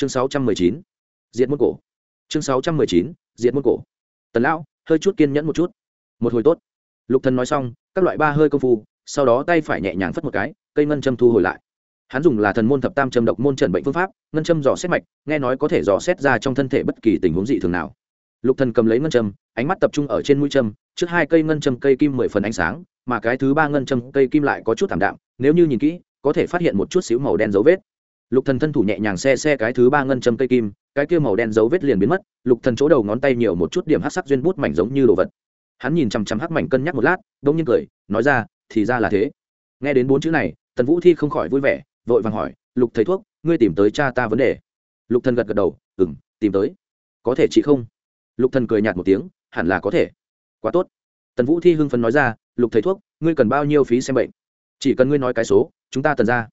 chương sáu trăm mười chín, diệt môn cổ. Chương sáu trăm mười chín, diệt môn cổ. Tần lão, hơi chút kiên nhẫn một chút. Một hồi tốt. Lục thần nói xong, các loại ba hơi công phu, sau đó tay phải nhẹ nhàng phất một cái, cây ngân châm thu hồi lại. Hắn dùng là thần môn thập tam châm độc môn trần bệnh phương pháp, ngân châm dò xét mạch, nghe nói có thể dò xét ra trong thân thể bất kỳ tình huống dị thường nào. Lục thần cầm lấy ngân châm, ánh mắt tập trung ở trên mũi châm, trước hai cây ngân châm cây kim mười phần ánh sáng, mà cái thứ ba ngân châm cây kim lại có chút thảm đạm, nếu như nhìn kỹ, có thể phát hiện một chút xíu màu đen dấu vết lục thần thân thủ nhẹ nhàng xe xe cái thứ ba ngân châm cây kim, cái kia màu đen dấu vết liền biến mất, lục thần chỗ đầu ngón tay nhiều một chút điểm hắc sắc duyên bút mảnh giống như đồ vật. Hắn nhìn chằm chằm hắc mảnh cân nhắc một lát đông nhiên cười, nói ra, thì ra là thế. Nghe đến bốn chữ này, tần vũ thi không khỏi vui vẻ, vội vàng hỏi, lục thầy thuốc, ngươi tìm tới cha ta vấn đề? Lục thần gật gật đầu, ừm, tìm tới. Có thể chị không? Lục thần cười nhạt một tiếng, hẳn là có thể. Quá tốt. Tần vũ thi hưng phấn nói ra, lục thầy thuốc, ngươi cần bao nhiêu phí xem bệnh? Chỉ cần ngươi nói cái số, chúng ta tần ra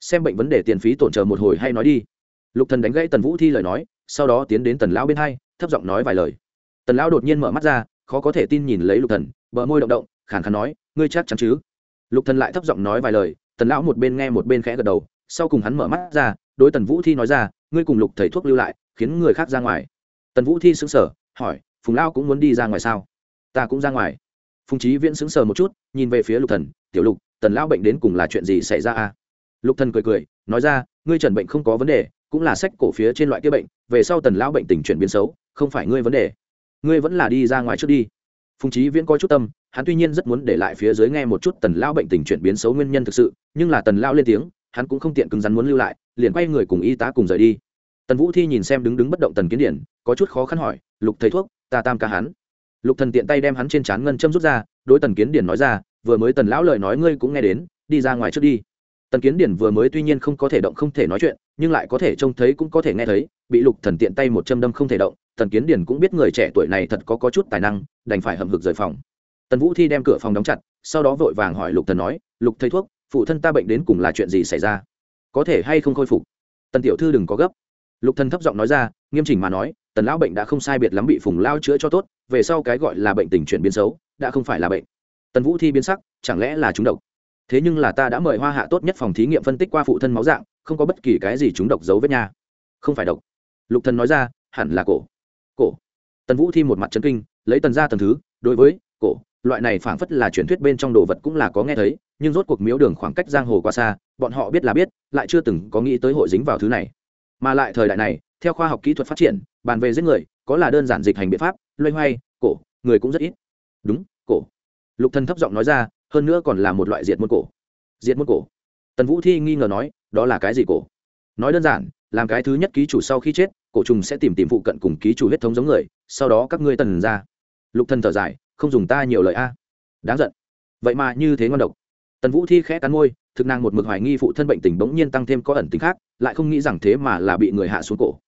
xem bệnh vấn đề tiền phí tổn chờ một hồi hay nói đi. Lục thần đánh gãy tần vũ thi lời nói, sau đó tiến đến tần lão bên hai, thấp giọng nói vài lời. Tần lão đột nhiên mở mắt ra, khó có thể tin nhìn lấy lục thần, bờ môi động động, khàn khàn nói, ngươi chắc chắn chứ? Lục thần lại thấp giọng nói vài lời, tần lão một bên nghe một bên khẽ gật đầu, sau cùng hắn mở mắt ra, đối tần vũ thi nói ra, ngươi cùng lục thầy thuốc lưu lại, khiến người khác ra ngoài. Tần vũ thi sững sờ, hỏi, phùng lão cũng muốn đi ra ngoài sao? Ta cũng ra ngoài. Phùng trí viễn sững sờ một chút, nhìn về phía lục thần, tiểu lục, tần lão bệnh đến cùng là chuyện gì xảy ra a? Lục thần cười cười, nói ra, ngươi trần bệnh không có vấn đề, cũng là sách cổ phía trên loại kia bệnh, về sau tần lão bệnh tình chuyển biến xấu, không phải ngươi vấn đề. Ngươi vẫn là đi ra ngoài trước đi. Phùng trí viễn có chút tâm, hắn tuy nhiên rất muốn để lại phía dưới nghe một chút tần lão bệnh tình chuyển biến xấu nguyên nhân thực sự, nhưng là tần lão lên tiếng, hắn cũng không tiện cứng rắn muốn lưu lại, liền quay người cùng y tá cùng rời đi. Tần vũ thi nhìn xem đứng đứng bất động tần kiến điển, có chút khó khăn hỏi, lục thầy thuốc, ta tam ca hắn. Lục thần tiện tay đem hắn trên trán ngân châm rút ra, đối tần kiến điển nói ra, vừa mới tần lão lời nói ngươi cũng nghe đến, đi ra ngoài trước đi tần kiến điển vừa mới tuy nhiên không có thể động không thể nói chuyện, nhưng lại có thể trông thấy cũng có thể nghe thấy, bị lục thần tiện tay một châm đâm không thể động, tần kiến điển cũng biết người trẻ tuổi này thật có có chút tài năng, đành phải hậm hực rời phòng. Tần vũ thi đem cửa phòng đóng chặt, sau đó vội vàng hỏi lục thần nói, lục thầy thuốc, phụ thân ta bệnh đến cùng là chuyện gì xảy ra? Có thể hay không khôi phục? Tần tiểu thư đừng có gấp. Lục thần thấp giọng nói ra, nghiêm chỉnh mà nói, tần lão bệnh đã không sai biệt lắm bị phùng lao chữa cho tốt, về sau cái gọi là bệnh tình chuyển biến xấu, đã không phải là bệnh. Tần vũ thi biến sắc, chẳng lẽ là chúng độc? Thế nhưng là ta đã mời hoa hạ tốt nhất phòng thí nghiệm phân tích qua phụ thân máu dạng, không có bất kỳ cái gì chúng độc giấu vết nha. Không phải độc. Lục thần nói ra, hẳn là cổ. Cổ. Tần vũ thi một mặt chân kinh, lấy tần ra tần thứ, đối với, cổ, loại này phảng phất là truyền thuyết bên trong đồ vật cũng là có nghe thấy, nhưng rốt cuộc miếu đường khoảng cách giang hồ quá xa, bọn họ biết là biết, lại chưa từng có nghĩ tới hội dính vào thứ này. Mà lại thời đại này, theo khoa học kỹ thuật phát triển, bàn về giết người, có là đơn giản dịch hành biện pháp, loay hoay, cổ, người cũng rất ít. Đúng, cổ. Lục thần thấp giọng nói ra hơn nữa còn là một loại diệt môn cổ. Diệt môn cổ? Tần vũ thi nghi ngờ nói, đó là cái gì cổ? Nói đơn giản, làm cái thứ nhất ký chủ sau khi chết, cổ trùng sẽ tìm tìm phụ cận cùng ký chủ huyết thống giống người, sau đó các ngươi tần ra. Lục thần thở dài, không dùng ta nhiều lời a. Đáng giận. Vậy mà như thế ngon độc. Tần vũ thi khẽ cắn môi, thực nàng một mực hoài nghi phụ thân bệnh tình bỗng nhiên tăng thêm có ẩn tính khác, lại không nghĩ rằng thế mà là bị người hạ xuống cổ.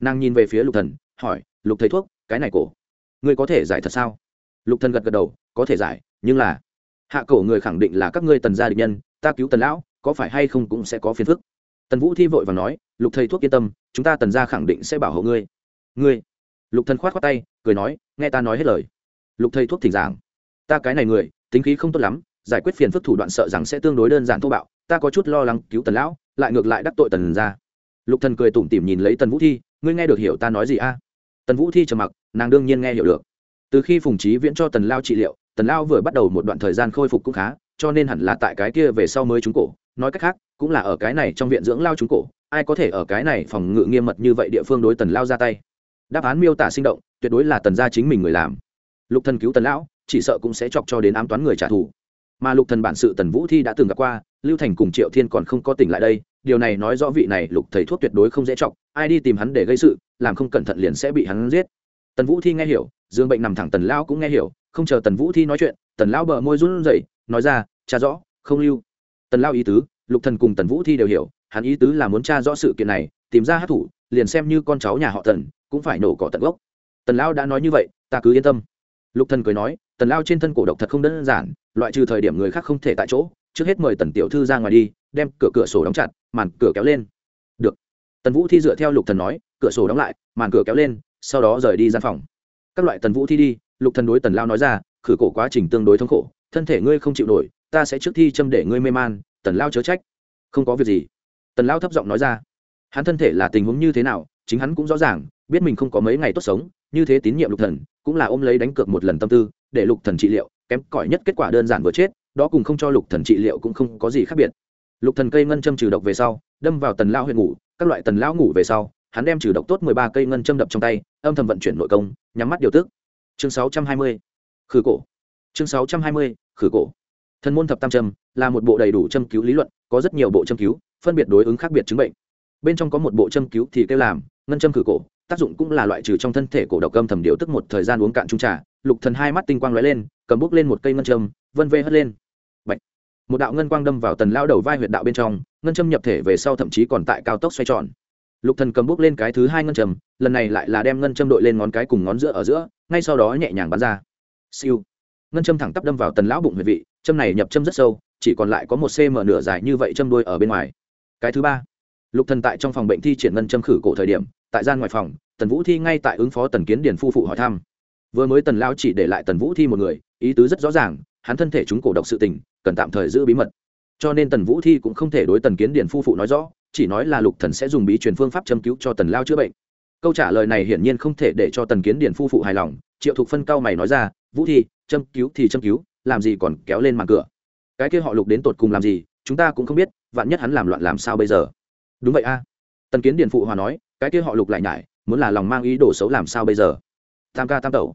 Nàng nhìn về phía lục thần, hỏi, lục thầy thuốc, cái này cổ, ngươi có thể giải thật sao? Lục thần gật gật đầu, có thể giải, nhưng là hạ cổ người khẳng định là các ngươi tần gia địch nhân, ta cứu tần lão, có phải hay không cũng sẽ có phiền phức. Tần vũ thi vội và nói, lục thầy thuốc yên tâm, chúng ta tần gia khẳng định sẽ bảo hộ ngươi. Ngươi? Lục thần khoát khoát tay, cười nói, nghe ta nói hết lời. Lục thầy thuốc thỉnh giảng. Ta cái này người, tính khí không tốt lắm, giải quyết phiền phức thủ đoạn sợ rằng sẽ tương đối đơn giản thô bạo, ta có chút lo lắng cứu tần lão, lại ngược lại đắc tội tần ra lục thần cười tủm tỉm nhìn lấy tần vũ thi, ngươi nghe được hiểu ta nói gì a? Tần vũ thi trầm mặc, nàng đương nhiên nghe hiểu được. Từ khi phùng trí viễn cho tần lao trị liệu tần lao vừa bắt đầu một đoạn thời gian khôi phục cũng khá, cho nên hẳn là tại cái kia về sau mới trúng cổ. Nói cách khác, cũng là ở cái này trong viện dưỡng lao trúng cổ, ai có thể ở cái này phòng ngự nghiêm mật như vậy địa phương đối tần lao ra tay? Đáp án miêu tả sinh động, tuyệt đối là tần gia chính mình người làm. Lục thần cứu tần lão, chỉ sợ cũng sẽ chọc cho đến ám toán người trả thù. Mà lục thần bản sự tần vũ thi đã từng gặp qua, lưu thành cùng triệu thiên còn không có tỉnh lại đây, điều này nói rõ vị này lục thầy thuốc tuyệt đối không dễ chọc, ai đi tìm hắn để gây sự, làm không cẩn thận liền sẽ bị hắn giết. Tần vũ thi nghe hiểu, dương bệnh nằm thẳng tần lão cũng nghe hiểu không chờ tần vũ thi nói chuyện, tần lão bờ môi run rẩy, nói ra, cha rõ, không lưu. Tần lão ý tứ, lục thần cùng tần vũ thi đều hiểu, hắn ý tứ là muốn tra rõ sự kiện này, tìm ra hát thủ, liền xem như con cháu nhà họ tần, cũng phải nổ cỏ tận gốc. Tần lão đã nói như vậy, ta cứ yên tâm. Lục thần cười nói, tần lao trên thân cổ độc thật không đơn giản, loại trừ thời điểm người khác không thể tại chỗ, trước hết mời tần tiểu thư ra ngoài đi, đem cửa cửa sổ đóng chặt, màn cửa kéo lên. Được. Tần vũ thi dựa theo lục thần nói, cửa sổ đóng lại, màn cửa kéo lên, sau đó rời đi gian phòng. Các loại tần vũ thi đi lục thần đối tần lao nói ra, khử cổ quá trình tương đối thống khổ, thân thể ngươi không chịu nổi, ta sẽ trước thi châm để ngươi mê man, tần lao chớ trách. Không có việc gì. Tần lao thấp giọng nói ra. Hắn thân thể là tình huống như thế nào, chính hắn cũng rõ ràng, biết mình không có mấy ngày tốt sống, như thế tín nhiệm lục thần, cũng là ôm lấy đánh cược một lần tâm tư, để lục thần trị liệu, kém cỏi nhất kết quả đơn giản vừa chết, đó cùng không cho lục thần trị liệu cũng không có gì khác biệt. Lục thần cây ngân châm trừ độc về sau, đâm vào tần lão huyện ngủ, các loại tần lão ngủ về sau, hắn đem trừ độc tốt mười ba cây ngân châm đập trong tay, âm thầm vận chuyển nội công, nhắm mắt điều tức chương sáu trăm hai mươi, khử cổ. Chương sáu trăm hai mươi, khử cổ. Thần môn thập tam châm là một bộ đầy đủ châm cứu lý luận, có rất nhiều bộ châm cứu, phân biệt đối ứng khác biệt chứng bệnh. Bên trong có một bộ châm cứu thì kêu làm ngân châm khử cổ, tác dụng cũng là loại trừ trong thân thể cổ độc âm thầm điều tức một thời gian uống cạn trung trà, lục thần hai mắt tinh quang lóe lên, cầm bút lên một cây ngân châm, vân vê hất lên. Bạch. một đạo ngân quang đâm vào tần lao đầu vai huyệt đạo bên trong, ngân châm nhập thể về sau thậm chí còn tại cao tốc xoay tròn lục thần cầm bước lên cái thứ hai ngân châm, lần này lại là đem ngân châm đội lên ngón cái cùng ngón giữa ở giữa, ngay sau đó nhẹ nhàng bắn ra. Siêu. Ngân châm thẳng tắp đâm vào tần lão bụng huyệt vị, châm này nhập châm rất sâu, chỉ còn lại có một cm nửa dài như vậy châm đuôi ở bên ngoài. Cái thứ ba. Lục thần tại trong phòng bệnh thi triển ngân châm khử cổ thời điểm, tại gian ngoài phòng, tần vũ thi ngay tại ứng phó tần kiến điền phu phụ hỏi thăm. Vừa mới tần lao chỉ để lại tần vũ thi một người, ý tứ rất rõ ràng, hắn thân thể chúng cổ độc sự tình, cần tạm thời giữ bí mật. Cho nên tần vũ thi cũng không thể đối tần kiến điền phu phụ nói rõ chỉ nói là lục thần sẽ dùng bí truyền phương pháp châm cứu cho tần lao chữa bệnh. Câu trả lời này hiển nhiên không thể để cho tần kiến điền phu phụ hài lòng, triệu thục phân cao mày nói ra, vũ thi, châm cứu thì châm cứu, làm gì còn kéo lên màn cửa? Cái kia họ lục đến tột cùng làm gì, chúng ta cũng không biết, vạn nhất hắn làm loạn làm sao bây giờ? Đúng vậy a. Tần kiến điền phụ hòa nói, cái kia họ lục lại nhải, muốn là lòng mang ý đồ xấu làm sao bây giờ? Tam ca tam tẩu.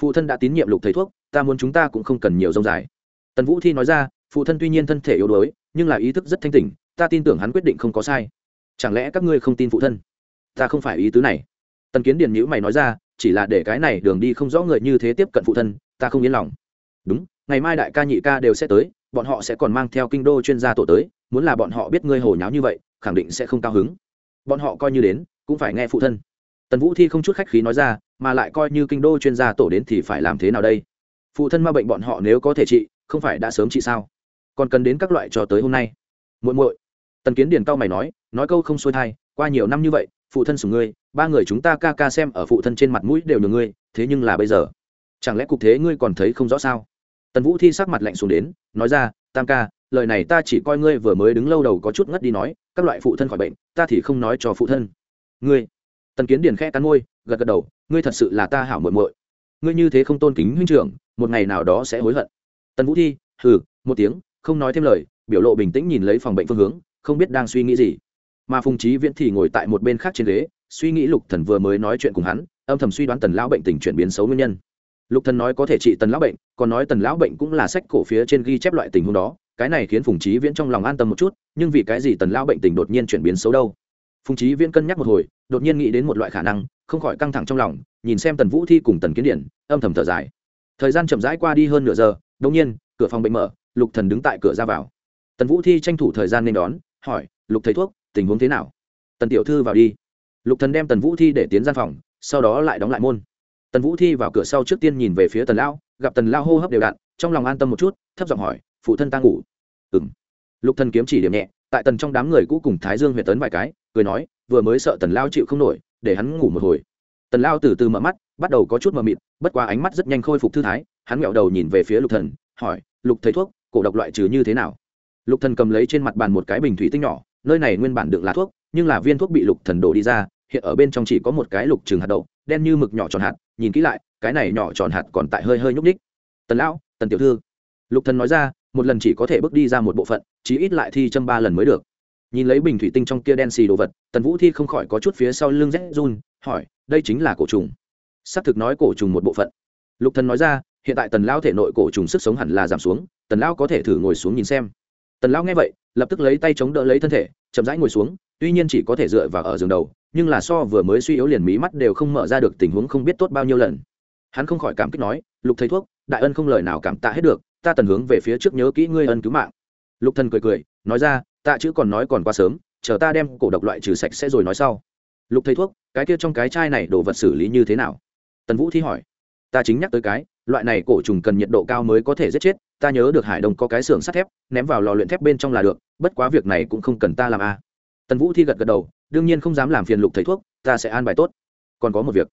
Phụ thân đã tín nhiệm lục thầy thuốc, ta muốn chúng ta cũng không cần nhiều rông dài. Tần vũ thi nói ra, phụ thân tuy nhiên thân thể yếu đuối, nhưng là ý thức rất thanh tỉnh ta tin tưởng hắn quyết định không có sai. Chẳng lẽ các ngươi không tin phụ thân? Ta không phải ý tứ này. Tần kiến điền nhữ mày nói ra, chỉ là để cái này đường đi không rõ người như thế tiếp cận phụ thân, ta không yên lòng. Đúng, ngày mai đại ca nhị ca đều sẽ tới, bọn họ sẽ còn mang theo kinh đô chuyên gia tổ tới, muốn là bọn họ biết ngươi hồ nháo như vậy, khẳng định sẽ không cao hứng. Bọn họ coi như đến, cũng phải nghe phụ thân. Tần vũ thi không chút khách khí nói ra, mà lại coi như kinh đô chuyên gia tổ đến thì phải làm thế nào đây? Phụ thân ma bệnh bọn họ nếu có thể trị, không phải đã sớm trị sao? Còn cần đến các loại cho tới hôm nay. Muội muội tần kiến điền cao mày nói nói câu không xuôi thai, qua nhiều năm như vậy, phụ thân sủng ngươi, ba người chúng ta ca ca xem ở phụ thân trên mặt mũi đều nhường ngươi, thế nhưng là bây giờ, chẳng lẽ cục thế ngươi còn thấy không rõ sao? Tần vũ thi sắc mặt lạnh xuống đến, nói ra, tam ca, lời này ta chỉ coi ngươi vừa mới đứng lâu đầu có chút ngất đi nói, các loại phụ thân khỏi bệnh, ta thì không nói cho phụ thân. Ngươi, tần kiến điền khẽ cắn môi, gật gật đầu, ngươi thật sự là ta hảo muội muội. Ngươi như thế không tôn kính huynh trưởng, một ngày nào đó sẽ hối hận. Tần vũ thi, hừ, một tiếng, không nói thêm lời, biểu lộ bình tĩnh nhìn lấy phòng bệnh phương hướng không biết đang suy nghĩ gì. Mà phùng trí viễn thì ngồi tại một bên khác trên ghế, suy nghĩ lục thần vừa mới nói chuyện cùng hắn, âm thầm suy đoán tần lão bệnh tình chuyển biến xấu nguyên nhân. Lục thần nói có thể trị tần lão bệnh, còn nói tần lão bệnh cũng là sách cổ phía trên ghi chép loại tình huống đó, cái này khiến phùng trí viễn trong lòng an tâm một chút, nhưng vì cái gì tần lão bệnh tình đột nhiên chuyển biến xấu đâu? Phùng trí viễn cân nhắc một hồi, đột nhiên nghĩ đến một loại khả năng, không khỏi căng thẳng trong lòng, nhìn xem tần vũ thi cùng tần kiến điển, âm thầm thở dài. Thời gian chậm rãi qua đi hơn nửa giờ, đột nhiên, cửa phòng bệnh mở, lục thần đứng tại cửa ra vào. Tần vũ thi tranh thủ thời gian nên đón hỏi, lục thầy thuốc, tình huống thế nào? Tần tiểu thư vào đi. Lục thần đem tần vũ thi để tiến gian phòng, sau đó lại đóng lại môn. Tần vũ thi vào cửa sau trước tiên nhìn về phía tần lão, gặp tần lão hô hấp đều đặn, trong lòng an tâm một chút, thấp giọng hỏi, phụ thân ta ngủ? Ừng lục thần kiếm chỉ điểm nhẹ, tại tần trong đám người cũ cùng thái dương huyện tấn vài cái, cười nói, vừa mới sợ tần lao chịu không nổi, để hắn ngủ một hồi. Tần lao từ từ mở mắt, bắt đầu có chút mờ mịt, bất quá ánh mắt rất nhanh khôi phục thư thái, hắn nghẹo đầu nhìn về phía lục thần, hỏi, lục thầy thuốc, cổ độc loại trừ như thế nào? Lục thần cầm lấy trên mặt bàn một cái bình thủy tinh nhỏ, nơi này nguyên bản đựng lá thuốc, nhưng là viên thuốc bị lục thần đổ đi ra, hiện ở bên trong chỉ có một cái lục trừng hạt đậu, đen như mực nhỏ tròn hạt, nhìn kỹ lại, cái này nhỏ tròn hạt còn tại hơi hơi nhúc ních tần lão, tần tiểu thư. Lục thần nói ra, một lần chỉ có thể bước đi ra một bộ phận, chí ít lại thi châm ba lần mới được. Nhìn lấy bình thủy tinh trong kia đen xì đồ vật, tần vũ thi không khỏi có chút phía sau lưng rét run, hỏi, đây chính là cổ trùng? Xác thực nói cổ trùng một bộ phận. Lục thần nói ra, hiện tại tần lão thể nội cổ trùng sức sống hẳn là giảm xuống, tần lão có thể thử ngồi xuống nhìn xem tần lão nghe vậy, lập tức lấy tay chống đỡ lấy thân thể, chậm rãi ngồi xuống, tuy nhiên chỉ có thể dựa vào ở giường đầu, nhưng là so vừa mới suy yếu liền mí mắt đều không mở ra được tình huống không biết tốt bao nhiêu lần. Hắn không khỏi cảm kích nói, lục thầy thuốc, đại ân không lời nào cảm tạ hết được, ta tần hướng về phía trước nhớ kỹ ngươi ân cứu mạng. Lục thần cười cười, nói ra tạ chữ còn nói còn quá sớm, chờ ta đem cổ độc loại trừ sạch sẽ rồi nói sau. Lục thầy thuốc, cái kia trong cái chai này đồ vật xử lý như thế nào? Tần vũ thi hỏi. Ta chính nhắc tới cái, loại này cổ trùng cần nhiệt độ cao mới có thể giết chết ta nhớ được hải đông có cái xưởng sắt thép, ném vào lò luyện thép bên trong là được, bất quá việc này cũng không cần ta làm a à. tần vũ thi gật gật đầu, đương nhiên không dám làm phiền lục thầy thuốc, ta sẽ an bài tốt. Còn có một việc.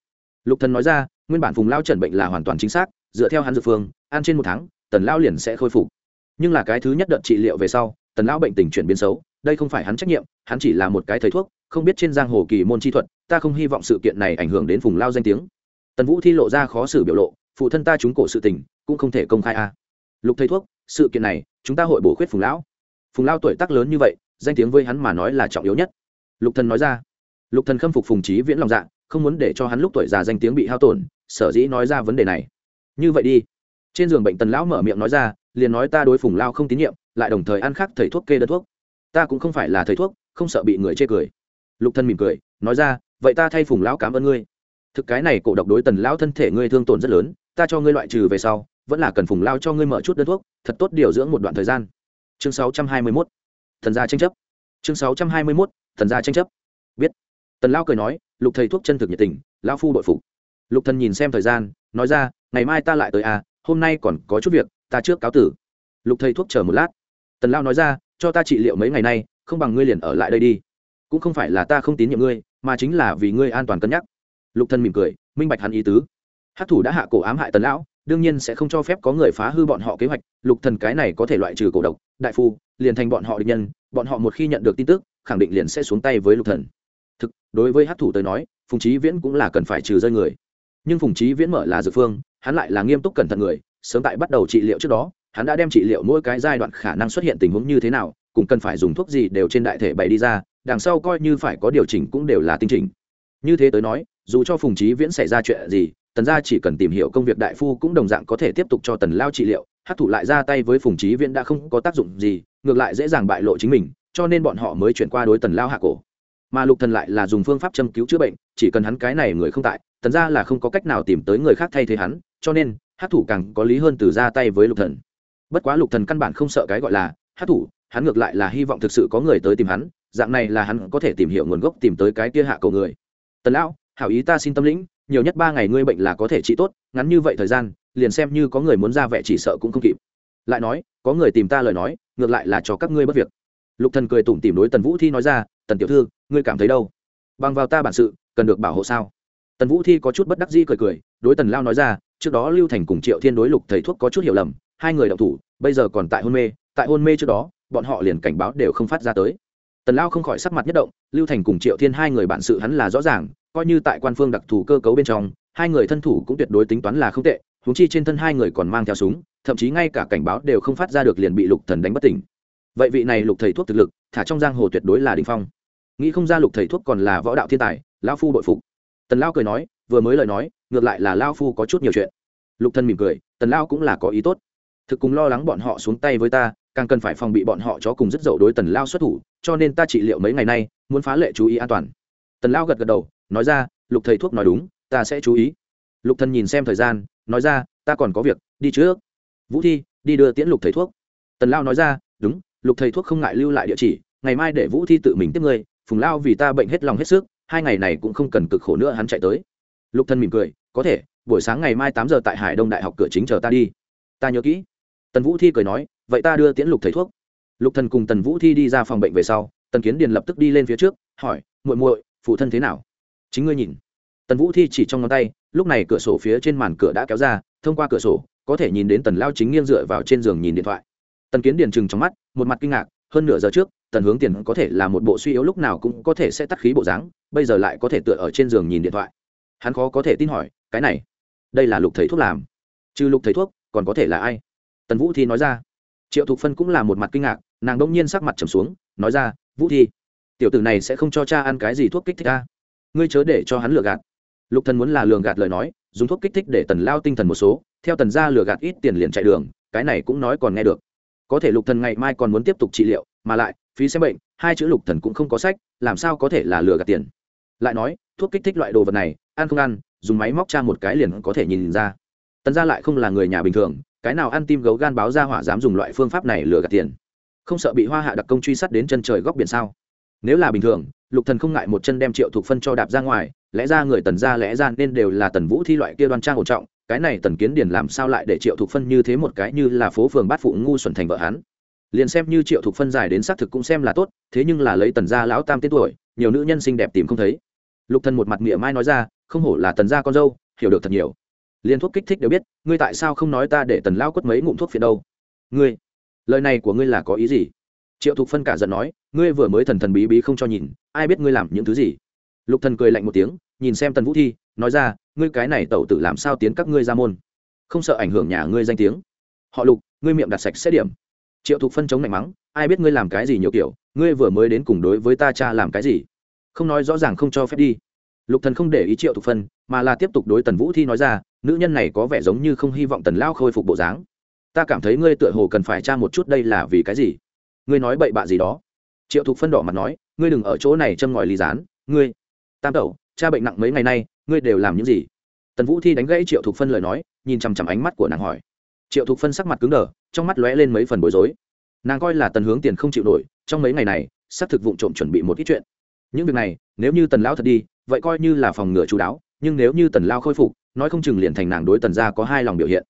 Lục thần nói ra, nguyên bản phùng lao trần bệnh là hoàn toàn chính xác, dựa theo hắn dự phương, ăn trên một tháng, tần lao liền sẽ khôi phục. Nhưng là cái thứ nhất đợt trị liệu về sau, tần lão bệnh tình chuyển biến xấu, đây không phải hắn trách nhiệm, hắn chỉ là một cái thầy thuốc, không biết trên giang hồ kỳ môn chi thuật, ta không hy vọng sự kiện này ảnh hưởng đến phùng lao danh tiếng. Tần vũ thi lộ ra khó xử biểu lộ, phụ thân ta trúng cổ sự tình, cũng không thể công khai a lục thầy thuốc, sự kiện này, chúng ta hội bổ khuyết phùng lão. Phùng lao tuổi tác lớn như vậy, danh tiếng với hắn mà nói là trọng yếu nhất. Lục thần nói ra. Lục thần khâm phục phùng trí viễn lòng dạ không muốn để cho hắn lúc tuổi già danh tiếng bị hao tổn, sở dĩ nói ra vấn đề này. Như vậy đi. Trên giường bệnh tần lão mở miệng nói ra, liền nói ta đối phùng lao không tín nhiệm, lại đồng thời ăn khác thầy thuốc kê đơn thuốc. Ta cũng không phải là thầy thuốc, không sợ bị người chê cười. Lục thân mỉm cười, nói ra, vậy ta thay phùng lão cảm ơn ngươi. Thực cái này cổ độc đối tần lão thân thể ngươi thương tổn rất lớn, ta cho ngươi loại trừ về sau vẫn là cần phùng lao cho ngươi mở chút đơn thuốc, thật tốt điều dưỡng một đoạn thời gian. Chương 621. thần gia tranh chấp. Chương 621. thần gia tranh chấp. Biết. Tần lao cười nói, lục thầy thuốc chân thực nhiệt tình lão phu bội phục. Lục thần nhìn xem thời gian, nói ra, ngày mai ta lại tới à hôm nay còn có chút việc, ta trước cáo tử. Lục thầy thuốc chờ một lát. Tần lao nói ra, cho ta trị liệu mấy ngày nay, không bằng ngươi liền ở lại đây đi. Cũng không phải là ta không tín nhiệm ngươi, mà chính là vì ngươi an toàn cân nhắc. Lục thân mỉm cười, minh bạch hắn ý tứ. Hát thủ đã hạ cổ ám hại tần lão đương nhiên sẽ không cho phép có người phá hư bọn họ kế hoạch, lục thần cái này có thể loại trừ cổ độc, đại phu, liền thành bọn họ địch nhân, bọn họ một khi nhận được tin tức, khẳng định liền sẽ xuống tay với lục thần. Thực, đối với hát thủ tới nói, phùng trí viễn cũng là cần phải trừ rơi người. Nhưng phùng trí viễn mở là dược phương, hắn lại là nghiêm túc cẩn thận người, sớm tại bắt đầu trị liệu trước đó, hắn đã đem trị liệu mỗi cái giai đoạn khả năng xuất hiện tình huống như thế nào, cũng cần phải dùng thuốc gì đều trên đại thể bày đi ra, đằng sau coi như phải có điều chỉnh cũng đều là tinh chỉnh. Như thế tới nói, dù cho phùng trí viễn xảy ra chuyện gì tần gia chỉ cần tìm hiểu công việc đại phu cũng đồng dạng có thể tiếp tục cho tần lao trị liệu hát thủ lại ra tay với phùng trí viễn đã không có tác dụng gì, ngược lại dễ dàng bại lộ chính mình, cho nên bọn họ mới chuyển qua đối tần lao hạ cổ. Mà lục thần lại là dùng phương pháp châm cứu chữa bệnh, chỉ cần hắn cái này người không tại, tần gia là không có cách nào tìm tới người khác thay thế hắn, cho nên hát thủ càng có lý hơn từ ra tay với lục thần. Bất quá lục thần căn bản không sợ cái gọi là hát thủ, hắn ngược lại là hy vọng thực sự có người tới tìm hắn, dạng này là hắn có thể tìm hiểu nguồn gốc tìm tới cái kia hạ cầu người. Tần lão, hảo ý ta xin tâm lĩnh nhiều nhất ba ngày ngươi bệnh là có thể trị tốt, ngắn như vậy thời gian, liền xem như có người muốn ra vẻ chỉ sợ cũng không kịp. Lại nói, có người tìm ta lời nói, ngược lại là cho các ngươi bất việc. Lục thần cười tủm tỉm đối tần vũ thi nói ra, tần tiểu thư, ngươi cảm thấy đâu? Bằng vào ta bản sự, cần được bảo hộ sao? Tần vũ thi có chút bất đắc dĩ cười cười, đối tần lao nói ra, trước đó lưu thành cùng triệu thiên đối lục thầy thuốc có chút hiểu lầm, hai người đậu thủ, bây giờ còn tại hôn mê, tại hôn mê trước đó, bọn họ liền cảnh báo đều không phát ra tới. Tần lao không khỏi sắc mặt nhất động, lưu thành cùng triệu thiên hai người bản sự hắn là rõ ràng coi như tại quan phương đặc thù cơ cấu bên trong, hai người thân thủ cũng tuyệt đối tính toán là không tệ húng chi trên thân hai người còn mang theo súng, thậm chí ngay cả cảnh báo đều không phát ra được liền bị lục thần đánh bất tỉnh. Vậy vị này lục thầy thuốc thực lực, thả trong giang hồ tuyệt đối là đình phong. Nghĩ không ra lục thầy thuốc còn là võ đạo thiên tài lao phu bội phục. Tần lao cười nói, vừa mới lời nói, ngược lại là lao phu có chút nhiều chuyện. Lục thân mỉm cười, tần lao cũng là có ý tốt. Thực cùng lo lắng bọn họ xuống tay với ta, càng cần phải phòng bị bọn họ chó cùng rất dậu đối tần lao xuất thủ, cho nên ta trị liệu mấy ngày nay, muốn phá lệ chú ý an toàn. Tần lao gật gật đầu nói ra, lục thầy thuốc nói đúng, ta sẽ chú ý. Lục thần nhìn xem thời gian, nói ra, ta còn có việc, đi trước. Vũ thi, đi đưa tiễn lục thầy thuốc. Tần lao nói ra, đúng, lục thầy thuốc không ngại lưu lại địa chỉ, ngày mai để vũ thi tự mình tiếp ngươi, phùng lao vì ta bệnh hết lòng hết sức, hai ngày này cũng không cần cực khổ nữa hắn chạy tới. Lục thần mỉm cười, có thể, buổi sáng ngày mai tám giờ tại hải đông đại học cửa chính chờ ta đi. Ta nhớ kỹ. Tần vũ thi cười nói, vậy ta đưa tiễn lục thầy thuốc. Lục thần cùng tần vũ thi đi ra phòng bệnh về sau, tần kiến điền lập tức đi lên phía trước, hỏi, muội muội, phụ thân thế nào? Chính ngươi nhìn. Tần vũ thi chỉ trong ngón tay, lúc này cửa sổ phía trên màn cửa đã kéo ra, thông qua cửa sổ, có thể nhìn đến tần lao chính nghiêng dựa vào trên giường nhìn điện thoại. Tần kiến điền chừng trong mắt, một mặt kinh ngạc, hơn nửa giờ trước, tần hướng tiền có thể là một bộ suy yếu lúc nào cũng có thể sẽ tắt khí bộ dáng, bây giờ lại có thể tựa ở trên giường nhìn điện thoại. Hắn khó có thể tin hỏi, cái này, đây là lục thầy thuốc làm? Trừ lục thầy thuốc, còn có thể là ai? Tần vũ thi nói ra. Triệu thục phân cũng là một mặt kinh ngạc, nàng đông nhiên sắc mặt trầm xuống, nói ra, vũ thi, tiểu tử này sẽ không cho cha ăn cái gì thuốc kích thích ta ngươi chớ để cho hắn lừa gạt. Lục thần muốn là lường gạt lời nói, dùng thuốc kích thích để tần lao tinh thần một số, theo tần ra lừa gạt ít tiền liền chạy đường, cái này cũng nói còn nghe được. Có thể lục thần ngày mai còn muốn tiếp tục trị liệu, mà lại, phí xem bệnh, hai chữ lục thần cũng không có sách, làm sao có thể là lừa gạt tiền? Lại nói, thuốc kích thích loại đồ vật này, ăn không ăn, dùng máy móc tra một cái liền có thể nhìn ra. Tần gia lại không là người nhà bình thường, cái nào ăn tim gấu gan báo ra hỏa dám dùng loại phương pháp này lừa gạt tiền? Không sợ bị hoa hạ đặc công truy sát đến chân trời góc biển sao? Nếu là bình thường lục thần không ngại một chân đem triệu thục phân cho đạp ra ngoài, lẽ ra người tần gia lẽ ra nên đều là tần vũ thi loại kia đoan trang ổn trọng, cái này tần kiến điển làm sao lại để triệu thục phân như thế một cái như là phố phường bát phụ ngu xuẩn thành vợ hắn? Liền xem như triệu thục phân dài đến xác thực cũng xem là tốt, thế nhưng là lấy tần gia lão tam tên tuổi, nhiều nữ nhân xinh đẹp tìm không thấy. Lục thần một mặt mỉa mai nói ra, không hổ là tần gia con dâu, hiểu được thật nhiều. Liên thuốc kích thích đều biết, ngươi tại sao không nói ta để tần lao quất mấy ngụm thuốc phiện đâu? Ngươi, lời này của ngươi là có ý gì? Triệu thục phân cả giận nói ngươi vừa mới thần thần bí bí không cho nhìn, ai biết ngươi làm những thứ gì? Lục thần cười lạnh một tiếng, nhìn xem tần vũ thi, nói ra, ngươi cái này tẩu tử làm sao tiến các ngươi ra môn? Không sợ ảnh hưởng nhà ngươi danh tiếng. Họ lục, ngươi miệng đặt sạch xét điểm. Triệu thục phân chống mạnh mắng, ai biết ngươi làm cái gì nhiều kiểu, ngươi vừa mới đến cùng đối với ta cha làm cái gì? Không nói rõ ràng không cho phép đi. Lục thần không để ý triệu thục phân, mà là tiếp tục đối tần vũ thi nói ra, nữ nhân này có vẻ giống như không hy vọng tần lao khôi phục bộ dáng. Ta cảm thấy ngươi tựa hồ cần phải tra một chút đây là vì cái gì? Ngươi nói bậy bạ gì đó? Triệu thục phân đỏ mặt nói, ngươi đừng ở chỗ này châm ngòi ly dán ngươi, tam tẩu, cha bệnh nặng mấy ngày nay, ngươi đều làm những gì? Tần vũ thi đánh gãy triệu thục phân lời nói, nhìn chằm chằm ánh mắt của nàng hỏi. Triệu thục phân sắc mặt cứng đờ, trong mắt lóe lên mấy phần bối rối. Nàng coi là tần hướng tiền không chịu nổi, trong mấy ngày này xác thực vụ trộm chuẩn bị một ít chuyện. Những việc này, nếu như tần lão thật đi, vậy coi như là phòng ngừa chú đáo, nhưng nếu như tần lao khôi phục, nói không chừng liền thành nàng đối tần gia có hai lòng biểu hiện.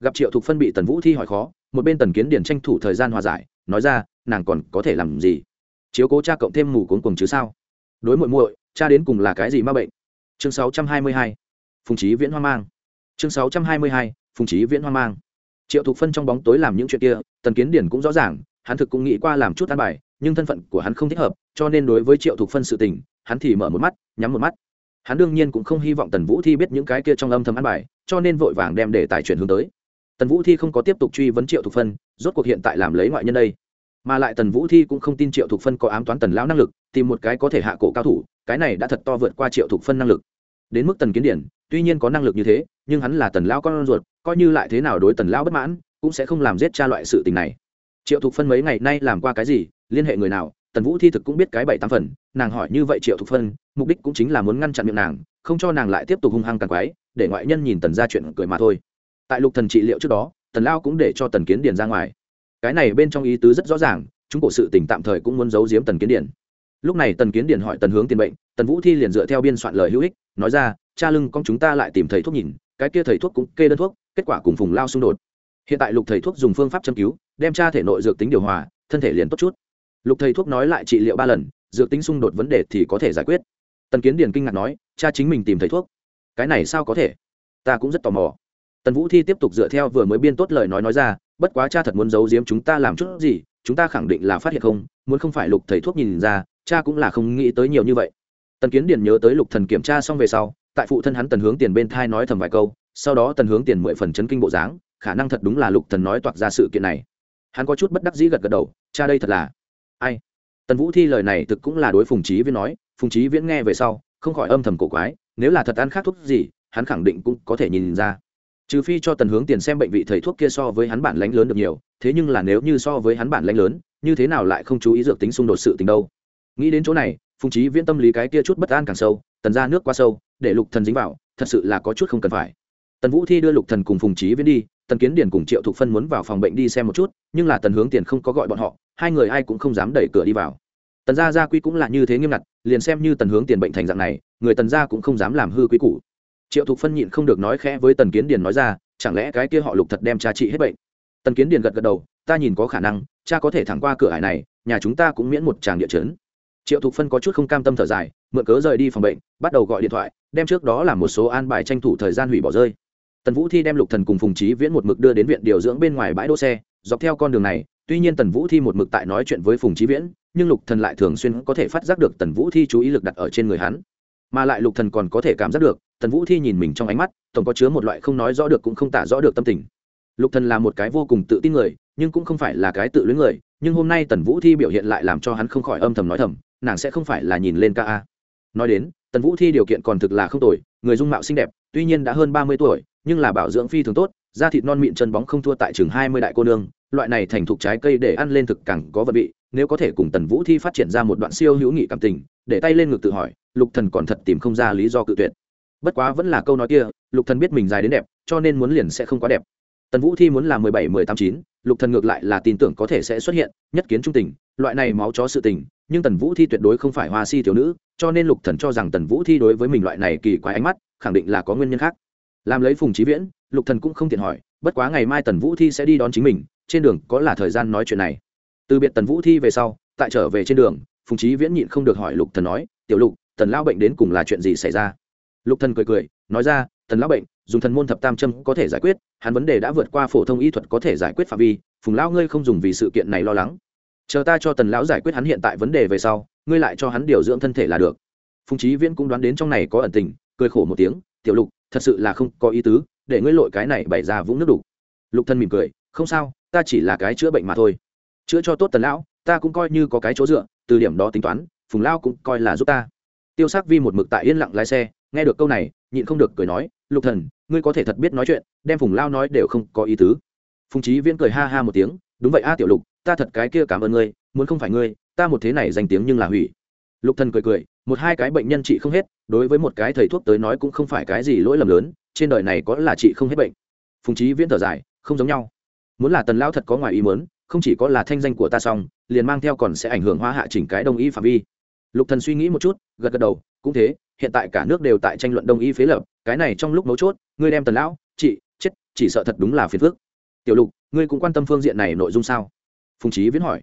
Gặp triệu thục phân bị tần vũ thi hỏi khó, một bên tần kiến điển tranh thủ thời gian hòa giải, nói ra, nàng còn có thể làm gì? Chiếu cố cha cộng thêm mù cuốn cùng chứ sao? Đối muội muội, cha đến cùng là cái gì ma bệnh? Chương 622. phùng trí viễn hoang mang. Chương 622. phùng trí viễn hoang mang. Triệu thục phân trong bóng tối làm những chuyện kia, tần kiến điển cũng rõ ràng, hắn thực cũng nghĩ qua làm chút ăn bài, nhưng thân phận của hắn không thích hợp, cho nên đối với triệu thục phân sự tình, hắn thì mở một mắt, nhắm một mắt. Hắn đương nhiên cũng không hy vọng tần vũ thi biết những cái kia trong âm thầm ăn bài, cho nên vội vàng đem để tài chuyển hướng tới. Tần vũ thi không có tiếp tục truy vấn triệu thục phân, rốt cuộc hiện tại làm lấy ngoại nhân đây mà lại tần vũ thi cũng không tin triệu thục phân có ám toán tần lão năng lực, tìm một cái có thể hạ cổ cao thủ, cái này đã thật to vượt qua triệu thục phân năng lực. Đến mức tần kiến điển, tuy nhiên có năng lực như thế, nhưng hắn là tần lão con ruột, coi như lại thế nào đối tần lão bất mãn, cũng sẽ không làm giết cha loại sự tình này. Triệu thục phân mấy ngày nay làm qua cái gì, liên hệ người nào, tần vũ thi thực cũng biết cái bảy tám phần, nàng hỏi như vậy triệu thục phân, mục đích cũng chính là muốn ngăn chặn miệng nàng, không cho nàng lại tiếp tục hung hăng càng quái, để ngoại nhân nhìn tần ra chuyện cười mà thôi. Tại lục thần trị liệu trước đó, tần lao cũng để cho tần kiến điền ra ngoài cái này bên trong ý tứ rất rõ ràng, chúng cổ sự tình tạm thời cũng muốn giấu giếm tần kiến điền lúc này tần kiến điền hỏi tần hướng tiền bệnh, tần vũ thi liền dựa theo biên soạn lời hữu ích, nói ra, cha lưng, con chúng ta lại tìm thầy thuốc nhìn, cái kia thầy thuốc cũng kê đơn thuốc, kết quả cùng phùng lao xung đột. Hiện tại lục thầy thuốc dùng phương pháp châm cứu, đem cha thể nội dược tính điều hòa, thân thể liền tốt chút. Lục thầy thuốc nói lại trị liệu ba lần, dược tính xung đột vấn đề thì có thể giải quyết. Tần kiến điền kinh ngạc nói, cha chính mình tìm thầy thuốc? Cái này sao có thể? Ta cũng rất tò mò. Tần vũ thi tiếp tục dựa theo vừa mới biên tốt lời nói nói ra bất quá cha thật muốn giấu giếm chúng ta làm chút gì, chúng ta khẳng định là phát hiện không, muốn không phải lục thầy thuốc nhìn ra, cha cũng là không nghĩ tới nhiều như vậy. Tần kiến điền nhớ tới lục thần kiểm tra xong về sau, tại phụ thân hắn tần hướng tiền bên thai nói thầm vài câu, sau đó tần hướng tiền mười phần chấn kinh bộ dáng, khả năng thật đúng là lục thần nói toạc ra sự kiện này. Hắn có chút bất đắc dĩ gật gật đầu, cha đây thật là ai? Tần vũ thi lời này thực cũng là đối phùng trí viễn nói, phùng trí viễn nghe về sau, không khỏi âm thầm cổ quái, nếu là thật ăn khác thuốc gì, hắn khẳng định cũng có thể nhìn ra trừ phi cho tần hướng tiền xem bệnh vị thầy thuốc kia so với hắn bản lãnh lớn được nhiều, thế nhưng là nếu như so với hắn bản lãnh lớn, như thế nào lại không chú ý dược tính xung đột sự tình đâu? Nghĩ đến chỗ này, phùng trí viễn tâm lý cái kia chút bất an càng sâu, tần ra nước qua sâu, để lục thần dính vào, thật sự là có chút không cần phải. Tần vũ thi đưa lục thần cùng phùng trí viễn đi, tần kiến điển cùng triệu thục phân muốn vào phòng bệnh đi xem một chút, nhưng là tần hướng tiền không có gọi bọn họ, hai người ai cũng không dám đẩy cửa đi vào. Tần gia gia quy cũng là như thế nghiêm ngặt, liền xem như tần hướng tiền bệnh thành dạng này, người tần gia cũng không dám làm hư quý cũ triệu thục phân nhịn không được nói khẽ với tần kiến điền nói ra, chẳng lẽ cái kia họ lục thật đem cha trị hết bệnh? Tần kiến điền gật gật đầu, ta nhìn có khả năng, cha có thể thẳng qua cửa hải này, nhà chúng ta cũng miễn một tràng địa chấn. Triệu thục phân có chút không cam tâm thở dài, mượn cớ rời đi phòng bệnh, bắt đầu gọi điện thoại, đem trước đó làm một số an bài tranh thủ thời gian hủy bỏ rơi. Tần vũ thi đem lục thần cùng phùng trí viễn một mực đưa đến viện điều dưỡng bên ngoài bãi đỗ xe, dọc theo con đường này, tuy nhiên tần vũ thi một mực tại nói chuyện với phùng trí viễn, nhưng lục thần lại thường xuyên có thể phát giác được tần vũ thi chú ý lực đặt ở trên người hắn mà lại lục thần còn có thể cảm giác được, tần vũ thi nhìn mình trong ánh mắt, tổng có chứa một loại không nói rõ được cũng không tả rõ được tâm tình. Lục thần là một cái vô cùng tự tin người, nhưng cũng không phải là cái tự luyến người, nhưng hôm nay tần vũ thi biểu hiện lại làm cho hắn không khỏi âm thầm nói thầm, nàng sẽ không phải là nhìn lên ca a. Nói đến, tần vũ thi điều kiện còn thực là không tồi, người dung mạo xinh đẹp, tuy nhiên đã hơn ba mươi tuổi, nhưng là bảo dưỡng phi thường tốt, da thịt non mịn chân bóng không thua tại chừng hai mươi đại cô nương loại này thành thục trái cây để ăn lên thực càng có vật vị, nếu có thể cùng tần vũ thi phát triển ra một đoạn siêu hữu nghị cảm tình, để tay lên ngực tự hỏi, lục thần còn thật tìm không ra lý do cự tuyệt. Bất quá vẫn là câu nói kia, lục thần biết mình dài đến đẹp, cho nên muốn liền sẽ không quá đẹp. Tần vũ thi muốn là mười bảy, mười tám, chín, lục thần ngược lại là tin tưởng có thể sẽ xuất hiện, nhất kiến trung tình, loại này máu chó sự tình, nhưng tần vũ thi tuyệt đối không phải hoa si thiếu nữ, cho nên lục thần cho rằng tần vũ thi đối với mình loại này kỳ quái ánh mắt, khẳng định là có nguyên nhân khác. Làm lấy phùng trí viễn, lục thần cũng không tiện hỏi, bất quá ngày mai tần vũ thi sẽ đi đón chính mình trên đường có là thời gian nói chuyện này. Từ biệt tần vũ thi về sau, tại trở về trên đường, phùng trí viễn nhịn không được hỏi lục thần nói, tiểu lục, tần lao bệnh đến cùng là chuyện gì xảy ra? Lục thần cười cười, nói ra, tần lão bệnh, dùng thần môn thập tam châm có thể giải quyết, hắn vấn đề đã vượt qua phổ thông y thuật có thể giải quyết phạm vi, phùng lão ngươi không dùng vì sự kiện này lo lắng. Chờ ta cho tần lão giải quyết hắn hiện tại vấn đề về sau, ngươi lại cho hắn điều dưỡng thân thể là được. Phùng trí viễn cũng đoán đến trong này có ẩn tình, cười khổ một tiếng, tiểu lục, thật sự là không có ý tứ, để ngươi lội cái này bày ra vũng nước đục. Lục thân mỉm cười, không sao ta chỉ là cái chữa bệnh mà thôi. Chữa cho tốt tần lão, ta cũng coi như có cái chỗ dựa, từ điểm đó tính toán, phùng lao cũng coi là giúp ta. Tiêu sắc vi một mực tại yên lặng lái xe, nghe được câu này, nhịn không được cười nói, lục thần, ngươi có thể thật biết nói chuyện, đem phùng lao nói đều không có ý tứ. Phùng trí viễn cười ha ha một tiếng, đúng vậy a tiểu lục, ta thật cái kia cảm ơn ngươi, muốn không phải ngươi, ta một thế này danh tiếng nhưng là hủy. Lục thần cười cười, một hai cái bệnh nhân trị không hết, đối với một cái thầy thuốc tới nói cũng không phải cái gì lỗi lầm lớn, trên đời này có là trị không hết bệnh. Phùng trí viễn thở dài, không giống nhau muốn là tần lão thật có ngoài ý muốn, không chỉ có là thanh danh của ta xong, liền mang theo còn sẽ ảnh hưởng hoa hạ chỉnh cái đông y phạm vi. Lục thần suy nghĩ một chút, gật gật đầu, cũng thế, hiện tại cả nước đều tại tranh luận đông y phế lập cái này trong lúc mấu chốt, ngươi đem tần lão, chị, chết, chỉ sợ thật đúng là phiền phức. Tiểu lục, ngươi cũng quan tâm phương diện này nội dung sao? Phùng trí viễn hỏi.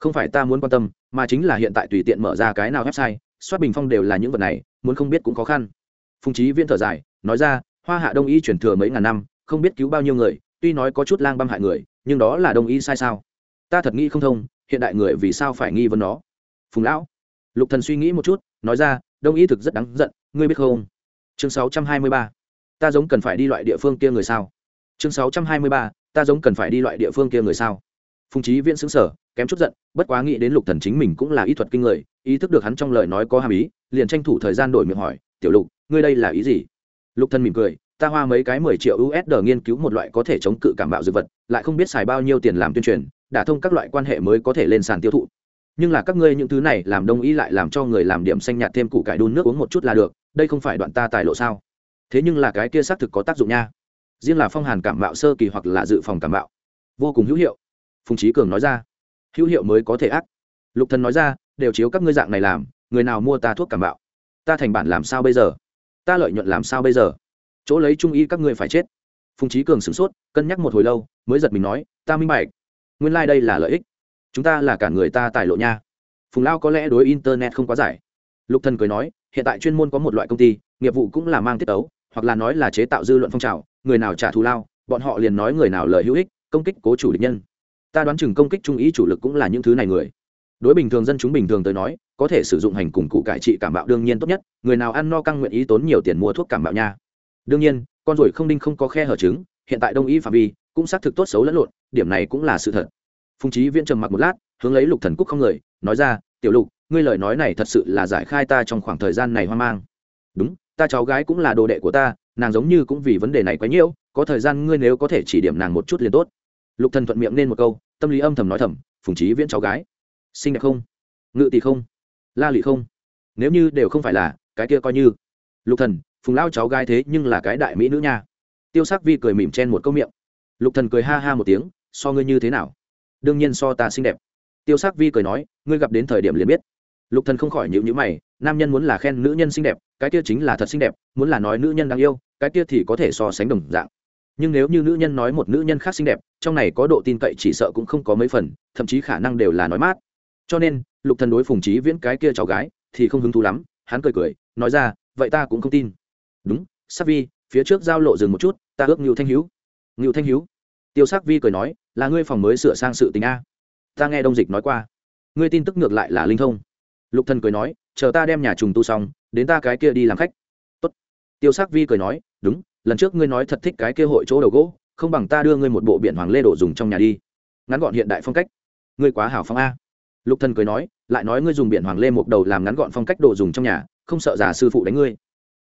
Không phải ta muốn quan tâm, mà chính là hiện tại tùy tiện mở ra cái nào website, soát bình phong đều là những vật này, muốn không biết cũng khó khăn. Phùng trí viễn thở dài, nói ra, hoa hạ đông y truyền thừa mấy ngàn năm, không biết cứu bao nhiêu người tuy nói có chút lang băm hại người, nhưng đó là đông y sai sao ta thật nghĩ không thông, hiện đại người vì sao phải nghi vấn nó phùng lão, lục thần suy nghĩ một chút, nói ra đông y thực rất đáng giận, ngươi biết không chương 623. ta giống cần phải đi loại địa phương kia người sao chương 623. ta giống cần phải đi loại địa phương kia người sao phùng trí viễn xứng sở kém chút giận, bất quá nghĩ đến lục thần chính mình cũng là ý thuật kinh người, ý thức được hắn trong lời nói có hàm ý, liền tranh thủ thời gian đổi miệng hỏi, tiểu lục, ngươi đây là ý gì lục thần mỉm cười ta hoa mấy cái mười triệu usd nghiên cứu một loại có thể chống cự cảm bạo dược vật, lại không biết xài bao nhiêu tiền làm tuyên truyền, đả thông các loại quan hệ mới có thể lên sàn tiêu thụ. Nhưng là các ngươi những thứ này làm đông y lại làm cho người làm điểm xanh nhạt thêm củ cải đun nước uống một chút là được, đây không phải đoạn ta tài lộ sao? Thế nhưng là cái kia xác thực có tác dụng nha. Riêng là phong hàn cảm bạo sơ kỳ hoặc là dự phòng cảm bạo. Vô cùng hữu hiệu. Phùng trí cường nói ra. Hữu hiệu mới có thể ác. Lục thần nói ra, đều chiếu các ngươi dạng này làm, người nào mua ta thuốc cảm bạo? Ta thành bản làm sao bây giờ? Ta lợi nhuận làm sao bây giờ? Chỗ lấy trung y các ngươi phải chết. Phùng trí cường sửng sốt, cân nhắc một hồi lâu, mới giật mình nói, ta minh bạch. Nguyên lai、like、đây là lợi ích. Chúng ta là cả người ta tài lộ nha. Phùng lao có lẽ đối internet không quá giải. Lục thần cười nói, hiện tại chuyên môn có một loại công ty, nghiệp vụ cũng là mang tiết tấu, hoặc là nói là chế tạo dư luận phong trào, người nào trả thù lao, bọn họ liền nói người nào lời hữu ích, công kích cố chủ địch nhân. Ta đoán chừng công kích trung ý chủ lực cũng là những thứ này người. Đối bình thường dân chúng bình thường tới nói, có thể sử dụng hành cùng cụ cải trị cảm bạo đương nhiên tốt nhất, người nào ăn no căng nguyện ý tốn nhiều tiền mua thuốc cảm bạo nha đương nhiên, con ruồi không đinh không có khe hở trứng, hiện tại đông y phạm vi cũng xác thực tốt xấu lẫn lộn, điểm này cũng là sự thật. Phùng trí viễn trầm mặc một lát, hướng lấy lục thần cúc không người, nói ra, tiểu lục, ngươi lời nói này thật sự là giải khai ta trong khoảng thời gian này hoang mang. Đúng, ta cháu gái cũng là đồ đệ của ta, nàng giống như cũng vì vấn đề này quá nhiễu có thời gian ngươi nếu có thể chỉ điểm nàng một chút liền tốt. Lục thần thuận miệng nên một câu, tâm lý âm thầm nói thầm, phùng trí viễn cháu gái, xinh đẹp không? Ngự tỷ không? La lị không? Nếu như đều không phải là, cái kia coi như. Lục thần phùng lao cháu gái thế nhưng là cái đại mỹ nữ nha. Tiêu sắc vi cười mỉm chen một câu miệng. Lục thần cười ha ha một tiếng, so ngươi như thế nào? Đương nhiên so ta xinh đẹp. Tiêu sắc vi cười nói, ngươi gặp đến thời điểm liền biết. Lục thần không khỏi nhịu nhữ mày, nam nhân muốn là khen nữ nhân xinh đẹp, cái kia chính là thật xinh đẹp, muốn là nói nữ nhân đáng yêu, cái kia thì có thể so sánh đồng dạng. Nhưng nếu như nữ nhân nói một nữ nhân khác xinh đẹp, trong này có độ tin cậy chỉ sợ cũng không có mấy phần, thậm chí khả năng đều là nói mát. Cho nên, lục thần đối phùng trí viễn cái kia cháu gái thì không hứng thú lắm, hắn cười cười, nói ra, vậy ta cũng không tin đúng, sắc vi, phía trước giao lộ dừng một chút, ta ước ngưu thanh hữu ngưu thanh hữu tiêu sắc vi cười nói, là ngươi phòng mới sửa sang sự tình a. Ta nghe đông dịch nói qua. Ngươi tin tức ngược lại là linh thông. Lục thần cười nói, chờ ta đem nhà trùng tu xong, đến ta cái kia đi làm khách. Tốt. Tiêu sắc vi cười nói, đúng, lần trước ngươi nói thật thích cái kia hội chỗ đầu gỗ, không bằng ta đưa ngươi một bộ biển hoàng lê đồ dùng trong nhà đi. Ngắn gọn hiện đại phong cách. Ngươi quá hảo phong a. Lục thần cười nói, lại nói ngươi dùng biển hoàng lê một đầu làm ngắn gọn phong cách đồ dùng trong nhà, không sợ già sư phụ đánh ngươi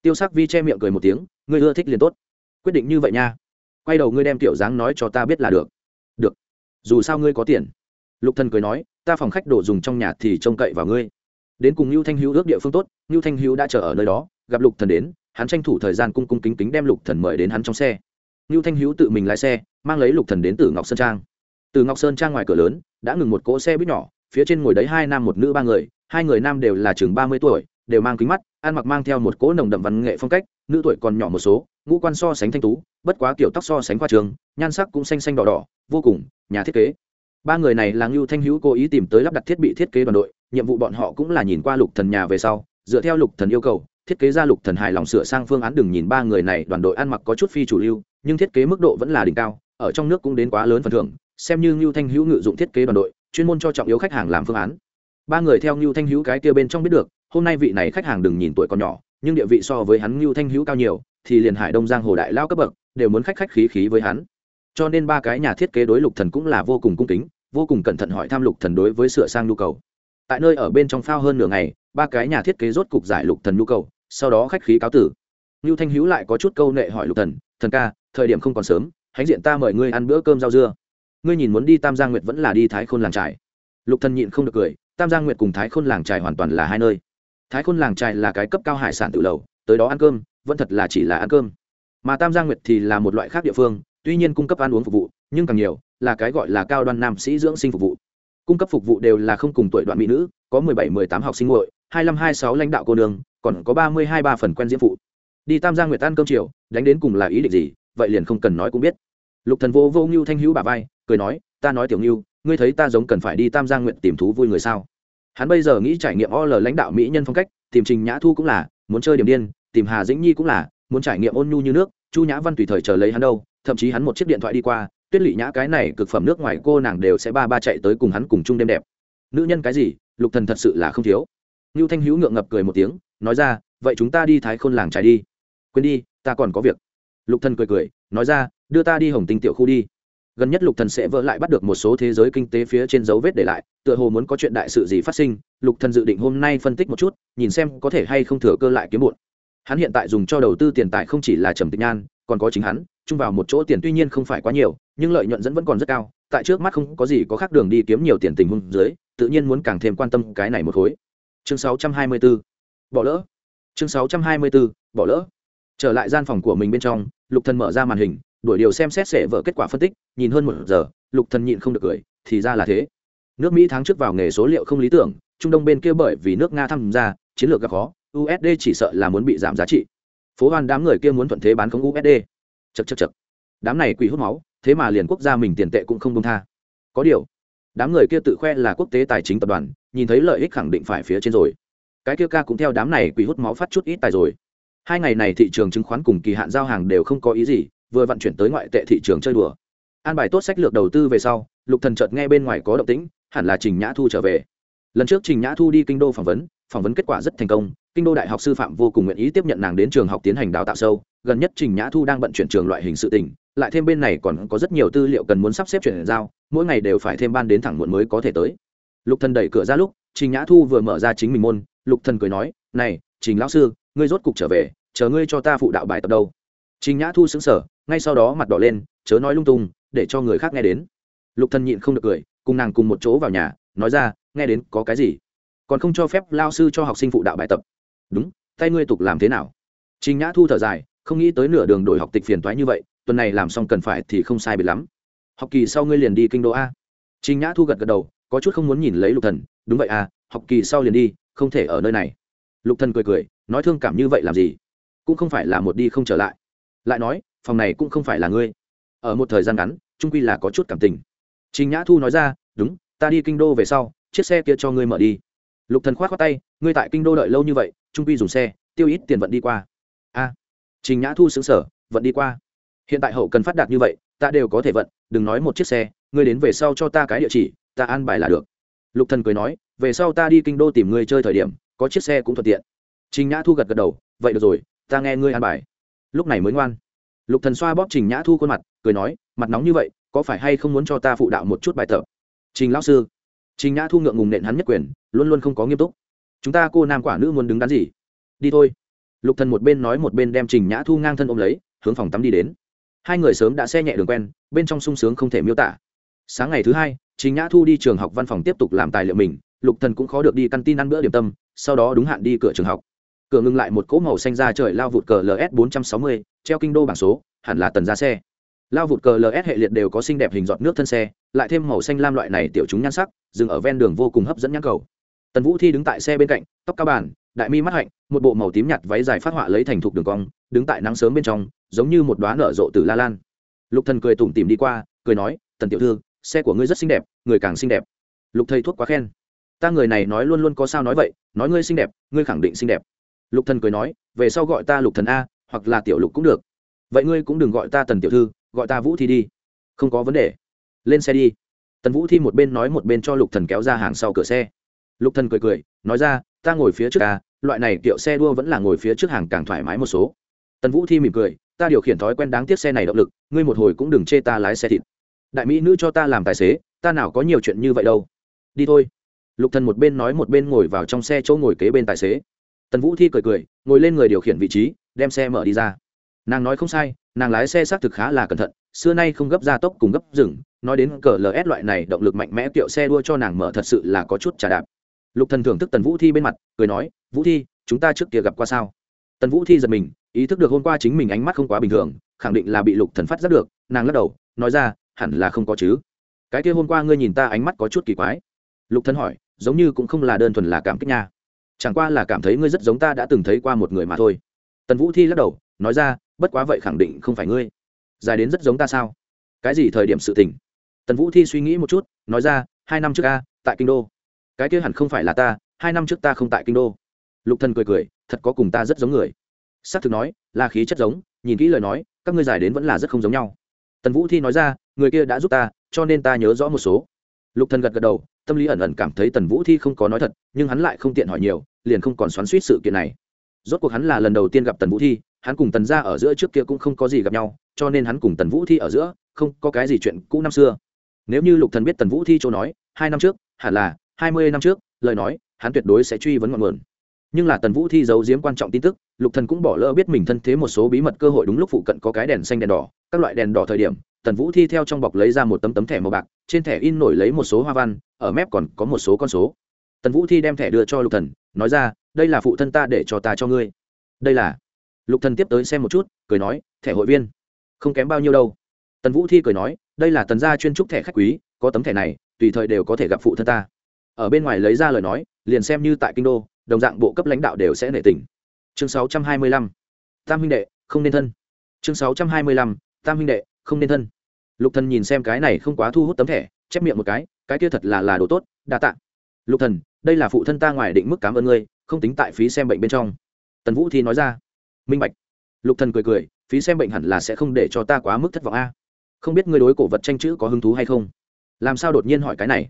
tiêu sắc vi che miệng cười một tiếng, ngươi ưa thích liền tốt. Quyết định như vậy nha. Quay đầu ngươi đem tiểu dáng nói cho ta biết là được. Được. Dù sao ngươi có tiền. Lục thần cười nói, ta phòng khách đồ dùng trong nhà thì trông cậy vào ngươi. Đến cùng lưu thanh hữu ước địa phương tốt lưu thanh hữu đã chờ ở nơi đó, gặp lục thần đến, hắn tranh thủ thời gian cung cung kính kính đem lục thần mời đến hắn trong xe. Lưu thanh hữu tự mình lái xe, mang lấy lục thần đến từ ngọc sơn trang. Từ ngọc sơn trang ngoài cửa lớn, đã ngừng một cỗ xe buýt nhỏ, phía trên ngồi đấy hai nam một nữ ba người, hai người nam đều là chừng ba mươi tuổi, đều mang kính mắt ăn mặc mang theo một cỗ nồng đậm văn nghệ phong cách, nữ tuổi còn nhỏ một số, ngũ quan so sánh thanh tú, bất quá kiểu tóc so sánh qua trường, nhan sắc cũng xanh xanh đỏ đỏ, vô cùng, nhà thiết kế. Ba người này là ngưu thanh hữu cố ý tìm tới lắp đặt thiết bị thiết kế đoàn đội, nhiệm vụ bọn họ cũng là nhìn qua lục thần nhà về sau, dựa theo lục thần yêu cầu, thiết kế ra lục thần hài lòng sửa sang phương án đừng nhìn ba người này, đoàn đội ăn mặc có chút phi chủ lưu, nhưng thiết kế mức độ vẫn là đỉnh cao, ở trong nước cũng đến quá lớn phần thưởng, xem như ngưu thanh hữu ngự dụng thiết kế đoàn đội, chuyên môn cho trọng yếu khách hàng làm phương án. Ba người theo ngưu thanh hữu cái kia bên trong biết được hôm nay vị này khách hàng đừng nhìn tuổi còn nhỏ, nhưng địa vị so với hắn ngưu thanh hữu cao nhiều, thì liền hải đông giang hồ đại lao cấp bậc, đều muốn khách khách khí khí với hắn. Cho nên ba cái nhà thiết kế đối lục thần cũng là vô cùng cung kính, vô cùng cẩn thận hỏi thăm lục thần đối với sửa sang nhu cầu. Tại nơi ở bên trong phao hơn nửa ngày, ba cái nhà thiết kế rốt cục giải lục thần nhu cầu, sau đó khách khí cáo tử. Ngưu thanh hữu lại có chút câu nệ hỏi lục thần thần ca, thời điểm không còn sớm, hãnh diện ta mời ngươi ăn bữa cơm rau dưa. Ngươi nhìn muốn đi tam giang nguyệt vẫn là đi thái khôn làng trải lục thần nhịn không được cười, tam giang nguyệt cùng thái khôn làng trải hoàn toàn là hai nơi thái khôn làng trài là cái cấp cao hải sản tự lầu, tới đó ăn cơm, vẫn thật là chỉ là ăn cơm. Mà tam giang nguyệt thì là một loại khác địa phương, tuy nhiên cung cấp ăn uống phục vụ, nhưng càng nhiều, là cái gọi là cao đoan nam sĩ dưỡng sinh phục vụ. Cung cấp phục vụ đều là không cùng tuổi đoạn mỹ nữ, có mười bảy, mười tám học sinh muội, hai năm hai sáu lãnh đạo cô đường còn có ba mươi hai, ba phần quen diễm phụ. Đi tam giang nguyệt ăn cơm chiều, đánh đến cùng là ý định gì, vậy liền không cần nói cũng biết. Lục thần vô vô ngưu thanh hữu bà vai, cười nói, ta nói tiểu ngưu, ngươi thấy ta giống cần phải đi tam giang nguyện tìm thú vui người sao? Hắn bây giờ nghĩ trải nghiệm o l lãnh đạo mỹ nhân phong cách, tìm trình nhã thu cũng là, muốn chơi điểm điên, tìm hà dĩnh nhi cũng là, muốn trải nghiệm ôn nhu như nước, chu nhã văn tùy thời chờ lấy hắn đâu, thậm chí hắn một chiếc điện thoại đi qua, tuyết lị nhã cái này cực phẩm nước ngoài cô nàng đều sẽ ba ba chạy tới cùng hắn cùng chung đêm đẹp. Nữ nhân cái gì, lục thần thật sự là không thiếu. Ngưu thanh hữu ngượng ngập cười một tiếng, nói ra, vậy chúng ta đi thái khôn làng trải đi. Quên đi, ta còn có việc. Lục thần cười cười, nói ra, đưa ta đi hồng tinh tiểu khu đi gần nhất lục thần sẽ vỡ lại bắt được một số thế giới kinh tế phía trên dấu vết để lại, tựa hồ muốn có chuyện đại sự gì phát sinh, lục thần dự định hôm nay phân tích một chút, nhìn xem có thể hay không thừa cơ lại kiếm bụn hắn hiện tại dùng cho đầu tư tiền tài không chỉ là trầm tịch nhan, còn có chính hắn, chung vào một chỗ tiền tuy nhiên không phải quá nhiều, nhưng lợi nhuận dẫn vẫn còn rất cao, tại trước mắt không có gì có khác đường đi kiếm nhiều tiền tình huống dưới, tự nhiên muốn càng thêm quan tâm cái này một khối. Chương 624 bỏ lỡ. Chương 624 bỏ lỡ. Trở lại gian phòng của mình bên trong, lục thần mở ra màn hình đuổi điều xem xét sẽ vở kết quả phân tích, nhìn hơn một giờ, lục thần nhịn không được cười, thì ra là thế. Nước mỹ tháng trước vào nghề số liệu không lý tưởng, trung đông bên kia bởi vì nước nga tham gia, chiến lược gặp khó usd chỉ sợ là muốn bị giảm giá trị. Phố hoan đám người kia muốn thuận thế bán không usd chật chật chật đám này quỷ hút máu, thế mà liền quốc gia mình tiền tệ cũng không công tha. Có điều, đám người kia tự khoe là quốc tế tài chính tập đoàn, nhìn thấy lợi ích khẳng định phải phía trên rồi. Cái kia ca cũng theo đám này quỷ hút máu phát chút ít tài rồi. Hai ngày này thị trường chứng khoán cùng kỳ hạn giao hàng đều không có ý gì vừa vận chuyển tới ngoại tệ thị trường chơi đùa. An bài tốt sách lược đầu tư về sau, lục thần chợt nghe bên ngoài có động tĩnh, hẳn là trình nhã thu trở về. Lần trước trình nhã thu đi kinh đô phỏng vấn phỏng vấn kết quả rất thành công, kinh đô đại học sư phạm vô cùng nguyện ý tiếp nhận nàng đến trường học tiến hành đào tạo sâu. Gần nhất trình nhã thu đang bận chuyển trường loại hình sự tình, lại thêm bên này còn có rất nhiều tư liệu cần muốn sắp xếp chuyển giao, mỗi ngày đều phải thêm ban đến thẳng muộn mới có thể tới. Lục thần đẩy cửa ra lúc, trình nhã thu vừa mở ra chính mình môn, lục thần cười nói, này, trình lão sư, ngươi rốt cục trở về, chờ ngươi cho ta phụ đạo bài tập đâu. Trình nhã thu sững sờ ngay sau đó mặt đỏ lên, chớ nói lung tung, để cho người khác nghe đến. Lục thần nhịn không được cười, cùng nàng cùng một chỗ vào nhà, nói ra, nghe đến có cái gì? Còn không cho phép lao sư cho học sinh phụ đạo bài tập. Đúng, tay ngươi tục làm thế nào? Trình nhã thu thở dài, không nghĩ tới nửa đường đổi học tịch phiền toái như vậy, tuần này làm xong cần phải thì không sai biệt lắm. Học kỳ sau ngươi liền đi kinh đô a. Trình nhã thu gật gật đầu, có chút không muốn nhìn lấy lục thần, đúng vậy à học kỳ sau liền đi, không thể ở nơi này. Lục thần cười cười, nói thương cảm như vậy làm gì? Cũng không phải là một đi không trở lại. Lại nói phòng này cũng không phải là ngươi. Ở một thời gian ngắn trung quy là có chút cảm tình. Trình nhã thu nói ra, đúng, ta đi kinh đô về sau, chiếc xe kia cho ngươi mở đi. Lục thần khoát khoát tay, ngươi tại kinh đô đợi lâu như vậy trung quy dùng xe, tiêu ít tiền vận đi qua. A. Trình nhã thu xứng sở vận đi qua. Hiện tại hậu cần phát đạt như vậy, ta đều có thể vận, đừng nói một chiếc xe, ngươi đến về sau cho ta cái địa chỉ, ta an bài là được. Lục thần cười nói, về sau ta đi kinh đô tìm ngươi chơi thời điểm, có chiếc xe cũng thuận tiện. Trình nhã thu gật gật đầu, vậy được rồi, ta nghe ngươi an bài. Lúc này mới ngoan lục thần xoa bóp trình nhã thu khuôn mặt cười nói mặt nóng như vậy có phải hay không muốn cho ta phụ đạo một chút bài tập? Trình lão sư. Trình nhã thu ngượng ngùng nện hắn nhất quyền luôn luôn không có nghiêm túc. Chúng ta cô nam quả nữ muốn đứng đắn gì? Đi thôi. Lục thần một bên nói một bên đem trình nhã thu ngang thân ôm lấy hướng phòng tắm đi đến. Hai người sớm đã xe nhẹ đường quen bên trong sung sướng không thể miêu tả. Sáng ngày thứ hai trình nhã thu đi trường học văn phòng tiếp tục làm tài liệu mình lục thần cũng khó được đi căn tin ăn bữa điểm tâm sau đó đúng hạn đi cửa trường học. Cửa ngừng lại một cỗ màu xanh ra trời lao vụt cờ ls 460, treo kinh đô bảng số, hẳn là tần ra xe. Lao vụt cờ ls hệ liệt đều có xinh đẹp hình giọt nước thân xe, lại thêm màu xanh lam loại này tiểu chúng nhan sắc, dừng ở ven đường vô cùng hấp dẫn nhãn cầu. Tần vũ thi đứng tại xe bên cạnh, tóc cao bàn, đại mi mắt hạnh, một bộ màu tím nhạt váy dài phát họa lấy thành thục đường cong, đứng tại nắng sớm bên trong, giống như một đoá nở rộ từ la lan. Lục thần cười tủm tỉm đi qua, cười nói, tần tiểu thư, xe của ngươi rất xinh đẹp, người càng xinh đẹp. Lục thầy thuốc quá khen. Ta người này nói luôn luôn có sao nói vậy, nói ngươi xinh đẹp, ngươi khẳng định xinh đẹp. Lục thần cười nói, về sau gọi ta lục thần a hoặc là tiểu lục cũng được. Vậy ngươi cũng đừng gọi ta tần tiểu thư, gọi ta vũ thi đi. Không có vấn đề. Lên xe đi. Tần vũ thi một bên nói một bên cho lục thần kéo ra hàng sau cửa xe. Lục thần cười cười, nói ra, ta ngồi phía trước à loại này kiệu xe đua vẫn là ngồi phía trước hàng càng thoải mái một số. Tần vũ thi mỉm cười, ta điều khiển thói quen đáng tiếc xe này động lực, ngươi một hồi cũng đừng chê ta lái xe thịt. Đại mỹ nữ cho ta làm tài xế, ta nào có nhiều chuyện như vậy đâu. Đi thôi. Lục thần một bên nói một bên ngồi vào trong xe chỗ ngồi kế bên tài xế. Tần vũ thi cười cười, ngồi lên người điều khiển vị trí đem xe mở đi ra. Nàng nói không sai, nàng lái xe xác thực khá là cẩn thận, xưa nay không gấp ra tốc cùng gấp rừng nói đến cờ ls loại này động lực mạnh mẽ kiệu xe đua cho nàng mở thật sự là có chút trà đạp. Lục thần thưởng thức tần vũ thi bên mặt, cười nói, vũ thi, chúng ta trước kia gặp qua sao? Tần vũ thi giật mình, ý thức được hôm qua chính mình ánh mắt không quá bình thường, khẳng định là bị lục thần phát giác được, nàng lắc đầu, nói ra, hẳn là không có chứ. Cái kia hôm qua ngươi nhìn ta ánh mắt có chút kỳ quái. Lục thần hỏi, giống như cũng không là đơn thuần là cảm kích nha. Chẳng qua là cảm thấy ngươi rất giống ta đã từng thấy qua một người mà thôi tần vũ thi lắc đầu nói ra bất quá vậy khẳng định không phải ngươi. Dài đến rất giống ta sao? Cái gì thời điểm sự tình? Tần vũ thi suy nghĩ một chút nói ra hai năm trước ta, tại kinh đô. Cái kia hẳn không phải là ta hai năm trước ta không tại kinh đô. Lục thần cười cười thật có cùng ta rất giống người. S ắ c thực nói là khí chất giống nhìn kỹ lời nói các ngươi giải đến vẫn là rất không giống nhau. Tần vũ thi nói ra người kia đã giúp ta cho nên ta nhớ rõ một số. Lục thần gật gật đầu tâm lý ẩn ẩn cảm thấy tần vũ thi không có nói thật nhưng hắn lại không tiện hỏi nhiều liền không còn xoắn suýt sự kiện này rốt cuộc hắn là lần đầu tiên gặp tần vũ thi, hắn cùng tần gia ở giữa trước kia cũng không có gì gặp nhau, cho nên hắn cùng tần vũ thi ở giữa, không có cái gì chuyện cũ năm xưa. Nếu như lục thần biết tần vũ thi chỗ nói, hai năm trước, hẳn là hai mươi năm trước, lời nói, hắn tuyệt đối sẽ truy vấn ngọn nguồn. Nhưng là tần vũ thi giấu giếm quan trọng tin tức, lục thần cũng bỏ lỡ biết mình thân thế một số bí mật cơ hội đúng lúc phụ cận có cái đèn xanh đèn đỏ, các loại đèn đỏ thời điểm, tần vũ thi theo trong bọc lấy ra một tấm tấm thẻ màu bạc, trên thẻ in nổi lấy một số hoa văn, ở mép còn có một số con số. Tần vũ thi đem thẻ đưa cho lục thần, nói ra đây là phụ thân ta để cho ta cho ngươi. Đây là. Lục thần tiếp tới xem một chút, cười nói, thẻ hội viên, không kém bao nhiêu đâu. Tần vũ thi cười nói, đây là tần gia chuyên trúc thẻ khách quý, có tấm thẻ này, tùy thời đều có thể gặp phụ thân ta. Ở bên ngoài lấy ra lời nói, liền xem như tại kinh đô, đồng dạng bộ cấp lãnh đạo đều sẽ nể tình. Chương 625. tam huynh đệ, không nên thân. Chương 625. tam huynh đệ, không nên thân. Lục thần nhìn xem cái này không quá thu hút tấm thẻ, chép miệng một cái cái kia thật là là đồ tốt, đa tạ. Lục thần, đây là phụ thân ta ngoài định mức cảm ơn ngươi không tính tại phí xem bệnh bên trong. Tần vũ thi nói ra. Minh bạch. Lục thần cười cười, phí xem bệnh hẳn là sẽ không để cho ta quá mức thất vọng a. Không biết ngươi đối cổ vật tranh chữ có hứng thú hay không? Làm sao đột nhiên hỏi cái này?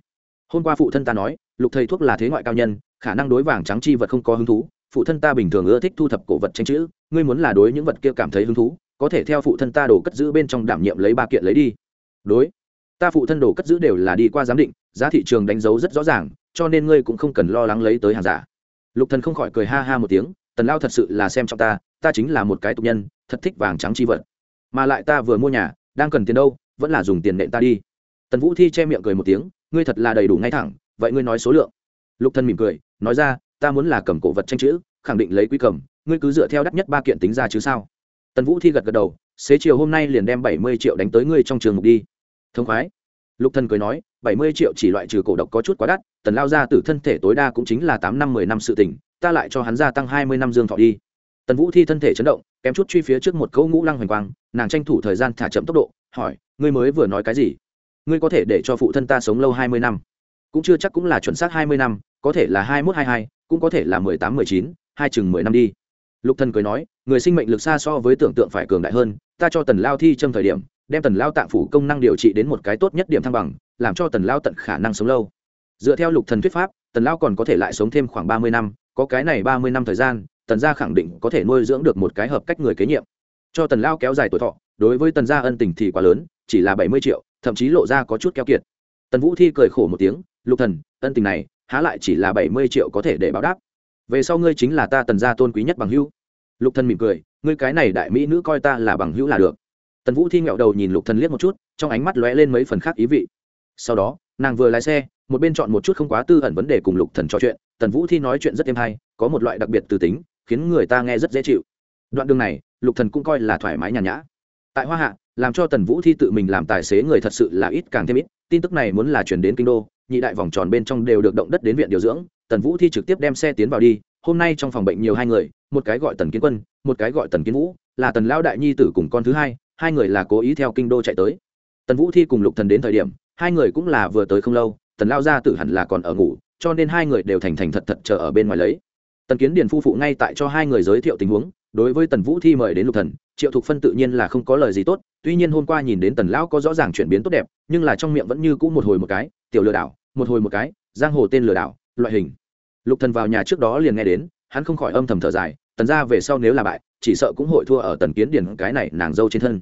Hôm qua phụ thân ta nói, lục thầy thuốc là thế ngoại cao nhân, khả năng đối vàng trắng chi vật không có hứng thú, phụ thân ta bình thường ưa thích thu thập cổ vật tranh chữ, ngươi muốn là đối những vật kia cảm thấy hứng thú, có thể theo phụ thân ta đổ cất giữ bên trong đảm nhiệm lấy ba kiện lấy đi. Đối. Ta phụ thân đồ cất giữ đều là đi qua giám định, giá thị trường đánh dấu rất rõ ràng, cho nên ngươi cũng không cần lo lắng lấy tới hàng giả lục thần không khỏi cười ha ha một tiếng, tần lao thật sự là xem trọng ta ta chính là một cái tục nhân, thật thích vàng trắng chi vật. Mà lại ta vừa mua nhà, đang cần tiền đâu, vẫn là dùng tiền nện ta đi. Tần vũ thi che miệng cười một tiếng, ngươi thật là đầy đủ ngay thẳng, vậy ngươi nói số lượng. Lục thần mỉm cười, nói ra, ta muốn là cầm cổ vật tranh chữ, khẳng định lấy quý cầm, ngươi cứ dựa theo đắt nhất ba kiện tính ra chứ sao? Tần vũ thi gật gật đầu, xế chiều hôm nay liền đem bảy mươi triệu đánh tới ngươi trong trường mục đi. Thông khoái. Lục thần cười nói bảy mươi triệu chỉ loại trừ cổ độc có chút quá đắt, tần lao ra từ thân thể tối đa cũng chính là tám năm mười năm sự tỉnh ta lại cho hắn gia tăng hai mươi năm dương thọ đi. Tần vũ thi thân thể chấn động, kém chút truy phía trước một câu ngũ lăng hoành quang, nàng tranh thủ thời gian thả chậm tốc độ, hỏi, ngươi mới vừa nói cái gì? Ngươi có thể để cho phụ thân ta sống lâu hai mươi năm? Cũng chưa chắc cũng là chuẩn xác hai mươi năm, có thể là hai mốt hai hai, cũng có thể là mười tám, mười chín, hai chừng mười năm đi. Lục thần cười nói, người sinh mệnh lực xa so với tưởng tượng phải cường đại hơn, ta cho tần lao thi trong thời điểm, đem tần lao tạng phủ công năng điều trị đến một cái tốt nhất điểm thăng bằng làm cho tần lao tận khả năng sống lâu. Dựa theo lục thần thuyết pháp, tần lao còn có thể lại sống thêm khoảng ba mươi năm, có cái này ba mươi năm thời gian, tần gia khẳng định có thể nuôi dưỡng được một cái hợp cách người kế nhiệm. Cho tần lao kéo dài tuổi thọ, đối với tần gia ân tình thì quá lớn, chỉ là bảy mươi triệu, thậm chí lộ ra có chút keo kiệt. Tần vũ thi cười khổ một tiếng, lục thần, ân tình này, há lại chỉ là bảy mươi triệu có thể để báo đáp. Về sau ngươi chính là ta tần gia tôn quý nhất bằng hữu. Lục thần mỉm cười, ngươi cái này đại mỹ nữ coi ta là bằng hữu là được. Tần vũ thi nghẹo đầu nhìn lục thần liếc một chút, trong ánh mắt lóe lên mấy phần khác ý vị sau đó, nàng vừa lái xe, một bên chọn một chút không quá tư ẩn vấn đề cùng lục thần trò chuyện, tần vũ thi nói chuyện rất êm hay, có một loại đặc biệt từ tính, khiến người ta nghe rất dễ chịu. Đoạn đường này, lục thần cũng coi là thoải mái nhàn nhã. Tại hoa hạ, làm cho tần vũ thi tự mình làm tài xế người thật sự là ít càng thêm ít, tin tức này muốn là chuyển đến kinh đô, nhị đại vòng tròn bên trong đều được động đất đến viện điều dưỡng, tần vũ thi trực tiếp đem xe tiến vào đi, hôm nay trong phòng bệnh nhiều hai người, một cái gọi tần kiến quân, một cái gọi tần kiến vũ, là tần lão đại nhi tử cùng con thứ hai hai người là cố ý theo kinh đô chạy tới. Tần vũ thi cùng lục thần đến thời điểm hai người cũng là vừa tới không lâu, tần lao gia tử hẳn là còn ở ngủ, cho nên hai người đều thành thành thật thật chờ ở bên ngoài lấy. Tần kiến điền phu phụ ngay tại cho hai người giới thiệu tình huống, đối với tần vũ thi mời đến lục thần, triệu thục phân tự nhiên là không có lời gì tốt, tuy nhiên hôm qua nhìn đến tần lão có rõ ràng chuyển biến tốt đẹp, nhưng là trong miệng vẫn như cũ một hồi một cái, tiểu lừa đảo, một hồi một cái, giang hồ tên lừa đảo, loại hình. Lục thần vào nhà trước đó liền nghe đến, hắn không khỏi âm thầm thở dài, tần ra về sau nếu là bại, chỉ sợ cũng hội thua ở tần kiến điền cái này nàng dâu trên thân.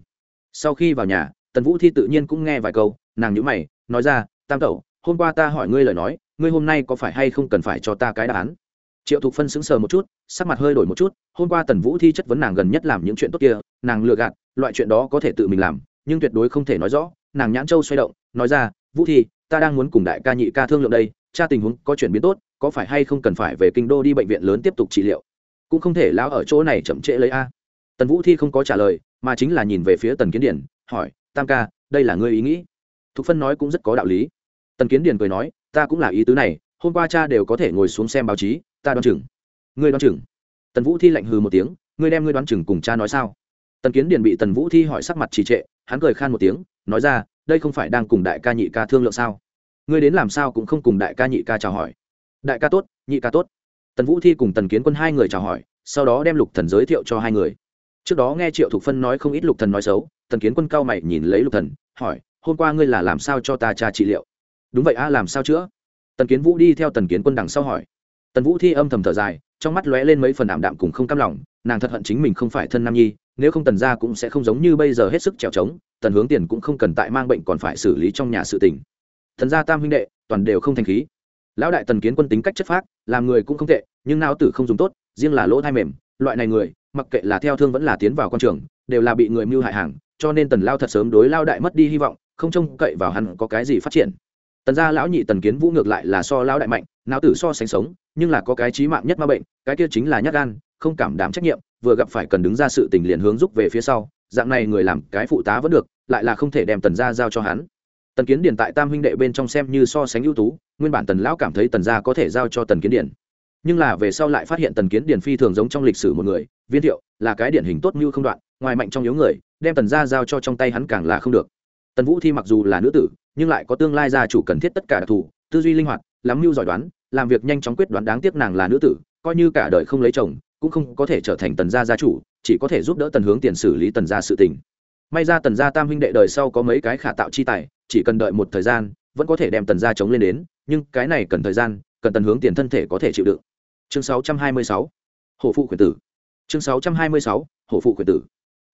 Sau khi vào nhà, tần vũ thi tự nhiên cũng nghe vài câu nàng nhữ mày, nói ra, tam tẩu, hôm qua ta hỏi ngươi lời nói, ngươi hôm nay có phải hay không cần phải cho ta cái đáp án? Triệu thục phân sững sờ một chút, sắc mặt hơi đổi một chút, hôm qua tần vũ thi chất vấn nàng gần nhất làm những chuyện tốt kia, nàng lừa gạt, loại chuyện đó có thể tự mình làm, nhưng tuyệt đối không thể nói rõ. Nàng nhãn châu xoay động, nói ra, vũ thi, ta đang muốn cùng đại ca nhị ca thương lượng đây, cha tình huống có chuyển biến tốt, có phải hay không cần phải về kinh đô đi bệnh viện lớn tiếp tục trị liệu? Cũng không thể lão ở chỗ này chậm trễ lấy a. Tần vũ thi không có trả lời, mà chính là nhìn về phía tần kiến điển, hỏi, tam ca, đây là ngươi ý nghĩ? Thục phân nói cũng rất có đạo lý. Tần kiến Điền cười nói, ta cũng là ý tứ này, hôm qua cha đều có thể ngồi xuống xem báo chí, ta đoán chừng. Ngươi đoán chừng? Tần vũ thi lạnh hừ một tiếng, ngươi đem ngươi đoán chừng cùng cha nói sao? Tần kiến điền bị tần vũ thi hỏi sắc mặt trì trệ, hắn cười khan một tiếng, nói ra, đây không phải đang cùng đại ca nhị ca thương lượng sao? Ngươi đến làm sao cũng không cùng đại ca nhị ca chào hỏi. Đại ca tốt, nhị ca tốt. Tần vũ thi cùng tần kiến quân hai người chào hỏi, sau đó đem lục thần giới thiệu cho hai người. Trước đó nghe triệu thục phân nói không ít lục thần nói xấu, tần kiến quân cao mày nhìn lấy lục thần, hỏi hôm qua ngươi là làm sao cho ta cha trị liệu? Đúng vậy a làm sao chữa? Tần kiến vũ đi theo tần kiến quân đằng sau hỏi. Tần vũ thi âm thầm thở dài, trong mắt lóe lên mấy phần ảm đạm cùng không cam lòng, nàng thật hận chính mình không phải thân nam nhi, nếu không tần ra cũng sẽ không giống như bây giờ hết sức trèo trống, tần hướng tiền cũng không cần tại mang bệnh còn phải xử lý trong nhà sự tình. Thần gia tam huynh đệ, toàn đều không thành khí. Lão đại tần kiến quân tính cách chất phác, làm người cũng không tệ, nhưng não tử không dùng tốt, riêng là lỗ thai mềm, loại này người, mặc kệ là theo thương vẫn là tiến vào con trường, đều là bị người mưu hại hàng, cho nên tần lao thật sớm đối lao đại mất đi hy vọng không trông cậy vào hắn có cái gì phát triển. Tần gia lão nhị tần kiến vũ ngược lại là so lão đại mạnh, não tử so sánh sống, nhưng là có cái trí mạng nhất ma bệnh, cái kia chính là nhát gan, không cảm đảm trách nhiệm, vừa gặp phải cần đứng ra sự tình liền hướng giúp về phía sau, dạng này người làm cái phụ tá vẫn được, lại là không thể đem tần gia giao cho hắn. Tần kiến điển tại tam huynh đệ bên trong xem như so sánh ưu tú, nguyên bản tần lão cảm thấy tần gia có thể giao cho tần kiến điển nhưng là về sau lại phát hiện tần kiến điển phi thường giống trong lịch sử một người, viên thiệu, là cái điển hình tốt như không đoạn, ngoài mạnh trong yếu người, đem tần gia giao cho trong tay hắn càng là không được tần vũ thi mặc dù là nữ tử, nhưng lại có tương lai gia chủ cần thiết tất cả đặc thù, tư duy linh hoạt, lắm mưu giỏi đoán, làm việc nhanh chóng quyết đoán đáng tiếc nàng là nữ tử, coi như cả đời không lấy chồng, cũng không có thể trở thành tần gia gia chủ, chỉ có thể giúp đỡ tần hướng tiền xử lý tần gia sự tình. May ra tần gia tam huynh đệ đời sau có mấy cái khả tạo chi tài, chỉ cần đợi một thời gian, vẫn có thể đem tần gia chống lên đến, nhưng cái này cần thời gian, cần tần hướng tiền thân thể có thể chịu đựng. Chương 626 hổ phụ quyền tử. Chương 626 hổ phụ quyền tử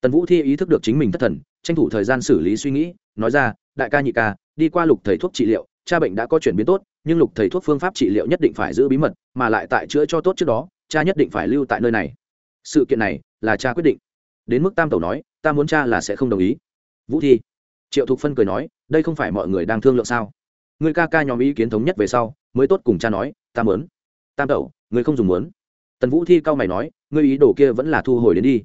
tần vũ thi ý thức được chính mình thất thần, tranh thủ thời gian xử lý suy nghĩ, nói ra, đại ca nhị ca, đi qua lục thầy thuốc trị liệu, cha bệnh đã có chuyển biến tốt, nhưng lục thầy thuốc phương pháp trị liệu nhất định phải giữ bí mật, mà lại tại chữa cho tốt trước đó, cha nhất định phải lưu tại nơi này. Sự kiện này là cha quyết định. Đến mức tam tẩu nói, ta muốn cha là sẽ không đồng ý. Vũ thi, triệu thục phân cười nói, đây không phải mọi người đang thương lượng sao? Người ca ca nhóm ý kiến thống nhất về sau, mới tốt cùng cha nói, ta mớn tam tẩu, người không dùng muốn. Tần vũ thi cao mày nói, ngươi ý đồ kia vẫn là thu hồi đến đi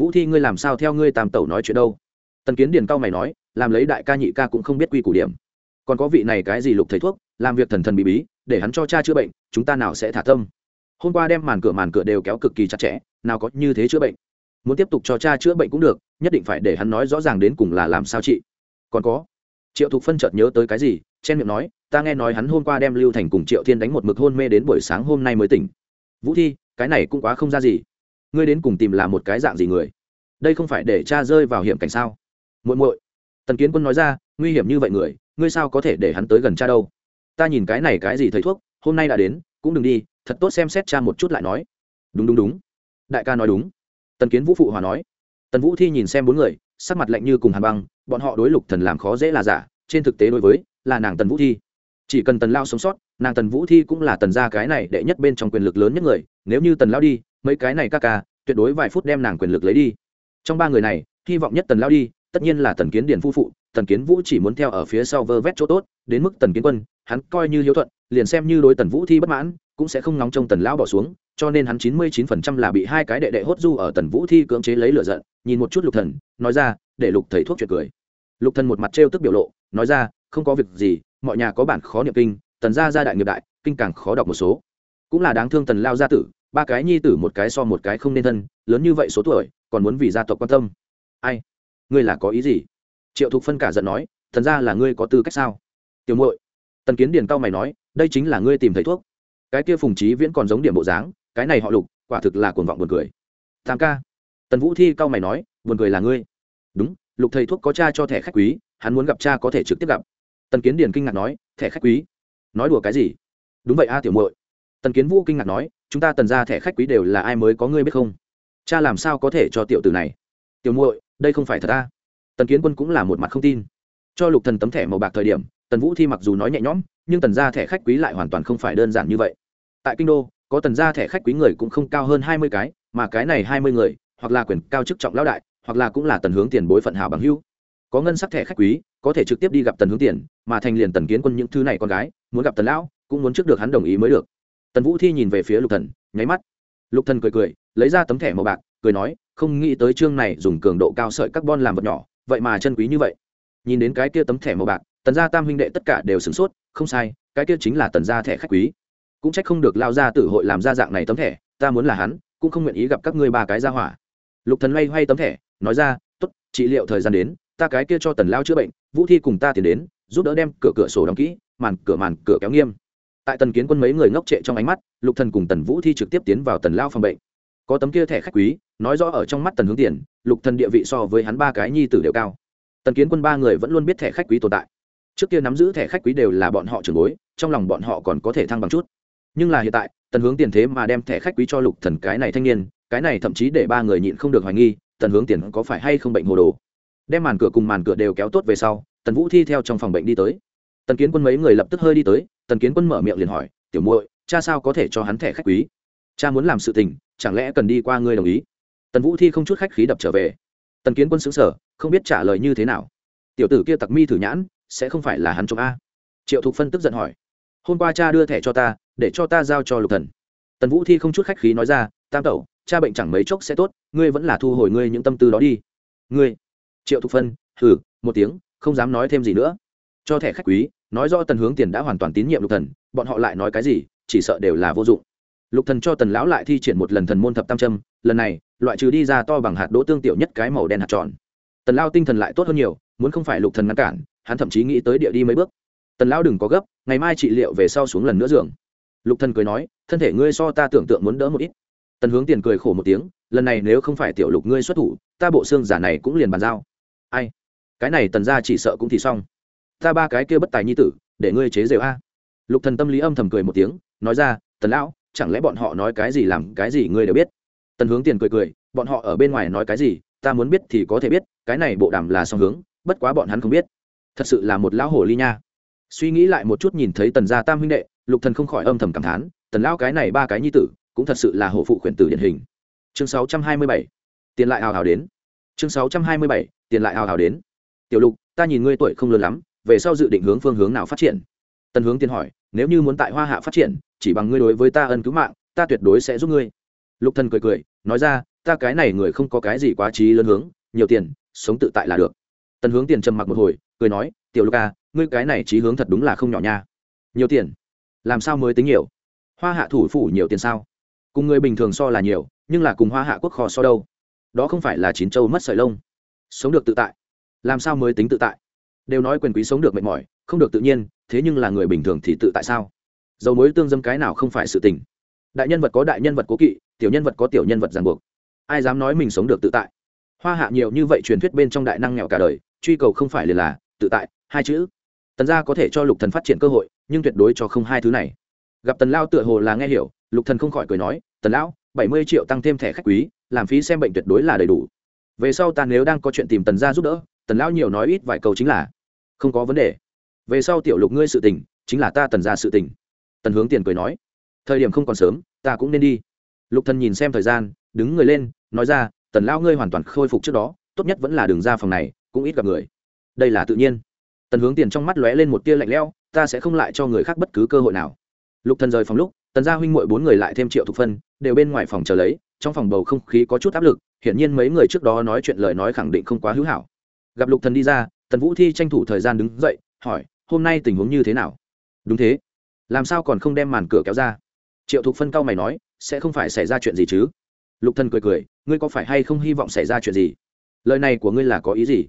vũ thi, ngươi làm sao theo ngươi tam tẩu nói chuyện đâu? Tần kiến điền cao mày nói, làm lấy đại ca nhị ca cũng không biết quy củ điểm. Còn có vị này cái gì lục thầy thuốc, làm việc thần thần bí bí, để hắn cho cha chữa bệnh, chúng ta nào sẽ thả tâm? Hôm qua đem màn cửa màn cửa đều kéo cực kỳ chặt chẽ, nào có như thế chữa bệnh? Muốn tiếp tục cho cha chữa bệnh cũng được, nhất định phải để hắn nói rõ ràng đến cùng là làm sao chị. Còn có, triệu thục phân chợt nhớ tới cái gì, chen miệng nói, ta nghe nói hắn hôm qua đem lưu thành cùng triệu thiên đánh một mực hôn mê đến buổi sáng hôm nay mới tỉnh. Vũ thi, cái này cũng quá không ra gì ngươi đến cùng tìm là một cái dạng gì người? Đây không phải để cha rơi vào hiểm cảnh sao? Muội muội, tần kiến quân nói ra, nguy hiểm như vậy người, ngươi sao có thể để hắn tới gần cha đâu? Ta nhìn cái này cái gì thầy thuốc, hôm nay đã đến, cũng đừng đi, thật tốt xem xét cha một chút lại nói. Đúng đúng đúng. Đại ca nói đúng. Tần kiến vũ phụ hòa nói. Tần vũ thi nhìn xem bốn người, sắc mặt lạnh như cùng hàn băng, bọn họ đối lục thần làm khó dễ là giả, trên thực tế đối với, là nàng tần vũ thi. Chỉ cần tần lao sống sót, nàng tần vũ thi cũng là tần gia cái này đệ nhất bên trong quyền lực lớn nhất người, nếu như tần lao đi mấy cái này ca ca, tuyệt đối vài phút đem nàng quyền lực lấy đi. Trong ba người này, hy vọng nhất tần lao đi, tất nhiên là tần kiến điển phu phụ, tần kiến vũ chỉ muốn theo ở phía sau vơ vét chỗ tốt, đến mức tần kiến quân, hắn coi như hiếu thuận, liền xem như đối tần vũ thi bất mãn, cũng sẽ không nóng trong tần lão bỏ xuống, cho nên hắn chín mươi chín phần trăm là bị hai cái đệ đệ hốt du ở tần vũ thi cưỡng chế lấy lửa giận, nhìn một chút lục thần, nói ra, để lục thầy thuốc chuyện cười. Lục thần một mặt trêu tức biểu lộ, nói ra, không có việc gì, mọi nhà có bản khó niệm kinh, tần gia gia đại nghiệp đại, kinh càng khó đọc một số. Cũng là đáng thương tần lao gia tử ba cái nhi tử một cái so một cái không nên thân, lớn như vậy số tuổi, còn muốn vì gia tộc quan tâm. Ai? Ngươi là có ý gì? Triệu thục phân cả giận nói, thần ra là ngươi có tư cách sao? Tiểu muội. Tần kiến điền cao mày nói, đây chính là ngươi tìm thấy thuốc. Cái kia phùng trí viễn còn giống điểm bộ dáng, cái này họ lục, quả thực là cuồng vọng buồn cười. Tam ca. Tần vũ thi cao mày nói, buồn cười là ngươi. Đúng, lục thầy thuốc có cha cho thẻ khách quý, hắn muốn gặp cha có thể trực tiếp gặp. Tần kiến điền kinh ngạc nói, thẻ khách quý? Nói đùa cái gì? Đúng vậy a, tiểu muội. Tần kiến vũ kinh ngạc nói chúng ta tần ra thẻ khách quý đều là ai mới có ngươi biết không? Cha làm sao có thể cho tiểu tử này? Tiểu muội, đây không phải thật ta. tần kiến quân cũng là một mặt không tin. Cho lục thần tấm thẻ màu bạc thời điểm, tần vũ thi mặc dù nói nhẹ nhõm, nhưng tần gia thẻ khách quý lại hoàn toàn không phải đơn giản như vậy. Tại kinh đô, có tần gia thẻ khách quý người cũng không cao hơn hai mươi cái, mà cái này hai mươi người, hoặc là quyền cao chức trọng lão đại, hoặc là cũng là tần hướng tiền bối phận hảo bằng hưu. có ngân sắc thẻ khách quý, có thể trực tiếp đi gặp tần hướng tiền, mà thành liền tần kiến quân những thứ này con gái, muốn gặp tần lão, cũng muốn trước được hắn đồng ý mới được tần vũ thi nhìn về phía lục thần, nháy mắt. Lục thần cười cười, lấy ra tấm thẻ màu bạc, cười nói, không nghĩ tới chương này dùng cường độ cao sợi carbon làm vật nhỏ, vậy mà chân quý như vậy. Nhìn đến cái kia tấm thẻ màu bạc, tần gia tam huynh đệ tất cả đều sửng sốt, không sai, cái kia chính là tần gia thẻ khách quý. Cũng trách không được lao ra tử hội làm ra dạng này tấm thẻ, ta muốn là hắn, cũng không nguyện ý gặp các ngươi ba cái ra hỏa. Lục thần loay hoay tấm thẻ, nói ra, tốt, trị liệu thời gian đến, ta cái kia cho tần lao chữa bệnh, vũ thi cùng ta tiền đến, giúp đỡ đem cửa cửa sổ đóng kỹ, màn cửa màn cửa kéo nghiêm tại tần kiến quân mấy người ngốc trệ trong ánh mắt, lục thần cùng tần vũ thi trực tiếp tiến vào tần lao phòng bệnh. Có tấm kia thẻ khách quý, nói rõ ở trong mắt tần hướng tiền, lục thần địa vị so với hắn ba cái nhi tử đều cao. Tần kiến quân ba người vẫn luôn biết thẻ khách quý tồn tại. Trước kia nắm giữ thẻ khách quý đều là bọn họ trưởng bối, trong lòng bọn họ còn có thể thăng bằng chút. Nhưng là hiện tại, tần hướng tiền thế mà đem thẻ khách quý cho lục thần cái này thanh niên, cái này thậm chí để ba người nhịn không được hoài nghi, tần hướng tiền có phải hay không bệnh hồ đồ. Đem màn cửa cùng màn cửa đều kéo tốt về sau, tần vũ thi theo trong phòng bệnh đi tới tần kiến quân mấy người lập tức hơi đi tới, tần kiến quân mở miệng liền hỏi, tiểu muội, cha sao có thể cho hắn thẻ khách quý? Cha muốn làm sự tình, chẳng lẽ cần đi qua ngươi đồng ý? Tần vũ thi không chút khách khí đập trở về. Tần kiến quân xứng sở không biết trả lời như thế nào. Tiểu tử kia tặc mi thử nhãn, sẽ không phải là hắn trộm a. Triệu thục phân tức giận hỏi, hôm qua cha đưa thẻ cho ta, để cho ta giao cho lục thần. Tần vũ thi không chút khách khí nói ra, tam tẩu, cha bệnh chẳng mấy chốc sẽ tốt, ngươi vẫn là thu hồi ngươi những tâm tư đó đi. Ngươi? Triệu thục phân, hừ, một tiếng, không dám nói thêm gì nữa cho thẻ khách quý, nói rõ tần hướng tiền đã hoàn toàn tín nhiệm lục thần, bọn họ lại nói cái gì, chỉ sợ đều là vô dụng. Lục thần cho tần lão lại thi triển một lần thần môn thập tam trâm lần này, loại trừ đi ra to bằng hạt đỗ tương tiểu nhất cái màu đen hạt tròn. Tần lao tinh thần lại tốt hơn nhiều, muốn không phải lục thần ngăn cản, hắn thậm chí nghĩ tới địa đi mấy bước. Tần lão đừng có gấp, ngày mai trị liệu về sau xuống lần nữa giường. Lục thần cười nói, thân thể ngươi so ta tưởng tượng muốn đỡ một ít. Tần hướng tiền cười khổ một tiếng, lần này nếu không phải tiểu lục ngươi xuất thủ, ta bộ xương giả này cũng liền bàn giao. Ai? Cái này tần gia chỉ sợ cũng thì xong ta ba cái kia bất tài nhi tử, để ngươi chế rêu a. Lục thần tâm lý âm thầm cười một tiếng, nói ra, tần lão, chẳng lẽ bọn họ nói cái gì làm cái gì ngươi đều biết? Tần hướng tiền cười cười, bọn họ ở bên ngoài nói cái gì, ta muốn biết thì có thể biết, cái này bộ đàm là song hướng, bất quá bọn hắn không biết. Thật sự là một lão hồ ly nha. Suy nghĩ lại một chút nhìn thấy tần gia tam huynh đệ, lục thần không khỏi âm thầm cảm thán, tần lão cái này ba cái nhi tử, cũng thật sự là hổ phụ khuyển tử điển hình. Chương 627 tiền lại hào hào đến. Chương 627 tiền lại hào hào đến. Tiểu lục, ta nhìn ngươi tuổi không lớn lắm về sau dự định hướng phương hướng nào phát triển? Tần hướng tiên hỏi, nếu như muốn tại hoa hạ phát triển, chỉ bằng ngươi đối với ta ân cứu mạng, ta tuyệt đối sẽ giúp ngươi. Lục thần cười cười, nói ra, ta cái này người không có cái gì quá trí lớn hướng, nhiều tiền, sống tự tại là được. Tần hướng tiền trầm mặc một hồi, cười nói, tiểu lục ca ngươi cái này trí hướng thật đúng là không nhỏ nha. Nhiều tiền? Làm sao mới tính nhiều? Hoa hạ thủ phủ nhiều tiền sao? Cùng người bình thường so là nhiều, nhưng là cùng hoa hạ quốc kho so đâu? Đó không phải là chín châu mất sợi lông. Sống được tự tại. Làm sao mới tính tự tại? Đều nói quyền quý sống được mệt mỏi, không được tự nhiên, thế nhưng là người bình thường thì tự tại sao? Dầu mối tương dâm cái nào không phải sự tình. Đại nhân vật có đại nhân vật cố kỵ, tiểu nhân vật có tiểu nhân vật ràng buộc. Ai dám nói mình sống được tự tại? Hoa hạ nhiều như vậy truyền thuyết bên trong đại năng nghèo cả đời, truy cầu không phải liền là tự tại, hai chữ. Tần gia có thể cho lục thần phát triển cơ hội, nhưng tuyệt đối cho không hai thứ này. Gặp tần lao tựa hồ là nghe hiểu, lục thần không khỏi cười nói, tần lão, bảy mươi triệu tăng thêm thẻ khách quý, làm phí xem bệnh tuyệt đối là đầy đủ. Về sau ta nếu đang có chuyện tìm tần gia giúp đỡ, tần lão nhiều nói ít vài câu chính là không có vấn đề. Về sau tiểu lục ngươi sự tình, chính là ta tần gia sự tình. Tần hướng tiền cười nói. Thời điểm không còn sớm, ta cũng nên đi. Lục thần nhìn xem thời gian, đứng người lên, nói ra, tần lão ngươi hoàn toàn khôi phục trước đó, tốt nhất vẫn là đường ra phòng này, cũng ít gặp người. Đây là tự nhiên. Tần hướng tiền trong mắt lóe lên một tia lạnh lẽo, ta sẽ không lại cho người khác bất cứ cơ hội nào. Lục thần rời phòng lúc, tần gia huynh muội bốn người lại thêm triệu thục phân, đều bên ngoài phòng chờ lấy, trong phòng bầu không khí có chút áp lực, hiển nhiên mấy người trước đó nói chuyện lời nói khẳng định không quá hữu hảo. Gặp lục thần đi ra tần vũ thi tranh thủ thời gian đứng dậy, hỏi, hôm nay tình huống như thế nào? Đúng thế. Làm sao còn không đem màn cửa kéo ra? Triệu thục phân cao mày nói, sẽ không phải xảy ra chuyện gì chứ? Lục thần cười cười, ngươi có phải hay không hy vọng xảy ra chuyện gì? Lời này của ngươi là có ý gì?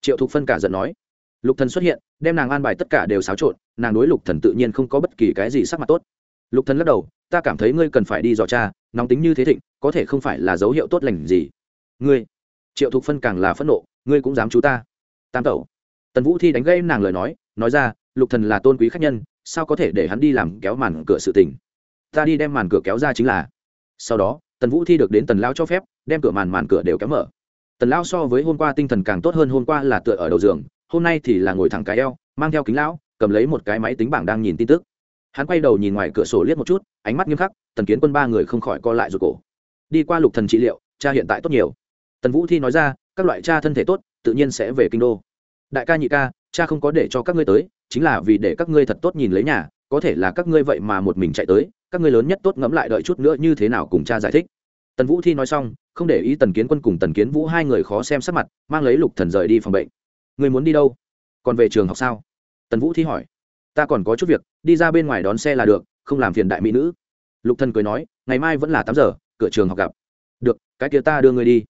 Triệu thục phân cả giận nói, lục thần xuất hiện, đem nàng an bài tất cả đều xáo trộn, nàng đối lục thần tự nhiên không có bất kỳ cái gì sắc mặt tốt. Lục thần lắc đầu, ta cảm thấy ngươi cần phải đi dò cha nóng tính như thế thịnh, có thể không phải là dấu hiệu tốt lành gì. Ngươi? Triệu thục phân càng là phẫn nộ, ngươi cũng dám chú ta? Tam tẩu. Tần vũ thi đánh gây nàng lời nói nói ra, lục thần là tôn quý khách nhân, sao có thể để hắn đi làm kéo màn cửa sự tình? Ta đi đem màn cửa kéo ra chính là. Sau đó, tần vũ thi được đến tần lao cho phép, đem cửa màn màn cửa đều kéo mở. Tần lao so với hôm qua tinh thần càng tốt hơn, hôm qua là tựa ở đầu giường, hôm nay thì là ngồi thẳng cái eo, mang theo kính lão, cầm lấy một cái máy tính bảng đang nhìn tin tức. Hắn quay đầu nhìn ngoài cửa sổ liếc một chút, ánh mắt nghiêm khắc, tần kiến quân ba người không khỏi co lại ruột cổ. Đi qua lục thần trị liệu, cha hiện tại tốt nhiều. Tần vũ thi nói ra, các loại cha thân thể tốt tự nhiên sẽ về kinh đô. Đại ca nhị ca, cha không có để cho các ngươi tới, chính là vì để các ngươi thật tốt nhìn lấy nhà, có thể là các ngươi vậy mà một mình chạy tới, các ngươi lớn nhất tốt ngẫm lại đợi chút nữa như thế nào cùng cha giải thích. Tần vũ thi nói xong, không để ý tần kiến quân cùng tần kiến vũ hai người khó xem sắc mặt, mang lấy lục thần rời đi phòng bệnh. Người muốn đi đâu? Còn về trường học sao? Tần vũ thi hỏi. Ta còn có chút việc, đi ra bên ngoài đón xe là được, không làm phiền đại mỹ nữ. Lục thần cười nói, ngày mai vẫn là tám giờ, cửa trường học gặp. Được, cái kia ta đưa người đi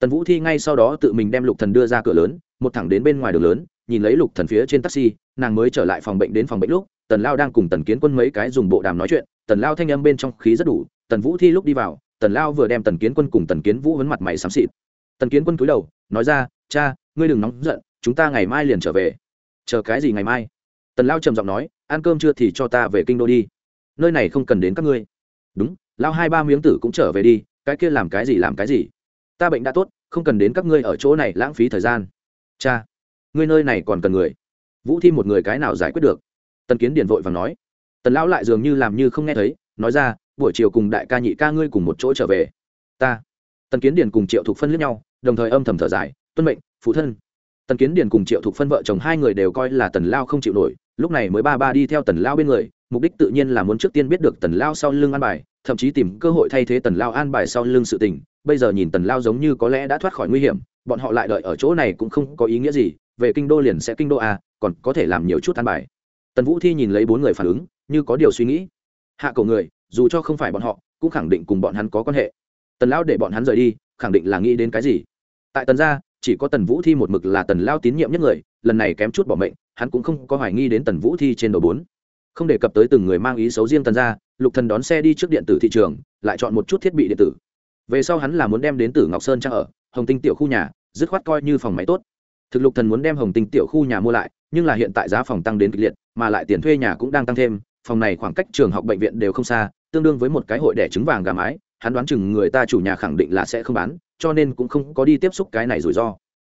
tần vũ thi ngay sau đó tự mình đem lục thần đưa ra cửa lớn, một thẳng đến bên ngoài đường lớn, nhìn lấy lục thần phía trên taxi, nàng mới trở lại phòng bệnh đến phòng bệnh lúc, tần lao đang cùng tần kiến quân mấy cái dùng bộ đàm nói chuyện, tần lao thanh âm bên trong khí rất đủ, tần vũ thi lúc đi vào, tần lao vừa đem tần kiến quân cùng tần kiến vũ vấn mặt mày xám xịt. Tần kiến quân cúi đầu, nói ra, cha, ngươi đừng nóng giận, chúng ta ngày mai liền trở về. Chờ cái gì ngày mai? Tần lao trầm giọng nói, ăn cơm chưa thì cho ta về kinh đô đi. Nơi này không cần đến các ngươi. Đúng, lao hai ba miếng tử cũng trở về đi, cái kia làm cái gì làm cái gì ta bệnh đã tốt, không cần đến các ngươi ở chỗ này lãng phí thời gian. Cha, ngươi nơi này còn cần người. Vũ thi một người cái nào giải quyết được? Tần kiến điền vội và nói. Tần lão lại dường như làm như không nghe thấy, nói ra, buổi chiều cùng đại ca nhị ca ngươi cùng một chỗ trở về. Ta. Tần kiến điền cùng triệu thục phân lướt nhau, đồng thời âm thầm thở dài, tuân mệnh, phụ thân. Tần kiến điền cùng triệu thục phân vợ chồng hai người đều coi là tần lao không chịu nổi, lúc này mới ba ba đi theo tần lao bên người, mục đích tự nhiên là muốn trước tiên biết được tần lao sau lưng an bài, thậm chí tìm cơ hội thay thế tần lao an bài sau lưng sự tình bây giờ nhìn tần lao giống như có lẽ đã thoát khỏi nguy hiểm bọn họ lại đợi ở chỗ này cũng không có ý nghĩa gì về kinh đô liền sẽ kinh đô a, còn có thể làm nhiều chút an bài. Tần vũ thi nhìn lấy bốn người phản ứng như có điều suy nghĩ. Hạ cầu người dù cho không phải bọn họ cũng khẳng định cùng bọn hắn có quan hệ. Tần lão để bọn hắn rời đi khẳng định là nghĩ đến cái gì? Tại tần gia chỉ có tần vũ thi một mực là tần lao tín nhiệm nhất người lần này kém chút bỏ mệnh hắn cũng không có hoài nghi đến tần vũ thi trên đầu bốn. Không đề cập tới từng người mang ý xấu riêng tần gia lục thần đón xe đi trước điện tử thị trường lại chọn một chút thiết bị điện tử về sau hắn là muốn đem đến tử ngọc sơn trang ở, hồng tinh tiểu khu nhà, dứt khoát coi như phòng máy tốt. Thực lục thần muốn đem hồng tinh tiểu khu nhà mua lại, nhưng là hiện tại giá phòng tăng đến kịch liệt, mà lại tiền thuê nhà cũng đang tăng thêm, phòng này khoảng cách trường học bệnh viện đều không xa, tương đương với một cái hội đẻ trứng vàng gà mái, hắn đoán chừng người ta chủ nhà khẳng định là sẽ không bán, cho nên cũng không có đi tiếp xúc cái này rủi ro.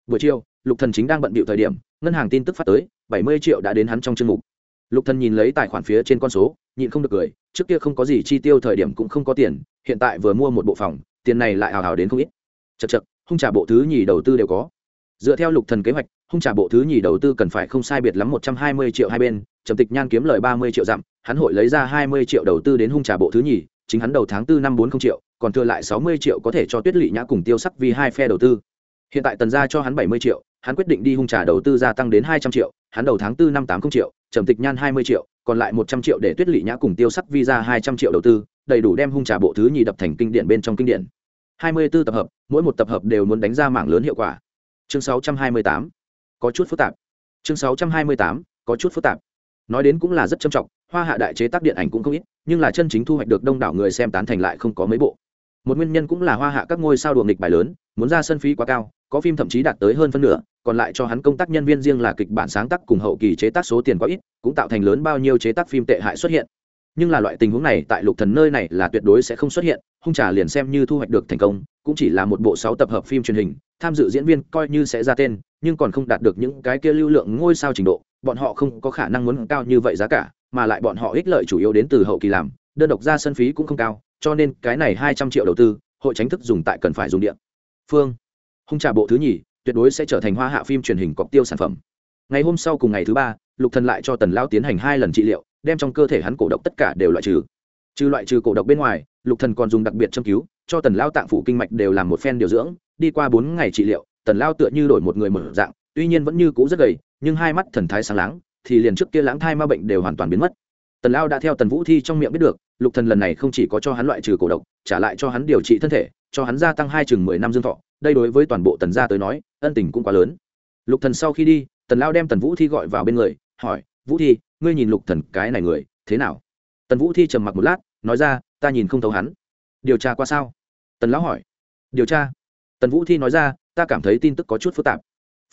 Buổi chiều, lục thần chính đang bận bịu thời điểm, ngân hàng tin tức phát tới, bảy mươi triệu đã đến hắn trong chương mục. Lục thần nhìn lấy tài khoản phía trên con số, nhịn không được cười, trước kia không có gì chi tiêu thời điểm cũng không có tiền, hiện tại vừa mua một bộ phòng tiền này lại hào hào đến không ít. Chật chật hung trả bộ thứ nhì đầu tư đều có. Dựa theo lục thần kế hoạch, hung trả bộ thứ nhì đầu tư cần phải không sai biệt lắm một trăm hai mươi triệu hai bên, trầm tịch nhan kiếm lời ba mươi triệu dặm, hắn hội lấy ra hai mươi triệu đầu tư đến hung trả bộ thứ nhì, chính hắn đầu tháng tư năm bốn không triệu, còn thừa lại sáu mươi triệu có thể cho tuyết lị nhã cùng tiêu sắc vì hai phe đầu tư. Hiện tại tần gia cho hắn bảy mươi triệu, hắn quyết định đi hung trả đầu tư gia tăng đến hai trăm triệu, hắn đầu tháng tư năm tám không triệu, trầm tịch nhan hai mươi triệu, còn lại một trăm triệu để tuyết lị nhã cùng tiêu sắc vi ra hai trăm triệu đầu tư đầy đủ đem hung trả bộ thứ nhì đập thành kinh điển bên trong kinh điển. Hai mươi 24 tập hợp, mỗi một tập hợp đều muốn đánh ra mảng lớn hiệu quả. Chương sáu trăm hai mươi tám, có chút phức tạp. Chương sáu trăm hai mươi tám, có chút phức tạp. Nói đến cũng là rất trầm trọng, hoa hạ đại chế tác điện ảnh cũng không ít, nhưng là chân chính thu hoạch được đông đảo người xem tán thành lại không có mấy bộ. Một nguyên nhân cũng là hoa hạ các ngôi sao đùa nghịch bài lớn, muốn ra sân phí quá cao, có phim thậm chí đạt tới hơn phân nửa, còn lại cho hắn công tác nhân viên riêng là kịch bản sáng tác cùng hậu kỳ chế tác số tiền quá ít, cũng tạo thành lớn bao nhiêu chế tác phim tệ hại xuất hiện nhưng là loại tình huống này tại lục thần nơi này là tuyệt đối sẽ không xuất hiện, hung trà liền xem như thu hoạch được thành công, cũng chỉ là một bộ sáu tập hợp phim truyền hình, tham dự diễn viên coi như sẽ ra tên, nhưng còn không đạt được những cái kia lưu lượng ngôi sao trình độ, bọn họ không có khả năng muốn cao như vậy giá cả, mà lại bọn họ ích lợi chủ yếu đến từ hậu kỳ làm, đơn độc ra sân phí cũng không cao, cho nên cái này hai trăm triệu đầu tư, hội tránh thức dùng tại cần phải dùng điện. Phương, hung trà bộ thứ nhì, tuyệt đối sẽ trở thành hoa hạ phim truyền hình cọc tiêu sản phẩm. Ngày hôm sau cùng ngày thứ ba, lục thần lại cho tần lão tiến hành hai lần trị liệu đem trong cơ thể hắn cổ độc tất cả đều loại trừ. Trừ loại trừ cổ độc bên ngoài, lục thần còn dùng đặc biệt châm cứu, cho tần lao tạng phủ kinh mạch đều làm một phen điều dưỡng, đi qua bốn ngày trị liệu, tần lao tựa như đổi một người mở dạng, tuy nhiên vẫn như cũ rất gầy, nhưng hai mắt thần thái sáng láng, thì liền trước kia lãng thai ma bệnh đều hoàn toàn biến mất. Tần lao đã theo tần vũ thi trong miệng biết được, lục thần lần này không chỉ có cho hắn loại trừ cổ độc, trả lại cho hắn điều trị thân thể, cho hắn gia tăng hai chừng mười năm dương thọ, đây đối với toàn bộ tần gia tới nói, ân tình cũng quá lớn. Lục thần sau khi đi, tần lao đem tần vũ thi gọi vào bên người, hỏi, vũ thi ngươi nhìn lục thần cái này người, thế nào? Tần vũ thi trầm mặc một lát, nói ra, ta nhìn không thấu hắn. Điều tra qua sao? Tần lão hỏi. Điều tra? Tần vũ thi nói ra, ta cảm thấy tin tức có chút phức tạp.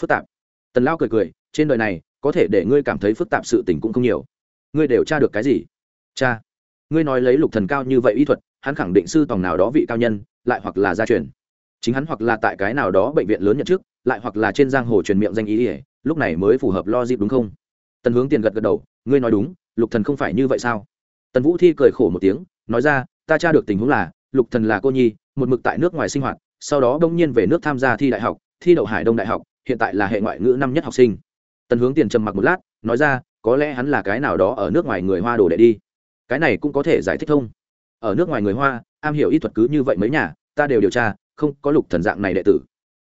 Phức tạp? Tần Lão cười cười, trên đời này, có thể để ngươi cảm thấy phức tạp sự tình cũng không nhiều. Ngươi đều tra được cái gì? Cha ngươi nói lấy lục thần cao như vậy y thuật, hắn khẳng định sư tòng nào đó vị cao nhân, lại hoặc là gia truyền. Chính hắn hoặc là tại cái nào đó bệnh viện lớn nhận trước lại hoặc là trên giang hồ truyền miệng danh ý ỉa lúc này mới phù hợp lo dịp đúng không? Tần hướng tiền gật gật đầu, ngươi nói đúng, lục thần không phải như vậy sao? Tần vũ thi cười khổ một tiếng, nói ra, ta tra được tình huống là, lục thần là cô nhi, một mực tại nước ngoài sinh hoạt, sau đó đông nhiên về nước tham gia thi đại học, thi đậu hải đông đại học, hiện tại là hệ ngoại ngữ năm nhất học sinh. Tần hướng tiền trầm mặc một lát, nói ra, có lẽ hắn là cái nào đó ở nước ngoài người hoa đồ đệ đi. Cái này cũng có thể giải thích thông ở nước ngoài người hoa, am hiểu y thuật cứ như vậy mấy nhà, ta đều điều tra, không có lục thần dạng này đệ tử.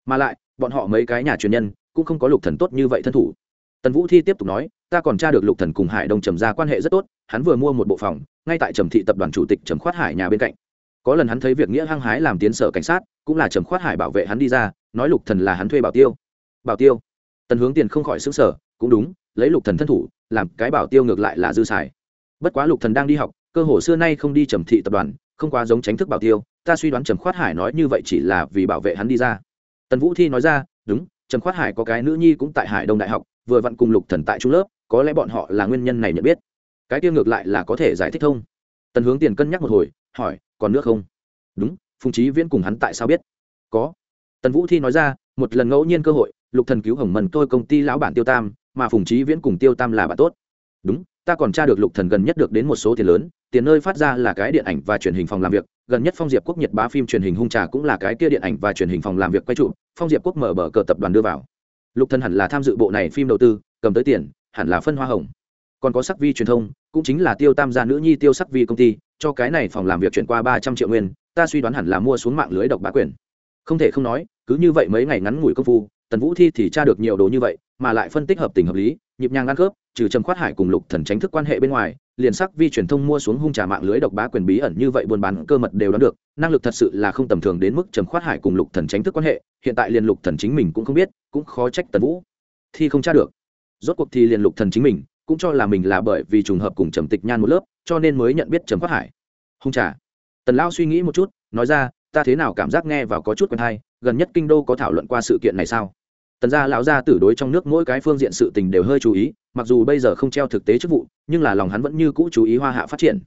Mà lại, bọn họ mấy cái nhà truyền nhân, cũng không có lục thần tốt như vậy thân thủ. Tần vũ thi tiếp tục nói ta còn tra được lục thần cùng hải đông trầm ra quan hệ rất tốt, hắn vừa mua một bộ phòng, ngay tại trầm thị tập đoàn chủ tịch trầm khoát hải nhà bên cạnh. Có lần hắn thấy việc nghĩa hăng hái làm tiến sở cảnh sát, cũng là trầm khoát hải bảo vệ hắn đi ra, nói lục thần là hắn thuê bảo tiêu. Bảo tiêu? Tần hướng tiền không khỏi xứng sở cũng đúng, lấy lục thần thân thủ, làm cái bảo tiêu ngược lại là dư xài. Bất quá lục thần đang đi học, cơ hồ xưa nay không đi trầm thị tập đoàn, không quá giống tránh thức bảo tiêu, ta suy đoán trầm khoát hải nói như vậy chỉ là vì bảo vệ hắn đi ra. Tần vũ thi nói ra, đúng, trầm khoát hải có cái nữ nhi cũng tại hải đông đại học, vừa vặn cùng lục thần tại trung lớp có lẽ bọn họ là nguyên nhân này nhận biết. Cái tiêu ngược lại là có thể giải thích thông. Tần hướng tiền cân nhắc một hồi, hỏi, còn nước không? Đúng, phùng trí viễn cùng hắn tại sao biết? Có. Tần vũ thi nói ra, một lần ngẫu nhiên cơ hội, lục thần cứu hồng mần tôi công ty lão bản tiêu tam, mà phùng trí viễn cùng tiêu tam là bạn tốt. Đúng, ta còn tra được lục thần gần nhất được đến một số tiền lớn, tiền nơi phát ra là cái điện ảnh và truyền hình phòng làm việc, gần nhất phong diệp quốc nhật bá phim truyền hình hung trà cũng là cái kia điện ảnh và truyền hình phòng làm việc quay trụ, phong diệp quốc mở bờ cờ tập đoàn đưa vào. Lục thần hẳn là tham dự bộ này phim đầu tư, cầm tới tiền hẳn là phân hoa hồng. Còn có sắc vi truyền thông, cũng chính là tiêu tam gia nữ nhi tiêu sắc vi công ty, cho cái này phòng làm việc chuyển qua ba trăm triệu nguyên, ta suy đoán hẳn là mua xuống mạng lưới độc bá quyền. Không thể không nói, cứ như vậy mấy ngày ngắn ngủi công phu, tần vũ thi thì tra được nhiều đồ như vậy, mà lại phân tích hợp tình hợp lý, nhịp nhàng ăn khớp, trừ trầm khoát hải cùng lục thần tránh thức quan hệ bên ngoài, liền sắc vi truyền thông mua xuống hung trà mạng lưới độc bá quyền bí ẩn như vậy buôn bán cơ mật đều đoán được, năng lực thật sự là không tầm thường đến mức trầm khoát hải cùng lục thần tránh thức quan hệ, hiện tại liền lục thần chính mình cũng không biết, cũng khó trách tần vũ thi không tra được rốt cuộc thì liền lục thần chính mình, cũng cho là mình là bởi vì trùng hợp cùng trầm tịch nhan một lớp, cho nên mới nhận biết trầm khoát hải. Hung trà. Tần lao suy nghĩ một chút, nói ra, ta thế nào cảm giác nghe vào có chút quen hay, gần nhất kinh đô có thảo luận qua sự kiện này sao? Tần gia lão gia tử đối trong nước mỗi cái phương diện sự tình đều hơi chú ý, mặc dù bây giờ không treo thực tế chức vụ, nhưng là lòng hắn vẫn như cũ chú ý hoa hạ phát triển.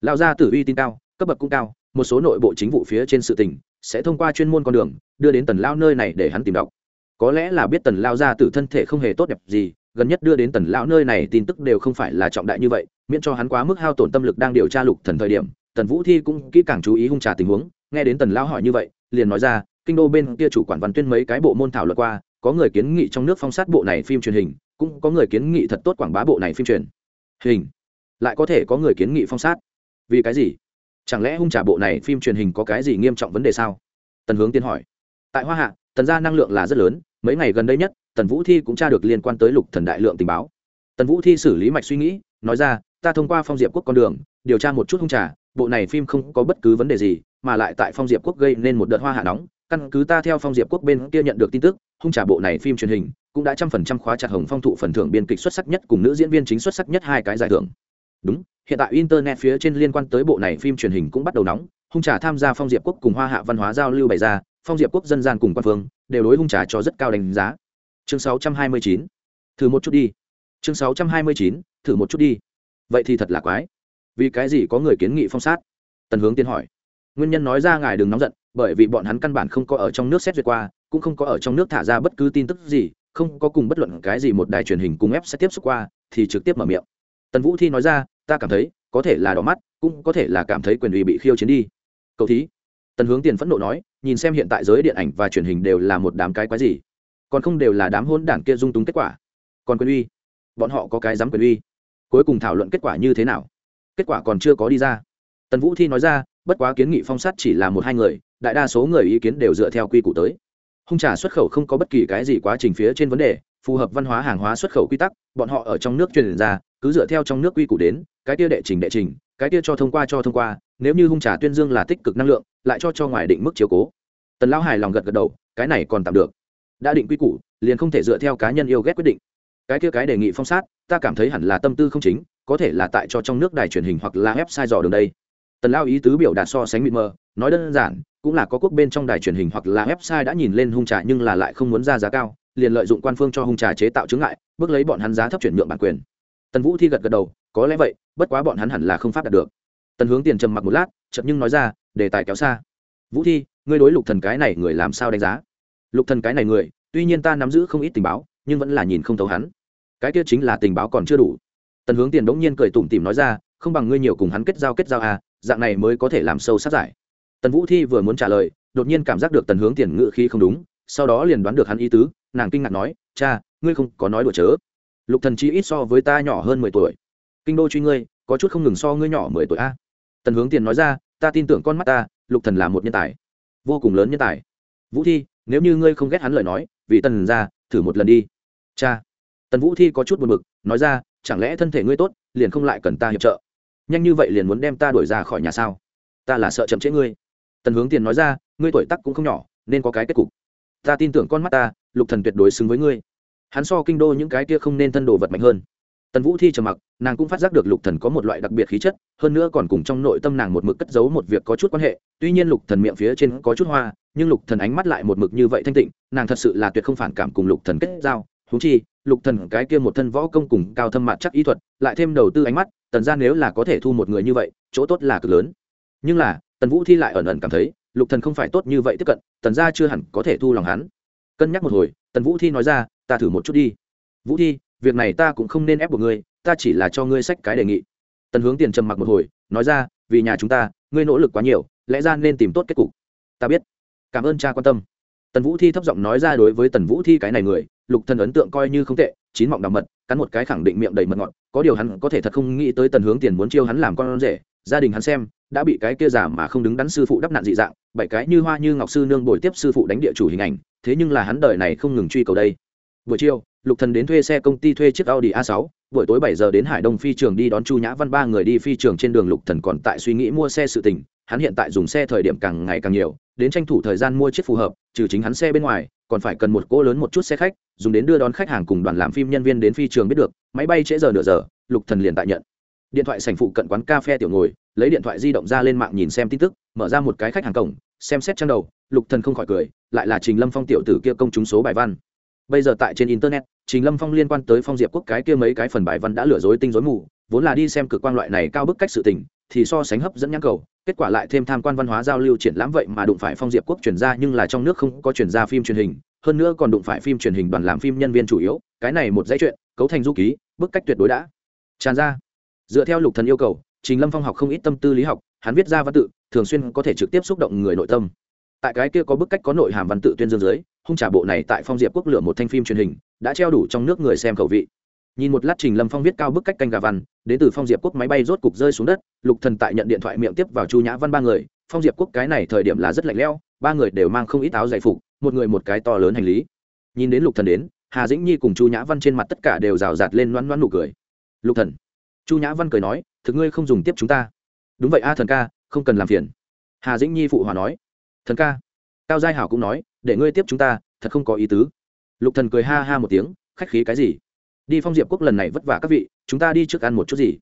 Lão gia tử uy tín cao, cấp bậc cũng cao, một số nội bộ chính vụ phía trên sự tình, sẽ thông qua chuyên môn con đường, đưa đến tần lao nơi này để hắn tìm đọc. Có lẽ là biết tần lao gia tử thân thể không hề tốt đẹp gì gần nhất đưa đến tần lão nơi này tin tức đều không phải là trọng đại như vậy, miễn cho hắn quá mức hao tổn tâm lực đang điều tra lục thần thời điểm, tần vũ thi cũng kỹ càng chú ý hung trà tình huống, nghe đến tần lão hỏi như vậy, liền nói ra, kinh đô bên kia chủ quản văn tuyên mấy cái bộ môn thảo luận qua, có người kiến nghị trong nước phong sát bộ này phim truyền hình, cũng có người kiến nghị thật tốt quảng bá bộ này phim truyền hình. Lại có thể có người kiến nghị phong sát. Vì cái gì? Chẳng lẽ hung trả bộ này phim truyền hình có cái gì nghiêm trọng vấn đề sao? Tần hướng tiên hỏi. Tại hoa hạ, tần gia năng lượng là rất lớn, mấy ngày gần đây nhất tần vũ thi cũng tra được liên quan tới lục thần đại lượng tình báo. Tần vũ thi xử lý mạch suy nghĩ, nói ra, ta thông qua phong diệp quốc con đường, điều tra một chút hung trà, bộ này phim không có bất cứ vấn đề gì, mà lại tại phong diệp quốc gây nên một đợt hoa hạ nóng. Căn cứ ta theo phong diệp quốc bên kia nhận được tin tức, hung trà bộ này phim truyền hình cũng đã trăm phần trăm khóa chặt hồng phong thụ phần thưởng biên kịch xuất sắc nhất cùng nữ diễn viên chính xuất sắc nhất hai cái giải thưởng. Đúng, hiện tại internet phía trên liên quan tới bộ này phim truyền hình cũng bắt đầu nóng, hung trà tham gia phong diệp quốc cùng hoa hạ văn hóa giao lưu bày ra, phong diệp quốc dân gian cùng quan phương đều đối hung trà cho rất cao đánh giá chương 629. thử một chút đi. Chương 629, thử một chút đi. Vậy thì thật là quái. Vì cái gì có người kiến nghị phong sát? Tần hướng tiến hỏi. Nguyên nhân nói ra ngài đừng nóng giận bởi vì bọn hắn căn bản không có ở trong nước xét duyệt qua cũng không có ở trong nước thả ra bất cứ tin tức gì không có cùng bất luận cái gì một đài truyền hình cùng ép sẽ tiếp xúc qua thì trực tiếp mở miệng. Tần vũ thi nói ra ta cảm thấy có thể là đỏ mắt cũng có thể là cảm thấy quyền uy bị khiêu chiến đi. Cậu thí. Tần hướng tiền phẫn nộ nói nhìn xem hiện tại giới điện ảnh và truyền hình đều là một đám cái quái gì? Còn không đều là đám hôn đảng kia dung túng kết quả. Còn quyền uy, bọn họ có cái dám quyền uy. Cuối cùng thảo luận kết quả như thế nào? Kết quả còn chưa có đi ra. Tần vũ thi nói ra, bất quá kiến nghị phong sát chỉ là một hai người, đại đa số người ý kiến đều dựa theo quy củ tới. Hung trà xuất khẩu không có bất kỳ cái gì quá trình phía trên vấn đề, phù hợp văn hóa hàng hóa xuất khẩu quy tắc, bọn họ ở trong nước truyền ra, cứ dựa theo trong nước quy củ đến, cái kia đệ trình đệ trình, cái kia cho thông qua cho thông qua, nếu như hung trà tuyên dương là tích cực năng lượng, lại cho cho ngoài định mức chiếu cố. Tần lão hài lòng gật gật đầu, cái này còn tạm được đã định quy củ, liền không thể dựa theo cá nhân yêu ghét quyết định. Cái kia cái đề nghị phong sát, ta cảm thấy hẳn là tâm tư không chính, có thể là tại cho trong nước đài truyền hình hoặc là website dò đường đây. Tần lao ý tứ biểu đạt so sánh mịt mờ, nói đơn giản, cũng là có quốc bên trong đài truyền hình hoặc là website đã nhìn lên hung trà nhưng là lại không muốn ra giá cao, liền lợi dụng quan phương cho hung trà chế tạo chứng ngại, bước lấy bọn hắn giá thấp chuyển nhượng bản quyền. Tần vũ thi gật gật đầu, có lẽ vậy, bất quá bọn hắn hẳn là không pháp đạt được. Tần hướng tiền trầm mặc một lát chậm nhưng nói ra, đề tài kéo xa. Vũ thi, ngươi đối lục thần cái này người làm sao đánh giá? Lục thần cái này người, tuy nhiên ta nắm giữ không ít tình báo, nhưng vẫn là nhìn không thấu hắn. Cái kia chính là tình báo còn chưa đủ. Tần hướng tiền đống nhiên cười tủm tỉm nói ra, không bằng ngươi nhiều cùng hắn kết giao kết giao à dạng này mới có thể làm sâu sát giải. Tần vũ thi vừa muốn trả lời, đột nhiên cảm giác được tần hướng tiền ngự khí không đúng, sau đó liền đoán được hắn ý tứ, nàng kinh ngạc nói, cha, ngươi không có nói đùa chớ. Lục thần chi ít so với ta nhỏ hơn mười tuổi. Kinh đô truy ngươi, có chút không ngừng so ngươi nhỏ mười tuổi a. Tần hướng tiền nói ra, ta tin tưởng con mắt ta, lục thần là một nhân tài. Vô cùng lớn nhân tài. Vũ thi nếu như ngươi không ghét hắn lời nói, vì tần ra thử một lần đi. Cha. Tần vũ thi có chút buồn bực, nói ra, chẳng lẽ thân thể ngươi tốt, liền không lại cần ta hiệp trợ? Nhanh như vậy liền muốn đem ta đuổi ra khỏi nhà sao? Ta là sợ chậm trễ ngươi. Tần hướng tiền nói ra, ngươi tuổi tắc cũng không nhỏ, nên có cái kết cục. Ta tin tưởng con mắt ta, lục thần tuyệt đối xứng với ngươi. Hắn so kinh đô những cái kia không nên thân đồ vật mạnh hơn. Tần vũ thi trầm mặc, nàng cũng phát giác được lục thần có một loại đặc biệt khí chất, hơn nữa còn cùng trong nội tâm nàng một mực cất giấu một việc có chút quan hệ, tuy nhiên lục thần miệng phía trên có chút hoa nhưng lục thần ánh mắt lại một mực như vậy thanh tịnh, nàng thật sự là tuyệt không phản cảm cùng lục thần kết giao. Thú chi, lục thần cái kia một thân võ công cùng cao thâm mặt chắc ý thuật, lại thêm đầu tư ánh mắt, tần ra nếu là có thể thu một người như vậy, chỗ tốt là cực lớn. Nhưng là, tần vũ thi lại ẩn ẩn cảm thấy, lục thần không phải tốt như vậy tiếp cận, tần ra chưa hẳn có thể thu lòng hắn. Cân nhắc một hồi, tần vũ thi nói ra, ta thử một chút đi. Vũ thi, việc này ta cũng không nên ép buộc ngươi, ta chỉ là cho ngươi sách cái đề nghị. Tần hướng tiền trầm mặc một hồi, nói ra, vì nhà chúng ta, ngươi nỗ lực quá nhiều, lẽ ra nên tìm tốt kết cục. Ta biết cảm ơn cha quan tâm. Tần vũ thi thấp giọng nói ra đối với tần vũ thi cái này người, lục thần ấn tượng coi như không tệ, chín mọng đ mật, cắn một cái khẳng định miệng đầy mật ngọt, có điều hắn có thể thật không nghĩ tới tần hướng tiền muốn chiêu hắn làm con rể, gia đình hắn xem, đã bị cái kia giả mà không đứng đắn sư phụ đắp nạn dị dạng, bảy cái như hoa như ngọc sư nương bồi tiếp sư phụ đánh địa chủ hình ảnh, thế nhưng là hắn đời này không ngừng truy cầu đây. Buổi chiều, lục thần đến thuê xe công ty thuê chiếc audi a 6 buổi tối bảy giờ đến hải đông phi trường đi đón chu nhã văn ba người đi phi trường trên đường lục thần còn tại suy nghĩ mua xe sự tình hắn hiện tại dùng xe thời điểm càng ngày càng nhiều, đến tranh thủ thời gian mua chiếc phù hợp, trừ chính hắn xe bên ngoài, còn phải cần một cỗ lớn một chút xe khách, dùng đến đưa đón khách hàng cùng đoàn làm phim nhân viên đến phi trường biết được, máy bay trễ giờ nửa giờ, lục thần liền tại nhận. Điện thoại sành phụ cận quán cà phê tiểu ngồi, lấy điện thoại di động ra lên mạng nhìn xem tin tức, mở ra một cái khách hàng cổng, xem xét trang đầu, lục thần không khỏi cười, lại là trình lâm phong tiểu tử kia công chúng số bài văn. Bây giờ tại trên internet, trình lâm phong liên quan tới phong diệp quốc cái kia mấy cái phần bài văn đã lừa dối tinh dối mù, vốn là đi xem cực quang loại này cao bức cách sự tình thì so sánh hấp dẫn nhãn cầu, kết quả lại thêm tham quan văn hóa giao lưu triển lãm vậy mà đụng phải phong diệp quốc chuyển ra nhưng là trong nước không có chuyển ra phim truyền hình, hơn nữa còn đụng phải phim truyền hình đoàn làm phim nhân viên chủ yếu, cái này một dãy chuyện, cấu thành du ký, bức cách tuyệt đối đã. Tràn ra. Dựa theo lục thần yêu cầu, trình lâm phong học không ít tâm tư lý học, hắn viết ra văn tự, thường xuyên có thể trực tiếp xúc động người nội tâm. Tại cái kia có bức cách có nội hàm văn tự tuyên dương dưới, hung trả bộ này tại phong diệp quốc lửa một thanh phim truyền hình, đã treo đủ trong nước người xem khẩu vị nhìn một lát trình lâm phong viết cao bức cách canh gà văn đến từ phong diệp quốc máy bay rốt cục rơi xuống đất, lục thần tại nhận điện thoại miệng tiếp vào chu nhã văn ba người, phong diệp quốc cái này thời điểm là rất lạnh lẽo, ba người đều mang không ít áo giải phục, một người một cái to lớn hành lý. Nhìn đến lục thần đến, hà dĩnh nhi cùng chu nhã văn trên mặt tất cả đều rào rạt lên loãn loãn nụ cười. Lục thần. Chu nhã văn cười nói, thực ngươi không dùng tiếp chúng ta. Đúng vậy a, thần ca, không cần làm phiền. Hà dĩnh nhi phụ hòa nói, thần ca. Cao giai hảo cũng nói, để ngươi tiếp chúng ta, thật không có ý tứ. Lục thần cười ha ha một tiếng, khách khí cái gì? Đi phong diệp quốc lần này vất vả các vị, chúng ta đi trước ăn một chút gì?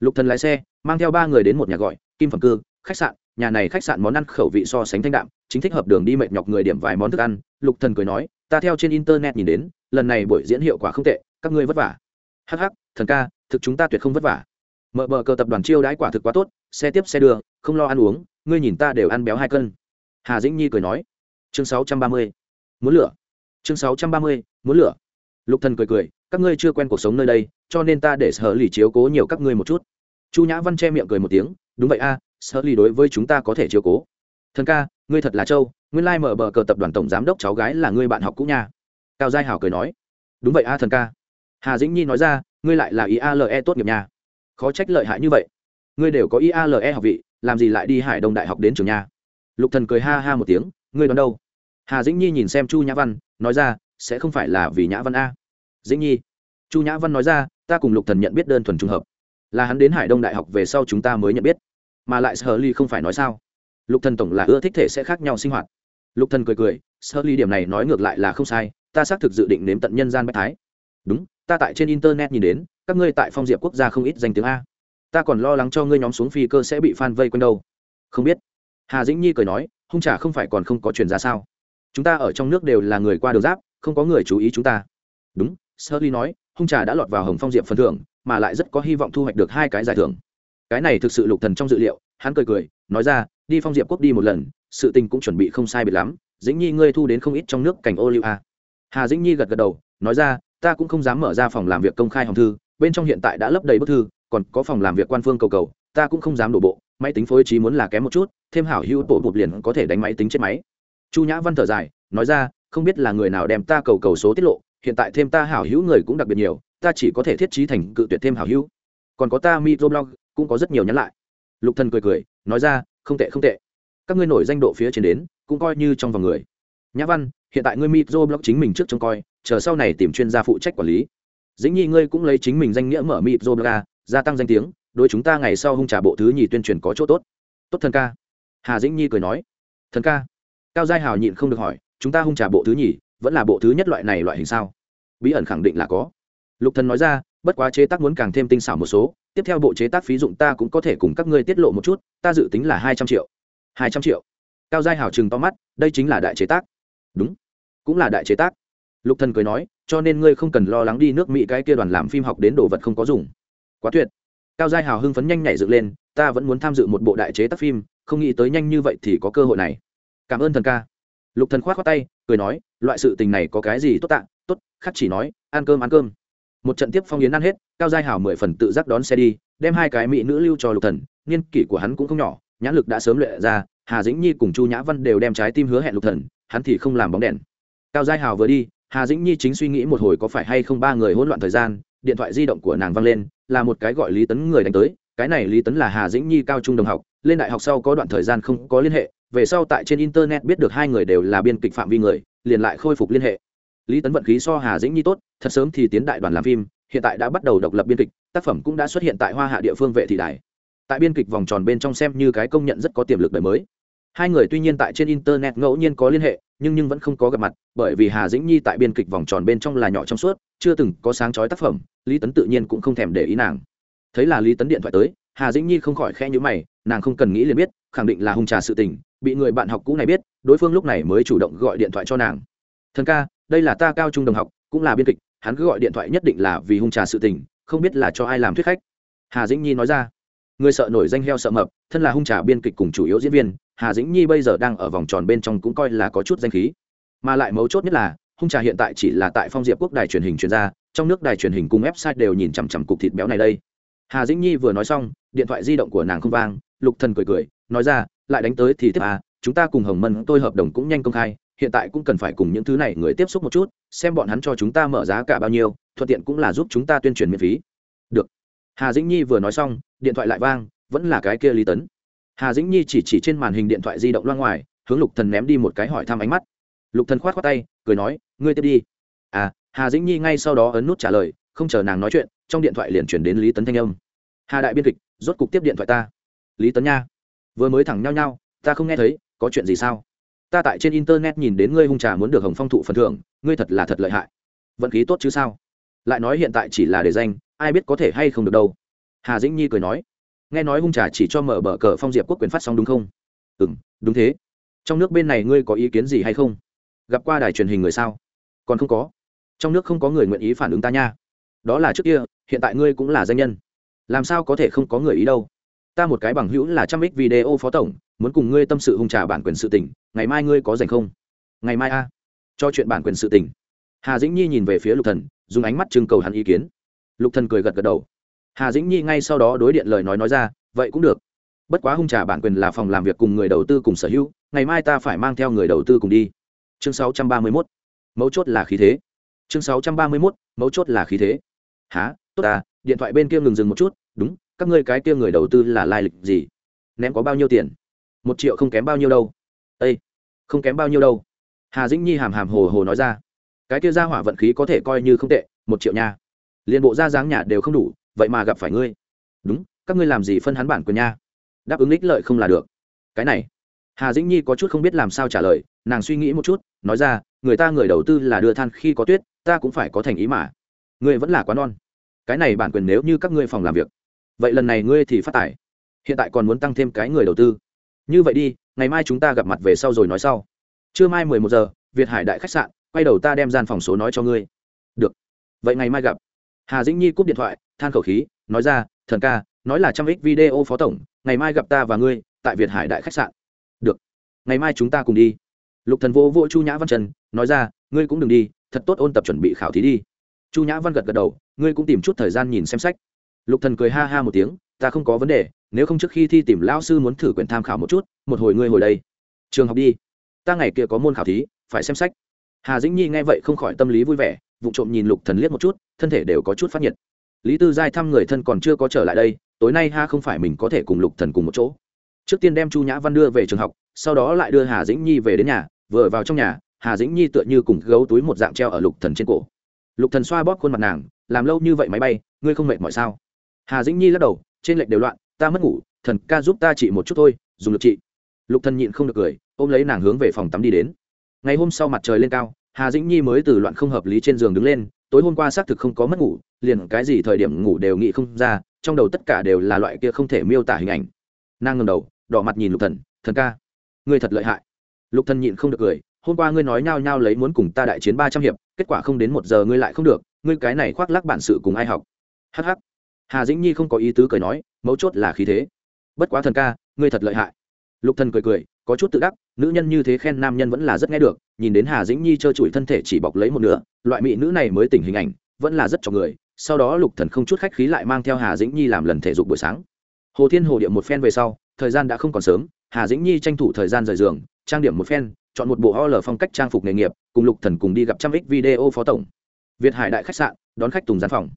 Lục thần lái xe, mang theo ba người đến một nhà gọi, kim phẩm cư, khách sạn. Nhà này khách sạn món ăn khẩu vị so sánh thanh đạm, chính thích hợp đường đi mệt nhọc người điểm vài món thức ăn. Lục thần cười nói, ta theo trên internet nhìn đến, lần này buổi diễn hiệu quả không tệ, các ngươi vất vả. Hắc hắc, thần ca, thực chúng ta tuyệt không vất vả. Mở bờ cờ tập đoàn chiêu đãi quả thực quá tốt, xe tiếp xe đưa, không lo ăn uống, ngươi nhìn ta đều ăn béo hai cân. Hà dĩnh nhi cười nói, chương sáu trăm ba mươi, muốn lửa. Chương sáu trăm ba mươi, muốn lửa. Lục thần cười cười các ngươi chưa quen cuộc sống nơi đây, cho nên ta để sở lì chiếu cố nhiều các ngươi một chút. Chu nhã văn che miệng cười một tiếng, đúng vậy a, sở lì đối với chúng ta có thể chiếu cố. Thần ca, ngươi thật là châu nguyên lai mở bờ cờ tập đoàn tổng giám đốc cháu gái là ngươi bạn học cũ nha. Cao giai hảo cười nói. Đúng vậy a, thần ca. Hà dĩnh nhi nói ra, ngươi lại là iale tốt nghiệp nha. Khó trách lợi hại như vậy. Ngươi đều có iale học vị, làm gì lại đi hải đông đại học đến trường nha. Lục thần cười ha ha một tiếng, ngươi đoán đâu? Hà dĩnh nhi nhìn xem chu nhã văn, nói ra, sẽ không phải là vì nhã văn a dĩnh nhi. Chu nhã văn nói ra, ta cùng lục thần nhận biết đơn thuần trùng hợp, là hắn đến hải đông đại học về sau chúng ta mới nhận biết. Mà lại sơ ly không phải nói sao? Lục thần tổng là ưa thích thể sẽ khác nhau sinh hoạt. Lục thần cười cười sơ ly điểm này nói ngược lại là không sai, ta xác thực dự định nếm tận nhân gian bách thái. Đúng, ta tại trên internet nhìn đến, các ngươi tại phong diệp quốc gia không ít danh tiếng a. Ta còn lo lắng cho ngươi nhóm xuống phi cơ sẽ bị phan vây quanh đâu. Không biết. Hà dĩnh nhi cười nói, hung trả không phải còn không có chuyển ra sao? Chúng ta ở trong nước đều là người qua đường giáp, không có người chú ý chúng ta. Đúng sơ ly nói, hung trà đã lọt vào hồng phong diệp phần thưởng, mà lại rất có hy vọng thu hoạch được hai cái giải thưởng. Cái này thực sự lục thần trong dự liệu, hắn cười cười, nói ra, đi phong diệp quốc đi một lần, sự tình cũng chuẩn bị không sai biệt lắm, dĩnh nhi ngươi thu đến không ít trong nước cảnh ô liu a. Hà dĩnh nhi gật gật đầu, nói ra, ta cũng không dám mở ra phòng làm việc công khai hồng thư, bên trong hiện tại đã lấp đầy bức thư, còn có phòng làm việc quan phương cầu cầu, ta cũng không dám đổ bộ, máy tính phối trí muốn là kém một chút, thêm hảo hữu bộ bột liền có thể đánh máy tính chết máy. Chu nhã văn thở dài, nói ra, không biết là người nào đem ta cầu cầu số tiết lộ hiện tại thêm ta hảo hữu người cũng đặc biệt nhiều, ta chỉ có thể thiết trí thành cự tuyệt thêm hảo hữu. Còn có ta microblog cũng có rất nhiều nhắn lại. Lục thần cười cười, nói ra, không tệ không tệ. Các ngươi nổi danh độ phía trên đến, cũng coi như trong vòng người. Nhã văn, hiện tại ngươi microblog chính mình trước trông coi, chờ sau này tìm chuyên gia phụ trách quản lý. Dĩnh nhi ngươi cũng lấy chính mình danh nghĩa mở microblog gia tăng danh tiếng, đối chúng ta ngày sau hung trả bộ thứ nhì tuyên truyền có chỗ tốt. Tốt thần ca. Hà dĩnh nhi cười nói. Thần ca? Cao giai hào nhịn không được hỏi, chúng ta hung trả bộ thứ nhì vẫn là bộ thứ nhất loại này loại hình sao? Bí ẩn khẳng định là có. Lục thần nói ra, bất quá chế tác muốn càng thêm tinh xảo một số, tiếp theo bộ chế tác phí dụng ta cũng có thể cùng các ngươi tiết lộ một chút, ta dự tính là hai trăm triệu. Hai trăm triệu. Cao giai hào chừng to mắt, đây chính là đại chế tác. Đúng, cũng là đại chế tác. Lục thần cười nói, cho nên ngươi không cần lo lắng đi nước mỹ cái kia đoàn làm phim học đến đồ vật không có dùng. Quá tuyệt. Cao giai hào hưng phấn nhanh nhảy dựng lên, ta vẫn muốn tham dự một bộ đại chế tác phim, không nghĩ tới nhanh như vậy thì có cơ hội này. Cảm ơn thần ca. Lục thần khoát khoát tay cười nói, loại sự tình này có cái gì tốt tạ tốt, khắc chỉ nói, ăn cơm ăn cơm. Một trận tiếp phong yến ăn hết, cao giai hảo mười phần tự giác đón xe đi, đem hai cái mỹ nữ lưu cho lục thần, niên kỷ của hắn cũng không nhỏ, nhãn lực đã sớm luyện ra, hà dĩnh nhi cùng chu nhã văn đều đem trái tim hứa hẹn lục thần, hắn thì không làm bóng đèn. Cao giai hào vừa đi, hà dĩnh nhi chính suy nghĩ một hồi có phải hay không ba người hỗn loạn thời gian, điện thoại di động của nàng văng lên, là một cái gọi lý tấn người đánh tới, cái này lý tấn là hà dĩnh nhi cao trung đồng học, lên đại học sau có đoạn thời gian không có liên hệ về sau tại trên internet biết được hai người đều là biên kịch phạm vi người, liền lại khôi phục liên hệ. Lý tấn vận khí so hà dĩnh nhi tốt, thật sớm thì tiến đại đoàn làm phim, hiện tại đã bắt đầu độc lập biên kịch, tác phẩm cũng đã xuất hiện tại hoa hạ địa phương vệ thị đài. Tại biên kịch vòng tròn bên trong xem như cái công nhận rất có tiềm lực đời mới. Hai người tuy nhiên tại trên internet ngẫu nhiên có liên hệ, nhưng nhưng vẫn không có gặp mặt, bởi vì hà dĩnh nhi tại biên kịch vòng tròn bên trong là nhỏ trong suốt, chưa từng có sáng chói tác phẩm, lý tấn tự nhiên cũng không thèm để ý nàng. Thấy là lý tấn điện thoại tới, hà dĩnh nhi không khỏi khe nhữ mày, nàng không cần nghĩ liền biết, khẳng định là hung trà sự tình bị người bạn học cũ này biết, đối phương lúc này mới chủ động gọi điện thoại cho nàng. Thần ca, đây là ta cao trung đồng học, cũng là biên kịch, hắn cứ gọi điện thoại nhất định là vì hung trà sự tình, không biết là cho ai làm thuyết khách. Hà dĩnh nhi nói ra. Người sợ nổi danh heo sợ mập, thân là hung trà biên kịch cùng chủ yếu diễn viên, hà dĩnh nhi bây giờ đang ở vòng tròn bên trong cũng coi là có chút danh khí. Mà lại mấu chốt nhất là, hung trà hiện tại chỉ là tại phong diệp quốc đài truyền hình chuyên gia, trong nước đài truyền hình cùng website đều nhìn chằm chằm cục thịt béo này đây. Hà dĩnh nhi vừa nói xong, điện thoại di động của nàng không vang, lục thần cười cười, nói ra lại đánh tới thì tiếp à chúng ta cùng hồng mân tôi hợp đồng cũng nhanh công khai, hiện tại cũng cần phải cùng những thứ này người tiếp xúc một chút, xem bọn hắn cho chúng ta mở giá cả bao nhiêu, thuận tiện cũng là giúp chúng ta tuyên truyền miễn phí. Được. Hà dĩnh nhi vừa nói xong, điện thoại lại vang, vẫn là cái kia lý tấn. Hà dĩnh nhi chỉ chỉ trên màn hình điện thoại di động loang ngoài, hướng lục thần ném đi một cái hỏi thăm ánh mắt. Lục thần khoát khoát tay, cười nói, ngươi tiếp đi. À hà dĩnh nhi ngay sau đó ấn nút trả lời, không chờ nàng nói chuyện, trong điện thoại liền chuyển đến lý tấn thanh âm. Hà đại biên kịch, rốt cục tiếp điện thoại ta. Lý tấn nha vừa mới thẳng nhau nhau, ta không nghe thấy, có chuyện gì sao? Ta tại trên internet nhìn đến ngươi hung trà muốn được hồng phong thụ phần thưởng, ngươi thật là thật lợi hại. Vận khí tốt chứ sao? Lại nói hiện tại chỉ là để danh, ai biết có thể hay không được đâu. Hà dĩnh nhi cười nói, nghe nói hung trà chỉ cho mở bờ cờ phong diệp quốc quyền phát xong đúng không? Ừ m đúng thế. Trong nước bên này ngươi có ý kiến gì hay không? Gặp qua đài truyền hình người sao? Còn không có. Trong nước không có người nguyện ý phản ứng ta nha. Đó là trước kia, hiện tại ngươi cũng là danh nhân. Làm sao có thể không có người ý đâu? Ta một cái bằng hữu là trăm ích video phó tổng, muốn cùng ngươi tâm sự hung trà bản quyền sự tỉnh ngày mai ngươi có dành không? Ngày mai a. Cho chuyện bản quyền sự tỉnh hà dĩnh nhi nhìn về phía lục thần, dùng ánh mắt trưng cầu hắn ý kiến. Lục thần cười gật gật đầu. Hà dĩnh nhi ngay sau đó đối điện lời nói nói ra, vậy cũng được. Bất quá hung trà bản quyền là phòng làm việc cùng người đầu tư cùng sở hữu, ngày mai ta phải mang theo người đầu tư cùng đi. Chương 631. mấu chốt là khí thế. Chương 631. mấu chốt là khí thế. Há tốt à điện thoại bên kia ngừng dừng một chút. Đúng các ngươi cái kia người đầu tư là lai lịch gì? Ném có bao nhiêu tiền? Một triệu không kém bao nhiêu đâu. Ây không kém bao nhiêu đâu. Hà dĩnh nhi hàm hàm hồ hồ nói ra. Cái kia ra hỏa vận khí có thể coi như không tệ, một triệu nha. Liền bộ ra dáng nhà đều không đủ, vậy mà gặp phải ngươi. Đúng, các ngươi làm gì phân hắn bản quyền nha? Đáp ứng ích lợi không là được. Cái này, hà dĩnh nhi có chút không biết làm sao trả lời, nàng suy nghĩ một chút, nói ra, người ta người đầu tư là đưa than khi có tuyết, ta cũng phải có thành ý mà. Ngươi vẫn là quá non. Cái này bản quyền nếu như các ngươi phòng làm việc vậy lần này ngươi thì phát tài. Hiện tại còn muốn tăng thêm cái người đầu tư. Như vậy đi, ngày mai chúng ta gặp mặt về sau rồi nói sau. Trưa mai mười một giờ, việt hải đại khách sạn, quay đầu ta đem gian phòng số nói cho ngươi. Được. Vậy ngày mai gặp. Hà dĩnh nhi cúp điện thoại, than khẩu khí, nói ra, thần ca, nói là trăm ích video phó tổng, ngày mai gặp ta và ngươi tại việt hải đại khách sạn. Được. Ngày mai chúng ta cùng đi. Lục thần vô vô chu nhã văn trần, nói ra, ngươi cũng đừng đi, thật tốt ôn tập chuẩn bị khảo thí đi. Chu nhã văn gật gật đầu, ngươi cũng tìm chút thời gian nhìn xem sách lục thần cười ha ha một tiếng, ta không có vấn đề, nếu không trước khi thi tìm lão sư muốn thử quyển tham khảo một chút, một hồi ngươi hồi đây. Trường học đi. Ta ngày kia có môn khảo thí, phải xem sách. Hà dĩnh nhi nghe vậy không khỏi tâm lý vui vẻ vụ trộm nhìn lục thần liếc một chút, thân thể đều có chút phát nhiệt. Lý tư giai thăm người thân còn chưa có trở lại đây, tối nay ha không phải mình có thể cùng lục thần cùng một chỗ. Trước tiên đem chu nhã văn đưa về trường học, sau đó lại đưa hà dĩnh nhi về đến nhà, vừa vào trong nhà, hà dĩnh nhi tựa như cùng gấu túi một dạng treo ở lục thần trên cổ. Lục thần xoa bóp khuôn mặt nàng, làm lâu như vậy máy bay, ngươi không mệt mỏi sao? Hà dĩnh nhi lắc đầu, trên lệch đều loạn, ta mất ngủ, thần ca giúp ta chỉ một chút thôi, dùng lực trị. Lục thần nhịn không được cười, ôm lấy nàng hướng về phòng tắm đi đến. Ngày hôm sau mặt trời lên cao, hà dĩnh nhi mới từ loạn không hợp lý trên giường đứng lên, tối hôm qua xác thực không có mất ngủ, liền cái gì thời điểm ngủ đều nghĩ không ra, trong đầu tất cả đều là loại kia không thể miêu tả hình ảnh. Nàng ngầm đầu, đỏ mặt nhìn lục thần thần ca, ngươi thật lợi hại. Lục thần nhịn không được cười, hôm qua ngươi nói nhao nhao lấy muốn cùng ta đại chiến ba trăm hiệp, kết quả không đến một giờ ngươi lại không được, ngươi cái này khoác lác bản sự cùng ai học? Hắc hắc hà dĩnh nhi không có ý tứ cười nói, mấu chốt là khí thế. Bất quá thần ca, ngươi thật lợi hại. Lục thần cười cười, có chút tự đắc, nữ nhân như thế khen nam nhân vẫn là rất nghe được, nhìn đến hà dĩnh nhi trơ trụi thân thể chỉ bọc lấy một nửa, loại mỹ nữ này mới tỉnh hình ảnh, vẫn là rất cho người. Sau đó lục thần không chút khách khí lại mang theo hà dĩnh nhi làm lần thể dục buổi sáng. Hồ thiên hồ điệu một phen về sau, thời gian đã không còn sớm, hà dĩnh nhi tranh thủ thời gian rời giường, trang điểm một phen, chọn một bộ o l phong cách trang phục nghề nghiệp, cùng lục thần cùng đi gặp trăm ích video phó tổng. Việt hải đại khách sạn, đón khách tùng gián phòng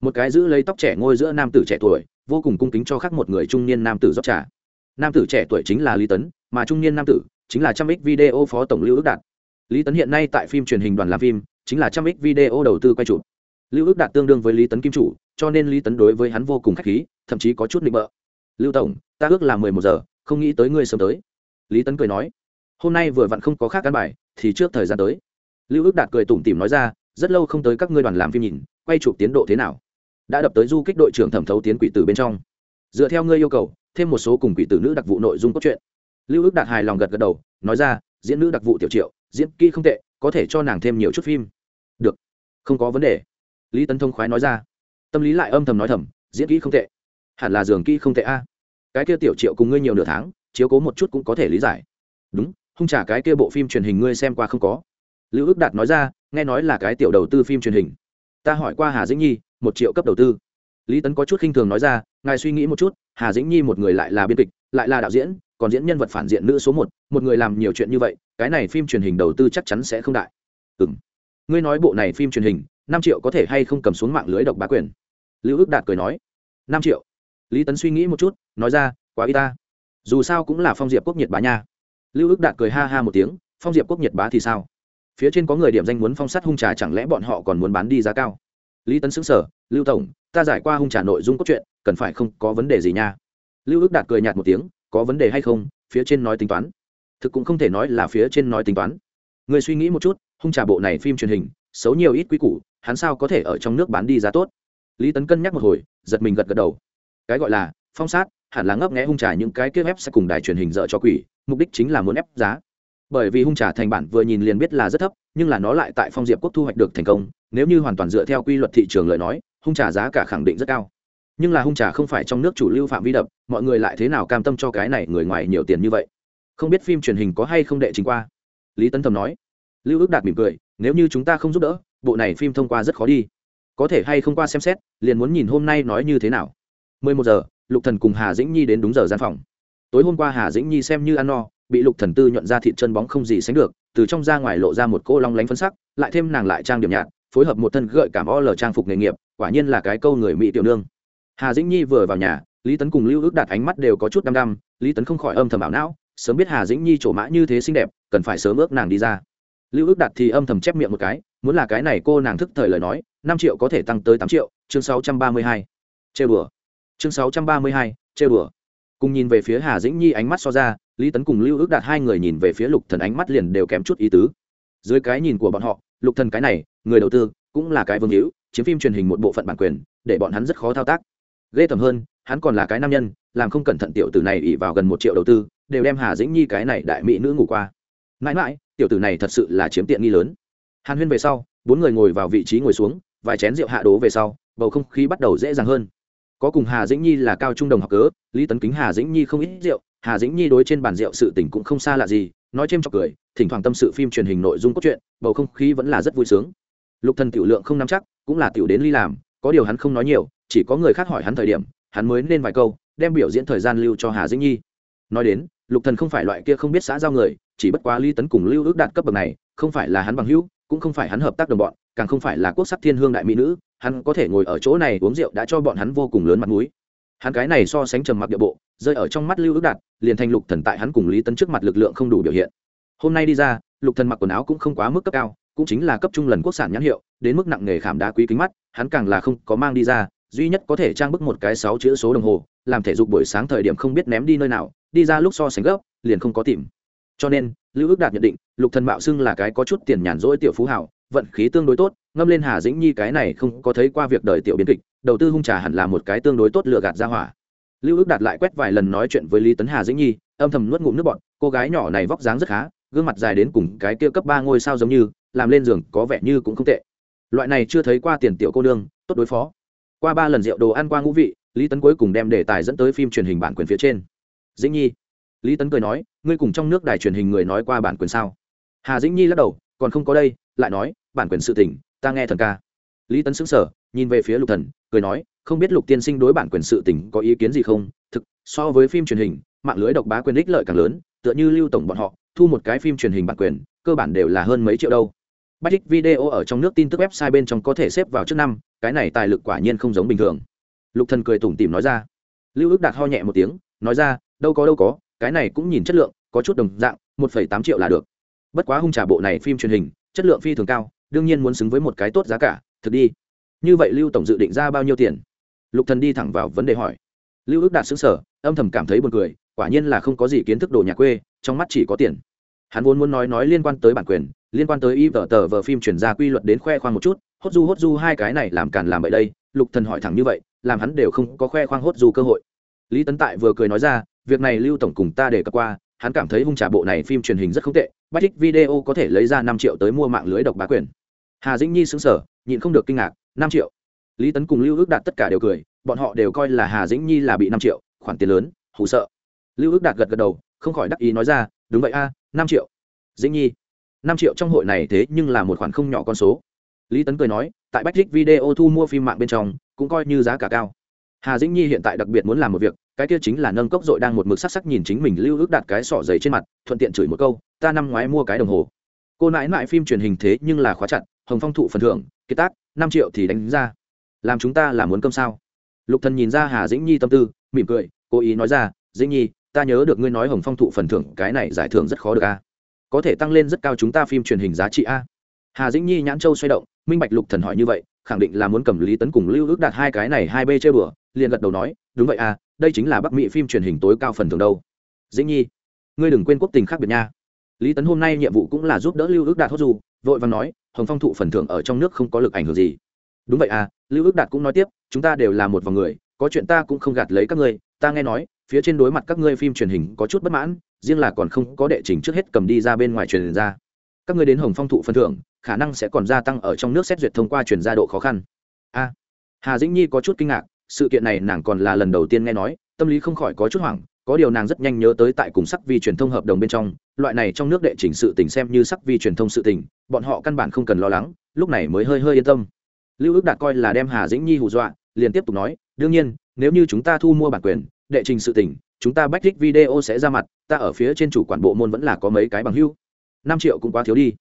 một cái giữ lấy tóc trẻ ngôi giữa nam tử trẻ tuổi, vô cùng cung kính cho khác một người trung niên nam tử rót trà. Nam tử trẻ tuổi chính là lý tấn, mà trung niên nam tử chính là trăm ích video phó tổng lưu ước đạt. Lý tấn hiện nay tại phim truyền hình đoàn làm phim, chính là trăm ích video đầu tư quay chụp. Lưu ước đạt tương đương với lý tấn kim chủ, cho nên lý tấn đối với hắn vô cùng k h á c h khí, thậm chí có chút nịnh bợ. Lưu tổng, ta ước là mười một giờ, không nghĩ tới ngươi sớm tới. Lý tấn cười nói. Hôm nay vừa vặn không có khác căn bài, thì trước thời gian tới. Lưu ước đạt cười tủm tỉm nói ra, rất lâu không tới các ngươi đoàn làm phim nhìn, quay chụp tiến độ thế nào? Đã đập tới du kích đội trưởng thẩm thấu tiến quỷ tử bên trong. Dựa theo ngươi yêu cầu, thêm một số cùng quỷ tử nữ đặc vụ nội dung cốt truyện. Lưu ước đạt hài lòng gật gật đầu, nói ra, diễn nữ đặc vụ tiểu triệu, diễn kỹ không tệ, có thể cho nàng thêm nhiều chút phim. Được, không có vấn đề. Lý tấn thông khoái nói ra. Tâm lý lại âm thầm nói thầm, diễn kỹ không tệ. Hẳn là giường kỹ không tệ a. Cái kia tiểu triệu cùng ngươi nhiều nửa tháng, chiếu cố một chút cũng có thể lý giải. Đúng không trả cái kia bộ phim truyền hình ngươi xem qua không có? Lưu ước đạt nói ra, nghe nói là cái tiểu đầu tư phim truyền hình. Ta hỏi qua hà dĩnh nhi một triệu cấp đầu tư. Lý tấn có chút khinh thường nói ra, ngài suy nghĩ một chút, hà dĩnh nhi một người lại là biên kịch, lại là đạo diễn, còn diễn nhân vật phản diện nữ số một một người làm nhiều chuyện như vậy, cái này phim truyền hình đầu tư chắc chắn sẽ không đại. Ừ m ngươi nói bộ này phim truyền hình, năm triệu có thể hay không cầm xuống mạng lưới độc bá quyền? Lưu ước đạt cười nói. Năm triệu. Lý tấn suy nghĩ một chút, nói ra, quá y ta. Dù sao cũng là phong diệp quốc nhiệt bá nha. Lưu ước đạt cười ha ha một tiếng, phong diệp quốc nhiệt bá thì sao? Phía trên có người điểm danh muốn phong sát hung trà chẳng lẽ bọn họ còn muốn bán đi giá cao? Lý tấn xứng sở lưu tổng, ta giải qua hung trả nội dung cốt truyện, cần phải không có vấn đề gì nha? Lưu ước đạt cười nhạt một tiếng, có vấn đề hay không? Phía trên nói tính toán. Thực cũng không thể nói là phía trên nói tính toán. Người suy nghĩ một chút, hung trả bộ này phim truyền hình, xấu nhiều ít quý củ, hắn sao có thể ở trong nước bán đi giá tốt? Lý tấn cân nhắc một hồi, giật mình gật gật đầu. Cái gọi là, phong sát, hẳn là ngấp nghẽ hung trả những cái kia ép sẽ cùng đài truyền hình dợ cho quỷ, mục đích chính là muốn ép giá. Bởi vì hung trả thành bản vừa nhìn liền biết là rất thấp nhưng là nó lại tại phong diệp quốc thu hoạch được thành công, nếu như hoàn toàn dựa theo quy luật thị trường lời nói, hung trà giá cả khẳng định rất cao. Nhưng là hung trà không phải trong nước chủ lưu phạm vi đập, mọi người lại thế nào cam tâm cho cái này người ngoài nhiều tiền như vậy? Không biết phim truyền hình có hay không đệ trình qua? Lý tấn thầm nói. Lưu ước đạt mỉm cười, nếu như chúng ta không giúp đỡ, bộ này phim thông qua rất khó đi. Có thể hay không qua xem xét, liền muốn nhìn hôm nay nói như thế nào. 11 giờ, lục thần cùng hà dĩnh nhi đến đúng giờ gian phòng. Tối hôm qua hà dĩnh nhi xem như ăn no bị lục thần tư nhuận ra thịt chân bóng không gì sánh được, từ trong ra ngoài lộ ra một cô long lánh phấn sắc, lại thêm nàng lại trang điểm nhạt, phối hợp một thân gợi cảm o lờ trang phục nghề nghiệp, quả nhiên là cái câu người mỹ tiểu nương. Hà dĩnh nhi vừa vào nhà, lý tấn cùng lưu ước đạt ánh mắt đều có chút đăm đăm, lý tấn không khỏi âm thầm ảo não, sớm biết hà dĩnh nhi trổ mã như thế xinh đẹp, cần phải sớm ước nàng đi ra. Lưu ước đạt thì âm thầm chép miệng một cái, muốn là cái này cô nàng thức thời lời nói, năm triệu có thể tăng tới tám triệu, chương sáu trăm ba mươi hai. Trêu đùa. Chương sáu trăm ba mươi hai, trêu đùa. Cùng nhìn về phía hà dĩnh nhi ánh mắt so ra lý tấn cùng lưu ước đạt hai người nhìn về phía lục thần ánh mắt liền đều kém chút ý tứ. Dưới cái nhìn của bọn họ, lục thần cái này, người đầu tư, cũng là cái vương hữu, chiếm phim truyền hình một bộ phận bản quyền, để bọn hắn rất khó thao tác. Ghê tởm hơn, hắn còn là cái nam nhân, làm không cẩn thận tiểu tử này ỉ vào gần một triệu đầu tư, đều đem hà dĩnh nhi cái này đại mỹ nữ ngủ qua. Mãi mãi, tiểu tử này thật sự là chiếm tiện nghi lớn. Hàn huyên về sau, bốn người ngồi vào vị trí ngồi xuống, vài chén rượu hạ đố về sau, bầu không khí bắt đầu dễ dàng hơn. Có cùng hà dĩnh nhi là cao trung đồng học cớ, lý tấn kính hà dĩnh nhi không ít rượu hà dĩnh nhi đối trên bàn rượu sự tình cũng không xa lạ gì, nói thêm chọc cười, thỉnh thoảng tâm sự phim truyền hình nội dung cốt truyện, bầu không khí vẫn là rất vui sướng. Lục thần tiểu lượng không nắm chắc, cũng là tiểu đến ly làm, có điều hắn không nói nhiều, chỉ có người khác hỏi hắn thời điểm, hắn mới nên vài câu, đem biểu diễn thời gian lưu cho hà dĩnh nhi. Nói đến, lục thần không phải loại kia không biết xã giao người, chỉ bất quá ly tấn cùng lưu ước đạt cấp bậc này, không phải là hắn bằng hữu, cũng không phải hắn hợp tác đồng bọn, càng không phải là quốc sắc thiên hương đại mỹ nữ, hắn có thể ngồi ở chỗ này uống rượu đã cho bọn hắn vô cùng lớn mặt mũi hắn cái này so sánh trầm mặc địa bộ, rơi ở trong mắt lưu ước đạt, liền thành lục thần tại hắn cùng lý tấn trước mặt lực lượng không đủ biểu hiện. Hôm nay đi ra, lục thần mặc quần áo cũng không quá mức cấp cao, cũng chính là cấp trung lần quốc sản nhãn hiệu, đến mức nặng nghề khảm đá quý kính mắt, hắn càng là không có mang đi ra, duy nhất có thể trang bức một cái sáu chữ số đồng hồ, làm thể dục buổi sáng thời điểm không biết ném đi nơi nào, đi ra lúc so sánh gấp, liền không có tìm. Cho nên, lưu ước đạt nhận định, lục thần mạo xưng là cái có chút tiền nhàn rỗi tiểu phú hảo, vận khí tương đối tốt, ngâm lên hà dĩnh nhi cái này không có thấy qua việc đời tiểu biến kịch đầu tư hung trà hẳn là một cái tương đối tốt lựa gạt ra hỏa. Lưu ước đạt lại quét vài lần nói chuyện với lý tấn hà dĩnh nhi, âm thầm nuốt ngụm nước bọt, cô gái nhỏ này vóc dáng rất khá, gương mặt dài đến cùng cái kia cấp ba ngôi sao giống như, làm lên giường có vẻ như cũng không tệ. Loại này chưa thấy qua tiền tiểu cô nương, tốt đối phó. Qua ba lần rượu đồ ăn qua ngũ vị, lý tấn cuối cùng đem đề tài dẫn tới phim truyền hình bản quyền phía trên. Dĩnh nhi, lý tấn cười nói, ngươi cùng trong nước đài truyền hình người nói qua bản quyền sao? Hà dĩnh nhi lắc đầu, còn không có đây, lại nói, bản quyền sự tình, ta nghe thần ca. Lý tấn xứng sở nhìn về phía lục thần cười nói, không biết lục tiên sinh đối bản quyền sự tình có ý kiến gì không? Thực, so với phim truyền hình, mạng lưới độc bá quyền ích lợi càng lớn, tựa như lưu tổng bọn họ, thu một cái phim truyền hình bản quyền, cơ bản đều là hơn mấy triệu đâu. Bách thích video ở trong nước tin tức website bên trong có thể xếp vào trước năm, cái này tài lực quả nhiên không giống bình thường. Lục thần cười tủm tỉm nói ra. Lưu ước đạt ho nhẹ một tiếng, nói ra, đâu có đâu có, cái này cũng nhìn chất lượng, có chút đồng dạng, một phẩy tám triệu là được. Bất quá hung trà bộ này phim truyền hình, chất lượng phi thường cao, đương nhiên muốn xứng với một cái tốt giá cả, thực đi như vậy lưu tổng dự định ra bao nhiêu tiền? Lục thần đi thẳng vào vấn đề hỏi. Lưu ước đạt xứng sở âm thầm cảm thấy buồn cười, quả nhiên là không có gì kiến thức đồ nhà quê, trong mắt chỉ có tiền. Hắn vốn muốn nói nói liên quan tới bản quyền, liên quan tới y vở tờ vở phim chuyển ra quy luật đến khoe khoang một chút, hốt du hốt du hai cái này làm càn làm bậy đây, lục thần hỏi thẳng như vậy, làm hắn đều không có khoe khoang hốt du cơ hội. Lý tấn tại vừa cười nói ra, việc này lưu tổng cùng ta để cập qua, hắn cảm thấy hung trà bộ này phim truyền hình rất không tệ, bách thích video có thể lấy ra năm triệu tới mua mạng lưới độc bá quyền. Hà dĩnh nhi xứng sở nhịn không được kinh ngạc năm triệu. Lý tấn cùng lưu ước đạt tất cả đều cười, bọn họ đều coi là hà dĩnh nhi là bị năm triệu, khoản tiền lớn, hù sợ. Lưu ước đạt gật gật đầu, không khỏi đắc ý nói ra, đúng vậy a, năm triệu. Dĩnh nhi, năm triệu trong hội này thế nhưng là một khoản không nhỏ con số. Lý tấn cười nói, tại bách thích video thu mua phim mạng bên trong, cũng coi như giá cả cao. Hà dĩnh nhi hiện tại đặc biệt muốn làm một việc, cái kia chính là nâng cốc dội đang một mực sắc sắc nhìn chính mình lưu ước đạt cái sỏ dày trên mặt, thuận tiện chửi một câu, ta năm ngoái mua cái đồng hồ. Cô nãi nãi phim truyền hình thế nhưng là khóa chặt, hồng phong thụ phần thưởng kiệt tác, năm triệu thì đánh ra. Làm chúng ta là muốn cơm sao? Lục thần nhìn ra hà dĩnh nhi tâm tư, mỉm cười, cố ý nói ra, dĩnh nhi, ta nhớ được ngươi nói hồng phong thụ phần thưởng, cái này giải thưởng rất khó được a. Có thể tăng lên rất cao chúng ta phim truyền hình giá trị a. Hà dĩnh nhi nhãn châu xoay động, minh bạch lục thần hỏi như vậy, khẳng định là muốn cầm lý tấn cùng lưu ước đạt hai cái này hai bê chơi bừa, liền gật đầu nói, đúng vậy a, đây chính là bắc mỹ phim truyền hình tối cao phần thưởng đâu. Dĩnh nhi, ngươi đừng quên quốc tình khác biệt nha. Lý tấn hôm nay nhiệm vụ cũng là giúp đỡ lưu ước đạt hốt dù vội vàng nói, hồng phong thụ phần thưởng ở trong nước không có lực ảnh hưởng gì. Đúng vậy à lưu ước đạt cũng nói tiếp, chúng ta đều là một vòng người, có chuyện ta cũng không gạt lấy các ngươi, ta nghe nói, phía trên đối mặt các ngươi phim truyền hình có chút bất mãn, riêng là còn không có đệ trình trước hết cầm đi ra bên ngoài truyền ra. Các ngươi đến hồng phong thụ phần thưởng, khả năng sẽ còn gia tăng ở trong nước xét duyệt thông qua truyền ra độ khó khăn. A. Hà dĩnh nhi có chút kinh ngạc, sự kiện này nàng còn là lần đầu tiên nghe nói, tâm lý không khỏi có chút hoảng, có điều nàng rất nhanh nhớ tới tại cùng sắc vi truyền thông hợp đồng bên trong, loại này trong nước đệ trình sự tình xem như sắc vi truyền thông sự tình bọn họ căn bản không cần lo lắng, lúc này mới hơi hơi yên tâm. Lưu ước đạt coi là đem hà dĩnh nhi hù dọa, liền tiếp tục nói, đương nhiên, nếu như chúng ta thu mua bản quyền, đệ trình sự tình, chúng ta bách thích video sẽ ra mặt, ta ở phía trên chủ quản bộ môn vẫn là có mấy cái bằng hưu năm triệu cũng quá thiếu đi.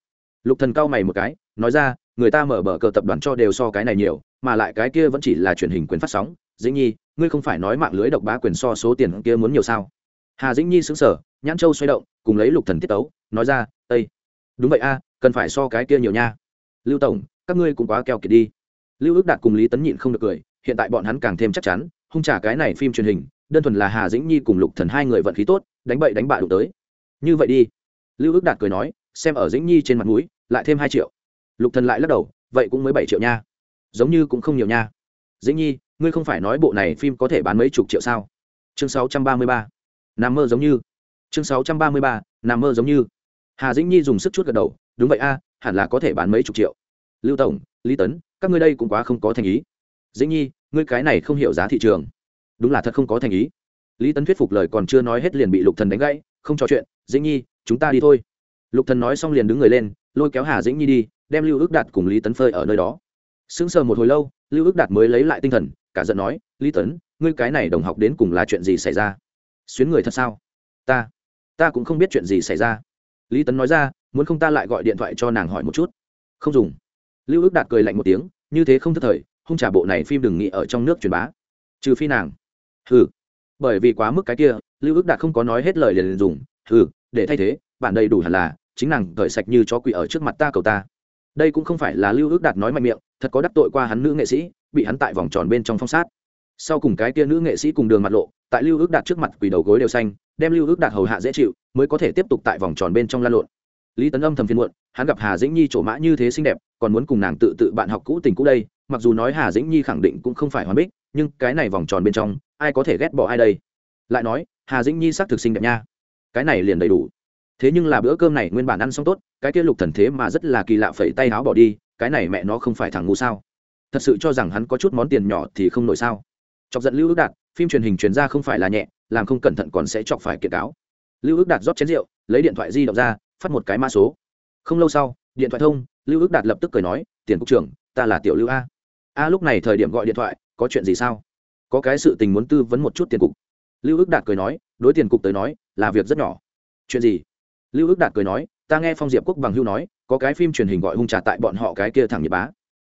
Lục thần cao mày một cái, nói ra, người ta mở bờ cờ tập đoàn cho đều so cái này nhiều, mà lại cái kia vẫn chỉ là truyền hình quyền phát sóng. Dĩnh nhi, ngươi không phải nói mạng lưới độc bá quyền so số tiền kia muốn nhiều sao? Hà dĩnh nhi sững sở nhãn châu xoay động, cùng lấy lục thần tiết tấu, nói ra ây đúng vậy a cần phải so cái kia nhiều nha. Lưu tổng, các ngươi cũng quá keo kiệt đi. Lưu ước đạt cùng lý tấn nhịn không được cười, hiện tại bọn hắn càng thêm chắc chắn, hung trả cái này phim truyền hình, đơn thuần là hà dĩnh nhi cùng lục thần hai người vận khí tốt, đánh bậy đánh bạ đụng tới. Như vậy đi. Lưu ước đạt cười nói, xem ở dĩnh nhi trên mặt mũi, lại thêm hai triệu. Lục thần lại lắc đầu, vậy cũng mới bảy triệu nha. Giống như cũng không nhiều nha. Dĩnh nhi, ngươi không phải nói bộ này phim có thể bán mấy chục triệu sao? Chương sáu trăm ba mươi ba. Nằm mơ giống như. Chương sáu trăm ba mươi ba, nằm mơ giống như. Hà dĩnh nhi dùng sức chút gật đầu đúng vậy a, hẳn là có thể bán mấy chục triệu. Lưu tổng, lý tấn, các ngươi đây cũng quá không có thành ý. Dĩnh nhi, ngươi cái này không hiểu giá thị trường. Đúng là thật không có thành ý. Lý tấn thuyết phục lời còn chưa nói hết liền bị lục thần đánh gãy, không trò chuyện, dĩnh nhi, chúng ta đi thôi. Lục thần nói xong liền đứng người lên, lôi kéo hà dĩnh nhi đi, đem lưu ước đạt cùng lý tấn phơi ở nơi đó. Sững sờ một hồi lâu, lưu ước đạt mới lấy lại tinh thần, cả giận nói, lý tấn, ngươi cái này đồng học đến cùng là chuyện gì xảy ra? Xuyến người thật sao? Ta ta cũng không biết chuyện gì xảy ra. Lý tấn nói ra muốn không ta lại gọi điện thoại cho nàng hỏi một chút? Không dùng. Lưu ước đạt cười lạnh một tiếng, như thế không thất thời, hung trả bộ này phim đừng nghĩ ở trong nước truyền bá. Trừ phi nàng. Hừ. Bởi vì quá mức cái kia, lưu ước đạt không có nói hết lời liền dùng, hừ, để thay thế bạn đầy đủ hẳn là, chính nàng gởi sạch như chó quỷ ở trước mặt ta cầu ta. Đây cũng không phải là lưu ước đạt nói mạnh miệng, thật có đắc tội qua hắn nữ nghệ sĩ, bị hắn tại vòng tròn bên trong phong sát. Sau cùng cái kia nữ nghệ sĩ cùng đường mặt lộ, tại lưu ước đạt trước mặt quỳ đầu gối đều xanh, đem lưu ước đạt hầu hạ dễ chịu, mới có thể tiếp tục tại vòng tròn bên trong lan lộn lý tấn âm thầm phiền muộn, hắn gặp hà dĩnh nhi trổ mã như thế xinh đẹp, còn muốn cùng nàng tự tự bạn học cũ tình cũ đây, mặc dù nói hà dĩnh nhi khẳng định cũng không phải hoàn bích, nhưng cái này vòng tròn bên trong, ai có thể ghét bỏ ai đây? Lại nói, hà dĩnh nhi xác thực xinh đẹp nha. Cái này liền đầy đủ. Thế nhưng là bữa cơm này nguyên bản ăn xong tốt, cái kia lục thần thế mà rất là kỳ lạ phẩy tay áo bỏ đi, cái này mẹ nó không phải thằng ngu sao? Thật sự cho rằng hắn có chút món tiền nhỏ thì không nổi sao? Chọc giận lưu ước đạt, phim truyền hình truyền ra không phải là nhẹ, làm không cẩn thận còn sẽ chọc phải kiện cáo. Lưu ước đạt rót chén rượu, lấy điện thoại di động ra phát một cái mã số. Không lâu sau, điện thoại thông, lưu ước đạt lập tức cười nói, tiền cục trưởng, ta là tiểu lưu a. A, lúc này thời điểm gọi điện thoại, có chuyện gì sao? Có cái sự tình muốn tư vấn một chút tiền cục. Lưu ước đạt cười nói, đối tiền cục tới nói, là việc rất nhỏ. Chuyện gì? Lưu ước đạt cười nói, ta nghe phong diệp quốc bằng hưu nói, có cái phim truyền hình gọi hung trà tại bọn họ cái kia thẳng nhật bá.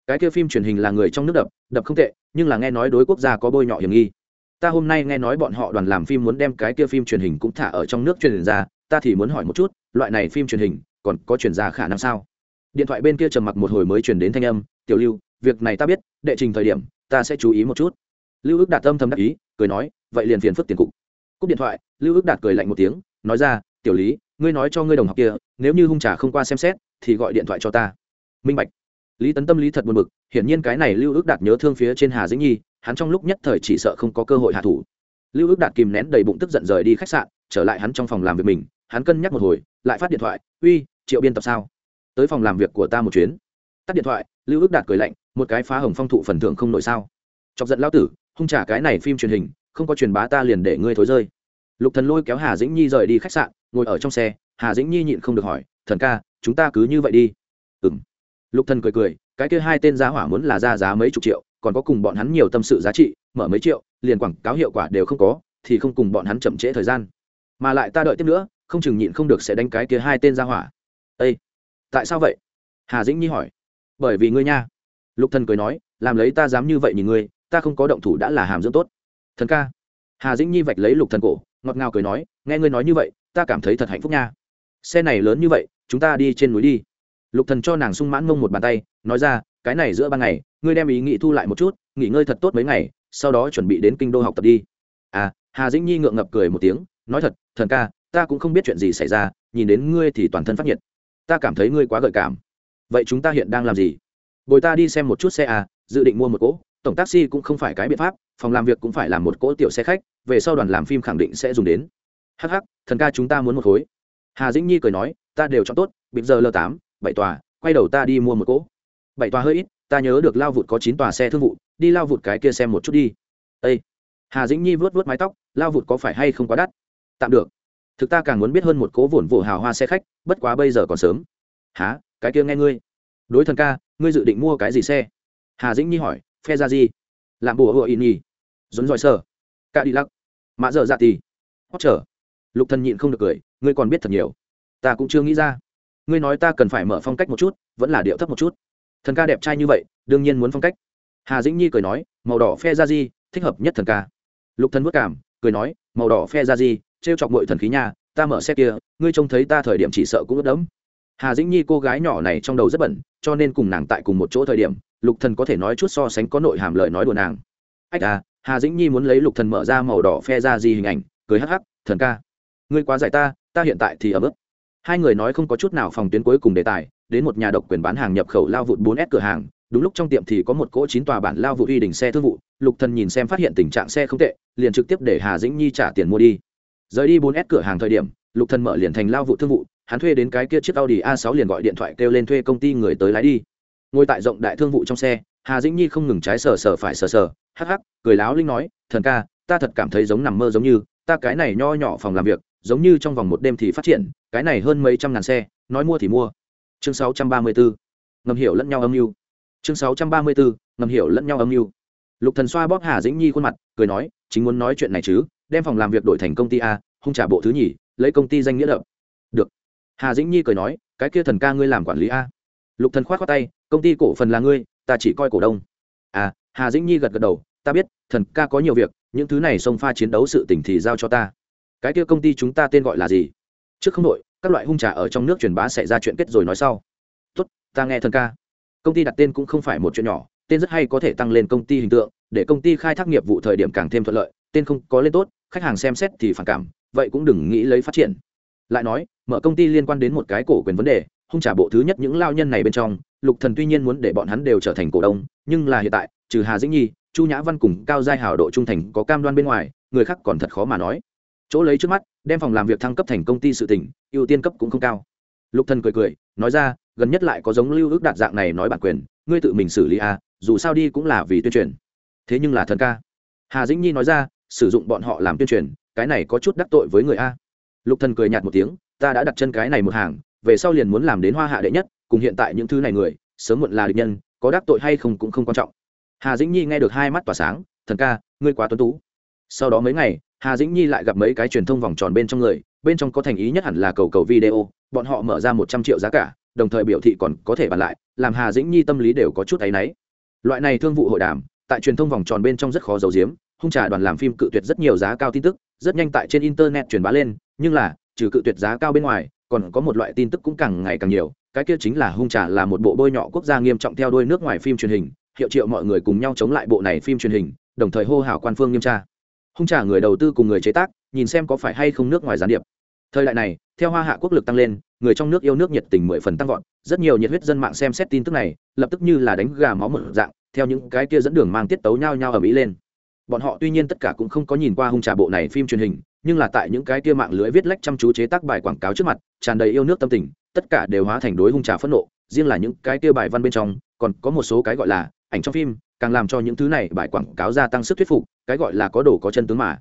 Cái kia phim truyền hình là người trong nước đập đập không tệ, nhưng là nghe nói đối quốc gia có bôi nhọ hiểm nghi. Ta hôm nay nghe nói bọn họ đoàn làm phim muốn đem cái kia phim truyền hình cũng thả ở trong nước truyền ra, ta thì muốn hỏi một chút loại này phim truyền hình còn có truyền ra khả năng sao? Điện thoại bên kia trầm mặc một hồi mới truyền đến thanh âm, tiểu lưu, việc này ta biết, đệ trình thời điểm, ta sẽ chú ý một chút. Lưu ước đạt tâm thầm đắc ý, cười nói, vậy liền phiền phức tiền cục. Cúp điện thoại, lưu ước đạt cười lạnh một tiếng, nói ra, tiểu lý, ngươi nói cho ngươi đồng học kia, nếu như hung trà không qua xem xét, thì gọi điện thoại cho ta. Minh bạch. Lý tấn tâm lý thật buồn bực, hiển nhiên cái này lưu ước đạt nhớ thương phía trên hà dĩnh nhi, hắn trong lúc nhất thời chỉ sợ không có cơ hội hạ thủ. Lưu ước đạt kìm nén đầy bụng tức giận rời đi khách sạn, trở lại hắn trong phòng làm việc mình, hắn cân nhắc một hồi lại phát điện thoại, uy, triệu biên tập sao? Tới phòng làm việc của ta một chuyến. Tắt điện thoại, lưu ước đạt cười lạnh, một cái phá hồng phong thụ phần thưởng không nổi sao? Chọc giận lao tử, hung trả cái này phim truyền hình, không có truyền bá ta liền để ngươi thối rơi. Lục thần lôi kéo hà dĩnh nhi rời đi khách sạn, ngồi ở trong xe, hà dĩnh nhi nhịn không được hỏi, thần ca, chúng ta cứ như vậy đi. Ừm. Lục thần cười cười, cái kia hai tên giá hỏa muốn là ra giá mấy chục triệu, còn có cùng bọn hắn nhiều tâm sự giá trị, mở mấy triệu, liền quảng cáo hiệu quả đều không có, thì không cùng bọn hắn chậm trễ thời gian. Mà lại ta đợi tiếp nữa không chừng nhịn không được sẽ đánh cái kia hai tên ra hỏa. Ây tại sao vậy? Hà dĩnh nhi hỏi. Bởi vì ngươi nha. Lục thần cười nói, làm lấy ta dám như vậy nhìn ngươi, ta không có động thủ đã là hàm dưỡng tốt. Thần ca. Hà dĩnh nhi vạch lấy lục thần cổ, ngọt ngào cười nói, nghe ngươi nói như vậy, ta cảm thấy thật hạnh phúc nha. Xe này lớn như vậy, chúng ta đi trên núi đi. Lục thần cho nàng sung mãn mông một bàn tay, nói ra, cái này giữa ban ngày, ngươi đem ý nghĩ thu lại một chút, nghỉ ngơi thật tốt mấy ngày, sau đó chuẩn bị đến kinh đô học tập đi. À hà dĩnh nhi ngượng ngập cười một tiếng, nói thật, thần ca ta cũng không biết chuyện gì xảy ra, nhìn đến ngươi thì toàn thân phát nhiệt. Ta cảm thấy ngươi quá gợi cảm. Vậy chúng ta hiện đang làm gì? Bồi ta đi xem một chút xe à dự định mua một cỗ. Tổng taxi cũng không phải cái biện pháp, phòng làm việc cũng phải làm một cỗ tiểu xe khách, về sau đoàn làm phim khẳng định sẽ dùng đến. Hh thần ca chúng ta muốn một khối. Hà dĩnh nhi cười nói, ta đều chọn tốt bịp giờ l tám, bảy tòa, quay đầu ta đi mua một cỗ. Bảy tòa hơi ít, ta nhớ được lao vụt có chín tòa xe thương vụ, đi lao vụt cái kia xem một chút đi. Â hà dĩnh nhi vớt vớt mái tóc, lao vụt có phải hay không quá đắt? Tạm được thực ta càng muốn biết hơn một cố vồn vồ hào hoa xe khách, bất quá bây giờ còn sớm. Há cái kia nghe ngươi. Đối thần ca, ngươi dự định mua cái gì xe? Hà dĩnh nhi hỏi, phe ra gì? Làm bùa hựa in nhi dốn dòi sơ cả đi lắc mã dở dạ tì. Hót trở lục thần nhịn không được cười, ngươi còn biết thật nhiều. Ta cũng chưa nghĩ ra. Ngươi nói ta cần phải mở phong cách một chút, vẫn là điệu thấp một chút. Thần ca đẹp trai như vậy, đương nhiên muốn phong cách. Hà dĩnh nhi cười nói, màu đỏ phe ra di thích hợp nhất thần ca. Lục thần vất cảm, cười nói, màu đỏ phe ra di trêu chọc mọi thần khí nha, ta mở xe kia, ngươi trông thấy ta thời điểm chỉ sợ cũng ướt đẫm. Hà dĩnh nhi cô gái nhỏ này trong đầu rất bẩn, cho nên cùng nàng tại cùng một chỗ thời điểm, lục thần có thể nói chút so sánh có nội hàm lời nói đùa nàng. Ách à hà dĩnh nhi muốn lấy lục thần mở ra màu đỏ phe ra gì hình ảnh, cười hắc hắc, thần ca, ngươi quá giải ta ta hiện tại thì ở bước hai người nói không có chút nào phòng tuyến cuối cùng đề tài, đến một nhà độc quyền bán hàng nhập khẩu lao vụt 4S cửa hàng, đúng lúc trong tiệm thì có một cỗ chín tòa bản lao vụt uy đình xe thương vụ, lục thần nhìn xem phát hiện tình trạng xe không tệ, liền trực tiếp để hà dĩnh nhi trả tiền mua đi rời đi 4S cửa hàng thời điểm, lục thần mở liền thành lao vụ thương vụ, hắn thuê đến cái kia chiếc audi a 6 liền gọi điện thoại kêu lên thuê công ty người tới lái đi. Ngồi tại rộng đại thương vụ trong xe, hà dĩnh nhi không ngừng trái sờ sờ phải sờ sờ, hắc hắc, cười láo linh nói, thần ca, ta thật cảm thấy giống nằm mơ giống như, ta cái này nho nhỏ phòng làm việc, giống như trong vòng một đêm thì phát triển, cái này hơn mấy trăm ngàn xe, nói mua thì mua. Chương 634 ngầm hiểu lẫn nhau âm mưu. Chương 634 ngầm hiểu lẫn nhau âm mưu lục thần xoa bóp hà dĩnh nhi khuôn mặt, cười nói, chính muốn nói chuyện này chứ, đem phòng làm việc đổi thành công ty a, hung trả bộ thứ nhì, lấy công ty danh nghĩa đậm được. Hà dĩnh nhi cười nói, cái kia thần ca ngươi làm quản lý a. Lục thần khoát khoát tay, công ty cổ phần là ngươi, ta chỉ coi cổ đông. À hà dĩnh nhi gật gật đầu, ta biết, thần ca có nhiều việc, những thứ này xông pha chiến đấu sự tình thì giao cho ta. Cái kia công ty chúng ta tên gọi là gì? Trước không đội các loại hung trà ở trong nước truyền bá xảy ra chuyện kết rồi nói sau. Tốt, ta nghe thần ca. Công ty đặt tên cũng không phải một chuyện nhỏ tên rất hay có thể tăng lên công ty hình tượng, để công ty khai thác nghiệp vụ thời điểm càng thêm thuận lợi, tên không có lên tốt, khách hàng xem xét thì phản cảm, vậy cũng đừng nghĩ lấy phát triển. Lại nói, mở công ty liên quan đến một cái cổ quyền vấn đề, hung trả bộ thứ nhất những lao nhân này bên trong, lục thần tuy nhiên muốn để bọn hắn đều trở thành cổ đông, nhưng là hiện tại, trừ hà dĩnh nhi, chu nhã văn cùng cao giai hào độ trung thành có cam đoan bên ngoài, người khác còn thật khó mà nói. Chỗ lấy trước mắt, đem phòng làm việc thăng cấp thành công ty sự tỉnh ưu tiên cấp cũng không cao. Lục thần cười cười, nói ra, gần nhất lại có giống lưu ước đạt dạng này nói bản quyền ngươi tự mình xử lý à dù sao đi cũng là vì tuyên truyền. Thế nhưng là thần ca. Hà dĩnh nhi nói ra, sử dụng bọn họ làm tuyên truyền, cái này có chút đắc tội với người a. Lục thần cười nhạt một tiếng, ta đã đặt chân cái này một hàng, về sau liền muốn làm đến hoa hạ đệ nhất, cùng hiện tại những thứ này người, sớm muộn là địch nhân, có đắc tội hay không cũng không quan trọng. Hà dĩnh nhi nghe được hai mắt tỏa sáng, thần ca, ngươi quá tuấn tú. Sau đó mấy ngày, hà dĩnh nhi lại gặp mấy cái truyền thông vòng tròn bên trong người, bên trong có thành ý nhất hẳn là cầu cầu video, bọn họ mở ra một trăm triệu giá cả đồng thời biểu thị còn có thể bàn lại, làm hà dĩnh nhi tâm lý đều có chút áy náy. Loại này thương vụ hội đàm, tại truyền thông vòng tròn bên trong rất khó giấu giếm, hung trà đoàn làm phim cự tuyệt rất nhiều giá cao tin tức, rất nhanh tại trên internet truyền bá lên, nhưng là, trừ cự tuyệt giá cao bên ngoài, còn có một loại tin tức cũng càng ngày càng nhiều, cái kia chính là hung trà là một bộ bôi nhọ quốc gia nghiêm trọng theo đuôi nước ngoài phim truyền hình, hiệu triệu mọi người cùng nhau chống lại bộ này phim truyền hình, đồng thời hô hào quan phương nghiêm tra. Hung trà người đầu tư cùng người chế tác, nhìn xem có phải hay không nước ngoài gián điệp thời đại này, theo hoa hạ quốc lực tăng lên, người trong nước yêu nước nhiệt tình mười phần tăng vọt, rất nhiều nhiệt huyết dân mạng xem xét tin tức này, lập tức như là đánh gà máu một dạng, theo những cái kia dẫn đường mang tiết tấu nhau nhau ở mỹ lên. Bọn họ tuy nhiên tất cả cũng không có nhìn qua hung trà bộ này phim truyền hình, nhưng là tại những cái kia mạng lưới viết lách chăm chú chế tác bài quảng cáo trước mặt, tràn đầy yêu nước tâm tình, tất cả đều hóa thành đối hung trà phẫn nộ, riêng là những cái kia bài văn bên trong, còn có một số cái gọi là ảnh trong phim, càng làm cho những thứ này bài quảng cáo gia tăng sức thuyết phục, cái gọi là có đồ có chân tướng mà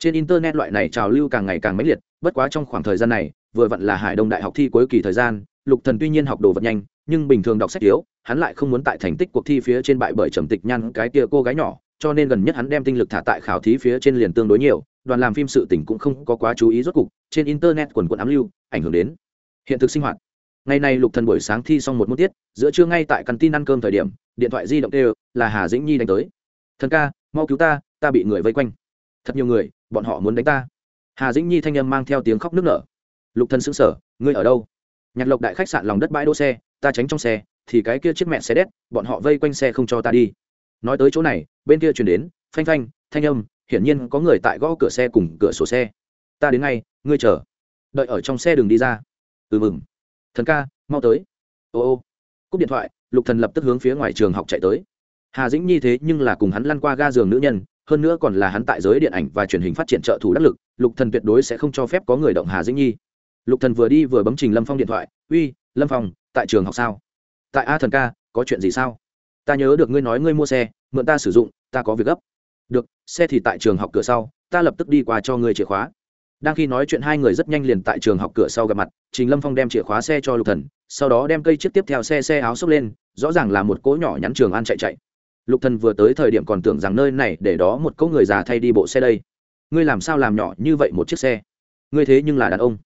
trên internet loại này trào lưu càng ngày càng mãnh liệt, bất quá trong khoảng thời gian này, vừa vặn là hải đông đại học thi cuối kỳ thời gian, lục thần tuy nhiên học đồ vật nhanh, nhưng bình thường đọc sách yếu hắn lại không muốn tại thành tích cuộc thi phía trên bại bởi trầm tịch nhăn cái kia cô gái nhỏ, cho nên gần nhất hắn đem tinh lực thả tại khảo thí phía trên liền tương đối nhiều, đoàn làm phim sự tỉnh cũng không có quá chú ý rốt cục, trên internet quần quần ám lưu, ảnh hưởng đến hiện thực sinh hoạt. Ngày nay lục thần buổi sáng thi xong một môn tiết, giữa trưa ngay tại căn tin ăn cơm thời điểm, điện thoại di động kêu, là hà dĩnh nhi đánh tới. Thần ca, mau cứu ta ta bị người vây quanh. Thật nhiều người bọn họ muốn đánh ta. Hà dĩnh nhi thanh âm mang theo tiếng khóc nức nở. Lục thần xứng sở ngươi ở đâu? Nhạc lộc đại khách sạn lòng đất bãi đỗ xe, ta tránh trong xe, thì cái kia chiếc mẹ xe đét, bọn họ vây quanh xe không cho ta đi. Nói tới chỗ này, bên kia chuyển đến phanh phanh, thanh âm, hiển nhiên có người tại gõ cửa xe cùng cửa sổ xe. Ta đến ngay, ngươi chờ. Đợi ở trong xe đừng đi ra. Ừ mừng. Thần ca, mau tới. Ô ô. Cúp điện thoại, lục thần lập tức hướng phía ngoài trường học chạy tới. Hà dĩnh nhi thế nhưng là cùng hắn lăn qua ga giường nữ nhân hơn nữa còn là hắn tại giới điện ảnh và truyền hình phát triển trợ thủ đắc lực, lục thần tuyệt đối sẽ không cho phép có người động hà dĩnh nhi. Lục thần vừa đi vừa bấm trình lâm phong điện thoại, uy, lâm phong, tại trường học sao? Tại a thần ca, có chuyện gì sao? Ta nhớ được ngươi nói ngươi mua xe, mượn ta sử dụng, ta có việc gấp. Được, xe thì tại trường học cửa sau, ta lập tức đi qua cho ngươi chìa khóa. Đang khi nói chuyện hai người rất nhanh liền tại trường học cửa sau gặp mặt, trình lâm phong đem chìa khóa xe cho lục thần, sau đó đem cây chiếc tiếp theo xe xe áo xốc lên, rõ ràng là một cỗ nhỏ nhắn trường an chạy chạy lục thần vừa tới thời điểm còn tưởng rằng nơi này để đó một cỗ người già thay đi bộ xe đây. Ngươi làm sao làm nhỏ như vậy một chiếc xe? Ngươi thế nhưng là đàn ông.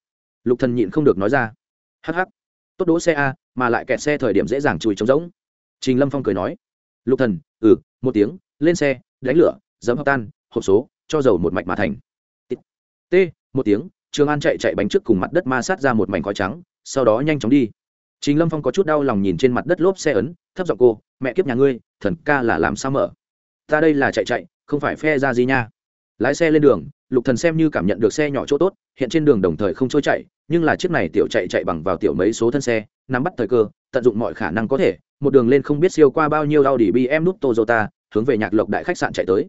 Lục thần nhịn không được nói ra. Hắc hắc. Tốt đỗ xe a, mà lại kẹt xe thời điểm dễ dàng chùi trống rỗng. Trình lâm phong cười nói. Lục thần ừ một tiếng, lên xe, đánh lửa dấm hấp tan, hộp số, cho dầu một mạch mà thành. T một tiếng, trường an chạy chạy bánh trước cùng mặt đất ma sát ra một mảnh khói trắng, sau đó nhanh chóng đi trình lâm phong có chút đau lòng nhìn trên mặt đất lốp xe ấn, thấp giọng cô, mẹ kiếp nhà ngươi, thần ca là làm sao mở? Ta đây là chạy chạy, không phải phe ra gì nha. Lái xe lên đường, lục thần xem như cảm nhận được xe nhỏ chỗ tốt, hiện trên đường đồng thời không trôi chạy, nhưng là chiếc này tiểu chạy chạy bằng vào tiểu mấy số thân xe, nắm bắt thời cơ, tận dụng mọi khả năng có thể, một đường lên không biết siêu qua bao nhiêu đau đỉ bm nút toyota, hướng về nhạc lộc đại khách sạn chạy tới.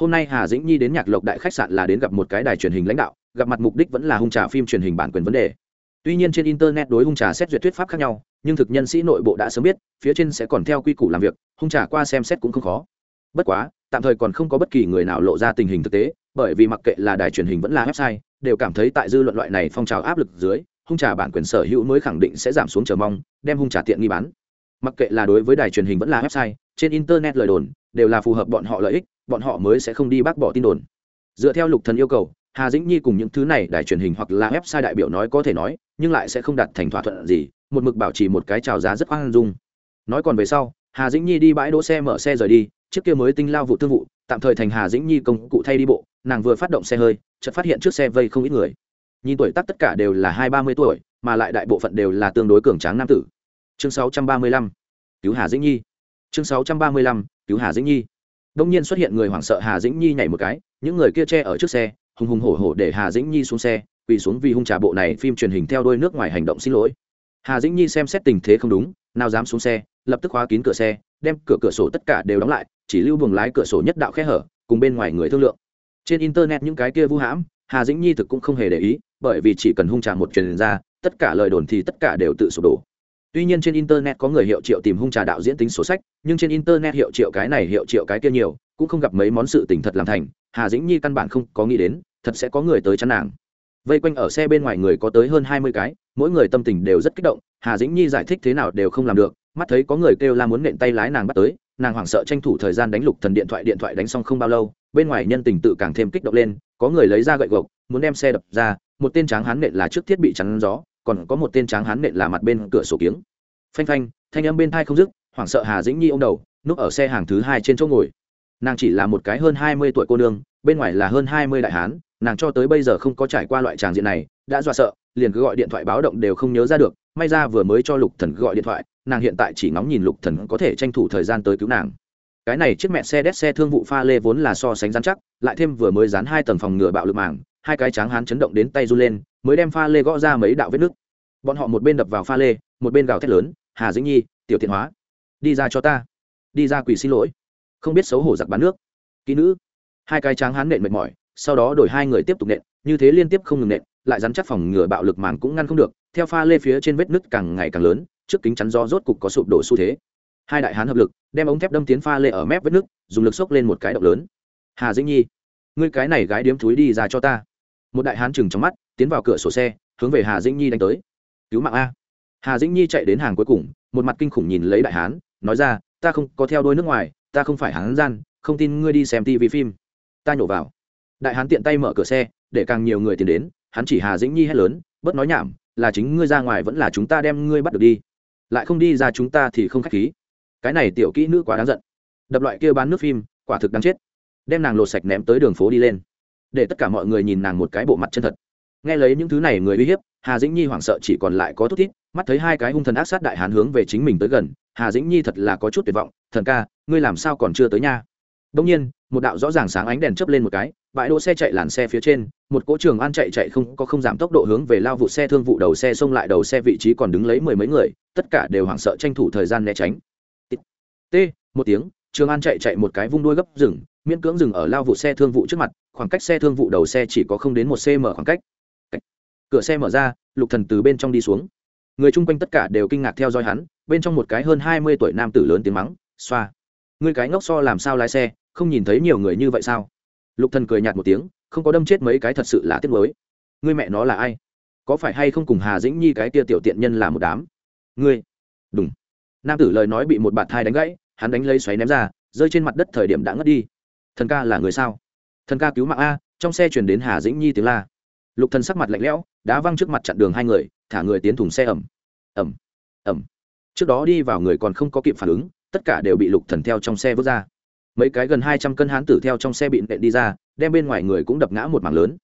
Hôm nay hà dĩnh nhi đến nhạc lộc đại khách sạn là đến gặp một cái đài truyền hình lãnh đạo, gặp mặt mục đích vẫn là hung trà phim truyền hình bản quyền vấn đề tuy nhiên trên internet đối hung trà xét duyệt thuyết pháp khác nhau, nhưng thực nhân sĩ nội bộ đã sớm biết, phía trên sẽ còn theo quy củ làm việc, hung trà qua xem xét cũng không khó. Bất quá, tạm thời còn không có bất kỳ người nào lộ ra tình hình thực tế, bởi vì mặc kệ là đài truyền hình vẫn là website, đều cảm thấy tại dư luận loại này phong trào áp lực dưới, hung trà bản quyền sở hữu mới khẳng định sẽ giảm xuống chờ mong, đem hung trà tiện nghi bán. Mặc kệ là đối với đài truyền hình vẫn là website, trên internet lời đồn, đều là phù hợp bọn họ lợi ích, bọn họ mới sẽ không đi bác bỏ tin đồn. Dựa theo lục thần yêu cầu hà dĩnh nhi cùng những thứ này đài truyền hình hoặc là website đại biểu nói có thể nói, nhưng lại sẽ không đạt thành thỏa thuận gì, một mực bảo trì một cái chào giá rất khoan dung. Nói còn về sau, hà dĩnh nhi đi bãi đỗ xe mở xe rời đi trước kia mới tinh lao vụ thương vụ, tạm thời thành hà dĩnh nhi công cụ thay đi bộ, nàng vừa phát động xe hơi, chợt phát hiện trước xe vây không ít người. Nhìn tuổi tác tất cả đều là hai ba mươi tuổi, mà lại đại bộ phận đều là tương đối cường tráng nam tử. Chương sáu trăm ba mươi lăm, cứu hà dĩnh nhi. Chương sáu trăm ba mươi lăm, cứu hà dĩnh nhi. Đông nhiên xuất hiện người hoảng sợ hà dĩnh nhi nhảy một cái, những người kia che ở trước xe hùng hùng hổ hổ để hà dĩnh nhi xuống xe, quỳ xuống vì hung trà bộ này phim truyền hình theo đôi nước ngoài hành động xin lỗi. Hà dĩnh nhi xem xét tình thế không đúng, nào dám xuống xe, lập tức khóa kín cửa xe, đem cửa cửa sổ tất cả đều đóng lại, chỉ lưu buồng lái cửa sổ nhất đạo khe hở, cùng bên ngoài người thương lượng. Trên internet những cái kia vu hãm, hà dĩnh nhi thực cũng không hề để ý, bởi vì chỉ cần hung trà một truyền ra, tất cả lời đồn thì tất cả đều tự sụp đổ. Tuy nhiên trên internet có người hiệu triệu tìm hung trà đạo diễn tính sổ sách, nhưng trên internet hiệu triệu cái này, hiệu triệu cái kia nhiều, cũng không gặp mấy món sự tình thật làm thành, hà dĩnh nhi căn bản không có nghĩ đến thật sẽ có người tới chắn nàng. Vây quanh ở xe bên ngoài người có tới hơn hai mươi cái, mỗi người tâm tình đều rất kích động, hà dĩnh nhi giải thích thế nào đều không làm được, mắt thấy có người kêu la muốn nện tay lái nàng bắt tới, nàng hoảng sợ tranh thủ thời gian đánh lục thần điện thoại điện thoại đánh xong không bao lâu, bên ngoài nhân tình tự càng thêm kích động lên, có người lấy ra gậy gộc, muốn đem xe đập ra, một tên tráng hán nện là trước thiết bị chắn gió, còn có một tên tráng hán nện là mặt bên cửa sổ kiếng. Phanh phanh, thanh âm bên thai không dứt, hoảng sợ hà dĩnh nhi ô m đầu, núp ở xe hàng thứ hai trên chỗ ngồi. Nàng chỉ là một cái hơn hai mươi tuổi cô nương, bên ngoài là hơn hai mươi đại hán nàng cho tới bây giờ không có trải qua loại tràng diện này, đã dọa sợ, liền cứ gọi điện thoại báo động đều không nhớ ra được, may ra vừa mới cho lục thần gọi điện thoại, nàng hiện tại chỉ ngóng nhìn lục thần có thể tranh thủ thời gian tới cứu nàng. Cái này chiếc mẹ xe đét xe thương vụ pha lê vốn là so sánh rắn chắc, lại thêm vừa mới dán hai tầng phòng ngừa bạo lực màng, hai cái tráng hán chấn động đến tay run lên, mới đem pha lê gõ ra mấy đạo vết nứt. Bọn họ một bên đập vào pha lê, một bên gào thét lớn, hà dĩnh nhi, tiểu thiện hóa, đi ra cho ta, đi ra quỳ xin lỗi, không biết xấu hổ giặc bán nước. Kỹ nữ, hai cái tráng hán nện mệt mỏi sau đó đổi hai người tiếp tục nện, như thế liên tiếp không ngừng nện, lại dán chắc phòng ngừa bạo lực màng cũng ngăn không được, theo pha lê phía trên vết nứt càng ngày càng lớn, trước kính chắn do rốt cục có sụp đổ xu thế. Hai đại hán hợp lực, đem ống thép đâm tiến pha lê ở mép vết nứt, dùng lực xốc lên một cái động lớn. Hà dĩnh nhi, ngươi cái này gái điếm thúi đi ra cho ta. Một đại hán chừng trong mắt, tiến vào cửa sổ xe, hướng về hà dĩnh nhi đánh tới. Cứu mạng a. Hà dĩnh nhi chạy đến hàng cuối cùng, một mặt kinh khủng nhìn lấy đại hán, nói ra, ta không có theo đôi nước ngoài, ta không phải hán gian, không tin ngươi đi xem tv phim. Ta nhổ vào đại hán tiện tay mở cửa xe, để càng nhiều người tiến đến, hắn chỉ hà dĩnh nhi hét lớn, bớt nói nhảm, là chính ngươi ra ngoài vẫn là chúng ta đem ngươi bắt được đi. Lại không đi ra chúng ta thì không k h á c h khí. Cái này tiểu kỹ nữ quá đáng giận. Đập loại kia bán nước phim, quả thực đáng chết. Đem nàng lột sạch ném tới đường phố đi lên. Để tất cả mọi người nhìn nàng một cái bộ mặt chân thật. Nghe lấy những thứ này người uy hiếp, hà dĩnh nhi hoảng sợ chỉ còn lại có thút thít, mắt thấy hai cái hung thần ác sát đại hán hướng về chính mình tới gần, hà dĩnh nhi thật là có chút tuyệt vọng, thần ca, ngươi làm sao còn chưa tới nha? Đông nhiên, một đạo rõ ràng sáng ánh đèn chớp lên một cái, bãi đỗ xe chạy làn xe phía trên, một cỗ trường an chạy chạy không, có không giảm tốc độ hướng về lao vụ xe thương vụ đầu xe xông lại đầu xe vị trí còn đứng lấy mười mấy người, tất cả đều hoảng sợ tranh thủ thời gian né tránh. T, một tiếng, trường an chạy chạy một cái vung đuôi gấp rừng miễn cưỡng dừng ở lao vụ xe thương vụ trước mặt, khoảng cách xe thương vụ đầu xe chỉ có không đến một cm khoảng cách. Cửa xe mở ra, lục thần từ bên trong đi xuống. Người chung quanh tất cả đều kinh ngạc theo dõi hắn, bên trong một cái hơn hai mươi tuổi nam tử lớn tiếng mắng, xoa người cái ngốc so làm sao lái xe? Không nhìn thấy nhiều người như vậy sao? Lục thần cười nhạt một tiếng, không có đâm chết mấy cái thật sự là tiếc mới. Ngươi mẹ nó là ai? Có phải hay không cùng hà dĩnh nhi cái tia tiểu tiện nhân là một đám? Ngươi! Đúng nam tử lời nói bị một bạt thai đánh gãy, hắn đánh lấy xoáy ném ra, rơi trên mặt đất thời điểm đã ngất đi. Thần ca là người sao? Thần ca cứu mạng a, trong xe chuyển đến hà dĩnh nhi tiếng la. Lục thần sắc mặt lạnh lẽo, đá văng trước mặt chặn đường hai người, thả người tiến thùng xe ẩm ẩm ẩm trước đó đi vào người còn không có kịp phản ứng, tất cả đều bị lục thần theo trong xe vứt ra mấy cái gần hai trăm cân hán tử theo trong xe bị nện đi ra, đem bên ngoài người cũng đập ngã một mảng lớn.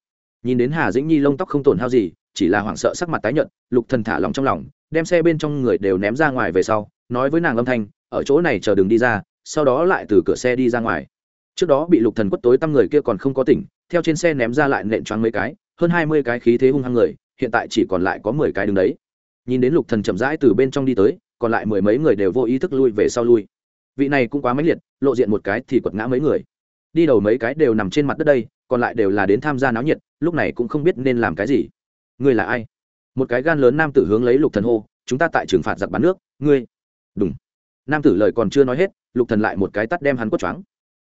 Nhìn đến hà dĩnh nhi lông tóc không tổn hao gì, chỉ là hoảng sợ sắc mặt tái nhợt, lục thần thả lòng trong lòng, đem xe bên trong người đều ném ra ngoài về sau, nói với nàng âm thanh, ở chỗ này chờ đừng đi ra, sau đó lại từ cửa xe đi ra ngoài. Trước đó bị lục thần quất tối tăm người kia còn không có tỉnh, theo trên xe ném ra lại nện choáng mấy cái, hơn hai mươi cái khí thế hung hăng người, hiện tại chỉ còn lại có mười cái đứng đấy. Nhìn đến lục thần chậm rãi từ bên trong đi tới, còn lại mười mấy người đều vô ý thức lui về sau lui vị này cũng quá mãnh liệt, lộ diện một cái thì quật ngã mấy người. Đi đầu mấy cái đều nằm trên mặt đất đây, còn lại đều là đến tham gia náo nhiệt, lúc này cũng không biết nên làm cái gì. Ngươi là ai? Một cái gan lớn nam tử hướng lấy lục thần hô, chúng ta tại trường phạt giặc bán nước, ngươi. Đúng nam tử lời còn chưa nói hết, lục thần lại một cái tắt đem hắn quất choáng.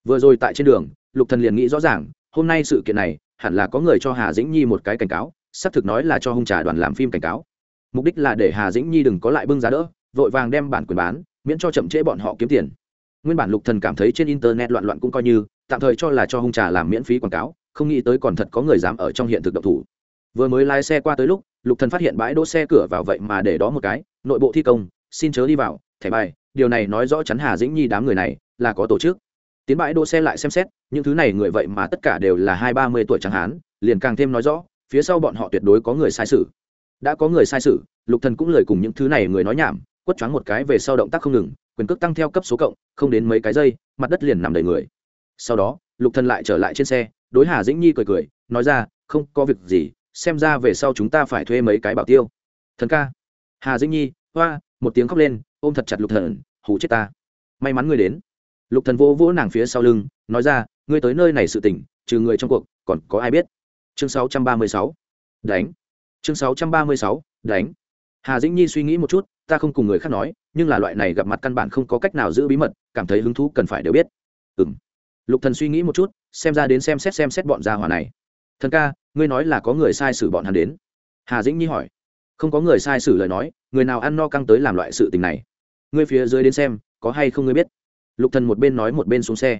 Vừa rồi tại trên đường, lục thần liền nghĩ rõ ràng, hôm nay sự kiện này, hẳn là có người cho hà dĩnh nhi một cái cảnh cáo, xác thực nói là cho hung trà đoàn làm phim cảnh cáo. Mục đích là để hà dĩnh nhi đừng có lại bưng giá đỡ, vội vàng đem bản quyền bán miễn cho chậm trễ bọn họ kiếm tiền. Nguyên bản lục thần cảm thấy trên internet loạn loạn cũng coi như, tạm thời cho là cho hung trà làm miễn phí quảng cáo, không nghĩ tới còn thật có người dám ở trong hiện thực độc thủ. Vừa mới lái xe qua tới lúc, lục thần phát hiện bãi đỗ xe cửa vào vậy mà để đó một cái, nội bộ thi công, xin chớ đi vào, thẻ bài, điều này nói rõ chắn hà dĩnh nhi đám người này là có tổ chức. Tiến bãi đỗ xe lại xem xét, những thứ này người vậy mà tất cả đều là hai ba mươi tuổi chẳng hán, liền càng thêm nói rõ, phía sau bọn họ tuyệt đối có người sai sự. Đã có người sai sự, lục thần cũng lời cùng những thứ này người nói nhảm quất choáng một cái về sau động tác không ngừng quyền cước tăng theo cấp số cộng không đến mấy cái giây mặt đất liền nằm đầy người. Sau đó lục thần lại trở lại trên xe đối hà dĩnh nhi cười cười nói ra không có việc gì xem ra về sau chúng ta phải thuê mấy cái bảo tiêu. Thần ca. Hà dĩnh nhi hoa một tiếng khóc lên ôm thật chặt lục thần hù chết ta. May mắn ngươi đến. Lục thần vô vỗ nàng phía sau lưng nói ra ngươi tới nơi này sự tình trừ người trong cuộc còn có ai biết? Chương 636. đánh. Chương 636, đánh. Hà dĩnh nhi suy nghĩ một chút ta không cùng người khác nói, nhưng là loại này gặp mặt căn bản không có cách nào giữ bí mật, cảm thấy hứng thú cần phải đều biết. Ừm. Lục thần suy nghĩ một chút, xem ra đến xem xét xem xét bọn gia hỏa này. Thần ca, ngươi nói là có người sai sử bọn hắn đến. Hà dĩnh nhi hỏi. Không có người sai sử lời nói, người nào ăn no căng tới làm loại sự tình này? Ngươi phía dưới đến xem, có hay không ngươi biết? Lục thần một bên nói một bên xuống xe.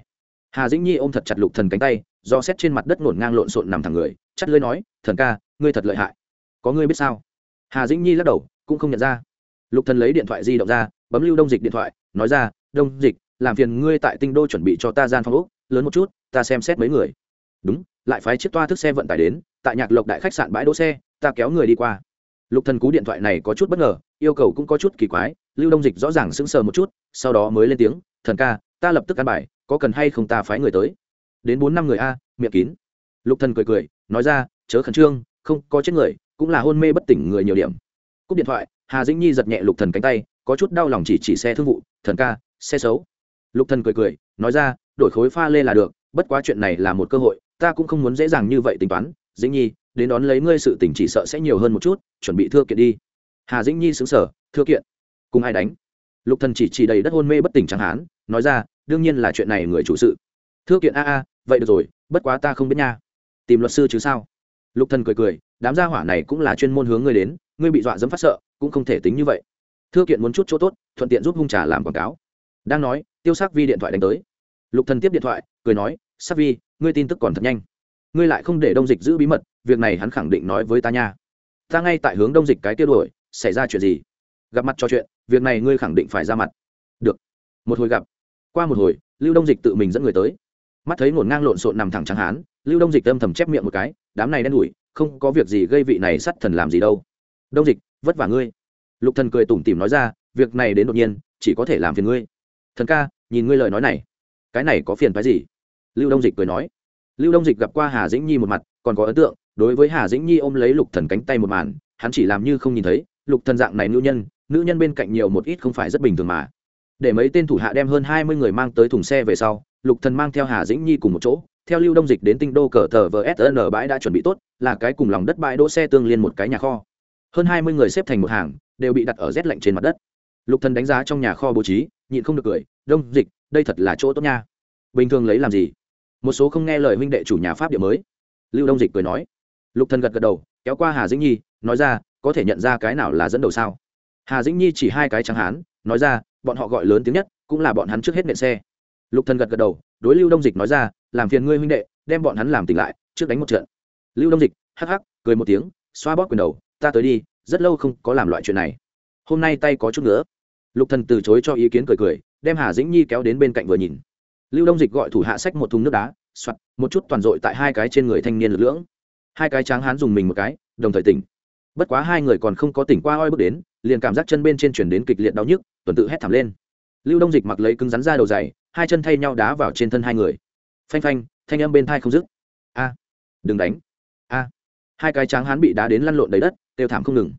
Hà dĩnh nhi ôm thật chặt lục thần cánh tay, do xét trên mặt đất ngổn ngang lộn xộn nằm thẳng người, chắt lưỡi nói, thần ca, ngươi thật lợi hại. Có ngươi biết sao? Hà dĩnh nhi lắc đầu, cũng không nhận ra lục thần lấy điện thoại di động ra, bấm lưu đông dịch điện thoại, nói ra, đông dịch, làm phiền ngươi tại tinh đô chuẩn bị cho ta gian phòng úc lớn một chút, ta xem xét mấy người. Đúng, lại phái chiếc toa thức xe vận tải đến, tại nhạc lộc đại khách sạn bãi đỗ xe, ta kéo người đi qua. Lục thần cú điện thoại này có chút bất ngờ, yêu cầu cũng có chút kỳ quái, lưu đông dịch rõ ràng sững sờ một chút, sau đó mới lên tiếng, thần ca, ta lập tức căn bài, có cần hay không ta phái người tới? Đến bốn năm người a, miệng kín. Lục thần cười cười, nói ra, chớ khẩn trương, không có chết người, cũng là hôn mê bất tỉnh người nhiều điểm. Cúp điện thoại hà dĩnh nhi giật nhẹ lục thần cánh tay, có chút đau lòng chỉ chỉ xe thương vụ, thần ca, xe xấu. Lục thần cười cười, nói ra, đổi khối pha lê là được, bất quá chuyện này là một cơ hội, ta cũng không muốn dễ dàng như vậy tính toán. Dĩnh nhi, đến đón lấy ngươi sự tỉnh chỉ sợ sẽ nhiều hơn một chút, chuẩn bị thưa kiện đi. Hà dĩnh nhi xứng sở thưa kiện? Cùng ai đánh? Lục thần chỉ chỉ đầy đất hôn mê bất tỉnh chẳng hán, nói ra, đương nhiên là chuyện này người chủ sự. Thưa kiện a a, vậy được rồi, bất quá ta không biết nha. Tìm luật sư chứ sao? Lục thần cười cười, đám gia hỏa này cũng là chuyên môn hướng ngươi đến ngươi bị dọa dẫm phát sợ, cũng không thể tính như vậy. Thưa kiện muốn chút chỗ tốt, thuận tiện giúp hung trà làm quảng cáo. Đang nói, tiêu sắc vi điện thoại đánh tới. Lục thần tiếp điện thoại, cười nói, sắc vi, ngươi tin tức còn thật nhanh. Ngươi lại không để đông dịch giữ bí mật, việc này hắn khẳng định nói với ta nha. Ta ngay tại hướng đông dịch cái tiêu đuổi, xảy ra chuyện gì? Gặp mặt trò chuyện, việc này ngươi khẳng định phải ra mặt. Được. Một hồi gặp. Qua một hồi, lưu đông dịch tự mình dẫn người tới. Mắt thấy ngổn ngang lộn xộn nằm thẳng trắng hán, lưu đông dịch âm thầm chép miệng một cái, đám này đen đủi không có việc gì gây vị này sắt thần làm gì đâu đông dịch, vất vả ngươi. Lục thần cười tủm tỉm nói ra, việc này đến đột nhiên, chỉ có thể làm phiền ngươi. Thần ca, nhìn ngươi lời nói này. Cái này có phiền phái gì? Lưu đông dịch cười nói. Lưu đông dịch gặp qua hà dĩnh nhi một mặt, còn có ấn tượng, đối với hà dĩnh nhi ôm lấy lục thần cánh tay một màn, hắn chỉ làm như không nhìn thấy, lục thần dạng này nữ nhân nữ nhân bên cạnh nhiều một ít không phải rất bình thường mà. Để mấy tên thủ hạ đem hơn hai mươi người mang tới thùng xe về sau, lục thần mang theo hà dĩnh nhi cùng một chỗ, theo lưu đông dịch đến tinh đô cờ tờ vsn bãi đã chuẩn bị tốt, là cái cùng lòng đất bãi đỗ xe tương liên một cái nhà kho hơn hai mươi người xếp thành một hàng, đều bị đặt ở rét lạnh trên mặt đất. Lục thần đánh giá trong nhà kho bố trí, nhịn không được cười, đông, dịch, đây thật là chỗ tốt nha. Bình thường lấy làm gì? Một số không nghe lời huynh đệ chủ nhà pháp địa mới. Lưu đông dịch cười nói. Lục thần gật gật đầu, kéo qua hà dĩnh nhi, nói ra, có thể nhận ra cái nào là dẫn đầu sao? Hà dĩnh nhi chỉ hai cái trắng hán, nói ra, bọn họ gọi lớn tiếng nhất, cũng là bọn hắn trước hết nện xe. Lục thần gật gật đầu, đối lưu đông dịch nói ra, làm phiền ngươi huynh đệ, đem bọn hắn làm tỉnh lại, trước đánh một trận. Lưu đông dịch, hắc hắc, cười một tiếng, xoa bóp quyền đầu ta tới đi, rất lâu không có làm loại chuyện này. Hôm nay tay có chút nữa lục thần từ chối cho ý kiến cười cười, đem hà dĩnh nhi kéo đến bên cạnh vừa nhìn. Lưu đông dịch gọi thủ hạ sách một thùng nước đá, soạt, một chút toàn dội tại hai cái trên người thanh niên lực lưỡng. Hai cái tráng hán dùng mình một cái, đồng thời tỉnh. Bất quá hai người còn không có tỉnh qua oi bước đến, liền cảm giác chân bên trên chuyển đến kịch liệt đau nhức, tuần tự hét thảm lên. Lưu đông dịch mặc lấy cứng rắn ra đầu dày, hai chân thay nhau đá vào trên thân hai người. Phanh phanh, thanh âm bên thai không dứt. A, đừng đánh. A hai cái tráng hán bị đá đến lăn lộn đầy đất đều thảm không ngừng.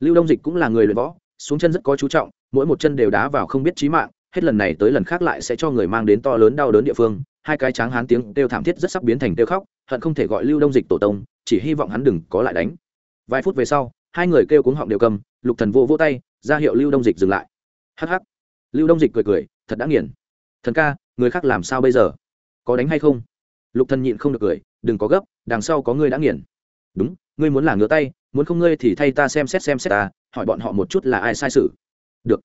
Lưu đông dịch cũng là người luyện võ, xuống chân rất có chú trọng, mỗi một chân đều đá vào không biết trí mạng, hết lần này tới lần khác lại sẽ cho người mang đến to lớn đau đớn địa phương. Hai cái tráng hán tiếng kêu thảm thiết rất sắc biến thành kêu khóc, hận không thể gọi lưu đông dịch tổ tông, chỉ hy vọng hắn đừng có lại đánh. Vài phút về sau, hai người kêu cuống họng đều cầm, lục thần vô vô tay, ra hiệu lưu đông dịch dừng lại. Hắc hắc. Lưu đông dịch cười cười, thật đã nghiền. Thần ca, người khác làm sao bây giờ? Có đánh hay không? Lục thần nhịn không được cười, đừng có gấp, đằng sau có người đã nghiền đúng, ngươi muốn là ngửa tay, muốn không ngươi thì thay ta xem xét xem xét ta, hỏi bọn họ một chút là ai sai sự. Được.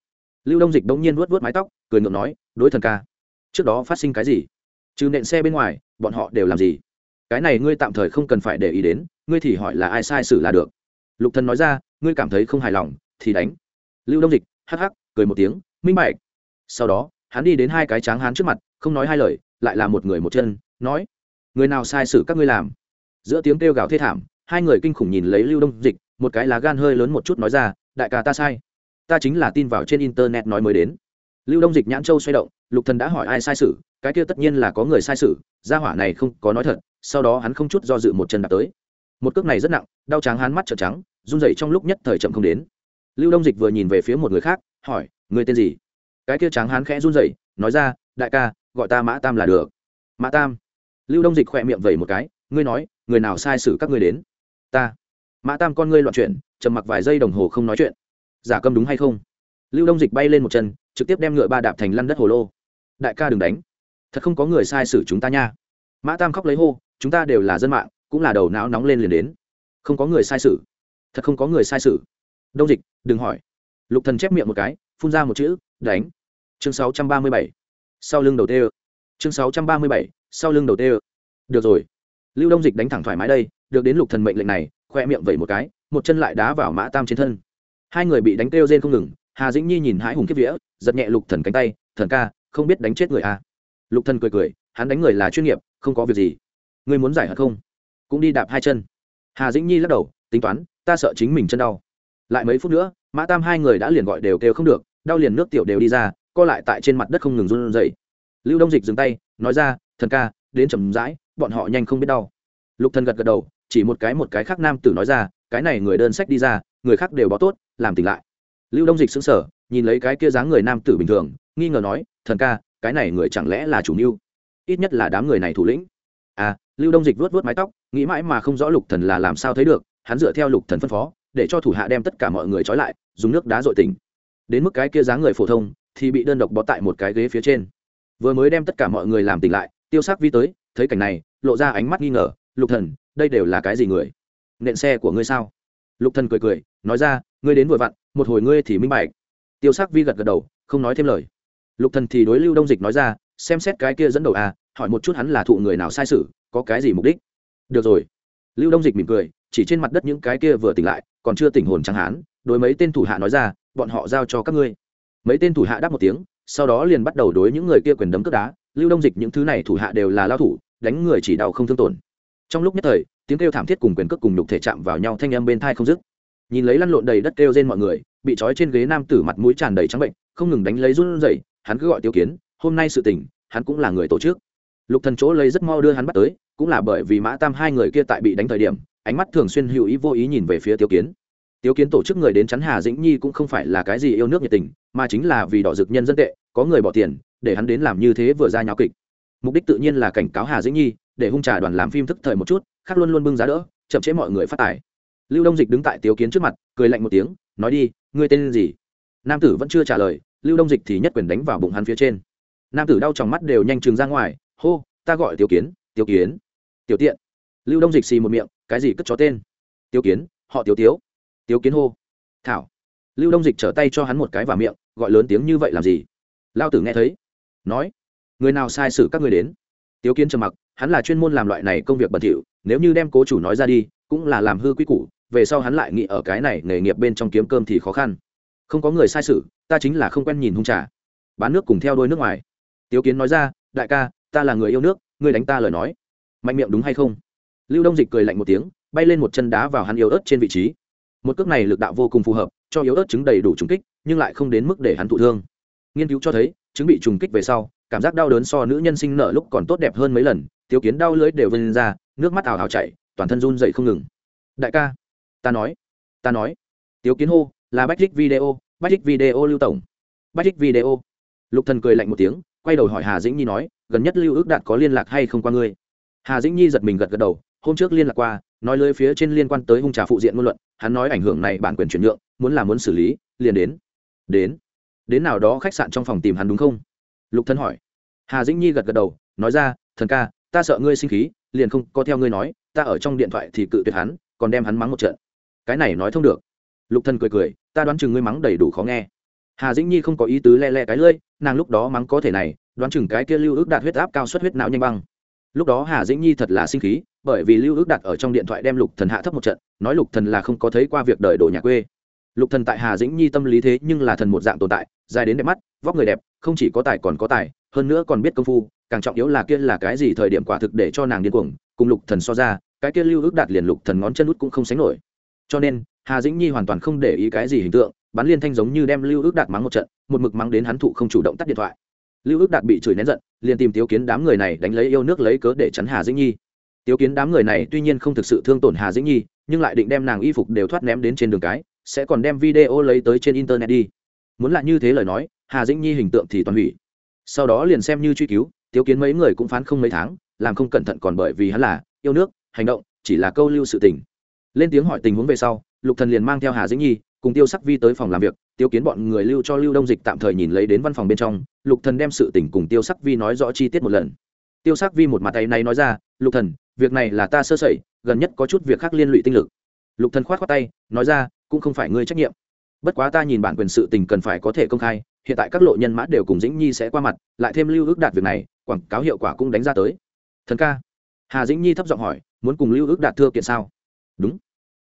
Lưu đông dịch đống nhiên vuốt vuốt mái tóc, cười ngượng nói, đối thần ca, trước đó phát sinh cái gì? Trừ nện xe bên ngoài, bọn họ đều làm gì? Cái này ngươi tạm thời không cần phải để ý đến, ngươi thì hỏi là ai sai sự là được. Lục thần nói ra, ngươi cảm thấy không hài lòng, thì đánh. Lưu đông dịch, hắc hắc, cười một tiếng, minh bạch. Sau đó, hắn đi đến hai cái tráng hán trước mặt, không nói hai lời, lại là một người một chân, nói, người nào sai sự các ngươi làm? Giữa tiếng kêu gào thê thảm hai người kinh khủng nhìn lấy lưu đông dịch, một cái lá gan hơi lớn một chút nói ra, đại ca ta sai. Ta chính là tin vào trên internet nói mới đến. Lưu đông dịch nhãn châu xoay động, lục thần đã hỏi ai sai sự, cái kia tất nhiên là có người sai sự, gia hỏa này không có nói thật, sau đó hắn không chút do dự một chân đạp tới. Một cước này rất nặng, đau tráng hắn mắt trợn trắng, run rẩy trong lúc nhất thời chậm không đến. Lưu đông dịch vừa nhìn về phía một người khác, hỏi, người tên gì? Cái kia tráng hắn khẽ run rẩy, nói ra, đại ca, gọi ta mã tam là được. Mã tam? Lưu đông dịch khỏe miệng vẩy một cái, ngươi nói, người nào sai sử các ngươi đến? Ta. Mã tam con ngươi loạn chuyện trầm mặc vài giây đồng hồ không nói chuyện. Giả câm đúng hay không? Lưu đông dịch bay lên một chân trực tiếp đem ngựa ba đạp thành lăn đất hồ lô. Đại ca đừng đánh. Thật không có người sai xử chúng ta nha. Mã tam khóc lấy hô chúng ta đều là dân mạng cũng là đầu não nóng lên liền đến. Không có người sai sử, thật không có người sai sử. đông dịch đừng hỏi. Lục thần chép miệng một cái phun ra một chữ đánh. Chương 637. sau lưng đầu tê chương 637. sau lưng đầu tê được rồi. Lưu đông dịch đánh thẳng thoải mái đây được đến lục thần mệnh lệnh này, khoe miệng vẩy một cái, một chân lại đá vào mã tam trên thân. Hai người bị đánh kêu rên không ngừng, hà dĩnh nhi nhìn hãi hùng kiếp vía, giật nhẹ lục thần cánh tay, thần ca, không biết đánh chết người à. lục thần cười cười, hắn đánh người là chuyên nghiệp, không có việc gì. Ngươi muốn giải hận không? Cũng đi đạp hai chân. Hà dĩnh nhi lắc đầu, tính toán, ta sợ chính mình chân đau. Lại mấy phút nữa, mã tam hai người đã liền gọi đều kêu không được, đau liền nước tiểu đều đi ra, co lại tại trên mặt đất không ngừng run rẩy. Lưu đông dịch dừng tay, nói ra, thần ca, đến chầm rãi, bọn họ nhanh không biết đau. Lục thần gật gật đầu chỉ một cái một cái khác nam tử nói ra, cái này người đơn sách đi ra, người khác đều bó tốt, làm tỉnh lại. Lưu đông dịch sững sờ, nhìn lấy cái kia dáng người nam tử bình thường, nghi ngờ nói, thần ca, cái này người chẳng lẽ là chủ mưu? Ít nhất là đám người này thủ lĩnh. À lưu đông dịch vuốt vuốt mái tóc, nghĩ mãi mà không rõ lục thần là làm sao thấy được, hắn dựa theo lục thần phân phó, để cho thủ hạ đem tất cả mọi người trói lại, dùng nước đá dội tỉnh. Đến mức cái kia dáng người phổ thông, thì bị đơn độc bó tại một cái ghế phía trên. Vừa mới đem tất cả mọi người làm tỉnh lại, tiêu sắc vi tới, thấy cảnh này, lộ ra ánh mắt nghi ngờ, lục thần đây đều là cái gì người? Nện xe của ngươi sao? Lục thần cười cười, nói ra, ngươi đến vội vặn, một hồi ngươi thì minh bạch. Tiêu sắc vi gật gật đầu, không nói thêm lời. Lục thần thì đối lưu đông dịch nói ra, xem xét cái kia dẫn đầu à hỏi một chút hắn là thụ người nào sai sự, có cái gì mục đích? Được rồi. Lưu đông dịch mỉm cười, chỉ trên mặt đất những cái kia vừa tỉnh lại, còn chưa tỉnh hồn chẳng hán đối mấy tên thủ hạ nói ra, bọn họ giao cho các ngươi. Mấy tên thủ hạ đáp một tiếng, sau đó liền bắt đầu đối những người kia quyền đấm cướp đá. Lưu đông dịch những thứ này thủ hạ đều là lao thủ, đánh người chỉ đau không thương tổn trong lúc nhất thời, tiếng kêu thảm thiết cùng quyền cước cùng nhục thể chạm vào nhau thanh âm bên thai không dứt. Nhìn lấy lăn lộn đầy đất kêu trên mọi người, bị trói trên ghế nam tử mặt mũi tràn đầy trắng bệnh, không ngừng đánh lấy run rẩy, hắn cứ gọi tiêu kiến, hôm nay sự tình, hắn cũng là người tổ chức. Lục thần chỗ lấy rất mau đưa hắn bắt tới, cũng là bởi vì mã tam hai người kia tại bị đánh thời điểm, ánh mắt thường xuyên hữu ý vô ý nhìn về phía tiêu kiến. Tiêu kiến tổ chức người đến chắn hà dĩnh nhi cũng không phải là cái gì yêu nước nhiệt tình, mà chính là vì đỏ dực nhân dân tệ, có người bỏ tiền, để hắn đến làm như thế vừa ra nháo kịch. Mục đích tự nhiên là cảnh cáo hà dĩnh nhi để hung trà đoàn làm phim thức thời một chút khác luôn luôn bưng giá đỡ, chậm chế mọi người phát tài. Lưu đông dịch đứng tại tiếu kiến trước mặt, cười lạnh một tiếng, nói đi, ngươi tên gì? Nam tử vẫn chưa trả lời, lưu đông dịch thì nhất quyền đánh vào bụng hắn phía trên. Nam tử đau trong mắt đều nhanh chừng ra ngoài, hô, ta gọi Tiểu kiến Tiểu kiến. Tiểu tiện. Lưu đông dịch xì một miệng, cái gì cất chó tên? Tiểu kiến, họ Tiểu tiếu. Tiểu kiến hô. Thảo. Lưu đông dịch trở tay cho hắn một cái vào miệng, gọi lớn tiếng như vậy làm gì? Lao tử nghe thấy. Nói, người nào sai sử các người đến? Tiểu kiến trầm mặc hắn là chuyên môn làm loại này công việc bẩn thỉu, nếu như đem cố chủ nói ra đi, cũng là làm hư quy củ, về sau hắn lại nghĩ ở cái này nghề nghiệp bên trong kiếm cơm thì khó khăn. Không có người sai sự, ta chính là không quen nhìn hung trà. Bán nước cùng theo đôi nước ngoài. Tiếu kiến nói ra, đại ca, ta là người yêu nước, ngươi đánh ta lời nói. Mạnh miệng đúng hay không? Lưu đông dịch cười lạnh một tiếng, bay lên một chân đá vào hắn yếu ớt trên vị trí. Một cước này lực đạo vô cùng phù hợp, cho yếu ớt chứng đầy đủ trùng kích, nhưng lại không đến mức để hắn thụ thương. Nghiên cứu cho thấy, chứng bị trùng kích về sau, cảm giác đau đớn so nữ nhân sinh nở lúc còn tốt đẹp hơn mấy lần tiêu kiến đau lưỡi đều vươn ra, nước mắt ảo ảo chảy, toàn thân run dậy không ngừng. Đại ca, ta nói ta nói. Tiêu kiến hô, là bách đích video, bách đích video lưu tổng. Bách đích video. Lục thần cười lạnh một tiếng, quay đầu hỏi hà dĩnh nhi nói, gần nhất lưu ước đạt có liên lạc hay không qua ngươi? Hà dĩnh nhi giật mình gật gật đầu, hôm trước liên lạc qua, nói lưới phía trên liên quan tới hung trà phụ diện ngôn luận, hắn nói ảnh hưởng này bản quyền chuyển nhượng, muốn làm muốn xử lý, liền đến. Đến? Đến nào đó khách sạn trong phòng tìm hắn đúng không? Lục thân hỏi. Hà dĩnh nhi gật gật đầu, nói ra, thần ca ta sợ ngươi sinh khí, liền không có theo ngươi nói, ta ở trong điện thoại thì cự tuyệt hắn, còn đem hắn mắng một trận. Cái này nói thông được. Lục thần cười cười, ta đoán chừng ngươi mắng đầy đủ khó nghe. Hà dĩnh nhi không có ý tứ le le cái lưỡi, nàng lúc đó mắng có thể này, đoán chừng cái kia lưu ước đạt huyết áp cao suất huyết não nhanh băng. Lúc đó hà dĩnh nhi thật là sinh khí, bởi vì lưu ước đạt ở trong điện thoại đem lục thần hạ thấp một trận, nói lục thần là không có thấy qua việc đời đồ nhà quê. Lục thần tại hà dĩnh nhi tâm lý thế nhưng là thần một dạng tồn tại, dài đến đẹp mắt, vóc người đẹp, không chỉ có tài còn có tài, hơn nữa còn biết công phu càng trọng yếu là kia là cái gì thời điểm quả thực để cho nàng điên cuồng, cùng lục thần so ra, cái kia lưu ước đạt liền lục thần ngón chân út cũng không sánh nổi. Cho nên, hà dĩnh nhi hoàn toàn không để ý cái gì hình tượng, bắn liên thanh giống như đem lưu ước đạt mắng một trận, một mực mắng đến hắn thụ không chủ động tắt điện thoại. Lưu ước đạt bị chửi nén giận, liền tìm tiếu kiến đám người này đánh lấy yêu nước lấy cớ để chắn hà dĩnh nhi. Tiếu kiến đám người này tuy nhiên không thực sự thương tổn hà dĩnh nhi, nhưng lại định đem nàng y phục đều thoát ném đến trên đường cái, sẽ còn đem video lấy tới trên internet đi. Muốn là như thế lời nói, hà dĩnh nhi hình tượng thì toàn hủy. Sau đó liền xem như truy cứu tiếu kiến mấy người cũng phán không mấy tháng, làm không cẩn thận còn bởi vì hắn là yêu nước, hành động, chỉ là câu lưu sự tình. Lên tiếng hỏi tình huống về sau, lục thần liền mang theo hà dĩnh nhi cùng tiêu sắc vi tới phòng làm việc tiêu kiến bọn người lưu cho lưu đông dịch tạm thời nhìn lấy đến văn phòng bên trong, lục thần đem sự tình cùng tiêu sắc vi nói rõ chi tiết một lần. Tiêu sắc vi một mặt tay này nói ra, lục thần, việc này là ta sơ sẩy, gần nhất có chút việc khác liên lụy tinh lực. Lục thần khoát khoát tay, nói ra, cũng không phải ngươi trách nhiệm. Bất quá ta nhìn bản quyền sự tình cần phải có thể công khai, hiện tại các lộ nhân mã đều cùng dĩnh nhi sẽ qua mặt, lại thêm lưu ước đạt việc này quảng cáo hiệu quả cũng đánh ra tới. Thần ca. Hà dĩnh nhi thấp giọng hỏi, muốn cùng lưu ước đạt thưa kiện sao? Đúng.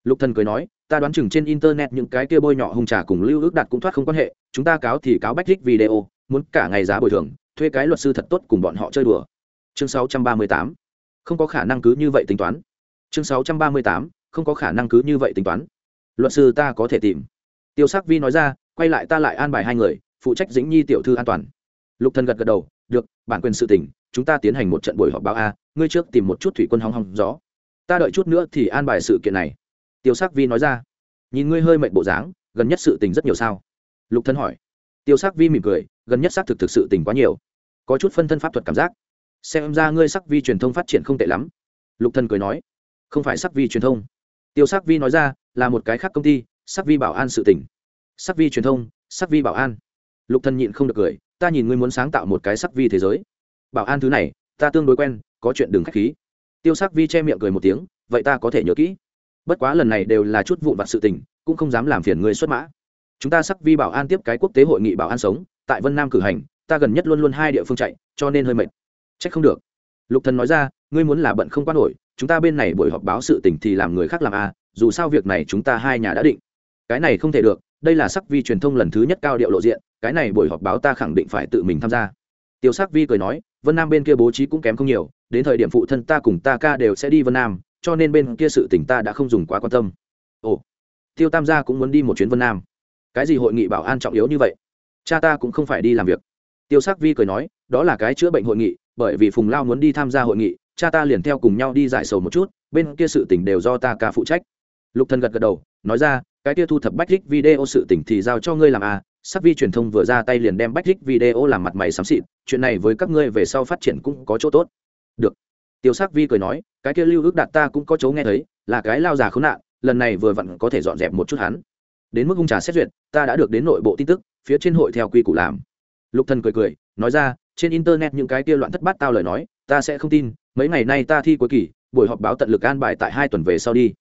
Lục thần cười nói, ta đoán chừng trên internet những cái kia bôi nhọ hung trà cùng lưu ước đạt cũng thoát không quan hệ, chúng ta cáo thì cáo bách thích video, muốn cả ngày giá bồi thường, thuê cái luật sư thật tốt cùng bọn họ chơi đùa. Chương 638 không có khả năng cứ như vậy tính toán. Chương 638 không có khả năng cứ như vậy tính toán. Luật sư ta có thể tìm. Tiêu sắc vi nói ra, quay lại ta lại an bài hai người, phụ trách dĩnh nhi tiểu thư an toàn. Lục thần gật gật đầu được, bản quyền sự tình, chúng ta tiến hành một trận buổi họp báo a, ngươi trước tìm một chút thủy quân hóng hóng gió. Ta đợi chút nữa thì an bài sự kiện này. Tiêu sắc vi nói ra. Nhìn ngươi hơi mệt bộ dáng, gần nhất sự tình rất nhiều sao? Lục thân hỏi. Tiêu sắc vi mỉm cười, gần nhất xác thực thực sự tình quá nhiều. Có chút phân thân pháp thuật cảm giác. Xem ra ngươi sắc vi truyền thông phát triển không tệ lắm. Lục thân cười nói. Không phải sắc vi truyền thông. Tiêu sắc vi nói ra, là một cái khác công ty, sắc vi bảo an sự tỉnh sắc vi truyền thông, sắc vi bảo an. Lục thân nhịn không được cười ta nhìn ngươi muốn sáng tạo một cái sắc vi thế giới. Bảo an thứ này, ta tương đối quen, có chuyện đừng k h á c h khí. Tiêu sắc vi che miệng cười một tiếng, vậy ta có thể nhớ kỹ. Bất quá lần này đều là chút vụn vặt sự tình, cũng không dám làm phiền ngươi xuất mã. Chúng ta sắc vi bảo an tiếp cái quốc tế hội nghị bảo an sống, tại vân nam cử hành, ta gần nhất luôn luôn hai địa phương chạy, cho nên hơi mệt. C h ắ c không được. Lục thần nói ra, ngươi muốn là bận không quan nổi, chúng ta bên này buổi họp báo sự tình thì làm người khác làm a dù sao việc này chúng ta hai nhà đã định. Cái này không thể được đây là sắc vi truyền thông lần thứ nhất cao điệu lộ diện, cái này buổi họp báo ta khẳng định phải tự mình tham gia. Tiêu sắc vi cười nói, vân nam bên kia bố trí cũng kém không nhiều, đến thời điểm phụ thân ta cùng ta ca đều sẽ đi vân nam, cho nên bên kia sự tỉnh ta đã không dùng quá quan tâm. Ồ, tiêu tam gia cũng muốn đi một chuyến vân nam. Cái gì hội nghị bảo an trọng yếu như vậy? Cha ta cũng không phải đi làm việc. Tiêu sắc vi cười nói, đó là cái chữa bệnh hội nghị, bởi vì phùng lao muốn đi tham gia hội nghị, cha ta liền theo cùng nhau đi giải sầu một chút, bên kia sự tỉnh đều do ta ca phụ trách. Lục thần gật gật đầu, nói ra cái kia thu thập bách rích video sự tỉnh thì giao cho ngươi làm à sắc vi truyền thông vừa ra tay liền đem bách rích video làm mặt mày xám xịt, chuyện này với các ngươi về sau phát triển cũng có chỗ tốt. Được. Tiêu sắc vi cười nói, cái kia lưu ước đạt ta cũng có chỗ nghe thấy, là cái lao già khốn nạn, lần này vừa vặn có thể dọn dẹp một chút hắn. Đến mức hung trà xét duyệt, ta đã được đến nội bộ tin tức, phía trên hội theo quy củ làm. Lục thần cười cười, nói ra, trên internet những cái kia loạn thất bát tao lời nói, ta sẽ không tin, mấy ngày nay ta thi cuối kỳ, buổi họp báo tận lực an bài tại hai tuần về sau đi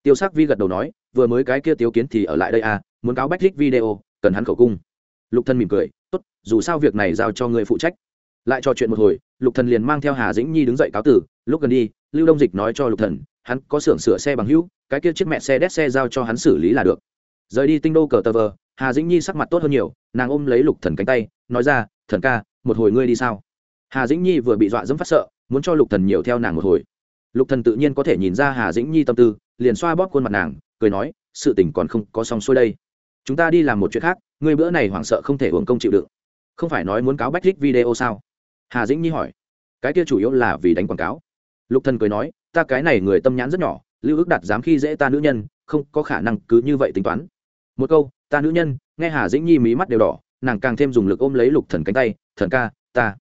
được tiêu sắc vi gật đầu nói, vừa mới cái kia tiêu kiến thì ở lại đây à muốn cáo bách thích video, cần hắn khẩu cung. Lục thần mỉm cười, tốt, dù sao việc này giao cho người phụ trách. Lại trò chuyện một hồi, lục thần liền mang theo hà dĩnh nhi đứng dậy cáo tử, lúc gần đi, lưu đông dịch nói cho lục thần, hắn có xưởng sửa xe bằng hữu, cái kia chiếc mẹ xe đét xe giao cho hắn xử lý là được. Rời đi tinh đô cờ tờ vờ, hà dĩnh nhi sắc mặt tốt hơn nhiều, nàng ôm lấy lục thần cánh tay, nói ra, thần ca, một hồi ngươi đi sao? Hà dĩnh nhi vừa bị dọa dẫm phát sợ, muốn cho lục thần nhiều theo nàng một hồi. Lục thần tự nhiên có thể nhìn ra hà dĩnh nhi tâm tư liền xoa bóp khuôn mặt nàng, cười nói, sự tình còn không có xong xuôi đây. Chúng ta đi làm một chuyện khác, ngươi bữa này hoảng sợ không thể hưởng công chịu đựng. Không phải nói muốn cáo bách thích video sao? Hà dĩnh nhi hỏi. Cái kia chủ yếu là vì đánh quảng cáo. Lục thần cười nói, ta cái này người tâm nhãn rất nhỏ, lưu ước đặt dám khi dễ ta nữ nhân, không có khả năng cứ như vậy tính toán. Một câu, ta nữ nhân, nghe hà dĩnh nhi mí mắt đều đỏ, nàng càng thêm dùng lực ôm lấy lục thần cánh tay, thần ca, ta.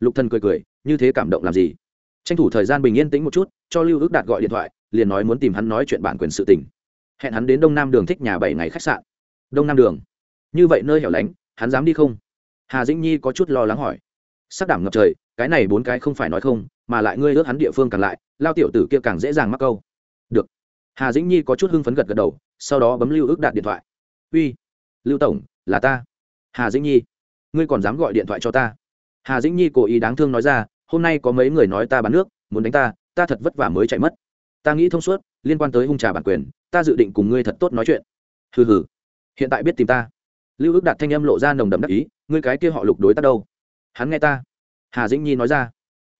Lục thần cười cười, như thế cảm động làm gì? Tranh thủ thời gian bình yên tĩnh một chút, cho lưu ước đạt gọi điện thoại liền nói muốn tìm hắn nói chuyện bản quyền sự tình. Hẹn hắn đến đông nam đường thích nhà bảy ngày khách sạn. Đông nam đường. Như vậy nơi hẻo lánh, hắn dám đi không? Hà dĩnh nhi có chút lo lắng hỏi. Sắc đảm ngập trời, cái này bốn cái không phải nói không, mà lại ngươi ước hắn địa phương càng lại, lao tiểu tử kia càng dễ dàng mắc câu. Được. Hà dĩnh nhi có chút hưng phấn gật gật đầu, sau đó bấm lưu ước đạt điện thoại. Uy, lưu tổng, là ta. Hà dĩnh nhi, ngươi còn dám gọi điện thoại cho ta? Hà dĩnh nhi cố ý đáng thương nói ra, hôm nay có mấy người nói ta bán nước, muốn đánh ta ta thật vất vả mới chạy mất ta nghĩ thông suốt, liên quan tới hung trà bản quyền, ta dự định cùng ngươi thật tốt nói chuyện. Hừ hừ. Hiện tại biết tìm ta. Lưu ước đạt thanh âm lộ ra nồng đậm đắc ý, ngươi cái kia họ lục đối tác đâu? Hắn nghe ta. Hà dĩnh nhi nói ra.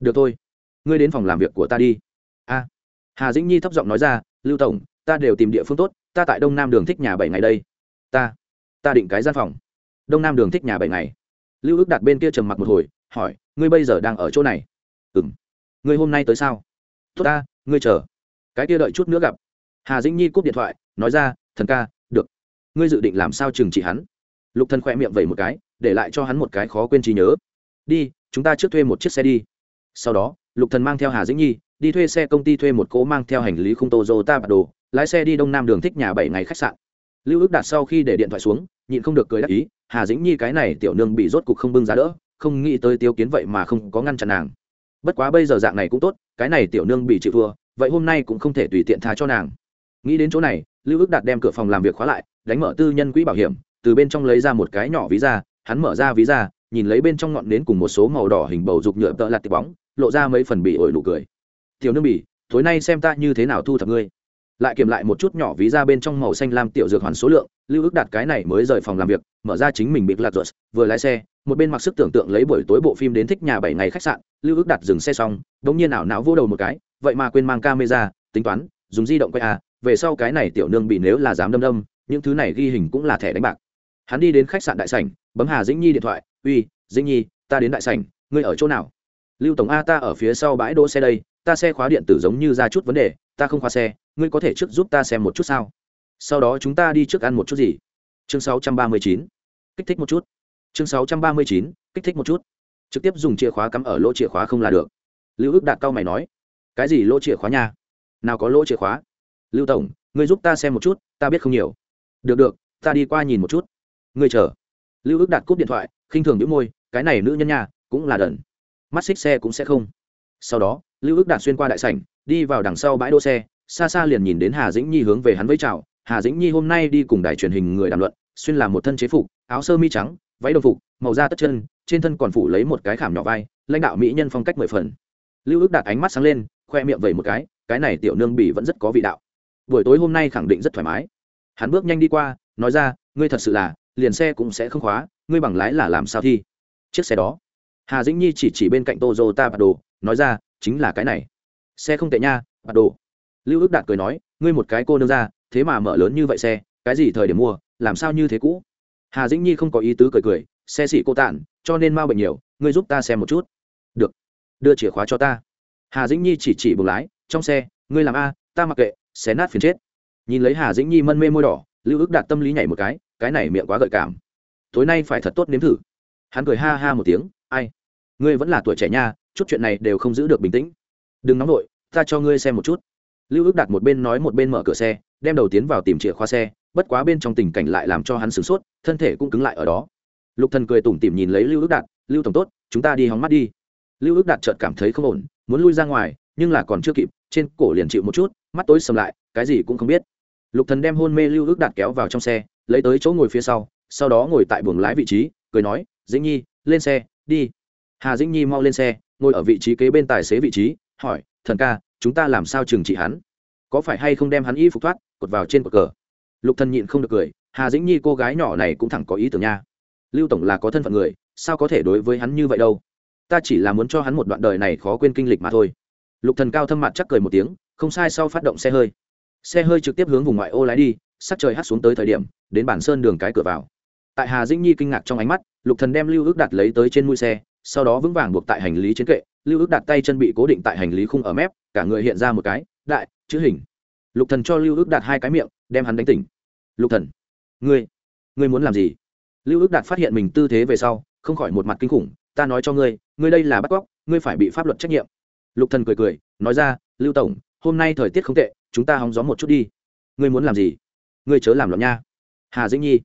Được thôi. Ngươi đến phòng làm việc của ta đi. A. Hà dĩnh nhi thấp giọng nói ra, lưu tổng, ta đều tìm địa phương tốt, ta tại đông nam đường thích nhà bảy ngày đây. Ta. Ta định cái gian phòng. Đông nam đường thích nhà bảy ngày. Lưu ước đạt bên kia trầm mặc một hồi, hỏi, ngươi bây giờ đang ở chỗ này? Ừ m ngươi hôm nay tới sao? Tốt ta, ngươi chờ cái kia đợi chút nữa gặp. Hà dĩnh nhi cúp điện thoại, nói ra, thần ca, được. Ngươi dự định làm sao trừng trị hắn? Lục thần khoe miệng vẩy một cái, để lại cho hắn một cái khó quên trí nhớ. Đi, chúng ta trước thuê một chiếc xe đi. Sau đó, lục thần mang theo hà dĩnh nhi, đi thuê xe công ty thuê một cỗ mang theo hành lý không tô dô ta bạt đồ lái xe đi đông nam đường thích nhà bảy ngày khách sạn. Lưu ước đạt sau khi để điện thoại xuống, nhịn không được cười đắc ý, hà dĩnh nhi cái này tiểu nương bị rốt cục không bưng giá đỡ, không nghĩ tới tiêu kiến vậy mà không có ngăn chặn nàng. Bất quá bây giờ dạng này cũng tốt, cái này tiểu nương bị chịu thua vậy hôm nay cũng không thể tùy tiện tha cho nàng. Nghĩ đến chỗ này, lưu ước đạt đem cửa phòng làm việc khóa lại, đánh mở tư nhân quỹ bảo hiểm, từ bên trong lấy ra một cái nhỏ ví da, hắn mở ra ví da, nhìn lấy bên trong ngọn nến cùng một số màu đỏ hình bầu dục nhựa tợ lạt tịp bóng, lộ ra mấy phần bị ổi nụ cười. Tiểu nương bỉ, tối nay xem ta như thế nào thu thập ngươi. Lại kiểm lại một chút nhỏ ví ra bên trong màu xanh lam tiểu dược hoàn số lượng, lưu ước đạt cái này mới rời phòng làm việc, mở ra chính mình bịt lạt rột vừa lái xe, một bên mặc sức tưởng tượng lấy buổi tối bộ phim đến thích nhà bảy ngày khách sạn, lưu ước đạt dừng xe xong đ ỗ n g nhiên ảo não vô đầu một cái vậy mà quên mang camera, tính toán, dùng di động quay à về sau cái này tiểu nương bị nếu là dám đâm đâm, những thứ này ghi hình cũng là thẻ đánh bạc. Hắn đi đến khách sạn đại sảnh, bấm hà dĩnh nhi điện thoại, uy, dĩnh nhi, ta đến đại sảnh, ngươi ở chỗ nào? Lưu tổng a, ta ở phía sau bãi đỗ xe đây, ta xe khóa điện tử giống như ra chút vấn đề, ta không khóa xe, ngươi có thể trước giúp ta xem một chút sao? Sau đó chúng ta đi trước ăn một chút gì? Chương 639. kích thích một chút. Chương 639. kích thích một chút. Trực tiếp dùng chìa khóa cắm ở lỗ chìa khóa không là được. Lưu ước đạt cao mày nói cái gì lỗ chìa khóa nha? Nào có lỗ chìa khóa? Lưu tổng, ngươi giúp ta xem một chút, ta biết không nhiều. Được được, ta đi qua nhìn một chút. Ngươi chờ. Lưu ước đạt cúp điện thoại, khinh thường đĩu môi, cái này nữ nhân nha, cũng là đần. Mắt xích xe cũng sẽ không. Sau đó, lưu ước đạt xuyên qua đại sảnh, đi vào đằng sau bãi đỗ xe, xa xa liền nhìn đến hà dĩnh nhi hướng về hắn với chào. Hà dĩnh nhi hôm nay đi cùng đài truyền hình người đàm luận, xuyên làm một thân chế phục, áo sơ mi trắng, váy đồng phục, màu da tất chân, trên thân còn phủ lấy một cái khảm nhỏ vai, lãnh đạo mỹ nhân phong cách mười phần. Lưu ước đạt ánh mắt sáng lên khoe miệng vẩy một cái cái này tiểu nương bỉ vẫn rất có vị đạo. Buổi tối hôm nay khẳng định rất thoải mái. Hắn bước nhanh đi qua, nói ra, ngươi thật sự là, liền xe cũng sẽ không khóa, ngươi bằng lái là làm sao thi? Chiếc xe đó, hà dĩnh nhi chỉ chỉ bên cạnh tozota bạt đồ nói ra, chính là cái này. Xe không tệ nha bạt đồ lưu ước đạt cười nói, ngươi một cái cô nương ra, thế mà mở lớn như vậy xe, cái gì thời điểm mua, làm sao như thế cũ? Hà dĩnh nhi không có ý tứ cười cười, xe xị cô tản, cho nên mau bệnh nhiều, ngươi giúp ta xem một chút. Được, đưa chìa khóa cho ta hà dĩnh nhi chỉ chỉ buồng lái, trong xe, ngươi làm a, ta mặc kệ, xé nát phiền chết. Nhìn lấy hà dĩnh nhi mân mê môi đỏ, lưu ước đạt tâm lý nhảy một cái cái này miệng quá gợi cảm. Tối nay phải thật tốt nếm thử. Hắn cười ha ha một tiếng, ai? Ngươi vẫn là tuổi trẻ nha, chút chuyện này đều không giữ được bình tĩnh. Đừng nóng nổi ta cho ngươi xem một chút. Lưu ước Đạt một bên nói một bên mở cửa xe, đem đầu tiến vào tìm chìa khóa xe, bất quá bên trong tình cảnh lại làm cho hắn sửng sốt, thân thể cũng cứng lại ở đó. Lục thần cười tủm tỉm nhìn lấy lưu ước đạt, lưu tổng tốt, chúng ta đi hóng mắt đi. Lưu ước đạt chợt cảm thấy không ổn muốn lui ra ngoài, nhưng là còn chưa kịp, trên cổ liền chịu một chút, mắt tối sầm lại, cái gì cũng không biết. Lục thần đem hôn mê lưu ước đạt kéo vào trong xe, lấy tới chỗ ngồi phía sau sau đó ngồi tại buồng lái vị trí, cười nói, dĩnh nhi, lên xe, đi. Hà dĩnh nhi mau lên xe, ngồi ở vị trí kế bên tài xế vị trí, hỏi, thần ca, chúng ta làm sao trừng trị hắn? Có phải hay không đem hắn y phục thoát, cột vào trên cột cờ? Lục thần nhịn không được cười, hà dĩnh nhi cô gái nhỏ này cũng thẳng có ý tưởng nha. Lưu tổng là có thân phận người, sao có thể đối với hắn như vậy đâu? Ta chỉ là muốn cho hắn một đoạn đời này khó quên kinh lịch mà thôi. Lục thần cao thâm mặt chắc cười một tiếng, không sai sau phát động xe hơi. Xe hơi trực tiếp hướng vùng ngoại ô lái đi, sắc trời hắt xuống tới thời điểm, đến bản sơn đường cái cửa vào. Tại hà dĩnh nhi kinh ngạc trong ánh mắt, lục thần đem lưu ước đặt lấy tới trên mũi xe, sau đó vững vàng buộc tại hành lý trên kệ. Lưu ước đặt tay chân bị cố định tại hành lý khung ở mép, cả người hiện ra một cái, đại, chữ hình. Lục thần cho lưu ước đặt hai cái miệng, đem hắn đánh tỉnh. Lục thần, ngươi ngươi muốn làm gì? Lưu ước đạt phát hiện mình tư thế về sau, không khỏi một mặt kinh khủng, ta nói cho ngươi ngươi đây là bắt cóc, ngươi phải bị pháp luật trách nhiệm. Lục thần cười cười, nói ra, lưu tổng, hôm nay thời tiết không tệ, chúng ta hóng gió một chút đi. Ngươi muốn làm gì? Ngươi chớ làm loạn nha. Hà dĩnh nhi,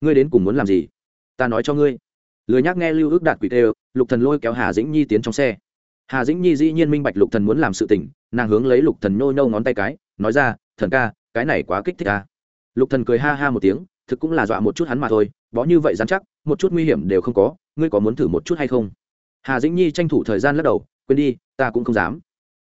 ngươi đến cùng muốn làm gì? Ta nói cho ngươi. Lười nhắc nghe lưu ước đạt quỷ tê lục thần lôi kéo hà dĩnh nhi tiến trong xe. Hà dĩnh nhi dĩ nhiên minh bạch lục thần muốn làm sự tình, nàng hướng lấy lục thần nhô nhô ngón tay cái, nói ra, thần ca, cái này quá kích thích à. lục thần cười ha ha một tiếng, thực cũng là dọa một chút hắn mà thôi, bó như vậy dám chắc, một chút nguy hiểm đều không có, ngươi có muốn thử một chút hay không? Hà dĩnh nhi tranh thủ thời gian lắc đầu, quên đi, ta cũng không dám.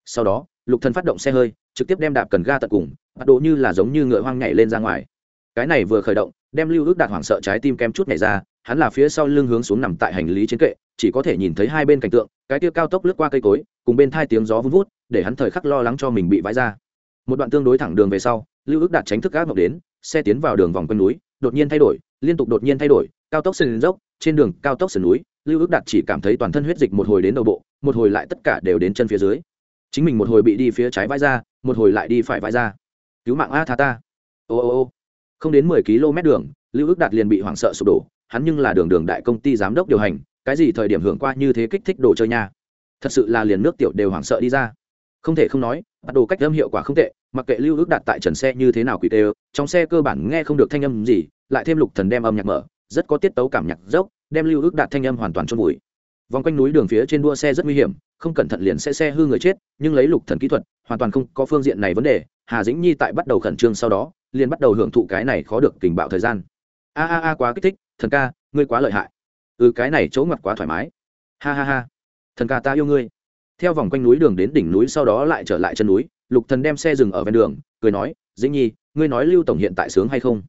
Sau đó, lục thần phát động xe hơi, trực tiếp đem đạp cần ga tận cùng, bắt độ như là giống như ngựa hoang nhảy lên ra ngoài. Cái này vừa khởi động, đem lưu ước đạt hoảng sợ trái tim kem chút nhảy ra, hắn là phía sau lưng hướng xuống nằm tại hành lý trên kệ, chỉ có thể nhìn thấy hai bên cảnh tượng, cái kia cao tốc lướt qua cây cối, cùng bên thai tiếng gió vun vút, để hắn thời khắc lo lắng cho mình bị vãi ra. Một đoạn tương đối thẳng đường về sau, lưu ước đạt tránh thức gác mộng đến, xe tiến vào đường vòng quanh núi, đột nhiên thay đổi, liên tục đột nhiên thay đổi, cao tốc sườn dốc, trên đường cao tốc sườn núi lưu ước đạt chỉ cảm thấy toàn thân huyết dịch một hồi đến đầu bộ, một hồi lại tất cả đều đến chân phía dưới. Chính mình một hồi bị đi phía trái vãi ra, một hồi lại đi phải vãi ra. Cứu mạng a tha ta. Ô ô ô. Không đến mười km đường, lưu ước đạt liền bị hoảng sợ sụp đổ, hắn nhưng là đường đường đại công ty giám đốc điều hành, cái gì thời điểm hưởng qua như thế kích thích đồ chơi nha. Thật sự là liền nước tiểu đều hoảng sợ đi ra. Không thể không nói, bắt đồ cách âm hiệu quả không tệ, mặc kệ lưu ước Đạt tại trần xe như thế nào quỷ tê trong xe cơ bản nghe không được thanh âm gì, lại thêm lục thần đem âm nhạc mở, rất có tiết tấu cảm nhạc dốc đem lưu ước đạt thanh âm hoàn toàn trôn vùi. Vòng quanh núi đường phía trên đua xe rất nguy hiểm, không cẩn thận liền sẽ xe hư người chết, nhưng lấy lục thần kỹ thuật, hoàn toàn không có phương diện này vấn đề, hà dĩnh nhi tại bắt đầu khẩn trương sau đó, liền bắt đầu hưởng thụ cái này khó được tình bạo thời gian. A a a, quá kích thích, thần ca, ngươi quá lợi hại. Ừ cái này chỗ ngặt quá thoải mái. Ha ha ha. Thần ca, ta yêu ngươi. Theo vòng quanh núi đường đến đỉnh núi sau đó lại trở lại chân núi, lục thần đem xe dừng ở ven đường, cười nói, dĩnh nhi, ngươi nói lưu tổng hiện tại sướng hay không?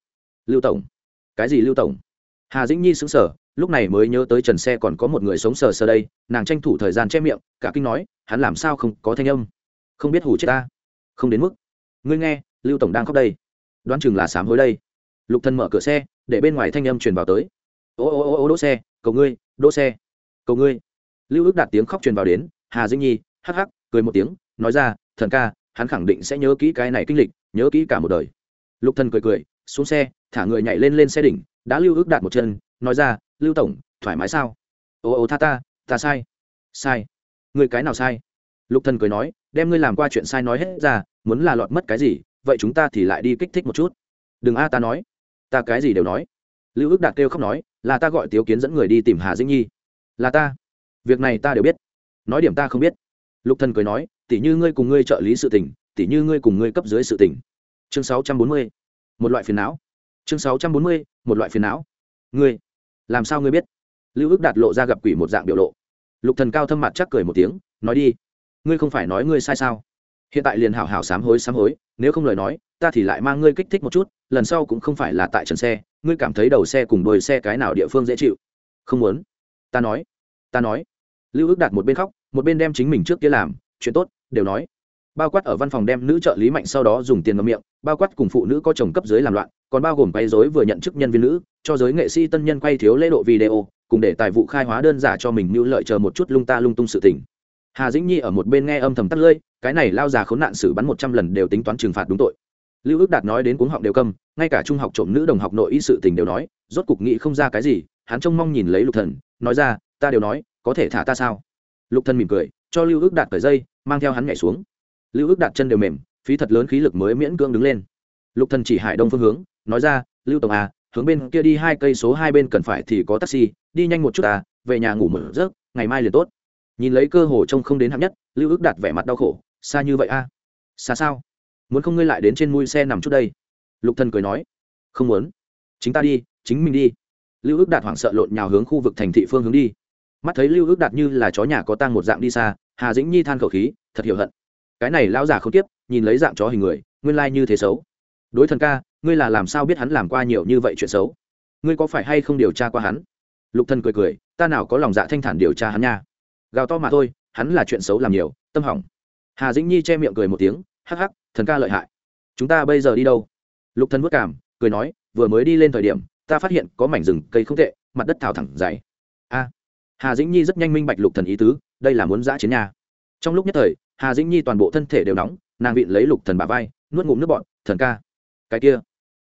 Lưu tổng? Cái gì lưu tổng? Hà dĩnh nhi sững sờ lúc này mới nhớ tới trần xe còn có một người sống sờ sờ đây, nàng tranh thủ thời gian che miệng, cả kinh nói, hắn làm sao không có thanh âm? Không biết hủ chết ta. Không đến mức. Ngươi nghe, lưu tổng đang khóc đây. Đoán chừng là sám hối đây. Lục thần mở cửa xe, để bên ngoài thanh âm truyền vào tới. Ô ô ô ô, đỗ xe, cầu ngươi, đỗ xe, cầu ngươi. Lưu ước đạt tiếng khóc truyền vào đến, hà dĩnh nhi, hắc hắc, cười một tiếng, nói ra, thần ca, hắn khẳng định sẽ nhớ kỹ cái này kinh lịch, nhớ kỹ cả một đời. Lục thần cười cười, xuống xe, thả người nhảy lên lên xe đỉnh, đã lưu ước đạt một chân, nói ra lưu tổng, thoải mái sao? Ô ô tha ta ta sai. Sai. Người cái nào sai? Lục thần cười nói, đem ngươi làm qua chuyện sai nói hết ra, muốn là lọt mất cái gì, vậy chúng ta thì lại đi kích thích một chút. Đừng a, ta nói. Ta cái gì đều nói. Lưu ước đạt kêu khóc nói, là ta gọi tiếu kiến dẫn người đi tìm hà dĩnh nhi. Là ta. Việc này ta đều biết. Nói điểm ta không biết. Lục thần cười nói, tỉ như ngươi cùng ngươi trợ lý sự tình, tỉ như ngươi cùng ngươi cấp dưới sự tình. Chương 640. một loại phiền não. Chương 640. một loại phiền não. Ngươi làm sao ngươi biết? Lưu ước đạt lộ ra gặp quỷ một dạng biểu lộ. Lục thần cao thâm mặt chắc cười một tiếng, nói đi. Ngươi không phải nói ngươi sai sao? Hiện tại liền hảo hảo sám hối sám hối, nếu không lời nói, ta thì lại mang ngươi kích thích một chút, lần sau cũng không phải là tại trần xe, ngươi cảm thấy đầu xe cùng đuôi xe cái nào địa phương dễ chịu? Không muốn. Ta nói. Ta nói. Lưu ước đạt một bên khóc, một bên đem chính mình trước kia làm, chuyện tốt, đều nói. Bao quát ở văn phòng đem nữ trợ lý mạnh sau đó dùng tiền ngậm miệng, bao quát cùng phụ nữ có chồng cấp dưới làm loạn còn bao gồm quay dối vừa nhận chức nhân viên nữ, cho giới nghệ sĩ tân nhân quay thiếu lễ độ video, cùng để tài vụ khai hóa đơn giả cho mình mưu lợi chờ một chút lung ta lung tung sự tình. Hà dĩnh nhi ở một bên nghe âm thầm tắt lơi cái này lao già khốn nạn xử bắn một trăm lần đều tính toán trừng phạt đúng tội. Lưu ước đạt nói đến cuống họng đều câm, ngay cả trung học trộm nữ đồng học nội y sự tình đều nói, rốt cục nghĩ không ra cái gì, hắn trông mong nhìn lấy lục thần, nói ra, ta đều nói, có thể thả ta sao? Lục thần mỉm cười, cho lưu ước đạt cởi dây, mang theo hắn nhảy xuống. Lưu ước đạt chân đều mềm, phí thật lớn khí lực mới miễn cưỡng đứng lên. Lục thần chỉ hải đông phương hướng nói ra, lưu tổng à hướng bên kia đi hai cây số hai bên cần phải thì có taxi, đi nhanh một chút à về nhà ngủ mở rớt ngày mai liền tốt. Nhìn lấy cơ hồ trông không đến hạng nhất, lưu ước đạt vẻ mặt đau khổ, xa như vậy a à? xa sao? Muốn không ngươi lại đến trên mui xe nằm chút đây? Lục thần cười nói, không muốn. Chính ta đi, chính mình đi. Lưu ước đạt hoảng sợ lộn nhào hướng khu vực thành thị phương hướng đi. Mắt thấy lưu ước đạt như là chó nhà có tang một dạng đi xa, hà dĩnh nhi than khẩu khí, thật hiểu hận. Cái này lão già không tiếp, nhìn lấy dạng chó hình người, nguyên lai như thế xấu. Đối thần ca ngươi là làm sao biết hắn làm qua nhiều như vậy chuyện xấu? Ngươi có phải hay không điều tra qua hắn? Lục thần cười cười, ta nào có lòng dạ thanh thản điều tra hắn nha. Gào to mà thôi, hắn là chuyện xấu làm nhiều, tâm hỏng. Hà dĩnh nhi che miệng cười một tiếng, hắc hắc, thần ca lợi hại. Chúng ta bây giờ đi đâu? Lục thần vất cảm cười nói, vừa mới đi lên thời điểm, ta phát hiện có mảnh rừng cây không tệ, mặt đất thảo thẳng dày. A. Hà dĩnh nhi rất nhanh minh bạch lục thần ý tứ, đây là muốn giã chiến nhà trong lúc nhất thời, hà dĩnh nhi toàn bộ thân thể đều nóng, nàng vịn lấy lục thần bả vai, nuốt ngụm nước bọn thần ca, cái kia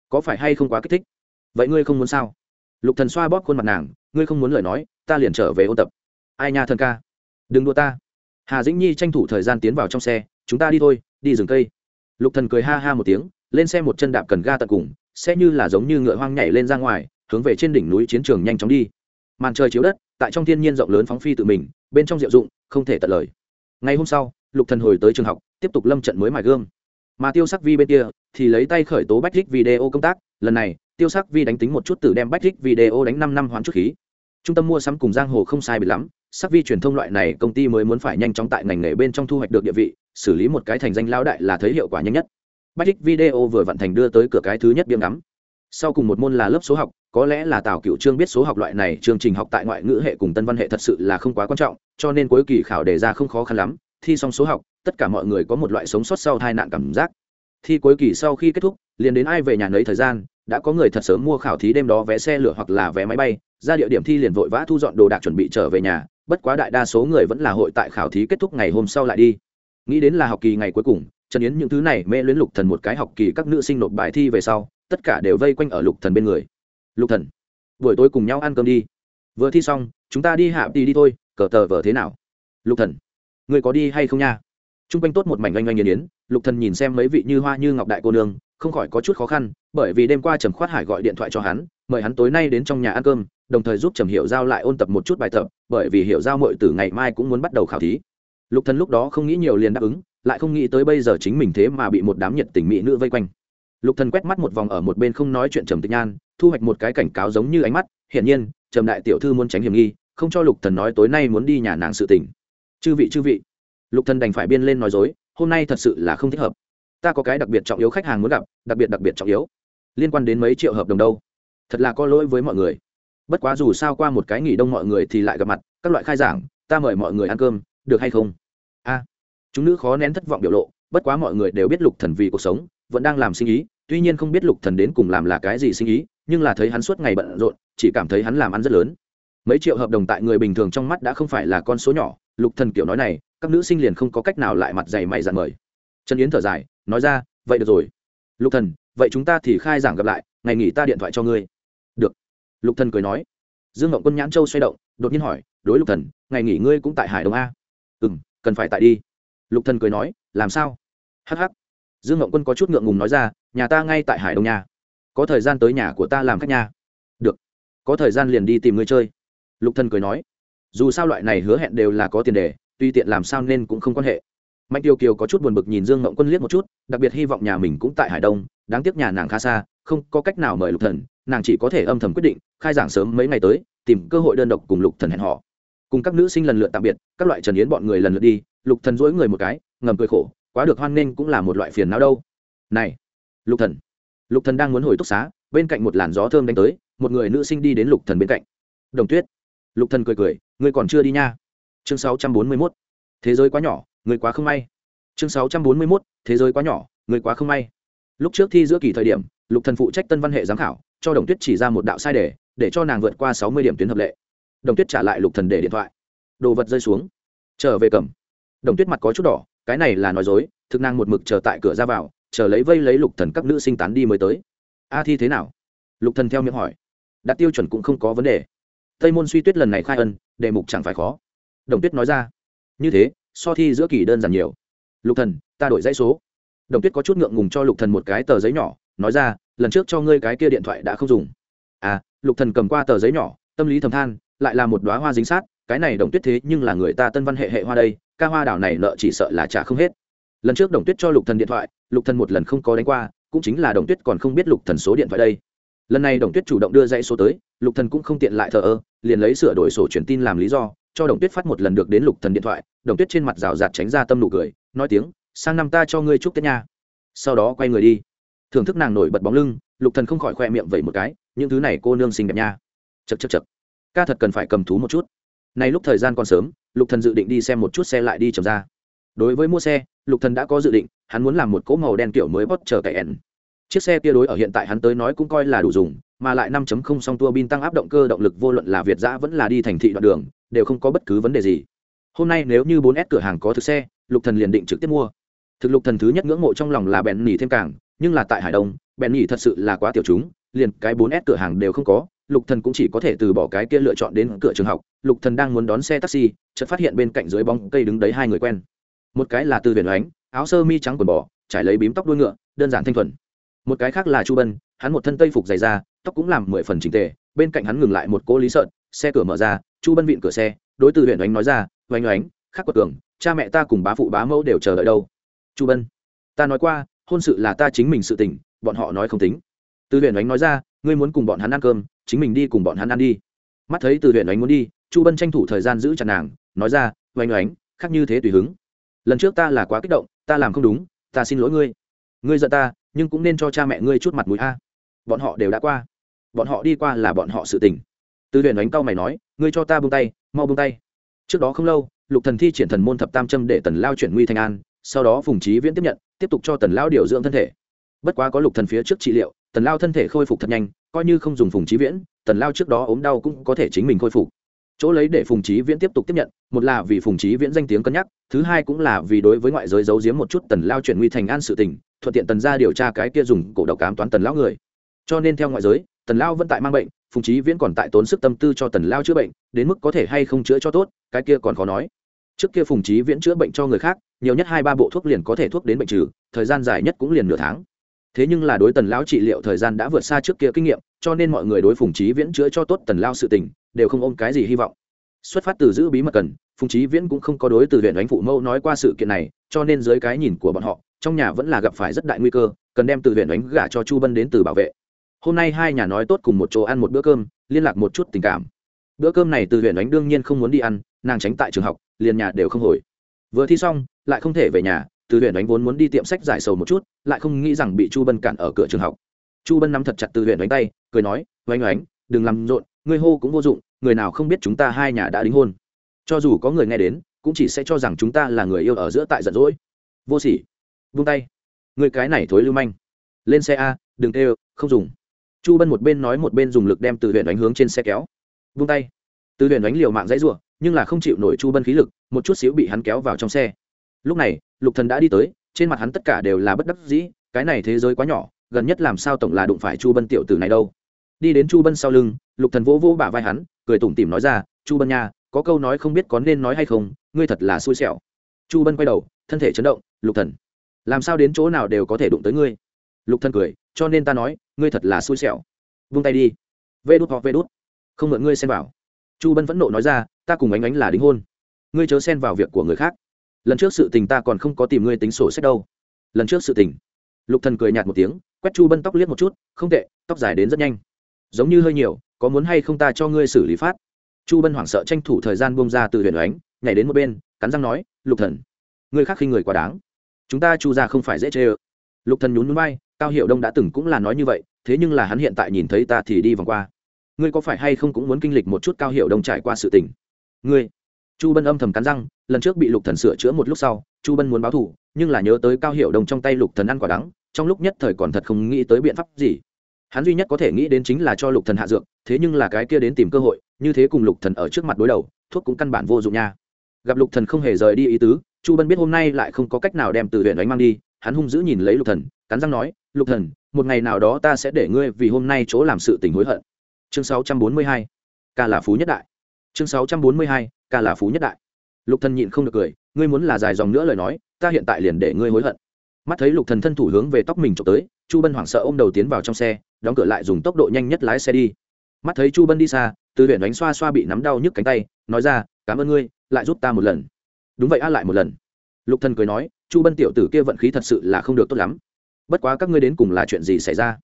có phải hay không quá kích thích? Vậy ngươi không muốn sao? Lục thần xoa bóp khuôn mặt nàng, ngươi không muốn lời nói, ta liền trở về ôn tập. Ai nha thần ca? Đừng đua ta. Hà dĩnh nhi tranh thủ thời gian tiến vào trong xe, chúng ta đi thôi, đi rừng cây. Lục thần cười ha ha một tiếng, lên xe một chân đạp cần ga tận cùng, xe như là giống như ngựa hoang nhảy lên ra ngoài, hướng về trên đỉnh núi chiến trường nhanh chóng đi. Màn trời chiếu đất, tại trong thiên nhiên rộng lớn phóng phi tự mình, bên trong diệu dụng, không thể tận lời. Ngày hôm sau, lục thần hồi tới trường học, tiếp tục lâm trận mới mài gương mà tiêu sắc vi bên kia thì lấy tay khởi tố bách trích video công tác. Lần này, tiêu sắc vi đánh tính một chút từ đem bách trích video đánh năm năm hoán chút khí. Trung tâm mua sắm cùng giang hồ không sai bị lắm. Sắc vi truyền thông loại này công ty mới muốn phải nhanh chóng tại ngành nghề bên trong thu hoạch được địa vị, xử lý một cái thành danh lao đại là thấy hiệu quả nhanh nhất. Bách trích video vừa vận thành đưa tới cửa cái thứ nhất biếm ngắm. Sau cùng một môn là lớp số học, có lẽ là tào cựu trương biết số học loại này, chương trình học tại ngoại ngữ hệ cùng tân văn hệ thật sự là không quá quan trọng, cho nên cuối kỳ khảo đề ra không khó khăn lắm thi xong số học, tất cả mọi người có một loại sống sót sau tai nạn cảm giác. Thi cuối kỳ sau khi kết thúc, liền đến ai về nhà lấy thời gian, đã có người thật sớm mua khảo thí đêm đó vé xe lửa hoặc là vé máy bay, ra địa điểm thi liền vội vã thu dọn đồ đạc chuẩn bị trở về nhà, bất quá đại đa số người vẫn là hội tại khảo thí kết thúc ngày hôm sau lại đi. Nghĩ đến là học kỳ ngày cuối cùng, trần yến những thứ này mê luyến lục thần một cái học kỳ các nữ sinh nộp bài thi về sau, tất cả đều vây quanh ở lục thần bên người. Lục thần, buổi tối cùng nhau ăn cơm đi. Vừa thi xong, chúng ta đi hạ đi đi thôi, cờ tờ vờ thế nào? Lục thần người có đi hay không nha? Trung quanh tốt một mảnh oanh oanh nghiền yến, lục thần nhìn xem mấy vị như hoa như ngọc đại cô nương, không khỏi có chút khó khăn, bởi vì đêm qua trầm khoát hải gọi điện thoại cho hắn, mời hắn tối nay đến trong nhà ăn cơm, đồng thời giúp trầm hiểu giao lại ôn tập một chút bài tập, bởi vì hiểu giao mội từ ngày mai cũng muốn bắt đầu khảo thí. Lục thần lúc đó không nghĩ nhiều liền đáp ứng, lại không nghĩ tới bây giờ chính mình thế mà bị một đám nhiệt tình mỹ nữ vây quanh. Lục thần quét mắt một vòng ở một bên không nói chuyện trầm tịch nhan, thu hoạch một cái cảnh cáo giống như ánh mắt, hiển nhiên, trầm đại tiểu thư muốn tránh hiểm nghi, không cho lục thần nói tối nay muốn đi nhà nàng sự tình chư vị chư vị. Lục thần đành phải biên lên nói dối, hôm nay thật sự là không thích hợp. Ta có cái đặc biệt trọng yếu khách hàng muốn gặp, đặc biệt đặc biệt trọng yếu. Liên quan đến mấy triệu hợp đồng đâu? Thật là có lỗi với mọi người. Bất quá dù sao qua một cái nghỉ đông mọi người thì lại gặp mặt, các loại khai giảng, ta mời mọi người ăn cơm, được hay không? A. Chúng nữ khó nén thất vọng biểu lộ, bất quá mọi người đều biết lục thần vì cuộc sống, vẫn đang làm sinh ý, tuy nhiên không biết lục thần đến cùng làm là cái gì sinh ý, nhưng là thấy hắn suốt ngày bận rộn, chỉ cảm thấy hắn làm ăn rất lớn. Mấy triệu hợp đồng tại người bình thường trong mắt đã không phải là con số nhỏ lục thần kiểu nói này, các nữ sinh liền không có cách nào lại mặt dày mày dặn mời. Trần yến thở dài, nói ra, vậy được rồi. Lục thần, vậy chúng ta thì khai giảng gặp lại, ngày nghỉ ta điện thoại cho ngươi. Được. Lục thần cười nói. Dương ngọc quân nhãn châu xoay động, đột nhiên hỏi, đối lục thần, ngày nghỉ ngươi cũng tại hải đông a? Ừ cần phải tại đi. Lục thần cười nói, làm sao? Hh dương ngọc quân có chút ngượng ngùng nói ra, nhà ta ngay tại hải đông nhà có thời gian tới nhà của ta làm khách nhà được. Có thời gian liền đi tìm ngươi chơi. Lục thần cười nói dù sao loại này hứa hẹn đều là có tiền đề, tuy tiện làm sao nên cũng không quan hệ. Mạnh tiêu kiều có chút buồn bực nhìn dương ngộng quân liếc một chút, đặc biệt hy vọng nhà mình cũng tại hải đông, đáng tiếc nhà nàng khá xa, không có cách nào mời lục thần, nàng chỉ có thể âm thầm quyết định, khai giảng sớm mấy ngày tới, tìm cơ hội đơn độc cùng lục thần hẹn họ cùng các nữ sinh lần lượt tạm biệt, các loại trần yến bọn người lần lượt đi, lục thần dỗi người một cái, ngầm cười khổ, quá được hoan nghênh cũng là một loại phiền não đâu. Này, lục thần. Lục thần đang muốn hồi túc xá, bên cạnh một làn gió thơm đánh tới, một người nữ sinh đi đến lục thần bên cạnh. Đồng tuyết lục thần cười cười, ngươi còn chưa đi nha. Chương 641. thế giới quá nhỏ người quá không may. Chương 641. thế giới quá nhỏ người quá không may. Lúc trước thi giữa kỳ thời điểm, lục thần phụ trách tân văn hệ giám khảo, cho đồng tuyết chỉ ra một đạo sai đề, để cho nàng vượt qua sáu mươi điểm tuyến hợp lệ. Đồng tuyết trả lại lục thần để điện thoại. Đồ vật rơi xuống. Trở về cầm. Đồng tuyết mặt có chút đỏ, cái này là nói dối, thực năng một mực chờ tại cửa ra vào, chờ lấy vây lấy lục thần các nữ sinh tán đi mới tới. A, thi thế nào? Lục thần theo miệng hỏi. Đạt tiêu chuẩn cũng không có vấn đề tây môn suy tuyết lần này khai ân đề mục chẳng phải khó. Đồng tuyết nói ra. Như thế, so thi giữa kỳ đơn giản nhiều. Lục thần, ta đổi dãy số. Đồng tuyết có chút ngượng ngùng cho lục thần một cái tờ giấy nhỏ, nói ra, lần trước cho ngươi cái kia điện thoại đã không dùng. À lục thần cầm qua tờ giấy nhỏ, tâm lý thầm than, lại là một đóa hoa dính sát, cái này đồng tuyết thế nhưng là người ta tân văn hệ hệ hoa đây, ca hoa đảo này nợ chỉ sợ là trả không hết. Lần trước đồng tuyết cho lục thần điện thoại, lục thần một lần không có đánh qua, cũng chính là đồng tuyết còn không biết lục thần số điện thoại đây lần này đồng tuyết chủ động đưa dãy số tới, lục thần cũng không tiện lại thờ ơ, liền lấy sửa đổi sổ truyền tin làm lý do, cho đồng tuyết phát một lần được đến lục thần điện thoại, đồng tuyết trên mặt rào rạt tránh ra tâm nụ cười, nói tiếng, sang năm ta cho ngươi chúc tết nha. Sau đó quay người đi. Thưởng thức nàng nổi bật bóng lưng, lục thần không khỏi khoe miệng vẩy một cái, những thứ này cô nương xinh đẹp nha. Chật chật chật ca thật cần phải cầm thú một chút. Nay lúc thời gian còn sớm, lục thần dự định đi xem một chút xe lại đi chậm ra. Đối với mua xe, lục thần đã có dự định, hắn muốn làm một cỗ màu đen kiểu mới bót chờ cậy ẻn chiếc xe kia đối ở hiện tại hắn tới nói cũng coi là đủ dùng, mà lại 5.0 song tua bin tăng áp động cơ động lực vô luận là việt giã vẫn là đi thành thị đoạn đường, đều không có bất cứ vấn đề gì. Hôm nay nếu như 4S cửa hàng có thực xe, lục thần liền định trực tiếp mua. Thực lục thần thứ nhất ngưỡng mộ trong lòng là bèn nỉ thêm càng, nhưng là tại hải đông, bèn nỉ thật sự là quá tiểu chúng, liền cái bốn s cửa hàng đều không có, lục thần cũng chỉ có thể từ bỏ cái kia lựa chọn đến cửa trường học. Lục thần đang muốn đón xe taxi, chợt phát hiện bên cạnh dưới bóng cây đứng đấy hai người quen. Một cái là từ huyền ánh, áo sơ mi trắng quần bò, trải lấy bím tóc đuôi ngựa, đơn giản thanh thuần một cái khác là chu bân, hắn một thân tây phục dày ra tóc cũng làm mười phần chỉnh tề, bên cạnh hắn ngừng lại một cô lý sợn, xe cửa mở ra, chu bân vịn cửa xe, đối từ huyện oánh nói ra, oánh oánh khắc quật cường cha mẹ ta cùng bá phụ bá mẫu đều chờ đợi đâu. Chu bân, ta nói qua, hôn sự là ta chính mình sự tình, bọn họ nói không tính. Từ huyện oánh nói ra, ngươi muốn cùng bọn hắn ăn cơm, chính mình đi cùng bọn hắn ăn đi. Mắt thấy từ huyện oánh muốn đi, chu bân tranh thủ thời gian giữ chặt nàng, nói ra, oánh oánh, khác như thế tùy hứng. Lần trước ta là quá kích động, ta làm không đúng, ta xin lỗi ngươi. Ngươi giận ta nhưng cũng nên cho cha mẹ ngươi chút mặt mũi a. Bọn họ đều đã qua. Bọn họ đi qua là bọn họ sự tình. Tư huyền đánh cau mày nói, ngươi cho ta buông tay, mau buông tay. Trước đó không lâu, lục thần thi triển thần môn thập tam châm để tần lao chuyển nguy thành an, sau đó phùng trí viễn tiếp nhận, tiếp tục cho tần lao điều dưỡng thân thể. Bất quá có lục thần phía trước trị liệu, tần lao thân thể khôi phục thật nhanh, coi như không dùng phùng trí viễn, tần lao trước đó ốm đau cũng có thể chính mình khôi phục chỗ lấy để phùng trí viễn tiếp tục tiếp nhận, một là vì phùng trí viễn danh tiếng cân nhắc, thứ hai cũng là vì đối với ngoại giới giấu giếm một chút tần lao chuyển nguy thành an sự tình, thuận tiện tần ra điều tra cái kia dùng cổ độc cám toán tần lão người. Cho nên theo ngoại giới, tần lao vẫn tại mang bệnh, phùng trí viễn còn tại tốn sức tâm tư cho tần lao chữa bệnh, đến mức có thể hay không chữa cho tốt, cái kia còn khó nói. Trước kia phùng trí viễn chữa bệnh cho người khác, nhiều nhất hai ba bộ thuốc liền có thể thuốc đến bệnh trừ, thời gian dài nhất cũng liền nửa tháng thế nhưng là đối tần lão trị liệu thời gian đã vượt xa trước kia kinh nghiệm, cho nên mọi người đối phùng trí viễn chữa cho tốt tần lao sự tình, đều không ôm cái gì hy vọng. Xuất phát từ giữ bí mật cần, phùng trí viễn cũng không có đối từ huyện đánh phụ mẫu nói qua sự kiện này, cho nên dưới cái nhìn của bọn họ, trong nhà vẫn là gặp phải rất đại nguy cơ, cần đem từ huyện đánh gả cho chu bân đến từ bảo vệ. Hôm nay hai nhà nói tốt cùng một chỗ ăn một bữa cơm, liên lạc một chút tình cảm. Bữa cơm này từ huyện đánh đương nhiên không muốn đi ăn, nàng tránh tại trường học, liền nhà đều không hồi. Vừa thi xong, lại không thể về nhà từ huyện đánh vốn muốn đi tiệm sách giải sầu một chút, lại không nghĩ rằng bị chu bân cản ở cửa trường học. Chu bân nắm thật chặt từ huyện đánh tay, cười nói, oanh oánh, đừng làm rộn, ngươi hô cũng vô dụng, người nào không biết chúng ta hai nhà đã đính hôn. Cho dù có người nghe đến, cũng chỉ sẽ cho rằng chúng ta là người yêu ở giữa tại giận dỗi. Vô sỉ. Vung tay. Người cái này thối lưu manh. Lên xe a, đừng tê không dùng. Chu bân một bên nói một bên dùng lực đem từ huyện đánh hướng trên xe kéo. Vung tay. Từ huyện đánh liều mạng dãy r u ộ nhưng là không chịu nổi chu bân khí lực, một chút xíu bị hắn kéo vào trong xe. Lúc này lục thần đã đi tới, trên mặt hắn tất cả đều là bất đắc dĩ, cái này thế giới quá nhỏ, gần nhất làm sao tổng là đụng phải chu bân tiểu tử này đâu. Đi đến chu bân sau lưng, lục thần vỗ vỗ bả vai hắn, cười tủm tỉm nói ra, chu bân nha, có câu nói không biết có nên nói hay không, ngươi thật là xui xẻo. Chu bân quay đầu, thân thể chấn động, lục thần, làm sao đến chỗ nào đều có thể đụng tới ngươi? Lục thần cười, cho nên ta nói, ngươi thật là xui xẻo. Vung tay đi. Vê đút hoặc vê đút. Không mượn ngươi xen vào. Chu bân vẫn nộ nói ra, ta cùng ánh ánh là đính hôn. Ngươi chớ xen vào việc của người khác lần trước sự tình ta còn không có tìm ngươi tính sổ sách đâu. Lần trước sự tình. Lục thần cười nhạt một tiếng, quét chu bân tóc liếc một chút, không tệ, tóc dài đến rất nhanh. Giống như hơi nhiều, có muốn hay không ta cho ngươi xử lý phát? Chu bân hoảng sợ tranh thủ thời gian buông ra từ huyền oánh nhảy đến một bên, cắn răng nói, lục thần, ngươi khác khi người quá đáng. Chúng ta chu ra không phải dễ chê ơ. Lục thần nhún núi bay cao hiệu đông đã từng cũng là nói như vậy, thế nhưng là hắn hiện tại nhìn thấy ta thì đi vòng qua. Ngươi có phải hay không cũng muốn kinh lịch một chút cao hiệu đông trải qua sự tình? Ngươi chu bân âm thầm cắn răng, lần trước bị lục thần sửa chữa một lúc sau, chu bân muốn báo thù, nhưng là nhớ tới cao hiệu đồng trong tay lục thần ăn quả đắng, trong lúc nhất thời còn thật không nghĩ tới biện pháp gì. Hắn duy nhất có thể nghĩ đến chính là cho lục thần hạ dược, thế nhưng là cái kia đến tìm cơ hội, như thế cùng lục thần ở trước mặt đối đầu, thuốc cũng căn bản vô dụng nha. Gặp lục thần không hề rời đi ý tứ, chu bân biết hôm nay lại không có cách nào đem từ huyện đánh mang đi, hắn hung dữ nhìn lấy lục thần, cắn răng nói, lục thần, một ngày nào đó ta sẽ để ngươi vì hôm nay chỗ làm sự tình hối hận. Chương 642 ca là phú nhất đại chương 642 ca là phú nhất đại. Lục thần nhịn không được cười, ngươi muốn là dài dòng nữa lời nói, ta hiện tại liền để ngươi hối hận. Mắt thấy lục thần thân thủ hướng về tóc mình trộm tới, chu bân hoảng sợ ôm đầu tiến vào trong xe, đóng cửa lại dùng tốc độ nhanh nhất lái xe đi. Mắt thấy chu bân đi xa, từ huyện đánh xoa xoa bị nắm đau nhức cánh tay, nói ra, cảm ơn ngươi, lại giúp ta một lần. Đúng vậy a, lại một lần. Lục thần cười nói, chu bân tiểu tử kia vận khí thật sự là không được tốt lắm. Bất quá các ngươi đến cùng là chuyện gì xảy ra?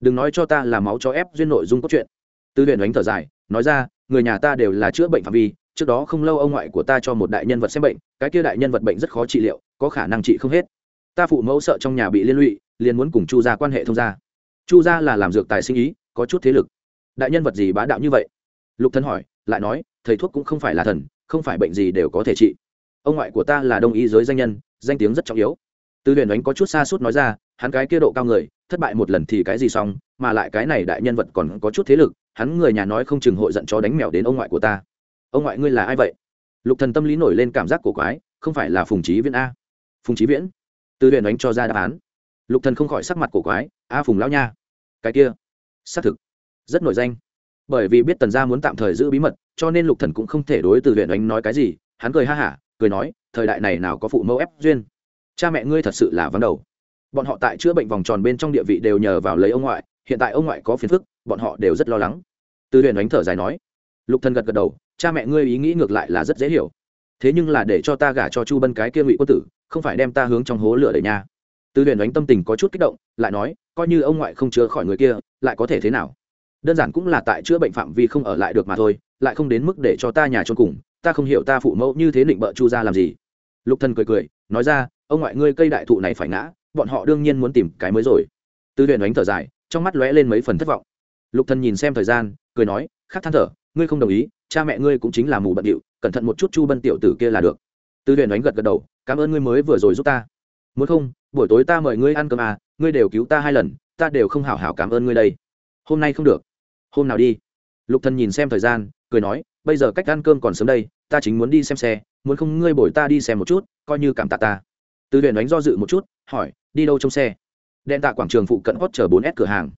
Đừng nói cho ta là máu cho ép duyên nội dung cốt truyện. Từ huyện đánh thở dài, nói ra người nhà ta đều là chữa bệnh phạm vi, trước đó không lâu ông ngoại của ta cho một đại nhân vật xem bệnh, cái kia đại nhân vật bệnh rất khó trị liệu, có khả năng trị không hết. Ta phụ mẫu sợ trong nhà bị liên lụy, liền muốn cùng chu gia quan hệ thông gia. Chu gia là làm dược tài sinh ý, có chút thế lực. Đại nhân vật gì bá đạo như vậy? Lục thân hỏi, lại nói, thầy thuốc cũng không phải là thần, không phải bệnh gì đều có thể trị. Ông ngoại của ta là đông y giới danh nhân, danh tiếng rất trọng yếu. Tư huyền đánh có chút xa suốt nói ra, hắn cái kia độ cao người, thất bại một lần thì cái gì xong, mà lại cái này đại nhân vật còn có chút thế lực hắn người nhà nói không chừng hội giận cho đánh mèo đến ông ngoại của ta. Ông ngoại ngươi là ai vậy? Lục thần tâm lý nổi lên cảm giác cổ quái, không phải là phùng trí viễn a? Phùng trí viễn? Từ huyền đánh cho ra đáp án. Lục thần không khỏi sắc mặt cổ quái, a phùng lão nha, cái kia, xác thực, rất nổi danh. Bởi vì biết tần gia muốn tạm thời giữ bí mật, cho nên lục thần cũng không thể đối từ huyện đánh nói cái gì. Hắn cười ha hả, cười nói, thời đại này nào có phụ mẫu ép duyên? Cha mẹ ngươi thật sự là vắng đầu. Bọn họ tại chữa bệnh vòng tròn bên trong địa vị đều nhờ vào lấy ông ngoại, hiện tại ông ngoại có phiền phức, bọn họ đều rất lo lắng từ huyền đánh thở dài nói, lục thần gật gật đầu, cha mẹ ngươi ý nghĩ ngược lại là rất dễ hiểu. Thế nhưng là để cho ta gả cho chu bân cái kia ngụy quân tử, không phải đem ta hướng trong hố lửa đẩy nha. Từ huyền đánh tâm tình có chút kích động, lại nói, coi như ông ngoại không chữa khỏi người kia, lại có thể thế nào? Đơn giản cũng là tại chữa bệnh phạm vi không ở lại được mà thôi, lại không đến mức để cho ta nhà trôn cùng, ta không hiểu ta phụ mẫu như thế định bợ chu ra làm gì. Lục thần cười cười, nói ra, ông ngoại ngươi cây đại thụ này phải ngã, bọn họ đương nhiên muốn tìm cái mới rồi. Tư huyền đánh thở dài, trong mắt lóe lên mấy phần thất vọng. Lục thần nhìn xem thời gian cười nói khát than thở, ngươi không đồng ý, cha mẹ ngươi cũng chính là mù bận điệu, cẩn thận một chút chu bân tiểu tử kia là được. Tư huyền đánh gật gật đầu, cảm ơn ngươi mới vừa rồi giúp ta. Muốn không, buổi tối ta mời ngươi ăn cơm à ngươi đều cứu ta hai lần, ta đều không hảo hảo cảm ơn ngươi đây. Hôm nay không được. Hôm nào đi. Lục thần nhìn xem thời gian, cười nói, bây giờ cách ăn cơm còn sớm đây, ta chính muốn đi xem xe, muốn không ngươi bồi ta đi xem một chút, coi như cảm tạ ta. Tư huyền đánh do dự một chút, hỏi, đi đâu trong xe? Đèn tạ quảng trường phụ cận hot chờ bốn s cửa hàng.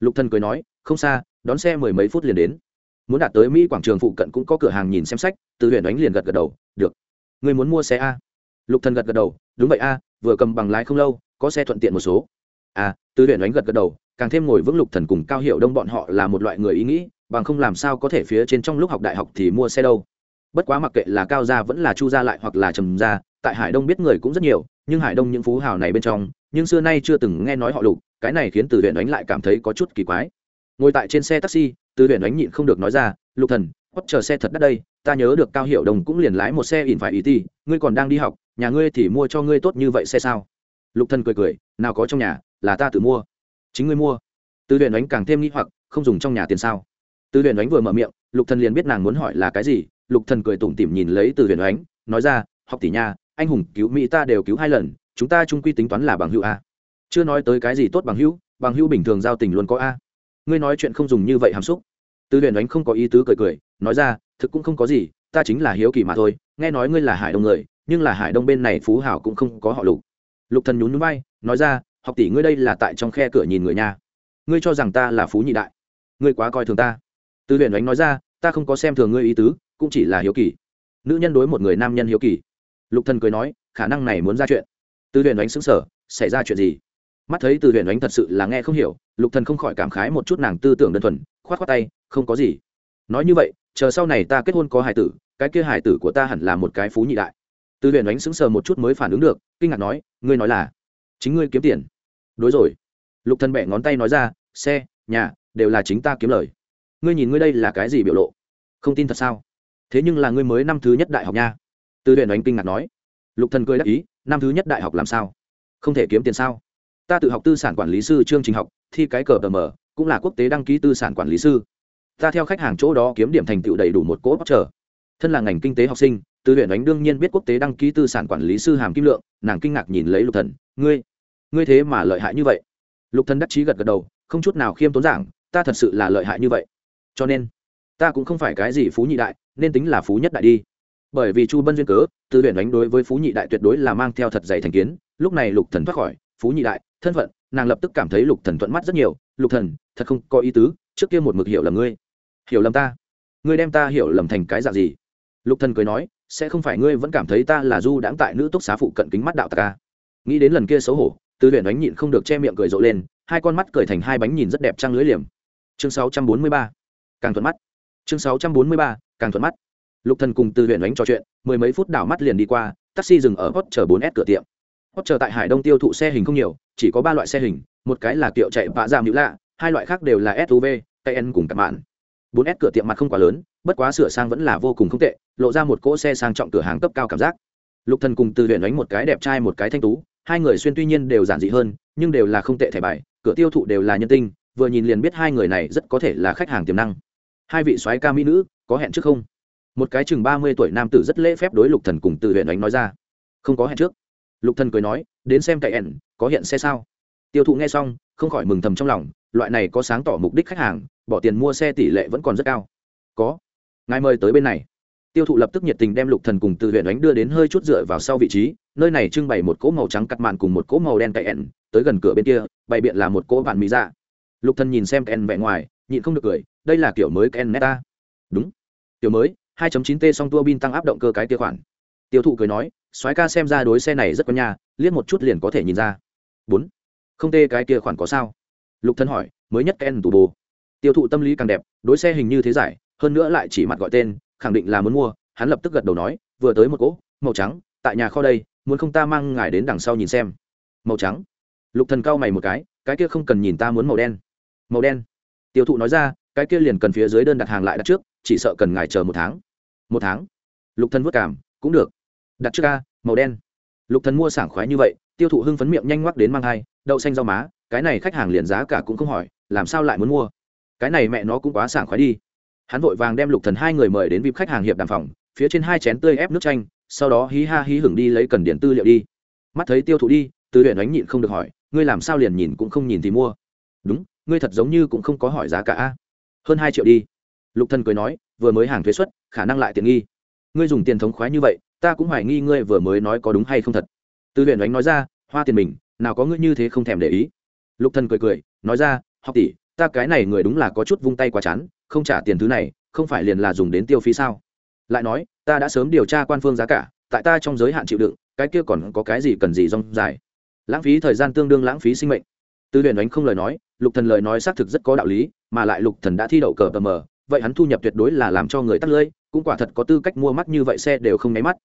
Lục thần cười nói, không xa đón xe mười mấy phút liền đến. Muốn đạt tới mỹ quảng trường phụ cận cũng có cửa hàng nhìn xem sách, từ huyện đánh liền gật gật đầu, được. Ngươi muốn mua xe a? Lục thần gật gật đầu, đúng vậy a, vừa cầm bằng lái không lâu, có xe thuận tiện một số. À từ huyện đánh gật gật đầu, càng thêm ngồi vững lục thần cùng cao hiệu đông bọn họ là một loại người ý nghĩ, bằng không làm sao có thể phía trên trong lúc học đại học thì mua xe đâu. Bất quá mặc kệ là cao gia vẫn là chu gia lại hoặc là trầm gia, tại hải đông biết người cũng rất nhiều, nhưng hải đông những phú hào này bên trong, nhưng xưa nay chưa từng nghe nói họ lục, cái này khiến từ huyện đánh lại cảm thấy có chút kỳ quái ngồi tại trên xe taxi, từ huyện đánh nhịn không được nói ra, lục thần hót chờ xe thật đắt đây, ta nhớ được cao hiệu đồng cũng liền lái một xe ỉn phải ý ti ngươi còn đang đi học, nhà ngươi thì mua cho ngươi tốt như vậy xe sao? Lục thần cười cười, nào có trong nhà, là ta tự mua. Chính ngươi mua. Từ huyện đánh càng thêm nghĩ hoặc, không dùng trong nhà tiền sao? Từ huyện đánh vừa mở miệng, lục thần liền biết nàng muốn hỏi là cái gì, lục thần cười tủm tỉm nhìn lấy từ huyện đánh nói ra, học tỷ nha, anh hùng cứu mỹ ta đều cứu hai lần, chúng ta chung quy tính toán là bằng hữu a. Chưa nói tới cái gì tốt bằng hữu bằng hữu bình thường giao tình luôn có a ngươi nói chuyện không dùng như vậy hàm xúc. Tư huyền đánh không có ý tứ cười cười nói ra thực cũng không có gì ta chính là hiếu kỳ mà thôi nghe nói ngươi là hải đông người nhưng là hải đông bên này phú hảo cũng không có họ lục. Lục thần nhún nhún vai nói ra học tỷ ngươi đây là tại trong khe cửa nhìn người nhà ngươi cho rằng ta là phú nhị đại? Ngươi quá coi thường ta. Tư huyền đánh nói ra ta không có xem thường ngươi ý tứ cũng chỉ là hiếu kỳ. Nữ nhân đối một người nam nhân hiếu kỳ. Lục thần cười nói khả năng này muốn ra chuyện. Tư huyền đánh sững sờ, xảy ra chuyện gì? Mắt thấy từ huyền ánh thật sự là nghe không hiểu, lục thần không khỏi cảm khái một chút nàng tư tưởng đơn thuần, khoát khoát tay, không có gì. Nói như vậy, chờ sau này ta kết hôn có hài tử, cái kia hài tử của ta hẳn là một cái phú nhị đại. Từ huyền ánh sững sờ một chút mới phản ứng được, kinh ngạc nói, ngươi nói là, chính ngươi kiếm tiền. Đối rồi. Lục thần bẻ ngón tay nói ra, xe, nhà, đều là chính ta kiếm lời. Ngươi nhìn ngươi đây là cái gì biểu lộ? Không tin thật sao? Thế nhưng là ngươi mới năm thứ nhất đại học nha. Từ huyền ánh kinh ngạc nói. Lục thần cười đáp ý, năm thứ nhất đại học làm sao? Không thể kiếm tiền sao? Ta tự học tư sản quản lý sư chương trình học, thi cái cờ tờ mờ, cũng là quốc tế đăng ký tư sản quản lý sư. Ta theo khách hàng chỗ đó kiếm điểm thành tựu đầy đủ một cỗ bóc trở thân là ngành kinh tế học sinh, từ huyện đánh đương nhiên biết quốc tế đăng ký tư sản quản lý sư hàm kim lượng, nàng kinh ngạc nhìn lấy lục thần, ngươi ngươi thế mà lợi hại như vậy. Lục thần đắc chí gật gật đầu, không chút nào khiêm tốn giảng, ta thật sự là lợi hại như vậy. Cho nên, ta cũng không phải cái gì phú nhị đại, nên tính là phú nhất đại đi. Bởi vì chu bân duyên cớ, từ huyện đánh đối với phú nhị đại tuyệt đối là mang theo thật dày thành kiến, lúc này lục thần thoát khỏi, phú nhị đại thân phận, nàng lập tức cảm thấy lục thần thuận mắt rất nhiều. Lục thần, thật không có ý tứ, trước kia một mực hiểu lầm ngươi. Hiểu lầm ta? Ngươi đem ta hiểu lầm thành cái dạng gì? Lục thần cười nói, sẽ không phải ngươi vẫn cảm thấy ta là du đãng tại nữ túc xá phụ cận kính mắt đạo tạc ca à? nghĩ đến lần kia xấu hổ tư luyện đánh nhịn không được che miệng cười rộ lên, hai con mắt cười thành hai bánh nhìn rất đẹp trăng lưới liềm. Chương 643. càng thuận mắt. Chương 643. càng thuận mắt. Lục thần cùng tư luyện đánh trò chuyện, mười mấy phút đảo mắt liền đi qua, taxi dừng ở hot chờ 4 s cửa tiệm hot chờ tại hải đông tiêu thụ xe hình không nhiều, chỉ có ba loại xe hình, một cái là kiệu chạy vạ dạ giảm hữu lạ, hai loại khác đều là suv tn cùng các bạn 4 s cửa tiệm mặt không quá lớn, bất quá sửa sang vẫn là vô cùng không tệ, lộ ra một cỗ xe sang trọng cửa hàng cấp cao cảm giác. Lục thần cùng từ huyện đánh một cái đẹp trai một cái thanh tú, hai người xuyên tuy nhiên đều giản dị hơn, nhưng đều là không tệ thẻ bài, cửa tiêu thụ đều là nhân tinh, vừa nhìn liền biết hai người này rất có thể là khách hàng tiềm năng. Hai vị soái ca mỹ nữ, có hẹn trước không? Một cái chừng ba mươi tuổi nam tử rất lễ phép đối lục thần cùng từ huyện đánh nói ra. Không có hẹn trước lục thần cười nói, đến xem cậy ẻn, có hiện xe sao? Tiêu thụ nghe xong, không khỏi mừng thầm trong lòng, loại này có sáng tỏ mục đích khách hàng, bỏ tiền mua xe tỷ lệ vẫn còn rất cao. Có, ngài mời tới bên này. Tiêu thụ lập tức nhiệt tình đem lục thần cùng từ huyện đánh đưa đến hơi chút dựa vào sau vị trí, nơi này trưng bày một cỗ màu trắng cắt màn cùng một cỗ màu đen cậy ẻn, tới gần cửa bên kia, bày biện là một cỗ bàn mỹ dạ. Lục thần nhìn xem ken vẻ ngoài, nhịn không được cười, đây là kiểu mới ken neta đúng, kiểu mới 2.9 t song tua bin tăng áp động cơ cái kia khoản. Tiêu thụ cười nói soái ca xem ra đối xe này rất có nhà liếc một chút liền có thể nhìn ra. Bốn. Không tê cái kia khoản có sao? Lục thân hỏi, mới nhất ken tù bồ. Tiêu thụ tâm lý càng đẹp, đối xe hình như thế giải, hơn nữa lại chỉ mặt gọi tên, khẳng định là muốn mua, hắn lập tức gật đầu nói, vừa tới một cỗ, màu trắng, tại nhà kho đây, muốn không ta mang ngài đến đằng sau nhìn xem. Màu trắng. Lục thần cau mày một cái cái kia không cần nhìn ta muốn màu đen. Màu đen. Tiêu thụ nói ra, cái kia liền cần phía dưới đơn đặt hàng lại đặt trước, chỉ sợ cần ngài chờ một tháng. Một tháng. Lục thần vất cảm cũng được đặt trước ca màu đen. Lục thần mua sảng khoái như vậy, tiêu thụ hưng phấn miệng nhanh ngoắc đến mang hai đậu xanh rau má, cái này khách hàng liền giá cả cũng không hỏi, làm sao lại muốn mua? Cái này mẹ nó cũng quá sảng khoái đi. Hắn vội vàng đem lục thần hai người mời đến vip khách hàng hiệp đàm phòng, phía trên hai chén tươi ép nước chanh, sau đó hí ha hí hửng đi lấy cần điện tư liệu đi. Mắt thấy tiêu thụ đi, từ huyện ánh nhịn không được hỏi, ngươi làm sao liền nhìn cũng không nhìn thì mua? Đúng, ngươi thật giống như cũng không có hỏi giá cả hơn hai triệu đi. Lục thần cười nói, vừa mới hàng thuế xuất, khả năng lại tiện nghi. Ngươi dùng tiền thống khoái như vậy ta cũng hoài nghi ngươi vừa mới nói có đúng hay không thật. Tư huyền ánh nói ra, hoa tiền mình, nào có ngươi như thế không thèm để ý. Lục thần cười cười, nói ra, học tỷ, ta cái này người đúng là có chút vung tay quá chán, không trả tiền thứ này, không phải liền là dùng đến tiêu phí sao? Lại nói, ta đã sớm điều tra quan phương giá cả, tại ta trong giới hạn chịu đựng, cái kia còn có cái gì cần gì rong dài? Lãng phí thời gian tương đương lãng phí sinh mệnh. Tư huyền đánh không lời nói, lục thần lời nói xác thực rất có đạo lý, mà lại lục thần đã thi đậu cờ tờ mờ, vậy hắn thu nhập tuyệt đối là làm cho người tắt lưỡi cũng quả thật có tư cách mua mắt như vậy xe đều không nháy mắt.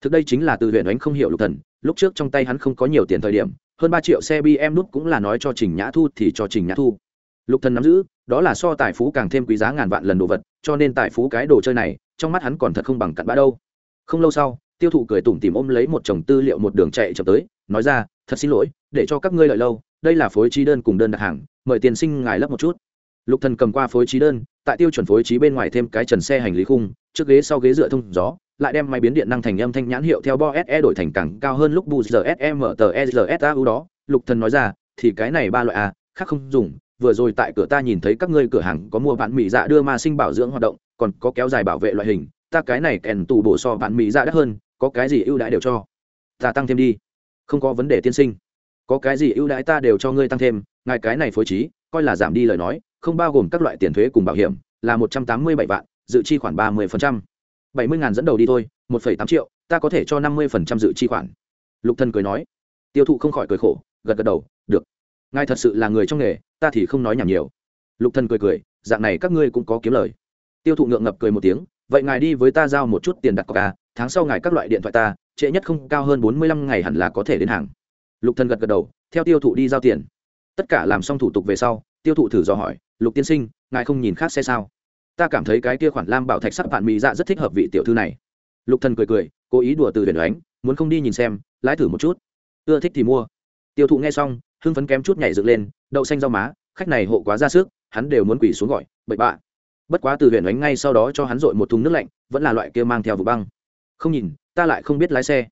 Thực đây chính là từ huyện đánh không hiểu lục thần, lúc trước trong tay hắn không có nhiều tiền thời điểm, hơn ba triệu xe bm nút cũng là nói cho trình nhã thu thì cho trình nhã thu. Lục thần nắm giữ, đó là so tài phú càng thêm quý giá ngàn vạn lần đồ vật, cho nên tài phú cái đồ chơi này, trong mắt hắn còn thật không bằng cặn bã đâu. Không lâu sau, tiêu thụ cười tủm tỉm ôm lấy một chồng tư liệu một đường chạy chậm tới, nói ra, thật xin lỗi, để cho các ngươi lợi lâu, đây là phối trí đơn cùng đơn đặt hàng, mời tiền sinh ngài lấp một chút. Lục thần cầm qua phối trí đơn, tại tiêu chuẩn phối trí bên ngoài thêm cái trần xe hành lý khung trước ghế sau ghế dựa thông gió, lại đem máy biến điện năng thành âm thanh nhãn hiệu theo bo se đổi thành càng cao hơn lúc bu gsm tờ đó. Lục thần nói ra, thì cái này ba loại a khác không dùng. Vừa rồi tại cửa ta nhìn thấy các ngươi cửa hàng có mua vạn mỹ dạ đưa ma sinh bảo dưỡng hoạt động, còn có kéo dài bảo vệ loại hình. Ta cái này kèn tù bổ so vạn mỹ dạ đắt hơn, có cái gì ưu đãi đều cho. Ta tăng thêm đi. Không có vấn đề tiên sinh. Có cái gì ưu đãi ta đều cho ngươi tăng thêm. Ngài cái này phối trí, coi là giảm đi lời nói, không bao gồm các loại tiền thuế cùng bảo hiểm, là một trăm tám mươi bảy vạn dự chi khoản ba mươi phần trăm. bảy mươi ngàn dẫn đầu đi thôi, một phẩy tám triệu, ta có thể cho năm mươi phần trăm dự chi khoản. Lục thân cười nói. Tiêu thụ không khỏi cười khổ, gật gật đầu, được. Ngài thật sự là người trong nghề, ta thì không nói nhảm nhiều. Lục thân cười cười, dạng này các ngươi cũng có kiếm lời. Tiêu thụ ngượng ngập cười một tiếng, vậy ngài đi với ta giao một chút tiền đặt cọc à tháng sau ngài các loại điện thoại ta, trễ nhất không cao hơn bốn mươi lăm ngày hẳn là có thể đến hàng. Lục thần gật gật đầu, theo tiêu thụ đi giao tiền. Tất cả làm xong thủ tục về sau, tiêu thụ thử dò hỏi, lục tiên sinh, ngài không nhìn khác xe sao? Ta cảm thấy cái kia khoản lam bảo thạch sắc bạn mỹ dạ rất thích hợp vị tiểu thư này. Lục thần cười cười, cố ý đùa từ huyền đánh muốn không đi nhìn xem, lái thử một chút. Ưa thích thì mua. Tiêu thụ nghe xong, hưng phấn kém chút nhảy dựng lên, đậu xanh rau má, khách này hộ quá ra sức, hắn đều muốn quỳ xuống gọi, bậy bạ. Bất quá từ huyền đánh ngay sau đó cho hắn dội một thùng nước lạnh, vẫn là loại kia mang theo vụ băng. Không nhìn, ta lại không biết lái xe.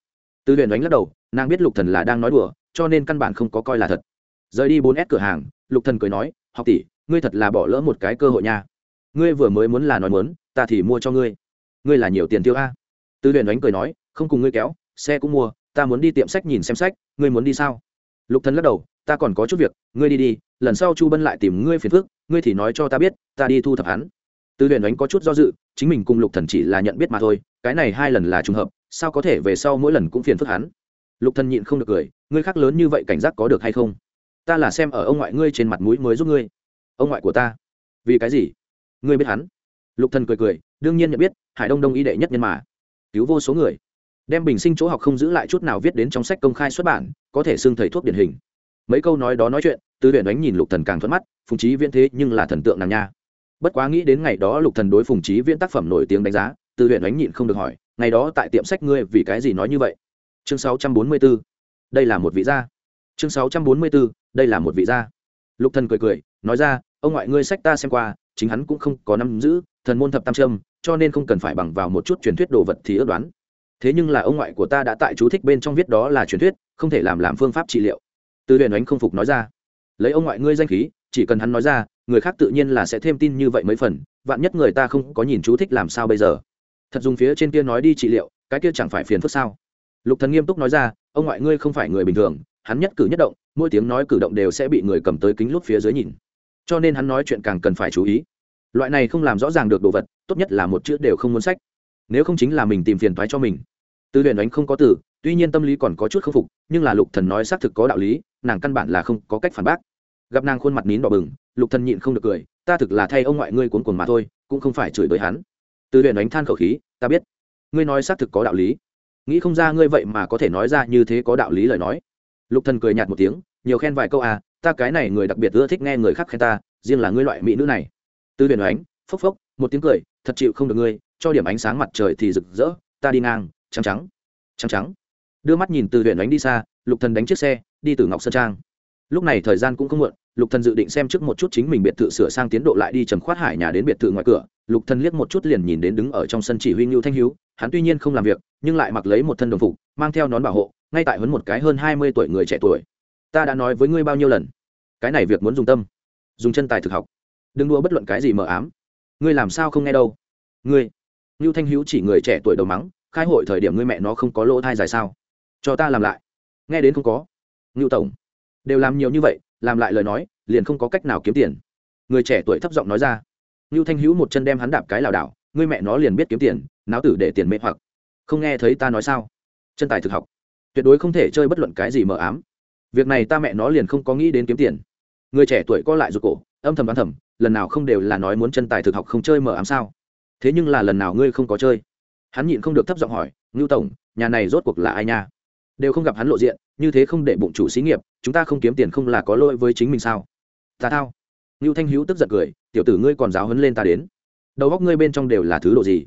Từ huyền đánh lắc đầu, nàng biết lục thần là đang nói đùa, cho nên căn bản không có coi là thật. Rời đi bốn s cửa hàng, lục thần cười nói, học tỷ, ngươi thật là bỏ lỡ một cái cơ hội nha ngươi vừa mới muốn là nói muốn, ta thì mua cho ngươi. Ngươi là nhiều tiền tiêu a? Tư huyền đánh cười nói, không cùng ngươi kéo, xe cũng mua, ta muốn đi tiệm sách nhìn xem sách, ngươi muốn đi sao? Lục thần lắc đầu, ta còn có chút việc, ngươi đi đi, lần sau chu bân lại tìm ngươi phiền phức, ngươi thì nói cho ta biết, ta đi thu thập hắn. Tư huyền đánh có chút do dự, chính mình cùng lục thần chỉ là nhận biết mà thôi, cái này hai lần là trùng hợp, sao có thể về sau mỗi lần cũng phiền phức hắn? Lục thần nhịn không được cười, ngươi khác lớn như vậy cảnh giác có được hay không? Ta là xem ở ông ngoại ngươi trên mặt mũi mới giúp ngươi. Ông ngoại của ta. Vì cái gì? Ngươi biết hắn? Lục thần cười cười, đương nhiên nhận biết, hải đông đông y đệ nhất nhân mà. Cứu vô số người. Đem bình sinh chỗ học không giữ lại chút nào viết đến trong sách công khai xuất bản, có thể xưng thầy thuốc điển hình. Mấy câu nói đó nói chuyện từ huyện đánh nhìn lục thần càng thuận mắt, phùng trí viễn thế nhưng là thần tượng nàng nha. Bất quá nghĩ đến ngày đó lục thần đối phùng trí viễn tác phẩm nổi tiếng đánh giá từ huyện đánh nhịn không được hỏi, ngày đó tại tiệm sách ngươi vì cái gì nói như vậy? Chương 644 đây là một vị gia. Chương 644 đây là một vị gia. Lục thần cười cười, nói ra, ông ngoại ngươi sách ta xem qua chính hắn cũng không có nắm giữ thần môn thập tam trâm, cho nên không cần phải bằng vào một chút truyền thuyết đồ vật thì ước đoán. Thế nhưng là ông ngoại của ta đã tại chú thích bên trong viết đó là truyền thuyết, không thể làm làm phương pháp trị liệu. Từ huyền ánh không phục nói ra. Lấy ông ngoại ngươi danh khí, chỉ cần hắn nói ra, người khác tự nhiên là sẽ thêm tin như vậy mấy phần, vạn nhất người ta không có nhìn chú thích làm sao bây giờ? Thật dùng phía trên kia nói đi trị liệu, cái kia chẳng phải phiền phức sao? Lục thần nghiêm túc nói ra, ông ngoại ngươi không phải người bình thường, hắn nhất cử nhất động, mỗi tiếng nói cử động đều sẽ bị người cầm tới kính lút phía dưới nhìn cho nên hắn nói chuyện càng cần phải chú ý. Loại này không làm rõ ràng được đồ vật, tốt nhất là một chữ đều không muốn sách. Nếu không chính là mình tìm phiền toái cho mình. Tư luyện đánh không có từ, tuy nhiên tâm lý còn có chút k phục, nhưng là lục thần nói xác thực có đạo lý, nàng căn bản là không có cách phản bác. Gặp nàng khuôn mặt nín đỏ bừng, lục thần nhịn không được cười, ta thực là thay ông ngoại ngươi cuốn cuồng mà thôi, cũng không phải chửi bới hắn. Tư luyện đánh than khẩu khí, ta biết, ngươi nói xác thực có đạo lý. Nghĩ không ra ngươi vậy mà có thể nói ra như thế có đạo lý lời nói. Lục thần cười nhạt một tiếng, nhiều khen vài câu à ta cái này người đặc biệt ưa thích nghe người khác khen ta, riêng là ngươi loại mỹ nữ này. Tư huyền ánh phốc phốc, một tiếng cười, thật chịu không được ngươi, cho điểm ánh sáng mặt trời thì rực rỡ, ta đi ngang, trắng trắng trắng trắng. Đưa mắt nhìn từ huyền ánh đi xa, lục thần đánh chiếc xe, đi từ ngọc sơn trang. Lúc này thời gian cũng không muộn, lục thần dự định xem trước một chút chính mình biệt thự sửa sang tiến độ lại đi trầm khoát hải nhà đến biệt thự ngoài cửa. Lục thần liếc một chút liền nhìn đến đứng ở trong sân chỉ huy ngưu thanh hiếu, hắn tuy nhiên không làm việc, nhưng lại mặc lấy một thân đồng phục, mang theo nón bảo hộ, ngay tại huấn một cái hơn hai mươi tuổi người trẻ tuổi ta đã nói với ngươi bao nhiêu lần. Cái này việc muốn dùng tâm, dùng chân tài thực học. Đừng đua bất luận cái gì mờ ám. Ngươi làm sao không nghe đâu? Ngươi ngưu thanh hiếu chỉ người trẻ tuổi đầu mắng, khai hội thời điểm ngươi mẹ nó không có lỗ thai dài sao? Cho ta làm lại. Nghe đến không có. Ngưu tổng, đều làm nhiều như vậy, làm lại lời nói, liền không có cách nào kiếm tiền. Người trẻ tuổi thấp giọng nói ra. Ngưu thanh hữu một chân đem hắn đạp cái lảo đảo, ngươi mẹ nó liền biết kiếm tiền, náo tử để tiền mê hoặc. Không nghe thấy ta nói sao? Chân tài thực học. Tuyệt đối không thể chơi bất luận cái gì mờ ám việc này ta mẹ nó liền không có nghĩ đến kiếm tiền. Người trẻ tuổi co lại ruột cổ, âm thầm đoán thầm, lần nào không đều là nói muốn chân tài thực học không chơi mở ám sao? Thế nhưng là lần nào ngươi không có chơi? Hắn nhịn không được thấp giọng hỏi, ngưu tổng, nhà này rốt cuộc là ai nha? Đều không gặp hắn lộ diện, như thế không để bụng chủ xí nghiệp, chúng ta không kiếm tiền không là có lỗi với chính mình sao? Ta thao. Ngưu thanh hữu tức giận cười, tiểu tử ngươi còn giáo hấn lên ta đến. Đầu góc ngươi bên trong đều là thứ độ gì?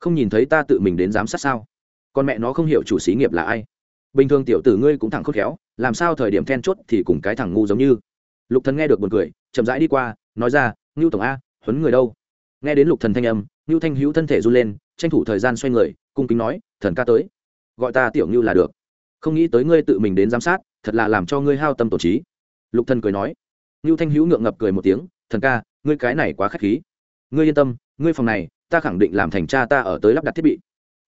Không nhìn thấy ta tự mình đến giám sát sao? Con mẹ nó không hiểu chủ xí nghiệp là ai bình thường tiểu tử ngươi cũng thẳng khôn khéo, làm sao thời điểm then chốt thì cùng cái thằng ngu giống như. Lục thần nghe được buồn cười, chậm rãi đi qua, nói ra, ngưu tổng a, huấn người đâu? Nghe đến lục thần thanh âm, ngưu thanh hữu thân thể run lên, tranh thủ thời gian xoay người, cung kính nói, thần ca tới, gọi ta tiểu ngưu là được. Không nghĩ tới ngươi tự mình đến giám sát, thật là làm cho ngươi hao tâm tổ trí. Lục thần cười nói. Ngưu thanh hữu ngượng ngập cười một tiếng, thần ca, ngươi cái này quá khách khí. Ngươi yên tâm, ngươi phòng này, ta khẳng định làm thành cha ta ở tới lắp đặt thiết bị.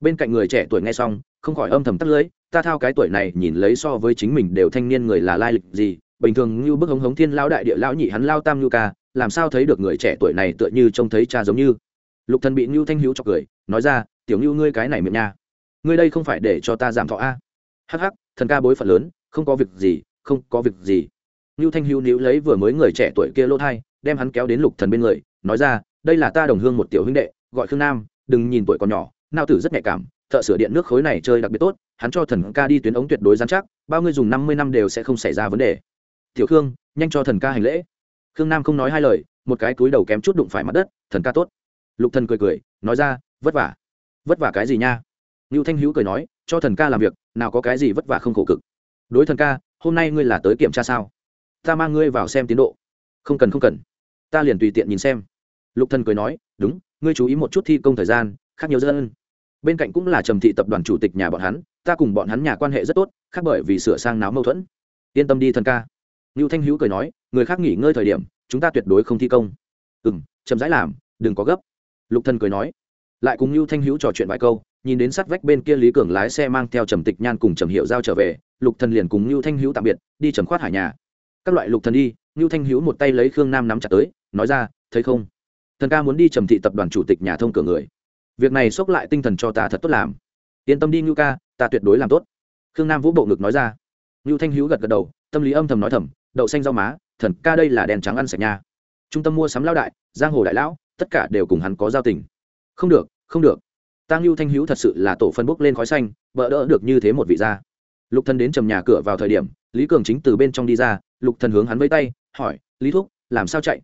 Bên cạnh người trẻ tuổi nghe xong không khỏi âm thầm tắt lưới, ta thao cái tuổi này nhìn lấy so với chính mình đều thanh niên người là lai lịch gì, bình thường như bức hống hống thiên lão đại địa lão nhị hắn lao tam nhu ca, làm sao thấy được người trẻ tuổi này tựa như trông thấy cha giống như. Lục thần bị nhu thanh hữu chọc cười, nói ra, tiểu nhu ngươi cái này miệng nha. Ngươi đây không phải để cho ta giảm thọ a. Hắc hắc, thần ca bối phận lớn, không có việc gì, không có việc gì. Nhu thanh hữu níu lấy vừa mới người trẻ tuổi kia lỗ thai, đem hắn kéo đến lục thần bên người, nói ra, đây là ta đồng hương một tiểu huynh đệ, gọi khương nam, đừng nhìn tuổi còn nhỏ, nao tử rất nhạy cảm thợ sửa điện nước khối này chơi đặc biệt tốt, hắn cho thần ca đi tuyến ống tuyệt đối giám chắc, bao người dùng năm mươi năm đều sẽ không xảy ra vấn đề. Tiểu khương, nhanh cho thần ca hành lễ. Khương nam không nói hai lời, một cái túi đầu kém chút đụng phải mặt đất, thần ca tốt. Lục thần cười cười, nói ra, vất vả. Vất vả cái gì nha? Ngưu thanh hữu cười nói, cho thần ca làm việc, nào có cái gì vất vả không khổ cực. Đối thần ca, hôm nay ngươi là tới kiểm tra sao? Ta mang ngươi vào xem tiến độ. Không cần không cần. Ta liền tùy tiện nhìn xem. Lục thần cười nói, đúng, ngươi chú ý một chút thi công thời gian, khác nhiều dân bên cạnh cũng là trầm thị tập đoàn chủ tịch nhà bọn hắn, ta cùng bọn hắn nhà quan hệ rất tốt, khác bởi vì sửa sang náo mâu thuẫn. Yên tâm đi thần ca. Ngưu thanh hữu cười nói, người khác nghỉ ngơi thời điểm, chúng ta tuyệt đối không thi công. Ừ m chậm rãi làm, đừng có gấp. Lục thần cười nói. Lại cùng ngưu thanh hữu trò chuyện vài câu, nhìn đến sát vách bên kia lý cường lái xe mang theo trầm tịch nhan cùng trầm hiệu giao trở về, lục thần liền cùng ngưu thanh hữu tạm biệt, đi trầm khoát hải nhà. Các loại lục thần đi, ngưu thanh hữu một tay lấy khương nam nắm chặt tới, nói ra, thấy không? Thần ca muốn đi trầm thị tập đoàn chủ tịch nhà thông cửa người việc này xốc lại tinh thần cho ta thật tốt làm. Yên tâm đi, ngưu ca, ta tuyệt đối làm tốt. Khương nam vũ bộ ngực nói ra. Ngưu thanh hữu gật gật đầu, tâm lý âm thầm nói thầm, đậu xanh rau má, thần ca đây là đèn trắng ăn sạch nha trung tâm mua sắm lao đại, giang hồ đại lão, tất cả đều cùng hắn có giao tình. Không được không được. Ta ngưu thanh hữu thật sự là tổ phân bốc lên khói xanh vợ đỡ được như thế một vị gia. Lục thần đến trầm nhà cửa vào thời điểm, lý cường chính từ bên trong đi ra, lục thần hướng hắn vẫy tay, hỏi, lý thúc, làm sao chạy?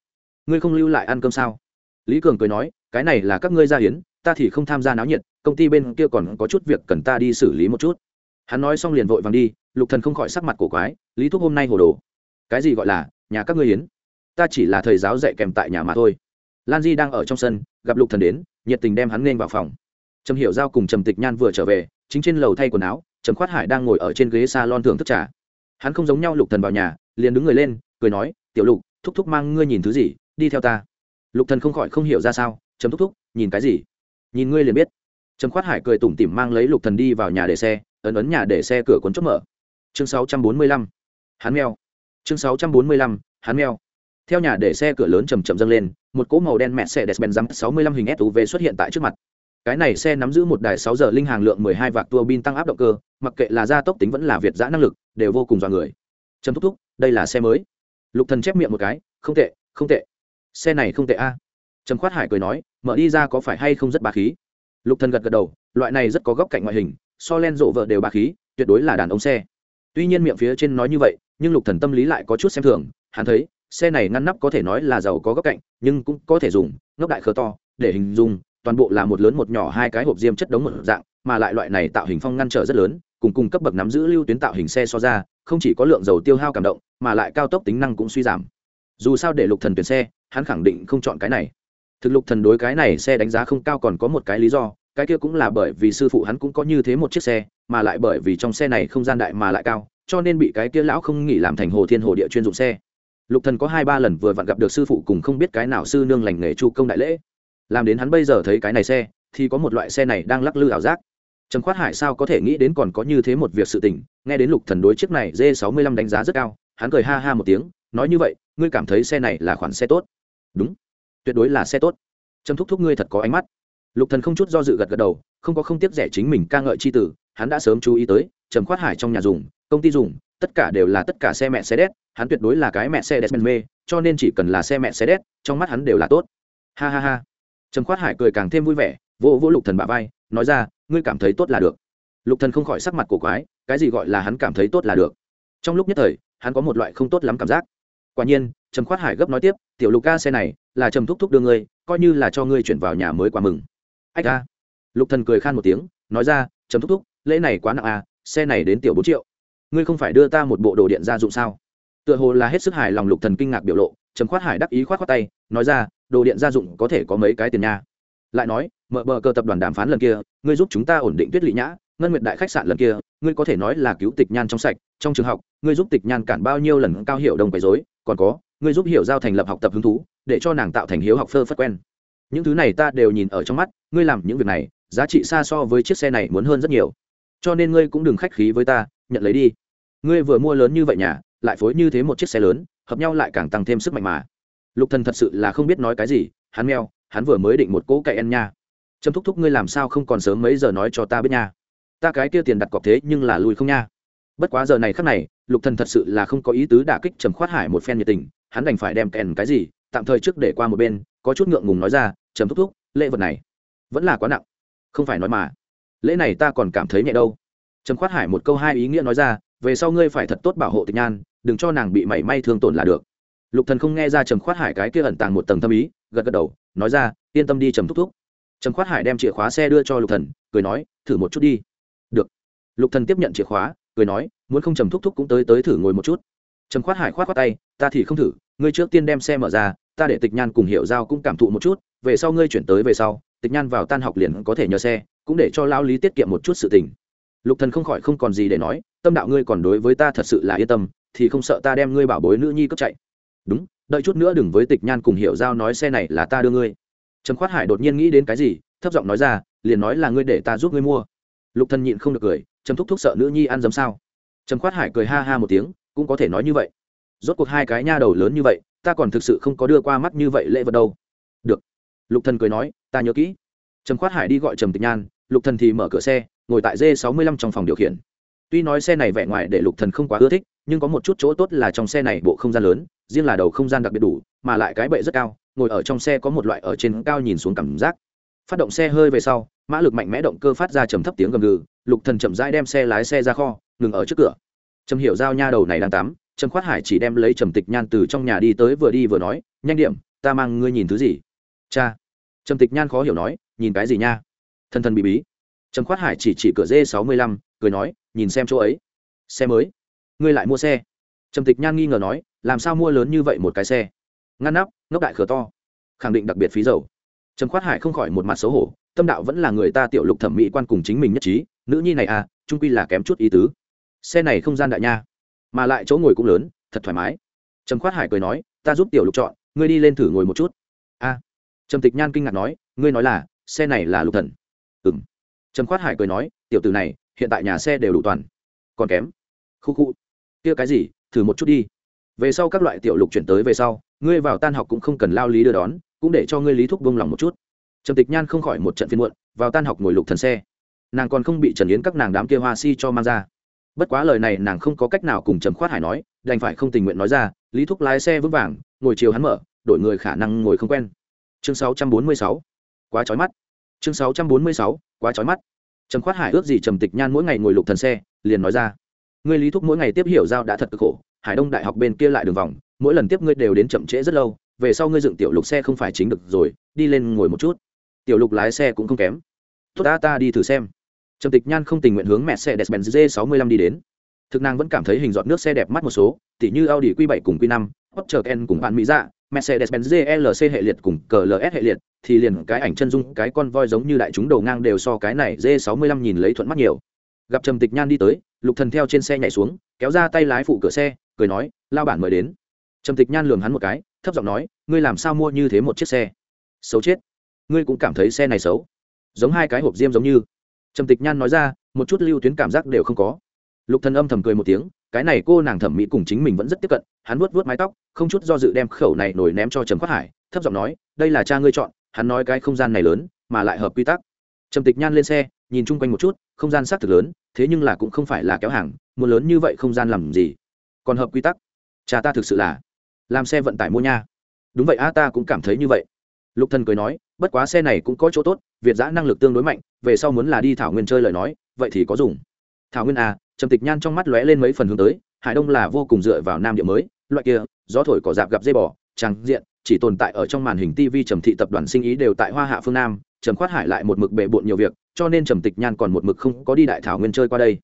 Ngươi không lưu lại ăn cơm sao? Lý cường cười nói, cái này là các ngươi gia hiến ta thì không tham gia náo nhiệt, công ty bên kia còn có chút việc cần ta đi xử lý một chút. Hắn nói xong liền vội vàng đi, lục thần không khỏi sắc mặt cổ quái, lý thúc hôm nay hồ đồ. Cái gì gọi là, nhà các ngươi hiến ta chỉ là thầy giáo dạy kèm tại nhà mà thôi. Lan di đang ở trong sân, gặp lục thần đến, nhiệt tình đem hắn nên vào phòng. Trầm hiểu giao cùng trầm tịch nhan vừa trở về, chính trên lầu thay quần áo, trầm khoát hải đang ngồi ở trên ghế salon thưởng thức trà. Hắn không giống nhau lục thần vào nhà, liền đứng người lên, cười nói, tiểu lục, thúc thúc mang ngươi nhìn thứ gì, đi theo ta. Lục thần không khỏi không hiểu ra sao, trầm thúc thúc, nhìn cái gì? Nhìn ngươi liền biết. Trầm khoát hải cười tủm tỉm mang lấy lục thần đi vào nhà để xe, ấn ấn nhà để xe cửa cuốn chốt mở. Chương 645 hắn mèo. Chương 645 hắn mèo. Theo nhà để xe cửa lớn chầm chậm dâng lên, một cỗ màu đen mẹ xe despen răm sáu hình suv xuất hiện tại trước mặt. Cái này xe nắm giữ một đài sáu giờ linh hàng lượng mười hai vạc tua bin tăng áp động cơ, mặc kệ là gia tốc tính vẫn là việt giã năng lực, đều vô cùng dọa người. Trầm thúc thúc, đây là xe mới. Lục thần chép miệng một cái, không tệ không tệ. Xe này không tệ a trầm khoát hải cười nói, mở đi ra có phải hay không rất bà khí? Lục thần gật gật đầu, loại này rất có góc cạnh ngoại hình, so len rộ vợ đều bà khí, tuyệt đối là đàn ông xe. Tuy nhiên miệng phía trên nói như vậy, nhưng lục thần tâm lý lại có chút xem thường, hắn thấy, xe này ngăn nắp có thể nói là giàu có góc cạnh, nhưng cũng có thể dùng, ngốc đại khờ to, để hình dung, toàn bộ là một lớn một nhỏ hai cái hộp diêm chất đống một dạng, mà lại loại này tạo hình phong ngăn trở rất lớn, cùng cung cấp bậc nắm giữ lưu tuyến tạo hình xe so ra, không chỉ có lượng dầu tiêu hao cảm động, mà lại cao tốc tính năng cũng suy giảm. Dù sao để lục thần tuyển xe, hắn khẳng định không chọn cái này thực lục thần đối cái này xe đánh giá không cao còn có một cái lý do, cái kia cũng là bởi vì sư phụ hắn cũng có như thế một chiếc xe, mà lại bởi vì trong xe này không gian đại mà lại cao, cho nên bị cái kia lão không nghĩ làm thành hồ thiên hồ địa chuyên dụng xe. Lục thần có hai ba lần vừa vặn gặp được sư phụ cùng không biết cái nào sư nương lành nghề chu công đại lễ. Làm đến hắn bây giờ thấy cái này xe, thì có một loại xe này đang lắc lư ảo giác. Trầm khoát hải sao có thể nghĩ đến còn có như thế một việc sự tình, nghe đến lục thần đối chiếc này d 65 đánh giá rất cao, hắn cười ha ha một tiếng, nói như vậy, ngươi cảm thấy xe này là khoản xe tốt? Đúng tuyệt đối là xe tốt. Trầm thúc thúc ngươi thật có ánh mắt. Lục thần không chút do dự gật gật đầu, không có không tiếc rẻ chính mình ca ngợi chi tử, hắn đã sớm chú ý tới, trầm khoát hải trong nhà dùng, công ty dùng, tất cả đều là tất cả xe mẹ xe đét, hắn tuyệt đối là cái mẹ xe đét mê, cho nên chỉ cần là xe mẹ xe đét, trong mắt hắn đều là tốt. Ha ha ha. Trầm khoát hải cười càng thêm vui vẻ, vỗ vỗ lục thần bả vai, nói ra, ngươi cảm thấy tốt là được. Lục thần không khỏi sắc mặt cổ quái, cái gì gọi là hắn cảm thấy tốt là được? Trong lúc nhất thời, hắn có một loại không tốt lắm cảm giác. Quả nhiên trầm khoát hải gấp nói tiếp, tiểu lục ca, xe này là trầm thúc thúc đưa ngươi, coi như là cho ngươi chuyển vào nhà mới quá mừng. Ách ca lục thần cười khan một tiếng, nói ra, trầm thúc thúc, lễ này quá nặng à xe này đến tiểu bốn triệu. Ngươi không phải đưa ta một bộ đồ điện gia dụng sao? Tựa hồ là hết sức hài lòng lục thần kinh ngạc biểu lộ, trầm khoát hải đắc ý khoát khoát tay, nói ra, đồ điện gia dụng có thể có mấy cái tiền nha? Lại nói, mở bờ cơ tập đoàn đàm phán lần kia, ngươi giúp chúng ta ổn định tuyết lị nhã, ngân nguyệt đại khách sạn lần kia, ngươi có thể nói là cứu tịch nhan trong sạch, trong trường học, ngươi giúp tịch nhan cản bao nhiêu lần cao hiệu đồng quấy dối còn có ngươi giúp hiểu giao thành lập học tập hứng thú, để cho nàng tạo thành hiếu học phơ phất quen. Những thứ này ta đều nhìn ở trong mắt, ngươi làm những việc này, giá trị xa so với chiếc xe này muốn hơn rất nhiều. Cho nên ngươi cũng đừng khách khí với ta, nhận lấy đi. Ngươi vừa mua lớn như vậy nhà, lại phối như thế một chiếc xe lớn, hợp nhau lại càng tăng thêm sức mạnh mà. Lục thần thật sự là không biết nói cái gì, hắn meo, hắn vừa mới định một cỗ cậy ăn nha. Trâm thúc thúc ngươi làm sao không còn sớm mấy giờ nói cho ta biết nha. Ta cái kia tiền đặt cọc thế nhưng là lùi không nha. Bất quá giờ này khắc này, lục thần thật sự là không có ý tứ đả kích trầm khoát hải một phen nhiệt tình hắn đành phải đem kèn cái gì, tạm thời trước để qua một bên, có chút ngượng ngùng nói ra, trầm thúc thúc, lễ vật này vẫn là quá nặng. Không phải nói mà, lễ này ta còn cảm thấy nhẹ đâu. Trầm khoát hải một câu hai ý nghĩa nói ra, về sau ngươi phải thật tốt bảo hộ tịch nhan, đừng cho nàng bị mảy may thương tổn là được. Lục thần không nghe ra trầm khoát hải cái kia ẩn tàng một tầng tâm ý, gật gật đầu, nói ra, yên tâm đi trầm thúc thúc. Trầm khoát hải đem chìa khóa xe đưa cho lục thần, cười nói, thử một chút đi. Được. Lục thần tiếp nhận chìa khóa, cười nói, muốn không trầm thúc thúc cũng tới tới thử ngồi một chút trầm khoát hải khoát khoát tay, ta thì không thử, ngươi trước tiên đem xe mở ra, ta để tịch nhan cùng hiểu giao cũng cảm thụ một chút, về sau ngươi chuyển tới về sau, tịch nhan vào tan học liền có thể nhờ xe, cũng để cho lão lý tiết kiệm một chút sự tình. Lục thần không khỏi không còn gì để nói, tâm đạo ngươi còn đối với ta thật sự là yên tâm, thì không sợ ta đem ngươi bảo bối nữ nhi cướp chạy. Đúng, đợi chút nữa đừng với tịch nhan cùng hiểu giao nói xe này là ta đưa ngươi. Trầm khoát hải đột nhiên nghĩ đến cái gì, thấp giọng nói ra, liền nói là ngươi để ta giúp ngươi mua. Lục thần nhịn không được cười, trầm thúc thúc sợ nữ nhi ăn dấm sao? Trầm khoát hải cười ha ha một tiếng cũng có thể nói như vậy. Rốt cuộc hai cái nha đầu lớn như vậy, ta còn thực sự không có đưa qua mắt như vậy lễ vật đâu. Được. Lục thần cười nói, ta nhớ kỹ. Trầm khoát hải đi gọi trầm tịch nhan, lục thần thì mở cửa xe, ngồi tại d 65 trong phòng điều khiển. Tuy nói xe này vẻ ngoài để lục thần không quá ưa thích, nhưng có một chút chỗ tốt là trong xe này bộ không gian lớn, riêng là đầu không gian đặc biệt đủ, mà lại cái bệ rất cao, ngồi ở trong xe có một loại ở trên cao nhìn xuống cảm giác. Phát động xe hơi về sau, mã lực mạnh mẽ động cơ phát ra trầm thấp tiếng gầm gừ, lục thần chậm rãi đem xe lái xe ra kho, ngừng ở trước cửa trầm hiểu giao nha đầu này đang tắm, trầm khoát hải chỉ đem lấy trầm tịch nhan từ trong nhà đi tới vừa đi vừa nói, nhanh điểm, ta mang ngươi nhìn thứ gì? Cha. Trầm tịch nhan khó hiểu nói, nhìn cái gì nha? Thân thân bị bí. Trầm khoát hải chỉ chỉ cửa dê sáu mươi lăm, cười nói, nhìn xem chỗ ấy. Xe mới. Ngươi lại mua xe. Trầm tịch nhan nghi ngờ nói, làm sao mua lớn như vậy một cái xe? Ngăn nắp, ngốc đại khờ to. Khẳng định đặc biệt phí dầu. Trầm khoát hải không khỏi một mặt xấu hổ, tâm đạo vẫn là người ta tiểu lục thẩm mỹ quan cùng chính mình nhất trí, nữ nhi này à trung quy là kém chút ý tứ xe này không gian đại nha. Mà lại chỗ ngồi cũng lớn, thật thoải mái. Trầm khoát hải cười nói, ta giúp tiểu lục chọn, ngươi đi lên thử ngồi một chút. A. Trầm tịch nhan kinh ngạc nói, ngươi nói là, xe này là lục thần. Ừ m trầm khoát hải cười nói, tiểu tử này, hiện tại nhà xe đều đủ toàn. Còn kém. Khu khu. Kia cái gì, thử một chút đi. Về sau các loại tiểu lục chuyển tới về sau, ngươi vào tan học cũng không cần lao lý đưa đón, cũng để cho ngươi lý thúc vung lòng một chút. Trầm tịch nhan không khỏi một trận phiên muộn, vào tan học ngồi lục thần xe. Nàng còn không bị trần yến các nàng đám kia hoa si cho mang ra bất quá lời này nàng không có cách nào cùng trầm khoát hải nói, đành phải không tình nguyện nói ra, lý thúc lái xe vững vàng, ngồi chiều hắn mở, đổi người khả năng ngồi không quen. Chương 646. quá chói mắt. Chương 646. quá chói mắt. Trầm khoát hải ước gì trầm tịch nhan mỗi ngày ngồi lục thần xe, liền nói ra. Ngươi lý thúc mỗi ngày tiếp hiểu giao đã thật cực khổ, hải đông đại học bên kia lại đường vòng, mỗi lần tiếp ngươi đều đến chậm trễ rất lâu, về sau ngươi dựng tiểu lục xe không phải chính được rồi, đi lên ngồi một chút. Tiểu lục lái xe cũng không kém. Tốt ta ta đi thử xem trầm tịch nhan không tình nguyện hướng mẹ xe despen g 65 đi đến thực nàng vẫn cảm thấy hình giọt nước xe đẹp mắt một số tỉ như audi q 7 cùng q 5 Porsche ken cùng bạn mỹ dạ Mercedes-Benz GLC hệ liệt cùng CLS hệ liệt, thì liền cái ảnh chân dung cái con voi giống như đại chúng đầu ngang đều so cái này G65 nhìn lấy thuận mắt nhiều. Gặp Trầm Tịch Nhan đi tới, Lục Thần theo trên xe nhảy xuống, kéo ra tay lái phụ cửa xe, cười nói, lao bản mời đến. Trầm Tịch Nhan lườm hắn một cái, thấp giọng nói, ngươi làm sao mua như thế một chiếc xe? Xấu chết. Ngươi cũng cảm thấy xe này xấu? Giống hai cái hộp diêm giống như. Trầm Tịch Nhan nói ra, một chút lưu tuyến cảm giác đều không có. Lục Thần âm thầm cười một tiếng, cái này cô nàng thẩm mỹ cùng chính mình vẫn rất tiếp cận hắn vuốt vuốt mái tóc không chút do dự đem khẩu này nổi ném cho trầm khoát hải thấp giọng nói đây là cha ngươi chọn hắn nói cái không gian này lớn mà lại hợp quy tắc. Trầm tịch nhan lên xe nhìn chung quanh một chút không gian xác thực lớn thế nhưng là cũng không phải là kéo hàng muốn lớn như vậy không gian làm gì? Còn hợp quy tắc? Cha ta thực sự là làm xe vận tải mua nha. Đúng vậy a ta cũng cảm thấy như vậy. Lục thần cười nói bất quá xe này cũng có chỗ tốt, việt giã năng lực tương đối mạnh, về sau muốn là đi thảo nguyên chơi lời nói, vậy thì có dùng. Thảo nguyên à trầm tịch nhan trong mắt lóe lên mấy phần hướng tới, hải đông là vô cùng dựa vào nam địa mới, loại kia, gió thổi cỏ dạp gặp dây bò trang diện, chỉ tồn tại ở trong màn hình tv trầm thị tập đoàn sinh ý đều tại hoa hạ phương nam, trầm khoát hải lại một mực bề bộn nhiều việc, cho nên trầm tịch nhan còn một mực không có đi đại thảo nguyên chơi qua đây.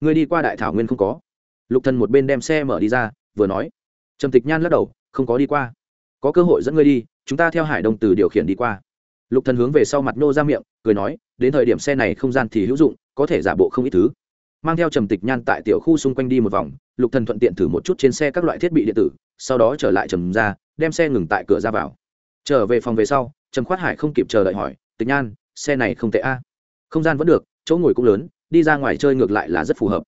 Người đi qua đại thảo nguyên không có. Lục thần một bên đem xe mở đi ra, vừa nói. Trầm tịch nhan lắc đầu, không có đi qua. Có cơ hội dẫn ngươi đi, chúng ta theo hải đông từ điều khiển đi qua lục thần hướng về sau mặt nô ra miệng, cười nói, đến thời điểm xe này không gian thì hữu dụng, có thể giả bộ không ít thứ. Mang theo trầm tịch nhan tại tiểu khu xung quanh đi một vòng, lục thần thuận tiện thử một chút trên xe các loại thiết bị điện tử, sau đó trở lại trầm ra, đem xe ngừng tại cửa ra vào. Trở về phòng về sau, trầm khoát hải không kịp chờ đợi hỏi, tịch nhan, xe này không tệ a? Không gian vẫn được, chỗ ngồi cũng lớn, đi ra ngoài chơi ngược lại là rất phù hợp.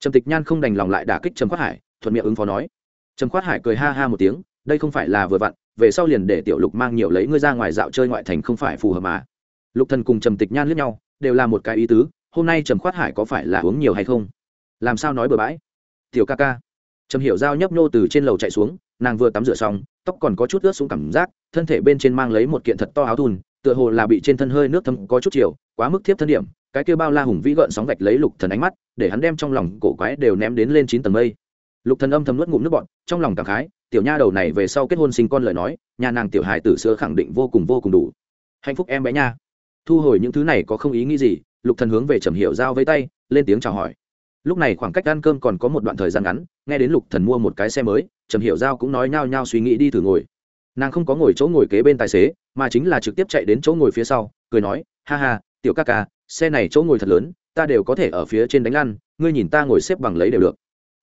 Trầm tịch nhan không đành lòng lại đả kích trầm khoát hải, thuận miệng ứng phó nói. Trầm khoát hải cười ha ha một tiếng, đây không phải là vừa vặn về sau liền để tiểu lục mang nhiều lấy ngươi ra ngoài dạo chơi ngoại thành không phải phù hợp mà. Lục thần cùng trầm tịch nhan lướt nhau, đều là một cái ý tứ, hôm nay trầm khoát hải có phải là uống nhiều hay không? Làm sao nói bừa bãi? Tiểu ca ca. Trầm hiểu giao nhấp nhô từ trên lầu chạy xuống, nàng vừa tắm rửa xong, tóc còn có chút ướt xuống cảm giác, thân thể bên trên mang lấy một kiện thật to áo thun, tựa hồ là bị trên thân hơi nước thấm có chút chiều, quá mức thiếp thân điểm, cái kêu bao la hùng vĩ gợn sóng vạch lấy lục thần ánh mắt, để hắn đem trong lòng cổ quái đều ném đến lên chín tầng mây. Lục thần âm thầm nuốt ngụm nước bọn trong lòng cảm khái tiểu nha đầu này về sau kết hôn sinh con lời nói, nhà nàng tiểu hài tử sữa khẳng định vô cùng vô cùng đủ. Hạnh phúc em bé nha. Thu hồi những thứ này có không ý nghĩ gì, lục thần hướng về trầm hiểu giao với tay, lên tiếng chào hỏi. Lúc này khoảng cách ăn cơm còn có một đoạn thời gian ngắn, nghe đến lục thần mua một cái xe mới, trầm hiểu giao cũng nói nhao nhao suy nghĩ đi thử ngồi. Nàng không có ngồi chỗ ngồi kế bên tài xế, mà chính là trực tiếp chạy đến chỗ ngồi phía sau, cười nói, ha ha, tiểu ca ca, xe này chỗ ngồi thật lớn, ta đều có thể ở phía trên đánh lăn, ngươi nhìn ta ngồi xếp bằng lấy đều được.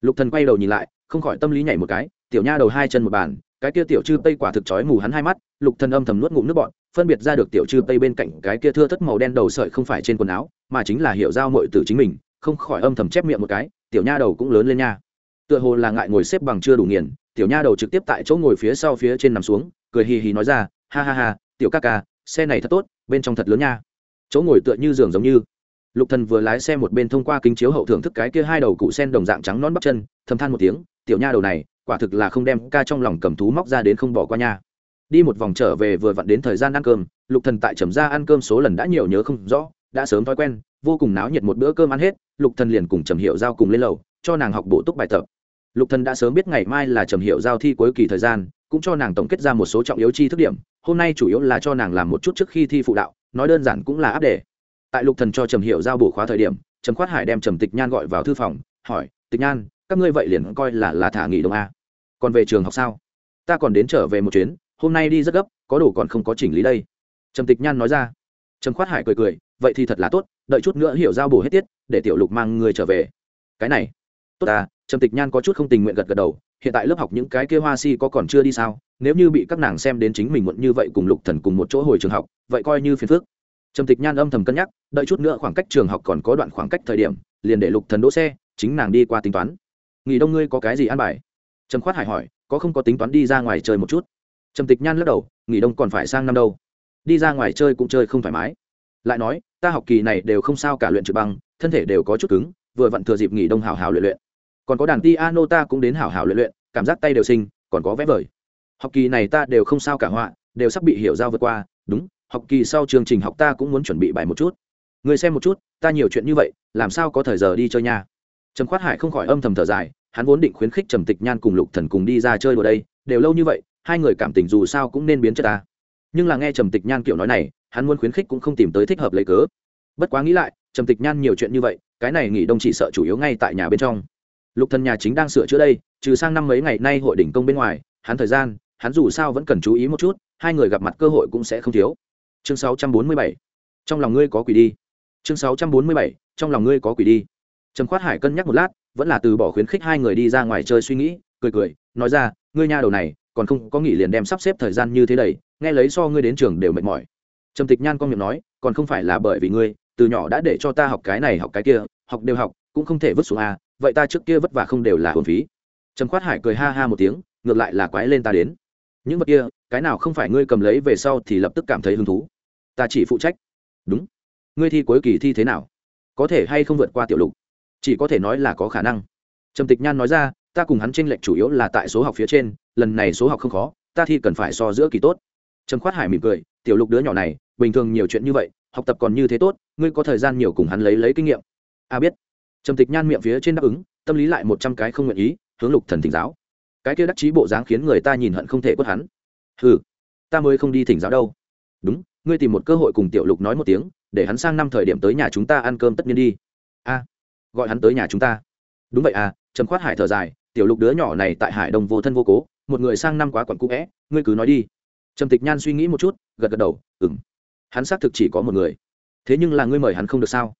Lục thần quay đầu nhìn lại không khỏi tâm lý nhảy một cái, tiểu nha đầu hai chân một bàn, cái kia tiểu chư tây quả thực chói mù hắn hai mắt, lục thần âm thầm nuốt ngụm nước bọt, phân biệt ra được tiểu chư tây bên cạnh cái kia thưa thất màu đen đầu sợi không phải trên quần áo, mà chính là hiểu giao mội tử chính mình, không khỏi âm thầm chép miệng một cái, tiểu nha đầu cũng lớn lên nha. Tựa hồ là ngại ngồi xếp bằng chưa đủ nghiền, tiểu nha đầu trực tiếp tại chỗ ngồi phía sau phía trên nằm xuống, cười hì hì nói ra, ha ha ha, tiểu ca ca, xe này thật tốt, bên trong thật lớn nha. Chỗ ngồi tựa như giường giống như. Lục thần vừa lái xe một bên thông qua kính chiếu hậu thưởng thức cái kia hai đầu cụ sen đồng dạng trắng non bắp chân, thầm than một tiếng tiểu nha đầu này, quả thực là không đem ca trong lòng cầm thú móc ra đến không bỏ qua nha. Đi một vòng trở về vừa vặn đến thời gian ăn cơm, lục thần tại trầm ra ăn cơm số lần đã nhiều nhớ không rõ, đã sớm thói quen, vô cùng náo nhiệt một bữa cơm ăn hết, lục thần liền cùng trầm hiệu giao cùng lên lầu, cho nàng học bổ túc bài tập. Lục thần đã sớm biết ngày mai là trầm hiệu giao thi cuối kỳ thời gian, cũng cho nàng tổng kết ra một số trọng yếu chi thức điểm, hôm nay chủ yếu là cho nàng làm một chút trước khi thi phụ đạo, nói đơn giản cũng là áp đề. Tại lục thần cho trầm hiệu giao bổ khóa thời điểm, trầm khoát hải đem trầm tịch nhan gọi vào thư phòng, hỏi, tịch nhan các ngươi vậy liền coi là là thả nghỉ đông a. Còn về trường học sao? Ta còn đến trở về một chuyến, hôm nay đi rất gấp, có đồ còn không có chỉnh lý đây. Trầm tịch nhan nói ra. Trầm khoát hải cười cười, vậy thì thật là tốt, đợi chút nữa hiểu giao bổ hết tiết, để tiểu lục mang người trở về. Cái này, tốt à trầm tịch nhan có chút không tình nguyện gật gật đầu, hiện tại lớp học những cái kia hoa si có còn chưa đi sao? Nếu như bị các nàng xem đến chính mình muộn như vậy cùng lục thần cùng một chỗ hồi trường học, vậy coi như phiền phức. Trầm tịch nhan âm thầm cân nhắc, đợi chút nữa khoảng cách trường học còn có đoạn khoảng cách thời điểm, liền để lục thần đỗ xe, chính nàng đi qua tính toán nghỉ đông ngươi có cái gì ăn bài? Trầm khoát hải hỏi, có không có tính toán đi ra ngoài chơi một chút? Trầm tịch nhan lắc đầu, nghỉ đông còn phải sang năm đâu. Đi ra ngoài chơi cũng chơi không thoải mái. Lại nói, ta học kỳ này đều không sao cả luyện trực băng, thân thể đều có chút cứng, vừa vặn thừa dịp nghỉ đông hào hào luyện luyện. Còn có đàn ti ano ta cũng đến hào hào luyện luyện, cảm giác tay đều sinh còn có vẽ vời. Học kỳ này ta đều không sao cả họa, đều sắp bị hiểu giao vượt qua, đúng, học kỳ sau chương trình học ta cũng muốn chuẩn bị bài một chút. Người xem một chút, ta nhiều chuyện như vậy, làm sao có thời giờ đi chơi nha? Trầm khoát hải không khỏi âm thầm thở dài hắn vốn định khuyến khích trầm tịch nhan cùng lục thần cùng đi ra chơi đùa đây, đều lâu như vậy, hai người cảm tình dù sao cũng nên biến chất ta. Nhưng là nghe trầm tịch nhan kiểu nói này, hắn muốn khuyến khích cũng không tìm tới thích hợp lấy cớ. Bất quá nghĩ lại, trầm tịch nhan nhiều chuyện như vậy, cái này nghỉ đông chỉ sợ chủ yếu ngay tại nhà bên trong. Lục thần nhà chính đang sửa chữa đây, trừ sang năm mấy ngày nay hội đỉnh công bên ngoài, hắn thời gian, hắn dù sao vẫn cần chú ý một chút, hai người gặp mặt cơ hội cũng sẽ không thiếu. Chương 647 trong lòng ngươi có quỷ đi. Chương 647 trong lòng ngươi có quỷ đi. Trầm khoát hải cân nhắc một lát vẫn là từ bỏ khuyến khích hai người đi ra ngoài chơi suy nghĩ, cười cười, nói ra, ngươi nha đầu này, còn không có nghỉ liền đem sắp xếp thời gian như thế đầy, nghe lấy so ngươi đến trường đều mệt mỏi. Trầm tịch nhan con miệng nói, còn không phải là bởi vì ngươi, từ nhỏ đã để cho ta học cái này, học cái kia, học đều học, cũng không thể vứt xuống a, vậy ta trước kia vất vả không đều là hồn phí. Trầm khoát hải cười ha ha một tiếng, ngược lại là quái lên ta đến. Những vật kia, cái nào không phải ngươi cầm lấy về sau thì lập tức cảm thấy hứng thú? Ta chỉ phụ trách. Đúng. Ngươi thi cuối kỳ thi thế nào? Có thể hay không vượt qua tiểu lục? Chỉ có thể nói là có khả năng. Trầm tịch nhan nói ra, ta cùng hắn tranh lệch chủ yếu là tại số học phía trên, lần này số học không khó, ta thi cần phải so giữa kỳ tốt. Trầm khoát hải mỉm cười, tiểu lục đứa nhỏ này, bình thường nhiều chuyện như vậy, học tập còn như thế tốt, ngươi có thời gian nhiều cùng hắn lấy lấy kinh nghiệm. A biết. Trầm tịch nhan miệng phía trên đáp ứng, tâm lý lại một trăm cái không nguyện ý, hướng lục thần thỉnh giáo. Cái kia đắc chí bộ dáng khiến người ta nhìn hận không thể quất hắn. Hừ, ta mới không đi thỉnh giáo đâu. Đúng, ngươi tìm một cơ hội cùng tiểu lục nói một tiếng, để hắn sang năm thời điểm tới nhà chúng ta ăn cơm tất nhiên đi. A gọi hắn tới nhà chúng ta. Đúng vậy à trầm khoát hải thở dài, tiểu lục đứa nhỏ này tại hải đông vô thân vô cố, một người sang năm quá quẩn cũ vẽ, ngươi cứ nói đi. Trầm tịch nhan suy nghĩ một chút, gật gật đầu ừng hắn xác thực chỉ có một người. Thế nhưng là ngươi mời hắn không được sao?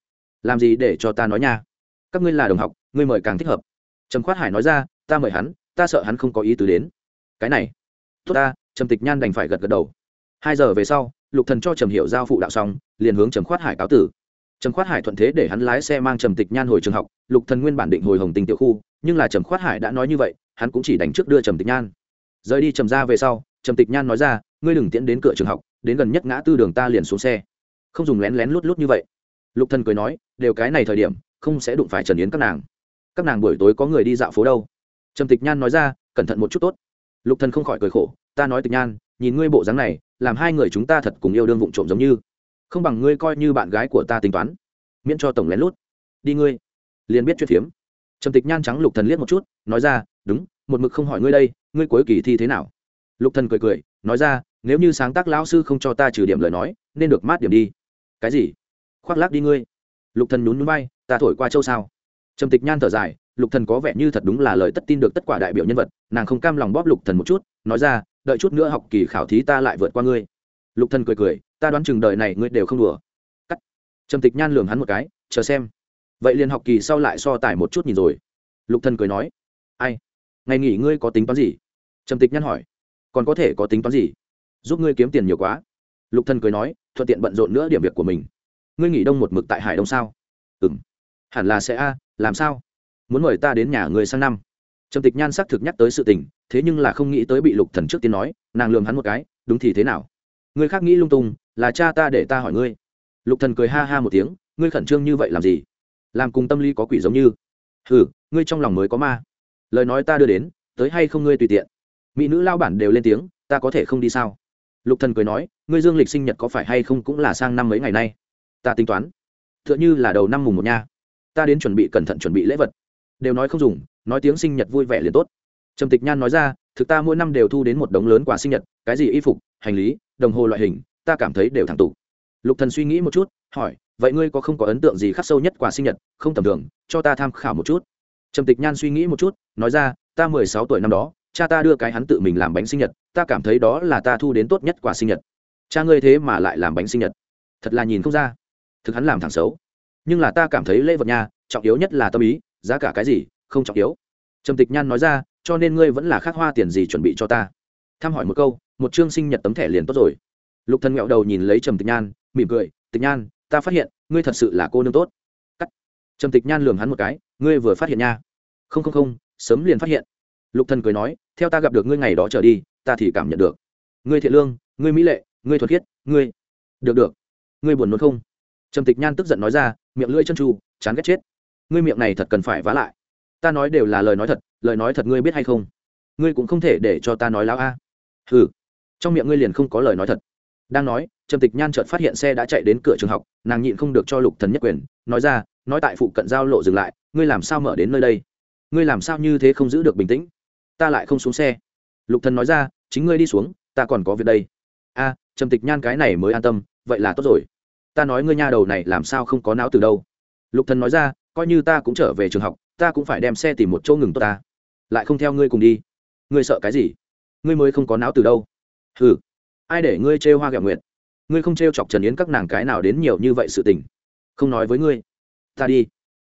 Làm gì để cho ta nói nha? Các ngươi là đồng học, ngươi mời càng thích hợp. Trầm khoát hải nói ra, ta mời hắn, ta sợ hắn không có ý tứ đến. Cái này. Tốt ta, trầm tịch nhan đành phải gật gật đầu. Hai giờ về sau, lục thần cho trầm hiểu giao phụ đạo xong, liền hướng trầm khoát hải cáo tử trầm khoát hải thuận thế để hắn lái xe mang trầm tịch nhan hồi trường học, lục thần nguyên bản định hồi hồng tình tiểu khu, nhưng là trầm khoát hải đã nói như vậy, hắn cũng chỉ đánh trước đưa trầm tịch nhan. Rời đi trầm ra về sau, trầm tịch nhan nói ra, ngươi đừng tiễn đến cửa trường học, đến gần nhất ngã tư đường ta liền xuống xe. Không dùng lén lén lút lút như vậy. Lục thần cười nói, đều cái này thời điểm, không sẽ đụng phải trần yến các nàng. Các nàng buổi tối có người đi dạo phố đâu? Trầm tịch nhan nói ra, cẩn thận một chút tốt. Lục thần không khỏi cười khổ, ta nói tịch nhan, nhìn ngươi bộ dáng này, làm hai người chúng ta thật cùng yêu đương vụng trộm giống như không bằng ngươi coi như bạn gái của ta tính toán. Miễn cho tổng lén lút. Đi ngươi. Liền biết chuyện phiếm. Trầm tịch nhan trắng lục thần liếc một chút, nói ra, đúng, một mực không hỏi ngươi đây, ngươi cuối kỳ thi thế nào? Lục thần cười cười, nói ra, nếu như sáng tác lão sư không cho ta trừ điểm lời nói, nên được mát điểm đi. Cái gì? Khoác lác đi ngươi. Lục thần nhún nhún bay ta thổi qua châu sao? Trầm tịch nhan thở dài, lục thần có vẻ như thật đúng là lời tất tin được tất cả đại biểu nhân vật, nàng không cam lòng bóp lục thần một chút, nói ra, đợi chút nữa học kỳ khảo thí ta lại vượt qua ngươi. Lục thần cười cười ta đoán chừng đời này ngươi đều không đùa. Cắt. Trầm tịch nhan lườm hắn một cái, chờ xem. Vậy liền học kỳ sau lại so tài một chút nhìn rồi. Lục thần cười nói. Ai? Ngày nghỉ ngươi có tính toán gì? Trầm tịch nhan hỏi. Còn có thể có tính toán gì? Giúp ngươi kiếm tiền nhiều quá. Lục thần cười nói, thuận tiện bận rộn nữa điểm việc của mình. Ngươi nghỉ đông một mực tại hải đông sao? Ừ m hẳn là sẽ a, làm sao? Muốn mời ta đến nhà người sang năm. Trầm tịch nhan xác thực nhắc tới sự tình, thế nhưng là không nghĩ tới bị lục thần trước tiên nói, nàng lườm hắn một cái, đúng thì thế nào? Ngươi khác nghĩ lung tung, là cha ta để ta hỏi ngươi. Lục thần cười ha ha một tiếng, ngươi khẩn trương như vậy làm gì? Làm cùng tâm lý có quỷ giống như. Hừ, ngươi trong lòng mới có ma. Lời nói ta đưa đến, tới hay không ngươi tùy tiện. Mỹ nữ lao bản đều lên tiếng, ta có thể không đi sao? Lục thần cười nói, ngươi dương lịch sinh nhật có phải hay không cũng là sang năm mấy ngày nay? Ta tính toán. Tựa như là đầu năm mùng một nha. Ta đến chuẩn bị cẩn thận chuẩn bị lễ vật. Đều nói không dùng, nói tiếng sinh nhật vui vẻ liền tốt. Trầm tịch nhan nói ra, thực ta mỗi năm đều thu đến một đống lớn quà sinh nhật, cái gì y phục hành lý, đồng hồ loại hình, ta cảm thấy đều thẳng tụ. Lục thần suy nghĩ một chút, hỏi, vậy ngươi có không có ấn tượng gì khắc sâu nhất quà sinh nhật? Không tầm thường, cho ta tham khảo một chút. Trầm tịch nhan suy nghĩ một chút, nói ra, ta mười sáu tuổi năm đó, cha ta đưa cái hắn tự mình làm bánh sinh nhật, ta cảm thấy đó là ta thu đến tốt nhất quà sinh nhật. Cha ngươi thế mà lại làm bánh sinh nhật. Thật là nhìn không ra. Thực hắn làm thẳng xấu. Nhưng là ta cảm thấy lễ vật nha, trọng yếu nhất là tâm ý, giá cả cái gì, không trọng yếu. Trầm tịch nhan nói ra, cho nên ngươi vẫn là khắc hoa tiền gì chuẩn bị cho ta thăm hỏi một câu, một chương sinh nhật tấm thẻ liền tốt rồi. Lục thần nghẹo đầu nhìn lấy trầm tịch nhan, mỉm cười, tịch nhan, ta phát hiện, ngươi thật sự là cô nương tốt. Cắt. Trầm tịch nhan lường hắn một cái, ngươi vừa phát hiện nha. Không không không, sớm liền phát hiện. Lục thần cười nói, theo ta gặp được ngươi ngày đó trở đi, ta thì cảm nhận được. Ngươi thiện lương, ngươi mỹ lệ, ngươi thuật khiết, ngươi được được. Ngươi buồn nôn không? Trầm tịch nhan tức giận nói ra, miệng lưỡi chân tru, chán ghét chết. Ngươi miệng này thật cần phải vá lại. Ta nói đều là lời nói thật, lời nói thật ngươi biết hay không? Ngươi cũng không thể để cho ta nói láo a. à ừ trong miệng ngươi liền không có lời nói thật. Đang nói, trầm tịch nhan chợt phát hiện xe đã chạy đến cửa trường học, nàng nhịn không được cho lục thần nhất quyền, nói ra, nói tại phụ cận giao lộ dừng lại, ngươi làm sao mở đến nơi đây? Ngươi làm sao như thế không giữ được bình tĩnh? Ta lại không xuống xe. Lục thần nói ra, chính ngươi đi xuống, ta còn có việc đây. A, trầm tịch nhan cái này mới an tâm, vậy là tốt rồi. Ta nói ngươi nha đầu này làm sao không có não từ đâu. Lục thần nói ra, coi như ta cũng trở về trường học, ta cũng phải đem xe tìm một chỗ ngừng tốt ta. Lại không theo ngươi cùng đi. Ngươi sợ cái gì? Ngươi mới không có não từ đâu. Hừ. Ai để ngươi trêu hoa gạo nguyện ngươi không trêu chọc trần yến các nàng cái nào đến nhiều như vậy sự tình? Không nói với ngươi. Ta đi.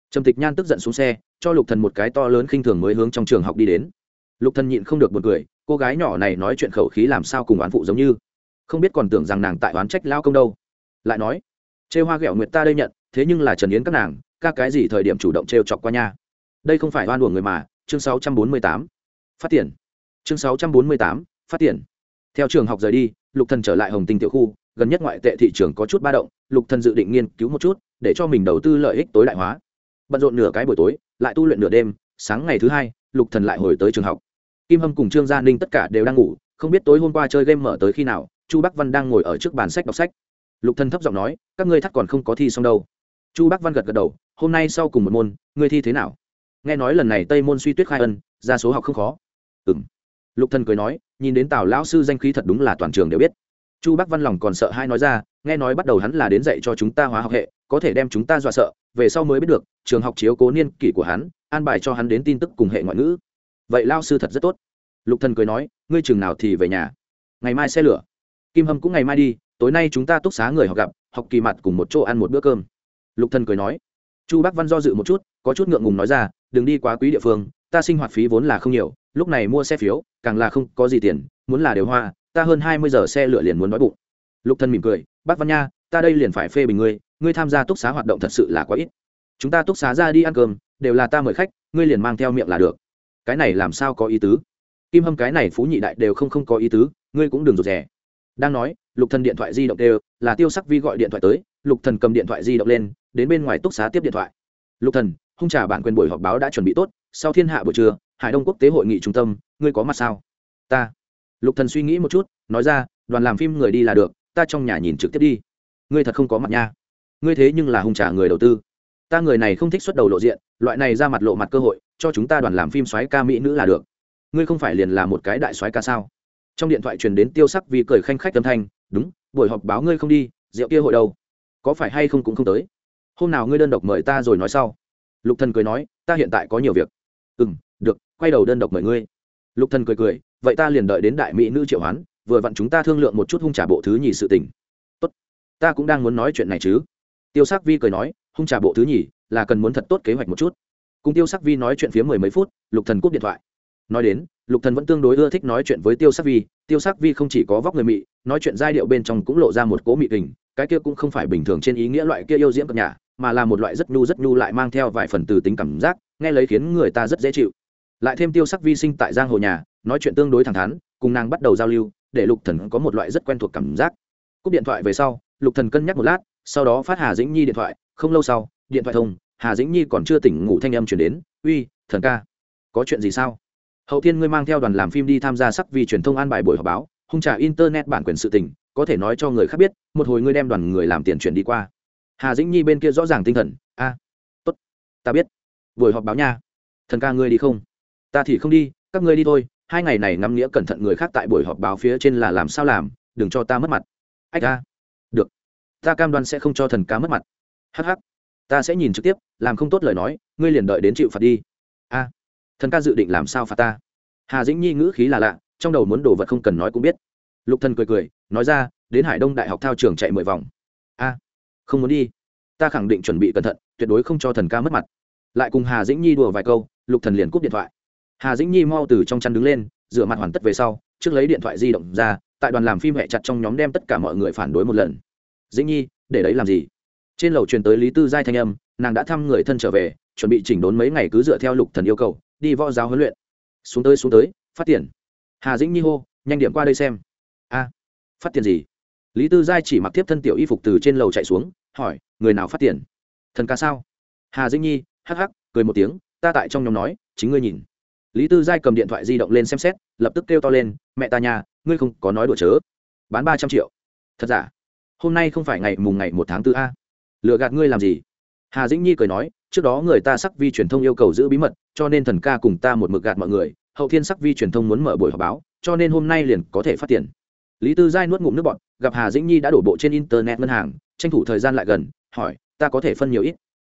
Trầm tịch nhan tức giận xuống xe, cho lục thần một cái to lớn khinh thường mới hướng trong trường học đi đến. Lục thần nhịn không được một cười, cô gái nhỏ này nói chuyện khẩu khí làm sao cùng oán phụ giống như. Không biết còn tưởng rằng nàng tại oán trách lao công đâu. Lại nói, trêu hoa ghẹo nguyệt ta đây nhận, thế nhưng là trần yến các nàng, ca cái gì thời điểm chủ động trêu chọc qua nha? Đây không phải oan uổng người mà, chương 648. phát tiền chương 648, phát tiền. Theo trường học rời đi lục thần trở lại hồng tinh tiểu khu gần nhất ngoại tệ thị trường có chút ba động lục thần dự định nghiên cứu một chút để cho mình đầu tư lợi ích tối đại hóa. Bận rộn nửa cái buổi tối lại tu luyện nửa đêm sáng ngày thứ hai lục thần lại hồi tới trường học. Kim hâm cùng trương gia ninh tất cả đều đang ngủ không biết tối hôm qua chơi game mở tới khi nào chu bắc văn đang ngồi ở trước bàn sách đọc sách. Lục thần thấp giọng nói các ngươi thắt còn không có thi xong đâu. Chu bắc văn gật gật đầu hôm nay sau cùng một môn ngươi thi thế nào? Nghe nói lần này tây môn suy tuyết khai ân ra số học không khó. Ừm lục thần cười nói, nhìn đến tào lão sư danh khí thật đúng là toàn trường đều biết. Chu bắc văn lòng còn sợ hai nói ra, nghe nói bắt đầu hắn là đến dạy cho chúng ta hóa học hệ, có thể đem chúng ta dọa sợ, về sau mới biết được, trường học chiếu cố niên kỷ của hắn, an bài cho hắn đến tin tức cùng hệ ngoại ngữ. Vậy lao sư thật rất tốt. Lục thần cười nói, ngươi trường nào thì về nhà? Ngày mai xe lửa. Kim hâm cũng ngày mai đi, tối nay chúng ta túc xá người học gặp, học kỳ mặt cùng một chỗ ăn một bữa cơm. Lục thần cười nói. Chu bắc văn do dự một chút, có chút ngượng ngùng nói ra, đừng đi quá quý địa phương, ta sinh hoạt phí vốn là không nhiều lúc này mua xe phiếu, càng là không có gì tiền, muốn là đều hoa, ta hơn hai mươi giờ xe lửa liền muốn nói bụng. Lục thần mỉm cười, bác văn nha, ta đây liền phải phê bình ngươi ngươi tham gia túc xá hoạt động thật sự là quá ít. Chúng ta túc xá ra đi ăn cơm, đều là ta mời khách, ngươi liền mang theo miệng là được. Cái này làm sao có ý tứ? Kim hâm cái này phú nhị đại đều không không có ý tứ, ngươi cũng đừng rụt rè. Đang nói, lục thần điện thoại di động đều, là tiêu sắc vi gọi điện thoại tới, lục thần cầm điện thoại di động lên, đến bên ngoài túc xá tiếp điện thoại. Lục thần, hung trả bản quyền buổi họp báo đã chuẩn bị tốt, sau thiên hạ buổi trưa hải đông quốc tế hội nghị trung tâm, ngươi có mặt sao? Ta. Lục thần suy nghĩ một chút, nói ra, đoàn làm phim người đi là được, ta trong nhà nhìn trực tiếp đi. Ngươi thật không có mặt nha. Ngươi thế nhưng là hung trả người đầu tư. Ta người này không thích xuất đầu lộ diện, loại này ra mặt lộ mặt cơ hội, cho chúng ta đoàn làm phim soái ca mỹ nữ là được. Ngươi không phải liền là một cái đại soái ca sao? Trong điện thoại truyền đến tiêu sắc vì cười khanh khách âm thanh, đúng, buổi họp báo ngươi không đi, rượu kia hội đâu? Có phải hay không cũng không tới? Hôm nào ngươi đơn độc mời ta rồi nói sau. Lục thần cười nói, ta hiện tại có nhiều việc. Ừ m được, quay đầu đơn độc mời ngươi. Lục thần cười cười, vậy ta liền đợi đến đại mỹ nữ triệu hoán, vừa vặn chúng ta thương lượng một chút hung trả bộ thứ nhì sự tình. Tốt, ta cũng đang muốn nói chuyện này chứ. Tiêu sắc vi cười nói, hung trả bộ thứ nhì, là cần muốn thật tốt kế hoạch một chút. Cùng tiêu sắc vi nói chuyện phía mười mấy phút, lục thần cúp điện thoại. Nói đến, lục thần vẫn tương đối ưa thích nói chuyện với tiêu sắc vi. Tiêu sắc vi không chỉ có vóc người mị, nói chuyện giai điệu bên trong cũng lộ ra một cố mị tình, cái kia cũng không phải bình thường trên ý nghĩa loại kia yêu diễm cập nhà mà là một loại rất nhu rất nhu lại mang theo vài phần từ tính cảm giác, nghe lấy khiến người ta rất dễ chịu lại thêm tiêu sắc vi sinh tại giang hồ nhà, nói chuyện tương đối thẳng thắn, cùng nàng bắt đầu giao lưu, để lục thần có một loại rất quen thuộc cảm giác. Cúp điện thoại về sau, lục thần cân nhắc một lát, sau đó phát hà dĩnh nhi điện thoại, không lâu sau, điện thoại thông, hà dĩnh nhi còn chưa tỉnh ngủ thanh âm chuyển đến, uy, thần ca, có chuyện gì sao? Hậu thiên ngươi mang theo đoàn làm phim đi tham gia sắc vì truyền thông an bài buổi họp báo, hung trả internet bản quyền sự tình, có thể nói cho người khác biết, một hồi ngươi đem đoàn người làm tiền chuyển đi qua. Hà dĩnh nhi bên kia rõ ràng tinh thần, a, tốt, ta biết, buổi họp báo nha, thần ca ngươi đi không? Ta thì không đi các ngươi đi thôi hai ngày này ngắm nghĩa cẩn thận người khác tại buổi họp báo phía trên là làm sao làm đừng cho ta mất mặt. Ách ca, được. Ta cam đoan sẽ không cho thần ca mất mặt. Hh ta sẽ nhìn trực tiếp làm không tốt lời nói ngươi liền đợi đến chịu phạt đi. A. Thần ca dự định làm sao phạt ta? Hà dĩnh nhi ngữ khí là lạ trong đầu muốn đồ vật không cần nói cũng biết. Lục thần cười cười nói ra đến hải đông đại học thao trường chạy mười vòng. A. Không muốn đi. Ta khẳng định chuẩn bị cẩn thận tuyệt đối không cho thần ca mất mặt. Lại cùng hà dĩnh nhi đùa vài câu lục thần liền cúp điện thoại hà dĩnh nhi mau từ trong chăn đứng lên, rửa mặt hoàn tất về sau, trước lấy điện thoại di động ra, tại đoàn làm phim hẹ chặt trong nhóm đem tất cả mọi người phản đối một lần. Dĩnh nhi, để đấy làm gì? Trên lầu truyền tới lý tư giai thanh âm, nàng đã thăm người thân trở về, chuẩn bị chỉnh đốn mấy ngày cứ dựa theo lục thần yêu cầu, đi võ giáo huấn luyện. Xuống tới xuống tới, phát tiền. Hà dĩnh nhi hô, nhanh điểm qua đây xem. A, phát tiền gì? Lý tư giai chỉ mặc tiếp thân tiểu y phục từ trên lầu chạy xuống, hỏi, người nào phát tiền? Thần ca sao? Hà dĩnh nhi, hắc hắc, cười một tiếng, ta tại trong nhóm nói, chính ngươi nhìn lý tư giai cầm điện thoại di động lên xem xét, lập tức kêu to lên, mẹ ta nhà, ngươi không có nói đùa chớ. Bán ba trăm triệu. Thật giả? Hôm nay không phải ngày mùng ngày một tháng tư a. Lựa gạt ngươi làm gì? Hà dĩnh nhi cười nói, trước đó người ta sắc vi truyền thông yêu cầu giữ bí mật, cho nên thần ca cùng ta một mực gạt mọi người, hậu thiên sắc vi truyền thông muốn mở buổi họp báo, cho nên hôm nay liền có thể phát tiền. Lý tư giai nuốt ngụm nước bọn gặp hà dĩnh nhi đã đổ bộ trên internet ngân hàng, tranh thủ thời gian lại gần, hỏi, ta có thể phân nhiều ít?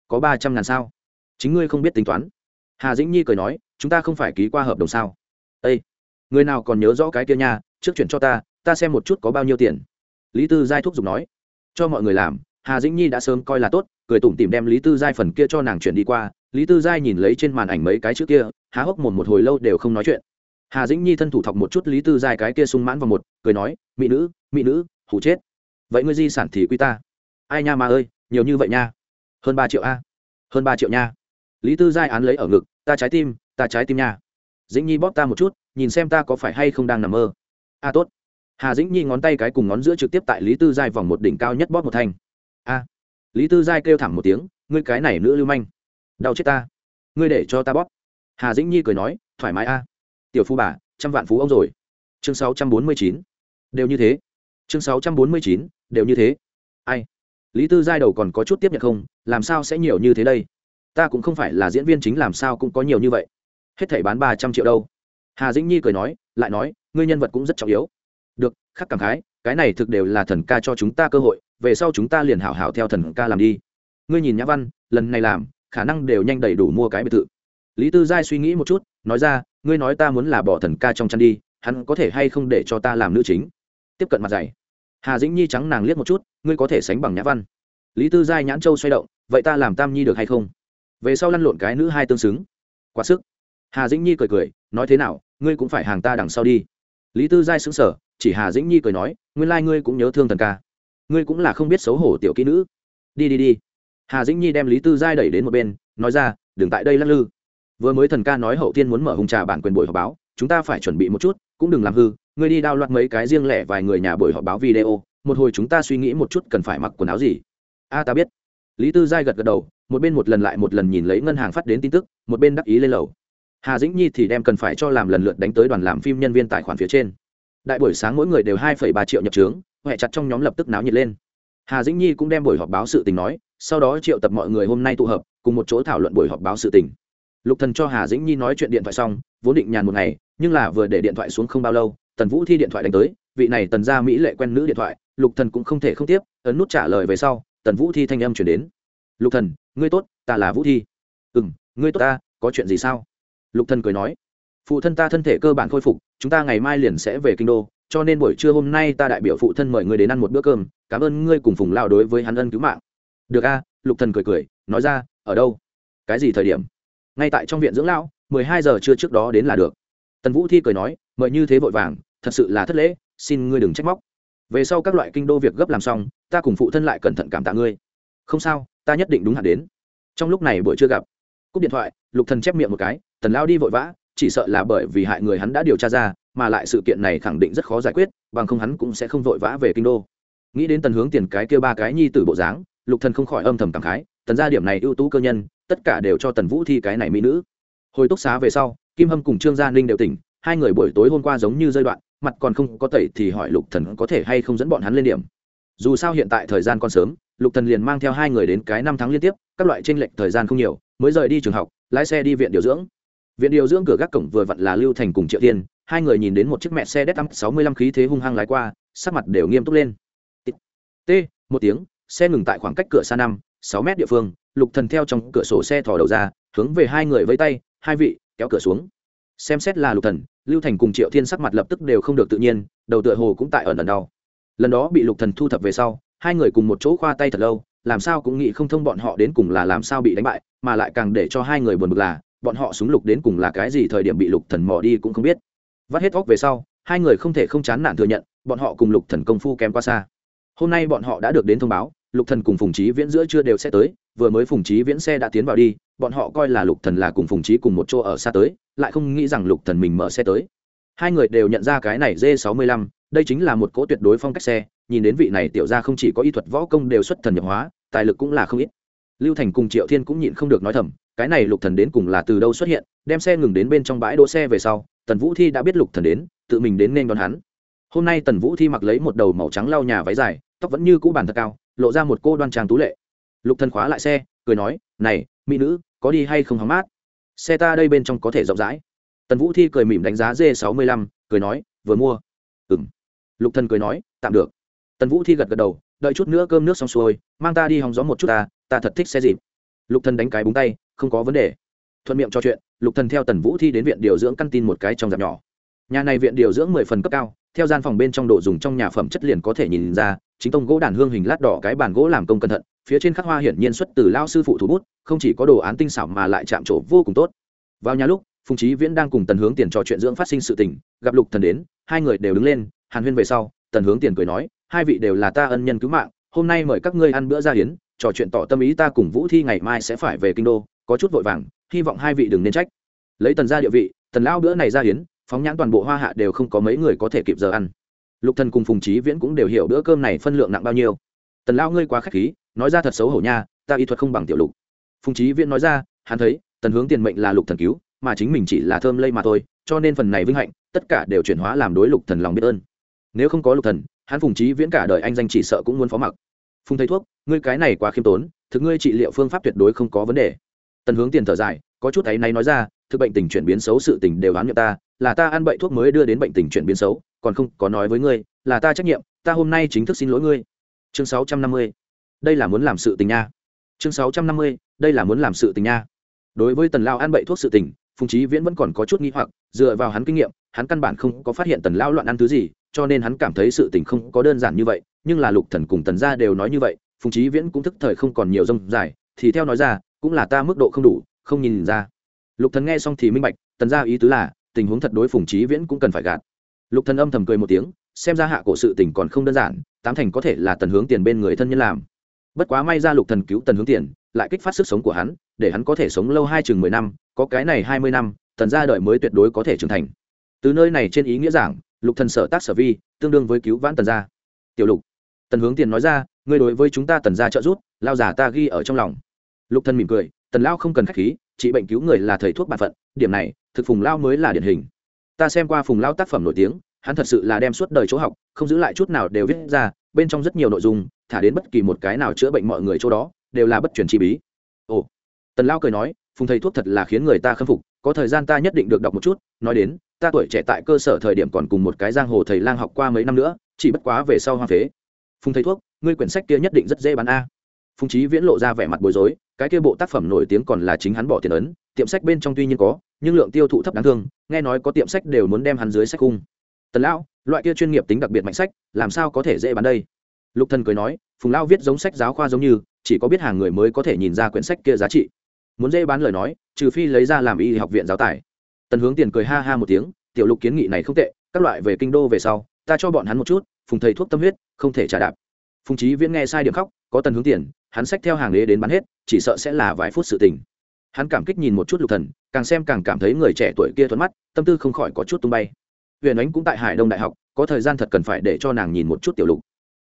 Có ba trăm ngàn sao? Chính ngươi không biết tính toán hà dĩnh nhi cười nói, chúng ta không phải ký qua hợp đồng sao? Â người nào còn nhớ rõ cái kia nha, trước chuyển cho ta ta xem một chút có bao nhiêu tiền. Lý tư giai thúc giục nói, cho mọi người làm, hà dĩnh nhi đã sớm coi là tốt, cười tủm tìm đem lý tư giai phần kia cho nàng chuyển đi qua. Lý tư giai nhìn lấy trên màn ảnh mấy cái chữ kia, há hốc mồm một hồi lâu đều không nói chuyện. Hà dĩnh nhi thân thủ thọc một chút lý tư giai cái kia sung mãn vào một, cười nói, mỹ nữ mỹ nữ, hủ chết. Vậy ngươi di sản thì quy ta. Ai nha mà ơi, nhiều như vậy nha. Hơn ba triệu a. Hơn ba triệu nha lý tư giai án lấy ở ngực, ta trái tim, ta trái tim nha. Dĩnh nhi bóp ta một chút, nhìn xem ta có phải hay không đang nằm mơ. A tốt. Hà dĩnh nhi ngón tay cái cùng ngón giữa trực tiếp tại lý tư giai vòng một đỉnh cao nhất bóp một thanh. A. Lý tư giai kêu thẳng một tiếng, ngươi cái này nữ lưu manh. Đau chết ta. Ngươi để cho ta bóp. Hà dĩnh nhi cười nói, thoải mái a. Tiểu phu bà, trăm vạn phú ông rồi. Chương sáu trăm bốn mươi chín. Đều như thế. Chương sáu trăm bốn mươi chín. Đều như thế. Ai? Lý tư giai đầu còn có chút tiếp nhận không? Làm sao sẽ nhiều như thế đây? Ta cũng không phải là diễn viên chính làm sao cũng có nhiều như vậy. Hết thảy bán ba trăm triệu đâu. Hà dĩnh nhi cười nói, lại nói, ngươi nhân vật cũng rất trọng yếu. Được, khắc cảm khái, cái này thực đều là thần ca cho chúng ta cơ hội, về sau chúng ta liền hảo hảo theo thần ca làm đi. Ngươi nhìn nhã văn, lần này làm, khả năng đều nhanh đầy đủ mua cái biệt thự. Lý tư giai suy nghĩ một chút, nói ra, ngươi nói ta muốn là bỏ thần ca trong chăn đi, hắn có thể hay không để cho ta làm nữ chính? Tiếp cận mặt dày. Hà dĩnh nhi trắng nàng liếc một chút, ngươi có thể sánh bằng nhã văn. Lý tư giai nhãn châu xoay động, vậy ta làm tam nhi được hay không? Về sau lăn lộn cái nữ hai tương xứng. Quá sức. Hà dĩnh nhi cười cười, nói thế nào, ngươi cũng phải hàng ta đằng sau đi. Lý tư giai xứng sở chỉ hà dĩnh nhi cười nói, nguyên lai、like、ngươi cũng nhớ thương thần ca. Ngươi cũng là không biết xấu hổ tiểu kỹ nữ. Đi đi đi. Hà dĩnh nhi đem lý tư giai đẩy đến một bên, nói ra, đừng tại đây lắc lư. Vừa mới thần ca nói hậu tiên muốn mở hùng trà bản quyền buổi họp báo, chúng ta phải chuẩn bị một chút, cũng đừng làm hư, ngươi đi đao loạt mấy cái riêng lẻ vài người nhà buổi họp báo video, một hồi chúng ta suy nghĩ một chút cần phải mặc quần áo gì. A ta biết. Lý tư giai gật gật đầu một bên một lần lại một lần nhìn lấy ngân hàng phát đến tin tức, một bên đắc ý lên lầu. Hà dĩnh nhi thì đem cần phải cho làm lần lượt đánh tới đoàn làm phim nhân viên tài khoản phía trên. Đại buổi sáng mỗi người đều hai ba triệu nhập trướng huệ chặt trong nhóm lập tức náo nhiệt lên. Hà dĩnh nhi cũng đem buổi họp báo sự tình nói, sau đó triệu tập mọi người hôm nay tụ hợp, cùng một chỗ thảo luận buổi họp báo sự tình. Lục thần cho hà dĩnh nhi nói chuyện điện thoại xong, vốn định nhàn một ngày, nhưng là vừa để điện thoại xuống không bao lâu, tần vũ thi điện thoại đánh tới, vị này tần gia mỹ lệ quen nữ điện thoại, lục thần cũng không thể không tiếp, ấn nút trả lời về sau, tần vũ thi thanh âm chuyển đến lục thần, ngươi tốt, ta là vũ thi. Ừ m ngươi tốt ta, có chuyện gì sao? Lục thần cười nói. Phụ thân ta thân thể cơ bản khôi phục, chúng ta ngày mai liền sẽ về kinh đô, cho nên buổi trưa hôm nay ta đại biểu phụ thân mời ngươi đến ăn một bữa cơm, cảm ơn ngươi cùng phùng lao đối với hắn ân cứu mạng. Được a, lục thần cười cười, nói ra, ở đâu? Cái gì thời điểm? Ngay tại trong viện dưỡng lão, mười hai giờ trưa trước đó đến là được. Tần vũ thi cười nói, mời như thế vội vàng, thật sự là thất lễ, xin ngươi đừng trách móc. Về sau các loại kinh đô việc gấp làm xong, ta cùng phụ thân lại cẩn thận cảm tạ ngươi. Không sao ta nhất định đúng hạn đến. Trong lúc này buổi chưa gặp, cúp điện thoại, lục thần chép miệng một cái, tần lao đi vội vã, chỉ sợ là bởi vì hại người hắn đã điều tra ra, mà lại sự kiện này khẳng định rất khó giải quyết, bằng không hắn cũng sẽ không vội vã về kinh đô. Nghĩ đến tần hướng tiền cái kia ba cái nhi tử bộ dáng, lục thần không khỏi âm thầm cảm khái, tần gia điểm này ưu tú cơ nhân, tất cả đều cho tần vũ thi cái này mỹ nữ. Hồi túc xá về sau, kim hâm cùng trương gia ninh đều tỉnh, hai người buổi tối hôm qua giống như giai đoạn, mặt còn không có tẩy thì hỏi lục thần có thể hay không dẫn bọn hắn lên điểm. Dù sao hiện tại thời gian còn sớm lục thần liền mang theo hai người đến cái năm tháng liên tiếp, các loại tranh lệch thời gian không nhiều, mới rời đi trường học, lái xe đi viện điều dưỡng. Viện điều dưỡng cửa gác cổng vừa vặn là lưu thành cùng triệu tiên hai người nhìn đến một chiếc mẹ xe đét tăm sáu mươi lăm khí thế hung hăng lái qua, sắc mặt đều nghiêm túc lên. T, một tiếng, xe ngừng tại khoảng cách cửa xa năm, sáu mét địa phương, lục thần theo trong cửa sổ xe thò đầu ra, hướng về hai người vẫy tay, hai vị, kéo cửa xuống. Xem xét là lục thần, lưu thành cùng triệu thiên sắc mặt lập tức đều không được tự nhiên, đầu tựa hồ cũng tại ẩn ẩn đau. Lần đó bị lục thần thu thập về sau hai người cùng một chỗ khoa tay thật lâu, làm sao cũng nghĩ không thông bọn họ đến cùng là làm sao bị đánh bại, mà lại càng để cho hai người buồn bực là, bọn họ súng lục đến cùng là cái gì thời điểm bị lục thần mò đi cũng không biết. Vắt hết óc về sau, hai người không thể không chán nản thừa nhận, bọn họ cùng lục thần công phu kém quá xa. Hôm nay bọn họ đã được đến thông báo, lục thần cùng phùng trí viễn giữa chưa đều sẽ tới, vừa mới phùng trí viễn xe đã tiến vào đi, bọn họ coi là lục thần là cùng phùng trí cùng một chỗ ở xa tới, lại không nghĩ rằng lục thần mình mở xe tới. Hai người đều nhận ra cái này d 65 đây chính là một cỗ tuyệt đối phong cách xe nhìn đến vị này tiểu ra không chỉ có y thuật võ công đều xuất thần nhập hóa, tài lực cũng là không ít. Lưu thành cùng triệu thiên cũng nhịn không được nói thầm, cái này lục thần đến cùng là từ đâu xuất hiện, đem xe ngừng đến bên trong bãi đỗ xe về sau, tần vũ thi đã biết lục thần đến, tự mình đến nên đón hắn. Hôm nay tần vũ thi mặc lấy một đầu màu trắng lau nhà váy dài, tóc vẫn như cũ bàn thật cao, lộ ra một cô đoan trang tú lệ. Lục thần khóa lại xe, cười nói, này, mỹ nữ, có đi hay không hóng mát? Xe ta đây bên trong có thể rộng rãi. Tần vũ thi cười mỉm đánh giá d sáu mươi lăm, cười nói, vừa mua. Ừ lục thần cười nói, tạm được tần vũ thi gật gật đầu, đợi chút nữa cơm nước xong xuôi, mang ta đi hòng gió một chút ta ta thật thích xe dịp. Lục thần đánh cái búng tay, không có vấn đề. Thuận miệng cho chuyện, lục thần theo tần vũ thi đến viện điều dưỡng căn tin một cái trong dạp nhỏ. Nhà này viện điều dưỡng mười phần cấp cao, theo gian phòng bên trong đồ dùng trong nhà phẩm chất liền có thể nhìn ra, chính tông gỗ đàn hương hình lát đỏ cái bàn gỗ làm công cẩn thận, phía trên khắc hoa hiển nhiên xuất từ lao sư phụ thủ bút, không chỉ có đồ án tinh xảo mà lại chạm trổ vô cùng tốt. Vào nhà lúc, phùng trí viễn đang cùng tần hướng tiền trò chuyện dưỡng phát sinh sự tình, gặp lục thần đến, hai người đều đứng lên, hàn huyên về sau, tần hướng tiền cười nói hai vị đều là ta ân nhân cứu mạng, hôm nay mời các ngươi ăn bữa ra hiến, trò chuyện tỏ tâm ý ta cùng vũ thi ngày mai sẽ phải về kinh đô, có chút vội vàng, hy vọng hai vị đừng nên trách. Lấy tần ra địa vị, tần lão bữa này ra hiến, phóng nhãn toàn bộ hoa hạ đều không có mấy người có thể kịp giờ ăn. Lục thần cùng phùng trí viễn cũng đều hiểu bữa cơm này phân lượng nặng bao nhiêu. Tần lão ngươi quá khách khí, nói ra thật xấu hổ nha, ta y thuật không bằng tiểu lục. Phùng trí viễn nói ra, hắn thấy, tần hướng tiền mệnh là lục thần cứu, mà chính mình chỉ là thơm lây mà thôi, cho nên phần này vinh hạnh, tất cả đều chuyển hóa làm đối lục thần lòng biết ơn. Nếu không có lục thần hắn phùng trí viễn cả đời anh danh chỉ sợ cũng muốn phó mặc. Phùng thầy thuốc, ngươi cái này quá khiêm tốn, thực ngươi trị liệu phương pháp tuyệt đối không có vấn đề. Tần hướng tiền thở dài, có chút ấy nay nói ra, thực bệnh tình chuyển biến xấu sự tình đều đoán nhận ta, là ta ăn bậy thuốc mới đưa đến bệnh tình chuyển biến xấu, còn không có nói với ngươi, là ta trách nhiệm, ta hôm nay chính thức xin lỗi ngươi. Chương sáu trăm năm mươi, đây là muốn làm sự tình nha. Chương sáu trăm năm mươi, đây là muốn làm sự tình nha. Đối với tần lao ăn bậy thuốc sự tình, phùng trí viễn vẫn còn có chút nghi hoặc, dựa vào hắn kinh nghiệm, hắn căn bản không có phát hiện tần lao loạn ăn thứ gì cho nên hắn cảm thấy sự tình không có đơn giản như vậy, nhưng là lục thần cùng tần gia đều nói như vậy, phùng trí viễn cũng thức thời không còn nhiều rông dài, thì theo nói ra, cũng là ta mức độ không đủ, không nhìn ra. Lục thần nghe xong thì minh bạch, tần gia ý tứ là, tình huống thật đối phùng trí viễn cũng cần phải gạt. Lục thần âm thầm cười một tiếng, xem ra hạ cổ sự tình còn không đơn giản, tám thành có thể là tần hướng tiền bên người thân nhân làm. Bất quá may ra lục thần cứu tần hướng tiền, lại kích phát sức sống của hắn, để hắn có thể sống lâu hai chừng mười năm, có cái này hai mươi năm, tần gia đợi mới tuyệt đối có thể trưởng thành. Từ nơi này trên ý nghĩa giảng lục thần sở tác sở vi, tương đương với cứu vãn tần gia. Tiểu lục, tần hướng tiền nói ra, ngươi đối với chúng ta tần gia trợ giúp, lao giả ta ghi ở trong lòng. Lục thần mỉm cười, tần lao không cần khách khí, trị bệnh cứu người là thầy thuốc bản phận, điểm này, thực phùng lao mới là điển hình. Ta xem qua phùng lao tác phẩm nổi tiếng, hắn thật sự là đem suốt đời chỗ học, không giữ lại chút nào đều viết ra, bên trong rất nhiều nội dung, thả đến bất kỳ một cái nào chữa bệnh mọi người chỗ đó, đều là bất truyền chi bí. Ồ, tần lao cười nói, phùng thầy thuốc thật là khiến người ta khâm phục, có thời gian ta nhất định được đọc một chút, nói đến ta tuổi trẻ tại cơ sở thời điểm còn cùng một cái giang hồ thầy lang học qua mấy năm nữa, chỉ bất quá về sau hoa phế. Phùng thầy thuốc, ngươi quyển sách kia nhất định rất dễ bán a. Phùng trí viễn lộ ra vẻ mặt bối rối, cái kia bộ tác phẩm nổi tiếng còn là chính hắn bỏ tiền ấn, tiệm sách bên trong tuy nhiên có, nhưng lượng tiêu thụ thấp đáng thương, nghe nói có tiệm sách đều muốn đem hắn dưới sách cung tần lão, loại kia chuyên nghiệp tính đặc biệt mạnh sách, làm sao có thể dễ bán đây? Lục thần cười nói, phùng lao viết giống sách giáo khoa giống như, chỉ có biết hàng người mới có thể nhìn ra quyển sách kia giá trị. Muốn dễ bán lời nói, trừ phi lấy ra làm y học viện giáo tài tần hướng tiền cười ha ha một tiếng, tiểu lục kiến nghị này không tệ, các loại về kinh đô về sau, ta cho bọn hắn một chút, phùng thầy thuốc tâm huyết, không thể trả đạp. Phùng trí viễn nghe sai điểm khóc, có tần hướng tiền, hắn sách theo hàng ghế đến bán hết, chỉ sợ sẽ là vài phút sự tình. Hắn cảm kích nhìn một chút lục thần, càng xem càng cảm thấy người trẻ tuổi kia thuận mắt, tâm tư không khỏi có chút tung bay. Huyền ánh cũng tại hải đông đại học, có thời gian thật cần phải để cho nàng nhìn một chút tiểu lục.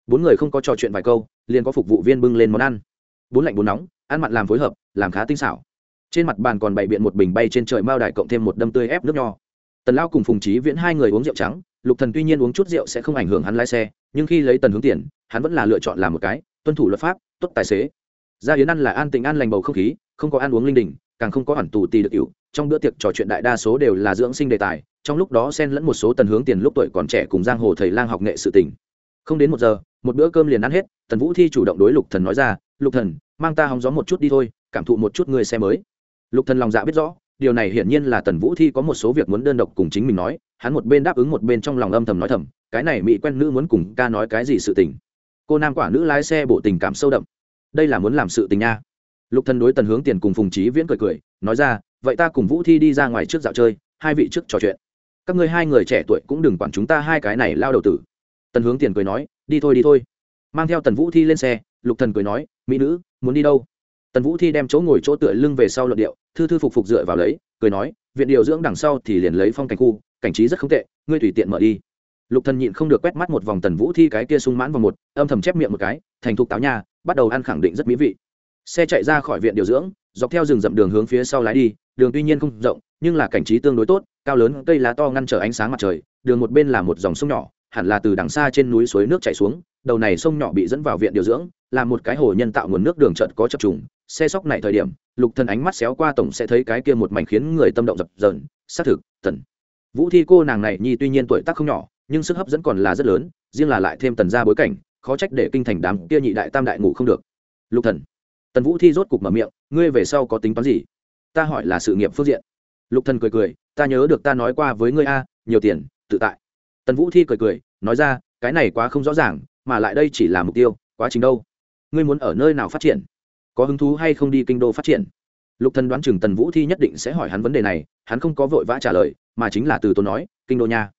Bốn người không có trò chuyện vài câu, liền có phục vụ viên bưng lên món ăn. Bốn lạnh bốn nóng, ăn mặn làm phối hợp, làm khá tinh xảo trên mặt bàn còn bày biện một bình bay trên trời mao đài cộng thêm một đâm tươi ép nước nho. Tần lao cùng phùng trí viễn hai người uống rượu trắng, lục thần tuy nhiên uống chút rượu sẽ không ảnh hưởng hắn lái xe, nhưng khi lấy tần hướng tiền hắn vẫn là lựa chọn làm một cái, tuân thủ luật pháp, tốt tài xế. Gia yến ăn là an tình an lành bầu không khí, không có ăn uống linh đình, càng không có hẳn tù tì được yếu trong bữa tiệc trò chuyện đại đa số đều là dưỡng sinh đề tài, trong lúc đó xen lẫn một số tần hướng tiền lúc tuổi còn trẻ cùng giang hồ thầy lang học nghệ sự tình. Không đến một giờ, một bữa cơm liền ăn hết, tần vũ thi chủ động đối lục thần nói ra, lục thần, mang ta hóng gió một chút đi thôi, cảm thụ một chút người xe mới lục thần lòng dạ biết rõ, điều này hiển nhiên là tần vũ thi có một số việc muốn đơn độc cùng chính mình nói, hắn một bên đáp ứng một bên trong lòng âm thầm nói thầm, cái này mỹ quen nữ muốn cùng ca nói cái gì sự tình. Cô nam quả nữ lái xe bộ tình cảm sâu đậm. Đây là muốn làm sự tình nha. Lục thần đối tần hướng tiền cùng phùng trí viễn cười cười, nói ra, vậy ta cùng vũ thi đi ra ngoài trước dạo chơi, hai vị trước trò chuyện. Các ngươi hai người trẻ tuổi cũng đừng quản chúng ta hai cái này lao đầu tử. Tần hướng tiền cười nói, đi thôi đi thôi. Mang theo tần vũ thi lên xe, lục thần cười nói, mỹ nữ, muốn đi đâu? Tần vũ thi đem chỗ ngồi chỗ tựa lưng về sau luận điệu, thư thư phục phục dựa vào lấy, cười nói, viện điều dưỡng đằng sau thì liền lấy phong cảnh khu, cảnh trí rất không tệ, ngươi tùy tiện mở đi. Lục thần nhịn không được quét mắt một vòng tần vũ thi cái kia sung mãn vào một, âm thầm chép miệng một cái, thành thục táo nha, bắt đầu ăn khẳng định rất mỹ vị. Xe chạy ra khỏi viện điều dưỡng, dọc theo rừng rậm đường hướng phía sau lái đi, đường tuy nhiên không rộng, nhưng là cảnh trí tương đối tốt, cao lớn, cây lá to ngăn trở ánh sáng mặt trời, đường một bên là một dòng sông nhỏ, hẳn là từ đằng xa trên núi suối nước chảy xuống, đầu này sông nhỏ bị dẫn vào viện điều dưỡng, là một cái hồ nhân tạo nguồn nước đường trận có chập trùng xe sóc này thời điểm, lục thần ánh mắt xéo qua tổng sẽ thấy cái kia một mảnh khiến người tâm động dập dờn, xác thực tần vũ thi cô nàng này nhi tuy nhiên tuổi tác không nhỏ, nhưng sức hấp dẫn còn là rất lớn, riêng là lại thêm tần ra bối cảnh, khó trách để kinh thành đám kia nhị đại tam đại ngủ không được. Lục thần. Tần vũ thi rốt cục mở miệng, ngươi về sau có tính toán gì? Ta hỏi là sự nghiệp phương diện. Lục thần cười cười, ta nhớ được ta nói qua với ngươi a, nhiều tiền, tự tại. Tần vũ thi cười cười, nói ra, cái này quá không rõ ràng, mà lại đây chỉ là mục tiêu, quá trình đâu? Ngươi muốn ở nơi nào phát triển? Có hứng thú hay không đi kinh đô phát triển? Lục thần đoán chừng tần vũ thi nhất định sẽ hỏi hắn vấn đề này, hắn không có vội vã trả lời, mà chính là từ tôi nói, kinh đô nha.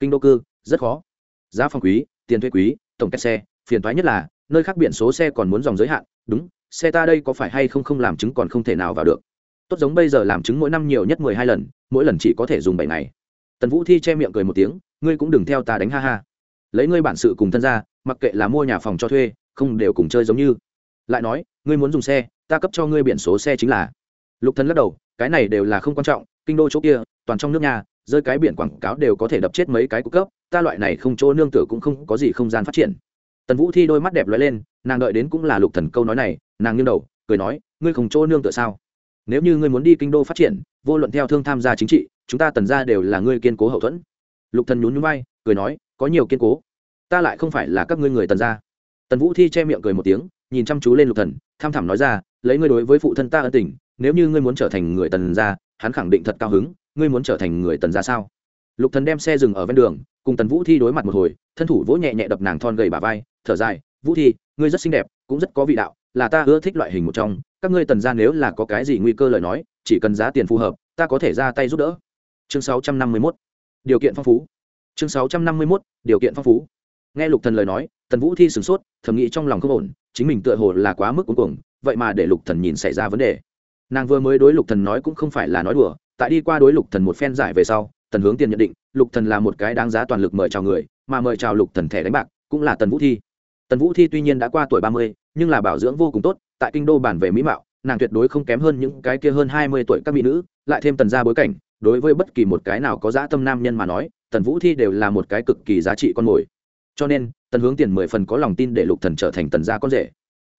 Kinh đô cư, rất khó. Giá phòng quý, tiền thuê quý, tổng kết xe, phiền toái nhất là, nơi khác biển số xe còn muốn dòng giới hạn. Đúng, xe ta đây có phải hay không không làm chứng còn không thể nào vào được. Tốt giống bây giờ làm chứng mỗi năm nhiều nhất mười hai lần, mỗi lần chỉ có thể dùng bảy ngày. Tần vũ thi che miệng cười một tiếng, ngươi cũng đừng theo ta đánh ha ha. Lấy ngươi bản sự cùng thân ra, mặc kệ là mua nhà phòng cho thuê, không đều cùng chơi giống như lại nói, ngươi muốn dùng xe, ta cấp cho ngươi biển số xe chính là. Lục thần lắc đầu, cái này đều là không quan trọng, kinh đô chỗ kia, toàn trong nước nhà, rơi cái biển quảng cáo đều có thể đập chết mấy cái cung cấp, ta loại này không chỗ nương tựa cũng không có gì không gian phát triển. Tần vũ thi đôi mắt đẹp lóe lên, nàng đợi đến cũng là lục thần câu nói này, nàng nghiêng đầu, cười nói, ngươi không chỗ nương tựa sao? Nếu như ngươi muốn đi kinh đô phát triển, vô luận theo thương tham gia chính trị, chúng ta tần ra đều là ngươi kiên cố hậu thuẫn. Lục thần nhún nhún vai, cười nói, có nhiều kiên cố, ta lại không phải là các ngươi người tần gia. Tần vũ thi che miệng cười một tiếng nhìn chăm chú lên lục thần, tham thẳm nói ra, lấy ngươi đối với phụ thân ta ân tình, nếu như ngươi muốn trở thành người tần gia, hắn khẳng định thật cao hứng, ngươi muốn trở thành người tần gia sao? Lục thần đem xe dừng ở ven đường, cùng tần vũ thi đối mặt một hồi, thân thủ vỗ nhẹ nhẹ đập nàng thon gầy bả vai, thở dài, vũ thi, ngươi rất xinh đẹp, cũng rất có vị đạo, là ta ưa thích loại hình một trong, các ngươi tần gia nếu là có cái gì nguy cơ lời nói, chỉ cần giá tiền phù hợp, ta có thể ra tay giúp đỡ. Chương 651 điều kiện phong phú. Chương 651 điều kiện phong phú. Nghe lục thần lời nói, tần vũ thi sửng sốt, thầm nghĩ trong lòng không ổn chính mình tựa hồ là quá mức cuối cùng vậy mà để lục thần nhìn xảy ra vấn đề. Nàng vừa mới đối lục thần nói cũng không phải là nói đùa, tại đi qua đối lục thần một phen giải về sau, tần hướng tiền nhận định, lục thần là một cái đáng giá toàn lực mời chào người, mà mời chào lục thần thẻ đánh bạc cũng là tần vũ thi. Tần vũ thi tuy nhiên đã qua tuổi ba mươi, nhưng là bảo dưỡng vô cùng tốt, tại kinh đô bản về mỹ mạo, nàng tuyệt đối không kém hơn những cái kia hơn hai mươi tuổi các mỹ nữ, lại thêm tần gia bối cảnh, đối với bất kỳ một cái nào có dã tâm nam nhân mà nói, tần vũ thi đều là một cái cực kỳ giá trị con mồi cho nên, tần hướng tiền mười phần có lòng tin để lục thần trở thành tần gia con rể.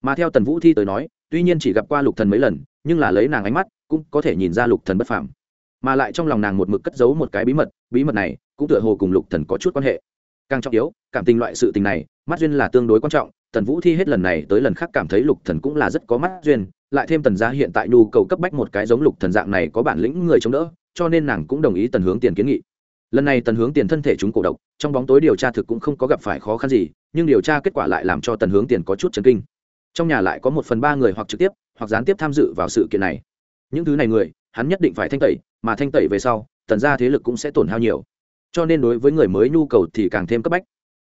Mà theo tần vũ thi tới nói, tuy nhiên chỉ gặp qua lục thần mấy lần, nhưng là lấy nàng ánh mắt, cũng có thể nhìn ra lục thần bất phàm. Mà lại trong lòng nàng một mực cất giấu một cái bí mật bí mật này cũng tựa hồ cùng lục thần có chút quan hệ. Càng trọng yếu, cảm tình loại sự tình này, mắt duyên là tương đối quan trọng, tần vũ thi hết lần này tới lần khác cảm thấy lục thần cũng là rất có mắt duyên, lại thêm tần gia hiện tại nhu cầu cấp bách một cái giống lục thần dạng này có bản lĩnh người chống đỡ, cho nên nàng cũng đồng ý tần hướng tiền kiến nghị lần này tần hướng tiền thân thể chúng cổ độc, trong bóng tối điều tra thực cũng không có gặp phải khó khăn gì, nhưng điều tra kết quả lại làm cho tần hướng tiền có chút chấn kinh. Trong nhà lại có một phần ba người hoặc trực tiếp, hoặc gián tiếp tham dự vào sự kiện này. Những thứ này người, hắn nhất định phải thanh tẩy, mà thanh tẩy về sau, tần ra thế lực cũng sẽ tổn hao nhiều. Cho nên đối với người mới nhu cầu thì càng thêm cấp bách.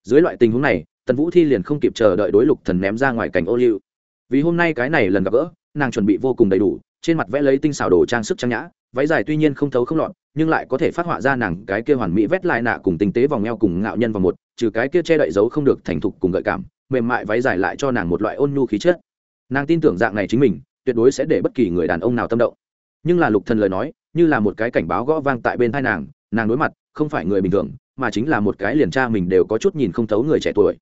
Dưới loại tình huống này, tần vũ thi liền không kịp chờ đợi đối lục thần ném ra ngoài cảnh ô liu. Vì hôm nay cái này lần gặp gỡ, nàng chuẩn bị vô cùng đầy đủ, trên mặt vẽ lấy tinh xảo đồ trang sức trang nhã, váy dài tuy nhiên không thấu không lọt nhưng lại có thể phát họa ra nàng cái kia hoàn mỹ vét lại nạ cùng tinh tế vòng eo cùng ngạo nhân vào một, trừ cái kia che đậy dấu không được thành thục cùng gợi cảm, mềm mại váy dài lại cho nàng một loại ôn nhu khí chất. Nàng tin tưởng dạng này chính mình, tuyệt đối sẽ để bất kỳ người đàn ông nào tâm động. Nhưng là lục thần lời nói, như là một cái cảnh báo gõ vang tại bên tai nàng nàng đối mặt, không phải người bình thường, mà chính là một cái liền tra mình đều có chút nhìn không thấu người trẻ tuổi.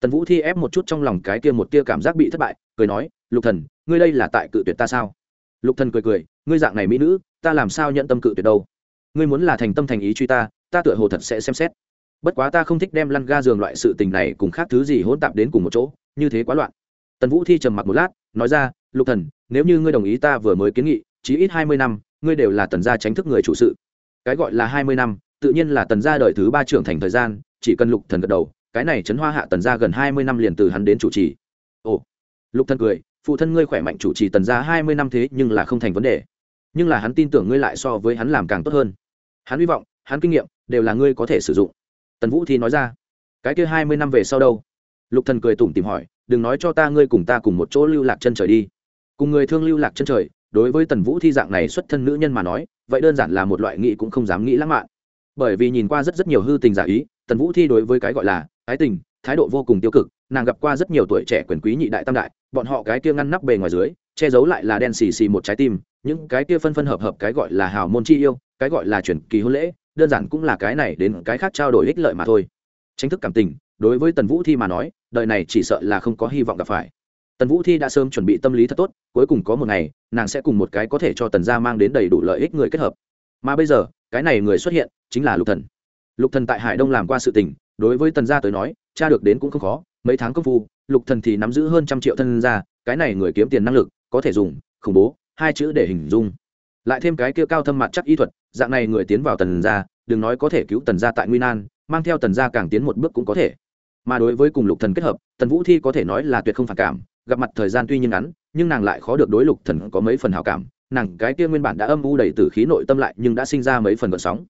Tần vũ thi ép một chút trong lòng cái kia một tia cảm giác bị thất bại, cười nói, lục thần, ngươi đây là tại cự tuyệt ta sao? Lục thần cười cười, ngươi dạng này mỹ nữ, ta làm sao nhận tâm cự tuyệt đâu? Ngươi muốn là thành tâm thành ý truy ta ta tựa hồ thật sẽ xem xét. Bất quá ta không thích đem lăn ga giường loại sự tình này cùng khác thứ gì hỗn tạp đến cùng một chỗ, như thế quá loạn. Tần vũ thi trầm mặc một lát, nói ra, lục thần, nếu như ngươi đồng ý ta vừa mới kiến nghị, chí ít hai mươi năm, ngươi đều là tần gia tránh thức người chủ sự. Cái gọi là hai mươi năm, tự nhiên là tần gia đời thứ ba trưởng thành thời gian, chỉ cần lục thần gật đầu, cái này chấn hoa hạ tần gia gần hai mươi năm liền từ hắn đến chủ trì. Ồ. Lục thần cười, phụ thân ngươi khỏe mạnh chủ trì tần gia hai mươi năm thế nhưng là không thành vấn đề. Nhưng là hắn tin tưởng ngươi lại so với hắn làm càng tốt hơn hắn hy vọng, hắn kinh nghiệm đều là ngươi có thể sử dụng. Tần vũ thì nói ra. Cái kia hai mươi năm về sau đâu? Lục thần cười tủm tìm hỏi, đừng nói cho ta ngươi cùng ta cùng một chỗ lưu lạc chân trời đi. Cùng người thương lưu lạc chân trời, đối với tần vũ thi dạng này xuất thân nữ nhân mà nói, vậy đơn giản là một loại nghĩ cũng không dám nghĩ lãng mạn. Bởi vì nhìn qua rất rất nhiều hư tình giả ý, tần vũ thi đối với cái gọi là ái tình, thái độ vô cùng tiêu cực, nàng gặp qua rất nhiều tuổi trẻ quyền quý nhị đại tam đại, bọn họ cái kia ngăn nắp bề ngoài dưới che giấu lại là đen xì xì một trái tim, những cái kia phân phân hợp hợp cái gọi là hào môn chi yêu, cái gọi là chuyển kỳ hôn lễ, đơn giản cũng là cái này đến cái khác trao đổi ích lợi mà thôi. Tranh thức cảm tình, đối với tần vũ thi mà nói, đời này chỉ sợ là không có hy vọng gặp phải. Tần vũ thi đã sớm chuẩn bị tâm lý thật tốt, cuối cùng có một ngày, nàng sẽ cùng một cái có thể cho tần gia mang đến đầy đủ lợi ích người kết hợp. Mà bây giờ, cái này người xuất hiện, chính là lục thần. Lục thần tại hải đông làm qua sự tình, đối với tần gia tới nói cha được đến cũng không khó, mấy tháng công phu, lục thần thì nắm giữ hơn trăm triệu thân gia, cái này người kiếm tiền năng lực có thể dùng, khủng bố, hai chữ để hình dung. Lại thêm cái kia cao thâm mặt chắc y thuật, dạng này người tiến vào tần gia, đừng nói có thể cứu tần gia tại nguy nan, mang theo tần gia càng tiến một bước cũng có thể. Mà đối với cùng lục thần kết hợp, tần vũ thi có thể nói là tuyệt không phản cảm, gặp mặt thời gian tuy nhiên ngắn, nhưng nàng lại khó được đối lục thần có mấy phần hảo cảm, nàng cái kia nguyên bản đã âm u đầy tử khí nội tâm lại nhưng đã sinh ra mấy phần gợn sóng.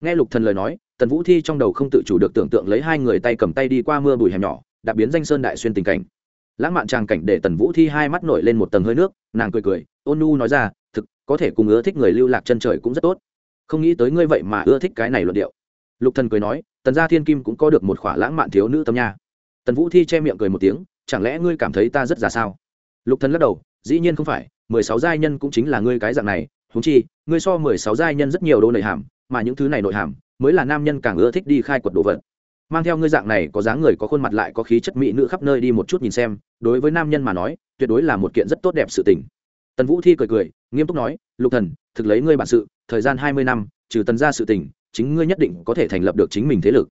Nghe lục thần lời nói, tần vũ thi trong đầu không tự chủ được tưởng tượng lấy hai người tay cầm tay đi qua mưa bụi hẻm nhỏ đạp biến danh sơn đại xuyên tình cảnh lãng mạn tràng cảnh để tần vũ thi hai mắt nổi lên một tầng hơi nước, nàng cười cười, ôn nu nói ra, thực, có thể cùng ưa thích người lưu lạc chân trời cũng rất tốt. Không nghĩ tới ngươi vậy mà ưa thích cái này luận điệu. Lục thần cười nói, tần gia thiên kim cũng có được một khỏa lãng mạn thiếu nữ tâm nha. Tần vũ thi che miệng cười một tiếng, chẳng lẽ ngươi cảm thấy ta rất già sao? Lục thần lắc đầu, dĩ nhiên không phải, mười sáu giai nhân cũng chính là ngươi cái dạng này, huống chi, ngươi so mười sáu giai nhân rất nhiều đồ nội hàm, mà những thứ này nội hàm mới là nam nhân càng ưa thích đi khai quật đồ vật mang theo ngươi dạng này có dáng người có khuôn mặt lại có khí chất mỹ nữ khắp nơi đi một chút nhìn xem, đối với nam nhân mà nói, tuyệt đối là một kiện rất tốt đẹp sự tình. Tần vũ thi cười cười, nghiêm túc nói, lục thần, thực lấy ngươi bản sự, thời gian hai mươi năm, trừ tần gia sự tình, chính ngươi nhất định có thể thành lập được chính mình thế lực.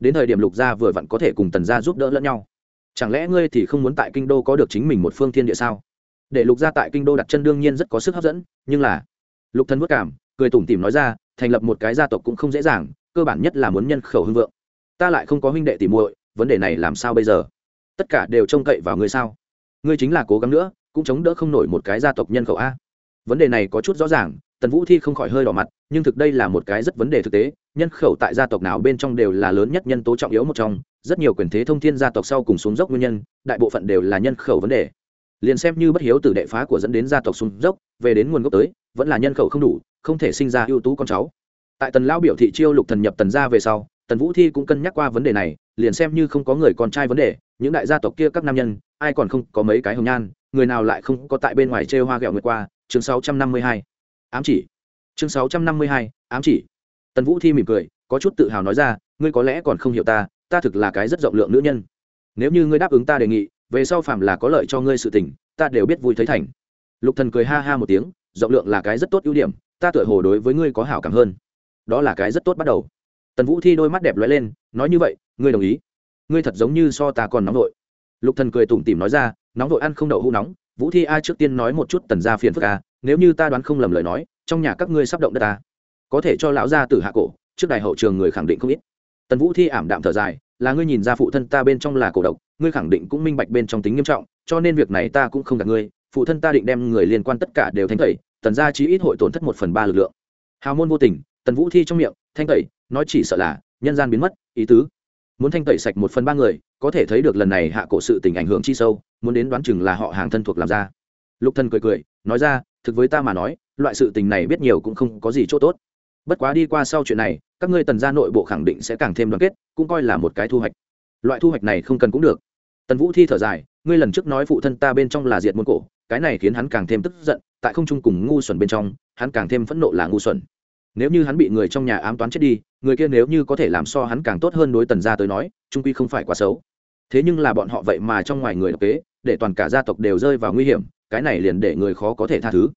Đến thời điểm lục gia vừa vặn có thể cùng tần gia giúp đỡ lẫn nhau. Chẳng lẽ ngươi thì không muốn tại kinh đô có được chính mình một phương thiên địa sao? Để lục gia tại kinh đô đặt chân đương nhiên rất có sức hấp dẫn, nhưng là, lục thần vất cảm, cười tủm tỉm nói ra, thành lập một cái gia tộc cũng không dễ dàng, cơ bản nhất là muốn nhân khẩu hưng vượng ta lại không có huynh đệ tỉ muội, vấn đề này làm sao bây giờ? Tất cả đều trông cậy vào ngươi sao? Ngươi chính là cố gắng nữa, cũng chống đỡ không nổi một cái gia tộc nhân khẩu a. Vấn đề này có chút rõ ràng, tần vũ thi không khỏi hơi đỏ mặt, nhưng thực đây là một cái rất vấn đề thực tế, nhân khẩu tại gia tộc nào bên trong đều là lớn nhất nhân tố trọng yếu một trong, rất nhiều quyền thế thông thiên gia tộc sau cùng xuống dốc nguyên nhân, đại bộ phận đều là nhân khẩu vấn đề. Liền xem như bất hiếu từ đệ phá của dẫn đến gia tộc xuống dốc, về đến nguồn gốc tới, vẫn là nhân khẩu không đủ, không thể sinh ra ưu tú con cháu. Tại tần lão biểu thị chiêu lục thần nhập tần gia về sau tần vũ thi cũng cân nhắc qua vấn đề này liền xem như không có người con trai vấn đề những đại gia tộc kia các nam nhân ai còn không có mấy cái hồng nhan người nào lại không có tại bên ngoài chê hoa ghẹo nguyệt qua chương 652. ám chỉ. Chương 652, ám chỉ. Tần vũ thi mỉm cười có chút tự hào nói ra ngươi có lẽ còn không hiểu ta ta thực là cái rất rộng lượng nữ nhân. Nếu như ngươi đáp ứng ta đề nghị về sau phạm là có lợi cho ngươi sự tình ta đều biết vui thấy thành. Lục thần cười ha ha một tiếng rộng lượng là cái rất tốt ưu điểm ta tựa hồ đối với ngươi có hảo cảm hơn. Đó là cái rất tốt bắt đầu tần vũ thi đôi mắt đẹp lóe lên, nói như vậy, ngươi đồng ý. Ngươi thật giống như so ta còn nóng vội. Lục thần cười tủm tỉm nói ra, nóng vội ăn không đậu hũ nóng. Vũ thi a trước tiên nói một chút tần gia phiền phức a, nếu như ta đoán không lầm lời nói, trong nhà các ngươi sắp động đất ta. Có thể cho lão gia tử hạ cổ, trước đại hậu trường người khẳng định không ít. Tần vũ thi ảm đạm thở dài, là ngươi nhìn ra phụ thân ta bên trong là cổ độc, ngươi khẳng định cũng minh bạch bên trong tính nghiêm trọng, cho nên việc này ta cũng không gạt ngươi. Phụ thân ta định đem người liên quan tất cả đều thanh tẩy, tần gia chí ít hội tổn thất một phần ba lực lượng. Hào môn vô tình, tần vũ thi trong miệng, thanh tẩy nói chỉ sợ là nhân gian biến mất, ý tứ. Muốn thanh tẩy sạch một phần ba người, có thể thấy được lần này hạ cổ sự tình ảnh hưởng chi sâu, muốn đến đoán chừng là họ hàng thân thuộc làm ra. Lục thần cười cười, nói ra, thực với ta mà nói, loại sự tình này biết nhiều cũng không có gì chỗ tốt. Bất quá đi qua sau chuyện này, các ngươi tần gia nội bộ khẳng định sẽ càng thêm đoàn kết, cũng coi là một cái thu hoạch. Loại thu hoạch này không cần cũng được. Tần vũ thi thở dài, ngươi lần trước nói phụ thân ta bên trong là diệt môn cổ, cái này khiến hắn càng thêm tức giận, tại không trung cùng ngu xuẩn bên trong, hắn càng thêm phẫn nộ là ngu xuẩn. Nếu như hắn bị người trong nhà ám toán chết đi người kia nếu như có thể làm so hắn càng tốt hơn đối tần gia tới nói, trung quy không phải quá xấu. Thế nhưng là bọn họ vậy mà trong ngoài người độc kế, để toàn cả gia tộc đều rơi vào nguy hiểm, cái này liền để người khó có thể tha thứ.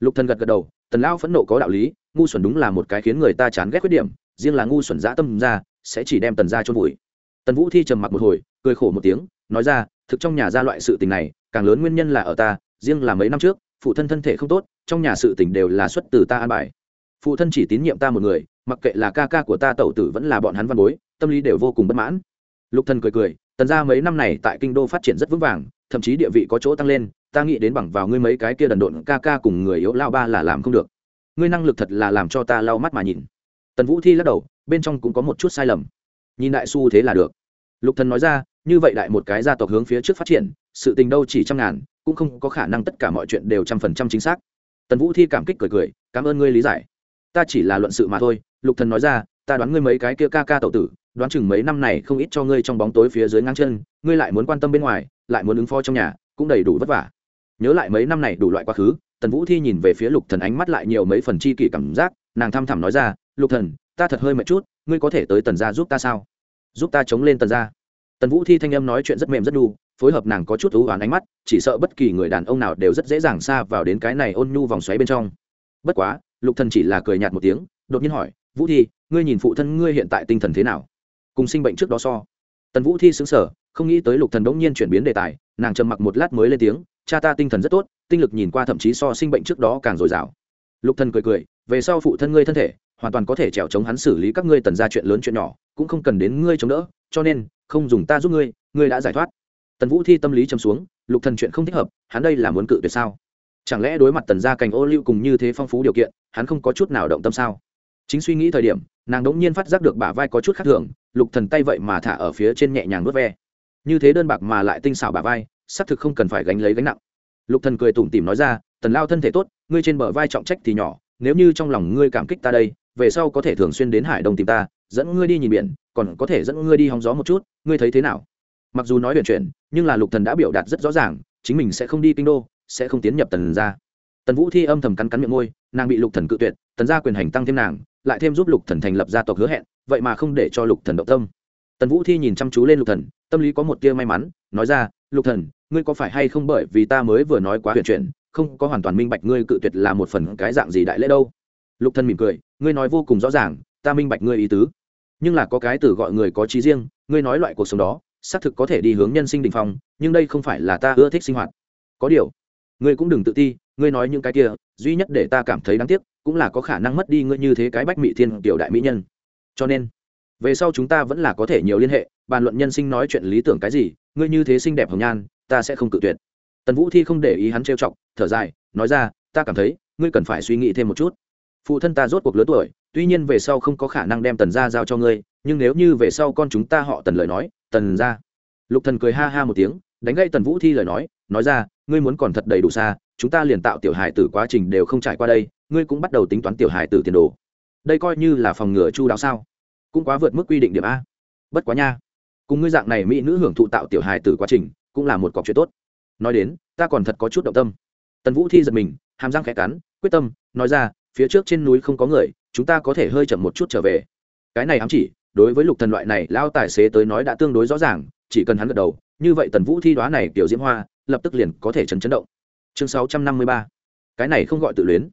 Lục thần gật gật đầu, tần lão phẫn nộ có đạo lý, ngu xuẩn đúng là một cái khiến người ta chán ghét khuyết điểm, riêng là ngu xuẩn dã tâm ra, sẽ chỉ đem tần gia chôn vùi. Tần vũ thi trầm mặc một hồi, cười khổ một tiếng, nói ra, thực trong nhà gia loại sự tình này, càng lớn nguyên nhân là ở ta, riêng là mấy năm trước, phụ thân thân thể không tốt, trong nhà sự tình đều là xuất từ ta an bài. Phụ thân chỉ tín nhiệm ta một người mặc kệ là ca ca của ta tẩu tử vẫn là bọn hắn văn bối, tâm lý đều vô cùng bất mãn. Lục thần cười cười, tần gia mấy năm này tại kinh đô phát triển rất vững vàng, thậm chí địa vị có chỗ tăng lên, ta nghĩ đến bằng vào ngươi mấy cái kia đần độn ca ca cùng người yếu lao ba là làm không được. Ngươi năng lực thật là làm cho ta lau mắt mà nhìn. Tần vũ thi lắc đầu, bên trong cũng có một chút sai lầm. Nhìn đại xu thế là được. Lục thần nói ra, như vậy đại một cái gia tộc hướng phía trước phát triển, sự tình đâu chỉ trăm ngàn, cũng không có khả năng tất cả mọi chuyện đều trăm phần trăm chính xác. Tần vũ thi cảm kích cười cười, cảm ơn ngươi lý giải ta chỉ là luận sự mà thôi, lục thần nói ra, ta đoán ngươi mấy cái kia ca ca tẩu tử, đoán chừng mấy năm này không ít cho ngươi trong bóng tối phía dưới ngang chân, ngươi lại muốn quan tâm bên ngoài, lại muốn ứng phó trong nhà, cũng đầy đủ vất vả. Nhớ lại mấy năm này đủ loại quá khứ, tần vũ thi nhìn về phía lục thần ánh mắt lại nhiều mấy phần chi kỷ cảm giác, nàng thăm thẳm nói ra, lục thần, ta thật hơi mệt chút, ngươi có thể tới tần gia giúp ta sao? Giúp ta chống lên tần gia. Tần vũ thi thanh âm nói chuyện rất mềm rất đu phối hợp nàng có chút thú oán ánh mắt, chỉ sợ bất kỳ người đàn ông nào đều rất dễ dàng xa vào đến cái này ôn nhu vòng xoáy bên trong. Bất quá lục thần chỉ là cười nhạt một tiếng, đột nhiên hỏi, vũ thi, ngươi nhìn phụ thân ngươi hiện tại tinh thần thế nào? Cùng sinh bệnh trước đó so. Tần vũ thi xứng sở không nghĩ tới lục thần đống nhiên chuyển biến đề tài, nàng trầm mặc một lát mới lên tiếng, cha ta tinh thần rất tốt, tinh lực nhìn qua thậm chí so sinh bệnh trước đó càng dồi dào. Lục thần cười cười, về sau phụ thân ngươi thân thể, hoàn toàn có thể trèo chống hắn xử lý các ngươi tần ra chuyện lớn chuyện nhỏ, cũng không cần đến ngươi chống đỡ, cho nên, không dùng ta giúp ngươi ngươi đã giải thoát. Tần vũ thi tâm lý chấm xuống, lục thần chuyện không thích hợp, hắn đây là muốn cự tuyệt sao? Chẳng lẽ đối mặt tần gia cành ô liu cùng như thế phong phú điều kiện, hắn không có chút nào động tâm sao? Chính suy nghĩ thời điểm, nàng đống nhiên phát giác được bả vai có chút khác thường, lục thần tay vậy mà thả ở phía trên nhẹ nhàng nuốt ve. Như thế đơn bạc mà lại tinh xảo bả vai, xác thực không cần phải gánh lấy gánh nặng. Lục thần cười tủm tỉm nói ra, tần lao thân thể tốt, ngươi trên bờ vai trọng trách thì nhỏ, nếu như trong lòng ngươi cảm kích ta đây, về sau có thể thường xuyên đến hải đông tìm ta, dẫn ngươi đi nhìn biển, còn có thể dẫn ngươi đi hóng gió một chút, ngươi thấy thế nào? Mặc dù nói biển chuyển, nhưng là lục thần đã biểu đạt rất rõ ràng, chính mình sẽ không đi kinh đô sẽ không tiến nhập tần gia. Tần vũ thi âm thầm cắn cắn miệng môi nàng bị lục thần cự tuyệt tần gia quyền hành tăng thêm nàng lại thêm giúp lục thần thành lập gia tộc hứa hẹn vậy mà không để cho lục thần động tâm. Tần vũ thi nhìn chăm chú lên lục thần tâm lý có một tia may mắn nói ra lục thần ngươi có phải hay không bởi vì ta mới vừa nói quá huyền chuyện, không có hoàn toàn minh bạch ngươi cự tuyệt là một phần cái dạng gì đại lễ đâu? Lục thần mỉm cười ngươi nói vô cùng rõ ràng ta minh bạch ngươi ý tứ. Nhưng là có cái từ gọi người có trí riêng ngươi nói loại cuộc sống đó xác thực có thể đi hướng nhân sinh đình phong nhưng đây không phải là ta ưa thích sinh hoạt. Có điều ngươi cũng đừng tự ti, ngươi nói những cái kia, duy nhất để ta cảm thấy đáng tiếc, cũng là có khả năng mất đi ngươi như thế cái bách mỹ thiên tiểu đại mỹ nhân. Cho nên, về sau chúng ta vẫn là có thể nhiều liên hệ, bàn luận nhân sinh nói chuyện lý tưởng cái gì, ngươi như thế xinh đẹp hồng nhan, ta sẽ không cự tuyệt. Tần vũ thi không để ý hắn trêu chọc, thở dài, nói ra, ta cảm thấy, ngươi cần phải suy nghĩ thêm một chút. Phụ thân ta rốt cuộc lớn tuổi, tuy nhiên về sau không có khả năng đem tần gia giao cho ngươi, nhưng nếu như về sau con chúng ta họ tần lời nói, tần gia. Lục thần cười ha ha một tiếng, đánh gây tần vũ thi lời nói nói ra ngươi muốn còn thật đầy đủ xa, chúng ta liền tạo tiểu hài tử quá trình đều không trải qua đây, ngươi cũng bắt đầu tính toán tiểu hài tử tiền đồ. Đây coi như là phòng ngừa chu đáo sao? Cũng quá vượt mức quy định điểm a. Bất quá nha, cùng ngươi dạng này mỹ nữ hưởng thụ tạo tiểu hài tử quá trình, cũng là một cọc chuyện tốt. Nói đến, ta còn thật có chút động tâm. Tần vũ thi giật mình, hàm răng khẽ cắn, quyết tâm, nói ra, phía trước trên núi không có người, chúng ta có thể hơi chậm một chút trở về. Cái này ám chỉ, đối với lục thần loại này, lao tài xế tới nói đã tương đối rõ ràng, chỉ cần hắn gật đầu như vậy tần vũ thi đoá này kiểu diễm hoa, lập tức liền có thể chấn chấn động. Chương 653 cái này không gọi tự luyến.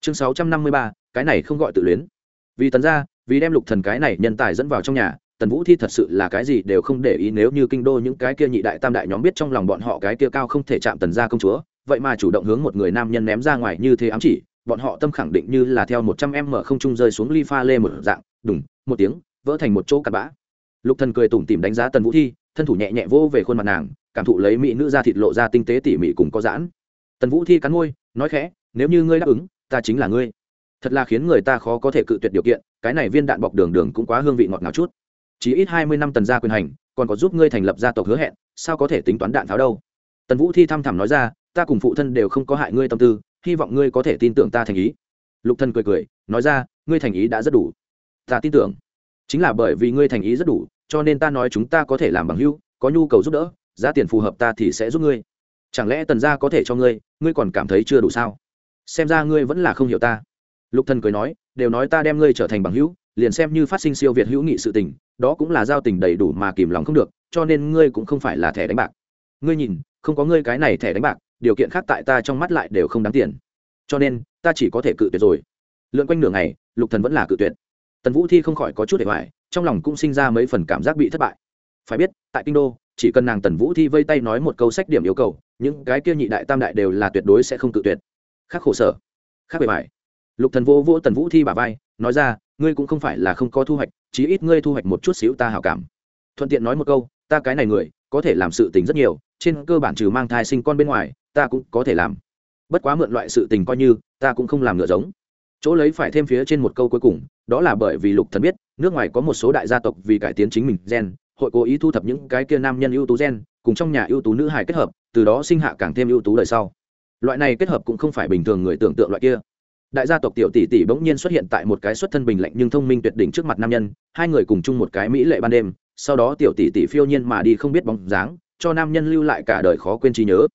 Chương 653 cái này không gọi tự luyến. Vì tần ra vì đem lục thần cái này nhân tài dẫn vào trong nhà, tần vũ thi thật sự là cái gì đều không để ý nếu như kinh đô những cái kia nhị đại tam đại nhóm biết trong lòng bọn họ cái kia cao không thể chạm tần gia công chúa, vậy mà chủ động hướng một người nam nhân ném ra ngoài như thế ám chỉ, bọn họ tâm khẳng định như là theo một trăm em mở không trung rơi xuống ly pha lê một dạng, đùng, một tiếng, vỡ thành một chỗ cặn bã. Lục thần cười tủm tỉm đánh giá tần vũ thi thân thủ nhẹ nhẹ vô về khuôn mặt nàng, cảm thụ lấy mỹ nữ ra thịt lộ ra tinh tế tỉ mỉ cùng có giãn. Tần vũ thi cắn môi, nói khẽ, nếu như ngươi đáp ứng, ta chính là ngươi. Thật là khiến người ta khó có thể cự tuyệt điều kiện, cái này viên đạn bọc đường đường cũng quá hương vị ngọt ngào chút. Chỉ ít hai mươi năm tần gia quyền hành, còn có giúp ngươi thành lập gia tộc hứa hẹn, sao có thể tính toán đạn pháo đâu? Tần vũ thi thăm thẳm nói ra, ta cùng phụ thân đều không có hại ngươi tâm tư, hy vọng ngươi có thể tin tưởng ta thành ý. Lục thân cười cười, nói ra, ngươi thành ý đã rất đủ. Ta tin tưởng. Chính là bởi vì ngươi thành ý rất đủ cho nên ta nói chúng ta có thể làm bằng hữu, có nhu cầu giúp đỡ giá tiền phù hợp ta thì sẽ giúp ngươi. Chẳng lẽ tần gia có thể cho ngươi ngươi còn cảm thấy chưa đủ sao? Xem ra ngươi vẫn là không hiểu ta. Lục thần cười nói đều nói ta đem ngươi trở thành bằng hữu liền xem như phát sinh siêu việt hữu nghị sự tình đó cũng là giao tình đầy đủ mà kìm lòng không được cho nên ngươi cũng không phải là thẻ đánh bạc. Ngươi nhìn không có ngươi cái này thẻ đánh bạc điều kiện khác tại ta trong mắt lại đều không đáng tiền. Cho nên ta chỉ có thể cự tuyệt rồi. Lượn quanh nửa ngày lục thần vẫn là cự tuyệt. Tần vũ thi không khỏi có chút để hoài trong lòng cũng sinh ra mấy phần cảm giác bị thất bại. Phải biết, tại kinh đô, chỉ cần nàng tần vũ thi vây tay nói một câu sách điểm yêu cầu, những cái kia nhị đại tam đại đều là tuyệt đối sẽ không tự tuyệt. Khác khổ sở khác bề bài. Lục thần vô vô tần vũ thi bà vai, nói ra, ngươi cũng không phải là không có thu hoạch, chí ít ngươi thu hoạch một chút xíu ta hảo cảm. Thuận tiện nói một câu, ta cái này người, có thể làm sự tình rất nhiều, trên cơ bản trừ mang thai sinh con bên ngoài, ta cũng có thể làm. Bất quá mượn loại sự tình coi như, ta cũng không làm ngựa giống. Chỗ lấy phải thêm phía trên một câu cuối cùng, đó là bởi vì lục thần biết nước ngoài có một số đại gia tộc vì cải tiến chính mình gen, hội cố ý thu thập những cái kia nam nhân ưu tú gen, cùng trong nhà ưu tú nữ hài kết hợp, từ đó sinh hạ càng thêm ưu tú đời sau. Loại này kết hợp cũng không phải bình thường người tưởng tượng loại kia. Đại gia tộc tiểu tỷ tỷ bỗng nhiên xuất hiện tại một cái xuất thân bình lạnh nhưng thông minh tuyệt đỉnh trước mặt nam nhân, hai người cùng chung một cái mỹ lệ ban đêm, sau đó tiểu tỷ tỷ phiêu nhiên mà đi không biết bóng dáng, cho nam nhân lưu lại cả đời khó quên trí nhớ.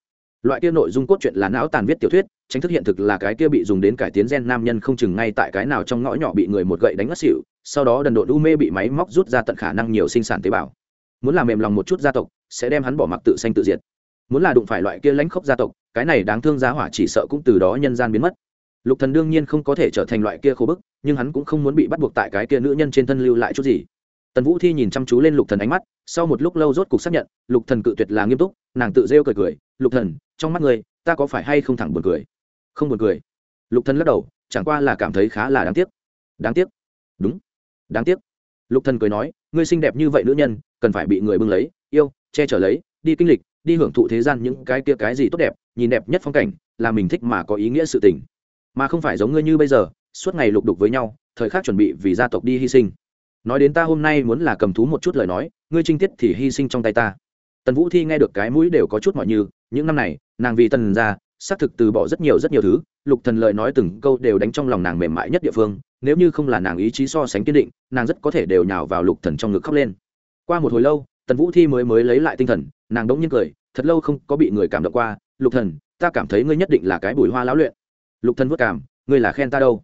Loại kia nội dung cốt truyện là não tàn viết tiểu thuyết tránh thức hiện thực là cái kia bị dùng đến cải tiến gen nam nhân không chừng ngay tại cái nào trong ngõ nhỏ bị người một gậy đánh ngất xỉu, sau đó đần độn u mê bị máy móc rút ra tận khả năng nhiều sinh sản tế bào. Muốn làm mềm lòng một chút gia tộc, sẽ đem hắn bỏ mặc tự sanh tự diệt. Muốn là đụng phải loại kia lãnh khốc gia tộc, cái này đáng thương giá hỏa chỉ sợ cũng từ đó nhân gian biến mất. Lục thần đương nhiên không có thể trở thành loại kia khô bức, nhưng hắn cũng không muốn bị bắt buộc tại cái kia nữ nhân trên thân lưu lại chút gì. Tần vũ thi nhìn chăm chú lên lục thần ánh mắt, sau một lúc lâu rốt cục xác nhận, lục thần cự tuyệt là nghiêm túc, nàng tự rêu cười cười, lục thần, trong mắt người ta có phải hay không thẳng buồn cười? Không buồn cười. Lục thần lắc đầu, chẳng qua là cảm thấy khá là đáng tiếc. Đáng tiếc? Đúng. Đáng tiếc. Lục thần cười nói, ngươi xinh đẹp như vậy nữ nhân, cần phải bị người bưng lấy, yêu, che chở lấy, đi kinh lịch, đi hưởng thụ thế gian những cái kia cái gì tốt đẹp, nhìn đẹp nhất phong cảnh, là mình thích mà có ý nghĩa sự tình. Mà không phải giống ngươi như bây giờ, suốt ngày lục đục với nhau, thời khắc chuẩn bị vì gia tộc đi hy sinh. Nói đến ta hôm nay muốn là cầm thú một chút lời nói, ngươi trinh tiết thì hy sinh trong tay ta. Tần vũ thi nghe được cái mũi đều có chút mọi như, những năm này, nàng vì tần ra xác thực từ bỏ rất nhiều rất nhiều thứ, lục thần lời nói từng câu đều đánh trong lòng nàng mềm mại nhất địa phương, nếu như không là nàng ý chí so sánh kiên định, nàng rất có thể đều nhào vào lục thần trong ngực khóc lên. Qua một hồi lâu, tần vũ thi mới mới lấy lại tinh thần, nàng đống nhiên cười, thật lâu không có bị người cảm động qua, lục thần, ta cảm thấy ngươi nhất định là cái bùi hoa lão luyện. Lục thần vất cảm ngươi là khen ta đâu?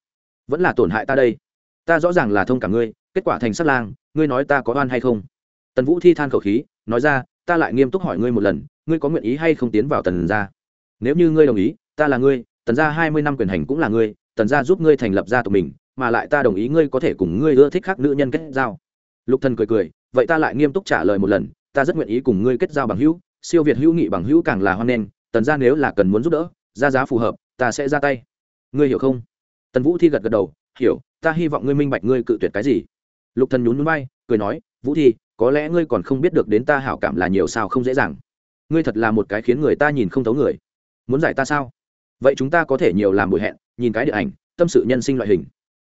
Vẫn là tổn hại ta đây. Ta rõ ràng là thông cảm ngươi, kết quả thành sát lang, ngươi nói ta có oan hay không? Tần vũ thi than khẩu khí, nói ra, ta lại nghiêm túc hỏi ngươi một lần, ngươi có nguyện ý hay không tiến vào tần gia? Nếu như ngươi đồng ý, ta là ngươi, tần gia hai mươi năm quyền hành cũng là ngươi, tần gia giúp ngươi thành lập gia tộc mình, mà lại ta đồng ý ngươi có thể cùng ngươi ưa thích khác nữ nhân kết giao. Lục thần cười cười, vậy ta lại nghiêm túc trả lời một lần, ta rất nguyện ý cùng ngươi kết giao bằng hữu, siêu việt hữu nghị bằng hữu càng là hoan nghênh, tần gia nếu là cần muốn giúp đỡ, ra giá phù hợp, ta sẽ ra tay. Ngươi hiểu không? Tần vũ thi gật gật đầu, hiểu, ta hy vọng ngươi minh bạch ngươi cự tuyệt cái gì. Lục thần nhún nhún bay cười nói, vũ thi, có lẽ ngươi còn không biết được đến ta hảo cảm là nhiều sao không dễ dàng. Ngươi thật là một cái khiến người ta nhìn không thấu người muốn giải ta sao? Vậy chúng ta có thể nhiều làm buổi hẹn, nhìn cái điện ảnh, tâm sự nhân sinh loại hình.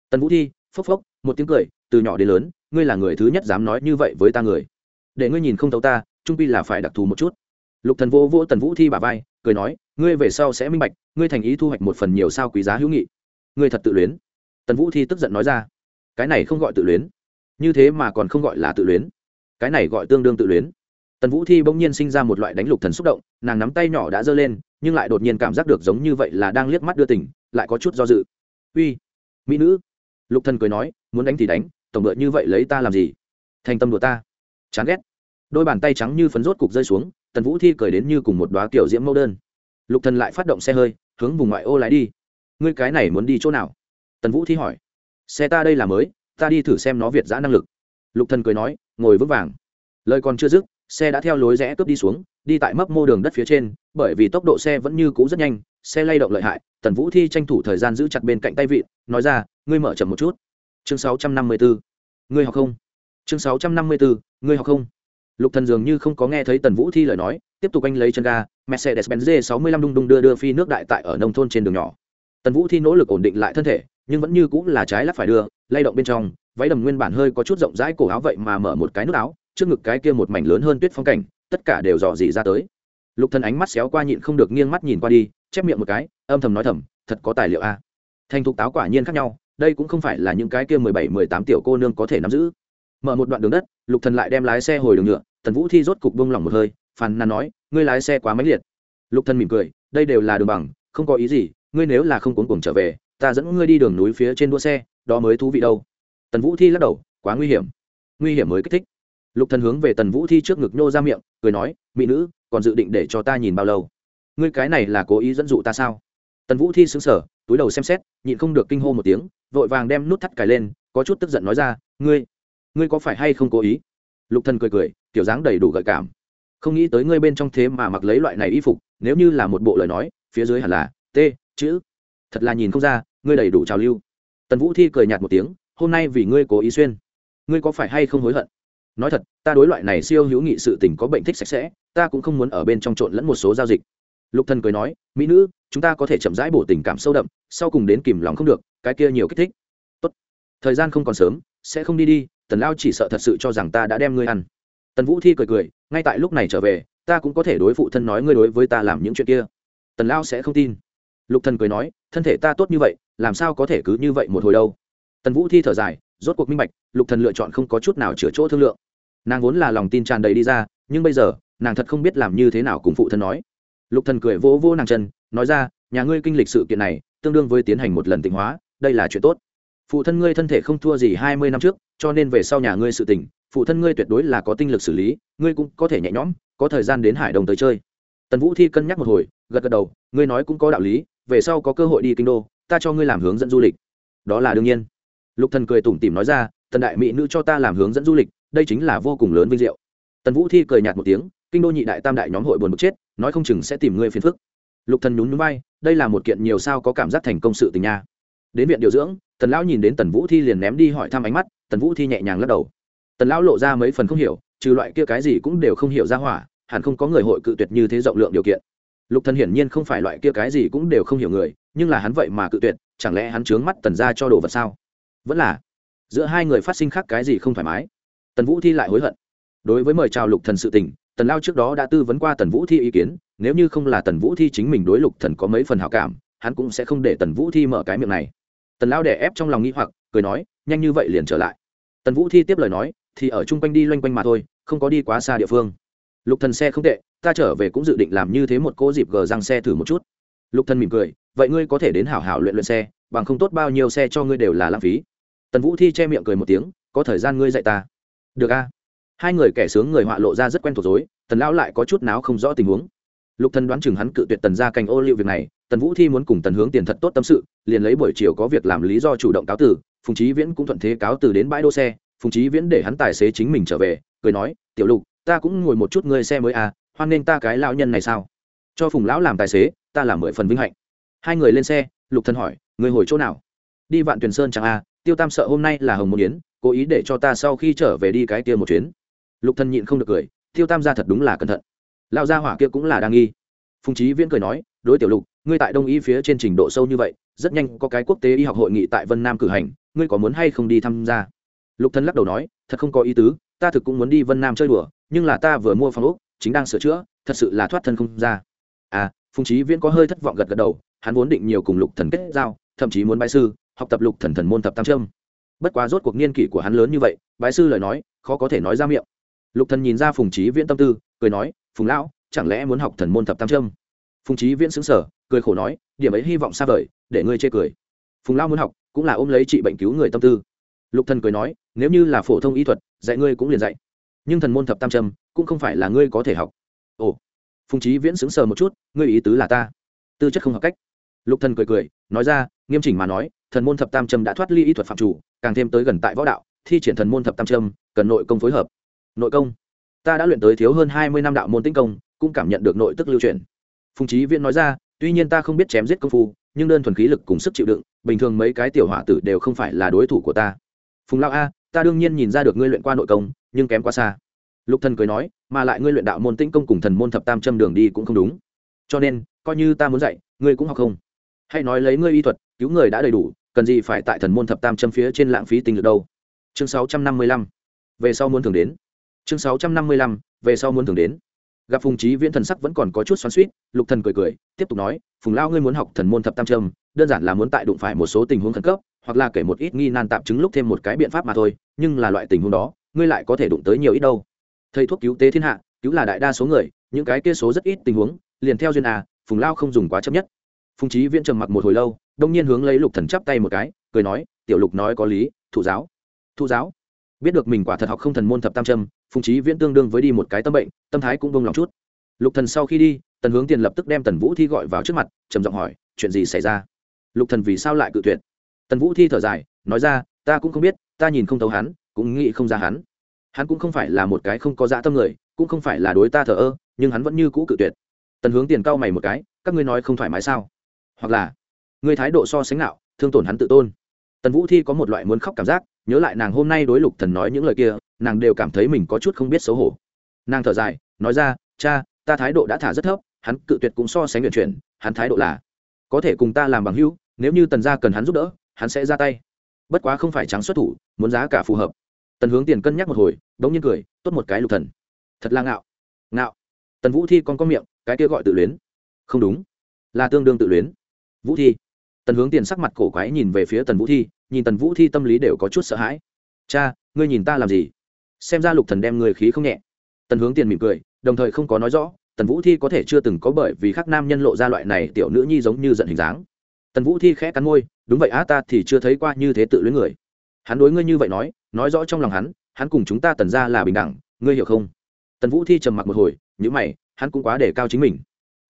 Tần vũ thi, phốc phốc, một tiếng cười, từ nhỏ đến lớn, ngươi là người thứ nhất dám nói như vậy với ta người. Để ngươi nhìn không thấu ta, trung pi là phải đặc thù một chút. Lục thần vô vô tần vũ thi bà vai, cười nói, ngươi về sau sẽ minh bạch, ngươi thành ý thu hoạch một phần nhiều sao quý giá hữu nghị. Ngươi thật tự luyến. Tần vũ thi tức giận nói ra, cái này không gọi tự luyến. Như thế mà còn không gọi là tự luyến. Cái này gọi tương đương tự luyến tần vũ thi bỗng nhiên sinh ra một loại đánh lục thần xúc động, nàng nắm tay nhỏ đã giơ lên, nhưng lại đột nhiên cảm giác được giống như vậy là đang liếc mắt đưa tỉnh lại có chút do dự. Uy, mỹ nữ. Lục thần cười nói, muốn đánh thì đánh, tổng đội như vậy lấy ta làm gì? Thành tâm đùa ta. Chán ghét. Đôi bàn tay trắng như phấn rốt cục rơi xuống, tần vũ thi cười đến như cùng một đoá kiểu diễm mẫu đơn. Lục thần lại phát động xe hơi, hướng vùng ngoại ô lái đi. Ngươi cái này muốn đi chỗ nào? Tần vũ thi hỏi. Xe ta đây là mới, ta đi thử xem nó việt giã năng lực. Lục thần cười nói, ngồi vững vàng. Lời còn chưa dứt xe đã theo lối rẽ cướp đi xuống, đi tại mấp mô đường đất phía trên, bởi vì tốc độ xe vẫn như cũ rất nhanh, xe lay động lợi hại, tần vũ thi tranh thủ thời gian giữ chặt bên cạnh tay vịn, nói ra, ngươi mở chậm một chút chương 654. ngươi học không chương 654. ngươi học không lục thần dường như không có nghe thấy tần vũ thi lời nói, tiếp tục anh lấy chân ga mercedes benz sáu mươi lăm đung đung đưa đưa phi nước đại tại ở nông thôn trên đường nhỏ tần vũ thi nỗ lực ổn định lại thân thể, nhưng vẫn như cũng là trái lắc phải đưa, lay động bên trong, váy đầm nguyên bản hơi có chút rộng rãi cổ áo vậy mà mở một cái nút áo trước ngực cái kia một mảnh lớn hơn tuyết phong cảnh, tất cả đều dò dỉ ra tới. Lục thần ánh mắt xéo qua nhịn không được nghiêng mắt nhìn qua đi, chép miệng một cái, âm thầm nói thầm, thật có tài liệu a. Thành thục táo quả nhiên khác nhau, đây cũng không phải là những cái kia mười bảy, mười tám tiểu cô nương có thể nắm giữ. Mở một đoạn đường đất, lục thần lại đem lái xe hồi đường nhựa, tần vũ thi rốt cục bông lỏng một hơi, phàn nàn nói, ngươi lái xe quá mãnh liệt. Lục thần mỉm cười, đây đều là đường bằng, không có ý gì, ngươi nếu là không cuốn cuồng trở về, ta dẫn ngươi đi đường núi phía trên đua xe, đó mới thú vị đâu. Tần vũ thi lắc đầu, quá nguy hiểm. Nguy hiểm mới kích thích lục thần hướng về tần vũ thi trước ngực nhô ra miệng, cười nói, mỹ nữ, còn dự định để cho ta nhìn bao lâu? Ngươi cái này là cố ý dẫn dụ ta sao? Tần vũ thi sững sờ, túi đầu xem xét, nhịn không được kinh hô một tiếng, vội vàng đem nút thắt cài lên, có chút tức giận nói ra, ngươi ngươi có phải hay không cố ý? Lục thần cười cười tiểu dáng đầy đủ gợi cảm. Không nghĩ tới ngươi bên trong thế mà mặc lấy loại này y phục, nếu như là một bộ lời nói, phía dưới hẳn là t, chữ. Thật là nhìn không ra, ngươi đầy đủ trào lưu. Tần vũ thi cười nhạt một tiếng, hôm nay vì ngươi cố ý xuyên, ngươi có phải hay không hối hận? Nói thật, ta đối loại này siêu hữu nghị sự tình có bệnh thích sạch sẽ, ta cũng không muốn ở bên trong trộn lẫn một số giao dịch. Lục thần cười nói, mỹ nữ, chúng ta có thể chậm rãi bổ tình cảm sâu đậm, sau cùng đến kìm lòng không được, cái kia nhiều kích thích. Tốt, thời gian không còn sớm, sẽ không đi đi, tần lao chỉ sợ thật sự cho rằng ta đã đem ngươi ăn. Tần vũ thi cười cười, ngay tại lúc này trở về, ta cũng có thể đối phụ thân nói ngươi đối với ta làm những chuyện kia. Tần lao sẽ không tin. Lục thần cười nói, thân thể ta tốt như vậy, làm sao có thể cứ như vậy một hồi đâu? Tần vũ thi thở dài, rốt cuộc minh bạch, lục thần lựa chọn không có chút nào chữa chỗ thương lượng nàng vốn là lòng tin tràn đầy đi ra, nhưng bây giờ, nàng thật không biết làm như thế nào cùng phụ thân nói. Lục thần cười vỗ vỗ nàng chân, nói ra, nhà ngươi kinh lịch sự kiện này, tương đương với tiến hành một lần tịnh hóa, đây là chuyện tốt. Phụ thân ngươi thân thể không thua gì hai mươi năm trước, cho nên về sau nhà ngươi sự tỉnh phụ thân ngươi tuyệt đối là có tinh lực xử lý, ngươi cũng có thể nhẹ nhõm, có thời gian đến hải đồng tới chơi. Tần vũ thi cân nhắc một hồi, gật gật đầu, ngươi nói cũng có đạo lý, về sau có cơ hội đi kinh đô, ta cho ngươi làm hướng dẫn du lịch. Đó là đương nhiên. Lục thần cười tủm tỉm nói ra, tần đại mỹ nữ cho ta làm hướng dẫn du lịch đây chính là vô cùng lớn vinh diệu. Tần vũ thi cười nhạt một tiếng, kinh đô nhị đại tam đại nhóm hội buồn bực chết, nói không chừng sẽ tìm ngươi phiền phức. Lục thần nhún nhún vai, đây là một kiện nhiều sao có cảm giác thành công sự tình nha. Đến viện điều dưỡng, tần lão nhìn đến tần vũ thi liền ném đi hỏi thăm ánh mắt, tần vũ thi nhẹ nhàng lắc đầu. Tần lão lộ ra mấy phần không hiểu, trừ loại kia cái gì cũng đều không hiểu ra hỏa, hẳn không có người hội cự tuyệt như thế rộng lượng điều kiện. Lục thần hiển nhiên không phải loại kia cái gì cũng đều không hiểu người, nhưng là hắn vậy mà cự tuyệt, chẳng lẽ hắn trướng mắt tần ra cho đồ vật sao? Vẫn là, giữa hai người phát sinh khác cái gì không thoải mái? Tần vũ thi lại hối hận. Đối với mời chào lục thần sự tình, tần lao trước đó đã tư vấn qua tần vũ thi ý kiến, nếu như không là tần vũ thi chính mình đối lục thần có mấy phần hảo cảm, hắn cũng sẽ không để tần vũ thi mở cái miệng này. Tần lao đè ép trong lòng nghĩ hoặc, cười nói, nhanh như vậy liền trở lại. Tần vũ thi tiếp lời nói, thì ở chung quanh đi loanh quanh mà thôi, không có đi quá xa địa phương. Lục thần xe không tệ, ta trở về cũng dự định làm như thế một cô dịp gờ răng xe thử một chút. Lục thần mỉm cười, vậy ngươi có thể đến hảo hảo luyện luyện xe, bằng không tốt bao nhiêu xe cho ngươi đều là lãng phí. Tần vũ thi che miệng cười một tiếng, có thời gian ngươi dạy ta được a. Hai người kẻ sướng người họa lộ ra rất quen thuộc dối tần lão lại có chút náo không rõ tình huống. Lục thần đoán chừng hắn cự tuyệt tần ra cành ô liu việc này tần vũ thi muốn cùng tần hướng tiền thật tốt tâm sự liền lấy buổi chiều có việc làm lý do chủ động cáo từ phùng trí viễn cũng thuận thế cáo từ đến bãi đỗ xe phùng trí viễn để hắn tài xế chính mình trở về cười nói tiểu lục ta cũng ngồi một chút ngươi xe mới à hoan nên ta cái lão nhân này sao? Cho phùng lão làm tài xế ta làm mười phần vinh hạnh. Hai người lên xe lục thần hỏi người hồi chỗ nào? Đi vạn tuyền sơn chẳng a à, tiêu tam sợ hôm nay là hồng môn yến cố ý để cho ta sau khi trở về đi cái kia một chuyến. Lục thần nhịn không được cười, tiêu tam gia thật đúng là cẩn thận. Lão gia hỏa kia cũng là đang nghi. Phùng trí viễn cười nói, đối tiểu lục, ngươi tại đông y phía trên trình độ sâu như vậy, rất nhanh có cái quốc tế y học hội nghị tại vân nam cử hành, ngươi có muốn hay không đi tham gia? Lục thần lắc đầu nói, thật không có ý tứ, ta thực cũng muốn đi vân nam chơi đùa, nhưng là ta vừa mua phòng ốc, chính đang sửa chữa, thật sự là thoát thân không ra. À phùng trí viễn có hơi thất vọng gật gật đầu, hắn vốn định nhiều cùng lục thần kết giao, thậm chí muốn bãi sư, học tập lục thần thần môn tập tam trâm bất quá rốt cuộc niên kỷ của hắn lớn như vậy, bái sư lời nói, khó có thể nói ra miệng. Lục thần nhìn ra phùng trí viễn tâm tư, cười nói, phùng lão, chẳng lẽ muốn học thần môn thập tam trâm phùng trí viễn xứng sở cười khổ nói, điểm ấy hy vọng xa vời, để ngươi chê cười. Phùng lão muốn học, cũng là ôm lấy trị bệnh cứu người tâm tư. Lục thần cười nói, nếu như là phổ thông y thuật, dạy ngươi cũng liền dạy. Nhưng thần môn thập tam trâm cũng không phải là ngươi có thể học. Ồ. Phùng trí viễn xứng sờ một chút, ngươi ý tứ là ta. Tư chất không hợp cách. Lục thần cười cười, nói ra, nghiêm chỉnh mà nói thần môn thập tam trâm đã thoát ly y thuật phạm chủ, càng thêm tới gần tại võ đạo, thi triển thần môn thập tam trâm cần nội công phối hợp. Nội công? Ta đã luyện tới thiếu hơn hai mươi năm đạo môn tinh công, cũng cảm nhận được nội tức lưu truyền phùng trí viễn nói ra, tuy nhiên ta không biết chém giết công phu, nhưng đơn thuần khí lực cùng sức chịu đựng, bình thường mấy cái tiểu hỏa tử đều không phải là đối thủ của ta. Phùng lao a, ta đương nhiên nhìn ra được ngươi luyện qua nội công, nhưng kém quá xa. Lục thần cười nói, mà lại ngươi luyện đạo môn tĩnh công cùng thần môn thập tam châm đường đi cũng không đúng. Cho nên, coi như ta muốn dạy, ngươi cũng học không. Hay nói lấy ngươi y thuật, cứu người đã đầy đủ cần gì phải tại thần môn thập tam châm phía trên lãng phí tinh lực đâu? Chương sáu trăm năm mươi lăm, về sau muốn thường đến. Chương sáu trăm năm mươi lăm, về sau muốn thường đến. Gặp phùng trí viễn thần sắc vẫn còn có chút xoắn suýt lục thần cười cười, tiếp tục nói, phùng lao ngươi muốn học thần môn thập tam trâm đơn giản là muốn tại đụng phải một số tình huống khẩn cấp, hoặc là kể một ít nghi nan tạm chứng lúc thêm một cái biện pháp mà thôi, nhưng là loại tình huống đó, ngươi lại có thể đụng tới nhiều ít đâu. Thầy thuốc cứu tế thiên hạ, cứu là đại đa số người, những cái kia số rất ít tình huống, liền theo duyên à phùng lao không dùng quá chấp nhất. Phùng trí viễn trầm mặc một hồi lâu đông nhiên hướng lấy lục thần chắp tay một cái, cười nói, tiểu lục nói có lý, thụ giáo thụ giáo. Biết được mình quả thật học không thần môn thập tam trâm phùng trí viễn tương đương với đi một cái tâm bệnh, tâm thái cũng bông lòng chút. Lục thần sau khi đi, tần hướng tiền lập tức đem tần vũ thi gọi vào trước mặt, trầm giọng hỏi, chuyện gì xảy ra? Lục thần vì sao lại cự tuyệt? Tần vũ thi thở dài, nói ra, ta cũng không biết, ta nhìn không thấu hắn, cũng nghĩ không ra hắn. Hắn cũng không phải là một cái không có dạ tâm người, cũng không phải là đối ta thờ ơ, nhưng hắn vẫn như cũ cự tuyệt. Tần hướng tiền cao mày một cái, các ngươi nói không thoải mái sao? Hoặc là Người thái độ so sánh nào thương tổn hắn tự tôn. Tần vũ thi có một loại muốn khóc cảm giác, nhớ lại nàng hôm nay đối lục thần nói những lời kia, nàng đều cảm thấy mình có chút không biết xấu hổ. Nàng thở dài, nói ra, cha, ta thái độ đã thả rất thấp, hắn cự tuyệt cũng so sánh nguyện chuyển, hắn thái độ là, có thể cùng ta làm bằng hữu, nếu như tần gia cần hắn giúp đỡ, hắn sẽ ra tay. Bất quá không phải trắng xuất thủ, muốn giá cả phù hợp. Tần hướng tiền cân nhắc một hồi, đống nhiên cười, tốt một cái lục thần. Thật là ngạo. Ngạo. Tần vũ thi con có miệng, cái kia gọi tự luyến. Không đúng. Là tương đương tự luyến. Vũ thi tần hướng tiền sắc mặt cổ quái nhìn về phía tần vũ thi, nhìn tần vũ thi tâm lý đều có chút sợ hãi. Cha, ngươi nhìn ta làm gì? Xem ra lục thần đem người khí không nhẹ. Tần hướng tiền mỉm cười, đồng thời không có nói rõ, tần vũ thi có thể chưa từng có bởi vì khác nam nhân lộ ra loại này tiểu nữ nhi giống như giận hình dáng. Tần vũ thi khẽ cắn môi, đúng vậy á, ta thì chưa thấy qua như thế tự luyến người. Hắn đối ngươi như vậy nói nói rõ trong lòng hắn hắn cùng chúng ta tần ra là bình đẳng, ngươi hiểu không? Tần vũ thi trầm mặc một hồi nhữ mày, hắn cũng quá để cao chính mình.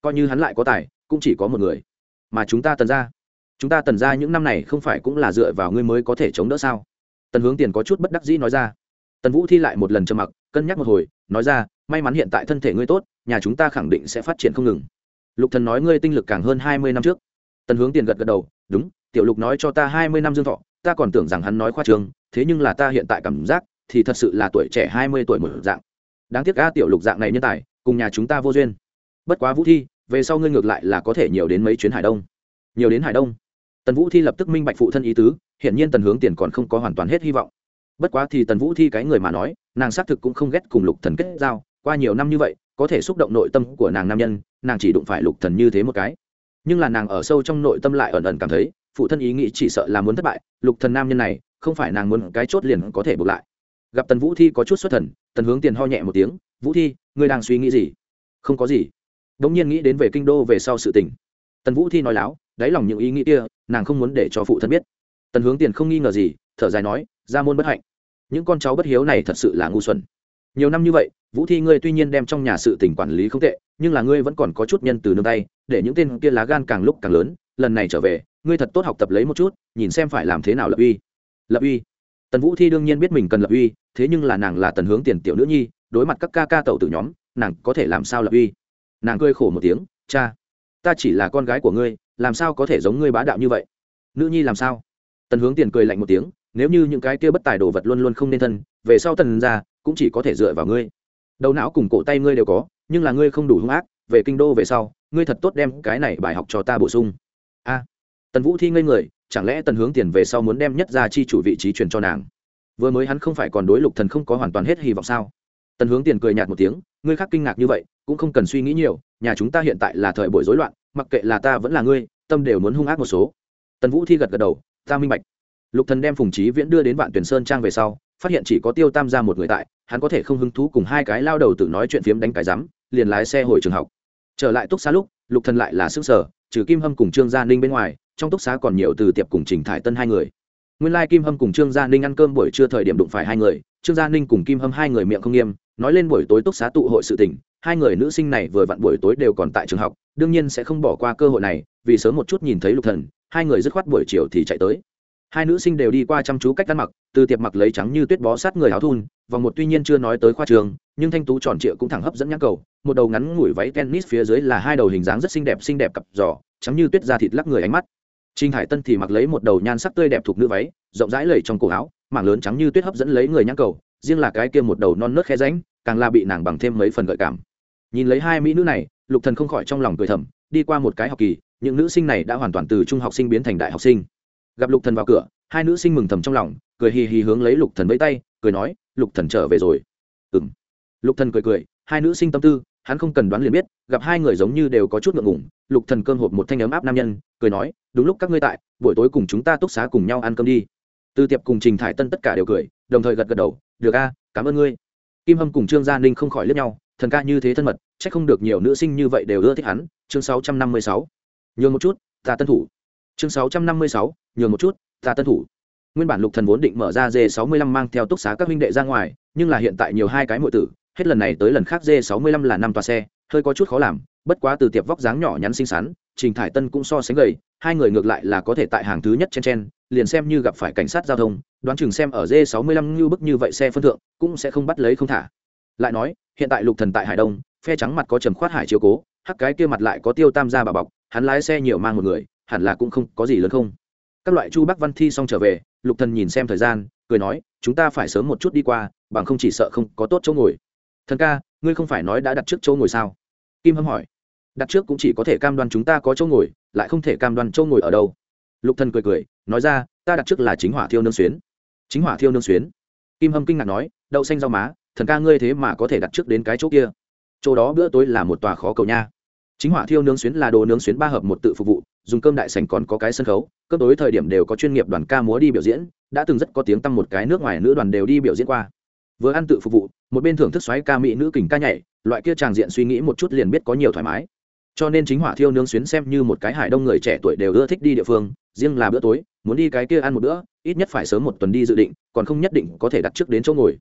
Coi như hắn lại có tài, cũng chỉ có một người. Mà chúng ta tần ra chúng ta tần ra những năm này không phải cũng là dựa vào ngươi mới có thể chống đỡ sao? Tần hướng tiền có chút bất đắc dĩ nói ra. Tần vũ thi lại một lần trầm mặc, cân nhắc một hồi, nói ra, may mắn hiện tại thân thể ngươi tốt, nhà chúng ta khẳng định sẽ phát triển không ngừng. Lục thần nói, ngươi tinh lực càng hơn hai mươi năm trước. Tần hướng tiền gật gật đầu, đúng, tiểu lục nói cho ta hai mươi năm dương thọ, ta còn tưởng rằng hắn nói khoa trường, thế nhưng là ta hiện tại cảm giác thì thật sự là tuổi trẻ hai mươi tuổi một dạng. Đáng tiếc a tiểu lục dạng này nhân tài, cùng nhà chúng ta vô duyên. Bất quá vũ thi, về sau ngươi ngược lại là có thể nhiều đến mấy chuyến hải đông. Nhiều đến hải đông? Tần vũ thi lập tức minh bạch phụ thân ý tứ hiện nhiên tần hướng tiền còn không có hoàn toàn hết hy vọng. Bất quá thì tần vũ thi cái người mà nói, nàng xác thực cũng không ghét cùng lục thần kết giao, qua nhiều năm như vậy, có thể xúc động nội tâm của nàng nam nhân, nàng chỉ đụng phải lục thần như thế một cái. Nhưng là nàng ở sâu trong nội tâm lại ẩn ẩn cảm thấy, phụ thân ý nghĩ chỉ sợ là muốn thất bại, lục thần nam nhân này, không phải nàng muốn cái chốt liền có thể buộc lại. Gặp tần vũ thi có chút xuất thần, tần hướng tiền ho nhẹ một tiếng, vũ thi, ngươi đang suy nghĩ gì? Không có gì. Đống nhiên nghĩ đến về kinh đô về sau sự tình. Tần vũ thi nói láo đáy lòng những ý nghĩ kia, nàng không muốn để cho phụ thân biết. Tần hướng tiền không nghi ngờ gì, thở dài nói, ra môn bất hạnh. Những con cháu bất hiếu này thật sự là ngu xuẩn. Nhiều năm như vậy, vũ thi ngươi tuy nhiên đem trong nhà sự tỉnh quản lý không tệ, nhưng là ngươi vẫn còn có chút nhân từ nương tay, để những tên kia lá gan càng lúc càng lớn, lần này trở về, ngươi thật tốt học tập lấy một chút, nhìn xem phải làm thế nào lập uy. Lập uy. Tần vũ thi đương nhiên biết mình cần lập uy, thế nhưng là nàng là tần hướng tiền tiểu nữ nhi, đối mặt các ca ca tẩu từ nhóm, nàng có thể làm sao lập uy? Nàng cười khổ một tiếng, cha, ta chỉ là con gái của ngươi làm sao có thể giống ngươi bá đạo như vậy? Nữ nhi làm sao? Tần hướng tiền cười lạnh một tiếng, nếu như những cái kia bất tài đồ vật luôn luôn không nên thân, về sau tần ra cũng chỉ có thể dựa vào ngươi. Đầu não cùng cổ tay ngươi đều có, nhưng là ngươi không đủ hung ác, về kinh đô về sau, ngươi thật tốt đem cái này bài học cho ta bổ sung. A. Tần vũ thi ngây người, chẳng lẽ tần hướng tiền về sau muốn đem nhất ra chi chủ vị trí truyền cho nàng? Vừa mới hắn không phải còn đối lục thần không có hoàn toàn hết hy vọng sao? Tần hướng tiền cười nhạt một tiếng, ngươi khác kinh ngạc như vậy, cũng không cần suy nghĩ nhiều, nhà chúng ta hiện tại là thời buổi rối loạn mặc kệ là ta vẫn là ngươi, tâm đều muốn hung ác một số. Tần vũ thi gật gật đầu, ta minh bạch. Lục thần đem phùng trí viễn đưa đến vạn tuyển sơn trang về sau, phát hiện chỉ có tiêu tam gia một người tại, hắn có thể không hứng thú cùng hai cái lao đầu tự nói chuyện phiếm đánh cái rắm liền lái xe hồi trường học. Trở lại túc xá lúc, lục thần lại là sức sở trừ kim hâm cùng trương gia ninh bên ngoài, trong túc xá còn nhiều từ tiệp cùng trình thải tân hai người. Nguyên lai kim hâm cùng trương gia ninh ăn cơm buổi trưa thời điểm đụng phải hai người, trương gia ninh cùng kim hâm hai người miệng không nghiêm, nói lên buổi tối túc xá tụ hội sự tình hai người nữ sinh này vừa vặn buổi tối đều còn tại trường học, đương nhiên sẽ không bỏ qua cơ hội này, vì sớm một chút nhìn thấy lục thần, hai người dứt khoát buổi chiều thì chạy tới. Hai nữ sinh đều đi qua chăm chú cách ăn mặc, từ tiệp mặc lấy trắng như tuyết bó sát người áo thun, vòng một tuy nhiên chưa nói tới khoa trường, nhưng thanh tú tròn trịa cũng thẳng hấp dẫn nhãn cầu, một đầu ngắn ngủi váy tennis phía dưới là hai đầu hình dáng rất xinh đẹp xinh đẹp cặp giò, trắng như tuyết da thịt lắc người ánh mắt. Trinh hải tân thì mặc lấy một đầu nhan sắc tươi đẹp thuộc nữ váy, rộng rãi lầy trong cổ áo, mảng lớn trắng như tuyết hấp dẫn lấy người nhãn cầu, riêng là cái kia một đầu non nớt khe ránh càng là bị nàng bằng thêm mấy phần gợi cảm nhìn lấy hai mỹ nữ này, lục thần không khỏi trong lòng cười thầm, đi qua một cái học kỳ, những nữ sinh này đã hoàn toàn từ trung học sinh biến thành đại học sinh. Gặp lục thần vào cửa, hai nữ sinh mừng thầm trong lòng, cười hì hì hướng lấy lục thần vẫy tay, cười nói, lục thần trở về rồi. Ừm. Lục thần cười cười, hai nữ sinh tâm tư, hắn không cần đoán liền biết, gặp hai người giống như đều có chút ngượng ngùng, lục thần cơm hộp một thanh ấm áp nam nhân, cười nói, đúng lúc các ngươi tại, buổi tối cùng chúng ta túc xá cùng nhau ăn cơm đi. Từ tiệp cùng trình thải tân tất cả đều cười, đồng thời gật gật đầu, được a, cảm ơn ngươi. Kim hâm cùng trương gia ninh không khỏi liếc nhau thần ca như thế thân mật chắc không được nhiều nữ sinh như vậy đều ưa thích hắn. Chương 656. nhường một chút ta tân thủ. Chương 656, nhường một chút ta tân thủ. Nguyên bản lục thần vốn định mở ra d 65 mang theo túc xá các huynh đệ ra ngoài nhưng là hiện tại nhiều hai cái muội tử hết lần này tới lần khác d 65 là năm toa xe hơi có chút khó làm bất quá từ tiệp vóc dáng nhỏ nhắn xinh xắn trình thải tân cũng so sánh gầy hai người ngược lại là có thể tại hàng thứ nhất chen chen liền xem như gặp phải cảnh sát giao thông đoán chừng xem ở d 65 như bức như vậy xe phân thượng cũng sẽ không bắt lấy không thả. Lại nói hiện tại lục thần tại hải đông, phe trắng mặt có trầm khoát hải chiếu cố, hắc cái kia mặt lại có tiêu tam gia bà bọc, hắn lái xe nhiều mang một người, hẳn là cũng không có gì lớn không. Các loại chu bắc văn thi xong trở về, lục thần nhìn xem thời gian, cười nói, chúng ta phải sớm một chút đi qua, bằng không chỉ sợ không có tốt chỗ ngồi. Thần ca, ngươi không phải nói đã đặt trước chỗ ngồi sao? Kim hâm hỏi. Đặt trước cũng chỉ có thể cam đoan chúng ta có chỗ ngồi, lại không thể cam đoan chỗ ngồi ở đâu. Lục thần cười cười, nói ra, ta đặt trước là chính hỏa thiêu nương xuyến. Chính hỏa thiêu nương xuyến? Kim hâm kinh ngạc nói, đậu xanh rau má thần ca ngươi thế mà có thể đặt trước đến cái chỗ kia. Chỗ đó bữa tối là một tòa khó cầu nha. Chính hỏa thiêu nướng xuyến là đồ nướng xuyến ba hợp một tự phục vụ, dùng cơm đại sành còn có cái sân khấu, cơm tối thời điểm đều có chuyên nghiệp đoàn ca múa đi biểu diễn, đã từng rất có tiếng tăm một cái nước ngoài nữ đoàn đều đi biểu diễn qua. Vừa ăn tự phục vụ, một bên thưởng thức xoáy ca mỹ nữ kình ca nhảy, loại kia tràng diện suy nghĩ một chút liền biết có nhiều thoải mái. Cho nên chính hỏa thiêu nướng xuyến xem như một cái hải đông người trẻ tuổi đều ưa thích đi địa phương, riêng là bữa tối, muốn đi cái kia ăn một bữa, ít nhất phải sớm một tuần đi dự định, còn không nhất định có thể đặt trước đến chỗ ngồi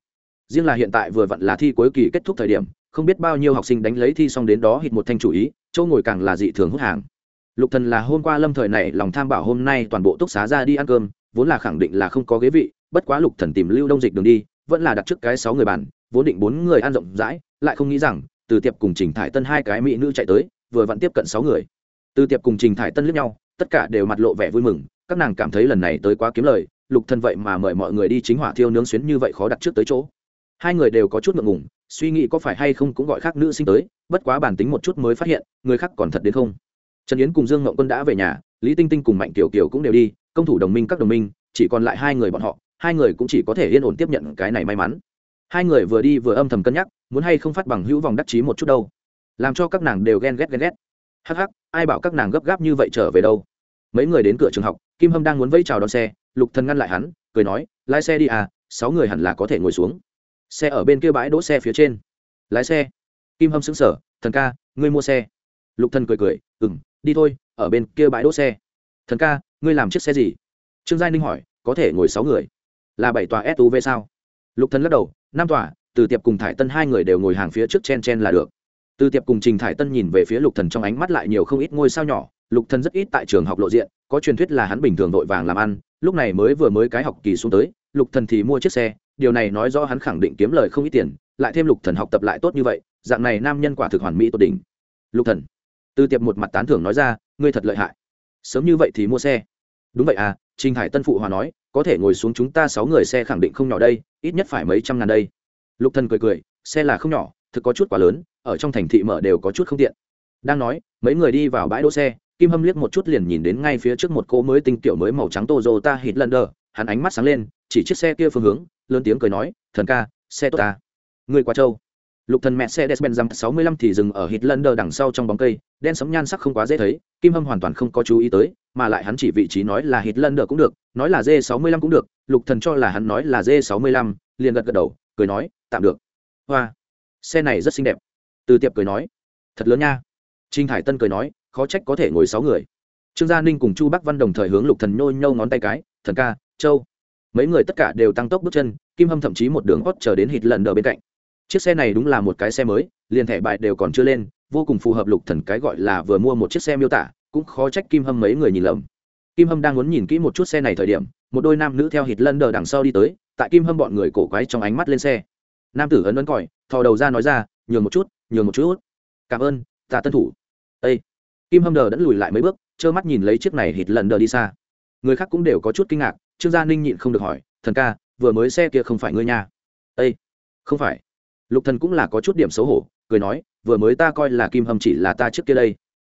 riêng là hiện tại vừa vặn là thi cuối kỳ kết thúc thời điểm, không biết bao nhiêu học sinh đánh lấy thi xong đến đó hít một thanh chủ ý, chỗ ngồi càng là dị thường hút hàng. Lục thần là hôm qua lâm thời này lòng tham bảo hôm nay toàn bộ túc xá ra đi ăn cơm, vốn là khẳng định là không có ghế vị, bất quá lục thần tìm lưu đông dịch đường đi, vẫn là đặt trước cái sáu người bàn, vốn định bốn người ăn rộng rãi, lại không nghĩ rằng, từ tiệp cùng trình thải tân hai cái mỹ nữ chạy tới, vừa vặn tiếp cận sáu người. Từ tiệp cùng trình thải tân liếc nhau, tất cả đều mặt lộ vẻ vui mừng, các nàng cảm thấy lần này tới quá kiếm lời, lục thần vậy mà mời mọi người đi chính hỏa thiêu nướng xuyến như vậy khó đặt trước tới chỗ hai người đều có chút ngượng ngùng, suy nghĩ có phải hay không cũng gọi khác nữ sinh tới, bất quá bản tính một chút mới phát hiện, người khác còn thật đến không. Trần yến cùng dương ngậu quân đã về nhà, lý tinh tinh cùng mạnh kiều kiều cũng đều đi, công thủ đồng minh các đồng minh, chỉ còn lại hai người bọn họ, hai người cũng chỉ có thể yên ổn tiếp nhận cái này may mắn. Hai người vừa đi vừa âm thầm cân nhắc, muốn hay không phát bằng hữu vòng đắc chí một chút đâu. Làm cho các nàng đều ghen ghét ghen ghét. Hắc hắc, ai bảo các nàng gấp gáp như vậy trở về đâu? Mấy người đến cửa trường học, kim hâm đang muốn vẫy chào đón xe, lục thần ngăn lại hắn, cười nói, lái xe đi à sáu người hẳn là có thể ngồi xuống xe ở bên kia bãi đỗ xe phía trên. Lái xe. Kim hâm xứng sở thần ca, ngươi mua xe. Lục thần cười cười ừ m đi thôi, ở bên kia bãi đỗ xe. Thần ca, ngươi làm chiếc xe gì? Trương giai ninh hỏi, có thể ngồi sáu người. Là bảy tòa suv sao? Lục thần lắc đầu, năm tòa, từ tiệp cùng thải tân hai người đều ngồi hàng phía trước chen chen là được. Từ tiệp cùng trình thải tân nhìn về phía lục thần trong ánh mắt lại nhiều không ít ngôi sao nhỏ, lục thần rất ít tại trường học lộ diện, có truyền thuyết là hắn bình thường vội vàng làm ăn, lúc này mới vừa mới cái học kỳ xuống tới, lục thần thì mua chiếc xe điều này nói rõ hắn khẳng định kiếm lời không ít tiền, lại thêm lục thần học tập lại tốt như vậy, dạng này nam nhân quả thực hoàn mỹ tột đỉnh. Lục thần từ tiệp một mặt tán thưởng nói ra, ngươi thật lợi hại. Sớm như vậy thì mua xe. Đúng vậy à trình hải tân phụ hòa nói, có thể ngồi xuống chúng ta sáu người xe khẳng định không nhỏ đây, ít nhất phải mấy trăm ngàn đây. Lục thần cười cười, xe là không nhỏ, thực có chút quá lớn, ở trong thành thị mở đều có chút không tiện. Đang nói, mấy người đi vào bãi đỗ xe, kim hâm liếc một chút liền nhìn đến ngay phía trước một cô mới tinh kiểu mới màu trắng toyota hitlander, hắn ánh mắt sáng lên, chỉ chiếc xe kia phương hướng lớn tiếng cười nói, thần ca, xe tốt ta. Người qua châu lục thần mẹ xe despen dăm sáu mươi lăm thì dừng ở hitlander đằng sau trong bóng cây, đen sấm nhan sắc không quá dễ thấy, kim hâm hoàn toàn không có chú ý tới, mà lại hắn chỉ vị trí nói là hitlander cũng được, nói là d sáu mươi lăm cũng được, lục thần cho là hắn nói là d sáu mươi lăm, liền gật gật đầu, cười nói, tạm được. Hoa, xe này rất xinh đẹp. Từ tiệp cười nói, thật lớn nha. Trinh hải tân cười nói, khó trách có thể ngồi sáu người. Trương gia ninh cùng chu bắc văn đồng thời hướng lục thần nhô nhô ngón tay cái, thần ca châu mấy người tất cả đều tăng tốc bước chân, kim hâm thậm chí một đường hót chờ đến hít lần đờ bên cạnh. Chiếc xe này đúng là một cái xe mới, liền thẻ bài đều còn chưa lên, vô cùng phù hợp lục thần cái gọi là vừa mua một chiếc xe miêu tả, cũng khó trách kim hâm mấy người nhìn lầm. Kim hâm đang muốn nhìn kỹ một chút xe này thời điểm, một đôi nam nữ theo hít lần đờ đằng sau đi tới, tại kim hâm bọn người cổ quái trong ánh mắt lên xe. Nam tử ấn ấn còi, thò đầu ra nói ra, nhường một chút, nhường một chút. Cảm ơn, ta tân thủ. Ê! kim hâm đờ đẫn lùi lại mấy bước, trơ mắt nhìn lấy chiếc này hít lần đờ đi xa. Người khác cũng đều có chút kinh ngạc trương gia ninh nhịn không được hỏi, thần ca, vừa mới xe kia không phải ngươi nha? Ây không phải. Lục thần cũng là có chút điểm xấu hổ, cười nói, vừa mới ta coi là kim hâm chỉ là ta trước kia đây.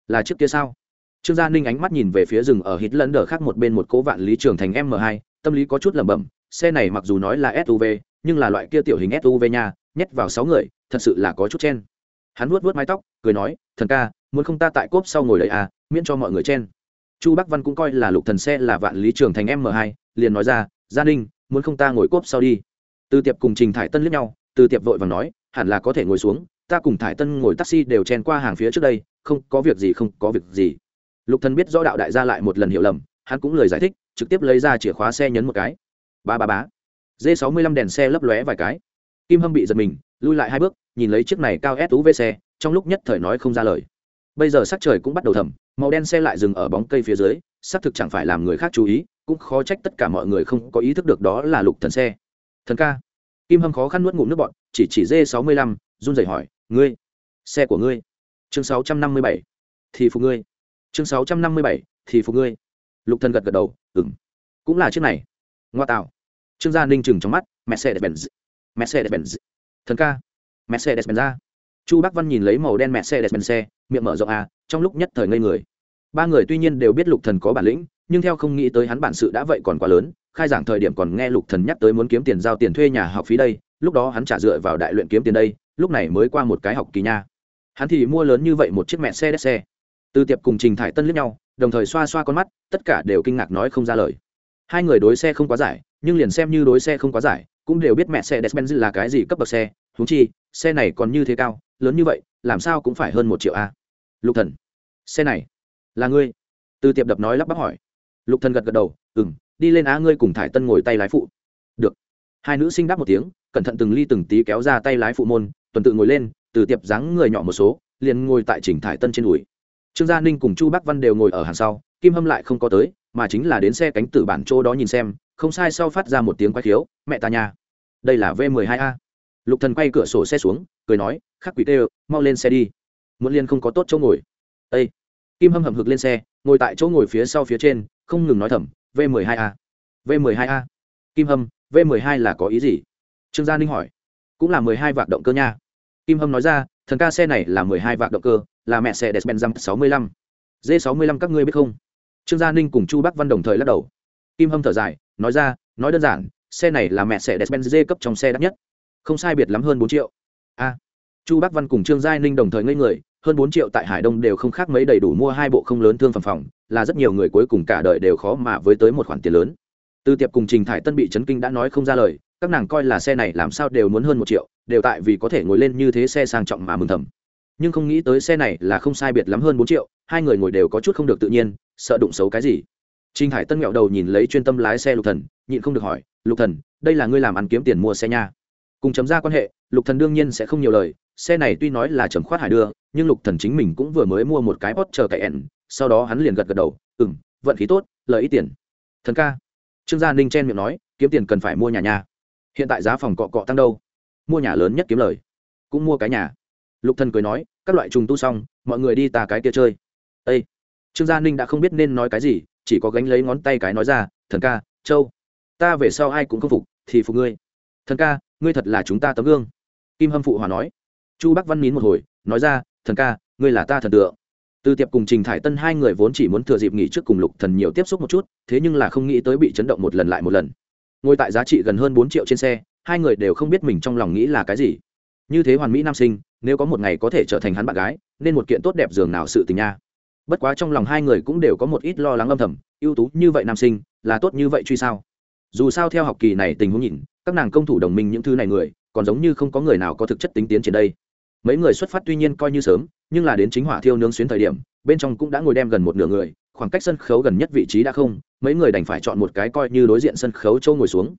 Là trước kia sao? Trương gia ninh ánh mắt nhìn về phía rừng ở hít lẫn đờ khác một bên một cố vạn lý trường thành m 2 tâm lý có chút lẩm bẩm, xe này mặc dù nói là suv nhưng là loại kia tiểu hình suv nha, nhét vào sáu người, thật sự là có chút chen. Hắn vuốt vuốt mái tóc, cười nói, thần ca, muốn không ta tại cốp sau ngồi đợi à miễn cho mọi người chen. Chu bắc văn cũng coi là lục thần xe là vạn lý trường thành m 2 liền nói ra, gia ninh, muốn không ta ngồi cốp sau đi? Từ tiệp cùng trình thải tân liếc nhau, từ tiệp vội vàng nói, hẳn là có thể ngồi xuống, ta cùng thải tân ngồi taxi đều chen qua hàng phía trước đây, không có việc gì, không có việc gì. Lục thần biết rõ đạo đại gia lại một lần hiểu lầm, hắn cũng lời giải thích, trực tiếp lấy ra chìa khóa xe nhấn một cái. Ba ba bá d 65 đèn xe lấp lóe vài cái. Kim hâm bị giật mình, lui lại hai bước, nhìn lấy chiếc này cao suv xe, trong lúc nhất thời nói không ra lời. Bây giờ sắc trời cũng bắt đầu thầm, màu đen xe lại dừng ở bóng cây phía dưới xác thực chẳng phải làm người khác chú ý, cũng khó trách tất cả mọi người không có ý thức được đó là lục thần xe. Thần ca. Kim hâm khó khăn nuốt ngụm nước bọn chỉ chỉ dê sáu mươi lăm, run rẩy hỏi, ngươi, xe của ngươi? Chương sáu trăm năm mươi bảy, thì phục ngươi. Chương sáu trăm năm mươi bảy, thì phục ngươi. Lục thần gật gật đầu ừng cũng là chiếc này. Ngoa tạo. Trương gia ninh chừng trong mắt mercedes benz mercedes benz thần ca. Mercedes benz ra chu bắc văn nhìn lấy màu đen mercedes benz xe, miệng mở rộng à trong lúc nhất thời ngây người ba người tuy nhiên đều biết lục thần có bản lĩnh nhưng theo không nghĩ tới hắn bản sự đã vậy còn quá lớn khai giảng thời điểm còn nghe lục thần nhắc tới muốn kiếm tiền giao tiền thuê nhà học phí đây lúc đó hắn trả dựa vào đại luyện kiếm tiền đây lúc này mới qua một cái học kỳ nha. Hắn thì mua lớn như vậy một chiếc mẹ xe đét xe. Từ tiệp cùng trình thải tân liếc nhau đồng thời xoa xoa con mắt tất cả đều kinh ngạc nói không ra lời. Hai người đối xe không quá giải nhưng liền xem như đối xe không quá giải cũng đều biết mẹ xe đét benz là cái gì cấp bậc xe, huống chi, xe này còn như thế cao, lớn như vậy, làm sao cũng phải hơn một triệu a. Lục Thần, xe này là ngươi? Từ tiệp đập nói lắp bắp hỏi. Lục Thần gật gật đầu, "Ừm, đi lên á ngươi cùng thải Tân ngồi tay lái phụ." "Được." Hai nữ sinh đáp một tiếng, cẩn thận từng ly từng tí kéo ra tay lái phụ môn, tuần tự ngồi lên, từ tiệp dáng người nhỏ một số, liền ngồi tại chỉnh thải Tân trên đùi. Trương Gia Ninh cùng Chu Bắc Văn đều ngồi ở hàng sau, Kim Hâm lại không có tới, mà chính là đến xe cánh tử bản chỗ đó nhìn xem, không sai sau phát ra một tiếng quay khiếu mẹ ta nhà đây là v 12 a lục thần quay cửa sổ xe xuống cười nói khắc quỷ tê mau lên xe đi muốn liên không có tốt chỗ ngồi ây kim hâm hầm hực lên xe, ngồi tại chỗ ngồi phía sau phía trên, không ngừng nói thầm, v 12 a. V 12 a. Kim hâm, v 12 là có ý gì? Trương gia ninh hỏi. Cũng là mười hai vạc động cơ nha. Kim hâm nói ra, thần ca xe này là mười hai vạc động cơ, là mẹ xe despen dăm sáu mươi lăm. D sáu mươi lăm các ngươi biết không? Trương gia ninh cùng chu bắc văn đồng thời lắc đầu. Kim hâm thở dài, nói ra, nói đơn giản, xe này là mẹ xe despen d cấp trong xe đắt nhất. Không sai biệt lắm hơn bốn triệu. A. Chu bắc văn cùng trương Gia ninh đồng thời ngây người hơn bốn triệu tại hải đông đều không khác mấy đầy đủ mua hai bộ không lớn thương phẩm phòng là rất nhiều người cuối cùng cả đời đều khó mà với tới một khoản tiền lớn. Từ tiệp cùng trình thải tân bị chấn kinh đã nói không ra lời các nàng coi là xe này làm sao đều muốn hơn một triệu đều tại vì có thể ngồi lên như thế xe sang trọng mà mừng thầm. Nhưng không nghĩ tới xe này là không sai biệt lắm hơn bốn triệu hai người ngồi đều có chút không được tự nhiên sợ đụng xấu cái gì. Trình Hải Tân ngẹo đầu nhìn lấy chuyên tâm lái xe Lục Thần, nhịn không được hỏi, "Lục Thần, đây là ngươi làm ăn kiếm tiền mua xe nha?" Cùng chấm ra quan hệ, Lục Thần đương nhiên sẽ không nhiều lời, xe này tuy nói là trầm khoát hải đưa, nhưng Lục Thần chính mình cũng vừa mới mua một cái bot chờ cậy ẻn sau đó hắn liền gật gật đầu, "Ừm, vận khí tốt, lợi ít tiền." Thần ca. Trương Gia Ninh chen miệng nói, "Kiếm tiền cần phải mua nhà nhà Hiện tại giá phòng cọ cọ tăng đâu? Mua nhà lớn nhất kiếm lời, cũng mua cái nhà." Lục Thần cười nói, "Các loại trùng tu xong, mọi người đi ta cái kia chơi." Ê! Trương Gia Ninh đã không biết nên nói cái gì, chỉ có gánh lấy ngón tay cái nói ra thần ca châu ta về sau ai cũng không phục thì phục ngươi thần ca ngươi thật là chúng ta tấm gương kim hâm phụ hòa nói chu bắc văn nín một hồi, nói ra, thần ca, ngươi là ta thần tượng. Từ tiệp cùng trình thải tân hai người vốn chỉ muốn thừa dịp nghỉ trước cùng lục thần nhiều tiếp xúc một chút, thế nhưng là không nghĩ tới bị chấn động một lần lại một lần. Ngồi tại giá trị gần hơn bốn triệu trên xe, hai người đều không biết mình trong lòng nghĩ là cái gì. Như thế hoàn mỹ nam sinh, nếu có một ngày có thể trở thành hắn bạn gái, nên một kiện tốt đẹp dường nào sự tình nha. Bất quá trong lòng hai người cũng đều có một ít lo lắng âm thầm, ưu tú như vậy nam sinh, là tốt như vậy truy sao? Dù sao theo học kỳ này tình huống nhìn, các nàng công thủ đồng minh những thứ này người, còn giống như không có người nào có thực chất tính tiến trên đây mấy người xuất phát tuy nhiên coi như sớm, nhưng là đến chính hỏa thiêu nướng xuyến thời điểm, bên trong cũng đã ngồi đem gần một nửa người, khoảng cách sân khấu gần nhất vị trí đã không, mấy người đành phải chọn một cái coi như đối diện sân khấu châu ngồi xuống.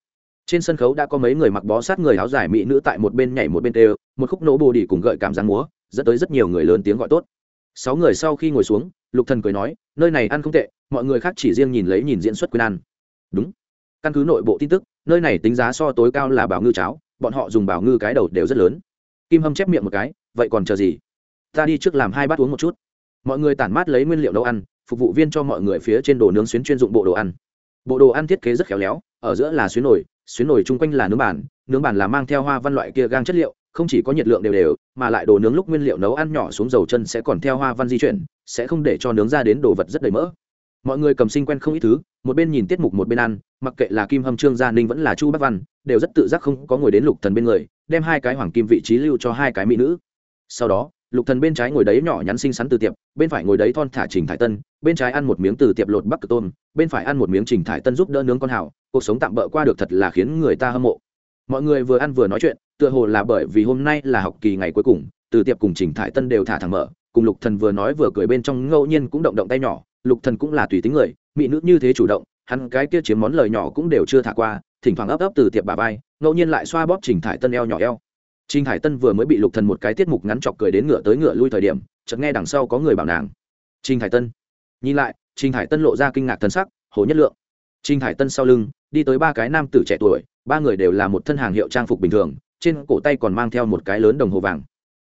Trên sân khấu đã có mấy người mặc bó sát người áo dài mỹ nữ tại một bên nhảy một bên tê một khúc nỗ bồ đi cùng gợi cảm giác múa, dẫn tới rất nhiều người lớn tiếng gọi tốt. Sáu người sau khi ngồi xuống, lục thần cười nói, nơi này ăn không tệ, mọi người khác chỉ riêng nhìn lấy nhìn diễn xuất quyền ăn. Đúng. Căn cứ nội bộ tin tức, nơi này tính giá so tối cao là bảo ngư cháo, bọn họ dùng bảo ngư cái đầu đều rất lớn kim hâm chép miệng một cái, vậy còn chờ gì? Ta đi trước làm hai bát uống một chút. Mọi người tản mát lấy nguyên liệu nấu ăn, phục vụ viên cho mọi người phía trên đồ nướng xuyến chuyên dụng bộ đồ ăn. Bộ đồ ăn thiết kế rất khéo léo, ở giữa là xuyến nồi xuyến nồi chung quanh là nướng bản nướng bản là mang theo hoa văn loại kia gang chất liệu, không chỉ có nhiệt lượng đều đều, mà lại đồ nướng lúc nguyên liệu nấu ăn nhỏ xuống dầu chân sẽ còn theo hoa văn di chuyển, sẽ không để cho nướng ra đến đồ vật rất đầy mỡ. Mọi người cầm sinh quen không ít thứ một bên nhìn tiết mục một bên ăn, mặc kệ là kim hâm, trương gia ninh vẫn là chu bắc văn, đều rất tự giác không có ngồi đến lục thần bên người, đem hai cái hoàng kim vị trí lưu cho hai cái mỹ nữ. Sau đó, lục thần bên trái ngồi đấy nhỏ nhắn xinh xắn từ tiệp, bên phải ngồi đấy thon thả trình thải tân, bên trái ăn một miếng từ tiệp lột bắc cực tôm, bên phải ăn một miếng trình thải tân giúp đỡ nướng con hào, cuộc sống tạm bỡ qua được thật là khiến người ta hâm mộ. Mọi người vừa ăn vừa nói chuyện, tựa hồ là bởi vì hôm nay là học kỳ ngày cuối cùng, từ tiệp cùng trình thải tân đều thả thẳng mở, cùng lục thần vừa nói vừa cười bên trong ngẫu nhiên cũng động động tay nhỏ, lục thần cũng là tùy tính người mỹ nữ như thế chủ động, hắn cái kia chiếm món lời nhỏ cũng đều chưa thả qua, thỉnh thoảng ấp ấp từ tiệp bà vai, ngẫu nhiên lại xoa bóp trình thải tân eo nhỏ eo. Trình thải tân vừa mới bị lục thần một cái tiết mục ngắn chọc cười đến ngựa tới ngựa lui thời điểm, chợt nghe đằng sau có người bảo nàng. Trình thải tân. Nhìn lại, trình thải tân lộ ra kinh ngạc thân sắc, hồ nhất lượng. Trình thải tân sau lưng, đi tới ba cái nam tử trẻ tuổi, ba người đều là một thân hàng hiệu trang phục bình thường, trên cổ tay còn mang theo một cái lớn đồng hồ vàng.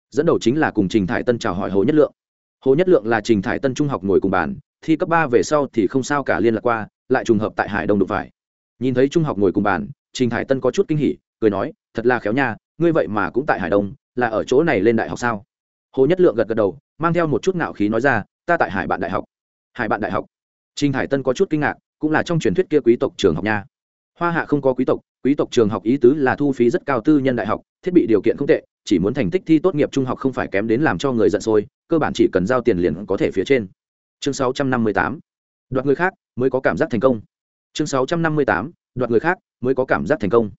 Dẫn đầu chính là cùng trình thải tân chào hỏi hồ nhất lượng. Hồ nhất lượng là trình thải tân trung học ngồi cùng bàn thi cấp ba về sau thì không sao cả liên lạc qua, lại trùng hợp tại hải đông đụng phải. Nhìn thấy trung học ngồi cùng bàn, trình Hải tân có chút kinh hỉ, cười nói, thật là khéo nha, ngươi vậy mà cũng tại hải đông, là ở chỗ này lên đại học sao? Hồ nhất lượng gật gật đầu, mang theo một chút ngạo khí nói ra, ta tại hải bạn đại học. Hải bạn đại học. Trình Hải tân có chút kinh ngạc, cũng là trong truyền thuyết kia quý tộc trường học nha. Hoa hạ không có quý tộc quý tộc trường học ý tứ là thu phí rất cao tư nhân đại học, thiết bị điều kiện không tệ, chỉ muốn thành tích thi tốt nghiệp trung học không phải kém đến làm cho người giận sôi, cơ bản chỉ cần giao tiền liền có thể phía trên chương 658. đoạt người khác mới có cảm giác thành công. Chương 658. đoạt người khác mới có cảm giác thành công.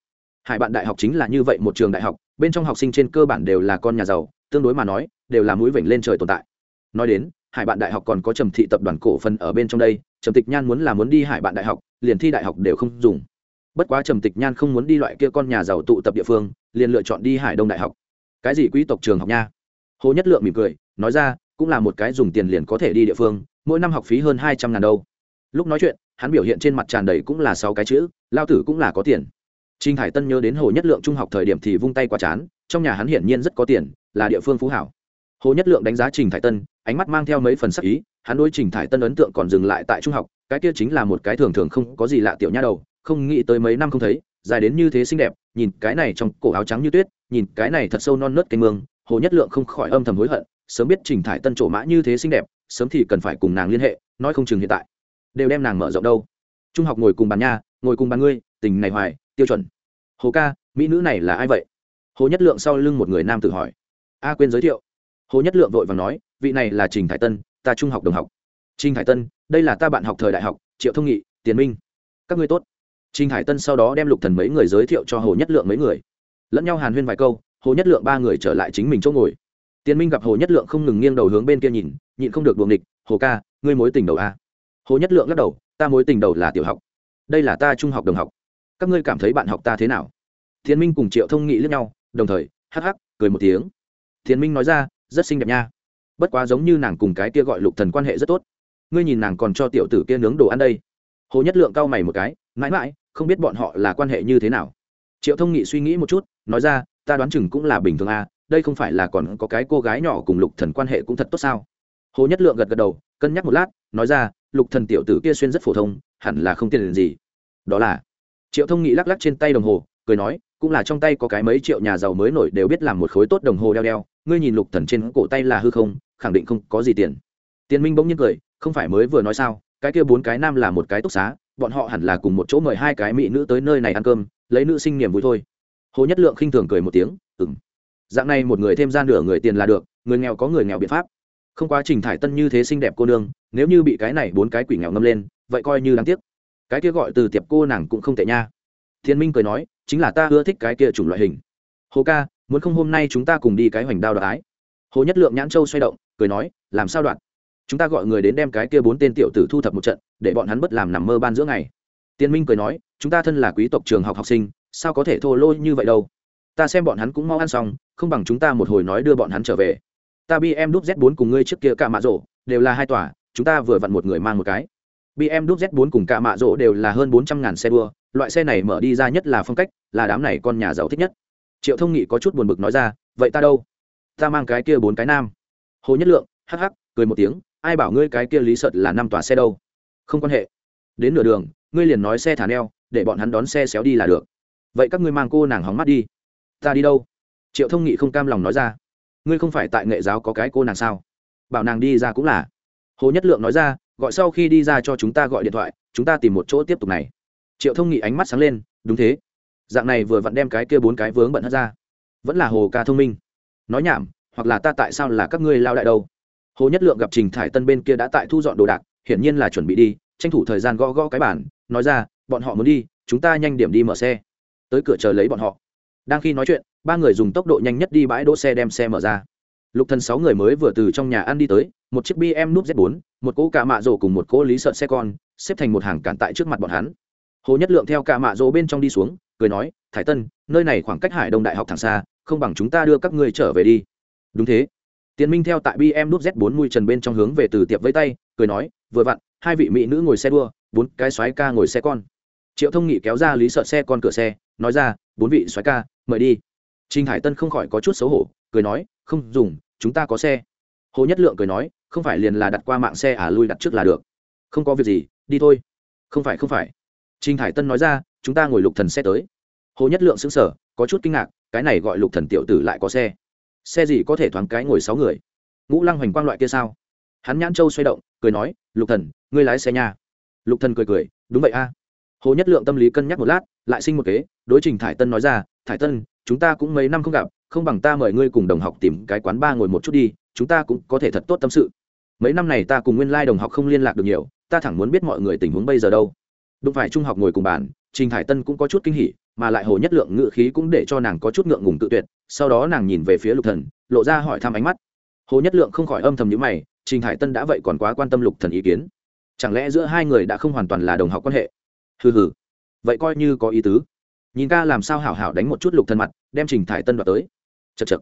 Hải bạn đại học chính là như vậy một trường đại học, bên trong học sinh trên cơ bản đều là con nhà giàu, tương đối mà nói, đều là mũi vểnh lên trời tồn tại. Nói đến, hải bạn đại học còn có trầm thị tập đoàn cổ phần ở bên trong đây, trầm tịch nhan muốn là muốn đi hải bạn đại học, liền thi đại học đều không dùng. Bất quá trầm tịch nhan không muốn đi loại kia con nhà giàu tụ tập địa phương, liền lựa chọn đi hải đông đại học. Cái gì quý tộc trường học nha? Hồ nhất lượng mỉm cười, nói ra, cũng là một cái dùng tiền liền có thể đi địa phương mỗi năm học phí hơn hai trăm ngàn đâu lúc nói chuyện hắn biểu hiện trên mặt tràn đầy cũng là sáu cái chữ lao tử cũng là có tiền Trình Hải Tân nhớ đến Hồ Nhất Lượng trung học thời điểm thì vung tay qua chán, trong nhà hắn hiển nhiên rất có tiền, là địa phương phú hảo. Hồ Nhất Lượng đánh giá Trình Hải Tân, ánh mắt mang theo mấy phần sắc ý, hắn đối Trình Hải Tân ấn tượng còn dừng lại tại trung học, cái kia chính là một cái thường thường không có gì lạ tiểu nha đầu, không nghĩ tới mấy năm không thấy, dài đến như thế xinh đẹp, nhìn cái này trong cổ áo trắng như tuyết, nhìn cái này thật sâu non nớt cây mương, Hồ Nhất Lượng không khỏi âm thầm hối hận, sớm biết Trình Thải Tân trổ mã như thế xinh đẹp, sớm thì cần phải cùng nàng liên hệ, nói không chừng hiện tại. Đều đem nàng mở rộng đâu. Trung học ngồi cùng bàn nha, ngồi cùng bàn ngươi, tình này hoài, tiêu chuẩn. Hồ ca mỹ nữ này là ai vậy? Hồ nhất lượng sau lưng một người nam tự hỏi. A quên giới thiệu. Hồ nhất lượng vội và nói vị này là trình Thải tân ta trung học đồng học. Trình Thải tân đây là ta bạn học thời đại học triệu thông nghị tiền minh. Các ngươi tốt. Trình hải tân sau đó đem lục thần mấy người giới thiệu cho hồ nhất lượng mấy người. Lẫn nhau hàn huyên vài câu hồ nhất lượng ba người trở lại chính mình chỗ ngồi. Tiên minh gặp hồ nhất lượng không ngừng nghiêng đầu hướng bên kia nhìn, nhịn không được đuồng địch hồ ca, ngươi mối tình đầu a? Hồ nhất lượng lắc đầu, ta mối tình đầu là tiểu học. Đây là ta trung học đồng học. Các ngươi cảm thấy bạn học ta thế nào? Thiền minh cùng triệu thông nghị lẫn nhau, đồng thời, hắc hắc, cười một tiếng. Thiền minh nói ra, rất xinh đẹp nha. Bất quá giống như nàng cùng cái kia gọi lục thần quan hệ rất tốt. Ngươi nhìn nàng còn cho tiểu tử kia nướng đồ ăn đây. Hồ nhất lượng cau mày một cái, mãi mãi, không biết bọn họ là quan hệ như thế nào? Triệu thông nghị suy nghĩ một chút, nói ra, ta đoán chừng cũng là bình thường à đây không phải là còn có cái cô gái nhỏ cùng lục thần quan hệ cũng thật tốt sao? Hồ nhất lượng gật gật đầu, cân nhắc một lát, nói ra, lục thần tiểu tử kia xuyên rất phổ thông, hẳn là không tiền gì. Đó là, triệu thông nghị lắc lắc trên tay đồng hồ, cười nói, cũng là trong tay có cái mấy triệu nhà giàu mới nổi đều biết làm một khối tốt đồng hồ đeo đeo, ngươi nhìn lục thần trên cổ tay là hư không, khẳng định không có gì tiền. Tiền minh bỗng nhiên cười, không phải mới vừa nói sao, cái kia bốn cái nam là một cái túc xá, bọn họ hẳn là cùng một chỗ mời hai cái mỹ nữ tới nơi này ăn cơm, lấy nữ sinh niềm vui thôi. Hồ nhất lượng khinh thường cười một tiếng, ừm dạng này một người thêm ra nửa người tiền là được, người nghèo có người nghèo biện pháp. Không quá trình thải tân như thế xinh đẹp cô nương, nếu như bị cái này bốn cái quỷ nghèo ngâm lên, vậy coi như đáng tiếc. Cái kia gọi từ tiệp cô nàng cũng không tệ nha. Thiên minh cười nói, chính là ta ưa thích cái kia chủng loại hình. Hồ ca, muốn không hôm nay chúng ta cùng đi cái hoành đao đoái hồ nhất lượng nhãn châu xoay động, cười nói, làm sao đoạt? Chúng ta gọi người đến đem cái kia bốn tên tiểu tử thu thập một trận, để bọn hắn bất làm nằm mơ ban giữa ngày. Tiên minh cười nói, chúng ta thân là quý tộc trường học học sinh, sao có thể thô lôi như vậy đâu? Ta xem bọn hắn cũng mau ăn xong không bằng chúng ta một hồi nói đưa bọn hắn trở về. Ta bm em đúc z 4 cùng ngươi trước kia cả mạ rổ đều là hai tòa, chúng ta vừa vặn một người mang một cái. Bm đúc z 4 cùng cả mạ rổ đều là hơn bốn trăm ngàn xe đua, loại xe này mở đi ra nhất là phong cách, là đám này con nhà giàu thích nhất. Triệu thông nghị có chút buồn bực nói ra, vậy ta đâu? Ta mang cái kia bốn cái nam. Hồ nhất lượng, hắc hắc, cười một tiếng, ai bảo ngươi cái kia lý sợt là năm tòa xe đâu? Không quan hệ. Đến nửa đường, ngươi liền nói xe thả neo, để bọn hắn đón xe xéo đi là được. Vậy các ngươi mang cô nàng hóng mắt đi. Ta đi đâu? Triệu thông nghị không cam lòng nói ra, ngươi không phải tại nghệ giáo có cái cô nàng sao? Bảo nàng đi ra cũng là. Hồ nhất lượng nói ra, gọi sau khi đi ra cho chúng ta gọi điện thoại, chúng ta tìm một chỗ tiếp tục này. Triệu thông nghị ánh mắt sáng lên, đúng thế. Dạng này vừa vặn đem cái kia bốn cái vướng bận hất ra. Vẫn là hồ ca thông minh. Nói nhảm, hoặc là ta tại sao là các ngươi lao đại đâu? Hồ nhất lượng gặp trình thải tân bên kia đã tại thu dọn đồ đạc, hiển nhiên là chuẩn bị đi, tranh thủ thời gian gõ gõ cái bản nói ra, bọn họ muốn đi, chúng ta nhanh điểm đi mở xe. Tới cửa chờ lấy bọn họ đang khi nói chuyện, ba người dùng tốc độ nhanh nhất đi bãi đỗ xe đem xe mở ra. Lục thần sáu người mới vừa từ trong nhà ăn đi tới, một chiếc bm núp z 4 một cỗ cả mạ rổ cùng một cỗ lý sợ xe con, xếp thành một hàng cản tại trước mặt bọn hắn. Hồ nhất lượng theo cả mạ rổ bên trong đi xuống, cười nói Thái tân, nơi này khoảng cách hải đông đại học thẳng xa, không bằng chúng ta đưa các ngươi trở về đi. Đúng thế. Tiến minh theo tại bm núp z 4 mui trần bên trong hướng về từ tiệp với tay, cười nói, vừa vặn, hai vị mỹ nữ ngồi xe đua, bốn cái xoáy ca ngồi xe con. Triệu thông nghị kéo ra lý sợ xe con cửa xe, nói ra, bốn vị xoáy ca mời đi Trình Hải Tân không khỏi có chút xấu hổ, cười nói, "Không dùng, chúng ta có xe." Hồ Nhất Lượng cười nói, "Không phải liền là đặt qua mạng xe à lui đặt trước là được." "Không có việc gì, đi thôi." "Không phải không phải." Trình Hải Tân nói ra, "Chúng ta ngồi Lục Thần xe tới." Hồ Nhất Lượng sững sờ, có chút kinh ngạc, cái này gọi Lục Thần tiểu tử lại có xe. Xe gì có thể thoáng cái ngồi sáu người? Ngũ Lăng Hoành Quang loại kia sao? Hắn nhãn châu xoay động, cười nói, "Lục Thần, ngươi lái xe nha." Lục Thần cười cười, "Đúng vậy a." Hồ Nhất Lượng tâm lý cân nhắc một lát, lại sinh một kế, đối Trình Thải Tân nói ra, "Thải Tân, chúng ta cũng mấy năm không gặp không bằng ta mời ngươi cùng đồng học tìm cái quán ba ngồi một chút đi chúng ta cũng có thể thật tốt tâm sự. Mấy năm này ta cùng nguyên lai đồng học không liên lạc được nhiều ta thẳng muốn biết mọi người tình huống bây giờ đâu. Đúng phải trung học ngồi cùng bàn trình thải tân cũng có chút kinh hỉ mà lại hồ nhất lượng ngự khí cũng để cho nàng có chút ngượng ngùng tự tuyệt sau đó nàng nhìn về phía lục thần lộ ra hỏi thăm ánh mắt. Hồ nhất lượng không khỏi âm thầm nhíu mày trình thải tân đã vậy còn quá quan tâm lục thần ý kiến. Chẳng lẽ giữa hai người đã không hoàn toàn là đồng học quan hệ? Hừ hừ vậy coi như có ý tứ. Nhìn ca làm sao hảo hảo đánh một chút lục thần mặt đem trình thải tân đoạt tới. Chật chật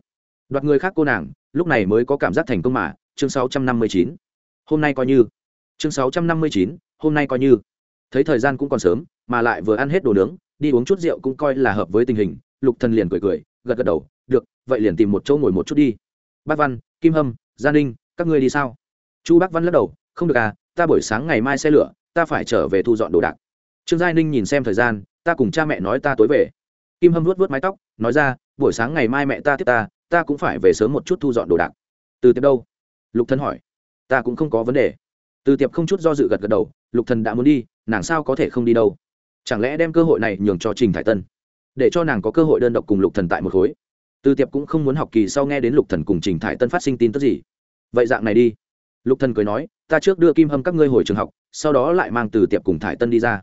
đoạt người khác cô nàng lúc này mới có cảm giác thành công mà chương 659. hôm nay coi như. Chương 659, hôm nay coi như. Thấy thời gian cũng còn sớm mà lại vừa ăn hết đồ nướng đi uống chút rượu cũng coi là hợp với tình hình lục thần liền cười cười gật gật đầu được vậy liền tìm một chỗ ngồi một chút đi. Bác văn kim hâm gia ninh các ngươi đi sao? Chu bác văn lắc đầu không được à ta buổi sáng ngày mai xe lửa ta phải trở về thu dọn đồ đạc trương giai ninh nhìn xem thời gian, ta cùng cha mẹ nói ta tối về. Kim hâm vuốt vuốt mái tóc, nói ra, buổi sáng ngày mai mẹ ta tiếp ta ta cũng phải về sớm một chút thu dọn đồ đạc. Từ Tiệp đâu? Lục thần hỏi. Ta cũng không có vấn đề. Từ tiệp không chút do dự gật gật đầu, lục thần đã muốn đi, nàng sao có thể không đi đâu? Chẳng lẽ đem cơ hội này nhường cho trình thải tân? Để cho nàng có cơ hội đơn độc cùng lục thần tại một khối. Từ tiệp cũng không muốn học kỳ sau nghe đến lục thần cùng trình thải tân phát sinh tin tức gì. Vậy dạng này đi. Lục thần cười nói, ta trước đưa kim hâm các ngươi hồi trường học, sau đó lại mang từ tiệp cùng thải tân đi ra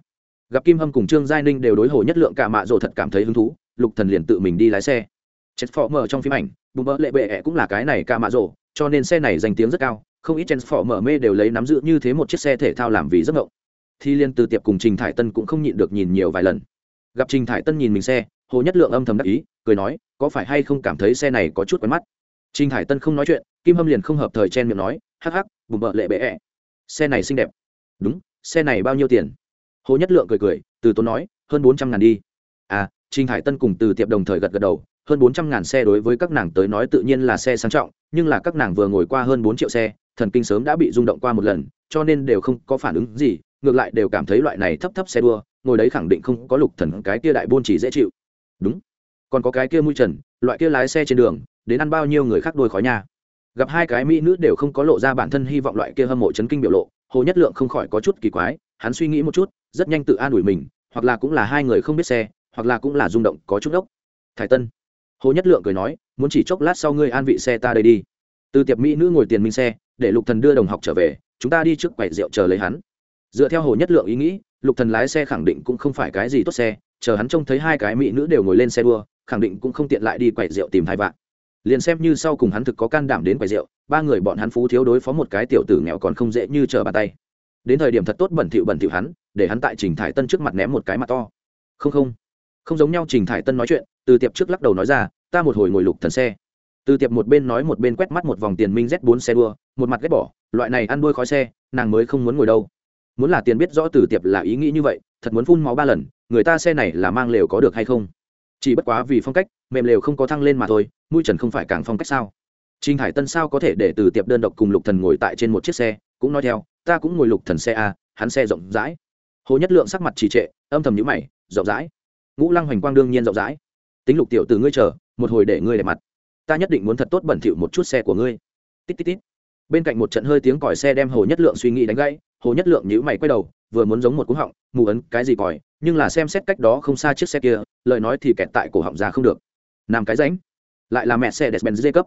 gặp kim hâm cùng trương giai ninh đều đối hồ nhất lượng cả mạ rồ thật cảm thấy hứng thú, lục thần liền tự mình đi lái xe. Chết phò mở trong phim ảnh, bùm bỡ lệ bệ ẹ cũng là cái này cả mạ rồ, cho nên xe này danh tiếng rất cao, không ít mở mê đều lấy nắm giữ như thế một chiếc xe thể thao làm vì giấc ngộng thì liên từ tiệp cùng trình thải tân cũng không nhịn được nhìn nhiều vài lần. Gặp trình thải tân nhìn mình xe, hồ nhất lượng âm thầm đắc ý, cười nói, có phải hay không cảm thấy xe này có chút quen mắt? Trình thải tân không nói chuyện, kim hâm liền không hợp thời chen miệng nói, hắc hắc, bùm bợ lệ bệ ẹ, xe này xinh đẹp. Đúng, xe này bao nhiêu tiền? Hồ nhất lượng cười cười, từ tốn nói, hơn bốn trăm ngàn đi. À trinh hải tân cùng từ tiệp đồng thời gật gật đầu, hơn bốn trăm ngàn xe đối với các nàng tới nói tự nhiên là xe sang trọng, nhưng là các nàng vừa ngồi qua hơn bốn triệu xe, thần kinh sớm đã bị rung động qua một lần, cho nên đều không có phản ứng gì, ngược lại đều cảm thấy loại này thấp thấp xe đua, ngồi đấy khẳng định không có lục thần cái kia đại buôn chỉ dễ chịu. Đúng. Còn có cái kia mũi trần, loại kia lái xe trên đường, đến ăn bao nhiêu người khác đôi khói nha gặp hai cái mỹ nữ đều không có lộ ra bản thân hy vọng loại kia hâm mộ chấn kinh biểu lộ, hồ nhất lượng không khỏi có chút kỳ quái, hắn suy nghĩ một chút rất nhanh tự an ủi mình, hoặc là cũng là hai người không biết xe, hoặc là cũng là rung động, có chút ốc. Thái tân, hồ nhất lượng cười nói, muốn chỉ chốc lát sau ngươi an vị xe ta đây đi. Từ tiệp mỹ nữ ngồi tiền minh xe, để lục thần đưa đồng học trở về, chúng ta đi trước quầy rượu chờ lấy hắn. Dựa theo hồ nhất lượng ý nghĩ, lục thần lái xe khẳng định cũng không phải cái gì tốt xe, chờ hắn trông thấy hai cái mỹ nữ đều ngồi lên xe đua, khẳng định cũng không tiện lại đi quầy rượu tìm hai vạn. Liền xem như sau cùng hắn thực có can đảm đến quầy rượu, ba người bọn hắn phú thiếu đối phó một cái tiểu tử nghèo còn không dễ như chờ bàn tay. Đến thời điểm thật tốt bẩn thỉu bẩn thỉu hắn để hắn tại trình thải tân trước mặt ném một cái mặt to. Không không. Không giống nhau trình thải tân nói chuyện, từ tiệp trước lắc đầu nói ra, ta một hồi ngồi lục thần xe. Từ tiệp một bên nói một bên quét mắt một vòng tiền minh z 4 xe đua, một mặt ghét bỏ, loại này ăn đuôi khói xe, nàng mới không muốn ngồi đâu. Muốn là tiền biết rõ từ tiệp là ý nghĩ như vậy, thật muốn phun máu ba lần, người ta xe này là mang lều có được hay không? Chỉ bất quá vì phong cách, mềm lều không có thăng lên mà thôi, mũi trần không phải càng phong cách sao? Trinh hải tân sao có thể để từ tiệp đơn độc cùng lục thần ngồi tại trên một chiếc xe, cũng nói theo, ta cũng ngồi lục thần xe a hắn xe rộng rãi hồ nhất lượng sắc mặt trì trệ, âm thầm nhíu mày, rộng rãi. Ngũ lăng hoành quang đương nhiên rộng rãi. Tính lục tiểu từ ngươi chờ, một hồi để ngươi đẹp mặt. Ta nhất định muốn thật tốt bẩn thỉu một chút xe của ngươi. Tít tít tít. Bên cạnh một trận hơi tiếng còi xe đem hồ nhất lượng suy nghĩ đánh gãy, hồ nhất lượng nhíu mày quay đầu, vừa muốn giống một cú họng, mù ấn cái gì còi, nhưng là xem xét cách đó không xa chiếc xe kia, lời nói thì kẹt tại cổ họng ra không được. Làm cái ránh. Lại là mẹ xe despen dê cấp.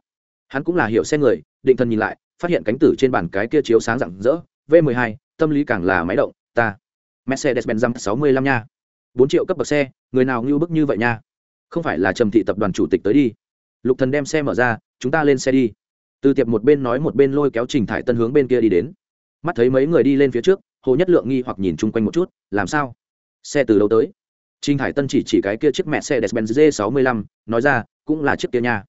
Hắn cũng là hiểu xe người, định thần nhìn lại, phát hiện cánh tử trên bàn cái kia chiếu sáng rạng rỡ, v 12 tâm lý càng là máy động, ta mercedes-benz răm sáu mươi lăm nha. Bốn triệu cấp bậc xe, người nào ngu bức như vậy nha? Không phải là trầm thị tập đoàn chủ tịch tới đi. Lục thần đem xe mở ra, chúng ta lên xe đi. Từ tiệp một bên nói một bên lôi kéo trình thải tân hướng bên kia đi đến. Mắt thấy mấy người đi lên phía trước, hồ nhất lượng nghi hoặc nhìn chung quanh một chút, làm sao? Xe từ đâu tới? Trình thải tân chỉ chỉ cái kia chiếc mẹ xe g 65 nói ra, cũng là chiếc kia nha.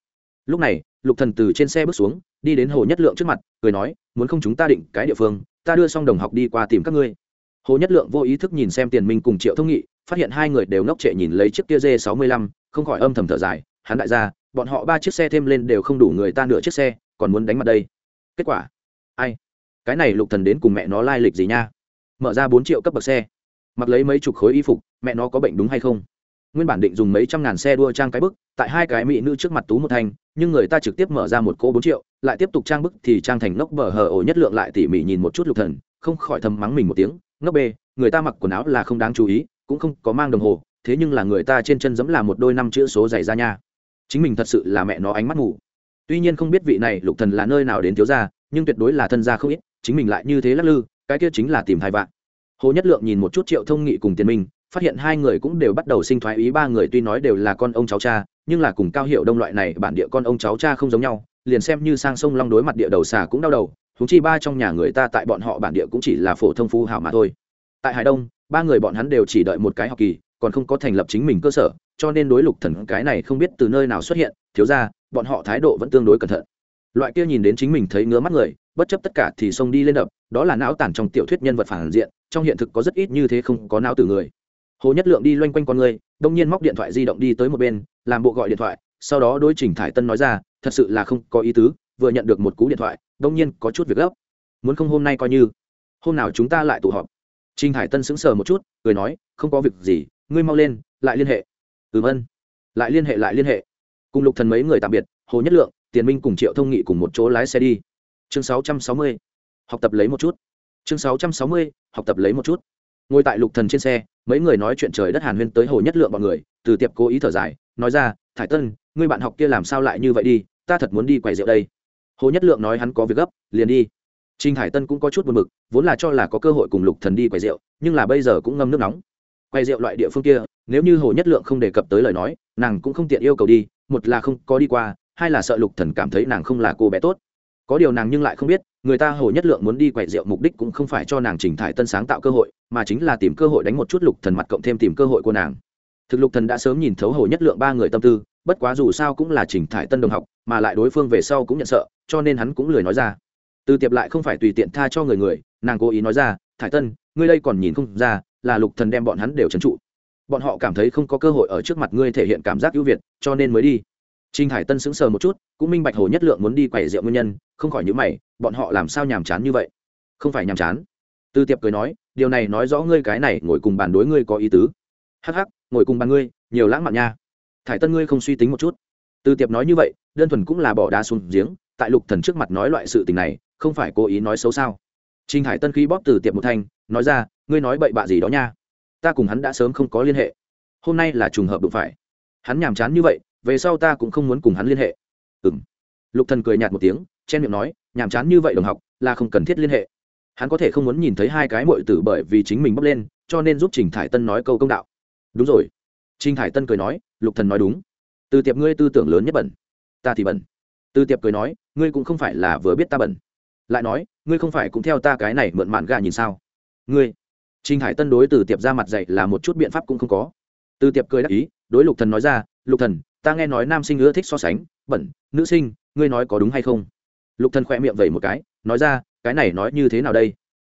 Lúc này, lục thần từ trên xe bước xuống, đi đến hồ nhất lượng trước mặt, cười nói, muốn không chúng ta định cái địa phương, ta đưa xong đồng học đi qua tìm các ngươi hồ nhất lượng vô ý thức nhìn xem tiền minh cùng triệu thông nghị phát hiện hai người đều ngốc trệ nhìn lấy chiếc kia d 65 không khỏi âm thầm thở dài hắn đại gia bọn họ ba chiếc xe thêm lên đều không đủ người ta nửa chiếc xe còn muốn đánh mặt đây. Kết quả ai? Cái này lục thần đến cùng mẹ nó lai lịch gì nha? Mở ra bốn triệu cấp bậc xe mặc lấy mấy chục khối y phục mẹ nó có bệnh đúng hay không? Nguyên bản định dùng mấy trăm ngàn xe đua trang cái bức tại hai cái mỹ nữ trước mặt tú một thành, nhưng người ta trực tiếp mở ra một cỗ bốn triệu lại tiếp tục trang bức thì trang thành ngốc bờ hờ ổ nhất lượng lại tỉ mỉ nhìn một chút lục thần không khỏi thầm mắng mình một tiếng ngốc bê, người ta mặc quần áo là không đáng chú ý, cũng không có mang đồng hồ, thế nhưng là người ta trên chân giẫm là một đôi năm chữ số dày ra nha. Chính mình thật sự là mẹ nó ánh mắt ngủ. Tuy nhiên không biết vị này lục thần là nơi nào đến thiếu gia, nhưng tuyệt đối là thân gia không ít, chính mình lại như thế lắc lư, cái kia chính là tìm thai vạn. Hồ nhất lượng nhìn một chút triệu thông nghị cùng tiền minh, phát hiện hai người cũng đều bắt đầu sinh thoái ý ba người tuy nói đều là con ông cháu cha, nhưng là cùng cao hiệu đông loại này bản địa con ông cháu cha không giống nhau, liền xem như sang sông long đối mặt địa đầu xà cũng đau đầu huống chi ba trong nhà người ta tại bọn họ bản địa cũng chỉ là phổ thông phú hảo mà thôi. Tại hải đông, ba người bọn hắn đều chỉ đợi một cái học kỳ, còn không có thành lập chính mình cơ sở, cho nên đối lục thần cái này không biết từ nơi nào xuất hiện, thiếu ra, bọn họ thái độ vẫn tương đối cẩn thận. Loại kia nhìn đến chính mình thấy ngứa mắt người, bất chấp tất cả thì xông đi lên đập, đó là não tản trong tiểu thuyết nhân vật phản diện, trong hiện thực có rất ít như thế không có não từ người. Hồ nhất lượng đi loanh quanh con người, đông nhiên móc điện thoại di động đi tới một bên, làm bộ gọi điện thoại, sau đó đối trình thải tân nói ra, thật sự là không có ý tứ vừa nhận được một cú điện thoại, đông nhiên có chút việc gấp. Muốn không hôm nay coi như. Hôm nào chúng ta lại tụ họp. Trình Hải tân sững sờ một chút, cười nói, không có việc gì, ngươi mau lên, lại liên hệ. Ừ ân lại liên hệ, lại liên hệ. Cùng lục thần mấy người tạm biệt, hồ nhất lượng, tiền minh cùng triệu thông nghị cùng một chỗ lái xe đi. Chương 660. học tập lấy một chút. Chương 660. học tập lấy một chút. Ngồi tại lục thần trên xe, mấy người nói chuyện trời đất hàn huyên tới hồ nhất lượng bọn người, từ tiệp cố ý thở dài, nói ra, thải tân, ngươi bạn học kia làm sao lại như vậy đi, ta thật muốn đi quầy rượu đây hồ nhất lượng nói hắn có việc gấp, liền đi. Trinh hải tân cũng có chút buồn bực, vốn là cho là có cơ hội cùng lục thần đi quầy rượu, nhưng là bây giờ cũng ngâm nước nóng. Quầy rượu loại địa phương kia, nếu như hồ nhất lượng không đề cập tới lời nói, nàng cũng không tiện yêu cầu đi, một là không có đi qua, hai là sợ lục thần cảm thấy nàng không là cô bé tốt. Có điều nàng nhưng lại không biết, người ta hồ nhất lượng muốn đi quậy rượu mục đích cũng không phải cho nàng chỉnh thải tân sáng tạo cơ hội, mà chính là tìm cơ hội đánh một chút lục thần mặt cộng thêm tìm cơ hội của nàng. Thực lục thần đã sớm nhìn thấu hồ nhất lượng ba người tâm tư bất quá dù sao cũng là chỉnh thải tân đồng học mà lại đối phương về sau cũng nhận sợ cho nên hắn cũng lười nói ra từ tiệp lại không phải tùy tiện tha cho người người nàng cố ý nói ra thải tân ngươi đây còn nhìn không ra là lục thần đem bọn hắn đều trấn trụ bọn họ cảm thấy không có cơ hội ở trước mặt ngươi thể hiện cảm giác ưu việt cho nên mới đi Trình Hải Tân sững sờ một chút, cũng minh bạch Hồ Nhất Lượng muốn đi quẩy rượu nguyên nhân, không khỏi những mày, bọn họ làm sao nhàm chán như vậy? Không phải nhàm chán. Tư Tiệp cười nói, điều này nói rõ ngươi cái này ngồi cùng bàn đối ngươi có ý tứ. Hắc hắc, ngồi cùng bàn ngươi, nhiều lãng mạn nha. Thải Tân ngươi không suy tính một chút. Tư Tiệp nói như vậy, đơn thuần cũng là bỏ đá xuống giếng, tại Lục Thần trước mặt nói loại sự tình này, không phải cố ý nói xấu sao? Trình Hải Tân khí bóp Từ Tiệp một thanh, nói ra, ngươi nói bậy bạ gì đó nha? Ta cùng hắn đã sớm không có liên hệ. Hôm nay là trùng hợp đụng phải. Hắn nhàm chán như vậy, về sau ta cũng không muốn cùng hắn liên hệ Ừm. lục thần cười nhạt một tiếng chen miệng nói nhàm chán như vậy đồng học là không cần thiết liên hệ hắn có thể không muốn nhìn thấy hai cái mội tử bởi vì chính mình bốc lên cho nên giúp trình thải tân nói câu công đạo đúng rồi trình Hải tân cười nói, lục thần nói đúng. Từ tiệp ngươi tư tưởng lớn nhất bẩn, ta thì bẩn. Từ tiệp cười nói, ngươi cũng không phải là vừa biết ta bẩn. Lại nói, ngươi không phải cũng theo ta cái này mượn mạn gà nhìn sao? Ngươi. Trình Hải tân đối từ tiệp ra mặt dạy là một chút biện pháp cũng không có. Từ tiệp cười đắc ý, đối lục thần nói ra, lục thần, ta nghe nói nam sinh ưa thích so sánh, bẩn, nữ sinh, ngươi nói có đúng hay không? Lục thần khỏe miệng vẩy một cái, nói ra, cái này nói như thế nào đây?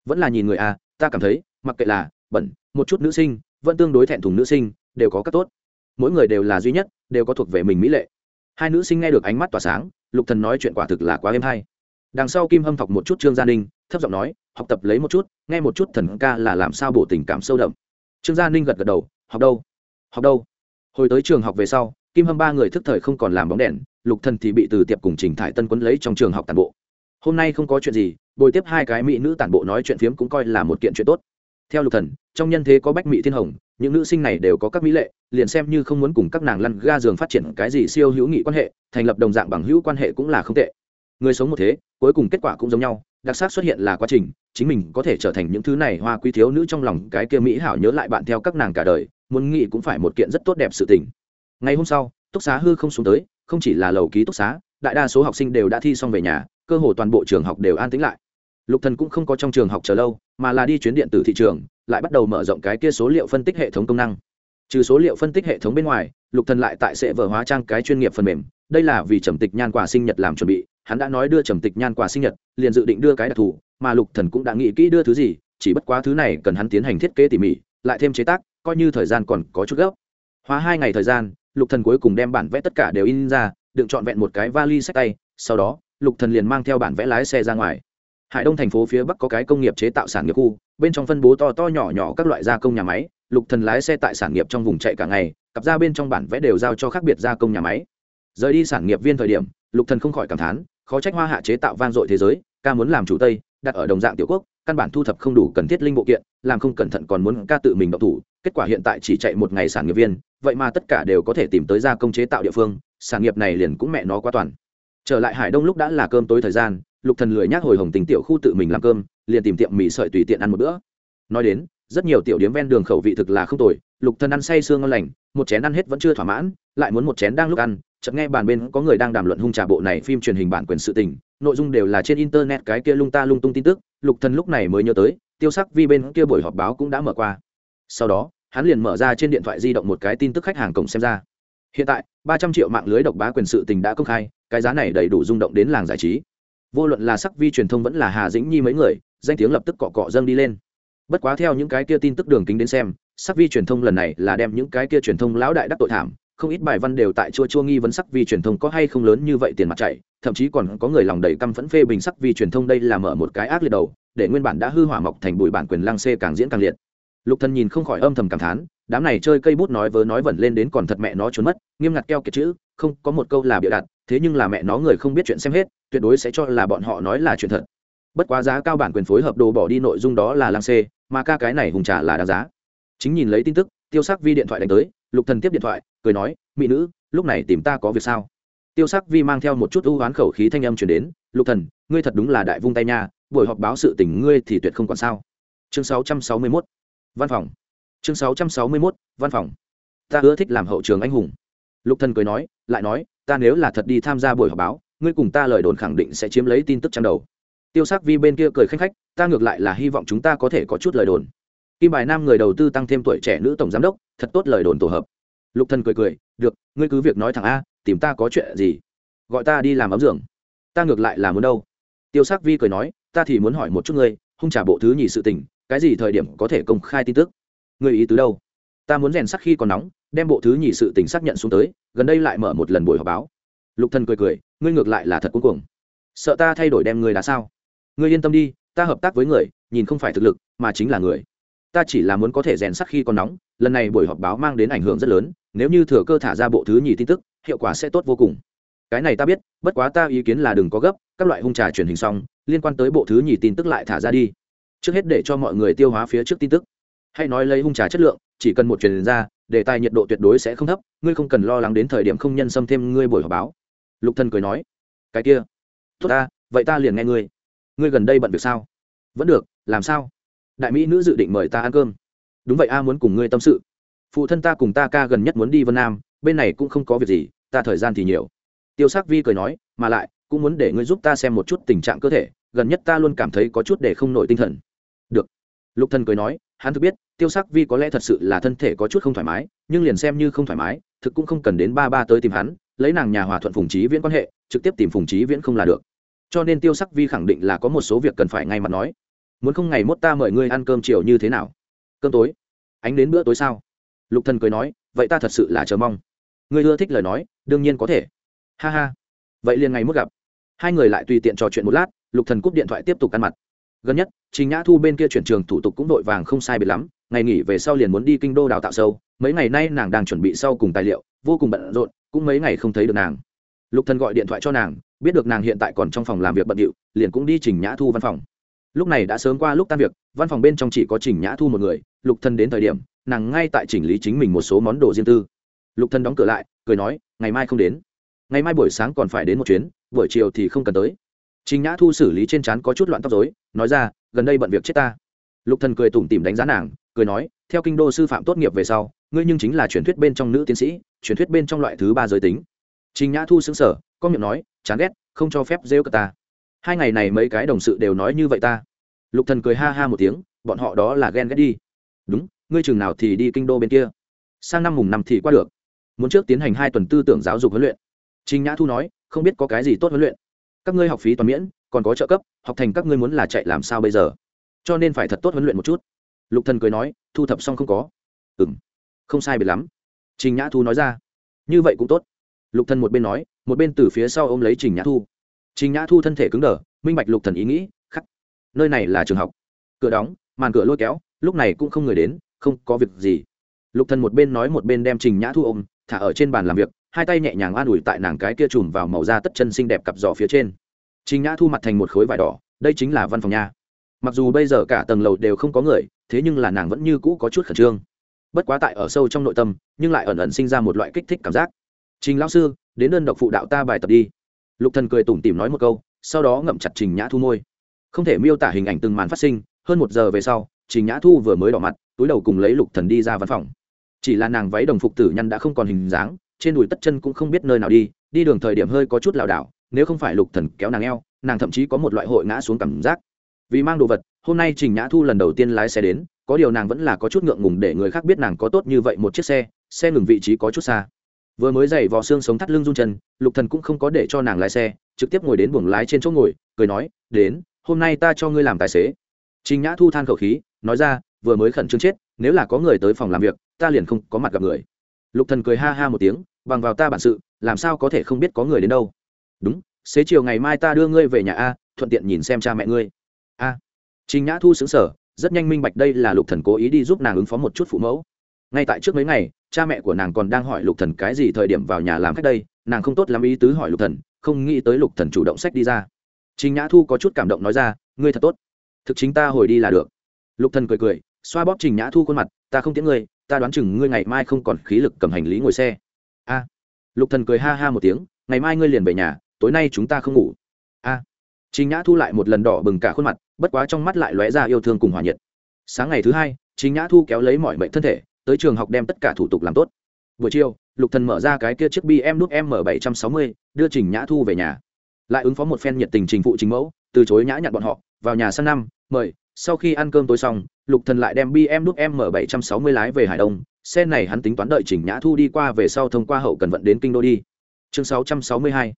Vẫn là nhìn người à ta cảm thấy, mặc kệ là bẩn, một chút nữ sinh, vẫn tương đối thẹn thùng nữ sinh đều có các tốt. Mỗi người đều là duy nhất, đều có thuộc về mình mỹ lệ. Hai nữ sinh nghe được ánh mắt tỏa sáng, lục thần nói chuyện quả thực là quá êm hay. Đằng sau kim hâm thọc một chút trương gia ninh, thấp giọng nói, học tập lấy một chút, nghe một chút thần ca là làm sao bổ tình cảm sâu đậm. Trương gia ninh gật gật đầu, học đâu? Học đâu? Hồi tới trường học về sau, kim hâm ba người thức thời không còn làm bóng đèn, lục thần thì bị từ tiệp cùng trình thải tân quấn lấy trong trường học tàn bộ. Hôm nay không có chuyện gì, bồi tiếp hai cái mỹ nữ tản bộ nói chuyện phiếm cũng coi là một kiện chuyện tốt. Theo lục thần, trong nhân thế có bách mỹ thiên hồng những nữ sinh này đều có các mỹ lệ, liền xem như không muốn cùng các nàng lăn ga giường phát triển cái gì siêu hữu nghị quan hệ, thành lập đồng dạng bằng hữu quan hệ cũng là không tệ. Người sống một thế, cuối cùng kết quả cũng giống nhau, đặc sắc xuất hiện là quá trình, chính mình có thể trở thành những thứ này hoa quý thiếu nữ trong lòng cái kia mỹ hảo nhớ lại bạn theo các nàng cả đời, muốn nghĩ cũng phải một kiện rất tốt đẹp sự tình. Ngày hôm sau, túc xá hư không xuống tới, không chỉ là lầu ký túc xá, đại đa số học sinh đều đã thi xong về nhà, cơ hồ toàn bộ trường học đều an tĩnh lại. Lục thần cũng không có trong trường học chờ lâu mà là đi chuyến điện tử thị trường, lại bắt đầu mở rộng cái kia số liệu phân tích hệ thống công năng. Trừ số liệu phân tích hệ thống bên ngoài, lục thần lại tại sẽ vở hóa trang cái chuyên nghiệp phần mềm. Đây là vì trầm tịch nhan quà sinh nhật làm chuẩn bị, hắn đã nói đưa trầm tịch nhan quà sinh nhật, liền dự định đưa cái đặc thù, mà lục thần cũng đã nghĩ kỹ đưa thứ gì, chỉ bất quá thứ này cần hắn tiến hành thiết kế tỉ mỉ, lại thêm chế tác, coi như thời gian còn có chút gấp. Hóa hai ngày thời gian, lục thần cuối cùng đem bản vẽ tất cả đều in ra, đựng trọn vẹn một cái vali sách tay, sau đó, lục thần liền mang theo bản vẽ lái xe ra ngoài hải đông thành phố phía bắc có cái công nghiệp chế tạo sản nghiệp khu, bên trong phân bố to to nhỏ nhỏ các loại gia công nhà máy, lục thần lái xe tại sản nghiệp trong vùng chạy cả ngày, cặp ra bên trong bản vẽ đều giao cho khác biệt gia công nhà máy. Rời đi sản nghiệp viên thời điểm, lục thần không khỏi cảm thán, khó trách hoa hạ chế tạo vang dội thế giới, ca muốn làm chủ tây, đặt ở đồng dạng tiểu quốc, căn bản thu thập không đủ cần thiết linh bộ kiện, làm không cẩn thận còn muốn ca tự mình động thủ, kết quả hiện tại chỉ chạy một ngày sản nghiệp viên, vậy mà tất cả đều có thể tìm tới gia công chế tạo địa phương, sản nghiệp này liền cũng mẹ nó quá toàn. Trở lại hải đông lúc đã là cơm tối thời gian lục thần lười nhác hồi hồng tình tiểu khu tự mình làm cơm, liền tìm tiệm mì sợi tùy tiện ăn một bữa. Nói đến, rất nhiều tiểu điếm ven đường khẩu vị thực là không tồi, lục thần ăn say sương ngon lành, một chén ăn hết vẫn chưa thỏa mãn, lại muốn một chén đang lúc ăn, chợt nghe bàn bên có người đang đàm luận hung trà bộ này phim truyền hình bản quyền sự tình, nội dung đều là trên internet cái kia lung ta lung tung tin tức, lục thần lúc này mới nhớ tới, tiêu sắc vi bên kia buổi họp báo cũng đã mở qua. Sau đó, hắn liền mở ra trên điện thoại di động một cái tin tức khách hàng cổng xem ra. Hiện tại, ba trăm triệu mạng lưới độc bá quyền sự tình đã công khai, cái giá này đầy đủ rung động đến làng giải trí vô luận là sắc vi truyền thông vẫn là hà dĩnh nhi mấy người, danh tiếng lập tức cọ cọ dâng đi lên. Bất quá theo những cái kia tin tức đường kính đến xem, sắc vi truyền thông lần này là đem những cái kia truyền thông lão đại đắc tội thảm, không ít bài văn đều tại chua chua nghi vấn sắc vi truyền thông có hay không lớn như vậy tiền mặt chạy, thậm chí còn có người lòng đầy căm phẫn phê bình sắc vi truyền thông đây là mở một cái ác liệt đầu, để nguyên bản đã hư hỏa mọc thành bụi bản quyền lang xê càng diễn càng liệt. Lục thần nhìn không khỏi âm thầm cảm thán, đám này chơi cây bút nói vớ nói vẩn lên đến còn thật mẹ nó trốn mất, nghiêm ngặt keo kiệt chữ, không, có một câu là bịa đặt thế nhưng là mẹ nó người không biết chuyện xem hết, tuyệt đối sẽ cho là bọn họ nói là chuyện thật. Bất quá giá cao bản quyền phối hợp đồ bỏ đi nội dung đó là lang xê, mà ca cái này hùng trả là đáng giá. Chính nhìn lấy tin tức, tiêu sắc vi điện thoại đánh tới, lục thần tiếp điện thoại, cười nói, mỹ nữ, lúc này tìm ta có việc sao? Tiêu sắc vi mang theo một chút ưu oán khẩu khí thanh âm truyền đến, lục thần, ngươi thật đúng là đại vung tay nha, buổi họp báo sự tình ngươi thì tuyệt không còn sao. Chương 661 văn phòng. Chương 661 văn phòng. Ta ưa thích làm hậu trường anh hùng. Lục thần cười nói, lại nói ta nếu là thật đi tham gia buổi họp báo, ngươi cùng ta lời đồn khẳng định sẽ chiếm lấy tin tức trang đầu. Tiêu sắc vi bên kia cười khanh khách, ta ngược lại là hy vọng chúng ta có thể có chút lời đồn. Kim bài nam người đầu tư tăng thêm tuổi trẻ nữ tổng giám đốc, thật tốt lời đồn tổ hợp. Lục thần cười cười, được, ngươi cứ việc nói thẳng a, tìm ta có chuyện gì? Gọi ta đi làm ấm giường. Ta ngược lại là muốn đâu? Tiêu sắc vi cười nói, ta thì muốn hỏi một chút ngươi, hung trả bộ thứ nhì sự tình, cái gì thời điểm có thể công khai tin tức? Ngươi ý tứ đâu? Ta muốn rèn sắc khi còn nóng, đem bộ thứ nhì sự tình xác nhận xuống tới gần đây lại mở một lần buổi họp báo. Lục thần cười cười, ngươi ngược lại là thật cuống cuồng. Sợ ta thay đổi đem ngươi đã sao? Ngươi yên tâm đi, ta hợp tác với người, nhìn không phải thực lực, mà chính là người. Ta chỉ là muốn có thể rèn sắc khi còn nóng, lần này buổi họp báo mang đến ảnh hưởng rất lớn, nếu như thừa cơ thả ra bộ thứ nhì tin tức, hiệu quả sẽ tốt vô cùng. Cái này ta biết, bất quá ta ý kiến là đừng có gấp, các loại hung trà truyền hình xong, liên quan tới bộ thứ nhì tin tức lại thả ra đi. Trước hết để cho mọi người tiêu hóa phía trước tin tức. Hay nói lấy hung trà chất lượng, chỉ cần một truyền ra đề tài nhiệt độ tuyệt đối sẽ không thấp, ngươi không cần lo lắng đến thời điểm không nhân xâm thêm ngươi buổi họp báo. Lục thần cười nói, cái kia, tốt ta, vậy ta liền nghe ngươi. Ngươi gần đây bận việc sao? Vẫn được, làm sao? Đại mỹ nữ dự định mời ta ăn cơm. Đúng vậy a, muốn cùng ngươi tâm sự. Phụ thân ta cùng ta ca gần nhất muốn đi vân nam, bên này cũng không có việc gì, ta thời gian thì nhiều. Tiêu sắc vi cười nói, mà lại, cũng muốn để ngươi giúp ta xem một chút tình trạng cơ thể, gần nhất ta luôn cảm thấy có chút để không nổi tinh thần. Được lục thần cười nói, hắn thực biết, tiêu sắc vi có lẽ thật sự là thân thể có chút không thoải mái, nhưng liền xem như không thoải mái, thực cũng không cần đến ba ba tới tìm hắn, lấy nàng nhà hòa thuận phùng trí viễn quan hệ, trực tiếp tìm phùng trí viễn không là được. Cho nên tiêu sắc vi khẳng định là có một số việc cần phải ngay mặt nói. Muốn không ngày mốt ta mời ngươi ăn cơm chiều như thế nào? Cơm tối. Ánh đến bữa tối sao? Lục thần cười nói, vậy ta thật sự là chờ mong. Ngươi ưa thích lời nói, đương nhiên có thể. Ha ha. Vậy liền ngày mốt gặp. Hai người lại tùy tiện trò chuyện một lát, lục thần cúp điện thoại tiếp tục ăn mặt gần nhất, trình nhã thu bên kia chuyển trường thủ tục cũng vội vàng không sai biệt lắm, ngày nghỉ về sau liền muốn đi kinh đô đào tạo sâu. Mấy ngày nay nàng đang chuẩn bị sau cùng tài liệu, vô cùng bận rộn, cũng mấy ngày không thấy được nàng. Lục thần gọi điện thoại cho nàng, biết được nàng hiện tại còn trong phòng làm việc bận điệu, liền cũng đi trình nhã thu văn phòng. Lúc này đã sớm qua lúc tan việc, văn phòng bên trong chỉ có trình nhã thu một người, lục thần đến thời điểm, nàng ngay tại chỉnh lý chính mình một số món đồ riêng tư. Lục thần đóng cửa lại, cười nói, ngày mai không đến. Ngày mai buổi sáng còn phải đến một chuyến, buổi chiều thì không cần tới trình nhã thu xử lý trên trán có chút loạn tóc rối, nói ra, gần đây bận việc chết ta. Lục thần cười tủm tỉm đánh giá nàng, cười nói, theo kinh đô sư phạm tốt nghiệp về sau, ngươi nhưng chính là truyền thuyết bên trong nữ tiến sĩ, truyền thuyết bên trong loại thứ ba giới tính. Trình nhã thu xứng sở có miệng nói, chán ghét, không cho phép rêu cả ta. Hai ngày này mấy cái đồng sự đều nói như vậy ta. Lục thần cười ha ha một tiếng, bọn họ đó là ghen ghét đi. Đúng, ngươi chừng nào thì đi kinh đô bên kia. Sang năm mùng năm thì qua được. Muốn trước tiến hành hai tuần tư tưởng giáo dục huấn luyện. Trình nhã thu nói, không biết có cái gì tốt huấn luyện các ngươi học phí toàn miễn, còn có trợ cấp, học thành các ngươi muốn là chạy làm sao bây giờ? Cho nên phải thật tốt huấn luyện một chút. Lục thần cười nói, thu thập xong không có. Ừm, không sai biệt lắm. Trình nhã thu nói ra. Như vậy cũng tốt. Lục thần một bên nói, một bên từ phía sau ôm lấy trình nhã thu. Trình nhã thu thân thể cứng đờ, minh bạch lục thần ý nghĩ, khắc, nơi này là trường học, cửa đóng, màn cửa lôi kéo, lúc này cũng không người đến, không có việc gì. Lục thần một bên nói một bên đem trình nhã thu ôm, thả ở trên bàn làm việc hai tay nhẹ nhàng an ủi tại nàng cái kia chùm vào màu da tất chân xinh đẹp cặp giò phía trên. Trình nhã thu mặt thành một khối vải đỏ, đây chính là văn phòng nha. Mặc dù bây giờ cả tầng lầu đều không có người, thế nhưng là nàng vẫn như cũ có chút khẩn trương. Bất quá tại ở sâu trong nội tâm, nhưng lại ẩn ẩn sinh ra một loại kích thích cảm giác. Trình lão sư, đến đơn độc phụ đạo ta bài tập đi. Lục thần cười tủm tỉm nói một câu, sau đó ngậm chặt trình nhã thu môi. Không thể miêu tả hình ảnh từng màn phát sinh, hơn một giờ về sau, trình nhã thu vừa mới đỏ mặt, túi đầu cùng lấy lục thần đi ra văn phòng. Chỉ là nàng váy đồng phục tử nhăn đã không còn hình dáng trên đùi tất chân cũng không biết nơi nào đi đi đường thời điểm hơi có chút lảo đảo, nếu không phải lục thần kéo nàng eo, nàng thậm chí có một loại hội ngã xuống cảm giác. Vì mang đồ vật, hôm nay trình nhã thu lần đầu tiên lái xe đến, có điều nàng vẫn là có chút ngượng ngùng để người khác biết nàng có tốt như vậy một chiếc xe xe ngừng vị trí có chút xa. Vừa mới dày vò xương sống thắt lưng run chân, lục thần cũng không có để cho nàng lái xe, trực tiếp ngồi đến buồng lái trên chỗ ngồi, cười nói, đến, hôm nay ta cho ngươi làm tài xế. Trình nhã thu than khẩu khí, nói ra, vừa mới khẩn trương chết, nếu là có người tới phòng làm việc, ta liền không có mặt gặp người lục thần cười ha ha một tiếng, bằng vào ta bản sự, làm sao có thể không biết có người đến đâu? Đúng, xế chiều ngày mai ta đưa ngươi về nhà a, thuận tiện nhìn xem cha mẹ ngươi. A. Trình nhã thu xứng sở rất nhanh minh bạch đây là lục thần cố ý đi giúp nàng ứng phó một chút phụ mẫu. Ngay tại trước mấy ngày, cha mẹ của nàng còn đang hỏi lục thần cái gì thời điểm vào nhà làm khách đây, nàng không tốt lắm ý tứ hỏi lục thần, không nghĩ tới lục thần chủ động sách đi ra. Trình nhã thu có chút cảm động nói ra, ngươi thật tốt, thực chính ta hồi đi là được. Lục thần cười cười, xoa bóp trình nhã thu khuôn mặt, ta không tiễn ngươi ta đoán chừng ngươi ngày mai không còn khí lực cầm hành lý ngồi xe. A. Lục thần cười ha ha một tiếng, ngày mai ngươi liền về nhà, tối nay chúng ta không ngủ. A. Trình nhã thu lại một lần đỏ bừng cả khuôn mặt, bất quá trong mắt lại lóe ra yêu thương cùng hòa nhiệt. Sáng ngày thứ hai, trình nhã thu kéo lấy mọi mệnh thân thể, tới trường học đem tất cả thủ tục làm tốt. Buổi chiều, lục thần mở ra cái kia chiếc bm nút m bảy trăm sáu mươi, đưa trình nhã thu về nhà. Lại ứng phó một phen nhiệt tình trình phụ trình mẫu, từ chối nhã nhặn bọn họ, vào nhà sang năm, mời sau khi ăn cơm tối xong, lục thần lại đem bm nút m bảy trăm sáu mươi lái về hải đông. Xe này hắn tính toán đợi chỉnh nhã thu đi qua về sau thông qua hậu cần vận đến kinh đô đi. Chương sáu trăm sáu mươi hai.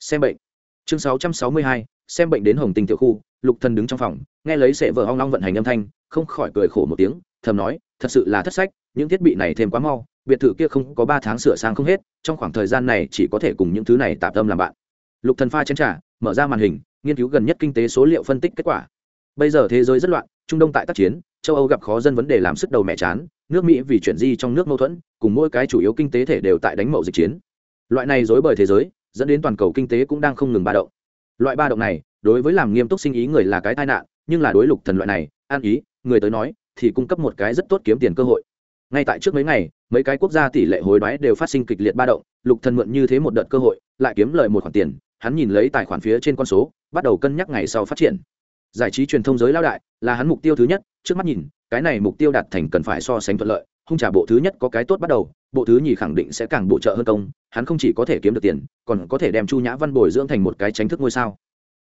Xem bệnh. Chương sáu trăm sáu mươi hai. Xem bệnh đến hồng tinh tiểu khu, lục thần đứng trong phòng, nghe lấy sệ vợ hoang long vận hành âm thanh, không khỏi cười khổ một tiếng, thầm nói, thật sự là thất sách, những thiết bị này thêm quá mau, biệt thự kia không có ba tháng sửa sang không hết, trong khoảng thời gian này chỉ có thể cùng những thứ này tạm tâm làm bạn. Lục thần pha chén trà, mở ra màn hình, nghiên cứu gần nhất kinh tế số liệu phân tích kết quả bây giờ thế giới rất loạn, trung đông tại tác chiến, châu âu gặp khó dân vấn đề làm sức đầu mẹ chán, nước mỹ vì chuyển di trong nước mâu thuẫn, cùng mỗi cái chủ yếu kinh tế thể đều tại đánh mậu dịch chiến. Loại này dối bời thế giới, dẫn đến toàn cầu kinh tế cũng đang không ngừng ba động. Loại ba động này, đối với làm nghiêm túc sinh ý người là cái tai nạn, nhưng là đối lục thần loại này, an ý, người tới nói, thì cung cấp một cái rất tốt kiếm tiền cơ hội. Ngay tại trước mấy ngày, mấy cái quốc gia tỷ lệ hối đoái đều phát sinh kịch liệt ba động, lục thần mượn như thế một đợt cơ hội, lại kiếm lời một khoản tiền, hắn nhìn lấy tài khoản phía trên con số, bắt đầu cân nhắc ngày sau phát triển giải trí truyền thông giới lao đại là hắn mục tiêu thứ nhất, trước mắt nhìn, cái này mục tiêu đạt thành cần phải so sánh thuận lợi, hung trả bộ thứ nhất có cái tốt bắt đầu, bộ thứ nhì khẳng định sẽ càng bổ trợ hơn công, hắn không chỉ có thể kiếm được tiền, còn có thể đem chu nhã văn bồi dưỡng thành một cái tránh thức ngôi sao.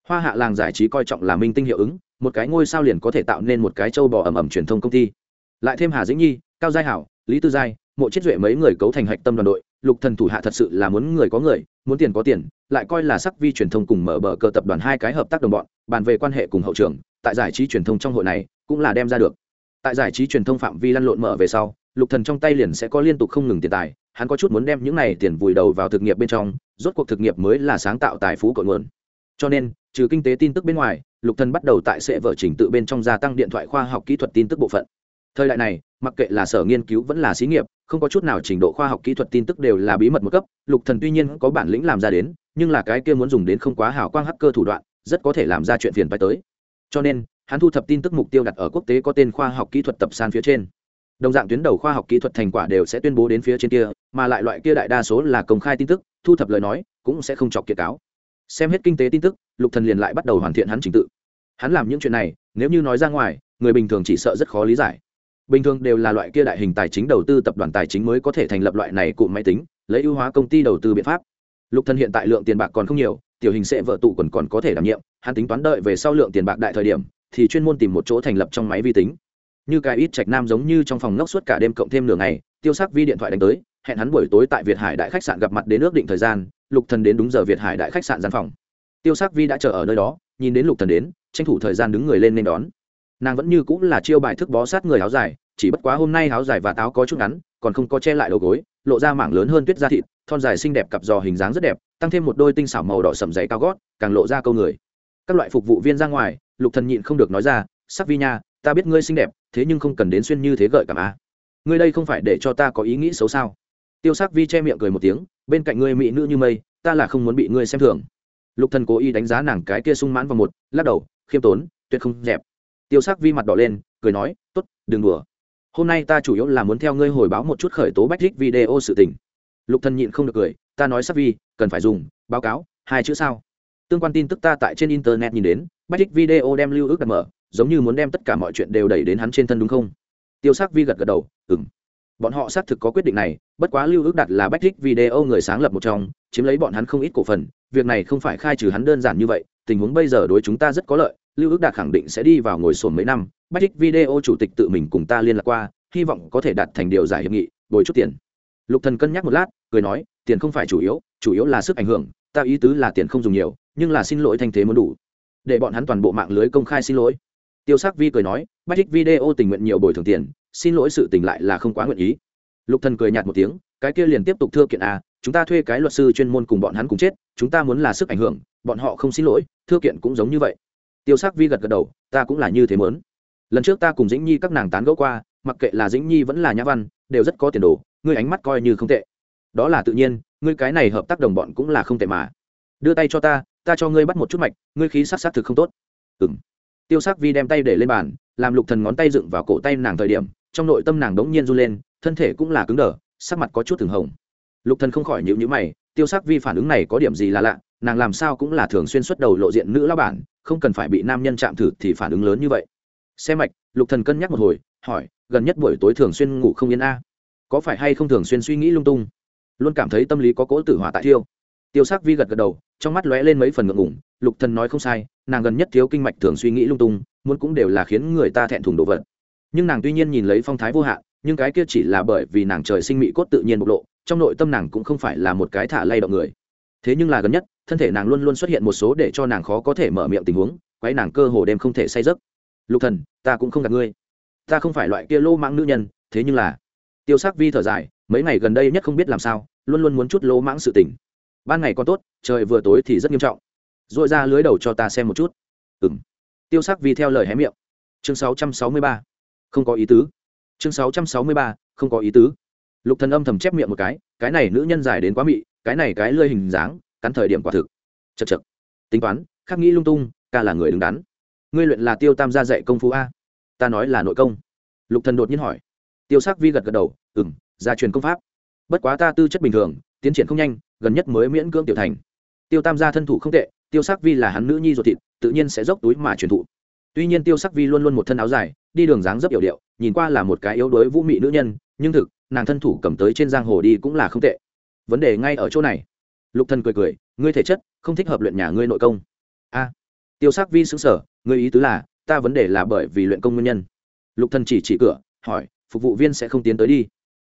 Hoa hạ làng giải trí coi trọng là minh tinh hiệu ứng, một cái ngôi sao liền có thể tạo nên một cái châu bò ẩm ẩm truyền thông công ty. Lại thêm hà dĩnh nhi, cao giai hảo, lý tư giai, mộ chết duệ mấy người cấu thành hạch tâm đoàn đội, lục thần thủ hạ thật sự là muốn người có người muốn tiền có tiền, lại coi là sắc vi truyền thông cùng mở bờ cờ tập đoàn hai cái hợp tác đồng bọn, bàn về quan hệ cùng hậu trường, tại giải trí truyền thông trong hội này cũng là đem ra được. Tại giải trí truyền thông phạm vi lăn lộn mở về sau, lục thần trong tay liền sẽ có liên tục không ngừng tiền tài, hắn có chút muốn đem những này tiền vùi đầu vào thực nghiệp bên trong, rốt cuộc thực nghiệp mới là sáng tạo tài phú cội nguồn. Cho nên, trừ kinh tế tin tức bên ngoài, lục thần bắt đầu tại sẽ vở trình tự bên trong gia tăng điện thoại khoa học kỹ thuật tin tức bộ phận. Thời đại này mặc kệ là sở nghiên cứu vẫn là xí nghiệp, không có chút nào trình độ khoa học kỹ thuật tin tức đều là bí mật một cấp, lục thần tuy nhiên có bản lĩnh làm ra đến, nhưng là cái kia muốn dùng đến không quá hào quang hacker thủ đoạn, rất có thể làm ra chuyện phiền phải tới. Cho nên, hắn thu thập tin tức mục tiêu đặt ở quốc tế có tên khoa học kỹ thuật tập san phía trên. Đồng dạng tuyến đầu khoa học kỹ thuật thành quả đều sẽ tuyên bố đến phía trên kia, mà lại loại kia đại đa số là công khai tin tức, thu thập lời nói, cũng sẽ không chọc kiệt cáo. Xem hết kinh tế tin tức, lục thần liền lại bắt đầu hoàn thiện hắn trình tự. Hắn làm những chuyện này, nếu như nói ra ngoài, người bình thường chỉ sợ rất khó lý giải bình thường đều là loại kia đại hình tài chính đầu tư tập đoàn tài chính mới có thể thành lập loại này cụm máy tính, lấy ưu hóa công ty đầu tư biện pháp. Lục thần hiện tại lượng tiền bạc còn không nhiều, tiểu hình sẽ vợ tụ còn còn có thể đảm nhiệm, hắn tính toán đợi về sau lượng tiền bạc đại thời điểm, thì chuyên môn tìm một chỗ thành lập trong máy vi tính. Như cái ít trạch nam giống như trong phòng ngốc suốt cả đêm cộng thêm nửa ngày, tiêu sắc vi điện thoại đánh tới, hẹn hắn buổi tối tại việt hải đại khách sạn gặp mặt đến ước định thời gian, lục thần đến đúng giờ việt hải đại khách sạn gian phòng. Tiêu sắc vi đã chờ ở nơi đó, nhìn đến lục thần đến, tranh thủ thời gian đứng người lên nên đón. Nàng vẫn như cũng là chiêu bài thức bó sát người áo dài chỉ bất quá hôm nay áo dài và táo có chút ngắn, còn không có che lại đầu gối, lộ ra mảng lớn hơn tuyết da thịt, thon dài xinh đẹp cặp giò hình dáng rất đẹp, tăng thêm một đôi tinh xảo màu đỏ sầm dày cao gót, càng lộ ra câu người. Các loại phục vụ viên ra ngoài, lục thần nhịn không được nói ra, sắc vi nha, ta biết ngươi xinh đẹp, thế nhưng không cần đến xuyên như thế gợi cảm a. Ngươi đây không phải để cho ta có ý nghĩ xấu sao? Tiêu sắc vi che miệng cười một tiếng, bên cạnh ngươi mỹ nữ như mây, ta là không muốn bị ngươi xem thường. Lục thần cố ý đánh giá nàng cái kia sung mãn vào một, lắc đầu, khiêm tốn, tuyệt không dẹp. Tiêu sắc vi mặt đỏ lên, cười nói, tốt, đừng đùa hôm nay ta chủ yếu là muốn theo ngươi hồi báo một chút khởi tố bách rích video sự tình. Lục thần nhịn không được cười, ta nói sắc vi, cần phải dùng, báo cáo, hai chữ sao? Tương quan tin tức ta tại trên internet nhìn đến, bách thích video đem lưu ước đặt mở, giống như muốn đem tất cả mọi chuyện đều đẩy đến hắn trên thân đúng không? Tiêu sắc vi gật gật đầu ừng bọn họ xác thực có quyết định này, bất quá lưu ước đặt là bách thích video người sáng lập một trong, chiếm lấy bọn hắn không ít cổ phần, việc này không phải khai trừ hắn đơn giản như vậy, tình huống bây giờ đối chúng ta rất có lợi lưu ước đạt khẳng định sẽ đi vào ngồi sồn mấy năm, bách thích video chủ tịch tự mình cùng ta liên lạc qua, hy vọng có thể đạt thành điều giải hiệp nghị, bồi chút tiền. Lục thần cân nhắc một lát, cười nói, tiền không phải chủ yếu chủ yếu là sức ảnh hưởng, ta ý tứ là tiền không dùng nhiều, nhưng là xin lỗi thanh thế muốn đủ. Để bọn hắn toàn bộ mạng lưới công khai xin lỗi. Tiêu sắc vi cười nói, bách thích video tình nguyện nhiều bồi thường tiền, xin lỗi sự tình lại là không quá nguyện ý. Lục thần cười nhạt một tiếng, cái kia liền tiếp tục thưa kiện a chúng ta thuê cái luật sư chuyên môn cùng bọn hắn cùng chết, chúng ta muốn là sức ảnh hưởng, bọn họ không xin lỗi, thưa kiện cũng giống như vậy tiêu sắc vi gật gật đầu, ta cũng là như thế mớn lần trước ta cùng dĩnh nhi các nàng tán gẫu qua, mặc kệ là dĩnh nhi vẫn là nhã văn, đều rất có tiền đồ, ngươi ánh mắt coi như không tệ. Đó là tự nhiên, ngươi cái này hợp tác đồng bọn cũng là không tệ mà. Đưa tay cho ta ta cho ngươi bắt một chút mạch, ngươi khí sắc sắc thực không tốt. Ừng tiêu sắc vi đem tay để lên bàn, làm lục thần ngón tay dựng vào cổ tay nàng thời điểm, trong nội tâm nàng đống nhiên run lên, thân thể cũng là cứng đờ, sắc mặt có chút thường hồng. Lục thần không khỏi nhíu nhíu mày tiêu sắc vi phản ứng này có điểm gì là lạ, nàng làm sao cũng là thường xuyên xuất đầu lộ diện nữ lao bản, không cần phải bị nam nhân chạm thử thì phản ứng lớn như vậy. Xe mạch, lục thần cân nhắc một hồi, hỏi, gần nhất buổi tối thường xuyên ngủ không yên a? Có phải hay không thường xuyên suy nghĩ lung tung? Luôn cảm thấy tâm lý có cỗ tử hỏa tại thiêu. Tiêu sắc vi gật gật đầu, trong mắt lóe lên mấy phần ngượng ngủng lục thần nói không sai, nàng gần nhất thiếu kinh mạch thường suy nghĩ lung tung, muốn cũng đều là khiến người ta thẹn thùng đồ vật. Nhưng nàng tuy nhiên nhìn lấy phong thái vô hạn, nhưng cái kia chỉ là bởi vì nàng trời sinh mỹ cốt tự nhiên bộc lộ trong nội tâm nàng cũng không phải là một cái thả lay động người. Thế nhưng là gần nhất, thân thể nàng luôn luôn xuất hiện một số để cho nàng khó có thể mở miệng tình huống quấy nàng cơ hồ đêm không thể say giấc. Lục thần, ta cũng không gặp ngươi. Ta không phải loại kia lô mãng nữ nhân, thế nhưng là tiêu sắc vi thở dài, mấy ngày gần đây nhất không biết làm sao, luôn luôn muốn chút lô mãng sự tình. Ban ngày còn tốt, trời vừa tối thì rất nghiêm trọng. Dội ra lưới đầu cho ta xem một chút. Ừm. Tiêu sắc vi theo lời hé miệng. Chương 663. không có ý tứ. Chương 663. không có ý tứ lục thần âm thầm chép miệng một cái cái này nữ nhân dài đến quá mị cái này cái lơi hình dáng cắn thời điểm quả thực. Chật chật tính toán khắc nghĩ lung tung ca là người đứng đắn. Ngươi luyện là tiêu tam gia dạy công phu a? Ta nói là nội công. Lục thần đột nhiên hỏi. Tiêu sắc vi gật gật đầu ừm, gia truyền công pháp. Bất quá ta tư chất bình thường tiến triển không nhanh gần nhất mới miễn cưỡng tiểu thành. Tiêu tam gia thân thủ không tệ tiêu sắc vi là hắn nữ nhi ruột thịt tự nhiên sẽ dốc túi mà truyền thụ. Tuy nhiên tiêu sắc vi luôn luôn một thân áo dài đi đường dáng rất yểu điệu nhìn qua là một cái yếu đuối vũ mị nữ nhân nhưng thực nàng thân thủ cầm tới trên giang hồ đi cũng là không tệ. Vấn đề ngay ở chỗ này. Lục thần cười cười, ngươi thể chất, không thích hợp luyện nhà ngươi nội công. A. À, Tiêu sắc vi xứng sở ngươi ý tứ là, ta vấn đề là bởi vì luyện công nguyên nhân. Lục thần chỉ chỉ cửa, hỏi, phục vụ viên sẽ không tiến tới đi.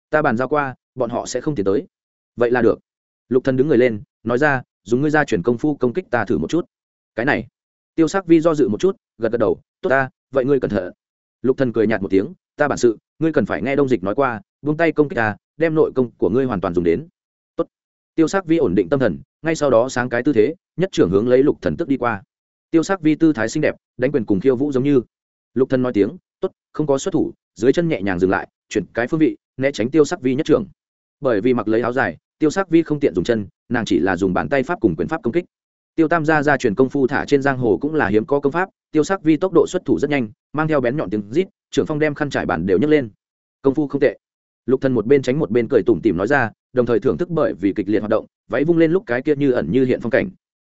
Ta bàn giao qua, bọn họ sẽ không tiến tới. Vậy là được. Lục thần đứng người lên, nói ra, dùng ngươi ra chuyển công phu công kích ta thử một chút. Cái này. Tiêu sắc vi do dự một chút, gật gật đầu, tốt ta, vậy ngươi cẩn thận. Lục thần cười nhạt một tiếng ta bản sự, ngươi cần phải nghe đông dịch nói qua, buông tay công kích ta, đem nội công của ngươi hoàn toàn dùng đến. Tốt. Tiêu sắc vi ổn định tâm thần, ngay sau đó sáng cái tư thế, nhất trưởng hướng lấy lục thần tức đi qua. Tiêu sắc vi tư thái xinh đẹp, đánh quyền cùng khiêu vũ giống như. Lục thần nói tiếng, tốt, không có xuất thủ, dưới chân nhẹ nhàng dừng lại, chuyển cái phương vị, né tránh tiêu sắc vi nhất trưởng. Bởi vì mặc lấy áo dài, tiêu sắc vi không tiện dùng chân, nàng chỉ là dùng bàn tay pháp cùng quyền pháp công kích. Tiêu tam gia gia truyền công phu thả trên giang hồ cũng là hiếm có công pháp tiêu sắc vi tốc độ xuất thủ rất nhanh, mang theo bén nhọn tiếng rít, trưởng phong đem khăn trải bản đều nhấc lên. Công phu không tệ. Lục thần một bên tránh một bên cười tủm tỉm nói ra, đồng thời thưởng thức bởi vì kịch liệt hoạt động, váy vung lên lúc cái kia như ẩn như hiện phong cảnh.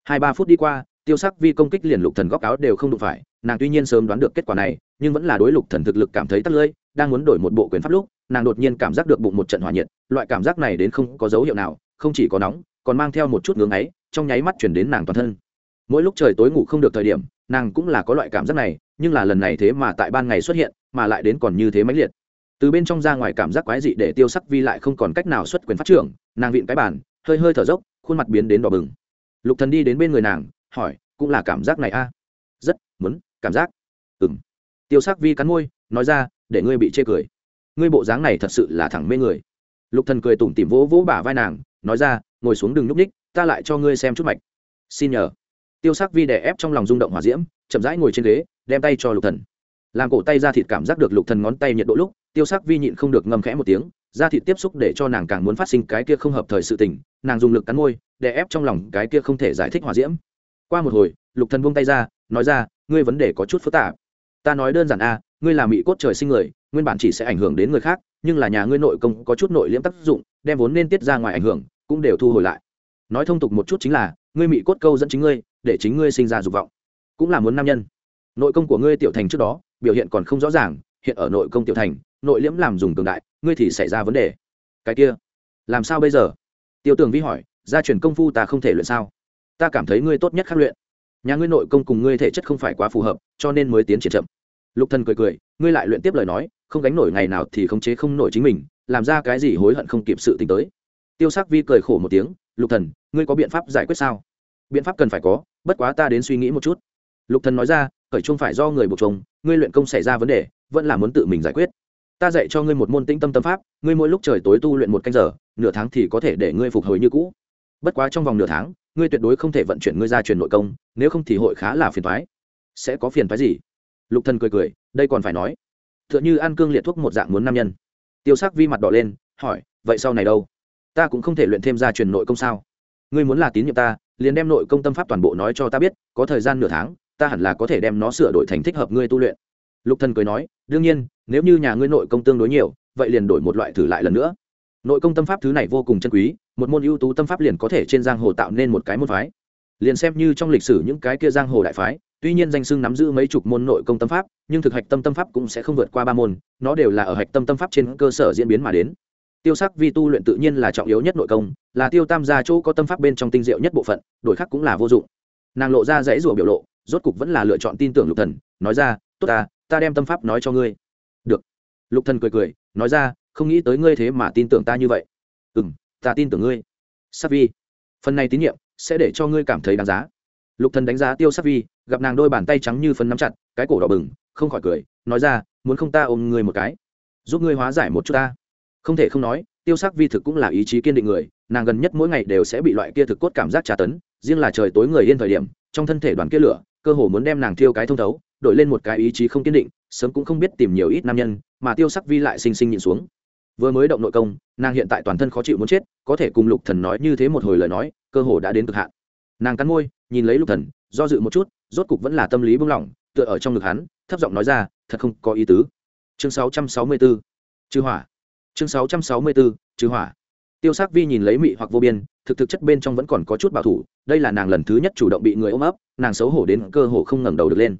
Hai ba phút đi qua, tiêu sắc vi công kích liền lục thần góc áo đều không đụng phải, nàng tuy nhiên sớm đoán được kết quả này, nhưng vẫn là đối lục thần thực lực cảm thấy tắt lưỡi, đang muốn đổi một bộ quyền pháp lúc, nàng đột nhiên cảm giác được bụng một trận hỏa nhiệt, loại cảm giác này đến không có dấu hiệu nào, không chỉ có nóng, còn mang theo một chút ngưỡng ấy trong nháy mắt chuyển đến nàng toàn thân. Mỗi lúc trời tối ngủ không được thời điểm nàng cũng là có loại cảm giác này, nhưng là lần này thế mà tại ban ngày xuất hiện, mà lại đến còn như thế mãnh liệt. Từ bên trong ra ngoài cảm giác quái dị để tiêu sắc vi lại không còn cách nào xuất quyền phát trưởng, nàng vịn cái bàn, hơi hơi thở dốc, khuôn mặt biến đến đỏ bừng. Lục thần đi đến bên người nàng, hỏi, cũng là cảm giác này a? Rất, muốn, cảm giác. Ừm. Tiêu sắc vi cắn môi, nói ra, để ngươi bị chê cười. Ngươi bộ dáng này thật sự là thẳng mê người. Lục thần cười tủm tỉm vỗ vỗ bả vai nàng, nói ra, ngồi xuống đừng nhúc ních ta lại cho ngươi xem chút mạch. Xin nhờ tiêu sắc vi đè ép trong lòng rung động hỏa diễm, chậm rãi ngồi trên ghế, đem tay cho lục thần. Làm cổ tay ra thịt cảm giác được lục thần ngón tay nhiệt độ lúc, tiêu sắc vi nhịn không được ngâm khẽ một tiếng ra thịt tiếp xúc để cho nàng càng muốn phát sinh cái kia không hợp thời sự tình, nàng dùng lực cắn môi, đè ép trong lòng cái kia không thể giải thích hỏa diễm. Qua một hồi, lục thần buông tay ra, nói ra, ngươi vấn đề có chút phức tạp. Ta nói đơn giản a, ngươi là mỹ cốt trời sinh người, nguyên bản chỉ sẽ ảnh hưởng đến người khác, nhưng là nhà ngươi nội công có chút nội liễm tác dụng, đem vốn nên tiết ra ngoài ảnh hưởng, cũng đều thu hồi lại. Nói thông tục một chút chính là, ngươi mị cốt câu dẫn chính ngươi để chính ngươi sinh ra dục vọng. Cũng là muốn nam nhân. Nội công của ngươi tiểu thành trước đó, biểu hiện còn không rõ ràng, hiện ở nội công tiểu thành, nội liễm làm dùng cường đại, ngươi thì xảy ra vấn đề. Cái kia, làm sao bây giờ? Tiêu tường vi hỏi, gia truyền công phu ta không thể luyện sao? Ta cảm thấy ngươi tốt nhất khắc luyện. Nhà ngươi nội công cùng ngươi thể chất không phải quá phù hợp, cho nên mới tiến triển chậm. Lục thần cười cười, ngươi lại luyện tiếp lời nói, không gánh nổi ngày nào thì khống chế không nổi chính mình, làm ra cái gì hối hận không kịp sự tính tới. Tiêu sắc vi cười khổ một tiếng, lục thần, ngươi có biện pháp giải quyết sao? Biện pháp cần phải có bất quá ta đến suy nghĩ một chút. Lục thần nói ra, khởi chung phải do người buộc chồng ngươi luyện công xảy ra vấn đề, vẫn là muốn tự mình giải quyết. Ta dạy cho ngươi một môn tĩnh tâm tâm pháp, ngươi mỗi lúc trời tối tu luyện một canh giờ, nửa tháng thì có thể để ngươi phục hồi như cũ. Bất quá trong vòng nửa tháng, ngươi tuyệt đối không thể vận chuyển ngươi ra truyền nội công, nếu không thì hội khá là phiền thoái sẽ có phiền thoái gì? Lục thần cười cười, đây còn phải nói. Tựa như ăn cương liệt thuốc một dạng muốn nam nhân. Tiêu sắc vi mặt đỏ lên, hỏi, vậy sau này đâu? Ta cũng không thể luyện thêm ra truyền nội công sao? Ngươi muốn là tín nhiệm ta liền đem nội công tâm pháp toàn bộ nói cho ta biết, có thời gian nửa tháng, ta hẳn là có thể đem nó sửa đổi thành thích hợp ngươi tu luyện. Lục thần cười nói, đương nhiên, nếu như nhà ngươi nội công tương đối nhiều, vậy liền đổi một loại thử lại lần nữa. Nội công tâm pháp thứ này vô cùng chân quý, một môn ưu tú tâm pháp liền có thể trên giang hồ tạo nên một cái môn phái. Liền xem như trong lịch sử những cái kia giang hồ đại phái, tuy nhiên danh sưng nắm giữ mấy chục môn nội công tâm pháp, nhưng thực hạch tâm tâm pháp cũng sẽ không vượt qua ba môn, nó đều là ở hạch tâm tâm pháp trên cơ sở diễn biến mà đến tiêu sắc vi tu luyện tự nhiên là trọng yếu nhất nội công, là tiêu tam gia chỗ có tâm pháp bên trong tinh diệu nhất bộ phận, đổi khác cũng là vô dụng. Nàng lộ ra dãy rủa biểu lộ, rốt cục vẫn là lựa chọn tin tưởng lục thần, nói ra, tốt ta ta đem tâm pháp nói cho ngươi. Được. Lục thần cười cười, nói ra, không nghĩ tới ngươi thế mà tin tưởng ta như vậy. Ừm, ta tin tưởng ngươi. Sắc vi, phần này tín nhiệm sẽ để cho ngươi cảm thấy đáng giá. Lục thần đánh giá tiêu sắc vi, gặp nàng đôi bàn tay trắng như phấn nắm chặt, cái cổ đỏ bừng, không khỏi cười, nói ra, muốn không ta ôm ngươi một cái? Giúp ngươi hóa giải một chút ta không thể không nói, tiêu sắc vi thực cũng là ý chí kiên định người, nàng gần nhất mỗi ngày đều sẽ bị loại kia thực cốt cảm giác tra tấn, riêng là trời tối người yên thời điểm, trong thân thể đoàn kia lửa, cơ hồ muốn đem nàng thiêu cái thông thấu, đổi lên một cái ý chí không kiên định, sớm cũng không biết tìm nhiều ít nam nhân, mà tiêu sắc vi lại xinh xinh nhịn xuống. Vừa mới động nội công, nàng hiện tại toàn thân khó chịu muốn chết, có thể cùng lục thần nói như thế một hồi lời nói, cơ hồ đã đến cực hạn. Nàng cắn môi, nhìn lấy lục thần, do dự một chút, rốt cục vẫn là tâm lý buông lỏng, tựa ở trong ngực hắn, thấp giọng nói ra, thật không có ý tứ. Chương 664 trừ hỏa chương 664 trừ hỏa. Tiêu sắc vi nhìn lấy mị hoặc vô biên, thực thực chất bên trong vẫn còn có chút bảo thủ, đây là nàng lần thứ nhất chủ động bị người ôm ấp, nàng xấu hổ đến cơ hồ không ngẩng đầu được lên.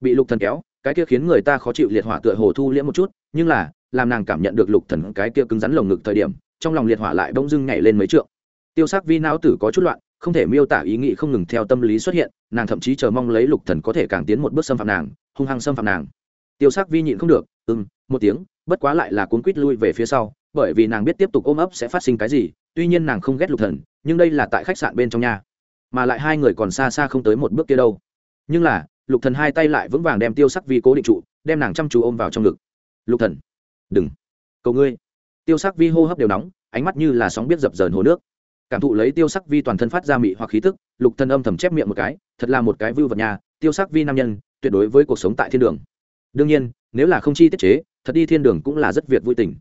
Bị lục thần kéo, cái kia khiến người ta khó chịu liệt hỏa tựa hồ thu liễm một chút, nhưng là, làm nàng cảm nhận được lục thần cái kia cứng rắn lồng ngực thời điểm, trong lòng liệt hỏa lại bỗng dưng nhảy lên mấy trượng. Tiêu sắc vi não tử có chút loạn, không thể miêu tả ý nghĩ không ngừng theo tâm lý xuất hiện, nàng thậm chí chờ mong lấy lục thần có thể càng tiến một bước xâm phạm nàng, hung hăng xâm phạm nàng. Tiêu sắc vi nhịn không được, ừm, một tiếng bất quá lại là cuốn quýt lui về phía sau, bởi vì nàng biết tiếp tục ôm ấp sẽ phát sinh cái gì, tuy nhiên nàng không ghét lục thần, nhưng đây là tại khách sạn bên trong nhà. Mà lại hai người còn xa xa không tới một bước kia đâu. Nhưng là, lục thần hai tay lại vững vàng đem tiêu sắc vi cố định trụ, đem nàng chăm chú ôm vào trong ngực. Lục thần, đừng, cầu ngươi. Tiêu sắc vi hô hấp đều nóng, ánh mắt như là sóng biết dập dờn hồ nước. Cảm thụ lấy tiêu sắc vi toàn thân phát ra mị hoặc khí tức, lục thần âm thầm chép miệng một cái, thật là một cái vưu vật nhà, tiêu sắc vi nam nhân, tuyệt đối với cuộc sống tại thiên đường. Đương nhiên, nếu là không chi tiết chế thật đi thiên đường cũng là rất việc vui tình.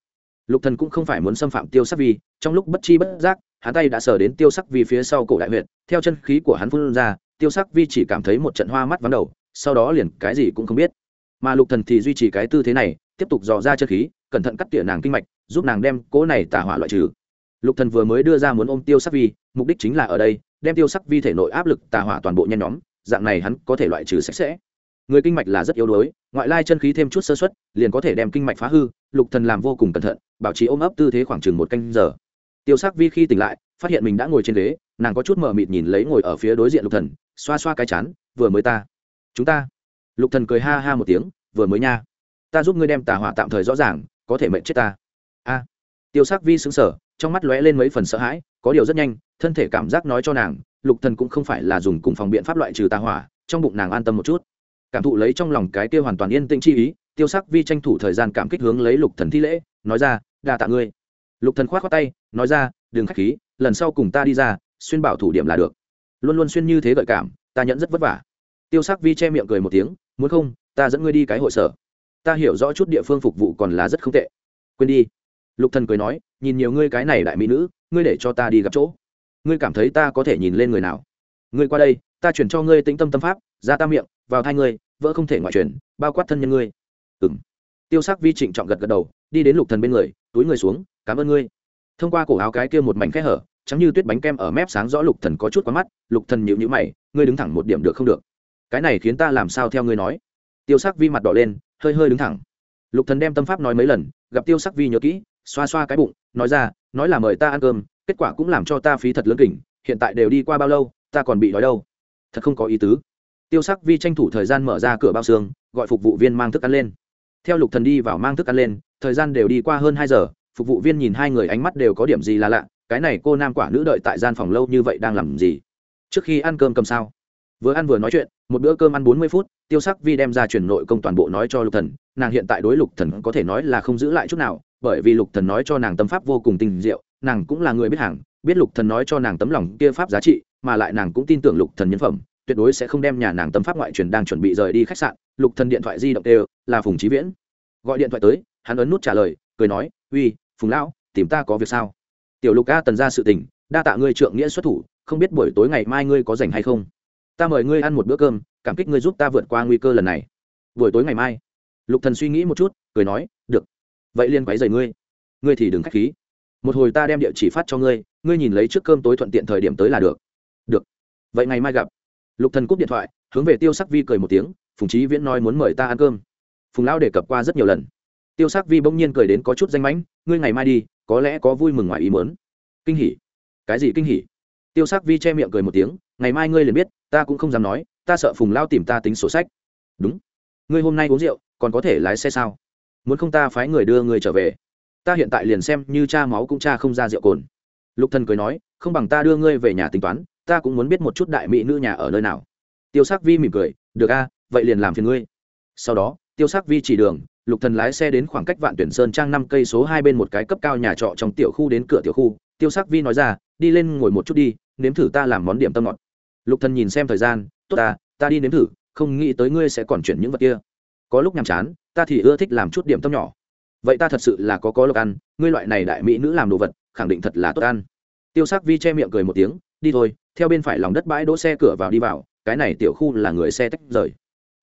Lục thần cũng không phải muốn xâm phạm tiêu sắc vi, trong lúc bất chi bất giác, hắn tay đã sờ đến tiêu sắc vi phía sau cổ đại huyệt, theo chân khí của hắn phun ra, tiêu sắc vi chỉ cảm thấy một trận hoa mắt vắng đầu, sau đó liền cái gì cũng không biết. Mà lục thần thì duy trì cái tư thế này, tiếp tục dò ra chân khí, cẩn thận cắt tỉa nàng kinh mạch, giúp nàng đem cỗ này tả hỏa loại trừ. Lục thần vừa mới đưa ra muốn ôm tiêu sắc vi, mục đích chính là ở đây, đem tiêu sắc vi thể nội áp lực tà hỏa toàn bộ nhen nhóm, dạng này hắn có thể loại trừ sạch sẽ người kinh mạch là rất yếu đuối, ngoại lai chân khí thêm chút sơ suất, liền có thể đem kinh mạch phá hư, lục thần làm vô cùng cẩn thận, bảo trì ôm ấp tư thế khoảng chừng một canh giờ. Tiêu sắc vi khi tỉnh lại, phát hiện mình đã ngồi trên ghế, nàng có chút mờ mịt nhìn lấy ngồi ở phía đối diện lục thần, xoa xoa cái chán, vừa mới ta, chúng ta. Lục thần cười ha ha một tiếng, vừa mới nha, ta giúp ngươi đem tà hỏa tạm thời rõ ràng, có thể mệnh chết ta. A, tiêu sắc vi sững sờ, trong mắt lóe lên mấy phần sợ hãi, có điều rất nhanh, thân thể cảm giác nói cho nàng, lục thần cũng không phải là dùng cùng phòng biện pháp loại trừ tà hỏa, trong bụng nàng an tâm một chút cảm thụ lấy trong lòng cái kia hoàn toàn yên tĩnh chi ý, tiêu sắc vi tranh thủ thời gian cảm kích hướng lấy lục thần thi lễ, nói ra, đa tạ ngươi. Lục thần khoát khoát tay, nói ra, đừng khách khí, lần sau cùng ta đi ra, xuyên bảo thủ điểm là được. Luôn luôn xuyên như thế gợi cảm, ta nhận rất vất vả. Tiêu sắc vi che miệng cười một tiếng, muốn không, ta dẫn ngươi đi cái hội sở. Ta hiểu rõ chút địa phương phục vụ còn là rất không tệ. Quên đi. Lục thần cười nói, nhìn nhiều ngươi cái này đại mỹ nữ, ngươi để cho ta đi gặp chỗ. Ngươi cảm thấy ta có thể nhìn lên người nào? Ngươi qua đây, ta chuyển cho ngươi tĩnh tâm tâm pháp, ra ta miệng, vào thai ngươi vỡ không thể ngoại truyền, bao quát thân nhân ngươi. Ừm. Tiêu sắc vi trịnh trọng gật gật đầu, đi đến lục thần bên người, túi người xuống, cảm ơn ngươi. Thông qua cổ áo cái kia một mảnh khẽ hở, trắng như tuyết bánh kem ở mép sáng rõ lục thần có chút quá mắt, lục thần nhịu nhữ mày, ngươi đứng thẳng một điểm được không được? Cái này khiến ta làm sao theo ngươi nói? Tiêu sắc vi mặt đỏ lên, hơi hơi đứng thẳng. Lục thần đem tâm pháp nói mấy lần, gặp tiêu sắc vi nhớ kỹ, xoa xoa cái bụng, nói ra, nói là mời ta ăn cơm, kết quả cũng làm cho ta phí thật lớn kỉnh, hiện tại đều đi qua bao lâu, ta còn bị đói đâu. Thật không có ý tứ tiêu sắc vi tranh thủ thời gian mở ra cửa bao xương, gọi phục vụ viên mang thức ăn lên. Theo lục thần đi vào mang thức ăn lên, thời gian đều đi qua hơn hai giờ, phục vụ viên nhìn hai người ánh mắt đều có điểm gì là lạ, cái này cô nam quả nữ đợi tại gian phòng lâu như vậy đang làm gì? Trước khi ăn cơm cầm sao? Vừa ăn vừa nói chuyện, một bữa cơm ăn bốn mươi phút, tiêu sắc vi đem ra chuyển nội công toàn bộ nói cho lục thần, nàng hiện tại đối lục thần có thể nói là không giữ lại chút nào, bởi vì lục thần nói cho nàng tâm pháp vô cùng tinh diệu, nàng cũng là người biết hàng, biết lục thần nói cho nàng tấm lòng kia pháp giá trị, mà lại nàng cũng tin tưởng lục thần nhân phẩm tuyệt đối sẽ không đem nhà nàng tâm pháp ngoại truyền đang chuẩn bị rời đi khách sạn, lục thần điện thoại di động đều là phùng trí viễn. Gọi điện thoại tới, hắn ấn nút trả lời, cười nói, uy, phùng lão, tìm ta có việc sao? Tiểu lục a tần ra sự tình, đa tạ ngươi trượng nghĩa xuất thủ, không biết buổi tối ngày mai ngươi có rảnh hay không? Ta mời ngươi ăn một bữa cơm, cảm kích ngươi giúp ta vượt qua nguy cơ lần này. Buổi tối ngày mai? Lục thần suy nghĩ một chút, cười nói, được, vậy liên quấy rầy ngươi. Ngươi thì đừng khách khí. Một hồi ta đem địa chỉ phát cho ngươi ngươi nhìn lấy trước cơm tối thuận tiện thời điểm tới là được. Được, vậy ngày mai gặp lục thần cúp điện thoại, hướng về tiêu sắc vi cười một tiếng, phùng trí viễn nói muốn mời ta ăn cơm. Phùng lão đề cập qua rất nhiều lần. Tiêu sắc vi bỗng nhiên cười đến có chút danh mãnh, ngươi ngày mai đi, có lẽ có vui mừng ngoài ý mớn kinh hỉ. Cái gì kinh hỉ? Tiêu sắc vi che miệng cười một tiếng, ngày mai ngươi liền biết, ta cũng không dám nói, ta sợ phùng lao tìm ta tính sổ sách. Đúng. Ngươi hôm nay uống rượu, còn có thể lái xe sao? Muốn không ta phái người đưa người trở về? Ta hiện tại liền xem như cha máu cũng cha không ra rượu cồn. Lục thần cười nói, không bằng ta đưa ngươi về nhà tính toán ta cũng muốn biết một chút đại mỹ nữ nhà ở nơi nào. Tiêu sắc vi mỉm cười, được a, vậy liền làm phiền ngươi. Sau đó, tiêu sắc vi chỉ đường, lục thần lái xe đến khoảng cách vạn tuyển sơn trang năm cây số hai bên một cái cấp cao nhà trọ trong tiểu khu đến cửa tiểu khu. Tiêu sắc vi nói ra, đi lên ngồi một chút đi, nếm thử ta làm món điểm tâm ngọt. Lục thần nhìn xem thời gian, tốt ta ta đi nếm thử, không nghĩ tới ngươi sẽ còn chuyển những vật kia. Có lúc nhàm chán, ta thì ưa thích làm chút điểm tâm nhỏ. Vậy ta thật sự là có có lộc ăn, ngươi loại này đại mỹ nữ làm đồ vật, khẳng định thật là tốt ăn. Tiêu sắc vi che miệng cười một tiếng, đi thôi theo bên phải lòng đất bãi đỗ xe cửa vào đi vào, cái này tiểu khu là người xe tách rời.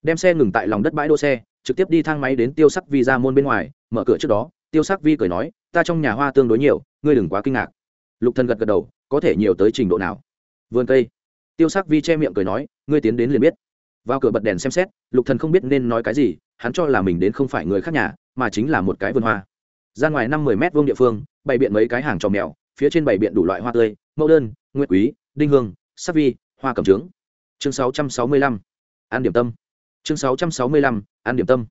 Đem xe ngừng tại lòng đất bãi đỗ xe, trực tiếp đi thang máy đến tiêu sắc vi ra môn bên ngoài, mở cửa trước đó, tiêu sắc vi cười nói, ta trong nhà hoa tương đối nhiều, ngươi đừng quá kinh ngạc. Lục thần gật gật đầu, có thể nhiều tới trình độ nào? Vườn cây. Tiêu sắc vi che miệng cười nói, ngươi tiến đến liền biết. Vào cửa bật đèn xem xét, lục thần không biết nên nói cái gì, hắn cho là mình đến không phải người khác nhà, mà chính là một cái vườn hoa. Ra ngoài năm mười mét vuông địa phương, bày biện mấy cái hàng trò mèo, phía trên bày biện đủ loại hoa tươi, mẫu đơn, nguyệt quý đinh hương, sắc vi, hoa cẩm trướng. Chương sáu trăm sáu mươi lăm, an điểm tâm. Chương sáu trăm sáu mươi lăm, an điểm tâm.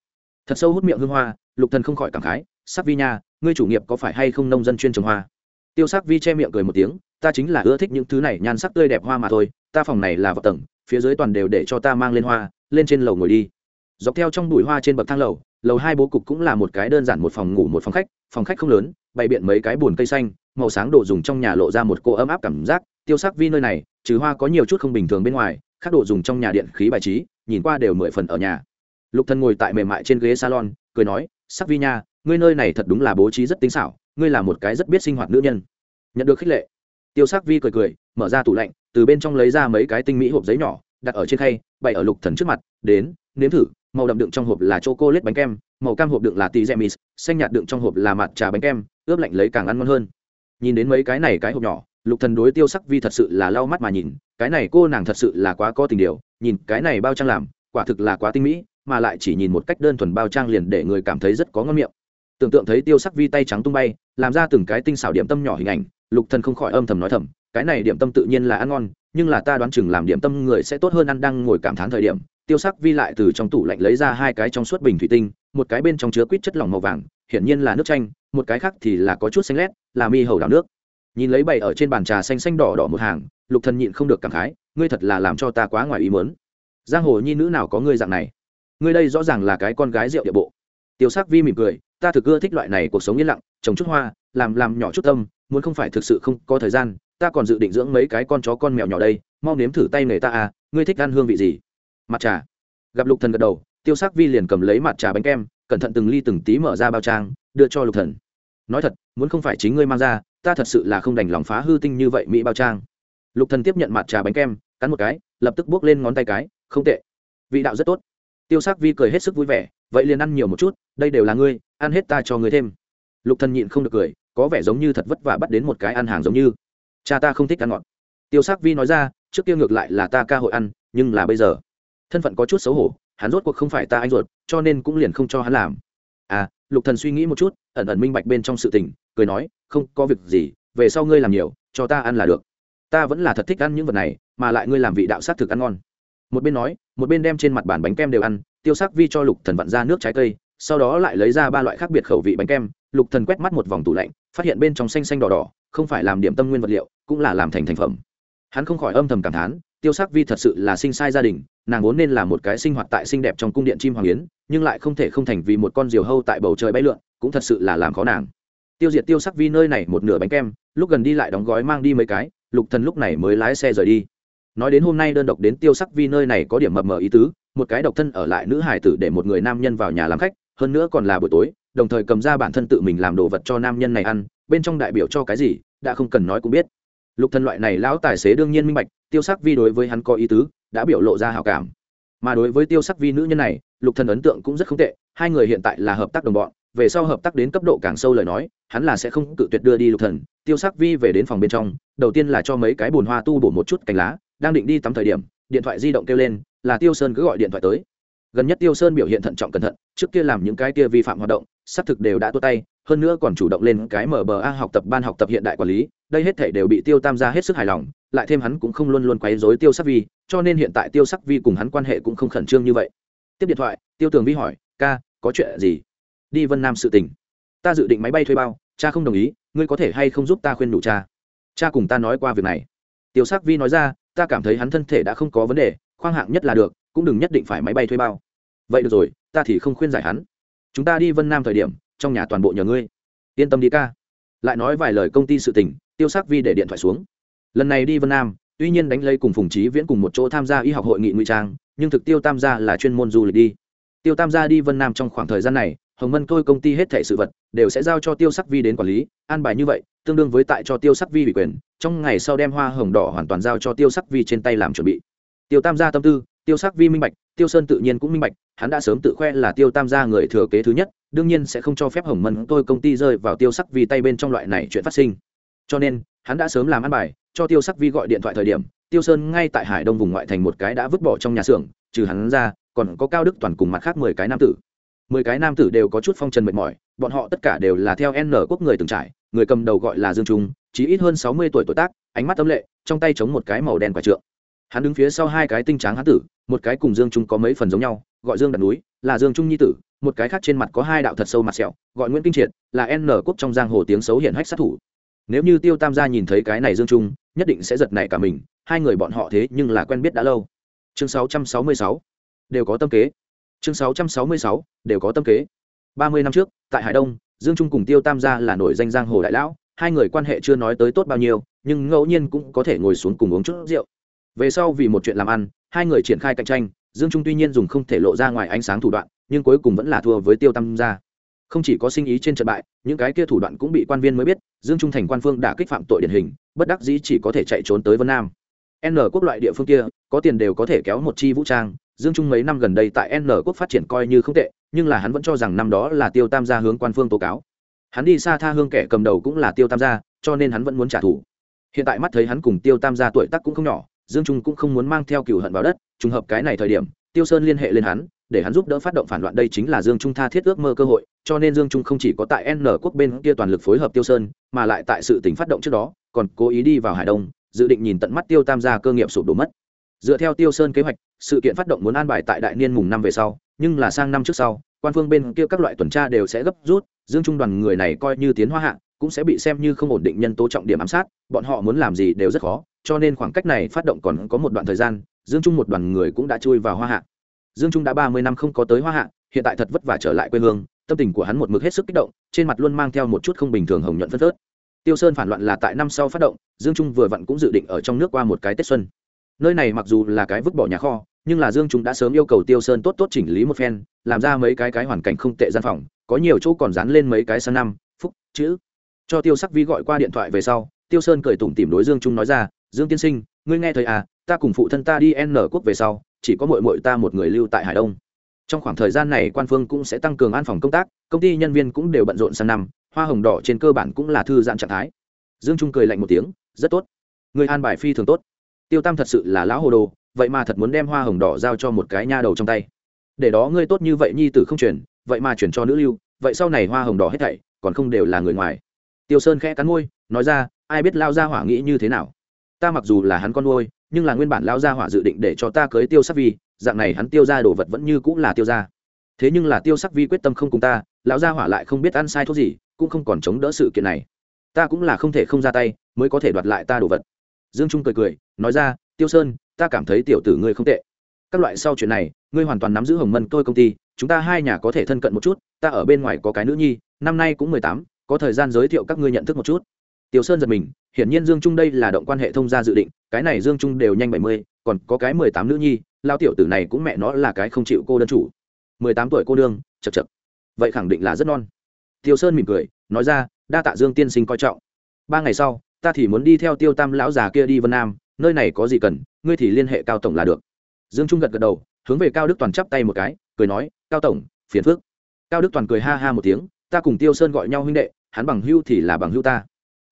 Thật sâu hút miệng hương hoa, lục thần không khỏi cảm khái, sắc vi nha, ngươi chủ nghiệp có phải hay không nông dân chuyên trồng hoa? Tiêu sắc vi che miệng cười một tiếng, ta chính là ưa thích những thứ này, nhan sắc tươi đẹp hoa mà thôi, ta phòng này là vào tầng, phía dưới toàn đều để cho ta mang lên hoa, lên trên lầu ngồi đi. Dọc theo trong bụi hoa trên bậc thang lầu lầu hai bố cục cũng là một cái đơn giản một phòng ngủ một phòng khách phòng khách không lớn, bày biện mấy cái bồn cây xanh, màu sáng đồ dùng trong nhà lộ ra một cô ấm áp cảm giác tiêu sắc vi nơi này, trừ hoa có nhiều chút không bình thường bên ngoài, khác đồ dùng trong nhà điện khí bài trí, nhìn qua đều mười phần ở nhà. Lục thần ngồi tại mềm mại trên ghế salon, cười nói, sắc vi nha, ngươi nơi này thật đúng là bố trí rất tinh xảo, ngươi là một cái rất biết sinh hoạt nữ nhân. Nhận được khích lệ, tiêu sắc vi cười cười, mở ra tủ lạnh, từ bên trong lấy ra mấy cái tinh mỹ hộp giấy nhỏ, đặt ở trên khay, bày ở lục thần trước mặt, đến, nếm thử, màu đậm đựng trong hộp là chocolate bánh kem, màu cam hộp đựng là tì gemis xanh nhạt đựng trong hộp là mặt trà bánh kem, ướp lạnh lấy càng ăn ngon hơn. Nhìn đến mấy cái này cái hộp nhỏ lục thần đối tiêu sắc vi thật sự là lau mắt mà nhìn, cái này cô nàng thật sự là quá có tình điều, nhìn cái này bao trang làm, quả thực là quá tinh mỹ, mà lại chỉ nhìn một cách đơn thuần bao trang liền để người cảm thấy rất có ngon miệng. Tưởng tượng thấy tiêu sắc vi tay trắng tung bay, làm ra từng cái tinh xảo điểm tâm nhỏ hình ảnh, lục thần không khỏi âm thầm nói thầm, cái này điểm tâm tự nhiên là ăn ngon, nhưng là ta đoán chừng làm điểm tâm người sẽ tốt hơn ăn đang ngồi cảm thán thời điểm. Tiêu sắc vi lại từ trong tủ lạnh lấy ra hai cái trong suốt bình thủy tinh, một cái bên trong chứa quýt chất lỏng màu vàng, hiển nhiên là nước chanh, một cái khác thì là có chút xanh lét, là mi hầu đảo nước nhìn lấy bày ở trên bàn trà xanh xanh đỏ đỏ một hàng, lục thần nhịn không được cảm khái, ngươi thật là làm cho ta quá ngoài ý muốn. Giang hồ nhi nữ nào có ngươi dạng này? Ngươi đây rõ ràng là cái con gái rượu địa bộ. Tiêu sắc vi mỉm cười, ta thực ưa thích loại này cuộc sống yên lặng, trồng chút hoa, làm làm nhỏ chút tâm, muốn không phải thực sự không có thời gian, ta còn dự định dưỡng mấy cái con chó con mèo nhỏ đây, mau nếm thử tay nghề ta à ngươi thích ăn hương vị gì? Mặt trà. Gặp lục thần gật đầu, tiêu sắc vi liền cầm lấy mặt trà bánh kem, cẩn thận từng ly từng tí mở ra bao trang, đưa cho lục thần. Nói thật, muốn không phải chính ngươi mang ra ta thật sự là không đành lòng phá hư tinh như vậy mỹ bao trang. Lục thần tiếp nhận mặt trà bánh kem, cắn một cái, lập tức buốc lên ngón tay cái, không tệ. Vị đạo rất tốt. Tiêu sắc vi cười hết sức vui vẻ, vậy liền ăn nhiều một chút, đây đều là ngươi, ăn hết ta cho ngươi thêm. Lục thần nhịn không được cười, có vẻ giống như thật vất vả bắt đến một cái ăn hàng giống như. Cha ta không thích ăn ngọt. Tiêu sắc vi nói ra, trước kia ngược lại là ta ca hội ăn, nhưng là bây giờ. Thân phận có chút xấu hổ, hắn rốt cuộc không phải ta anh ruột, cho nên cũng liền không cho hắn làm. À lục thần suy nghĩ một chút, ẩn ẩn minh bạch bên trong sự tình cười nói, không có việc gì, về sau ngươi làm nhiều, cho ta ăn là được. Ta vẫn là thật thích ăn những vật này, mà lại ngươi làm vị đạo sát thực ăn ngon. Một bên nói, một bên đem trên mặt bàn bánh kem đều ăn, tiêu sắc vi cho lục thần vặn ra nước trái cây, sau đó lại lấy ra ba loại khác biệt khẩu vị bánh kem. Lục thần quét mắt một vòng tủ lạnh, phát hiện bên trong xanh xanh đỏ đỏ, không phải làm điểm tâm nguyên vật liệu, cũng là làm thành thành phẩm. Hắn không khỏi âm thầm cảm thán, tiêu sắc vi thật sự là sinh sai gia đình, nàng vốn nên là một cái sinh hoạt tại xinh đẹp trong cung điện chim hoàng yến, nhưng lại không thể không thành vì một con diều hâu tại bầu trời bay lượn, cũng thật sự là làm khó nàng tiêu diệt tiêu sắc vi nơi này một nửa bánh kem, lúc gần đi lại đóng gói mang đi mấy cái, lục thần lúc này mới lái xe rời đi. Nói đến hôm nay đơn độc đến tiêu sắc vi nơi này có điểm mập mờ ý tứ, một cái độc thân ở lại nữ hải tử để một người nam nhân vào nhà làm khách, hơn nữa còn là buổi tối, đồng thời cầm ra bản thân tự mình làm đồ vật cho nam nhân này ăn, bên trong đại biểu cho cái gì, đã không cần nói cũng biết. Lục thần loại này lão tài xế đương nhiên minh bạch, tiêu sắc vi đối với hắn có ý tứ, đã biểu lộ ra hảo cảm. Mà đối với tiêu sắc vi nữ nhân này, lục thần ấn tượng cũng rất không tệ, hai người hiện tại là hợp tác đồng bọn về sau hợp tác đến cấp độ càng sâu lời nói, hắn là sẽ không tự tuyệt đưa đi lục thần, tiêu sắc vi về đến phòng bên trong, đầu tiên là cho mấy cái bùn hoa tu bổ một chút cành lá, đang định đi tắm thời điểm, điện thoại di động kêu lên, là tiêu sơn cứ gọi điện thoại tới. Gần nhất tiêu sơn biểu hiện thận trọng cẩn thận, trước kia làm những cái kia vi phạm hoạt động, xác thực đều đã tua tay, hơn nữa còn chủ động lên cái mở bờ a học tập, ban học tập hiện đại quản lý, đây hết thể đều bị tiêu tam gia hết sức hài lòng, lại thêm hắn cũng không luôn luôn quấy rối tiêu sắc vi, cho nên hiện tại tiêu sắc vi cùng hắn quan hệ cũng không khẩn trương như vậy. Tiếp điện thoại, tiêu tường vi hỏi, ca, có chuyện gì? Đi vân nam sự tình ta dự định máy bay thuê bao cha không đồng ý ngươi có thể hay không giúp ta khuyên đủ cha cha cùng ta nói qua việc này tiêu sắc vi nói ra ta cảm thấy hắn thân thể đã không có vấn đề khoang hạng nhất là được cũng đừng nhất định phải máy bay thuê bao vậy được rồi ta thì không khuyên giải hắn chúng ta đi vân nam thời điểm trong nhà toàn bộ nhờ ngươi yên tâm đi ca lại nói vài lời công ty sự tình tiêu sắc vi để điện thoại xuống lần này đi vân nam tuy nhiên đánh lây cùng phùng trí viễn cùng một chỗ tham gia y học hội nghị ngụy trang nhưng thực tiêu tam gia là chuyên môn du lịch đi tiêu tam gia đi vân nam trong khoảng thời gian này hồng mân tôi công ty hết thẻ sự vật đều sẽ giao cho tiêu sắc vi đến quản lý, an bài như vậy, tương đương với tại cho tiêu sắc vi ủy quyền, trong ngày sau đem hoa hồng đỏ hoàn toàn giao cho tiêu sắc vi trên tay làm chuẩn bị. Tiêu tam gia tâm tư, tiêu sắc vi minh bạch, tiêu sơn tự nhiên cũng minh bạch, hắn đã sớm tự khoe là tiêu tam gia người thừa kế thứ nhất, đương nhiên sẽ không cho phép hồng mân tôi công ty rơi vào tiêu sắc vi tay bên trong loại này chuyện phát sinh. Cho nên, hắn đã sớm làm ăn bài, cho tiêu sắc vi gọi điện thoại thời điểm, tiêu sơn ngay tại hải đông vùng ngoại thành một cái đã vứt bỏ trong nhà xưởng, trừ hắn ra, còn có cao đức toàn cùng mặt khác mười cái nam tử mười cái nam tử đều có chút phong trần mệt mỏi, bọn họ tất cả đều là theo n quốc người từng trải, người cầm đầu gọi là dương trung, chỉ ít hơn sáu mươi tuổi tuổi tác, ánh mắt tâm lệ, trong tay chống một cái màu đen quả trượng. Hắn đứng phía sau hai cái tinh tráng hán tử, một cái cùng dương trung có mấy phần giống nhau, gọi dương đặt núi, là dương trung nhi tử, một cái khác trên mặt có hai đạo thật sâu mặt sẹo, gọi nguyễn kinh triệt, là n quốc trong giang hồ tiếng xấu hiển hách sát thủ. Nếu như tiêu tam gia nhìn thấy cái này dương trung, nhất định sẽ giật nảy cả mình, hai người bọn họ thế nhưng là quen biết đã lâu. Chương 666 đều có tâm kế chương 666 đều có tâm kế. Ba mươi năm trước, tại hải đông, dương trung cùng tiêu tam gia là nổi danh giang hồ đại lão, hai người quan hệ chưa nói tới tốt bao nhiêu, nhưng ngẫu nhiên cũng có thể ngồi xuống cùng uống chút rượu. Về sau vì một chuyện làm ăn, hai người triển khai cạnh tranh, dương trung tuy nhiên dùng không thể lộ ra ngoài ánh sáng thủ đoạn, nhưng cuối cùng vẫn là thua với tiêu tam gia. Không chỉ có sinh ý trên trận bại, những cái kia thủ đoạn cũng bị quan viên mới biết, dương trung thành quan phương đã kích phạm tội điển hình, bất đắc dĩ chỉ có thể chạy trốn tới vân nam. N quốc loại địa phương kia, có tiền đều có thể kéo một chi vũ trang dương trung mấy năm gần đây tại n quốc phát triển coi như không tệ, nhưng là hắn vẫn cho rằng năm đó là tiêu tam gia hướng quan phương tố cáo. Hắn đi xa tha hương kẻ cầm đầu cũng là tiêu tam gia, cho nên hắn vẫn muốn trả thù. Hiện tại mắt thấy hắn cùng tiêu tam gia tuổi tác cũng không nhỏ, dương trung cũng không muốn mang theo cựu hận vào đất, trùng hợp cái này thời điểm, tiêu sơn liên hệ lên hắn, để hắn giúp đỡ phát động phản loạn đây chính là dương trung tha thiết ước mơ cơ hội, cho nên dương trung không chỉ có tại n quốc bên kia toàn lực phối hợp tiêu sơn, mà lại tại sự tỉnh phát động trước đó, còn cố ý đi vào hải đông, dự định nhìn tận mắt tiêu tam gia cơ nghiệp sụp đổ mất dựa theo tiêu sơn kế hoạch, sự kiện phát động muốn an bài tại đại niên mùng năm về sau, nhưng là sang năm trước sau, quan phương bên kia các loại tuần tra đều sẽ gấp rút, dương trung đoàn người này coi như tiến hoa hạ, cũng sẽ bị xem như không ổn định nhân tố trọng điểm ám sát, bọn họ muốn làm gì đều rất khó, cho nên khoảng cách này phát động còn có một đoạn thời gian, dương trung một đoàn người cũng đã chui vào hoa hạ. Dương trung đã ba mươi năm không có tới hoa hạ, hiện tại thật vất vả trở lại quê hương, tâm tình của hắn một mực hết sức kích động, trên mặt luôn mang theo một chút không bình thường hồng nhuận phân phớt. Tiêu sơn phản loạn là tại năm sau phát động, dương trung vừa vặn cũng dự định ở trong nước qua một cái tết xuân nơi này mặc dù là cái vứt bỏ nhà kho, nhưng là dương trung đã sớm yêu cầu tiêu sơn tốt tốt chỉnh lý một phen, làm ra mấy cái cái hoàn cảnh không tệ gian phòng, có nhiều chỗ còn dán lên mấy cái sang năm, phúc, chữ. Cho tiêu sắc vi gọi qua điện thoại về sau, tiêu sơn cười tủm tìm đối dương trung nói ra, dương tiên sinh, ngươi nghe thầy à ta cùng phụ thân ta đi n quốc về sau, chỉ có mội mội ta một người lưu tại hải đông. Trong khoảng thời gian này quan phương cũng sẽ tăng cường an phòng công tác, công ty nhân viên cũng đều bận rộn sang năm, hoa hồng đỏ trên cơ bản cũng là thư giãn trạng thái. Dương trung cười lạnh một tiếng, rất tốt. Người an bài phi thường tốt tiêu tam thật sự là lão hồ đồ, vậy mà thật muốn đem hoa hồng đỏ giao cho một cái nha đầu trong tay. Để đó ngươi tốt như vậy nhi tử không chuyển, vậy mà chuyển cho nữ lưu, vậy sau này hoa hồng đỏ hết thảy, còn không đều là người ngoài. Tiêu sơn khẽ cắn môi, nói ra, ai biết lao gia hỏa nghĩ như thế nào? Ta mặc dù là hắn con nuôi, nhưng là nguyên bản lao gia hỏa dự định để cho ta cưới tiêu sắc vi, dạng này hắn tiêu ra đồ vật vẫn như cũng là tiêu ra. Thế nhưng là tiêu sắc vi quyết tâm không cùng ta, lão gia hỏa lại không biết ăn sai thuốc gì, cũng không còn chống đỡ sự kiện này. Ta cũng là không thể không ra tay, mới có thể đoạt lại ta đồ vật dương trung cười cười, nói ra, tiêu sơn, ta cảm thấy tiểu tử ngươi không tệ. Các loại sau chuyện này, ngươi hoàn toàn nắm giữ hồng mân tôi công ty, chúng ta hai nhà có thể thân cận một chút, ta ở bên ngoài có cái nữ nhi, năm nay cũng mười tám, có thời gian giới thiệu các ngươi nhận thức một chút. Tiểu sơn giật mình, hiển nhiên dương trung đây là động quan hệ thông gia dự định, cái này dương trung đều nhanh bảy mươi, còn có cái mười tám nữ nhi lao tiểu tử này cũng mẹ nó là cái không chịu cô đơn chủ. Mười tám tuổi cô đương, chật chật. Vậy khẳng định là rất non. Tiêu sơn mỉm cười, nói ra, đa tạ dương tiên sinh coi trọng. Ba ngày sau ta thì muốn đi theo tiêu tam lão già kia đi vân nam, nơi này có gì cần, ngươi thì liên hệ cao tổng là được. Dương trung gật gật đầu, hướng về cao đức toàn chắp tay một cái, cười nói, cao tổng, phiền phước cao đức toàn cười ha ha một tiếng, ta cùng tiêu sơn gọi nhau huynh đệ, hắn bằng hưu thì là bằng hưu ta.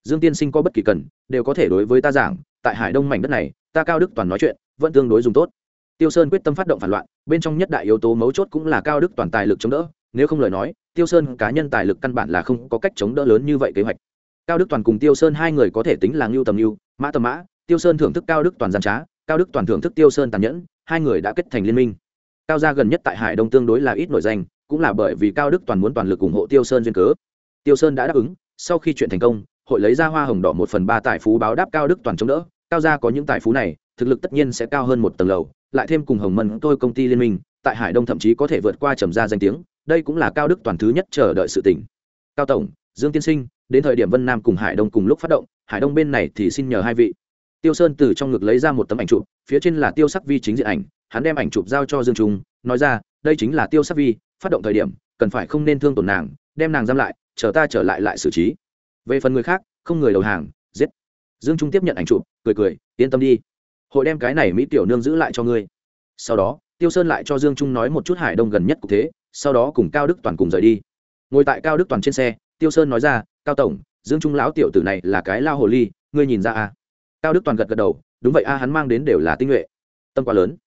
Dương tiên sinh có bất kỳ cần, đều có thể đối với ta giảng, tại hải đông mảnh đất này, ta cao đức toàn nói chuyện, vẫn tương đối dùng tốt. Tiêu sơn quyết tâm phát động phản loạn, bên trong nhất đại yếu tố mấu chốt cũng là cao đức toàn tài lực chống đỡ, nếu không lời nói, tiêu sơn cá nhân tài lực căn bản là không có cách chống đỡ lớn như vậy kế hoạch cao đức toàn cùng tiêu sơn hai người có thể tính là ngưu tầm ngưu, mã tầm mã, tiêu sơn thưởng thức cao đức toàn gian trá, cao đức toàn thưởng thức tiêu sơn tàn nhẫn, hai người đã kết thành liên minh. Cao gia gần nhất tại hải đông tương đối là ít nổi danh, cũng là bởi vì cao đức toàn muốn toàn lực ủng hộ tiêu sơn duyên cớ. Tiêu sơn đã đáp ứng, sau khi chuyện thành công, hội lấy ra hoa hồng đỏ một phần ba tài phú báo đáp cao đức toàn chống đỡ. Cao gia có những tài phú này, thực lực tất nhiên sẽ cao hơn một tầng lầu, lại thêm cùng hồng mân tôi công ty liên minh, tại hải đông thậm chí có thể vượt qua trầm gia danh tiếng, đây cũng là cao đức toàn thứ nhất chờ đợi sự tỉnh. Cao tổng, dương tiên sinh đến thời điểm vân nam cùng hải đông cùng lúc phát động, hải đông bên này thì xin nhờ hai vị. Tiêu sơn từ trong ngực lấy ra một tấm ảnh chụp, phía trên là tiêu sắc vi chính diện ảnh, hắn đem ảnh chụp giao cho dương trung, nói ra, đây chính là tiêu sắc vi, phát động thời điểm, cần phải không nên thương tổn nàng, đem nàng giam lại, chờ ta trở lại lại xử trí. Về phần người khác, không người đầu hàng, giết. Dương trung tiếp nhận ảnh chụp, cười cười, yên tâm đi, hội đem cái này mỹ tiểu nương giữ lại cho ngươi. Sau đó, tiêu sơn lại cho dương trung nói một chút hải đông gần nhất cục thế, sau đó cùng cao đức toàn cùng rời đi. Ngồi tại cao đức toàn trên xe, tiêu sơn nói ra cao tổng, dương trung lão tiểu tử này là cái lao hồ ly, ngươi nhìn ra à? Cao đức toàn gật gật đầu, đúng vậy a, hắn mang đến đều là tinh nhuệ. Tâm quá lớn.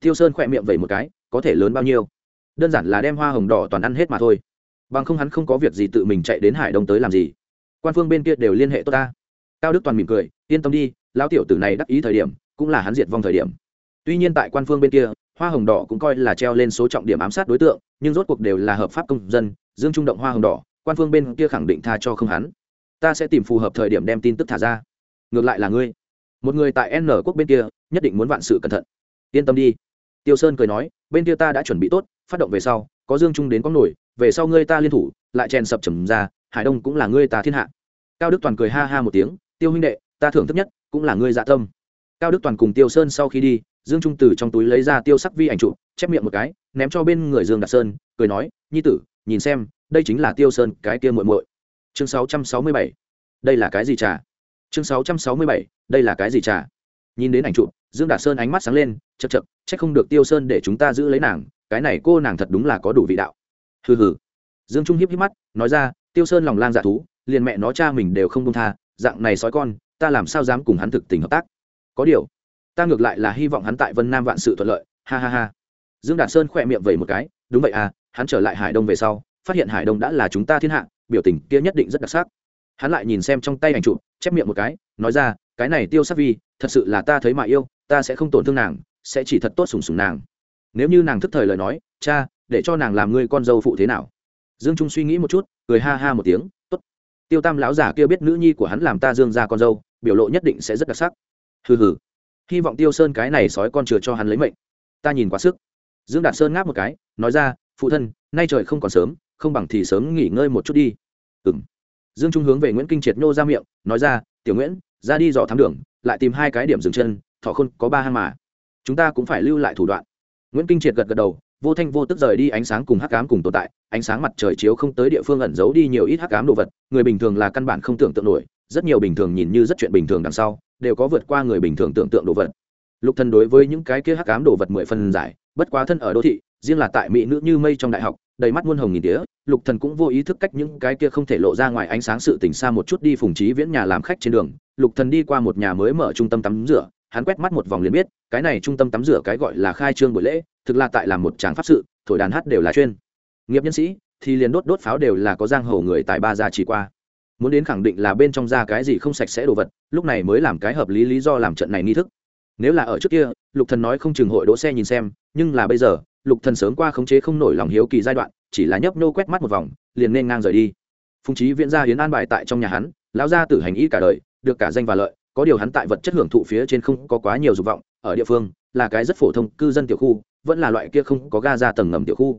Tiêu sơn khỏe miệng vẩy một cái, có thể lớn bao nhiêu? Đơn giản là đem hoa hồng đỏ toàn ăn hết mà thôi. Bằng không hắn không có việc gì tự mình chạy đến hải đông tới làm gì. Quan phương bên kia đều liên hệ tốt ta. Cao đức toàn mỉm cười, yên tâm đi, lão tiểu tử này đắc ý thời điểm, cũng là hắn diệt vong thời điểm. Tuy nhiên tại quan phương bên kia, hoa hồng đỏ cũng coi là treo lên số trọng điểm ám sát đối tượng, nhưng rốt cuộc đều là hợp pháp công dân, dương trung động hoa hồng đỏ quan phương bên kia khẳng định tha cho không hắn. Ta sẽ tìm phù hợp thời điểm đem tin tức thả ra. Ngược lại là ngươi. Một người tại n quốc bên kia, nhất định muốn vạn sự cẩn thận. Yên tâm đi. Tiêu sơn cười nói, bên kia ta đã chuẩn bị tốt, phát động về sau, có dương trung đến có nổi, về sau ngươi ta liên thủ, lại chèn sập trầm ra, hải đông cũng là ngươi ta thiên hạ. Cao đức toàn cười ha ha một tiếng, tiêu huynh đệ, ta thưởng thức nhất cũng là ngươi dạ tâm. Cao đức toàn cùng tiêu sơn sau khi đi, dương trung từ trong túi lấy ra tiêu sắc vi ảnh trụ chép miệng một cái, ném cho bên người dương đạt sơn, cười nói, nhi tử, nhìn xem đây chính là tiêu sơn, cái kia muội muội. Chương 667. đây là cái gì trà? Chương 667. đây là cái gì trà? Nhìn đến ảnh trụ dương đạt sơn ánh mắt sáng lên chật chật c h ắ c không được tiêu sơn để chúng ta giữ lấy nàng, cái này cô nàng thật đúng là có đủ vị đạo. Hừ hừ. Dương trung hiếp hiếp mắt, nói ra, tiêu sơn lòng lang dạ thú, liền mẹ nó cha mình đều không công tha, dạng này sói con, ta làm sao dám cùng hắn thực tình hợp tác? Có điều, ta ngược lại là hy vọng hắn tại vân nam vạn sự thuận lợi, ha ha ha. Dương đạt sơn khỏe miệng vẩy một cái, đúng vậy à hắn trở lại hải đông về sau phát hiện hải đông đã là chúng ta thiên hạ, biểu tình kia nhất định rất đặc sắc. Hắn lại nhìn xem trong tay ảnh chụp, chép miệng một cái, nói ra, cái này tiêu sắc vi, thật sự là ta thấy mà yêu, ta sẽ không tổn thương nàng, sẽ chỉ thật tốt sùng sùng nàng. Nếu như nàng thức thời lời nói, cha, để cho nàng làm ngươi con dâu phụ thế nào? Dương trung suy nghĩ một chút, cười ha ha một tiếng t ố t tiêu tam lão giả kia biết nữ nhi của hắn làm ta dương ra con dâu, biểu lộ nhất định sẽ rất đặc sắc. Hừ hừ. Hy vọng tiêu sơn cái này sói con chừa cho hắn lấy mệnh. Ta nhìn quá sức. Dương đạt sơn ngáp một cái, nói ra, phụ thân, nay trời không còn sớm không bằng thì sớm nghỉ ngơi một chút đi. Ừ m dương trung hướng về nguyễn kinh triệt nhô ra miệng, nói ra, tiểu nguyễn, ra đi dò thám đường, lại tìm hai cái điểm dừng chân thọ khôn có ba hang mà. Chúng ta cũng phải lưu lại thủ đoạn. Nguyễn kinh triệt gật gật đầu, vô thanh vô tức rời đi ánh sáng cùng hắc cám cùng tồn tại, ánh sáng mặt trời chiếu không tới địa phương ẩn giấu đi nhiều ít hắc cám đồ vật, người bình thường là căn bản không tưởng tượng nổi, rất nhiều bình thường nhìn như rất chuyện bình thường đằng sau, đều có vượt qua người bình thường tưởng tượng đồ vật. Lục thần đối với những cái kia hắc ám đồ vật mười phần giải, bất quá thân ở đô thị riêng là tại mỹ nữ như mây trong đại học, đầy mắt muôn hồng nghìn tía, lục thần cũng vô ý thức cách những cái kia không thể lộ ra ngoài ánh sáng sự tình xa một chút đi phùng trí viễn nhà làm khách trên đường, lục thần đi qua một nhà mới mở trung tâm tắm rửa, hắn quét mắt một vòng liền biết, cái này trung tâm tắm rửa cái gọi là khai trương buổi lễ, thực là tại làm một tràng pháp sự, thổi đàn hát đều là chuyên. Nghiệp nhân sĩ, thì liền đốt đốt pháo đều là có giang hồ người tại ba gia chỉ qua. Muốn đến khẳng định là bên trong ra cái gì không sạch sẽ đồ vật, lúc này mới làm cái hợp lý lý do làm trận này nghi thức. Nếu là ở trước kia, lục thần nói không chừng hội đỗ xe nhìn xem, nhưng là bây giờ lục thần sớm qua khống chế không nổi lòng hiếu kỳ giai đoạn, chỉ là nhấp nô quét mắt một vòng, liền nên ngang rời đi. Phùng trí viễn gia hiến an bài tại trong nhà hắn, lão gia tử hành y cả đời, được cả danh và lợi, có điều hắn tại vật chất hưởng thụ phía trên không có quá nhiều dục vọng, ở địa phương, là cái rất phổ thông cư dân tiểu khu, vẫn là loại kia không có ga ra tầng ngầm tiểu khu.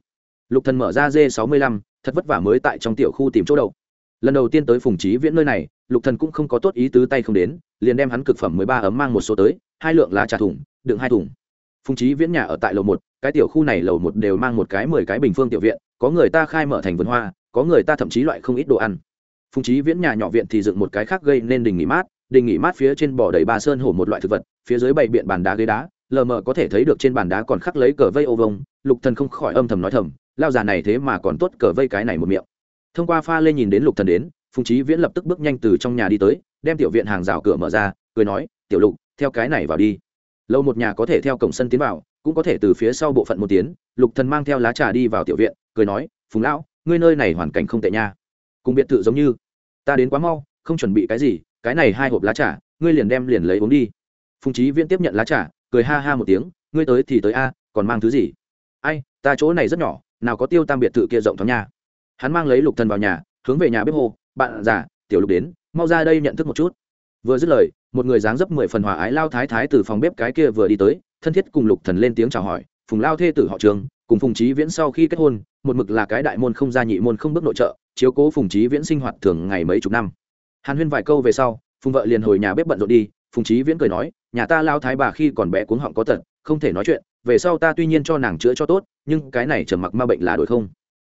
Lục thần mở ra d sáu mươi lăm thật vất vả mới tại trong tiểu khu tìm chỗ đậu. Lần đầu tiên tới phùng trí viễn nơi này, lục thần cũng không có tốt ý tứ tay không đến, liền đem hắn cực phẩm mười ba ấm mang một số tới, hai lượng lá trà thùng đựng hai thùng phùng trí viễn nhà ở tại lầu một, cái tiểu khu này lầu một đều mang một cái mười cái bình phương tiểu viện, có người ta khai mở thành vườn hoa, có người ta thậm chí loại không ít đồ ăn. Phùng trí viễn nhà nhỏ viện thì dựng một cái khác gây nên đình nghỉ mát, đình nghỉ mát phía trên bỏ đầy ba sơn hổ một loại thực vật, phía dưới bày biện bàn đá ghế đá, lờ mờ có thể thấy được trên bàn đá còn khắc lấy cờ vây ô vông lục thần không khỏi âm thầm nói thầm lao già này thế mà còn tốt cờ vây cái này một miệng. Thông qua pha lên nhìn đến lục thần đến phùng trí viễn lập tức bước nhanh từ trong nhà đi tới, đem tiểu viện hàng rào cửa mở ra, cười nói, tiểu lục, theo cái này vào đi lâu một nhà có thể theo cổng sân tiến vào, cũng có thể từ phía sau bộ phận một tiến, lục thần mang theo lá trà đi vào tiểu viện, cười nói, phùng lão, ngươi nơi này hoàn cảnh không tệ nha. Cùng biệt thự giống như. Ta đến quá mau, không chuẩn bị cái gì, cái này hai hộp lá trà, ngươi liền đem liền lấy uống đi. Phùng trí viễn tiếp nhận lá trà, cười ha ha một tiếng, ngươi tới thì tới a, còn mang thứ gì? Ai, ta chỗ này rất nhỏ, nào có tiêu tam biệt thự kia rộng thoáng nha. Hắn mang lấy lục thần vào nhà, hướng về nhà bếp hồ, bạn già, tiểu lục đến, mau ra đây nhận thức một chút. Vừa dứt lời một người dáng dấp mười phần hòa ái lao thái thái từ phòng bếp cái kia vừa đi tới, thân thiết cùng lục thần lên tiếng chào hỏi, phùng lao thê tử họ trường, cùng phùng trí viễn sau khi kết hôn, một mực là cái đại môn không gia nhị môn không bước nội trợ, chiếu cố phùng trí viễn sinh hoạt thường ngày mấy chục năm. Hàn huyên vài câu về sau, phùng vợ liền hồi nhà bếp bận rộn đi, phùng trí viễn cười nói, nhà ta lao thái bà khi còn bé cuống họng có tật, không thể nói chuyện, về sau ta tuy nhiên cho nàng chữa cho tốt, nhưng cái này trầm mặc ma bệnh là đổi không.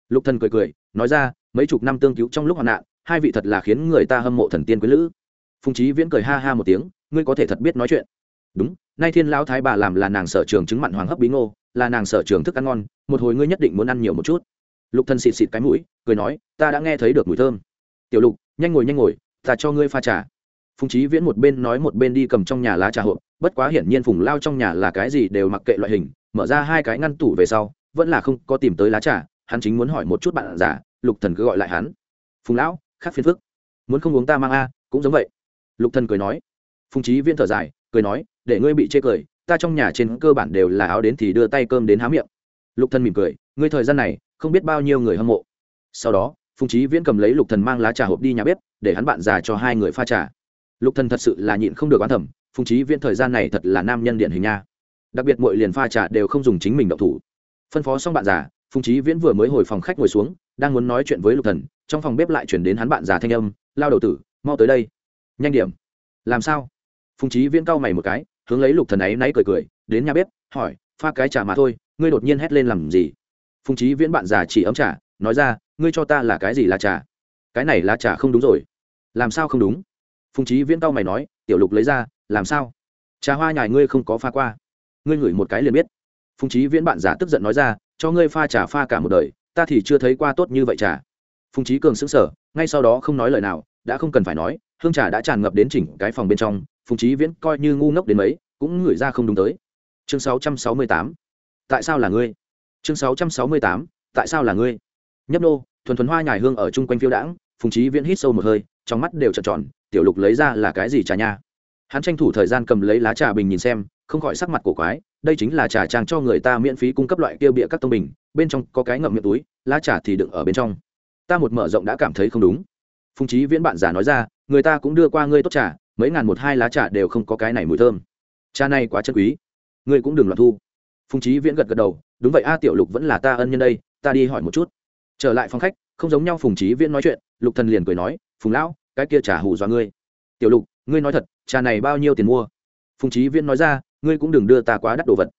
Lục thần cười cười, nói ra, mấy chục năm tương cứu trong lúc hoạn nạn, hai vị thật là khiến người ta hâm mộ thần tiên quý lữ phùng trí viễn cười ha ha một tiếng, ngươi có thể thật biết nói chuyện. Đúng, nay thiên lão thái bà làm là nàng sở trường chứng mặn hoàng hấp bí ngô, là nàng sở trường thức ăn ngon, một hồi ngươi nhất định muốn ăn nhiều một chút. Lục thần xịt xịt cái mũi, cười nói, ta đã nghe thấy được mùi thơm. Tiểu lục, nhanh ngồi nhanh ngồi, ta cho ngươi pha trà. Phùng trí viễn một bên nói một bên đi cầm trong nhà lá trà hộp, bất quá hiển nhiên phùng lao trong nhà là cái gì đều mặc kệ loại hình, mở ra hai cái ngăn tủ về sau, vẫn là không có tìm tới lá trà, hắn chính muốn hỏi một chút bạn giả, lục thần cứ gọi lại hắn. Phùng lão khác phiền phức, muốn không uống ta mang a, cũng giống vậy lục thần cười nói. Phùng trí viễn thở dài, cười nói, để ngươi bị chê cười, ta trong nhà trên cơ bản đều là áo đến thì đưa tay cơm đến há miệng. Lục thần mỉm cười, ngươi thời gian này, không biết bao nhiêu người hâm mộ. Sau đó, phùng trí viễn cầm lấy lục thần mang lá trà hộp đi nhà bếp, để hắn bạn già cho hai người pha trà. Lục thần thật sự là nhịn không được oán thầm, phùng trí viễn thời gian này thật là nam nhân điển hình nha. Đặc biệt mọi liền pha trà đều không dùng chính mình động thủ. Phân phó xong bạn già, phùng trí viễn vừa mới hồi phòng khách ngồi xuống, đang muốn nói chuyện với lục thần, trong phòng bếp lại chuyển đến hắn bạn già thanh âm, lao đầu tử, mau tới đây nhanh điểm. Làm sao? Phùng trí viễn cau mày một cái, hướng lấy lục thần ấy náy cười cười, đến nhà bếp, hỏi, pha cái trà mà thôi, ngươi đột nhiên hét lên làm gì? Phùng trí viễn bạn già chỉ ấm trà, nói ra, ngươi cho ta là cái gì là trà? Cái này là trà không đúng rồi. Làm sao không đúng? Phùng trí viễn cau mày nói, tiểu lục lấy ra, làm sao? Trà hoa nhài ngươi không có pha qua. Ngươi ngửi một cái liền biết. Phùng trí viễn bạn già tức giận nói ra, cho ngươi pha trà pha cả một đời, ta thì chưa thấy qua tốt như vậy trà. Phùng trí cường sững sờ, ngay sau đó không nói lời nào, đã không cần phải nói hương trà đã tràn ngập đến chỉnh cái phòng bên trong, phùng trí viễn coi như ngu ngốc đến mấy, cũng ngửi ra không đúng tới. Chương 668. tại sao là ngươi? Chương 668. tại sao là ngươi? Nhấp nô, thuần thuần hoa nhài hương ở chung quanh phiêu đãng, phùng trí viễn hít sâu một hơi, trong mắt đều trợn tròn, tiểu lục lấy ra là cái gì trà nha? Hắn tranh thủ thời gian cầm lấy lá trà bình nhìn xem, không khỏi sắc mặt cổ quái, đây chính là trà trang cho người ta miễn phí cung cấp loại kia bịa các tông bình, bên trong có cái ngậm miệng túi, lá trà thì đựng ở bên trong. Ta một mở rộng đã cảm thấy không đúng. Phùng trí viễn bạn giả nói ra người ta cũng đưa qua ngươi tốt trà, mấy ngàn một hai lá trà đều không có cái này mùi thơm. Trà này quá chân quý. Ngươi cũng đừng loạn thu. Phùng trí viễn gật gật đầu, đúng vậy a, tiểu lục vẫn là ta ân nhân đây, ta đi hỏi một chút. Trở lại phòng khách, không giống nhau phùng trí viễn nói chuyện, lục thần liền cười nói, phùng lão, cái kia trà hù dọa ngươi. Tiểu lục, ngươi nói thật, trà này bao nhiêu tiền mua? Phùng trí viễn nói ra, ngươi cũng đừng đưa ta quá đắt đồ vật.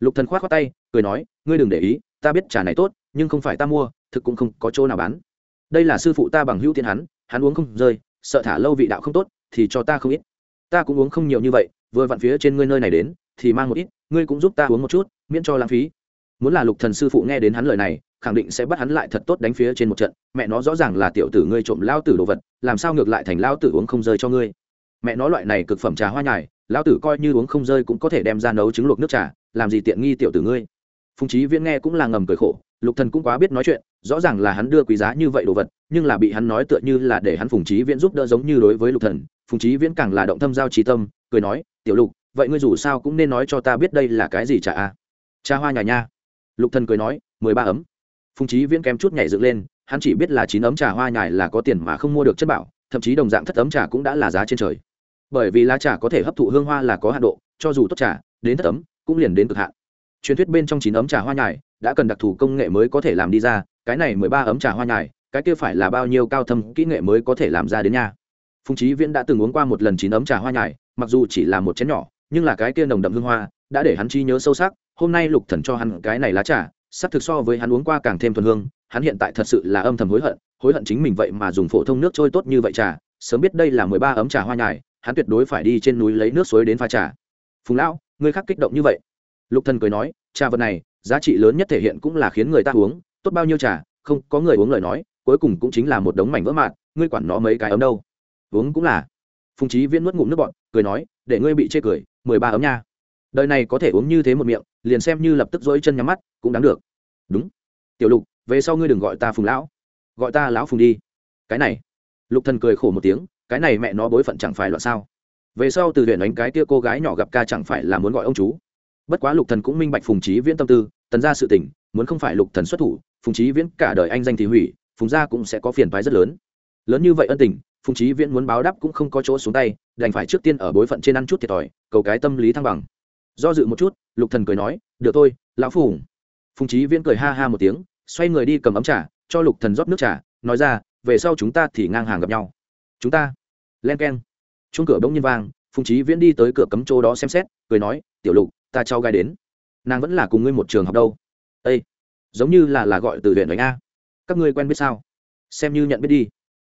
Lục thần khoát khoát tay, cười nói, ngươi đừng để ý, ta biết trà này tốt, nhưng không phải ta mua, thực cũng không có chỗ nào bán. Đây là sư phụ ta bằng hữu tiên hắn hắn uống không rơi sợ thả lâu vị đạo không tốt, thì cho ta không ít. Ta cũng uống không nhiều như vậy, vừa vặn phía trên ngươi nơi này đến, thì mang một ít, ngươi cũng giúp ta uống một chút, miễn cho lãng phí. Muốn là lục thần sư phụ nghe đến hắn lời này, khẳng định sẽ bắt hắn lại thật tốt đánh phía trên một trận. Mẹ nó rõ ràng là tiểu tử ngươi trộm lao tử đồ vật, làm sao ngược lại thành lao tử uống không rơi cho ngươi? Mẹ nó loại này cực phẩm trà hoa nhài, lao tử coi như uống không rơi cũng có thể đem ra nấu trứng luộc nước trà, làm gì tiện nghi tiểu tử ngươi? Phùng trí viễn nghe cũng là ngầm cười khổ lục thần cũng quá biết nói chuyện, rõ ràng là hắn đưa quý giá như vậy đồ vật, nhưng là bị hắn nói tựa như là để hắn phùng trí viễn giúp đỡ giống như đối với lục thần. Phùng trí viễn càng là động tâm giao trí tâm, cười nói, tiểu lục, vậy ngươi dù sao cũng nên nói cho ta biết đây là cái gì trà a? Cha hoa nhà nha. Lục thần cười nói, mười ba ấm. Phùng trí viễn kém chút nhảy dựng lên, hắn chỉ biết là chín ấm trà hoa nhài là có tiền mà không mua được chất bảo, thậm chí đồng dạng thất ấm trà cũng đã là giá trên trời. Bởi vì lá trà có thể hấp thụ hương hoa là có hạn độ, cho dù tốt trà, đến thất ấm cũng liền đến cực hạn. Truyền thuyết bên trong chín ấm trà hoa nhài đã cần đặc thù công nghệ mới có thể làm đi ra, cái này mười ba ấm trà hoa nhài, cái kia phải là bao nhiêu cao thâm kỹ nghệ mới có thể làm ra đến nhà. phùng trí viễn đã từng uống qua một lần chín ấm trà hoa nhài, mặc dù chỉ là một chén nhỏ, nhưng là cái kia nồng đậm hương hoa, đã để hắn chi nhớ sâu sắc, hôm nay lục thần cho hắn cái này lá trà, sắp thực so với hắn uống qua càng thêm thuần hương, hắn hiện tại thật sự là âm thầm hối hận hối hận chính mình vậy mà dùng phổ thông nước trôi tốt như vậy trà, sớm biết đây là mười ba ấm trà hoa nhài, hắn tuyệt đối phải đi trên núi lấy nước suối đến pha trà phùng lão, ngươi khác kích động như vậy lục thần cười nói trà vật này, giá trị lớn nhất thể hiện cũng là khiến người ta uống, tốt bao nhiêu trà, không có người uống lời nói, cuối cùng cũng chính là một đống mảnh vỡ mạn ngươi quản nó mấy cái ấm đâu? Uống cũng là. Phùng trí viễn nuốt ngụm nước bọn cười nói, để ngươi bị chê cười, mười ba ấm nha. Đời này có thể uống như thế một miệng, liền xem như lập tức dỗi chân nhắm mắt, cũng đáng được. Đúng. Tiểu lục, về sau ngươi đừng gọi ta phùng lão. Gọi ta lão phùng đi. Cái này. Lục thần cười khổ một tiếng, cái này mẹ nó bối phận chẳng phải loạn sao? Về sau từ huyện đánh cái kia cô gái nhỏ gặp ca chẳng phải là muốn gọi ông chú bất quá lục thần cũng minh bạch phùng trí viễn tâm tư, tần ra sự tình, muốn không phải lục thần xuất thủ, phùng trí viễn cả đời anh danh thì hủy, phùng gia cũng sẽ có phiền toái rất lớn. Lớn như vậy ân tình, phùng trí viễn muốn báo đáp cũng không có chỗ xuống tay, đành phải trước tiên ở bối phận trên ăn chút thiệt thòi, cầu cái tâm lý thăng bằng. Do dự một chút, lục thần cười nói, được thôi, lão phùng. Phùng trí viễn cười ha ha một tiếng, xoay người đi cầm ấm trà, cho lục thần rót nước trà, nói ra, về sau chúng ta thì ngang hàng gặp nhau. Chúng ta? Len keng. Chung cửa bỗng nhiên vang, phùng trí viễn đi tới cửa cấm chỗ đó xem xét, cười nói, tiểu lục ta cháu gái đến. Nàng vẫn là cùng ngươi một trường học đâu. Â giống như là là gọi từ huyện đánh a. Các ngươi quen biết sao? Xem như nhận biết đi.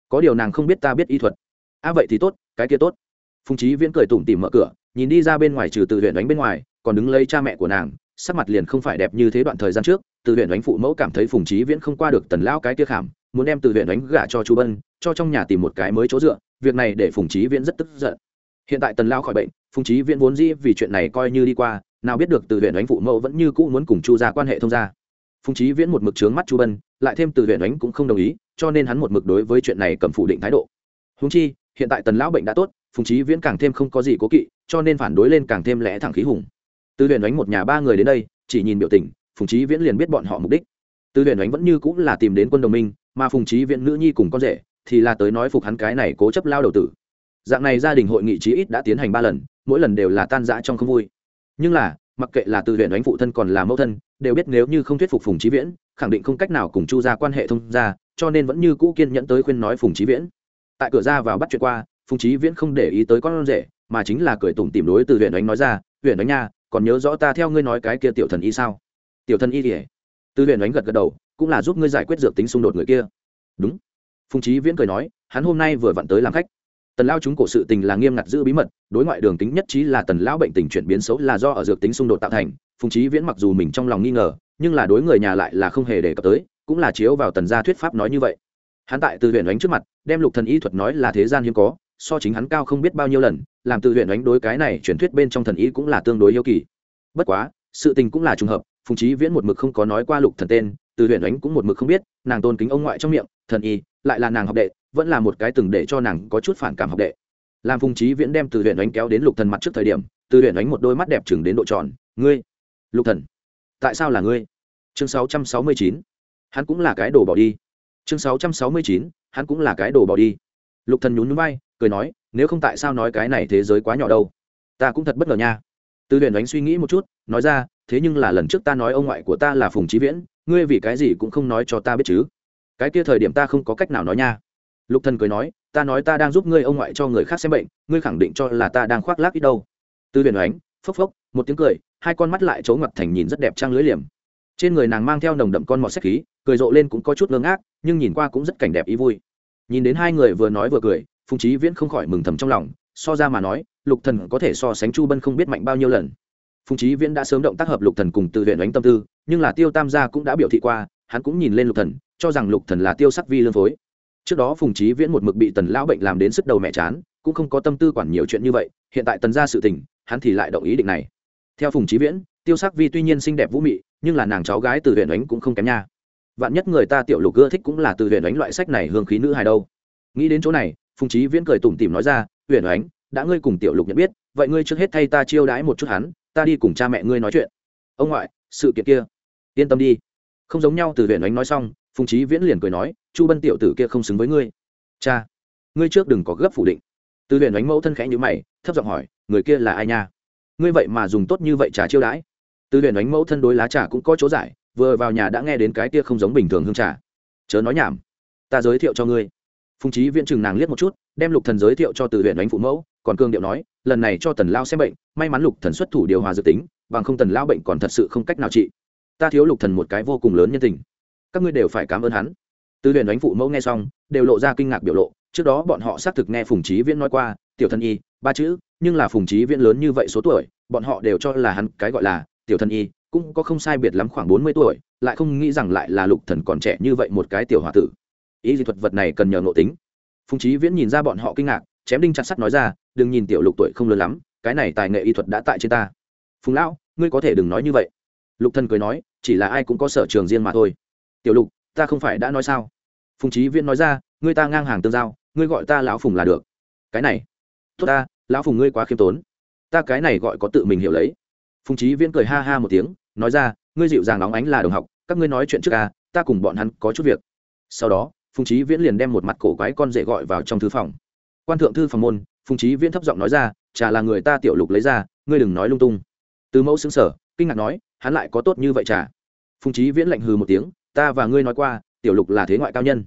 Có điều nàng không biết ta biết y thuật. A, vậy thì tốt, cái kia tốt. Phùng trí viễn cười tủm tỉm mở cửa, nhìn đi ra bên ngoài trừ từ huyện đánh bên ngoài, còn đứng lấy cha mẹ của nàng, sắc mặt liền không phải đẹp như thế đoạn thời gian trước, từ huyện đánh phụ mẫu cảm thấy phùng trí viễn không qua được tần lão cái kia khảm, muốn đem từ huyện đánh gả cho chú bân, cho trong nhà tìm một cái mới chỗ dựa, việc này để phùng trí viễn rất tức giận. Hiện tại tần lao khỏi bệnh, phùng trí viễn vốn dĩ vì chuyện này coi như đi qua nào biết được từ huyện đánh phụ mẫu vẫn như cũ muốn cùng chu ra quan hệ thông gia. Phùng trí viễn một mực trướng mắt chu bân, lại thêm từ huyện đánh cũng không đồng ý, cho nên hắn một mực đối với chuyện này cầm phủ định thái độ. Húng chi, hiện tại tần lão bệnh đã tốt, phùng trí viễn càng thêm không có gì cố kỵ, cho nên phản đối lên càng thêm lẽ thẳng khí hùng. Từ huyện đánh một nhà ba người đến đây, chỉ nhìn biểu tình, phùng trí viễn liền biết bọn họ mục đích. Từ huyện đánh vẫn như cũng là tìm đến quân đồng minh, mà phùng trí viễn nữ nhi cùng con rể, thì là tới nói phục hắn cái này cố chấp lao đầu tử. Dạng này gia đình hội nghị chí ít đã tiến hành ba lần, mỗi lần đều là tan rã trong không vui nhưng là, mặc kệ là từ huyện đánh phụ thân còn là mẫu thân, đều biết nếu như không thuyết phục phùng trí viễn, khẳng định không cách nào cùng chu ra quan hệ thông ra cho nên vẫn như cũ kiên nhẫn tới khuyên nói phùng trí viễn. Tại cửa ra vào bắt chuyện qua, phùng trí viễn không để ý tới con rể, mà chính là cười tủm tìm đối từ huyện đánh nói ra huyện đánh nha, còn nhớ rõ ta theo ngươi nói cái kia tiểu thần y sao? Tiểu thần y thì từ huyện đánh gật gật đầu, cũng là giúp ngươi giải quyết dược tính xung đột người kia. Đúng. Phùng trí viễn cười nói, hắn hôm nay vừa vặn tới làm khách tần lao chúng cổ sự tình là nghiêm ngặt giữ bí mật, đối ngoại đường tính nhất trí là tần lão bệnh tình chuyển biến xấu là do ở dược tính xung đột tạo thành, phùng trí viễn mặc dù mình trong lòng nghi ngờ, nhưng là đối người nhà lại là không hề đề cập tới, cũng là chiếu vào tần gia thuyết pháp nói như vậy. Hắn tại từ huyện đánh trước mặt, đem lục thần y thuật nói là thế gian hiếm có, so chính hắn cao không biết bao nhiêu lần, làm từ huyện đánh đối cái này truyền thuyết bên trong thần y cũng là tương đối yêu kỳ. Bất quá, sự tình cũng là trùng hợp, phùng trí viễn một mực không có nói qua lục thần tên, từ huyện đánh cũng một mực không biết, nàng tôn kính ông ngoại trong miệng thần y, lại là nàng học đệ, vẫn là một cái từng để cho nàng có chút phản cảm học đệ. Làm phùng trí viễn đem từ huyện đánh kéo đến lục thần mặt trước thời điểm, từ huyện đánh một đôi mắt đẹp chừng đến độ tròn. Ngươi, lục thần, tại sao là ngươi? Chương 669. hắn cũng là cái đồ bỏ đi. Chương 669. hắn cũng là cái đồ bỏ đi. Lục thần nhún nhún vai, cười nói, nếu không tại sao nói cái này thế giới quá nhỏ đâu? Ta cũng thật bất ngờ nha. Từ huyện đánh suy nghĩ một chút, nói ra, thế nhưng là lần trước ta nói ông ngoại của ta là phùng trí viễn, ngươi vì cái gì cũng không nói cho ta biết chứ? Cái kia thời điểm ta không có cách nào nói nha. Lục thần cười nói, ta nói ta đang giúp ngươi ông ngoại cho người khác xem bệnh, ngươi khẳng định cho là ta đang khoác lác ít đâu. Tư huyền oánh, phốc phốc, một tiếng cười, hai con mắt lại trố ngập thành nhìn rất đẹp trang lưới liềm. Trên người nàng mang theo nồng đậm con mọt xét khí, cười rộ lên cũng có chút ngơ ngác, nhưng nhìn qua cũng rất cảnh đẹp ý vui. Nhìn đến hai người vừa nói vừa cười, phùng trí viễn không khỏi mừng thầm trong lòng, so ra mà nói, lục thần có thể so sánh chu bân không biết mạnh bao nhiêu lần. Phùng trí viễn đã sớm động tác hợp lục thần cùng từ huyện đánh tâm tư, nhưng là tiêu tam gia cũng đã biểu thị qua, hắn cũng nhìn lên lục thần cho rằng lục thần là tiêu sắc vi lương phối. Trước đó phùng trí viễn một mực bị tần lão bệnh làm đến sức đầu mẹ chán, cũng không có tâm tư quản nhiều chuyện như vậy, hiện tại tần ra sự tình, hắn thì lại đồng ý định này. Theo phùng trí viễn, tiêu sắc vi tuy nhiên xinh đẹp vũ mị, nhưng là nàng cháu gái từ huyện ánh cũng không kém nha. Vạn nhất người ta tiểu lục ưa thích cũng là từ huyện ánh loại sách này hương khí nữ hài đâu. Nghĩ đến chỗ này, phùng trí viễn cười tủm tỉm nói ra huyện ánh, đã ngươi cùng tiểu lục nhận biết, vậy ngươi trước hết thay ta chiêu đãi một chút hắn, ta đi cùng cha mẹ ngươi nói chuyện. Ông ngoại, sự kiện kia, yên tâm đi. Không giống nhau, từ huyện ánh nói xong phùng trí viễn liền cười nói, chu bân tiểu tử kia không xứng với ngươi. Cha, ngươi trước đừng có gấp phủ định. Từ huyền đánh mẫu thân khẽ như mày, thấp giọng hỏi, người kia là ai nha? Ngươi vậy mà dùng tốt như vậy trà chiêu đãi. Từ huyền đánh mẫu thân đối lá trà cũng có chỗ giải, vừa vào nhà đã nghe đến cái kia không giống bình thường hương trà. Chớ nói nhảm, ta giới thiệu cho ngươi. Phùng trí viễn chừng nàng liếc một chút, đem lục thần giới thiệu cho từ huyền đánh phụ mẫu, còn cương điệu nói, lần này cho tần lao xem bệnh, may mắn lục thần xuất thủ điều hòa dự tính, bằng không tần lao bệnh còn thật sự không cách nào trị. Ta thiếu lục thần một cái vô cùng lớn nhân tình các ngươi đều phải cảm ơn hắn. Tư huyền đánh phụ mẫu nghe xong, đều lộ ra kinh ngạc biểu lộ, trước đó bọn họ xác thực nghe phùng trí viễn nói qua, tiểu thân y, ba chữ, nhưng là phùng trí viễn lớn như vậy số tuổi, bọn họ đều cho là hắn cái gọi là tiểu thân y, cũng có không sai biệt lắm khoảng bốn mươi tuổi, lại không nghĩ rằng lại là lục thần còn trẻ như vậy một cái tiểu hòa tử. Ý gì thuật vật này cần nhờ ngộ tính. Phùng trí viễn nhìn ra bọn họ kinh ngạc, chém đinh chặt sắt nói ra, đừng nhìn tiểu lục tuổi không lớn lắm, cái này tài nghệ y thuật đã tại trên ta. Phùng lão, ngươi có thể đừng nói như vậy. Lục thần cười nói, chỉ là ai cũng có sở trường riêng mà thôi tiểu lục, ta không phải đã nói sao? Phùng trí viễn nói ra, ngươi ta ngang hàng tương giao, ngươi gọi ta lão phùng là được. Cái này, tốt ta, lão phùng ngươi quá khiêm tốn. Ta cái này gọi có tự mình hiểu lấy. Phùng trí viễn cười ha ha một tiếng, nói ra, ngươi dịu dàng nóng ánh là đồng học, các ngươi nói chuyện trước ca ta cùng bọn hắn có chút việc. Sau đó, phùng trí viễn liền đem một mặt cổ quái con rể gọi vào trong thư phòng. Quan thượng thư phòng môn, phùng trí viễn thấp giọng nói ra trà là người ta tiểu lục lấy ra, ngươi đừng nói lung tung. Từ mẫu xứng sở, kinh ngạc nói, hắn lại có tốt như vậy trà phùng trí viễn lạnh hừ một tiếng ta và ngươi nói qua, tiểu lục là thế ngoại cao nhân.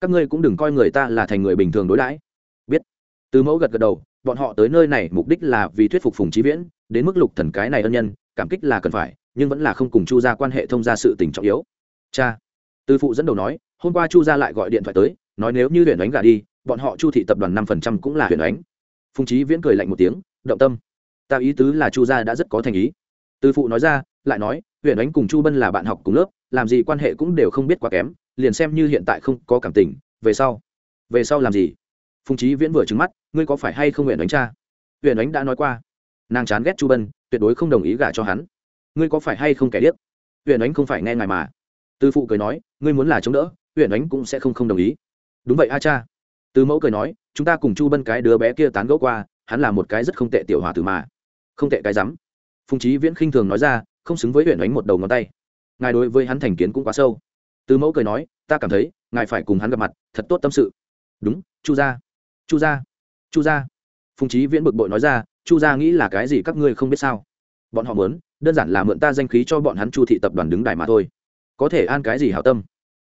Các ngươi cũng đừng coi người ta là thành người bình thường đối đãi. Biết. Từ mẫu gật gật đầu, bọn họ tới nơi này mục đích là vì thuyết phục phùng trí viễn, đến mức lục thần cái này ân nhân, cảm kích là cần phải, nhưng vẫn là không cùng chu gia quan hệ thông gia sự tình trọng yếu. Cha. Từ phụ dẫn đầu nói, hôm qua chu gia lại gọi điện thoại tới, nói nếu như huyện đánh gà đi, bọn họ chu thị tập đoàn năm phần trăm cũng là huyện đánh phùng trí viễn cười lạnh một tiếng, động tâm. Ta ý tứ là chu gia đã rất có thành ý. Từ phụ nói ra, lại nói huyện Ánh cùng chu bân là bạn học cùng lớp, làm gì quan hệ cũng đều không biết quá kém, liền xem như hiện tại không có cảm tình, về sau. Về sau làm gì? Phùng trí viễn vừa trứng mắt, ngươi có phải hay không huyện Ánh cha? Huyện Ánh đã nói qua. Nàng chán ghét chu bân, tuyệt đối không đồng ý gả cho hắn. Ngươi có phải hay không kẻ điếc? Huyện Ánh không phải nghe ngài mà. Tư phụ cười nói, ngươi muốn là chống đỡ huyện Ánh cũng sẽ không không đồng ý. Đúng vậy a cha. Từ mẫu cười nói, chúng ta cùng chu bân cái đứa bé kia tán gẫu qua, hắn là một cái rất không tệ tiểu hòa tử mà. Không tệ cái rắm. Phùng trí viễn khinh thường nói ra không xứng với huyện đánh một đầu ngón tay. Ngài đối với hắn thành kiến cũng quá sâu. Từ mẫu cười nói, ta cảm thấy, ngài phải cùng hắn gặp mặt, thật tốt tâm sự. Đúng, chu gia. Chu gia. Chu gia. Phùng trí viễn bực bội nói ra, chu gia nghĩ là cái gì các ngươi không biết sao. Bọn họ muốn, đơn giản là mượn ta danh khí cho bọn hắn chu thị tập đoàn đứng đài mà thôi. Có thể an cái gì hảo tâm?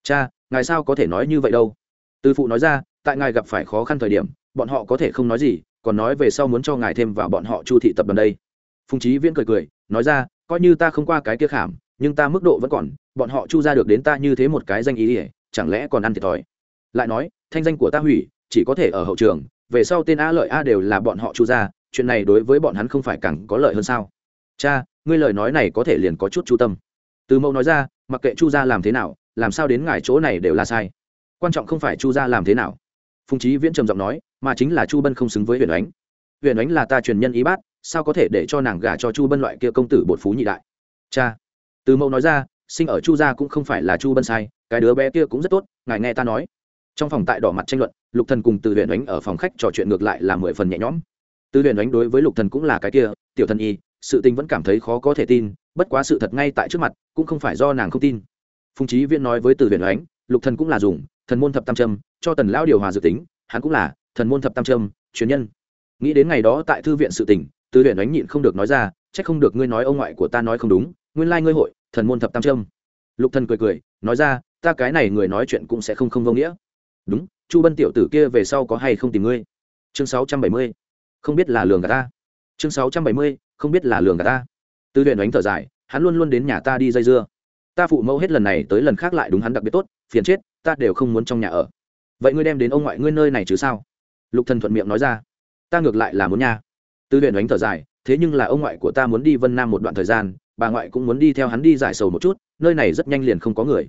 Cha, ngài sao có thể nói như vậy đâu? Từ phụ nói ra, tại ngài gặp phải khó khăn thời điểm, bọn họ có thể không nói gì, còn nói về sau muốn cho ngài thêm vào bọn họ chu thị tập đoàn đây. Phùng trí viễn cười cười, nói ra coi như ta không qua cái kia khảm, nhưng ta mức độ vẫn còn, bọn họ chu ra được đến ta như thế một cái danh ý ỉa chẳng lẽ còn ăn thiệt thòi? Lại nói, thanh danh của ta hủy, chỉ có thể ở hậu trường, về sau tên a lợi a đều là bọn họ chu ra, chuyện này đối với bọn hắn không phải càng có lợi hơn sao? Cha, ngươi lời nói này có thể liền có chút chu tâm. Từ mẫu nói ra, mặc kệ chu gia làm thế nào, làm sao đến ngài chỗ này đều là sai. Quan trọng không phải chu gia làm thế nào. Phùng trí viễn trầm giọng nói, mà chính là chu bân không xứng với huyền ánh. Huyền ánh là ta truyền nhân ý bát sao có thể để cho nàng gả cho chu bân loại kia công tử bột phú nhị đại? Cha, từ mẫu nói ra, sinh ở chu gia cũng không phải là chu bân sai, cái đứa bé kia cũng rất tốt, ngài nghe ta nói. Trong phòng tại đỏ mặt tranh luận, lục thần cùng từ huyền ánh ở phòng khách trò chuyện ngược lại là mười phần nhẹ nhõm. Từ huyền ánh đối với lục thần cũng là cái kia, tiểu thần y, sự tình vẫn cảm thấy khó có thể tin, bất quá sự thật ngay tại trước mặt, cũng không phải do nàng không tin. Phùng trí viễn nói với từ huyền ánh, lục thần cũng là dùng, thần môn thập tam trâm, cho tần lão điều hòa dự tính, hắn cũng là, thần môn thập tam trâm truyền nhân. Nghĩ đến ngày đó tại thư viện sự tình từ huyền ánh nhịn không được nói ra trách không được ngươi nói ông ngoại của ta nói không đúng, nguyên lai ngươi hội, thần môn thập tam trâm lục thần cười cười, nói ra, ta cái này người nói chuyện cũng sẽ không không vô nghĩa. Đúng, chu bân tiểu tử kia về sau có hay không tìm ngươi? Chương sáu trăm bảy mươi, không biết là lường gà ta. Chương sáu trăm bảy mươi, không biết là lường gà ta. Từ huyện đánh thở dài, hắn luôn luôn đến nhà ta đi dây dưa. Ta phụ mẫu hết lần này tới lần khác lại đúng hắn đặc biệt tốt, phiền chết, ta đều không muốn trong nhà ở. Vậy ngươi đem đến ông ngoại ngươi nơi này chứ sao? Lục thần thuận miệng nói ra, ta ngược lại là muốn nhà tư huyện đánh thở dài, thế nhưng là ông ngoại của ta muốn đi vân nam một đoạn thời gian, bà ngoại cũng muốn đi theo hắn đi giải sầu một chút, nơi này rất nhanh liền không có người.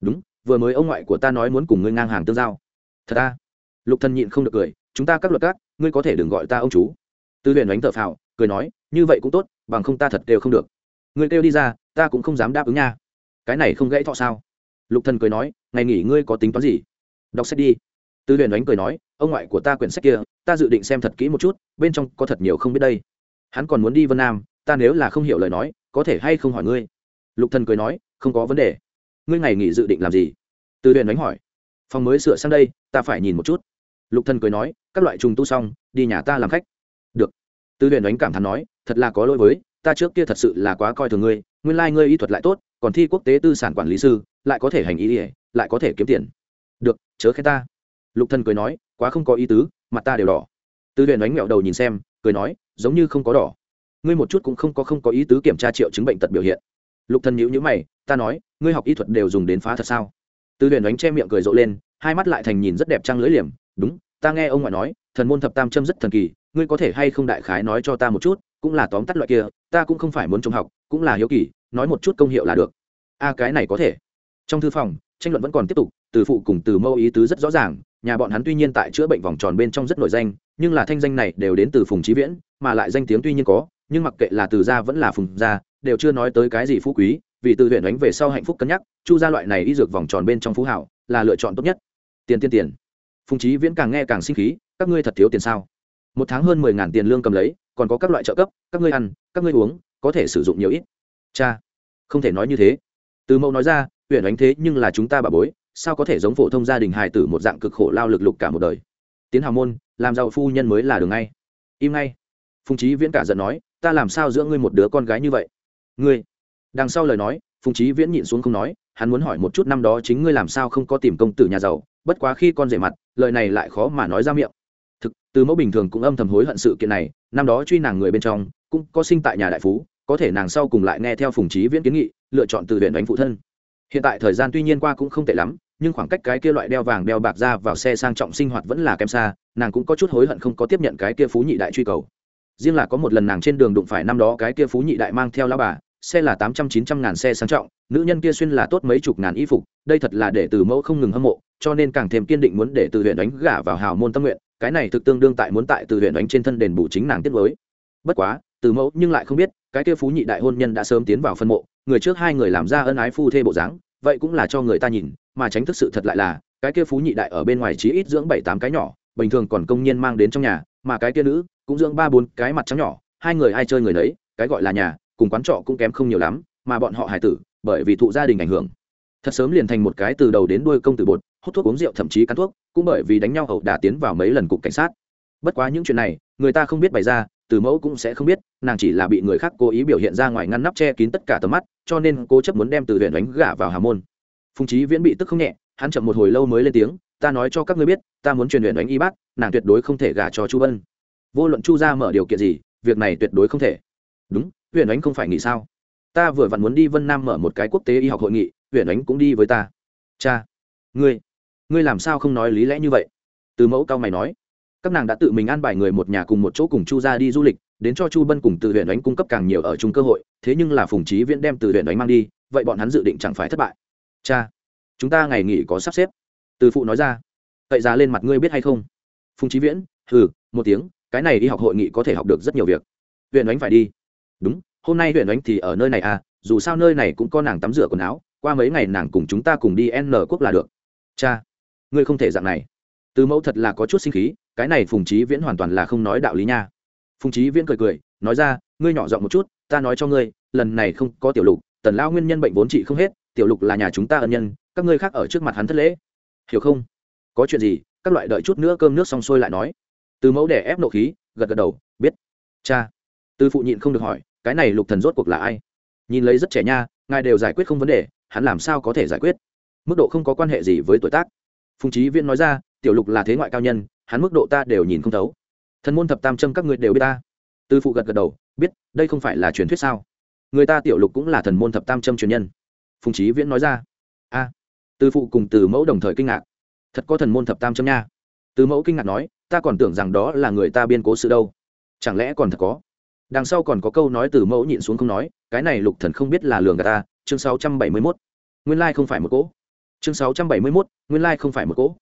Đúng, vừa mới ông ngoại của ta nói muốn cùng ngươi ngang hàng tương giao. Thật ta lục thần nhịn không được cười, chúng ta các luật các, ngươi có thể đừng gọi ta ông chú. Tư huyền đánh thở phào, cười nói, như vậy cũng tốt, bằng không ta thật đều không được. Ngươi kêu đi ra, ta cũng không dám đáp ứng nha. Cái này không gãy thọ sao? Lục thần cười nói, ngày nghỉ ngươi có tính toán gì? Đọc sách đi. Tư huyền đánh cười nói ông ngoại của ta quyển sách kia, ta dự định xem thật kỹ một chút, bên trong có thật nhiều không biết đây. Hắn còn muốn đi vân nam, ta nếu là không hiểu lời nói, có thể hay không hỏi ngươi? Lục thần cười nói, không có vấn đề. Ngươi ngày nghỉ dự định làm gì? Từ huyền đánh hỏi. Phòng mới sửa sang đây, ta phải nhìn một chút. Lục thần cười nói, các loại trùng tu xong, đi nhà ta làm khách. Được. Từ huyền đánh cảm thán nói, thật là có lỗi với, ta trước kia thật sự là quá coi thường ngươi, nguyên lai ngươi y thuật lại tốt, còn thi quốc tế tư sản quản lý sư, lại có thể hành ý ỉa lại có thể kiếm tiền. Được, chớ khen ta. Lục thần cười nói quá không có ý tứ, mặt ta đều đỏ. Tư huyền đánh mẹo đầu nhìn xem, cười nói, giống như không có đỏ. Ngươi một chút cũng không có không có ý tứ kiểm tra triệu chứng bệnh tật biểu hiện. Lục thần nhíu nhíu mày, ta nói, ngươi học y thuật đều dùng đến phá thật sao? Tư huyền đánh che miệng cười rộ lên, hai mắt lại thành nhìn rất đẹp trăng lưỡi liềm, đúng, ta nghe ông ngoại nói, thần môn thập tam châm rất thần kỳ, ngươi có thể hay không đại khái nói cho ta một chút, cũng là tóm tắt loại kia, ta cũng không phải muốn trông học, cũng là hiếu kỳ, nói một chút công hiệu là được. A, cái này có thể. Trong thư phòng, tranh luận vẫn còn tiếp tục, từ phụ cùng từ mâu ý tứ rất rõ ràng nhà bọn hắn tuy nhiên tại chữa bệnh vòng tròn bên trong rất nổi danh, nhưng là thanh danh này đều đến từ phùng trí viễn, mà lại danh tiếng tuy nhiên có, nhưng mặc kệ là từ gia vẫn là phùng gia, đều chưa nói tới cái gì phú quý, vì từ huyện đánh về sau hạnh phúc cân nhắc, chu gia loại này y dược vòng tròn bên trong phú hảo, là lựa chọn tốt nhất. Tiền tiền tiền. Phùng trí viễn càng nghe càng sinh khí, các ngươi thật thiếu tiền sao? Một tháng hơn mười ngàn tiền lương cầm lấy, còn có các loại trợ cấp, các ngươi ăn, các ngươi uống, có thể sử dụng nhiều ít. Cha, không thể nói như thế. Từ mẫu nói ra, huyện đánh thế nhưng là chúng ta bà bối sao có thể giống phổ thông gia đình hài tử một dạng cực khổ lao lực lục cả một đời? Tiến hào môn, làm giàu phu nhân mới là đường ngay. Im ngay. Phùng trí viễn cả giận nói, ta làm sao giữa ngươi một đứa con gái như vậy? Ngươi? Đằng sau lời nói, phùng trí viễn nhịn xuống không nói, hắn muốn hỏi một chút năm đó chính ngươi làm sao không có tìm công tử nhà giàu, bất quá khi con rể mặt, lời này lại khó mà nói ra miệng. Thực, từ mẫu bình thường cũng âm thầm hối hận sự kiện này, năm đó truy nàng người bên trong, cũng có sinh tại nhà đại phú, có thể nàng sau cùng lại nghe theo phùng trí viễn kiến nghị, lựa chọn từ huyện đánh phụ thân hiện tại thời gian tuy nhiên qua cũng không tệ lắm, nhưng khoảng cách cái kia loại đeo vàng đeo bạc ra vào xe sang trọng sinh hoạt vẫn là kém xa, nàng cũng có chút hối hận không có tiếp nhận cái kia phú nhị đại truy cầu. Riêng là có một lần nàng trên đường đụng phải năm đó cái kia phú nhị đại mang theo lao bà, xe là tám trăm, chín trăm ngàn xe sang trọng, nữ nhân kia xuyên là tốt mấy chục ngàn y phục, đây thật là để từ mẫu không ngừng hâm mộ, cho nên càng thêm kiên định muốn để từ huyện đánh gả vào hào môn tâm nguyện, cái này thực tương đương tại muốn tại từ huyện đánh trên thân đền bù chính nàng tiết mới. Bất quá, từ mẫu nhưng lại không biết, cái kia phú nhị đại hôn nhân đã sớm tiến vào phân mộ người trước hai người làm ra ân ái phu thê bộ dáng, vậy cũng là cho người ta nhìn, mà tránh thức sự thật lại là, cái kia phú nhị đại ở bên ngoài chí ít dưỡng bảy tám cái nhỏ, bình thường còn công nhân mang đến trong nhà, mà cái kia nữ cũng dưỡng ba bốn cái mặt trắng nhỏ, hai người ai chơi người nấy, cái gọi là nhà, cùng quán trọ cũng kém không nhiều lắm, mà bọn họ hài tử, bởi vì thụ gia đình ảnh hưởng. Thật sớm liền thành một cái từ đầu đến đuôi công tử bột, hút thuốc uống rượu thậm chí cắn thuốc, cũng bởi vì đánh nhau ẩu đả tiến vào mấy lần cục cảnh sát. Bất quá những chuyện này, người ta không biết bày ra từ mẫu cũng sẽ không biết, nàng chỉ là bị người khác cố ý biểu hiện ra ngoài ngăn nắp che kín tất cả tầm mắt, cho nên cố chấp muốn đem từ huyện đánh gả vào hà môn. Phùng trí viễn bị tức không nhẹ, hắn chậm một hồi lâu mới lên tiếng, ta nói cho các ngươi biết, ta muốn truyền huyện đánh y bác, nàng tuyệt đối không thể gả cho chu vân. Vô luận chu ra mở điều kiện gì, việc này tuyệt đối không thể. Đúng huyện đánh không phải nghĩ sao? Ta vừa vặn muốn đi vân nam mở một cái quốc tế y học hội nghị huyện đánh cũng đi với ta. Cha, ngươi ngươi làm sao không nói lý lẽ như vậy? Từ mẫu cao mày nói các nàng đã tự mình an bài người một nhà cùng một chỗ cùng chu ra đi du lịch, đến cho chu bân cùng từ huyện đánh cung cấp càng nhiều ở chung cơ hội, thế nhưng là phùng trí viễn đem từ huyện đánh mang đi, vậy bọn hắn dự định chẳng phải thất bại. Cha, chúng ta ngày nghỉ có sắp xếp. Từ phụ nói ra. Cậy ra lên mặt ngươi biết hay không? Phùng trí viễn ừ một tiếng, cái này đi học hội nghị có thể học được rất nhiều việc. Huyện đánh phải đi. Đúng, hôm nay huyện đánh thì ở nơi này à dù sao nơi này cũng có nàng tắm rửa quần áo, qua mấy ngày nàng cùng chúng ta cùng đi n quốc là được. Cha, ngươi không thể dạng này từ mẫu thật là có chút sinh khí, cái này phùng trí viễn hoàn toàn là không nói đạo lý nha. Phùng trí viễn cười cười, nói ra, ngươi nhỏ giọng một chút, ta nói cho ngươi, lần này không có tiểu lục, tần lao nguyên nhân bệnh vốn trị không hết, tiểu lục là nhà chúng ta ân nhân, các ngươi khác ở trước mặt hắn thất lễ. Hiểu không? Có chuyện gì, các loại đợi chút nữa cơm nước xong xuôi lại nói. Từ mẫu để ép nộ khí, gật gật đầu, biết. Cha. Từ phụ nhịn không được hỏi, cái này lục thần rốt cuộc là ai? Nhìn lấy rất trẻ nha, ngài đều giải quyết không vấn đề, hắn làm sao có thể giải quyết? Mức độ không có quan hệ gì với tuổi tác. Phùng trí viễn nói ra tiểu lục là thế ngoại cao nhân hắn mức độ ta đều nhìn không thấu. Thần môn thập tam châm các người đều biết ta. Tư phụ gật gật đầu biết đây không phải là truyền thuyết sao? Người ta tiểu lục cũng là thần môn thập tam châm truyền nhân. Phùng trí viễn nói ra. A. À, tư phụ cùng từ mẫu đồng thời kinh ngạc. Thật có thần môn thập tam châm nha. Từ mẫu kinh ngạc nói ta còn tưởng rằng đó là người ta biên cố sự đâu. Chẳng lẽ còn thật có? Đằng sau còn có câu nói từ mẫu nhịn xuống không nói cái này lục thần không biết là lường gạt ta chương 671. nguyên lai không phải một cỗ. Chương 671, nguyên lai không phải một cỗ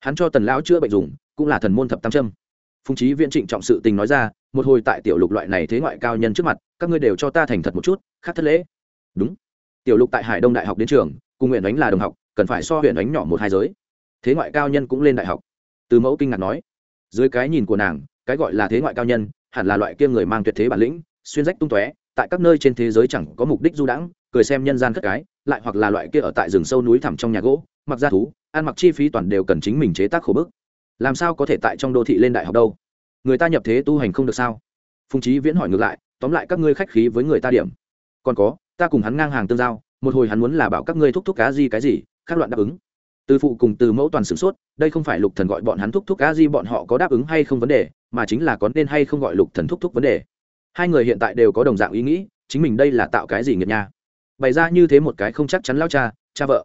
hắn cho tần lão chữa bệnh dùng, cũng là thần môn thập tam trâm. phùng trí viễn trịnh trọng sự tình nói ra, một hồi tại tiểu lục loại này thế ngoại cao nhân trước mặt, các ngươi đều cho ta thành thật một chút, khác thất lễ. Đúng. Tiểu lục tại hải đông đại học đến trường, cùng huyện đánh là đồng học, cần phải so huyện đánh nhỏ một hai giới. Thế ngoại cao nhân cũng lên đại học. Từ mẫu kinh ngạc nói, dưới cái nhìn của nàng, cái gọi là thế ngoại cao nhân, hẳn là loại kia người mang tuyệt thế bản lĩnh, xuyên rách tung tóe, tại các nơi trên thế giới chẳng có mục đích du đãng cười xem nhân gian cất cái, lại hoặc là loại kia ở tại rừng sâu núi thẳm trong nhà gỗ, mặc ra thú, ăn mặc chi phí toàn đều cần chính mình chế tác khổ bức. Làm sao có thể tại trong đô thị lên đại học đâu? Người ta nhập thế tu hành không được sao? Phùng trí viễn hỏi ngược lại, tóm lại các ngươi khách khí với người ta điểm. Còn có, ta cùng hắn ngang hàng tương giao, một hồi hắn muốn là bảo các ngươi thúc thúc cá gì cái gì, khác loạn đáp ứng. Từ phụ cùng từ mẫu toàn sửng sốt, đây không phải lục thần gọi bọn hắn thúc thúc cá gì bọn họ có đáp ứng hay không vấn đề, mà chính là có nên hay không gọi lục thần thúc thúc vấn đề. Hai người hiện tại đều có đồng dạng ý nghĩ, chính mình đây là tạo cái gì nghiệt nha? Bày ra như thế một cái không chắc chắn lao cha cha vợ.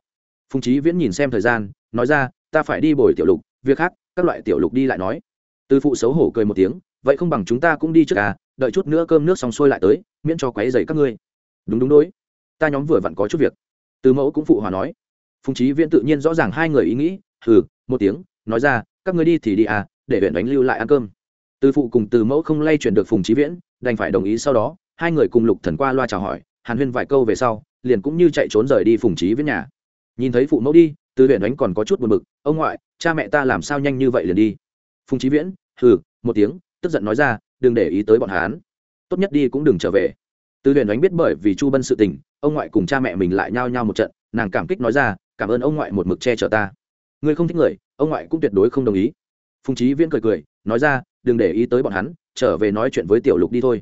Phùng trí viễn nhìn xem thời gian, nói ra, ta phải đi bồi tiểu lục, việc khác, các loại tiểu lục đi lại nói. Từ phụ xấu hổ cười một tiếng, vậy không bằng chúng ta cũng đi trước à đợi chút nữa cơm nước xong xuôi lại tới, miễn cho quấy dày các ngươi. Đúng đúng đối. Ta nhóm vừa vặn có chút việc. Từ mẫu cũng phụ hòa nói. Phùng trí viễn tự nhiên rõ ràng hai người ý nghĩ, hừ, một tiếng, nói ra, các ngươi đi thì đi à để huyện đánh lưu lại ăn cơm. Từ phụ cùng từ mẫu không lay chuyển được phùng trí viễn, đành phải đồng ý sau đó, hai người cùng lục thần qua loa chào hỏi hàn huyên vài câu về sau, liền cũng như chạy trốn rời đi phùng trí viễn nhà. Nhìn thấy phụ mẫu đi, từ huyện đánh còn có chút buồn bực, ông ngoại, cha mẹ ta làm sao nhanh như vậy liền đi? Phùng trí viễn, hừ, một tiếng, tức giận nói ra, đừng để ý tới bọn hán tốt nhất đi cũng đừng trở về. Từ huyện đánh biết bởi vì chu bân sự tình, ông ngoại cùng cha mẹ mình lại nhao nhao một trận, nàng cảm kích nói ra, cảm ơn ông ngoại một mực che chở ta. Ngươi không thích người, ông ngoại cũng tuyệt đối không đồng ý. Phùng trí viễn cười cười, nói ra, đừng để ý tới bọn hắn, trở về nói chuyện với tiểu lục đi thôi.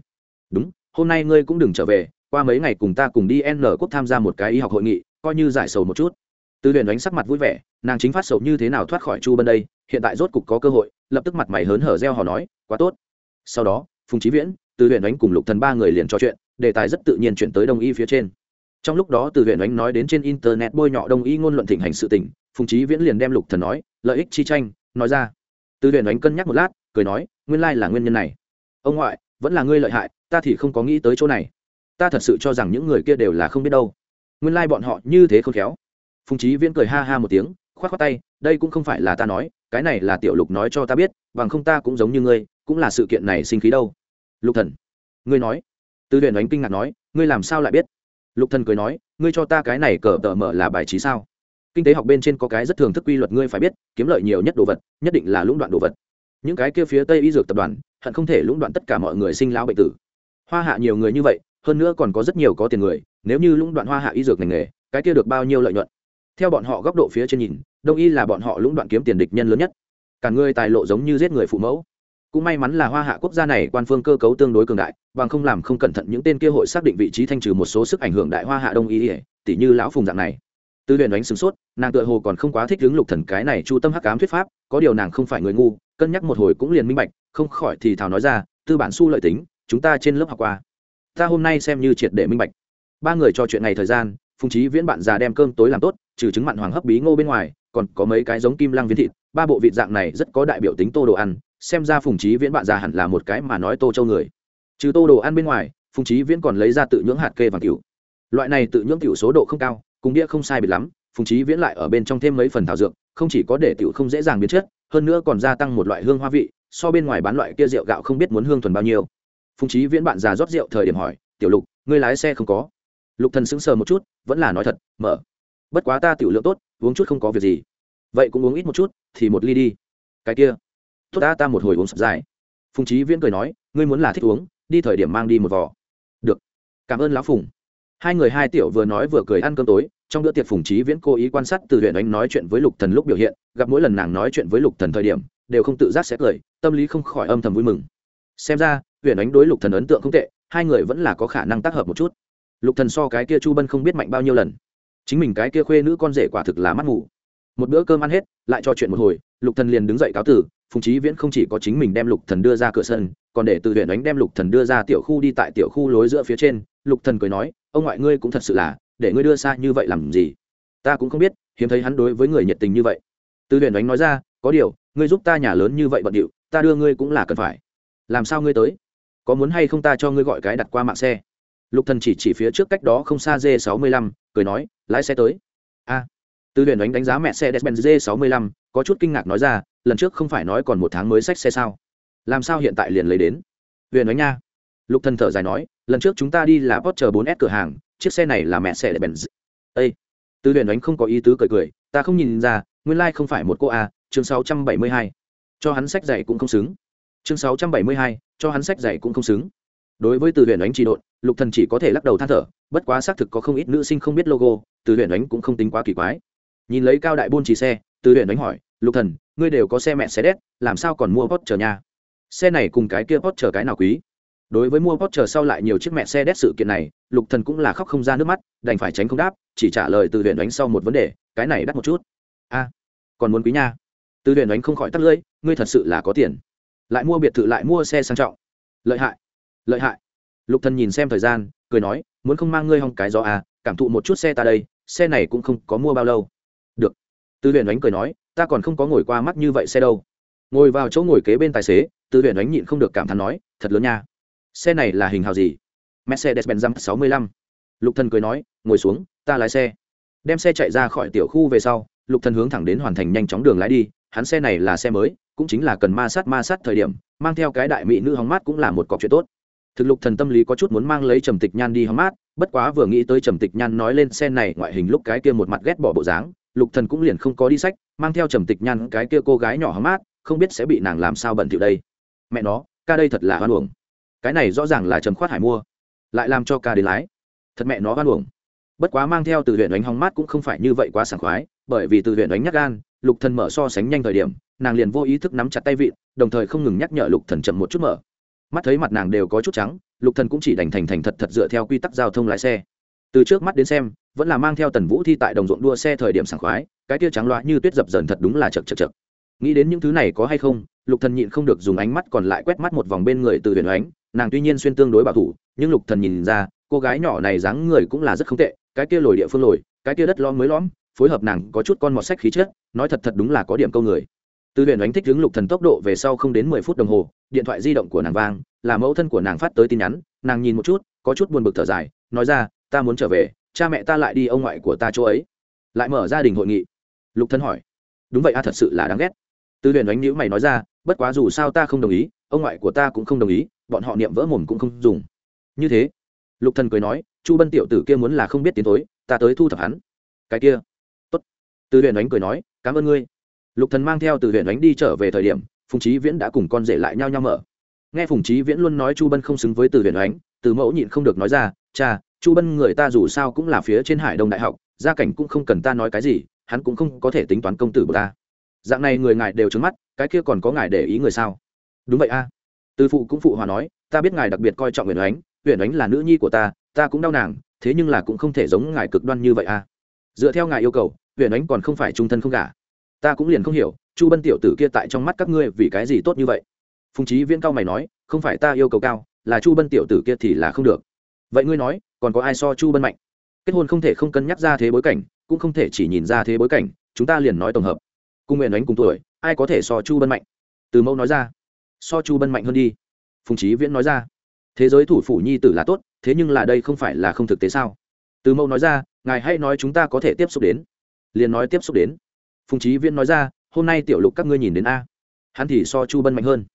Đúng, hôm nay ngươi cũng đừng trở về qua mấy ngày cùng ta cùng đi n quốc tham gia một cái y học hội nghị, coi như giải sầu một chút. Từ huyền đánh sắc mặt vui vẻ, nàng chính phát sầu như thế nào thoát khỏi chu bân đây, hiện tại rốt cục có cơ hội, lập tức mặt mày hớn hở reo hò nói, quá tốt. Sau đó, phùng trí viễn từ huyền đánh cùng lục thần ba người liền trò chuyện, đề tài rất tự nhiên chuyển tới đông y phía trên. Trong lúc đó từ huyền đánh nói đến trên internet bôi nhọ đông y ngôn luận thịnh hành sự tình, phùng trí viễn liền đem lục thần nói, lợi ích chi tranh, nói ra. Từ huyền đánh cân nhắc một lát, cười nói, nguyên lai là nguyên nhân này. Ông ngoại, vẫn là ngươi lợi hại, ta thì không có nghĩ tới chỗ này ta thật sự cho rằng những người kia đều là không biết đâu. Nguyên lai bọn họ như thế không khéo. Phùng trí viễn cười ha ha một tiếng k h o á t k tay, đây cũng không phải là ta nói, cái này là tiểu lục nói cho ta biết, bằng không ta cũng giống như ngươi, cũng là sự kiện này sinh khí đâu. Lục thần, ngươi nói. Tư huyền đánh kinh ngạc nói, ngươi làm sao lại biết? Lục thần cười nói, ngươi cho ta cái này cờ tờ mở là bài trí sao? Kinh tế học bên trên có cái rất thường thức quy luật, ngươi phải biết, kiếm lợi nhiều nhất đồ vật, nhất định là lũng đoạn đồ vật. Những cái kia phía tây y dược tập đoàn, hận không thể lũng đoạn tất cả mọi người sinh lão bệnh tử. Hoa hạ nhiều người như vậy hơn nữa còn có rất nhiều có tiền người, nếu như lũng đoạn hoa hạ y dược ngành nghề, cái kia được bao nhiêu lợi nhuận? Theo bọn họ góc độ phía trên nhìn, đông y là bọn họ lũng đoạn kiếm tiền địch nhân lớn nhất. Cả người tài lộ giống như giết người phụ mẫu. Cũng may mắn là hoa hạ quốc gia này quan phương cơ cấu tương đối cường đại, bằng không làm không cẩn thận những tên kia hội xác định vị trí thanh trừ một số sức ảnh hưởng đại hoa hạ đông y tỷ như lão phùng dạng này. Tư huyền đánh sửng sốt, nàng tựa hồ còn không quá thích hướng lục thần cái này chu tâm hắc cám thuyết pháp, có điều nàng không phải người ngu, cân nhắc một hồi cũng liền minh bạch, không khỏi thì thào nói ra, tư bản su lợi tính, chúng ta trên lớp học qua ta hôm nay xem như triệt để minh bạch. Ba người trò chuyện ngày thời gian, phùng trí viễn bạn già đem cơm tối làm tốt, trừ trứng mặn hoàng hấp bí ngô bên ngoài, còn có mấy cái giống kim lăng viên thịt, ba bộ vịt dạng này rất có đại biểu tính tô đồ ăn, xem ra phùng trí viễn bạn già hẳn là một cái mà nói tô châu người. Trừ tô đồ ăn bên ngoài, phùng trí viễn còn lấy ra tự nhưỡng hạt kê vàng cựu loại này tự nhưỡng cựu số độ không cao, cùng đĩa không sai biệt lắm, phùng trí viễn lại ở bên trong thêm mấy phần thảo dược, không chỉ có để tiểu không dễ dàng biến chất, hơn nữa còn gia tăng một loại hương hoa vị, so bên ngoài bán loại kia rượu gạo không biết muốn hương thuần bao nhiêu phùng trí viễn bạn già rót rượu thời điểm hỏi, tiểu lục, ngươi lái xe không có? Lục thần sững sờ một chút, vẫn là nói thật, mở. Bất quá ta tiểu lượng tốt, uống chút không có việc gì. Vậy cũng uống ít một chút, thì một ly đi. Cái kia. Tốt ta ta một hồi uống sập dài. Phùng trí viễn cười nói, ngươi muốn là thích uống, đi thời điểm mang đi một vò. Được. Cảm ơn lão phùng. Hai người hai tiểu vừa nói vừa cười ăn cơm tối, trong bữa tiệc phùng trí viễn cố ý quan sát từ huyện đánh nói chuyện với lục thần lúc biểu hiện, gặp mỗi lần nàng nói chuyện với lục thần thời điểm, đều không tự giác sẽ cười, tâm lý không khỏi âm thầm vui mừng. Xem ra huyền ánh đối lục thần ấn tượng không tệ, hai người vẫn là có khả năng tác hợp một chút. Lục thần so cái kia chu bân không biết mạnh bao nhiêu lần. Chính mình cái kia khuê nữ con rể quả thực là mắt ngủ một bữa cơm ăn hết, lại trò chuyện một hồi, lục thần liền đứng dậy cáo tử, phùng trí viễn không chỉ có chính mình đem lục thần đưa ra cửa sân, còn để từ huyện đánh đem lục thần đưa ra tiểu khu đi tại tiểu khu lối giữa phía trên. Lục thần cười nói, ông ngoại ngươi cũng thật sự là, để ngươi đưa xa như vậy làm gì? Ta cũng không biết, hiếm thấy hắn đối với người nhiệt tình như vậy. Từ huyện đánh nói ra, có điều, ngươi giúp ta nhà lớn như vậy bận điệu, ta đưa ngươi cũng là cần phải. Làm sao ngươi tới? Có muốn hay không ta cho ngươi gọi cái đặt qua mạng xe? Lục thần chỉ chỉ phía trước cách đó không xa d 65 cười nói lái xe tới. A. À, từ huyền đánh đánh giá mẹ xe despen d 65 có chút kinh ngạc nói ra lần trước không phải nói còn một tháng mới xách xe sao? Làm sao hiện tại liền lấy đến? Huyền nói nha. Lục thần thở dài nói lần trước chúng ta đi là Porsche 4S cửa hàng chiếc xe này là mẹ xe để bèn ây Tư huyền đánh không có ý tứ cười cười ta không nhìn ra nguyên lai like không phải một cô a chương 672. cho hắn sách dạy cũng không xứng chương 672, cho hắn sách dạy cũng không xứng. Đối với từ huyền đánh trị độn lục thần chỉ có thể lắc đầu than thở bất quá xác thực có không ít nữ sinh không biết logo từ huyền đánh cũng không tính quá kỳ quái. Nhìn lấy cao đại buôn chỉ xe từ huyền đánh hỏi lục thần ngươi đều có xe mẹ xe đét làm sao còn mua Porsche nhà? xe này cùng cái kia Porsche cái nào quý? Đối với mua Porsche sau lại nhiều chiếc mẹ xe đét sự kiện này lục thần cũng là khóc không ra nước mắt đành phải tránh không đáp chỉ trả lời từ huyền đánh sau một vấn đề cái này đắt một chút. A còn muốn quý nha. Từ huyền đánh không khỏi tắt lưỡi ngươi thật sự là có tiền lại mua biệt thự lại mua xe sang trọng. Lợi hại lợi hại. Lục thần nhìn xem thời gian, cười nói, muốn không mang ngươi hong cái gió à cảm thụ một chút xe ta đây, xe này cũng không có mua bao lâu. Được. Tư huyền đánh cười nói, ta còn không có ngồi qua mắt như vậy xe đâu. Ngồi vào chỗ ngồi kế bên tài xế, tư huyền đánh nhịn không được cảm thán nói, thật lớn nha. Xe này là hình hào gì? Mercedes benz sáu mươi lăm lục thần cười nói, ngồi xuống, ta lái xe. Đem xe chạy ra khỏi tiểu khu về sau, lục thần hướng thẳng đến hoàn thành nhanh chóng đường lái đi, hắn xe này là xe mới cũng chính là cần ma sát ma sát thời điểm, mang theo cái đại mỹ nữ hóng mát cũng là một cọc chuyện tốt. Thực lục thần tâm lý có chút muốn mang lấy trầm tịch nhan đi hóng mát, bất quá vừa nghĩ tới trầm tịch nhan nói lên xe này ngoại hình lúc cái kia một mặt ghét bỏ bộ dáng, lục thần cũng liền không có đi sách, mang theo trầm tịch nhan cái kia cô gái nhỏ hóng mát, không biết sẽ bị nàng làm sao bẩn thỉu đây. Mẹ nó, ca đây thật là hoan uổng. Cái này rõ ràng là trầm khoát hải mua, lại làm cho ca đến lái. Thật mẹ nó hoan uổng. Bất quá mang theo từ huyện đánh hóng mát cũng không phải như vậy quá sảng khoái, bởi vì từ huyện đánh nhắc gan, lục thần mở so sánh nhanh thời điểm nàng liền vô ý thức nắm chặt tay vịn, đồng thời không ngừng nhắc nhở lục thần chậm một chút mở. Mắt thấy mặt nàng đều có chút trắng, lục thần cũng chỉ đành thành thành thật thật dựa theo quy tắc giao thông lái xe. Từ trước mắt đến xem, vẫn là mang theo tần vũ thi tại đồng ruộng đua xe thời điểm sảng khoái, cái tia trắng loá như tuyết dập dần thật đúng là chật chật chật nghĩ đến những thứ này có hay không, lục thần nhịn không được dùng ánh mắt còn lại quét mắt một vòng bên người từ huyền ánh nàng tuy nhiên xuyên tương đối bảo thủ, nhưng lục thần nhìn ra, cô gái nhỏ này dáng người cũng là rất không tệ, cái kia lồi địa phương lồi, cái kia đất lõm mới lõm, phối hợp nàng có chút con mọt sách khí chất, nói thật thật đúng là có điểm câu người từ huyện ánh thích hướng lục thần tốc độ về sau không đến mười phút đồng hồ, điện thoại di động của nàng vang, là mẫu thân của nàng phát tới tin nhắn, nàng nhìn một chút, có chút buồn bực thở dài, nói ra, ta muốn trở về, cha mẹ ta lại đi ông ngoại của ta chỗ ấy. Lại mở gia đình hội nghị. Lục thân hỏi, đúng vậy a, thật sự là đáng ghét. Từ huyền đánh nhữ mày nói ra, bất quá dù sao ta không đồng ý, ông ngoại của ta cũng không đồng ý, bọn họ niệm vỡ mồm cũng không dùng. Như thế? Lục thần cười nói, chu bân tiểu tử kia muốn là không biết tiến tối ta tới thu thập hắn. Cái kia? Tốt. Từ huyền đánh cười nói, cảm ơn ngươi lục thần mang theo từ huyện đánh đi trở về thời điểm, phùng trí viễn đã cùng con rể lại nhau nhau mở. Nghe phùng trí viễn luôn nói chu bân không xứng với từ huyện đánh từ mẫu nhịn không được nói ra, cha, chu bân người ta dù sao cũng là phía trên hải đông đại học, gia cảnh cũng không cần ta nói cái gì, hắn cũng không có thể tính toán công tử của ta. Dạng này người ngài đều trứng mắt, cái kia còn có ngài để ý người sao? Đúng vậy a. À. từ phụ cũng phụ hòa nói, ta biết ngài đặc biệt coi trọng huyền ánh huyền ánh là nữ nhi của ta ta cũng đau nàng, thế nhưng là cũng không thể giống ngài cực đoan như vậy a. Dựa theo ngài yêu cầu, huyền ánh còn không phải trung thân không cả ta cũng liền không hiểu, chu bân tiểu tử kia tại trong mắt các ngươi vì cái gì tốt như vậy? Phùng trí viễn cao mày nói, không phải ta yêu cầu cao, là chu bân tiểu tử kia thì là không được. Vậy ngươi nói, còn có ai so chu bân mạnh? Kết hôn không thể không cân nhắc ra thế bối cảnh, cũng không thể chỉ nhìn ra thế bối cảnh, chúng ta liền nói tổng hợp. Cung nguyện đánh cùng tuổi, ai có thể so chu bân mạnh? Từ mẫu nói ra. So chu bân mạnh hơn đi. Phùng trí viễn nói ra. Thế giới thủ phủ nhi tử là tốt, thế nhưng là đây không phải là không thực tế sao? Từ mẫu nói ra, ngài hãy nói chúng ta có thể tiếp xúc đến. Liền nói tiếp xúc đến phùng trí viễn nói ra, hôm nay tiểu lục các ngươi nhìn đến a. Hắn thì so chu bân mạnh hơn.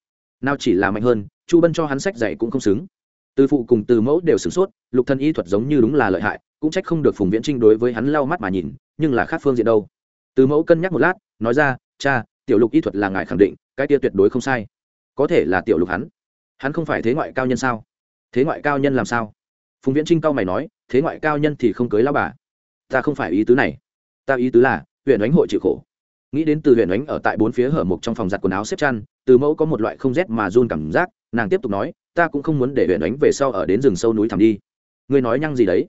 Nào chỉ là mạnh hơn, chu bân cho hắn sách dạy cũng không xứng. Từ phụ cùng từ mẫu đều sửng sốt, lục thân y thuật giống như đúng là lợi hại, cũng trách không được phùng viễn trinh đối với hắn lau mắt mà nhìn, nhưng là khác phương diện đâu. Từ mẫu cân nhắc một lát, nói ra, cha, tiểu lục y thuật là ngài khẳng định, cái kia tuyệt đối không sai. Có thể là tiểu lục hắn. Hắn không phải thế ngoại cao nhân sao? Thế ngoại cao nhân làm sao? Phùng viễn trinh cao mày nói, thế ngoại cao nhân thì không cưới lao bà. Ta không phải ý tứ này. Ta ý tứ là huyện Ánh hội chịu khổ. Nghĩ đến từ huyện Ánh ở tại bốn phía hở mục trong phòng giặt quần áo xếp chăn, từ mẫu có một loại không rét mà run cảm giác, nàng tiếp tục nói, ta cũng không muốn để huyện Ánh về sau ở đến rừng sâu núi thẳm đi. Ngươi nói nhăng gì đấy?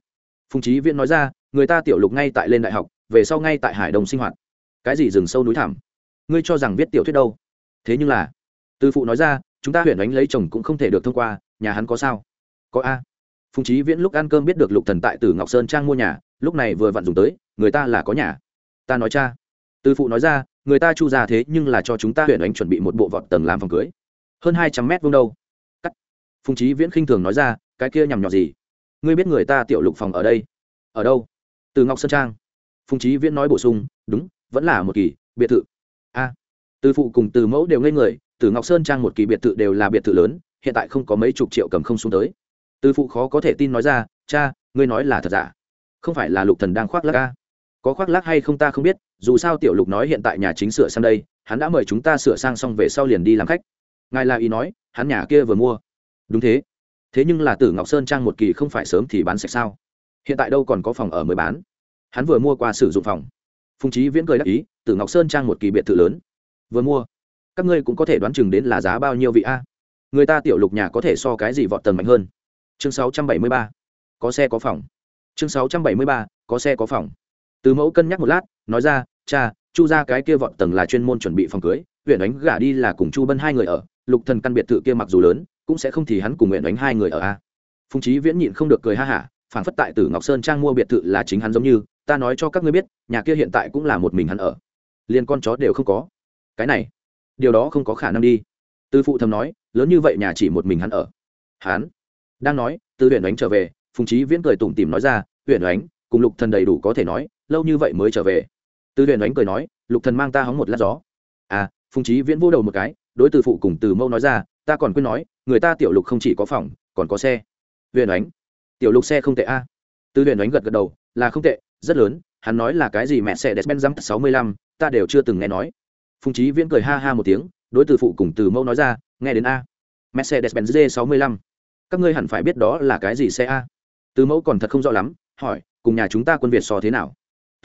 Phùng trí viễn nói ra, người ta tiểu lục ngay tại lên đại học, về sau ngay tại hải đồng sinh hoạt. Cái gì rừng sâu núi thẳm? Ngươi cho rằng viết tiểu thuyết đâu? Thế nhưng là, từ phụ nói ra, chúng ta huyện Ánh lấy chồng cũng không thể được thông qua, nhà hắn có sao? Có a. Phùng trí viễn lúc ăn cơm biết được lục thần tại tử ngọc sơn trang mua nhà, lúc này vừa vặn dùng tới, người ta là có nhà ta nói cha. Từ phụ nói ra, người ta chu ra thế nhưng là cho chúng ta huyện đánh chuẩn bị một bộ vọt tầng làm phòng cưới. Hơn hai trăm mét vuông đâu. Cắt. Phùng trí viễn khinh thường nói ra, cái kia nhằm nhọt gì? Ngươi biết người ta tiểu lục phòng ở đây. Ở đâu? Từ ngọc sơn trang. Phùng trí viễn nói bổ sung, đúng, vẫn là một kỳ, biệt thự. A. Từ phụ cùng từ mẫu đều ngây người, từ ngọc sơn trang một kỳ biệt thự đều là biệt thự lớn, hiện tại không có mấy chục triệu cầm không xuống tới. Từ phụ khó có thể tin nói ra, cha, ngươi nói là thật giả? Không phải là lục thần đang khoác lác ca có khoác lác hay không ta không biết, dù sao tiểu lục nói hiện tại nhà chính sửa sang đây, hắn đã mời chúng ta sửa sang xong về sau liền đi làm khách. Ngài là ý nói, hắn nhà kia vừa mua. Đúng thế. Thế nhưng là tử ngọc sơn trang một kỳ không phải sớm thì bán sạch sao? Hiện tại đâu còn có phòng ở mới bán. Hắn vừa mua qua sử dụng phòng. Phùng trí viễn cười đắc ý, tử ngọc sơn trang một kỳ biệt thự lớn. Vừa mua. Các ngươi cũng có thể đoán chừng đến là giá bao nhiêu vị a? Người ta tiểu lục nhà có thể so cái gì vọt tầng mạnh hơn? Chương 673. có xe có phòng. Chương 673. có xe có phòng từ mẫu cân nhắc một lát, nói ra, cha, chu ra cái kia vọt tầng là chuyên môn chuẩn bị phòng cưới huyện ánh gả đi là cùng chu bân hai người ở, lục thần căn biệt thự kia mặc dù lớn, cũng sẽ không thì hắn cùng nguyện ánh hai người ở a. Phùng trí viễn nhịn không được cười ha hả phản phất tại tử ngọc sơn trang mua biệt thự là chính hắn giống như, ta nói cho các ngươi biết, nhà kia hiện tại cũng là một mình hắn ở. Liền con chó đều không có. Cái này, điều đó không có khả năng đi. Tư phụ thầm nói, lớn như vậy nhà chỉ một mình hắn ở. Hắn đang nói, từ huyện ánh trở về, phùng trí viễn cười tủm tỉm nói ra huyện ánh, cùng lục thần đầy đủ có thể nói lâu như vậy mới trở về. Tư huyền đánh cười nói, lục thần mang ta hóng một lát gió. À phùng trí viễn vô đầu một cái, đối từ phụ cùng từ mâu nói ra, ta còn quên nói, người ta tiểu lục không chỉ có phòng, còn có xe. Huyền ánh, tiểu lục xe không tệ a. Tư huyền ánh gật gật đầu, là không tệ, rất lớn, hắn nói là cái gì mẹ xe despen dăm sáu mươi lăm, ta đều chưa từng nghe nói. Phùng trí viễn cười ha ha một tiếng, đối từ phụ cùng từ mâu nói ra, nghe đến a mercedes benz g sáu mươi lăm, các ngươi hẳn phải biết đó là cái gì xe a? Từ mẫu còn thật không rõ lắm, hỏi, cùng nhà chúng ta quân việt so thế nào?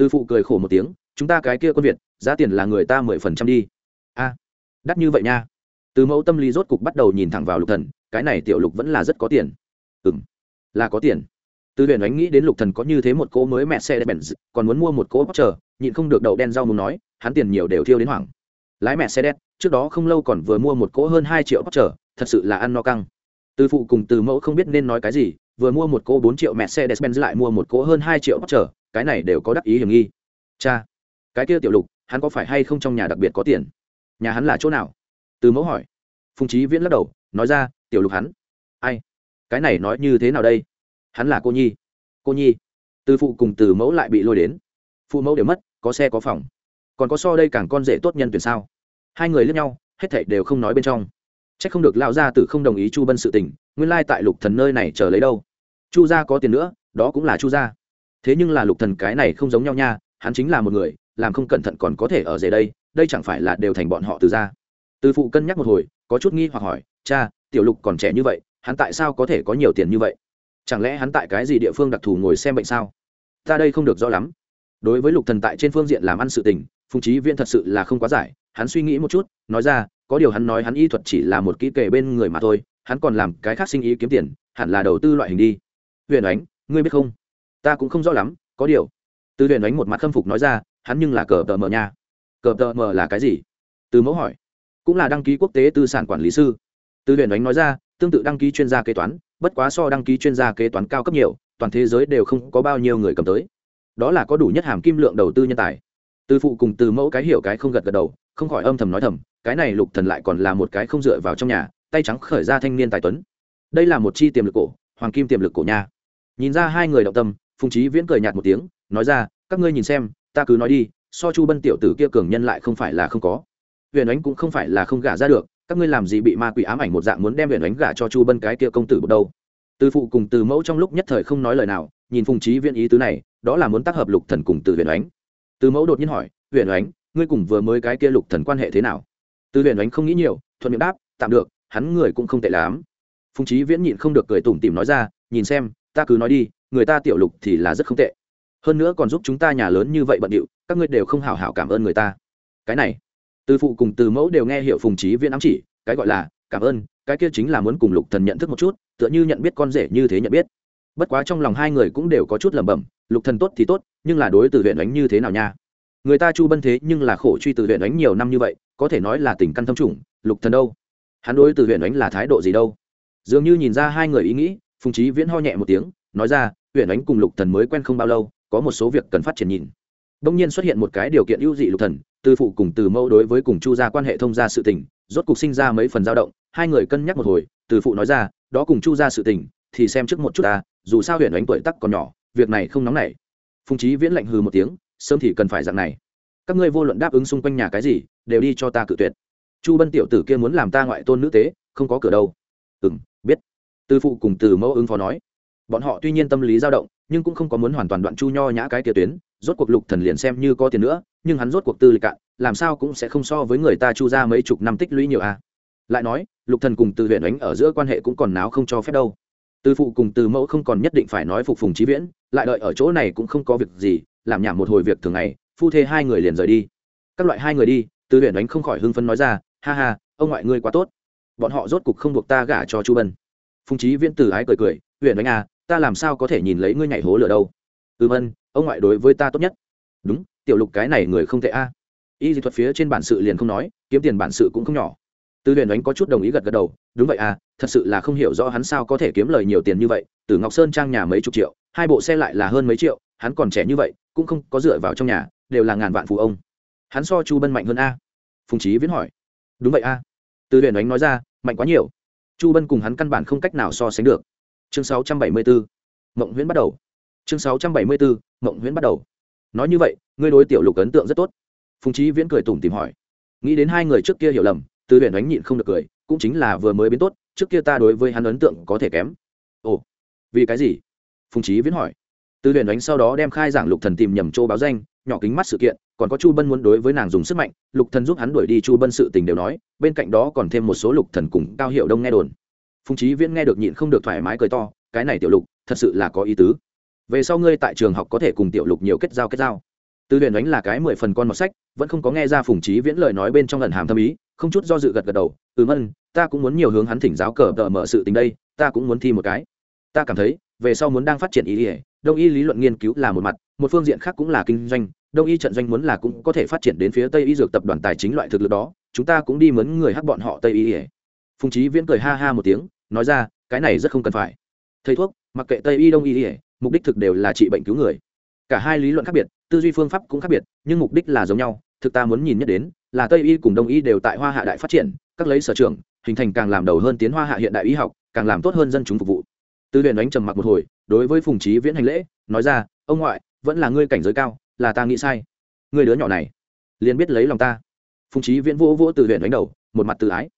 Từ phụ cười khổ một tiếng, chúng ta cái kia quân việt, giá tiền là người ta mười phần trăm đi. A, đắt như vậy nha. Từ mẫu tâm lý rốt cục bắt đầu nhìn thẳng vào lục thần, cái này tiểu lục vẫn là rất có tiền. Ừm, là có tiền. Từ huyền ánh nghĩ đến lục thần có như thế một cỗ mới mẹ xe benz, còn muốn mua một cỗ bóc chờ nhịn không được đậu đen rau muốn nói, hắn tiền nhiều đều thiêu đến hoảng. Lái mẹ xe đen, trước đó không lâu còn vừa mua một cỗ hơn hai triệu bóc chờ thật sự là ăn no căng từ phụ cùng từ mẫu không biết nên nói cái gì, vừa mua một cỗ bốn triệu mẹ xe Mercedes-Benz lại mua một cỗ hơn hai triệu bóc chờ cái này đều có đắc ý hiểm nghi. Cha, cái kia tiểu lục, hắn có phải hay không trong nhà đặc biệt có tiền? Nhà hắn là chỗ nào? Từ mẫu hỏi. Phùng trí viễn lắc đầu, nói ra, tiểu lục hắn. Ai? Cái này nói như thế nào đây? Hắn là cô nhi. Cô nhi. Từ phụ cùng từ mẫu lại bị lôi đến. Phụ mẫu đều mất, có xe có phòng. Còn có so đây càng con rể tốt nhân tuyển sao? Hai người lướt nhau, hết thảy đều không nói bên trong c h ắ c không được lão gia tử không đồng ý chu bân sự tình, nguyên lai tại lục thần nơi này chờ lấy đâu. Chu gia có tiền nữa, đó cũng là chu gia. Thế nhưng là lục thần cái này không giống nhau nha, hắn chính là một người, làm không cẩn thận còn có thể ở dề đây đây chẳng phải là đều thành bọn họ từ gia. Từ phụ cân nhắc một hồi, có chút nghi hoặc hỏi, cha, tiểu lục còn trẻ như vậy, hắn tại sao có thể có nhiều tiền như vậy? Chẳng lẽ hắn tại cái gì địa phương đặc thù ngồi xem bệnh sao? Ta đây không được rõ lắm. Đối với lục thần tại trên phương diện làm ăn sự tình, phùng trí viễn thật sự là không quá giải, hắn suy nghĩ một chút, nói ra có điều hắn nói hắn y thuật chỉ là một kỹ kể bên người mà thôi, hắn còn làm cái khác sinh ý kiếm tiền, hẳn là đầu tư loại hình đi. Huyền ánh, ngươi biết không? Ta cũng không rõ lắm, có điều. Từ huyền ánh một mặt khâm phục nói ra, hắn nhưng là cờ tờ mờ nha. Cờ tờ mờ là cái gì? Từ mẫu hỏi. Cũng là đăng ký quốc tế tư sản quản lý sư. Từ huyền ánh nói ra, tương tự đăng ký chuyên gia kế toán, bất quá so đăng ký chuyên gia kế toán cao cấp nhiều, toàn thế giới đều không có bao nhiêu người cầm tới. Đó là có đủ nhất hàm kim lượng đầu tư nhân tài. Từ phụ cùng từ mẫu cái hiểu cái không gật gật đầu không khỏi âm thầm nói thầm, cái này lục thần lại còn là một cái không dựa vào trong nhà, tay trắng khởi ra thanh niên tài tuấn. Đây là một chi tiềm lực cổ, hoàng kim tiềm lực cổ nha. Nhìn ra hai người động tâm, phùng trí viễn cười nhạt một tiếng, nói ra, các ngươi nhìn xem, ta cứ nói đi, so chu bân tiểu tử kia cường nhân lại không phải là không có. Huyền ánh cũng không phải là không gả ra được, các ngươi làm gì bị ma quỷ ám ảnh một dạng muốn đem huyền ánh gả cho chu bân cái kia công tử một đâu. Từ phụ cùng từ mẫu trong lúc nhất thời không nói lời nào, nhìn phùng trí viễn ý tứ này, đó là muốn tác hợp lục thần cùng từ huyền ánh. Từ mẫu đột nhiên hỏi, huyền ánh ngươi cùng vừa mới cái kia lục thần quan hệ thế nào? Từ huyền ánh không nghĩ nhiều, thuận miệng đáp, tạm được, hắn người cũng không tệ lắm. Phùng trí viễn nhịn không được cười tủm tỉm nói ra, nhìn xem, ta cứ nói đi, người ta tiểu lục thì là rất không tệ. Hơn nữa còn giúp chúng ta nhà lớn như vậy bận điệu, các ngươi đều không hào hảo cảm ơn người ta. Cái này từ phụ cùng từ mẫu đều nghe hiểu phùng trí viễn ám chỉ, cái gọi là, cảm ơn, cái kia chính là muốn cùng lục thần nhận thức một chút, tựa như nhận biết con rể như thế nhận biết. Bất quá trong lòng hai người cũng đều có chút lẩm bẩm, lục thần tốt thì tốt, nhưng là đối từ huyện đánh như thế nào nha? Người ta chu bân thế nhưng là khổ truy từ huyện đánh nhiều năm như vậy, có thể nói là tình căn thâm trùng, lục thần đâu? Hắn đối từ huyện đánh là thái độ gì đâu? Dường như nhìn ra hai người ý nghĩ, phùng trí viễn ho nhẹ một tiếng, nói ra, huyện đánh cùng lục thần mới quen không bao lâu, có một số việc cần phát triển nhìn. Đông nhiên xuất hiện một cái điều kiện ưu dị lục thần, từ phụ cùng từ mẫu đối với cùng chu gia quan hệ thông gia sự tình, rốt cục sinh ra mấy phần dao động, hai người cân nhắc một hồi, từ phụ nói ra, đó cùng chu gia sự tình, thì xem trước một chút ta, dù sao huyện đánh tuổi tắc còn nhỏ, việc này không nóng nảy. Phùng trí viễn lạnh hừ một tiếng sớm thì cần phải dạng này. Các ngươi vô luận đáp ứng xung quanh nhà cái gì, đều đi cho ta cự tuyệt. Chu bân tiểu tử kia muốn làm ta ngoại tôn nữ tế, không có cửa đâu. Ừ m biết. Từ phụ cùng từ mẫu ứng phó nói. Bọn họ tuy nhiên tâm lý dao động, nhưng cũng không có muốn hoàn toàn đoạn chu nho nhã cái kia tuyến, rốt cuộc lục thần liền xem như có tiền nữa, nhưng hắn rốt cuộc tư lịch cạn, làm sao cũng sẽ không so với người ta chu ra mấy chục năm tích lũy nhiều à lại nói, lục thần cùng từ huyện ánh ở giữa quan hệ cũng còn náo không cho phép đâu. Từ phụ cùng từ mẫu không còn nhất định phải nói phục phùng trí viễn, lại đợi ở chỗ này cũng không có việc gì làm nhảm một hồi việc thường ngày, phu thê hai người liền rời đi. Các loại hai người đi, từ huyện ánh không khỏi hưng phấn nói ra, ha ha, ông ngoại ngươi quá tốt. Bọn họ rốt cục không buộc ta gả cho chu bân. Phùng trí viễn từ ái cười cười huyện đánh à ta làm sao có thể nhìn lấy ngươi nhảy hố lửa đâu? Ừ vân, ông ngoại đối với ta tốt nhất. Đúng, tiểu lục cái này người không tệ a. Y dị thuật phía trên bản sự liền không nói, kiếm tiền bản sự cũng không nhỏ. Từ huyền đánh có chút đồng ý gật gật đầu, đúng vậy à thật sự là không hiểu rõ hắn sao có thể kiếm lời nhiều tiền như vậy, từ ngọc sơn trang nhà mấy chục triệu, hai bộ xe lại là hơn mấy triệu, hắn còn trẻ như vậy cũng không có dựa vào trong nhà, đều là ngàn vạn phụ ông. Hắn so chu bân mạnh hơn a. Phùng trí viễn hỏi. Đúng vậy a. Từ huyền đánh nói ra, mạnh quá nhiều. Chu bân cùng hắn căn bản không cách nào so sánh được. Chương 674. mộng huyễn bắt đầu. Chương 674. mộng huyễn bắt đầu. Nói như vậy, ngươi đối tiểu lục ấn tượng rất tốt. Phùng trí viễn cười tủm tìm hỏi. Nghĩ đến hai người trước kia hiểu lầm, từ huyền đánh nhịn không được cười, cũng chính là vừa mới biến tốt, trước kia ta đối với hắn ấn tượng có thể kém. Ồ, vì cái gì? Phùng trí viễn hỏi từ huyền đánh sau đó đem khai giảng lục thần tìm nhầm chỗ báo danh, nhỏ kính mắt sự kiện, còn có chu bân muốn đối với nàng dùng sức mạnh, lục thần giúp hắn đuổi đi chu bân sự tình đều nói, bên cạnh đó còn thêm một số lục thần cùng cao hiệu đông nghe đồn. Phùng trí viễn nghe được nhịn không được thoải mái cười to, cái này tiểu lục, thật sự là có ý tứ. Về sau ngươi tại trường học có thể cùng tiểu lục nhiều kết giao kết giao. Từ huyền đánh là cái mười phần con một sách, vẫn không có nghe ra phùng trí viễn lời nói bên trong lần hàm thâm ý, không chút do dự gật gật đầu ừ mân ta cũng muốn nhiều hướng hắn thỉnh giáo cờ tờ mở sự tình đây, ta cũng muốn thi một cái ta cảm thấy, về sau muốn đang phát triển ý ỉa đông y lý luận nghiên cứu là một mặt, một phương diện khác cũng là kinh doanh, đông y trận doanh muốn là cũng có thể phát triển đến phía tây y dược tập đoàn tài chính loại thực lực đó, chúng ta cũng đi mướn người hắc bọn họ tây y ỉa phùng trí viễn cười ha ha một tiếng, nói ra, cái này rất không cần phải. Thầy thuốc, mặc kệ tây y, đông y ỉa mục đích thực đều là trị bệnh cứu người. Cả hai lý luận khác biệt, tư duy phương pháp cũng khác biệt, nhưng mục đích là giống nhau, thực ta muốn nhìn nhất đến, là tây y cùng đông y đều tại hoa hạ đại phát triển, các lấy sở trường, hình thành càng làm đầu hơn tiến hoa hạ hiện đại y học, càng làm tốt hơn dân chúng phục vụ tư huyền đánh trầm mặc một hồi, đối với phùng trí viễn hành lễ, nói ra, ông ngoại, vẫn là ngươi cảnh giới cao, là ta nghĩ sai. Người đứa nhỏ này, liền biết lấy lòng ta. Phùng trí viễn vỗ vỗ từ huyền đánh đầu, một mặt tự ái.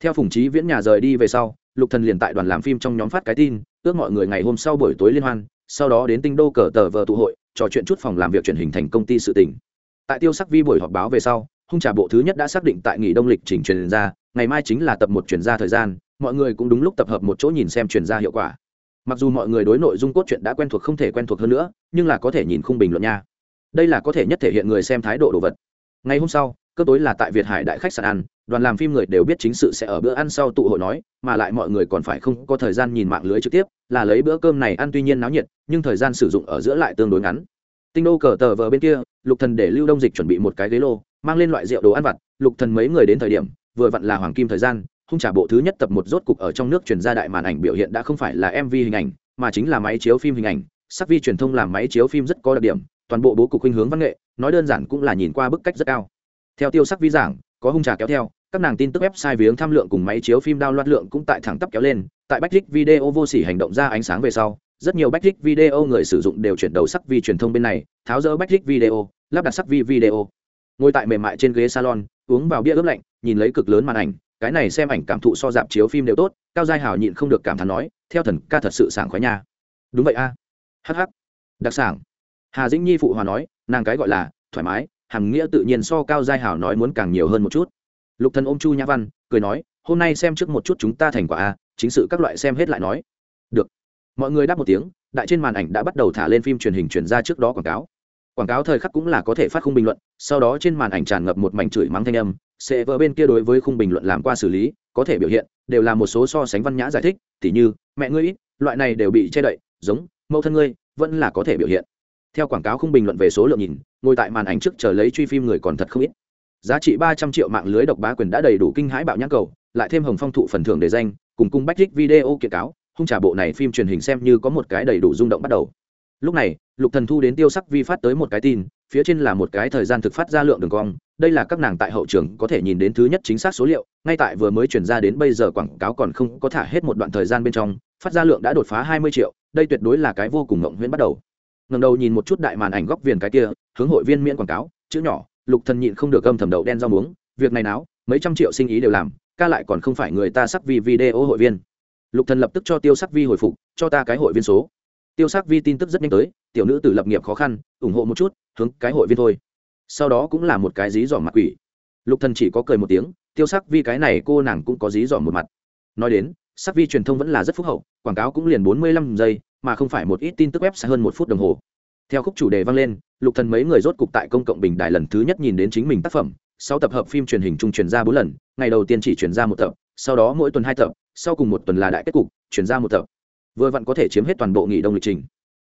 Theo phùng trí viễn nhà rời đi về sau, lục thần liền tại đoàn làm phim trong nhóm phát cái tin, ước mọi người ngày hôm sau buổi tối liên hoan, sau đó đến tinh đô cờ tờ vờ tụ hội, trò chuyện chút phòng làm việc truyền hình thành công ty sự tỉnh tại tiêu sắc vi buổi họp báo về sau, hung trà bộ thứ nhất đã xác định tại nghỉ đông lịch trình truyền ra, ngày mai chính là tập một chuyển ra thời gian, mọi người cũng đúng lúc tập hợp một chỗ nhìn xem truyền ra hiệu quả mặc dù mọi người đối nội dung cốt truyện đã quen thuộc không thể quen thuộc hơn nữa, nhưng là có thể nhìn khung bình luận nha. Đây là có thể nhất thể hiện người xem thái độ đồ vật. Ngày hôm sau cơ tối là tại việt hải đại khách sạn ăn, đoàn làm phim người đều biết chính sự sẽ ở bữa ăn sau tụ hội nói, mà lại mọi người còn phải không có thời gian nhìn mạng lưới trực tiếp, là lấy bữa cơm này ăn tuy nhiên náo nhiệt, nhưng thời gian sử dụng ở giữa lại tương đối ngắn. Tinh đô cờ tờ vờ bên kia, lục thần để lưu đông dịch chuẩn bị một cái ghế lô, mang lên loại rượu đồ ăn vặt, lục thần mấy người đến thời điểm, vừa vặn là hoàng kim thời gian hung trả bộ thứ nhất tập một rốt cục ở trong nước truyền ra đại màn ảnh biểu hiện đã không phải là mv hình ảnh, mà chính là máy chiếu phim hình ảnh. Sắc vi truyền thông làm máy chiếu phim rất có đặc điểm, toàn bộ bố cục khuynh hướng văn nghệ, nói đơn giản cũng là nhìn qua bức cách rất cao. Theo tiêu sắc vi giảng, có hung trà kéo theo, các nàng tin tức website viếng tham lượng cùng máy chiếu phim đao loạt lượng cũng tại thẳng tắp kéo lên. Tại bách video vô sỉ hành động ra ánh sáng về sau, rất nhiều bách video người sử dụng đều chuyển đầu sắc vi truyền thông bên này, tháo rỡ bách video, lắp đặt sắc vi video. Ngồi tại mềm mại trên ghế salon, uống vào bia ướp lạnh, nhìn lấy cực lớn màn ảnh cái này xem ảnh cảm thụ so dạp chiếu phim đều tốt, cao giai hào nhịn không được cảm thán nói, theo thần ca thật sự sảng khoái nha. Đúng vậy a. À. hh đặc sản hà dĩnh nhi phụ hòa nói, nàng cái gọi là thoải mái, hàm nghĩa tự nhiên so cao giai hào nói muốn càng nhiều hơn một chút. Lục thần ôm chu nhã văn, cười nói, hôm nay xem trước một chút chúng ta thành quả a, chính sự các loại xem hết lại nói. Được. Mọi người đáp một tiếng, đại trên màn ảnh đã bắt đầu thả lên phim truyền hình truyền ra trước đó quảng cáo. Quảng cáo thời khắc cũng là có thể phát khung bình luận, sau đó trên màn ảnh tràn ngập một mảnh chửi mắng thanh âm sẽ vỡ bên kia đối với khung bình luận làm qua xử lý, có thể biểu hiện, đều là một số so sánh văn nhã giải thích, tỉ như, mẹ ngươi ít, loại này đều bị che đậy, giống, mẫu thân ngươi, vẫn là có thể biểu hiện. Theo quảng cáo khung bình luận về số lượng nhìn, ngồi tại màn ảnh trước chờ lấy truy phim người còn thật không ít. Giá trị ba trăm triệu mạng lưới độc bá quyền đã đầy đủ kinh hãi bạo nhãn cầu, lại thêm hồng phong thụ phần thưởng để danh, cùng cung bách thích video kiện cáo, hung trả bộ này phim truyền hình xem như có một cái đầy đủ rung động bắt đầu. Lúc này, lục thần thu đến tiêu sắc vi phát tới một cái tin, phía trên là một cái thời gian thực phát ra lượng đường cong đây là các nàng tại hậu trường có thể nhìn đến thứ nhất chính xác số liệu, ngay tại vừa mới chuyển ra đến bây giờ quảng cáo còn không có thả hết một đoạn thời gian bên trong, phát ra lượng đã đột phá hai mươi triệu, đây tuyệt đối là cái vô cùng ngộng huyễn bắt đầu. Ngầm đầu nhìn một chút đại màn ảnh góc viền cái kia, hướng hội viên miễn quảng cáo, chữ nhỏ, lục thần nhịn không được âm thầm đầu đen rau muống, việc này náo, mấy trăm triệu sinh ý đều làm, ca lại còn không phải người ta sắc vi video hội viên. Lục thần lập tức cho tiêu sắc vi hồi phục, cho ta cái hội viên số. Tiêu sắc vi tin tức rất nhanh tới, tiểu nữ tử lập nghiệp khó khăn, ủng hộ một chút, hướng cái hội viên thôi sau đó cũng là một cái dí dỏm mặt quỷ. Lục thần chỉ có cười một tiếng, tiêu sắc vi cái này cô nàng cũng có dí dỏm một mặt. Nói đến, sắc vi truyền thông vẫn là rất phúc hậu, quảng cáo cũng liền bốn mươi lăm giây, mà không phải một ít tin tức web sẽ hơn một phút đồng hồ. Theo khúc chủ đề vang lên, lục thần mấy người rốt cục tại công cộng bình đài lần thứ nhất nhìn đến chính mình tác phẩm, sau tập hợp phim truyền hình trung truyền ra bốn lần, ngày đầu tiên chỉ truyền ra một tập, sau đó mỗi tuần hai tập, sau cùng một tuần là đại kết cục truyền ra một tập. Vừa vặn có thể chiếm hết toàn bộ nghỉ đông lịch trình.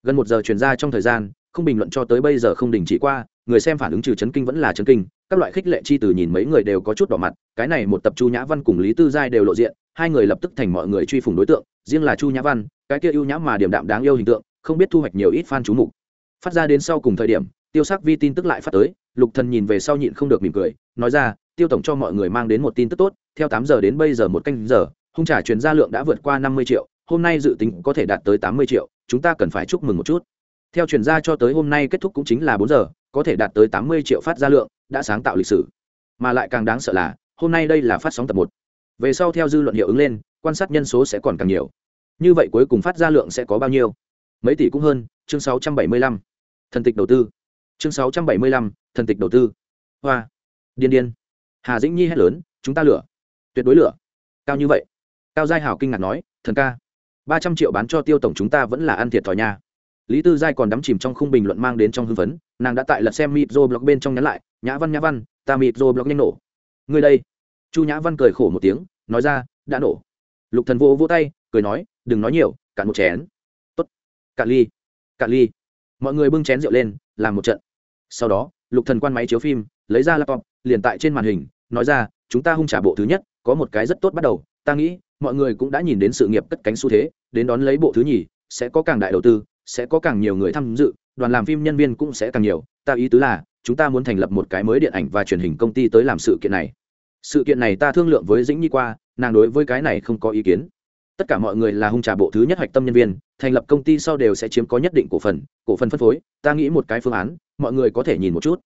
Gần một giờ truyền ra trong thời gian không bình luận cho tới bây giờ không đình chỉ qua, người xem phản ứng trừ chấn kinh vẫn là chấn kinh, các loại khích lệ chi từ nhìn mấy người đều có chút đỏ mặt, cái này một tập chu nhã văn cùng lý tư giai đều lộ diện, hai người lập tức thành mọi người truy phủng đối tượng, riêng là chu nhã văn, cái kia ưu nhã mà điểm đạm đáng yêu hình tượng, không biết thu hoạch nhiều ít fan chú mục. Phát ra đến sau cùng thời điểm, tiêu sắc vi tin tức lại phát tới, lục thần nhìn về sau nhịn không được mỉm cười, nói ra, tiêu tổng cho mọi người mang đến một tin tức tốt, theo tám giờ đến bây giờ một canh giờ, hung trả truyền ra lượng đã vượt qua năm mươi triệu, hôm nay dự tính có thể đạt tới tám mươi triệu, chúng ta cần phải chúc mừng một chút theo chuyển ra cho tới hôm nay kết thúc cũng chính là bốn giờ, có thể đạt tới tám mươi triệu phát ra lượng, đã sáng tạo lịch sử. Mà lại càng đáng sợ là, hôm nay đây là phát sóng tập một. Về sau theo dư luận hiệu ứng lên, quan sát nhân số sẽ còn càng nhiều. Như vậy cuối cùng phát ra lượng sẽ có bao nhiêu? Mấy tỷ cũng hơn, chương sáu trăm bảy mươi lăm. Thần tịch đầu tư. Chương sáu trăm bảy mươi lăm, thần tịch đầu tư. Hoa. Điên điên. Hà dĩnh nhi hét lớn, chúng ta lửa. Tuyệt đối lửa. Cao như vậy. Cao giai hảo kinh ngạc nói, thần ca. Ba trăm triệu bán cho tiêu tổng chúng ta vẫn là ăn thiệt thòi nha lý tư giai còn đắm chìm trong khung bình luận mang đến trong hưng phấn, nàng đã tại lật xem mịp rồi blog bên trong nhắn lại, nhã văn nhã văn, ta mịp rồi blog nhanh nổ. Người đây. Chu nhã văn cười khổ một tiếng, nói ra, đã nổ. Lục thần vô vô tay, cười nói, đừng nói nhiều, cạn một chén. Tốt. Cạn ly. Cạn ly. Mọi người bưng chén rượu lên, làm một trận. Sau đó, lục thần quan máy chiếu phim, lấy ra laptop, liền tại trên màn hình, nói ra, chúng ta hung trả bộ thứ nhất, có một cái rất tốt bắt đầu, ta nghĩ, mọi người cũng đã nhìn đến sự nghiệp cất cánh xu thế, đến đón lấy bộ thứ nhì, sẽ có càng đại đầu tư sẽ có càng nhiều người tham dự, đoàn làm phim nhân viên cũng sẽ càng nhiều. Ta ý tứ là, chúng ta muốn thành lập một cái mới điện ảnh và truyền hình công ty tới làm sự kiện này. Sự kiện này ta thương lượng với dĩnh nhi qua, nàng đối với cái này không có ý kiến. Tất cả mọi người là hung trà bộ thứ nhất hoạch tâm nhân viên, thành lập công ty sau đều sẽ chiếm có nhất định cổ phần cổ phần phân phối. Ta nghĩ một cái phương án, mọi người có thể nhìn một chút.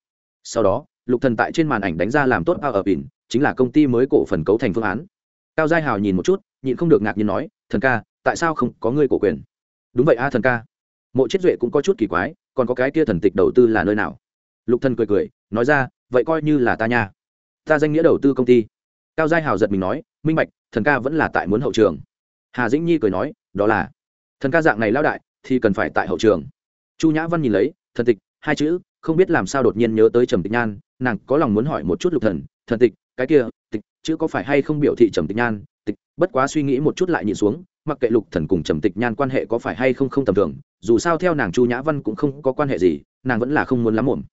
Sau đó, lục thần tại trên màn ảnh đánh ra làm tốt ao ở pin, chính là công ty mới cổ phần cấu thành phương án. Cao giai hào nhìn một chút, nhịn không được ngạc nhiên nói, thần ca, tại sao không có người cổ quyền? Đúng vậy a, thần ca mộ chết duệ cũng có chút kỳ quái, còn có cái kia thần tịch đầu tư là nơi nào? Lục thần cười cười, nói ra, vậy coi như là ta nha. Ta danh nghĩa đầu tư công ty. Cao giai hào giật mình nói, minh bạch, thần ca vẫn là tại muốn hậu trường. Hà dĩnh nhi cười nói, đó là, thần ca dạng này lao đại, thì cần phải tại hậu trường. Chu nhã văn nhìn lấy, thần tịch, hai chữ, không biết làm sao đột nhiên nhớ tới trầm tịch nhan, nàng có lòng muốn hỏi một chút lục thần thần tịch, cái kia, tịch, chữ có phải hay không biểu thị trầm tịch nhan? Tịch, bất quá suy nghĩ một chút lại nhìn xuống mặc kệ lục thần cùng trầm tịch nhan quan hệ có phải hay không không tầm thường, dù sao theo nàng chu nhã văn cũng không có quan hệ gì, nàng vẫn là không muốn lắm muộn.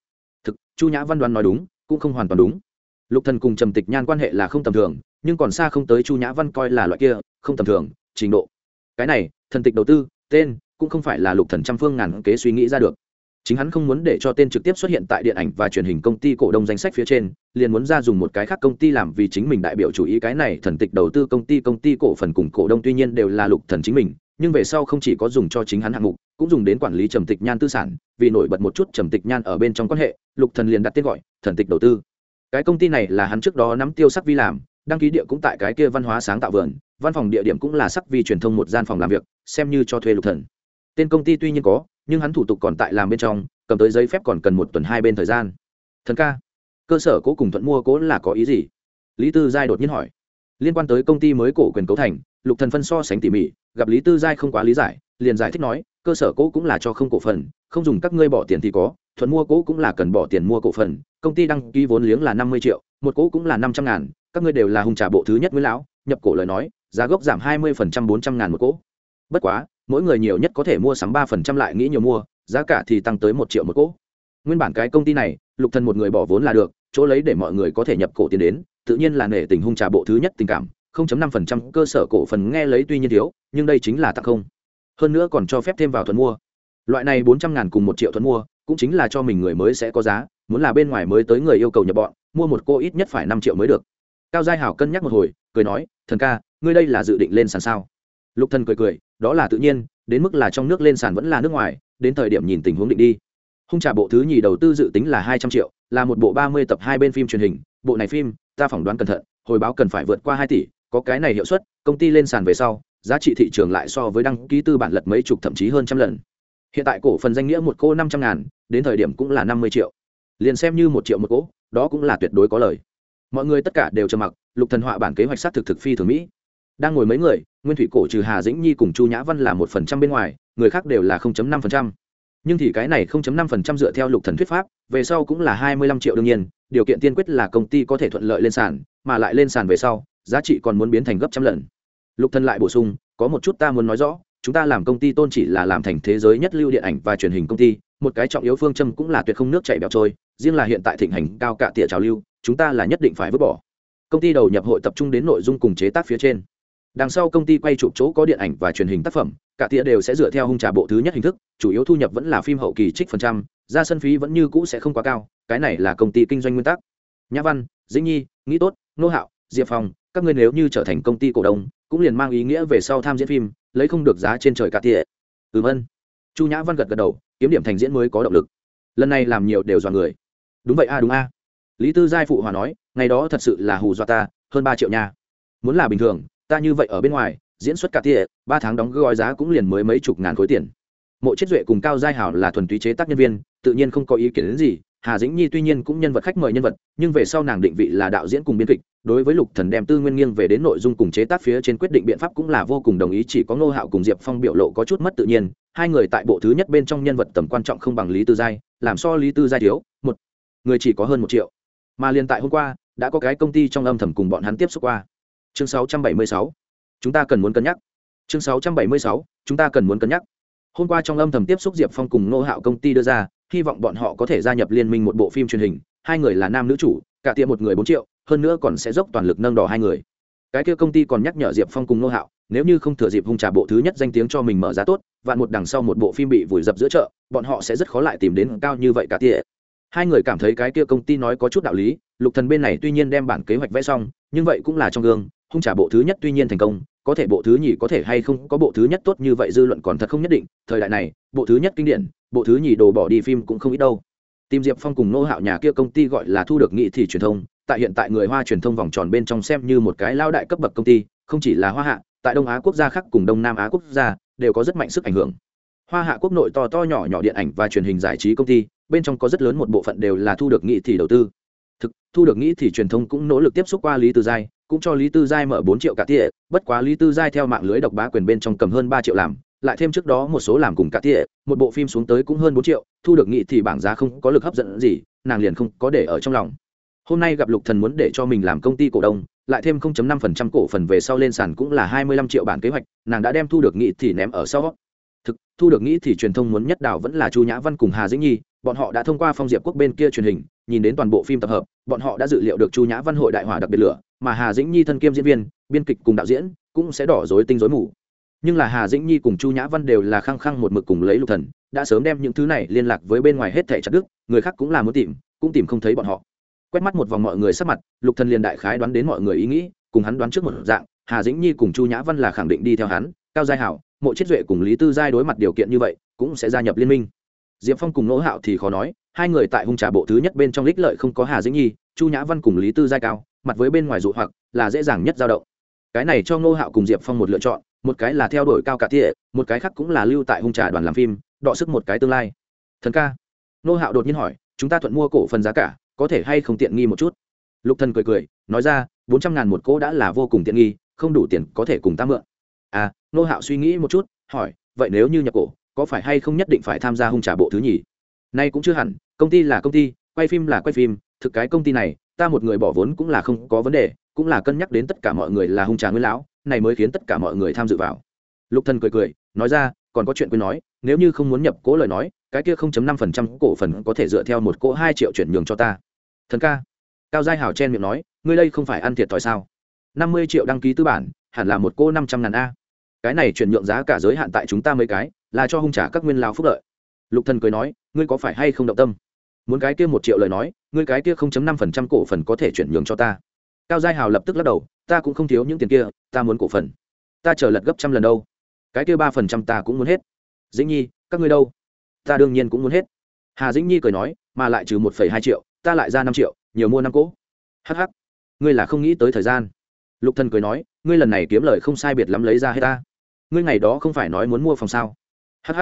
Thực, chu nhã văn đoán nói đúng, cũng không hoàn toàn đúng. Lục thần cùng trầm tịch nhan quan hệ là không tầm thường, nhưng còn xa không tới chu nhã văn coi là loại kia, không tầm thường, trình độ. Cái này, thần tịch đầu tư, tên, cũng không phải là lục thần trăm phương ngàn kế suy nghĩ ra được chính hắn không muốn để cho tên trực tiếp xuất hiện tại điện ảnh và truyền hình công ty cổ đông danh sách phía trên, liền muốn ra dùng một cái khác công ty làm vì chính mình đại biểu chủ ý. Cái này thần tịch đầu tư công ty công ty cổ phần cùng cổ đông tuy nhiên đều là lục thần chính mình, nhưng về sau không chỉ có dùng cho chính hắn hạng mục, cũng dùng đến quản lý trầm tịch nhan tư sản, vì nổi bật một chút trầm tịch nhan ở bên trong quan hệ, lục thần liền đặt tên gọi, thần tịch đầu tư. Cái công ty này là hắn trước đó nắm tiêu sắc vi làm, đăng ký địa cũng tại cái kia văn hóa sáng tạo vườn, văn phòng địa điểm cũng là sắc vi truyền thông một gian phòng làm việc, xem như cho thuê lục thần. Tên công ty tuy nhiên có nhưng hắn thủ tục còn tại làm bên trong, cầm tới giấy phép còn cần một tuần hai bên thời gian. Thần ca, cơ sở cố cùng thuận mua cố là có ý gì? Lý tư giai đột nhiên hỏi. Liên quan tới công ty mới cổ quyền cấu thành, lục thần phân so sánh tỉ mỉ, gặp lý tư giai không quá lý giải, liền giải thích nói, cơ sở cố cũng là cho không cổ phần, không dùng các ngươi bỏ tiền thì có, thuận mua cố cũng là cần bỏ tiền mua cổ phần, công ty đăng ký vốn liếng là năm mươi triệu, một cố cũng là năm trăm ngàn, các ngươi đều là hùng trà bộ thứ nhất với lão, nhập cổ lời nói, giá gốc giảm hai mươi phần trăm bốn trăm ngàn một cố. Bất quá mỗi người nhiều nhất có thể mua sắm ba phần trăm lại nghĩ nhiều mua, giá cả thì tăng tới một triệu một cỗ. Nguyên bản cái công ty này, lục thần một người bỏ vốn là được, chỗ lấy để mọi người có thể nhập cổ tiền đến, tự nhiên là nể tình hung trà bộ thứ nhất tình cảm 0.5% cơ sở cổ phần nghe lấy tuy nhiên thiếu, nhưng đây chính là tặng không. Hơn nữa còn cho phép thêm vào thuận mua. Loại này bốn trăm ngàn cùng một triệu thuận mua, cũng chính là cho mình người mới sẽ có giá, muốn là bên ngoài mới tới người yêu cầu nhập bọn, mua một cô ít nhất phải năm triệu mới được. Cao giai hảo cân nhắc một hồi, cười nói, thần ca, ngươi đây là dự định lên sàn sao? Lục thần cười cười đó là tự nhiên, đến mức là trong nước lên sàn vẫn là nước ngoài, đến thời điểm nhìn tình huống định đi. Hung trà bộ thứ nhì đầu tư dự tính là hai trăm triệu, là một bộ ba mươi tập hai bên phim truyền hình. Bộ này phim, ta phỏng đoán cẩn thận, hồi báo cần phải vượt qua hai tỷ, có cái này hiệu suất, công ty lên sàn về sau, giá trị thị trường lại so với đăng ký tư bản lật mấy chục thậm chí hơn trăm lần. Hiện tại cổ phần danh nghĩa một cô năm trăm ngàn, đến thời điểm cũng là năm mươi triệu. Liền xem như một triệu một cỗ đó cũng là tuyệt đối có lời. Mọi người tất cả đều trầm mặc, lục thần họa bản kế hoạch sát thực thực phi thường mỹ. Đang ngồi mấy người nguyên thủy cổ trừ hà dĩnh nhi cùng chu nhã văn là một phần trăm bên ngoài, người khác đều là năm phần trăm. Nhưng thì cái này năm phần trăm dựa theo lục thần thuyết pháp, về sau cũng là hai mươi lăm triệu đương nhiên, điều kiện tiên quyết là công ty có thể thuận lợi lên sàn, mà lại lên sàn về sau, giá trị còn muốn biến thành gấp trăm lần. Lục thần lại bổ sung, có một chút ta muốn nói rõ, chúng ta làm công ty tôn chỉ là làm thành thế giới nhất lưu điện ảnh và truyền hình công ty, một cái trọng yếu phương châm cũng là tuyệt không nước chảy bẹo trôi, riêng là hiện tại thịnh hành cao cả tỉa trào lưu, chúng ta là nhất định phải vứt bỏ. Công ty đầu nhập hội tập trung đến nội dung cùng chế tác phía trên đằng sau công ty quay chụp chỗ có điện ảnh và truyền hình tác phẩm, cả tỉa đều sẽ dựa theo hung trà bộ thứ nhất hình thức, chủ yếu thu nhập vẫn là phim hậu kỳ trích phần trăm, ra sân phí vẫn như cũ sẽ không quá cao, cái này là công ty kinh doanh nguyên tắc. Nhã văn, dĩnh nhi, nghĩ tốt, nô hạo, diệp phong, các ngươi nếu như trở thành công ty cổ đông, cũng liền mang ý nghĩa về sau tham diễn phim, lấy không được giá trên trời cả tỉa. Ừm ân chu nhã văn gật gật đầu, kiếm điểm thành diễn mới có động lực. Lần này làm nhiều đều dọa người. Đúng vậy a, đúng a. Lý tư giai phụ hòa nói, ngày đó thật sự là hù dọa ta, hơn ba triệu nha. Muốn là bình thường ta như vậy ở bên ngoài, diễn xuất cả tia, ba tháng đóng gói giá cũng liền mới mấy chục ngàn khối tiền. Mộ chết duệ cùng cao giai hảo là thuần túy chế tác nhân viên, tự nhiên không có ý kiến đến gì, hà dĩnh nhi tuy nhiên cũng nhân vật khách mời nhân vật, nhưng về sau nàng định vị là đạo diễn cùng biên kịch, đối với lục thần đem tư nguyên nghiêng về đến nội dung cùng chế tác phía trên quyết định biện pháp cũng là vô cùng đồng ý, chỉ có ngô hạo cùng diệp phong biểu lộ có chút mất tự nhiên, hai người tại bộ thứ nhất bên trong nhân vật tầm quan trọng không bằng lý tư giai, làm so lý tư giai thiếu, một người chỉ có hơn một triệu. Mà liền tại hôm qua, đã có cái công ty trong âm thầm cùng bọn hắn tiếp xúc qua chương 676. chúng ta cần muốn cân nhắc chương 676. chúng ta cần muốn cân nhắc hôm qua trong âm thầm tiếp xúc diệp phong cùng nô hạo công ty đưa ra, hy vọng bọn họ có thể gia nhập liên minh một bộ phim truyền hình, hai người là nam nữ chủ, cả tiệm một người bốn triệu, hơn nữa còn sẽ dốc toàn lực nâng đỏ hai người cái kia công ty còn nhắc nhở diệp phong cùng nô hạo, nếu như không thừa dịp hung trà bộ thứ nhất danh tiếng cho mình mở giá tốt, vạn một đằng sau một bộ phim bị vùi dập giữa chợ, bọn họ sẽ rất khó lại tìm đến cao như vậy cả tỉa hai người cảm thấy cái kia công ty nói có chút đạo lý, lục thần bên này tuy nhiên đem bản kế hoạch vẽ xong, nhưng vậy cũng là trong gương hung trả bộ thứ nhất tuy nhiên thành công, có thể bộ thứ nhì có thể hay không, có bộ thứ nhất tốt như vậy dư luận còn thật không nhất định, thời đại này, bộ thứ nhất kinh điển, bộ thứ nhì đồ bỏ đi phim cũng không ít đâu. Tìm diệp phong cùng nô hạo nhà kia công ty gọi là thu được nghị thì truyền thông, tại hiện tại người hoa truyền thông vòng tròn bên trong xem như một cái lao đại cấp bậc công ty, không chỉ là hoa hạ, tại đông á quốc gia khác cùng đông nam á quốc gia, đều có rất mạnh sức ảnh hưởng. Hoa hạ quốc nội to to nhỏ nhỏ điện ảnh và truyền hình giải trí công ty, bên trong có rất lớn một bộ phận đều là thu được nghị thì đầu tư thực, thu được nghĩ thì truyền thông cũng nỗ lực tiếp xúc qua lý tư giai, cũng cho lý tư giai mở bốn triệu cả tỉa, bất quá lý tư giai theo mạng lưới độc bá quyền bên trong cầm hơn ba triệu làm, lại thêm trước đó một số làm cùng cả tỉa, một bộ phim xuống tới cũng hơn bốn triệu, thu được nghĩ thì bảng giá không có lực hấp dẫn gì, nàng liền không có để ở trong lòng. Hôm nay gặp lục thần muốn để cho mình làm công ty cổ đông, lại thêm 0.5% cổ phần về sau lên sàn cũng là 25 triệu bản kế hoạch, nàng đã đem thu được nghị thì ném ở sau thực, thu được nghĩ thì truyền thông muốn nhất đảo vẫn là chu nhã văn cùng hà dĩnh nhi, bọn họ đã thông qua phong diệp quốc bên kia truyền hình, nhìn đến toàn bộ phim tập hợp, bọn họ đã dự liệu được chu nhã văn hội đại hỏa đặc biệt lửa, mà hà dĩnh nhi thân kiêm diễn viên, biên kịch cùng đạo diễn, cũng sẽ đỏ dối tinh dối mù. Nhưng là hà dĩnh nhi cùng chu nhã văn đều là khăng khăng một mực cùng lấy lục thần, đã sớm đem những thứ này liên lạc với bên ngoài hết thẻ chặt đức người khác cũng là muốn tìm, cũng tìm không thấy bọn họ. Quét mắt một vòng mọi người sắc mặt, lục thần liền đại khái đoán đến mọi người ý nghĩ, cùng hắn đoán trước một dạng, hà dĩnh nhi cùng chu nhã văn là khẳng định đi theo hắn cao giai hảo, mộ chết duệ cùng lý tư giai đối mặt điều kiện như vậy, cũng sẽ gia nhập liên minh. Diệp phong cùng nỗ hạo thì khó nói, hai người tại hung trà bộ thứ nhất bên trong lích lợi không có hà dĩnh nhi, chu nhã văn cùng lý tư giai cao, mặt với bên ngoài dụ hoặc, là dễ dàng nhất dao động. Cái này cho Ngô hạo cùng diệp phong một lựa chọn, một cái là theo đuổi cao cả tỉa một cái khác cũng là lưu tại hung trà đoàn làm phim, đọ sức một cái tương lai. Thần ca. Nô hạo đột nhiên hỏi, chúng ta thuận mua cổ phần giá cả, có thể hay không tiện nghi một chút? Lục thần cười cười, nói ra, bốn trăm ngàn một cỗ đã là vô cùng tiện nghi, không đủ tiền có thể cùng ta mượn à nô hạo suy nghĩ một chút, hỏi, vậy nếu như nhập cổ, có phải hay không nhất định phải tham gia hung trả bộ thứ nhì? Nay cũng chưa hẳn, công ty là công ty, quay phim là quay phim, thực cái công ty này, ta một người bỏ vốn cũng là không có vấn đề, cũng là cân nhắc đến tất cả mọi người là hung trà nguyên lão, này mới khiến tất cả mọi người tham dự vào. Lục thần cười cười, nói ra, còn có chuyện quên nói, nếu như không muốn nhập cố lời nói, cái kia 0.5% cổ phần có thể dựa theo một cỗ hai triệu chuyển nhường cho ta. Thần ca. Cao giai hảo chen miệng nói, ngươi đây không phải ăn thiệt thòi sao? 50 triệu đăng ký tư bản, hẳn là một cô 500 ngàn a cái này chuyển nhượng giá cả giới hạn tại chúng ta mấy cái, là cho hung trả các nguyên lao phúc lợi. Lục thần cười nói, ngươi có phải hay không động tâm? Muốn cái kia một triệu lời nói, ngươi cái kia không chấm năm phần trăm cổ phần có thể chuyển nhượng cho ta. Cao giai hào lập tức lắc đầu, ta cũng không thiếu những tiền kia, ta muốn cổ phần. Ta chờ lật gấp trăm lần đâu. Cái kia ba phần trăm ta cũng muốn hết. Dĩnh nhi, các ngươi đâu? Ta đương nhiên cũng muốn hết. Hà dĩnh nhi cười nói, mà lại trừ một phẩy hai triệu, ta lại ra năm triệu, nhiều mua năm cỗ. Hh ngươi là không nghĩ tới thời gian. Lục thần cười nói, ngươi lần này kiếm lời không sai biệt lắm lấy ra hết ta ngươi ngày đó không phải nói muốn mua phòng sao? Hh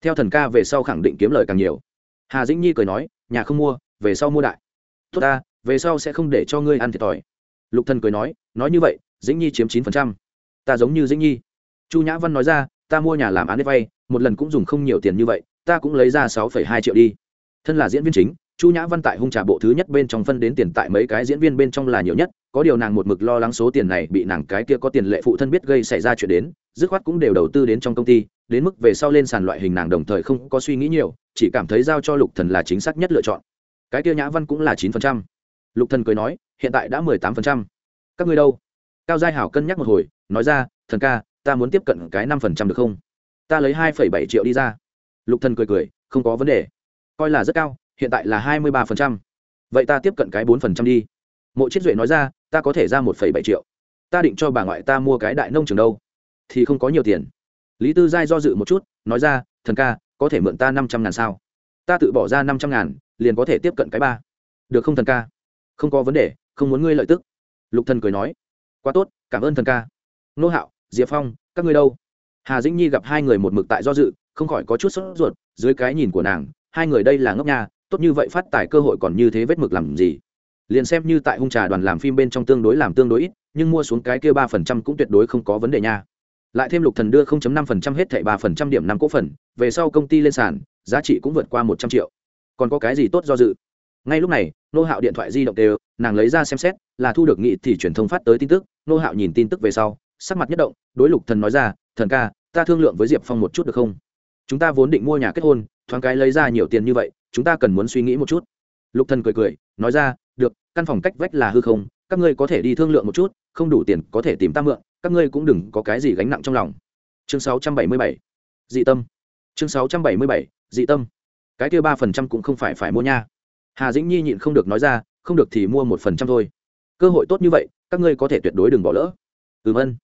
theo thần ca về sau khẳng định kiếm lời càng nhiều. Hà dĩnh nhi cười nói, nhà không mua, về sau mua đại. Tốt ta, về sau sẽ không để cho ngươi ăn thiệt thòi. Lục thần cười nói nói như vậy, dĩnh nhi chiếm chín phần trăm. Ta giống như dĩnh nhi. Chu nhã văn nói ra, ta mua nhà làm án đế vay, một lần cũng dùng không nhiều tiền như vậy, ta cũng lấy ra sáu phẩy hai triệu đi. Thân là diễn viên chính, chu nhã văn tại hung trà bộ thứ nhất bên trong phân đến tiền tại mấy cái diễn viên bên trong là nhiều nhất, có điều nàng một mực lo lắng số tiền này bị nàng cái kia có tiền lệ phụ thân biết gây xảy ra chuyện đến dứt khoát cũng đều đầu tư đến trong công ty, đến mức về sau lên sàn loại hình nàng đồng thời không có suy nghĩ nhiều, chỉ cảm thấy giao cho lục thần là chính xác nhất lựa chọn. Cái kia nhã văn cũng là chín phần trăm. Lục thần cười nói, hiện tại đã mười tám phần trăm. Các ngươi đâu? Cao giai hảo cân nhắc một hồi, nói ra, thần ca, ta muốn tiếp cận cái năm phần trăm được không? Ta lấy hai phẩy bảy triệu đi ra. Lục thần cười cười, không có vấn đề. Coi là rất cao, hiện tại là hai mươi ba phần trăm. Vậy ta tiếp cận cái bốn phần trăm đi. Mộ chiết duệ nói ra, ta có thể ra một phẩy bảy triệu. Ta định cho bà ngoại ta mua cái đại nông trường đâu thì không có nhiều tiền. Lý tư giai do dự một chút, nói ra, thần ca, có thể mượn ta năm trăm ngàn sao? Ta tự bỏ ra năm trăm ngàn, liền có thể tiếp cận cái ba. Được không, thần ca? Không có vấn đề, không muốn ngươi lợi tức. Lục thần cười nói, quá tốt, cảm ơn thần ca. Nô hạo, diệp phong, các ngươi đâu? Hà dĩnh nhi gặp hai người một mực tại do dự, không khỏi có chút sốt ruột, dưới cái nhìn của nàng, hai người đây là ngốc nha, tốt như vậy phát tài cơ hội còn như thế vết mực làm gì? Liền xem như tại hung trà đoàn làm phim bên trong tương đối làm tương đối ít, nhưng mua xuống cái kia ba phần trăm cũng tuyệt đối không có vấn đề nha lại thêm lục thần đưa 0.5% hết thảy 3% điểm năm cổ phần, về sau công ty lên sàn, giá trị cũng vượt qua 100 triệu. Còn có cái gì tốt do dự? Ngay lúc này, nô Hạo điện thoại di động đều, nàng lấy ra xem xét, là thu được nghị thì truyền thông phát tới tin tức, nô Hạo nhìn tin tức về sau, sắc mặt nhất động, đối Lục Thần nói ra, "Thần ca, ta thương lượng với Diệp Phong một chút được không? Chúng ta vốn định mua nhà kết hôn, thoáng cái lấy ra nhiều tiền như vậy, chúng ta cần muốn suy nghĩ một chút." Lục Thần cười cười, nói ra, "Được, căn phòng cách vách là hư không, các ngươi có thể đi thương lượng một chút, không đủ tiền có thể tìm ta mượn, các ngươi cũng đừng có cái gì gánh nặng trong lòng. Chương 677 dị tâm. Chương 677 dị tâm. Cái kia ba phần trăm cũng không phải phải mua nha. Hà dĩnh nhi nhịn không được nói ra, không được thì mua một phần trăm thôi. Cơ hội tốt như vậy, các ngươi có thể tuyệt đối đừng bỏ lỡ. Ừm ân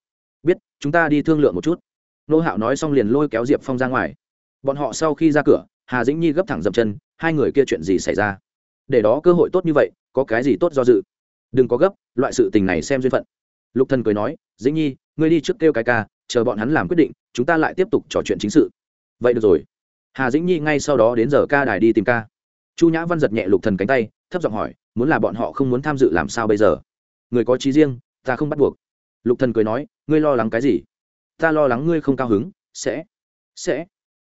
biết, chúng ta đi thương lượng một chút. Nô hạo nói xong liền lôi kéo diệp phong ra ngoài. Bọn họ sau khi ra cửa, hà dĩnh nhi gấp thẳng dậm chân, hai người kia chuyện gì xảy ra? Để đó cơ hội tốt như vậy, có cái gì tốt do dự? Đừng có gấp, loại sự tình này xem duyên phận lục thần cười nói, dĩnh nhi, ngươi đi trước kêu cái ca, chờ bọn hắn làm quyết định, chúng ta lại tiếp tục trò chuyện chính sự. Vậy được rồi. Hà dĩnh nhi ngay sau đó đến giờ ca đài đi tìm ca. Chu nhã văn giật nhẹ lục thần cánh tay, thấp giọng hỏi, muốn là bọn họ không muốn tham dự làm sao bây giờ? Người có trí riêng, ta không bắt buộc. Lục thần cười nói, ngươi lo lắng cái gì? Ta lo lắng ngươi không cao hứng, sẽ sẽ.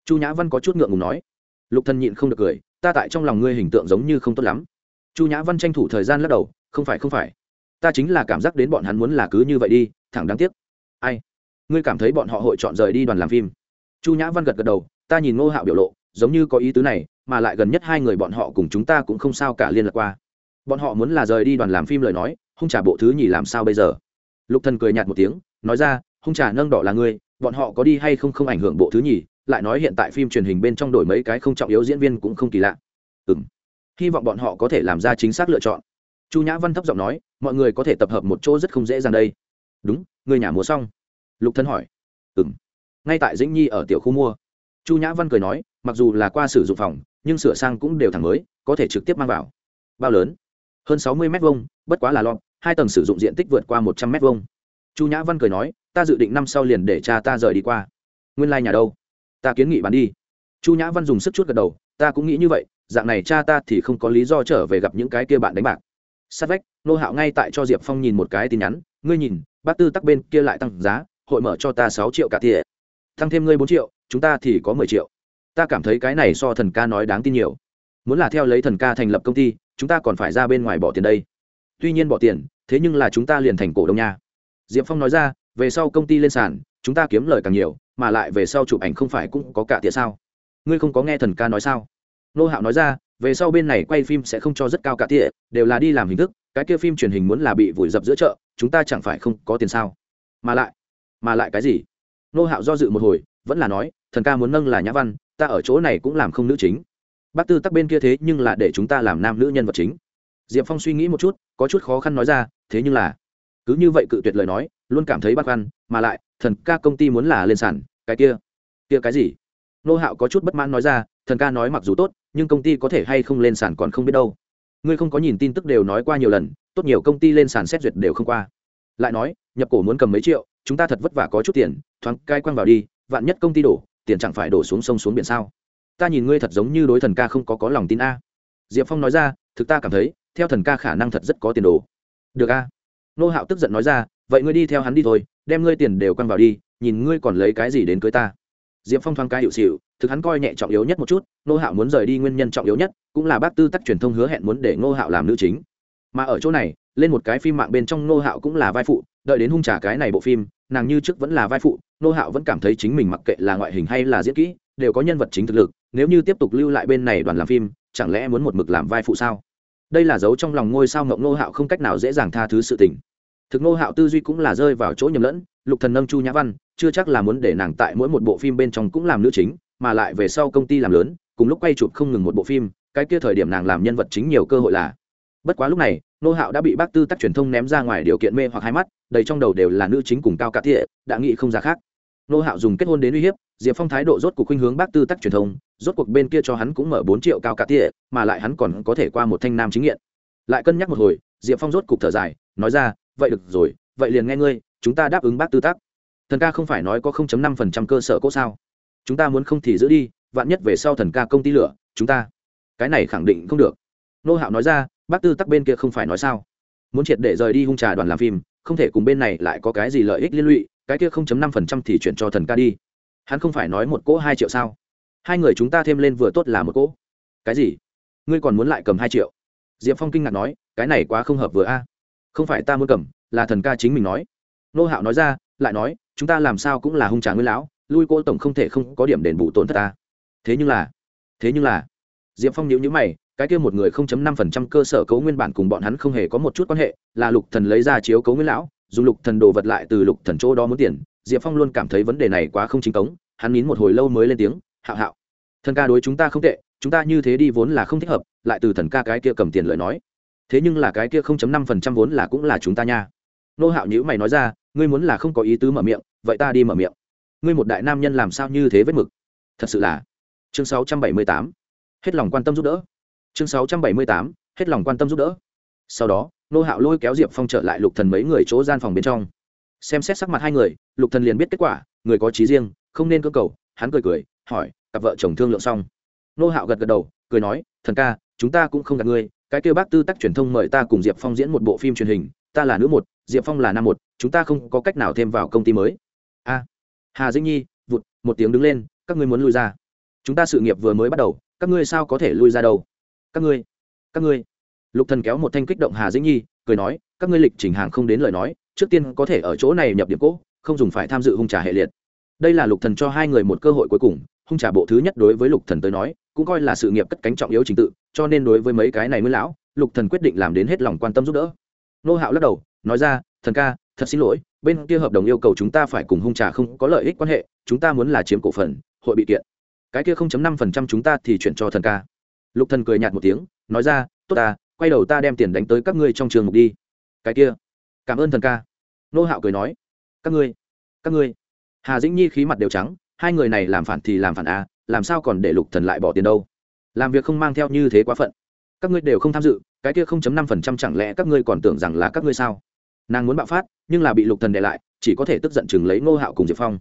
Chu nhã văn có chút ngượng ngùng nói. Lục thần nhịn không được cười, ta tại trong lòng ngươi hình tượng giống như không tốt lắm. Chu nhã văn tranh thủ thời gian lắc đầu, không phải không phải ta chính là cảm giác đến bọn hắn muốn là cứ như vậy đi, thẳng đáng tiếc. Ai? Ngươi cảm thấy bọn họ hội chọn rời đi đoàn làm phim? Chu nhã văn gật gật đầu, ta nhìn ngô hạo biểu lộ, giống như có ý tứ này, mà lại gần nhất hai người bọn họ cùng chúng ta cũng không sao cả liên lạc qua. Bọn họ muốn là rời đi đoàn làm phim lời nói, hung trả bộ thứ nhì làm sao bây giờ? Lục thần cười nhạt một tiếng, nói ra, hung trả nâng đỏ là ngươi, bọn họ có đi hay không không ảnh hưởng bộ thứ nhì, lại nói hiện tại phim truyền hình bên trong đổi mấy cái không trọng yếu diễn viên cũng không kỳ lạ. Ừm. Hy vọng bọn họ có thể làm ra chính xác lựa chọn chu nhã văn thấp giọng nói, mọi người có thể tập hợp một chỗ rất không dễ dàng đây. Đúng, người nhà mua xong. Lục thân hỏi. Ừ m ngay tại dĩnh nhi ở tiểu khu mua. Chu nhã văn cười nói, mặc dù là qua sử dụng phòng, nhưng sửa sang cũng đều thẳng mới, có thể trực tiếp mang vào. Bao lớn? Hơn sáu mươi m hai bất quá là lọt, hai tầng sử dụng diện tích vượt qua một trăm m hai chu nhã văn cười nói, ta dự định năm sau liền để cha ta rời đi qua. Nguyên lai、like、nhà đâu? Ta kiến nghị bán đi. Chu nhã văn dùng sức chút gật đầu, ta cũng nghĩ như vậy, dạng này cha ta thì không có lý do trở về gặp những cái kia bạn đánh bạc sát vách, nô hạo ngay tại cho diệp phong nhìn một cái tin nhắn, ngươi nhìn, bác tư tắc bên kia lại tăng giá, hội mở cho ta sáu triệu cả thiệt tăng thêm ngươi bốn triệu, chúng ta thì có mười triệu. Ta cảm thấy cái này so thần ca nói đáng tin nhiều. Muốn là theo lấy thần ca thành lập công ty, chúng ta còn phải ra bên ngoài bỏ tiền đây. Tuy nhiên bỏ tiền, thế nhưng là chúng ta liền thành cổ đông nha. Diệp phong nói ra, về sau công ty lên sàn, chúng ta kiếm lời càng nhiều, mà lại về sau chụp ảnh không phải cũng có cả tỉa sao? Ngươi không có nghe thần ca nói sao? Nô hạo nói ra về sau bên này quay phim sẽ không cho rất cao cả tỉa, đều là đi làm hình thức, cái kia phim truyền hình muốn là bị vùi dập giữa chợ, chúng ta chẳng phải không có tiền sao? Mà lại mà lại cái gì? Nô hạo do dự một hồi, vẫn là nói, thần ca muốn nâng là nhã văn, ta ở chỗ này cũng làm không nữ chính. Bác tư tắc bên kia thế nhưng là để chúng ta làm nam nữ nhân vật chính. Diệp phong suy nghĩ một chút, có chút khó khăn nói ra, thế nhưng là, cứ như vậy cự tuyệt lời nói, luôn cảm thấy băn khoăn, mà lại, thần ca công ty muốn là lên sàn, cái kia kia cái gì? Nô hạo có chút bất mãn nói ra thần ca nói mặc dù tốt, nhưng công ty có thể hay không lên sàn còn không biết đâu. Ngươi không có nhìn tin tức đều nói qua nhiều lần, tốt nhiều công ty lên sàn xét duyệt đều không qua. Lại nói, nhập cổ muốn cầm mấy triệu, chúng ta thật vất vả có chút tiền, thoáng cai quăng vào đi, vạn nhất công ty đổ, tiền chẳng phải đổ xuống sông xuống biển sao? Ta nhìn ngươi thật giống như đối thần ca không có có lòng tin a. Diệp phong nói ra, thực ta cảm thấy, theo thần ca khả năng thật rất có tiền đồ. Được a. Nô hạo tức giận nói ra, vậy ngươi đi theo hắn đi thôi, đem ngươi tiền đều quăng vào đi, nhìn ngươi còn lấy cái gì đến cưới ta. Diệp phong thoáng cái hiệu xịu thực hắn coi nhẹ trọng yếu nhất một chút nô hạo muốn rời đi nguyên nhân trọng yếu nhất, cũng là bác tư tắc truyền thông hứa hẹn muốn để nô hạo làm nữ chính. Mà ở chỗ này, lên một cái phim mạng bên trong nô hạo cũng là vai phụ, đợi đến hung trả cái này bộ phim, nàng như trước vẫn là vai phụ nô hạo vẫn cảm thấy chính mình mặc kệ là ngoại hình hay là diễn kỹ, đều có nhân vật chính thực lực, nếu như tiếp tục lưu lại bên này đoàn làm phim, chẳng lẽ muốn một mực làm vai phụ sao? Đây là dấu trong lòng ngôi sao ngộng nô hạo không cách nào dễ dàng tha thứ sự tình. Thực nô hạo tư duy cũng là rơi vào chỗ nhầm lẫn, lục thần nâng chu nhã văn, chưa chắc là muốn để nàng tại mỗi một bộ phim bên trong cũng làm nữ chính mà lại về sau công ty làm lớn, cùng lúc quay chụp không ngừng một bộ phim, cái kia thời điểm nàng làm nhân vật chính nhiều cơ hội là. Bất quá lúc này, nô hạo đã bị bác tư tắc truyền thông ném ra ngoài điều kiện mê hoặc hai mắt, đầy trong đầu đều là nữ chính cùng cao cả thiệ đã nghĩ không ra khác. Nô hạo dùng kết hôn đến uy hiếp, diệp phong thái độ rốt cuộc khuynh hướng bác tư tắc truyền thông, rốt cuộc bên kia cho hắn cũng mở bốn triệu cao cả thiệ mà lại hắn còn có thể qua một thanh nam chính nghiện. Lại cân nhắc một hồi, diệp phong rốt cục thở dài, nói ra, vậy được rồi, vậy liền nghe ngươi, chúng ta đáp ứng bác tư tắc. Thần ca không phải nói có 0.5% cơ sở cốt sao? Chúng ta muốn không thì giữ đi, vạn nhất về sau thần ca công ty lửa, chúng ta. Cái này khẳng định không được. Nô hạo nói ra, bác tư tắc bên kia không phải nói sao? Muốn triệt để rời đi hung trà đoàn làm phim, không thể cùng bên này lại có cái gì lợi ích liên lụy, cái kia không chấm năm phần trăm thì chuyển cho thần ca đi. Hắn không phải nói một cỗ hai triệu sao? Hai người chúng ta thêm lên vừa tốt là một cỗ. Cái gì? Ngươi còn muốn lại cầm hai triệu? Diệp phong kinh ngạc nói, cái này quá không hợp vừa a. Không phải ta muốn cầm, là thần ca chính mình nói. Nô hạo nói ra, lại nói, chúng ta làm sao cũng là hung trà nguyên lão lui cô tổng không thể không có điểm đền bù tổn thất ta. Thế nhưng là, thế nhưng là, diệp phong nhíu nhíu mày, cái kia một người 0.5% cơ sở cấu nguyên bản cùng bọn hắn không hề có một chút quan hệ, là lục thần lấy ra chiếu cấu nguyên lão, dùng lục thần đồ vật lại từ lục thần chỗ đó muốn tiền. Diệp phong luôn cảm thấy vấn đề này quá không chính cống, hắn nín một hồi lâu mới lên tiếng, hạo hạo, thần ca đối chúng ta không tệ, chúng ta như thế đi vốn là không thích hợp, lại từ thần ca cái kia cầm tiền lời nói. Thế nhưng là cái kia 0.5% vốn là cũng là chúng ta nha. Nô hạo nhữ mày nói ra, ngươi muốn là không có ý tứ mở miệng, vậy ta đi mở miệng ngươi một đại nam nhân làm sao như thế vết mực? Thật sự là. Chương 678. hết lòng quan tâm giúp đỡ. Chương 678. hết lòng quan tâm giúp đỡ. Sau đó, nô hạo lôi kéo diệp phong trở lại lục thần mấy người chỗ gian phòng bên trong. Xem xét sắc mặt hai người, lục thần liền biết kết quả, người có trí riêng, không nên cơ cầu. Hắn cười cười, hỏi, cặp vợ chồng thương lượng xong? Nô hạo gật gật đầu, cười nói, thần ca, chúng ta cũng không gạt ngươi. Cái kêu bác tư tắc truyền thông mời ta cùng diệp phong diễn một bộ phim truyền hình, ta là nữ một, diệp phong là nam một, chúng ta không có cách nào thêm vào công ty mới hà dĩnh nhi, vụt, một tiếng đứng lên, các ngươi muốn lui ra. Chúng ta sự nghiệp vừa mới bắt đầu, các ngươi sao có thể lui ra đâu? Các ngươi các ngươi. Lục thần kéo một thanh kích động hà dĩnh nhi, cười nói, các ngươi lịch trình hàng không đến lời nói, trước tiên có thể ở chỗ này nhập điểm cỗ không dùng phải tham dự hung trà hệ liệt. Đây là lục thần cho hai người một cơ hội cuối cùng, hung trà bộ thứ nhất đối với lục thần tới nói, cũng coi là sự nghiệp cất cánh trọng yếu trình tự, cho nên đối với mấy cái này mới lão, lục thần quyết định làm đến hết lòng quan tâm giúp đỡ. Nô hạo lắc đầu, nói ra, thần ca, thật xin lỗi bên kia hợp đồng yêu cầu chúng ta phải cùng hung trà không có lợi ích quan hệ, chúng ta muốn là chiếm cổ phần, hội bị kiện. Cái kia không chấm năm phần trăm chúng ta thì chuyển cho thần ca. Lục thần cười nhạt một tiếng, nói ra, tốt ta, quay đầu ta đem tiền đánh tới các ngươi trong trường mục đi. Cái kia, cảm ơn thần ca. Nô hạo cười nói, các ngươi các ngươi. Hà dĩnh nhi khí mặt đều trắng, hai người này làm phản thì làm phản à làm sao còn để lục thần lại bỏ tiền đâu? Làm việc không mang theo như thế quá phận. Các ngươi đều không tham dự, cái kia không chấm năm phần trăm chẳng lẽ các ngươi còn tưởng rằng là các ngươi sao? Nàng muốn bạo phát, nhưng là bị lục thần để lại, chỉ có thể tức giận chừng lấy ngô hạo cùng diệp phong.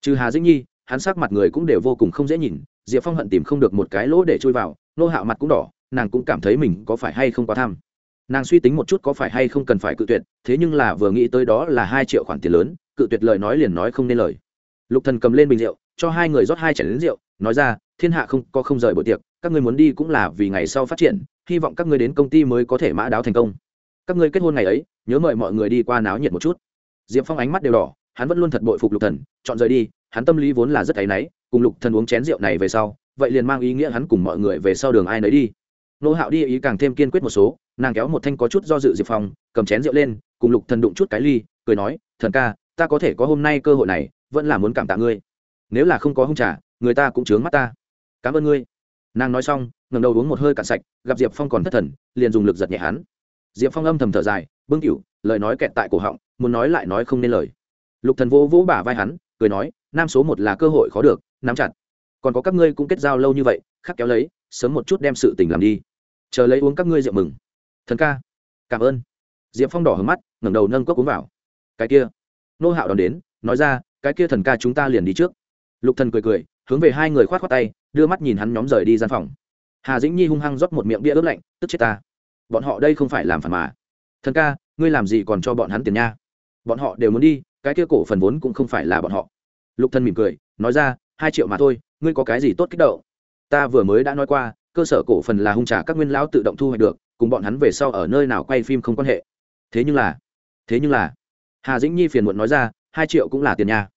Trừ hà dĩnh nhi, hắn sắc mặt người cũng đều vô cùng không dễ nhìn, diệp phong hận tìm không được một cái lỗ để chui vào, ngô hạo mặt cũng đỏ, nàng cũng cảm thấy mình có phải hay không quá tham. Nàng suy tính một chút có phải hay không cần phải cự tuyệt, thế nhưng là vừa nghĩ tới đó là hai triệu khoản tiền lớn, cự tuyệt lời nói liền nói không nên lời. Lục thần cầm lên bình rượu, cho hai người rót hai chén đến rượu, nói ra, thiên hạ không có không rời buổi tiệc, các ngươi muốn đi cũng là vì ngày sau phát triển, hy vọng các ngươi đến công ty mới có thể mã đáo thành công các ngươi kết hôn ngày ấy, nhớ mời mọi người đi qua náo nhiệt một chút. Diệp phong ánh mắt đều đỏ, hắn vẫn luôn thật bội phục lục thần, chọn rời đi, hắn tâm lý vốn là rất áy náy, cùng lục thần uống chén rượu này về sau, vậy liền mang ý nghĩa hắn cùng mọi người về sau đường ai nấy đi. Nô hạo đi ý càng thêm kiên quyết một số, nàng kéo một thanh có chút do dự diệp phong, cầm chén rượu lên, cùng lục thần đụng chút cái ly, cười nói, thần ca, ta có thể có hôm nay cơ hội này, vẫn là muốn cảm tạ ngươi. Nếu là không có hung trả người ta cũng chướng mắt ta. Cảm ơn ngươi. Nàng nói xong ngầm đầu uống một hơi cạn sạch, gặp diệp phong còn thất thần, liền dùng lực giật nhẹ hắn diệp phong âm thầm thở dài bưng cửu, lời nói kẹt tại cổ họng, muốn nói lại nói không nên lời. Lục thần vô vỗ bả vai hắn, cười nói, nam số một là cơ hội khó được, nắm chặt. Còn có các ngươi cũng kết giao lâu như vậy, khắc kéo lấy, sớm một chút đem sự tình làm đi. Chờ lấy uống các ngươi rượu mừng. Thần ca, cảm ơn. Diệp phong đỏ hướng mắt, ngẩng đầu nâng cốc uống vào. Cái kia. Nô hạo đón đến, nói ra, cái kia thần ca chúng ta liền đi trước. Lục thần cười cười, hướng về hai người khoát khoát tay, đưa mắt nhìn hắn nhóm rời đi gian phòng. Hà dĩnh nhi hung hăng rót một miệng bia ướp lạnh, tức chết ta bọn họ đây không phải làm phản mà. Thần ca, ngươi làm gì còn cho bọn hắn tiền nha? Bọn họ đều muốn đi, cái kia cổ phần vốn cũng không phải là bọn họ. Lục thân mỉm cười, nói ra, hai triệu mà thôi, ngươi có cái gì tốt kích động? Ta vừa mới đã nói qua, cơ sở cổ phần là hung trả các nguyên lão tự động thu hoạch được, cùng bọn hắn về sau ở nơi nào quay phim không quan hệ. Thế nhưng là, thế nhưng là, hà dĩnh nhi phiền muộn nói ra, hai triệu cũng là tiền nha.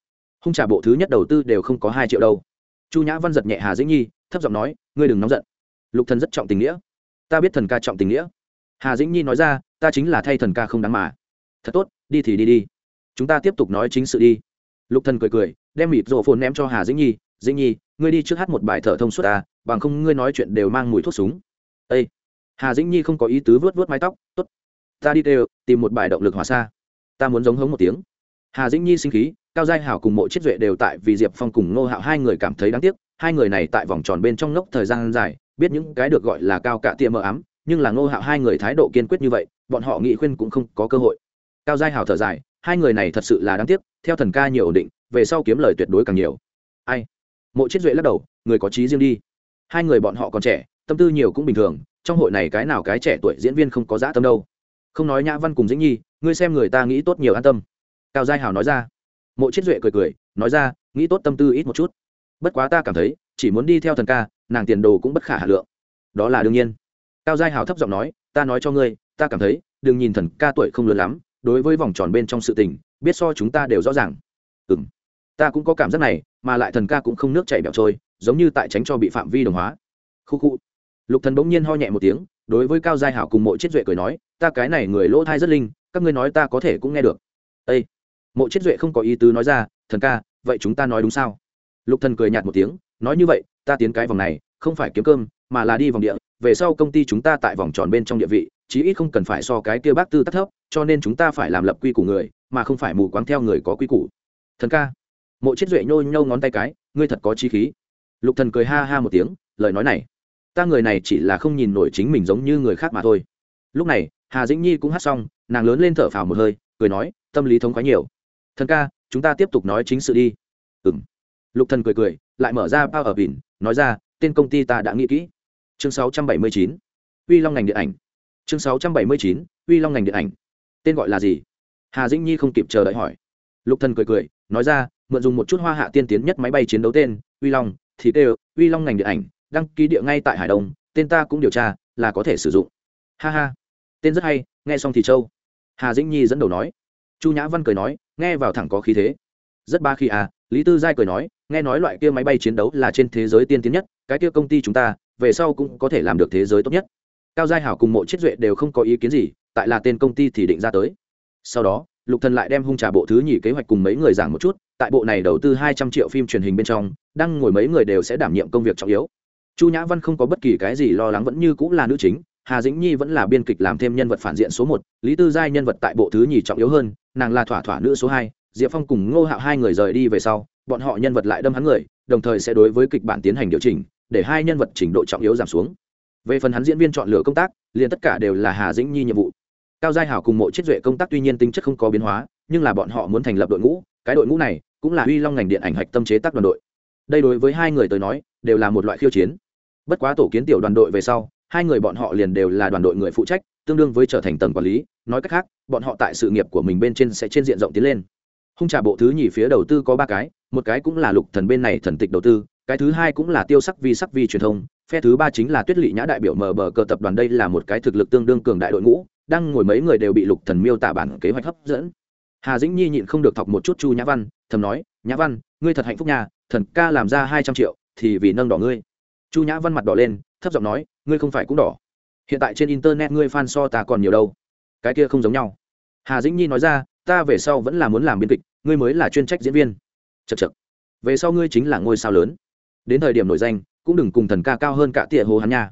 Hung trả bộ thứ nhất đầu tư đều không có hai triệu đâu. Chu nhã văn giật nhẹ hà dĩnh nhi, thấp giọng nói, ngươi đừng nóng giận. Lục thần rất trọng tình nghĩa. Ta biết thần ca trọng tình nghĩa hà dĩnh nhi nói ra, ta chính là thay thần ca không đáng mà. Thật tốt, đi thì đi đi. Chúng ta tiếp tục nói chính sự đi. Lục thần cười cười, đem mịt rổ phồn ném cho hà dĩnh nhi dĩnh nhi, ngươi đi trước hát một bài thở thông suốt ta bằng không ngươi nói chuyện đều mang mùi thuốc súng. Ây hà dĩnh nhi không có ý tứ vớt vớt mái tóc, tốt, ta đi đều tìm một bài động lực hòa xa. Ta muốn giống hống một tiếng. Hà dĩnh nhi sinh khí, cao giai hảo cùng mộ chiết duệ đều tại vì diệp phong cùng ngô hạo hai người cảm thấy đáng tiếc, hai người này tại vòng tròn bên trong ngốc thời gian dài, biết những cái được gọi là cao cả tia mờ ám nhưng là ngô hạo hai người thái độ kiên quyết như vậy, bọn họ nghị khuyên cũng không có cơ hội. Cao giai hảo thở dài, hai người này thật sự là đáng tiếc, theo thần ca nhiều ổn định, về sau kiếm lời tuyệt đối càng nhiều. Ai? Mộ chết duệ lắc đầu, người có trí riêng đi. Hai người bọn họ còn trẻ, tâm tư nhiều cũng bình thường, trong hội này cái nào cái trẻ tuổi diễn viên không có dã tâm đâu. Không nói nhã văn cùng dĩnh nhi, ngươi xem người ta nghĩ tốt nhiều an tâm. Cao giai hào nói ra. Mộ chết duệ cười cười, nói ra, nghĩ tốt tâm tư ít một chút. Bất quá ta cảm thấy, chỉ muốn đi theo thần ca, nàng tiền đồ cũng bất khả hà lượng. Đó là đương nhiên cao giai hào thấp giọng nói, ta nói cho ngươi, ta cảm thấy, đừng nhìn thần ca tuổi không lớn lắm, đối với vòng tròn bên trong sự tình, biết so chúng ta đều rõ ràng. Ừ m ta cũng có cảm giác này, mà lại thần ca cũng không nước chảy bẹo trôi, giống như tại tránh cho bị phạm vi đồng hóa. Khu khu. Lục thần bỗng nhiên ho nhẹ một tiếng, đối với cao giai hảo cùng mộ chết duệ cười nói, ta cái này người lỗ thai rất linh, các ngươi nói ta có thể cũng nghe được. Ây mộ chết duệ không có ý tứ nói ra, thần ca, vậy chúng ta nói đúng sao? Lục thần cười nhạt một tiếng, nói như vậy, ta tiến cái vòng này, không phải kiếm cơm, mà là đi vòng địa về sau công ty chúng ta tại vòng tròn bên trong địa vị, chí ít không cần phải so cái kia bác tư tắc thấp, cho nên chúng ta phải làm lập quy củ người, mà không phải mù quáng theo người có quy củ. Thần ca. Mộ chết duệ nhô nhô ngón tay cái, ngươi thật có trí khí. Lục thần cười ha ha một tiếng, lời nói này, ta người này chỉ là không nhìn nổi chính mình giống như người khác mà thôi. Lúc này, hà dĩnh nhi cũng hát xong, nàng lớn lên thở phào một hơi, cười nói, tâm lý thống khoái nhiều. Thần ca, chúng ta tiếp tục nói chính sự đi. Ừng lục thần cười cười, lại mở ra bao ở bỉn nói ra, tên công ty ta đã nghĩ kỹ chương 679. uy long ngành điện ảnh. Chương 679. uy long ngành điện ảnh. Tên gọi là gì? Hà dĩnh nhi không kịp chờ đợi hỏi. Lục thần cười cười, nói ra, mượn dùng một chút hoa hạ tiên tiến nhất máy bay chiến đấu tên, uy long, thì đều uy long ngành điện ảnh, đăng ký địa ngay tại hải đông, tên ta cũng điều tra, là có thể sử dụng. Ha ha. Tên rất hay, nghe xong thì châu hà dĩnh nhi dẫn đầu nói. Chu nhã văn cười nói, nghe vào thẳng có khí thế. Rất ba khi à lý tư giai cười nói, nghe nói loại kia máy bay chiến đấu là trên thế giới tiên tiến nhất, cái kia công ty chúng ta về sau cũng có thể làm được thế giới tốt nhất. Cao giai hảo cùng mộ chiết duệ đều không có ý kiến gì, tại là tên công ty thì định ra tới. Sau đó, lục thần lại đem hung trà bộ thứ nhì kế hoạch cùng mấy người giảng một chút, tại bộ này đầu tư hai trăm triệu phim truyền hình bên trong, đang ngồi mấy người đều sẽ đảm nhiệm công việc trọng yếu. Chu nhã văn không có bất kỳ cái gì lo lắng vẫn như cũng là nữ chính, hà dĩnh nhi vẫn là biên kịch làm thêm nhân vật phản diện số một, lý tư giai nhân vật tại bộ thứ nhì trọng yếu hơn, nàng là thỏa thỏa nữ số hai, diệp phong cùng ngô hạo hai người rời đi về sau, bọn họ nhân vật lại đâm hắn người, đồng thời sẽ đối với kịch bản tiến hành điều chỉnh để hai nhân vật trình độ trọng yếu giảm xuống. Về phần hắn diễn viên chọn lựa công tác, liền tất cả đều là hà dĩnh nhi nhiệm vụ. Cao giai hảo cùng mộ chiết duệ công tác tuy nhiên tính chất không có biến hóa, nhưng là bọn họ muốn thành lập đội ngũ, cái đội ngũ này cũng là uy long ngành điện ảnh hạch tâm chế tác đoàn đội. Đây đối với hai người tới nói, đều là một loại khiêu chiến. Bất quá tổ kiến tiểu đoàn đội về sau, hai người bọn họ liền đều là đoàn đội người phụ trách, tương đương với trở thành tầng quản lý. Nói cách khác, bọn họ tại sự nghiệp của mình bên trên sẽ trên diện rộng tiến lên. Hung trà bộ thứ nhì phía đầu tư có ba cái, một cái cũng là lục thần bên này thần tịch đầu tư cái thứ hai cũng là tiêu sắc vi sắc vi truyền thông, phe thứ ba chính là tuyết lỵ nhã đại biểu mở bờ cờ tập đoàn đây là một cái thực lực tương đương cường đại đội ngũ, đang ngồi mấy người đều bị lục thần miêu tả bản kế hoạch hấp dẫn. Hà dĩnh nhi nhịn không được thọc một chút chu nhã văn, thầm nói, nhã văn, ngươi thật hạnh phúc nhà thần ca làm ra hai trăm triệu, thì vì nâng đỏ ngươi. Chu nhã văn mặt đỏ lên, thấp giọng nói, ngươi không phải cũng đỏ. Hiện tại trên internet ngươi fan so ta còn nhiều đâu. Cái kia không giống nhau. Hà dĩnh nhi nói ra, ta về sau vẫn là muốn làm biên kịch, ngươi mới là chuyên trách diễn viên. Chật chật về sau ngươi chính là ngôi sao lớn đến thời điểm nổi danh, cũng đừng cùng thần ca cao hơn cả tỉa hồ hắn nha.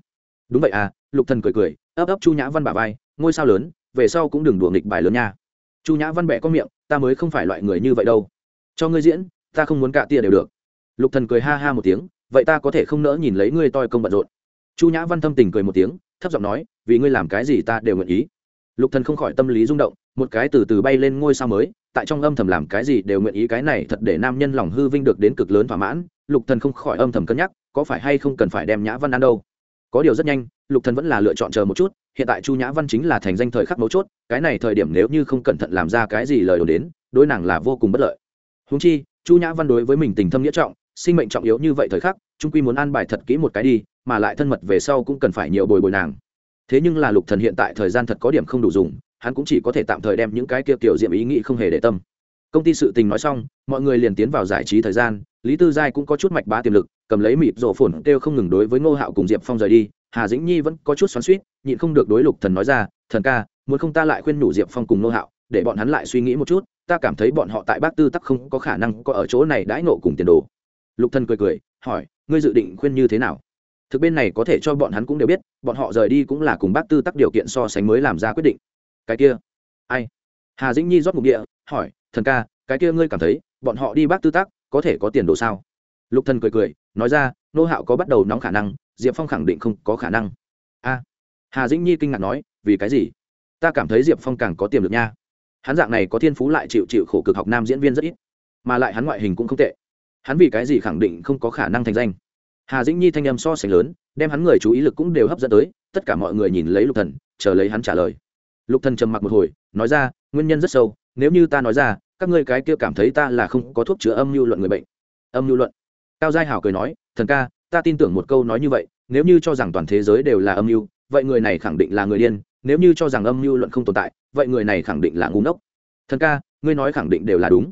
Đúng vậy à lục thần cười cười, ấp ấp chu nhã văn bả vai, ngôi sao lớn, về sau cũng đừng đùa nghịch bài lớn nha. Chu nhã văn bẻ có miệng, ta mới không phải loại người như vậy đâu. Cho ngươi diễn, ta không muốn cả tỉa đều được. Lục thần cười ha ha một tiếng, vậy ta có thể không nỡ nhìn lấy ngươi toi công bận rộn. Chu nhã văn thâm tình cười một tiếng, thấp giọng nói, vì ngươi làm cái gì ta đều nguyện ý. Lục thần không khỏi tâm lý rung động, một cái từ từ bay lên ngôi sao mới, tại trong âm thầm làm cái gì đều nguyện ý cái này thật để nam nhân lòng hư vinh được đến cực lớn thỏa mãn lục thần không khỏi âm thầm cân nhắc, có phải hay không cần phải đem nhã văn ăn đâu? Có điều rất nhanh, lục thần vẫn là lựa chọn chờ một chút, hiện tại chu nhã văn chính là thành danh thời khắc mấu chốt, cái này thời điểm nếu như không cẩn thận làm ra cái gì lời đồn đến, đối nàng là vô cùng bất lợi. Húng chi, chu nhã văn đối với mình tình thâm nghĩa trọng, sinh mệnh trọng yếu như vậy thời khắc trung quy muốn an bài thật kỹ một cái đi, mà lại thân mật về sau cũng cần phải nhiều bồi bồi nàng. Thế nhưng là lục thần hiện tại thời gian thật có điểm không đủ dùng, hắn cũng chỉ có thể tạm thời đem những cái kia kiểu diệm ý nghĩ không hề để tâm. Công ty sự tình nói xong, mọi người liền tiến vào giải trí thời gian lý tư giai cũng có chút mạch bá tiềm lực, cầm lấy mịt rổ phồn kêu không ngừng đối với ngô hạo cùng diệp phong rời đi, hà dĩnh nhi vẫn có chút xoắn suýt nhịn không được đối lục thần nói ra, thần ca, muốn không ta lại khuyên nhủ diệp phong cùng ngô hạo, để bọn hắn lại suy nghĩ một chút, ta cảm thấy bọn họ tại bác tư tắc không có khả năng có ở chỗ này đãi nộ cùng tiền đồ. Lục thần cười cười, hỏi, ngươi dự định khuyên như thế nào? Thực bên này có thể cho bọn hắn cũng đều biết, bọn họ rời đi cũng là cùng bác tư tắc điều kiện so sánh mới làm ra quyết định. Cái kia, ai? Hà dĩnh nhi rót mục địa, hỏi, thần ca, cái kia ngươi cảm thấy, bọn họ đi bác tư tắc có thể có tiền đồ sao? Lục thần cười cười, nói ra, nô hạo có bắt đầu nóng khả năng, diệp phong khẳng định không có khả năng. A. Hà dĩnh nhi kinh ngạc nói, vì cái gì? Ta cảm thấy diệp phong càng có tiềm lực nha. Hắn dạng này có thiên phú lại chịu chịu khổ cực học nam diễn viên rất ít, mà lại hắn ngoại hình cũng không tệ. Hắn vì cái gì khẳng định không có khả năng thành danh? Hà dĩnh nhi thanh âm so sánh lớn, đem hắn người chú ý lực cũng đều hấp dẫn tới, tất cả mọi người nhìn lấy lục thần, chờ lấy hắn trả lời. Lục thần trầm mặc một hồi, nói ra, nguyên nhân rất sâu, nếu như ta nói ra các ngươi cái kia cảm thấy ta là không có thuốc chữa âm lưu luận người bệnh. Âm lưu luận. Cao giai hảo cười nói, thần ca, ta tin tưởng một câu nói như vậy, nếu như cho rằng toàn thế giới đều là âm mưu, vậy người này khẳng định là người điên, nếu như cho rằng âm mưu luận không tồn tại, vậy người này khẳng định là ngu ngốc. Thần ca, ngươi nói khẳng định đều là đúng.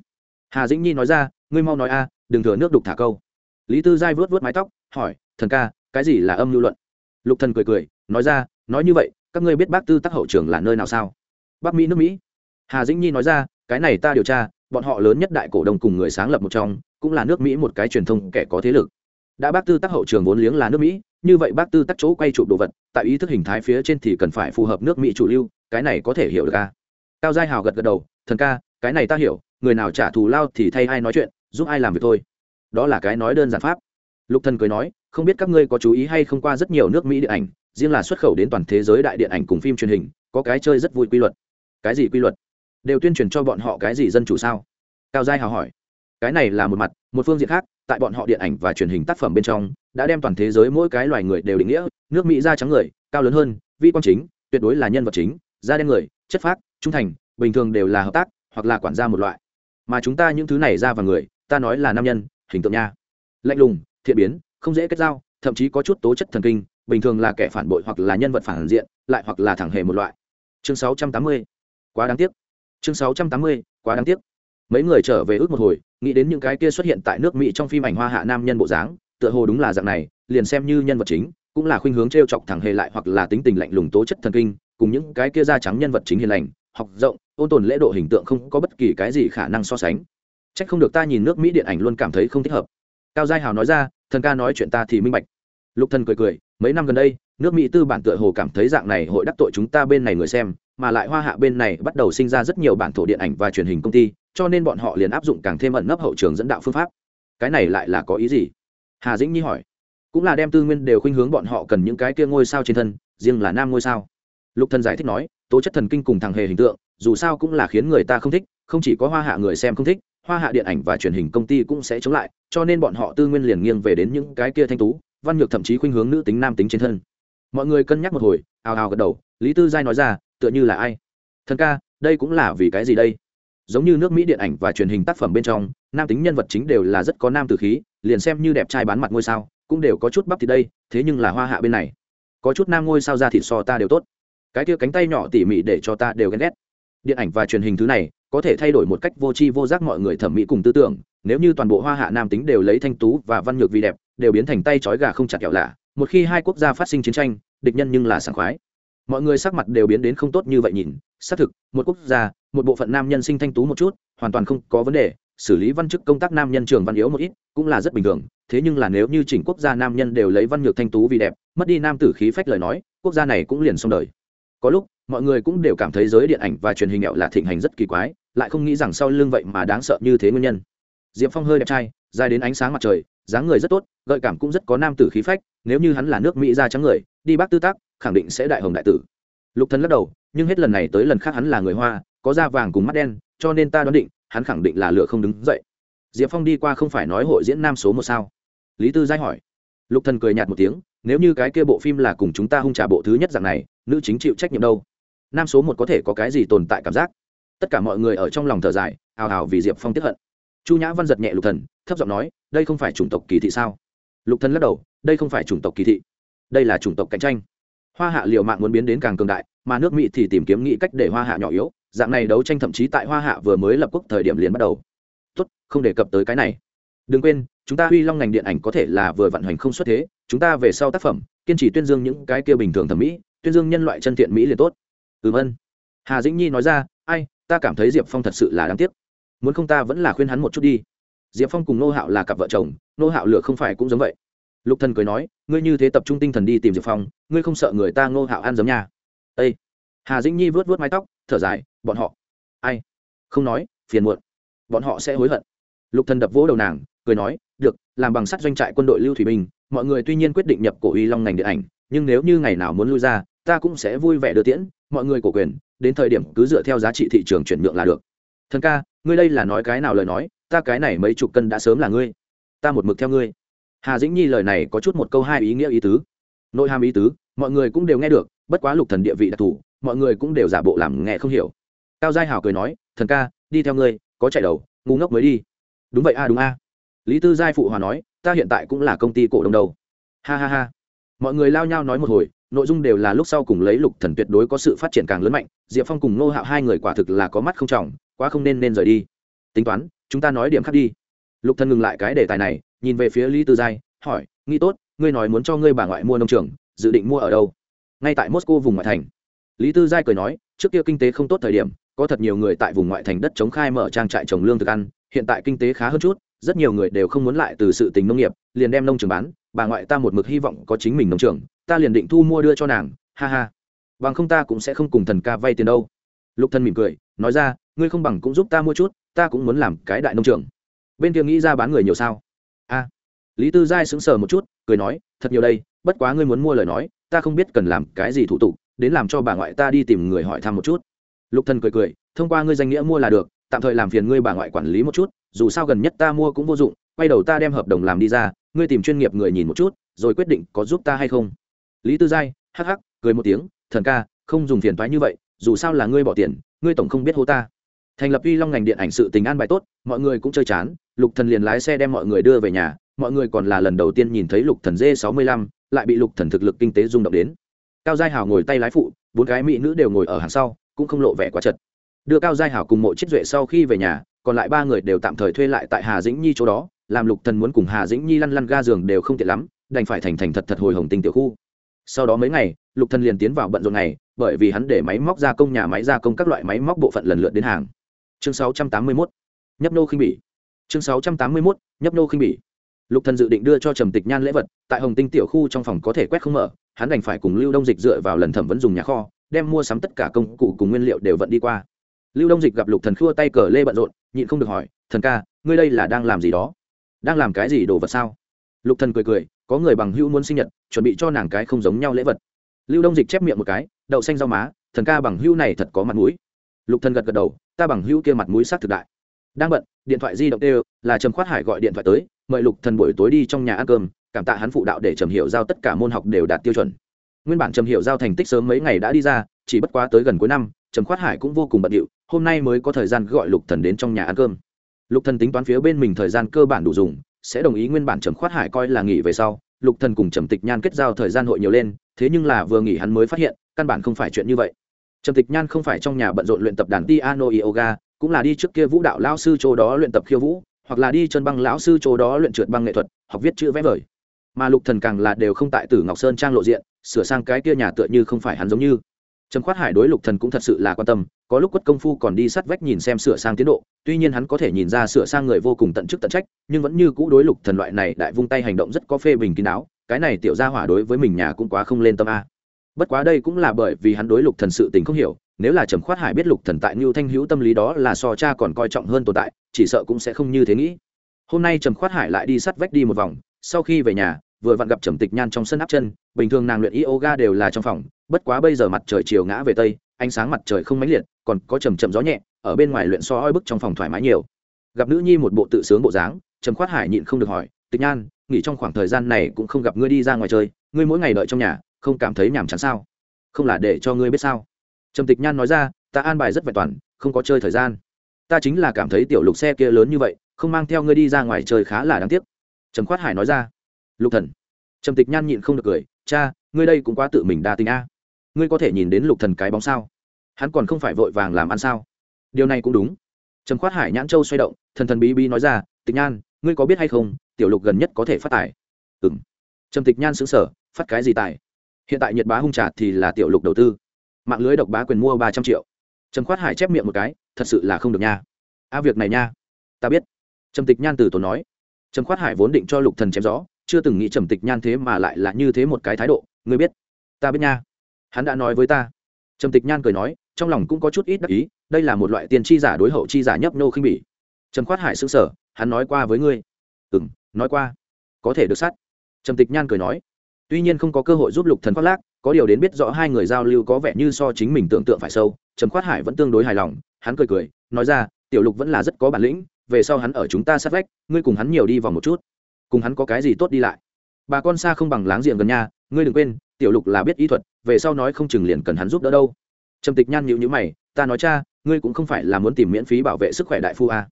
Hà dĩnh nhi nói ra, ngươi mau nói a, đừng thừa nước đục thả câu. Lý tư giai vớt vớt mái tóc, hỏi, thần ca, cái gì là âm mưu luận? Lục thần cười cười, nói ra, nói như vậy, các ngươi biết bác tư tắc hậu trường là nơi nào sao? Bắc mỹ, nước mỹ. Hà dĩnh nhi nói ra cái này ta điều tra, bọn họ lớn nhất đại cổ đông cùng người sáng lập một trong, cũng là nước mỹ một cái truyền thông kẻ có thế lực. Đã bác tư tắc hậu trường vốn liếng là nước mỹ, như vậy bác tư tắc chỗ quay chụp đồ vật, tại ý thức hình thái phía trên thì cần phải phù hợp nước mỹ chủ lưu, cái này có thể hiểu được ca cao giai hào gật gật đầu, thần ca, cái này ta hiểu, người nào trả thù lao thì thay ai nói chuyện, giúp ai làm việc thôi. Đó là cái nói đơn giản pháp. Lục thần cười nói, không biết các ngươi có chú ý hay không qua rất nhiều nước mỹ điện ảnh, riêng là xuất khẩu đến toàn thế giới đại điện ảnh cùng phim truyền hình, có cái chơi rất vui quy luật. Cái gì quy luật? Đều tuyên truyền cho bọn họ cái gì dân chủ sao? Cao giai hào hỏi. Cái này là một mặt, một phương diện khác, tại bọn họ điện ảnh và truyền hình tác phẩm bên trong, đã đem toàn thế giới mỗi cái loài người đều định nghĩa, nước mỹ da trắng người, cao lớn hơn, vi quan chính, tuyệt đối là nhân vật chính, da đen người, chất phác, trung thành, bình thường đều là hợp tác, hoặc là quản gia một loại. Mà chúng ta những thứ này ra vào người, ta nói là nam nhân, hình tượng nha. Lạnh lùng, thiện biến, không dễ kết giao, thậm chí có chút tố chất thần kinh, bình thường là kẻ phản bội hoặc là nhân vật phản diện, lại hoặc là thẳng hề một loại. Chương 680. quá đáng tiếc chương 680. quá đáng tiếc. Mấy người trở về ước một hồi, nghĩ đến những cái kia xuất hiện tại nước mỹ trong phim ảnh hoa hạ nam nhân bộ dáng, tựa hồ đúng là dạng này, liền xem như nhân vật chính, cũng là khuynh hướng t r e o chọc thẳng hề lại hoặc là tính tình lạnh lùng tố chất thần kinh, cùng những cái kia da trắng nhân vật chính hiền lành, học rộng, ôn tồn lễ độ hình tượng không có bất kỳ cái gì khả năng so sánh. C h ắ c không được ta nhìn nước mỹ điện ảnh luôn cảm thấy không thích hợp. Cao giai hào nói ra, thần ca nói chuyện ta thì minh bạch. Lục thần cười cười, mấy năm gần đây, nước mỹ tư bản tựa hồ cảm thấy dạng này hội đắc tội chúng ta bên này người xem mà lại hoa hạ bên này bắt đầu sinh ra rất nhiều bản thổ điện ảnh và truyền hình công ty, cho nên bọn họ liền áp dụng càng thêm ẩn nấp hậu trường dẫn đạo phương pháp. Cái này lại là có ý gì? Hà dĩnh nhi hỏi. Cũng là đem tư nguyên đều khuynh hướng bọn họ cần những cái kia ngôi sao trên thân, riêng là nam ngôi sao. Lục thần giải thích nói, tố chất thần kinh cùng thằng hề hình tượng, dù sao cũng là khiến người ta không thích, không chỉ có hoa hạ người xem không thích, hoa hạ điện ảnh và truyền hình công ty cũng sẽ chống lại, cho nên bọn họ tư nguyên liền nghiêng về đến những cái kia thanh tú, văn nhược thậm chí khuynh hướng nữ tính nam tính trên thân. Mọi người cân nhắc một hồi ào ào gật đầu, lý tư giai nói ra tựa như là ai? Thần ca, đây cũng là vì cái gì đây? Giống như nước mỹ điện ảnh và truyền hình tác phẩm bên trong, nam tính nhân vật chính đều là rất có nam từ khí, liền xem như đẹp trai bán mặt ngôi sao, cũng đều có chút bắp thì đây, thế nhưng là hoa hạ bên này, có chút nam ngôi sao ra thịt so ta đều tốt. Cái kia cánh tay nhỏ tỉ mỉ để cho ta đều ghen ghét. Điện ảnh và truyền hình thứ này, có thể thay đổi một cách vô tri vô giác mọi người thẩm mỹ cùng tư tưởng, nếu như toàn bộ hoa hạ nam tính đều lấy thanh tú và văn nhược vì đẹp, đều biến thành tay trói gà không chặt kẹo lạ, một khi hai quốc gia phát sinh chiến tranh, địch nhân nhưng là sảng khoái mọi người sắc mặt đều biến đến không tốt như vậy nhìn. Xác thực, một quốc gia, một bộ phận nam nhân sinh thanh tú một chút, hoàn toàn không có vấn đề. Xử lý văn chức công tác nam nhân trường văn yếu một ít, cũng là rất bình thường. Thế nhưng là nếu như chỉnh quốc gia nam nhân đều lấy văn nhược thanh tú vì đẹp, mất đi nam tử khí phách lời nói, quốc gia này cũng liền xong đời. Có lúc, mọi người cũng đều cảm thấy giới điện ảnh và truyền hình ẹo là thịnh hành rất kỳ quái, lại không nghĩ rằng sau lưng vậy mà đáng sợ như thế nguyên nhân. Diệp phong hơi đẹp trai, dài đến ánh sáng mặt trời, dáng người rất tốt, gợi cảm cũng rất có nam tử khí phách, nếu như hắn là nước mỹ da trắng người, đi bác tư tác khẳng định sẽ đại hồng đại tử. Lục thần lắc đầu, nhưng hết lần này tới lần khác hắn là người hoa, có da vàng cùng mắt đen, cho nên ta đoán định, hắn khẳng định là lựa không đứng dậy. Diệp phong đi qua không phải nói hội diễn nam số một sao? Lý tư giai hỏi. Lục thần cười nhạt một tiếng, nếu như cái kia bộ phim là cùng chúng ta hung trả bộ thứ nhất dạng này, nữ chính chịu trách nhiệm đâu? Nam số một có thể có cái gì tồn tại cảm giác? Tất cả mọi người ở trong lòng thở dài, ào ào vì diệp phong tiếp hận. Chu nhã văn giật nhẹ lục thần, thấp giọng nói, đây không phải chủng tộc kỳ thị sao? Lục thần lắc đầu, đây không phải chủng tộc kỳ thị. Đây là chủng tộc cạnh tranh hoa hạ liệu mạng muốn biến đến càng cường đại, mà nước mỹ thì tìm kiếm nghĩ cách để hoa hạ nhỏ yếu, dạng này đấu tranh thậm chí tại hoa hạ vừa mới lập quốc thời điểm liền bắt đầu. Tốt, không đề cập tới cái này. Đừng quên, chúng ta huy long ngành điện ảnh có thể là vừa vận hành không xuất thế, chúng ta về sau tác phẩm, kiên trì tuyên dương những cái kia bình thường thẩm mỹ, tuyên dương nhân loại chân thiện mỹ liền tốt. Ừm ân. Hà dĩnh nhi nói ra, ai, ta cảm thấy diệp phong thật sự là đáng tiếc. Muốn không ta vẫn là khuyên hắn một chút đi. Diệp phong cùng nô hạo là cặp vợ chồng, nô hạo lửa không phải cũng giống vậy lục thần cười nói, ngươi như thế tập trung tinh thần đi tìm diệp phong, ngươi không sợ người ta ngô hạo ăn giấm nha? Ê! hà dĩnh nhi vớt vớt mái tóc, thở dài, bọn họ. Ai? Không nói, phiền muộn. Bọn họ sẽ hối hận. Lục thần đập vỗ đầu nàng, cười nói, được, làm bằng sắt doanh trại quân đội lưu thủy Bình. mọi người tuy nhiên quyết định nhập cổ uy long ngành điện ảnh, nhưng nếu như ngày nào muốn lui ra, ta cũng sẽ vui vẻ đưa tiễn, mọi người cổ quyền, đến thời điểm cứ dựa theo giá trị thị trường chuyển nhượng là được. Thần ca, ngươi đây là nói cái nào lời nói, ta cái này mấy chục cân đã sớm là ngươi. Ta một mực theo ngươi hà dĩnh nhi lời này có chút một câu hai ý nghĩa ý tứ. Nội hàm ý tứ, mọi người cũng đều nghe được, bất quá lục thần địa vị đặc thù, mọi người cũng đều giả bộ làm nghe không hiểu. Cao giai hảo cười nói, thần ca, đi theo ngươi, có chạy đầu, ngu ngốc mới đi. Đúng vậy a, đúng a. Lý tư giai phụ hòa nói, ta hiện tại cũng là công ty cổ đông đầu. Ha ha ha. Mọi người lao nhau nói một hồi, nội dung đều là lúc sau cùng lấy lục thần tuyệt đối có sự phát triển càng lớn mạnh, diệp phong cùng nô hạo hai người quả thực là có mắt không trọng, quá không nên nên rời đi. Tính toán, chúng ta nói điểm khác đi. Lục thần ngừng lại cái đề tài này nhìn về phía lý tư giai, hỏi nghĩ tốt, ngươi nói muốn cho ngươi bà ngoại mua nông trường, dự định mua ở đâu? Ngay tại moscow vùng ngoại thành. Lý tư giai cười nói, trước kia kinh tế không tốt thời điểm, có thật nhiều người tại vùng ngoại thành đất chống khai mở trang trại trồng lương thực ăn, hiện tại kinh tế khá hơn chút, rất nhiều người đều không muốn lại từ sự tình nông nghiệp, liền đem nông trường bán, bà ngoại ta một mực hy vọng có chính mình nông trường, ta liền định thu mua đưa cho nàng, ha ha. Bằng không ta cũng sẽ không cùng thần ca vay tiền đâu. Lục thân mỉm cười, nói ra, ngươi không bằng cũng giúp ta mua chút, ta cũng muốn làm cái đại nông trường. Bên kia nghĩ ra bán người nhiều sao? Lý tư giai sững sờ một chút, cười nói, thật nhiều đây, bất quá ngươi muốn mua lời nói, ta không biết cần làm cái gì thủ tục, đến làm cho bà ngoại ta đi tìm người hỏi thăm một chút. Lục thần cười cười, thông qua ngươi danh nghĩa mua là được, tạm thời làm phiền ngươi bà ngoại quản lý một chút, dù sao gần nhất ta mua cũng vô dụng, quay đầu ta đem hợp đồng làm đi ra, ngươi tìm chuyên nghiệp người nhìn một chút, rồi quyết định có giúp ta hay không. Lý tư giai, hắc hắc, cười một tiếng, thần ca, không dùng phiền toái như vậy, dù sao là ngươi bỏ tiền, ngươi tổng không biết hô ta. Thành lập uy long ngành điện ảnh sự tình an bài tốt, mọi người cũng chơi chán, lục thần liền lái xe đem mọi người đưa về nhà mọi người còn là lần đầu tiên nhìn thấy lục thần dê sáu mươi lăm, lại bị lục thần thực lực kinh tế rung động đến. Cao giai hào ngồi tay lái phụ, bốn cái mỹ nữ đều ngồi ở hàng sau, cũng không lộ vẻ quá chật. Đưa cao giai hảo cùng mộ chiết duệ sau khi về nhà, còn lại ba người đều tạm thời thuê lại tại hà dĩnh nhi chỗ đó, làm lục thần muốn cùng hà dĩnh nhi lăn lăn ga giường đều không tiện lắm, đành phải thành thành thật thật hồi hồng tinh tiểu khu. Sau đó mấy ngày, lục thần liền tiến vào bận rộn này bởi vì hắn để máy móc gia công, nhà máy gia công các loại máy móc bộ phận lần lượt đến hàng. Chương 681 nhấp nô khinh bỉ. Chương 681 nhấp nô khinh bỉ lục thần dự định đưa cho trầm tịch nhan lễ vật, tại hồng tinh tiểu khu trong phòng có thể quét không mở, hắn đành phải cùng lưu đông dịch dựa vào lần thẩm vấn dùng nhà kho, đem mua sắm tất cả công cụ cùng nguyên liệu đều vận đi qua. Lưu đông dịch gặp lục thần khua tay cờ lê bận rộn, nhịn không được hỏi, thần ca, ngươi đây là đang làm gì đó? Đang làm cái gì đồ vật sao? Lục thần cười cười, có người bằng hữu muốn sinh nhật, chuẩn bị cho nàng cái không giống nhau lễ vật. Lưu đông dịch chép miệng một cái, đậu xanh rau má, thần ca bằng hữu này thật có mặt mũi. Lục thần gật gật đầu, ta bằng hữu kia mặt mũi sát thực đại đang bận, điện thoại di động đều, là trầm khoát hải gọi điện thoại tới, mời lục thần buổi tối đi trong nhà ăn cơm, cảm tạ hắn phụ đạo để trầm hiểu giao tất cả môn học đều đạt tiêu chuẩn. Nguyên bản trầm hiểu giao thành tích sớm mấy ngày đã đi ra, chỉ bất quá tới gần cuối năm, trầm khoát hải cũng vô cùng bận điệu, hôm nay mới có thời gian gọi lục thần đến trong nhà ăn cơm. Lục thần tính toán phía bên mình thời gian cơ bản đủ dùng, sẽ đồng ý nguyên bản trầm khoát hải coi là nghỉ về sau, lục thần cùng trầm tịch nhan kết giao thời gian hội nhiều lên, thế nhưng là vừa nghỉ hắn mới phát hiện, căn bản không phải chuyện như vậy. Trầm tịch nhan không phải trong nhà bận rộn luyện tập đàn piano yoga cũng là đi trước kia vũ đạo lão sư chỗ đó luyện tập khiêu vũ, hoặc là đi chân băng lão sư chỗ đó luyện trượt băng nghệ thuật, học viết chữ vẽ vời. Mà lục thần càng là đều không tại tử ngọc sơn trang lộ diện, sửa sang cái kia nhà tựa như không phải hắn giống như. Trầm khoát hải đối lục thần cũng thật sự là quan tâm, có lúc quất công phu còn đi sát vách nhìn xem sửa sang tiến độ, tuy nhiên hắn có thể nhìn ra sửa sang người vô cùng tận chức tận trách, nhưng vẫn như cũ đối lục thần loại này đại vung tay hành động rất có phê bình kín đáo, cái này tiểu gia hỏa đối với mình nhà cũng quá không lên tâm a. Bất quá đây cũng là bởi vì hắn đối lục thần sự tình không hiểu nếu là trầm khoát hải biết lục thần tại Nưu Thanh Hữu tâm lý đó là so cha còn coi trọng hơn tồn tại, chỉ sợ cũng sẽ không như thế nghĩ. Hôm nay trầm khoát hải lại đi sắt vách đi một vòng, sau khi về nhà, vừa vặn gặp trầm tịch nhan trong sân áp chân bình thường nàng luyện yoga đều là trong phòng bất quá bây giờ mặt trời chiều ngã về tây ánh sáng mặt trời không mãnh liệt còn có trầm trầm gió nhẹ ở bên ngoài luyện so oi bức trong phòng thoải mái nhiều. Gặp nữ nhi một bộ tự sướng bộ dáng trầm khoát hải nhịn không được hỏi tịch nhan nghỉ trong khoảng thời gian này cũng không gặp ngươi đi ra ngoài chơi ngươi mỗi ngày đợi trong nhà không cảm thấy nhàm chán sao? Không là để cho ngươi biết sao trầm tịch nhan nói ra, ta an bài rất vẹn toàn, không có chơi thời gian. Ta chính là cảm thấy tiểu lục xe kia lớn như vậy, không mang theo ngươi đi ra ngoài chơi khá là đáng tiếc. Trầm khoát hải nói ra, lục thần. Trầm tịch nhan nhịn không được cười, cha, ngươi đây cũng quá tự mình đa tình a. Ngươi có thể nhìn đến lục thần cái bóng sao? Hắn còn không phải vội vàng làm ăn sao? Điều này cũng đúng. Trầm khoát hải nhãn châu xoay động, thần thần bí bí nói ra, tịch nhan, ngươi có biết hay không, tiểu lục gần nhất có thể phát tài? Ừm. trầm tịch nhan xứng sở phát cái gì tài? Hiện tại nhật bá hung trà thì là tiểu lục đầu tư mạng lưới độc bá quyền mua ba trăm triệu. Trầm khoát hải chép miệng một cái, thật sự là không được nha. A, việc này nha. Ta biết. Trầm tịch nhan từ tốn nói. Trầm khoát hải vốn định cho lục thần chém gió, chưa từng nghĩ trầm tịch nhan thế mà lại là như thế một cái thái độ. Ngươi biết. Ta biết nha. Hắn đã nói với ta. Trầm tịch nhan cười nói, trong lòng cũng có chút ít đắc ý, đây là một loại tiền chi giả đối hậu chi giả nhấp nô khinh bỉ. Trầm khoát hải xứng sở hắn nói qua với ngươi. Ừ m nói qua. Có thể được sát. Trầm tịch nhan cười nói. Tuy nhiên không có cơ hội giúp lục thần khoác lác có điều đến biết rõ hai người giao lưu có vẻ như so chính mình tưởng tượng phải sâu, trầm khoát hải vẫn tương đối hài lòng, hắn cười cười, nói ra, tiểu lục vẫn là rất có bản lĩnh, về sau hắn ở chúng ta sát vách, ngươi cùng hắn nhiều đi vòng một chút, cùng hắn có cái gì tốt đi lại. Bà con xa không bằng láng giềng gần nhà, ngươi đừng quên, tiểu lục là biết ý thuật, về sau nói không chừng liền cần hắn giúp đỡ đâu. Trầm tịch nhan nhịu nhữ mày, ta nói cha, ngươi cũng không phải là muốn tìm miễn phí bảo vệ sức khỏe đại phu à.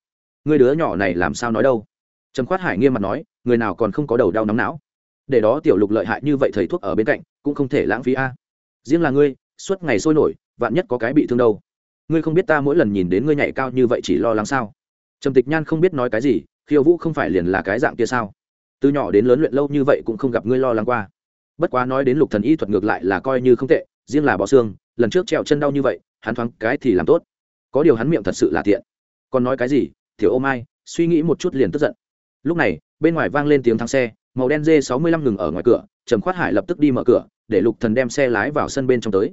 ngươi đứa nhỏ này làm sao nói đâu? Trầm khoát hải nghiêm mặt nói, người nào còn không có đầu đau nóng não? Để đó tiểu lục lợi hại như vậy thầy thuốc ở bên cạnh, cũng không thể lãng phí a. Riêng là ngươi, suốt ngày sôi nổi, vạn nhất có cái bị thương đâu. Ngươi không biết ta mỗi lần nhìn đến ngươi nhảy cao như vậy chỉ lo lắng sao? Trầm tịch nhan không biết nói cái gì, khiêu vũ không phải liền là cái dạng kia sao? Từ nhỏ đến lớn luyện lâu như vậy cũng không gặp ngươi lo lắng qua. Bất quá nói đến lục thần y thuật ngược lại là coi như không tệ, riêng là bọ xương, lần trước trèo chân đau như vậy, hắn thoáng cái thì làm tốt. Có điều hắn miệng thật sự là tiện. Còn nói cái gì? Thiểu ô mai, suy nghĩ một chút liền tức giận. Lúc này, bên ngoài vang lên tiếng thắng xe màu đen dê sáu mươi lăm ngừng ở ngoài cửa, trầm khoát hải lập tức đi mở cửa, để lục thần đem xe lái vào sân bên trong tới.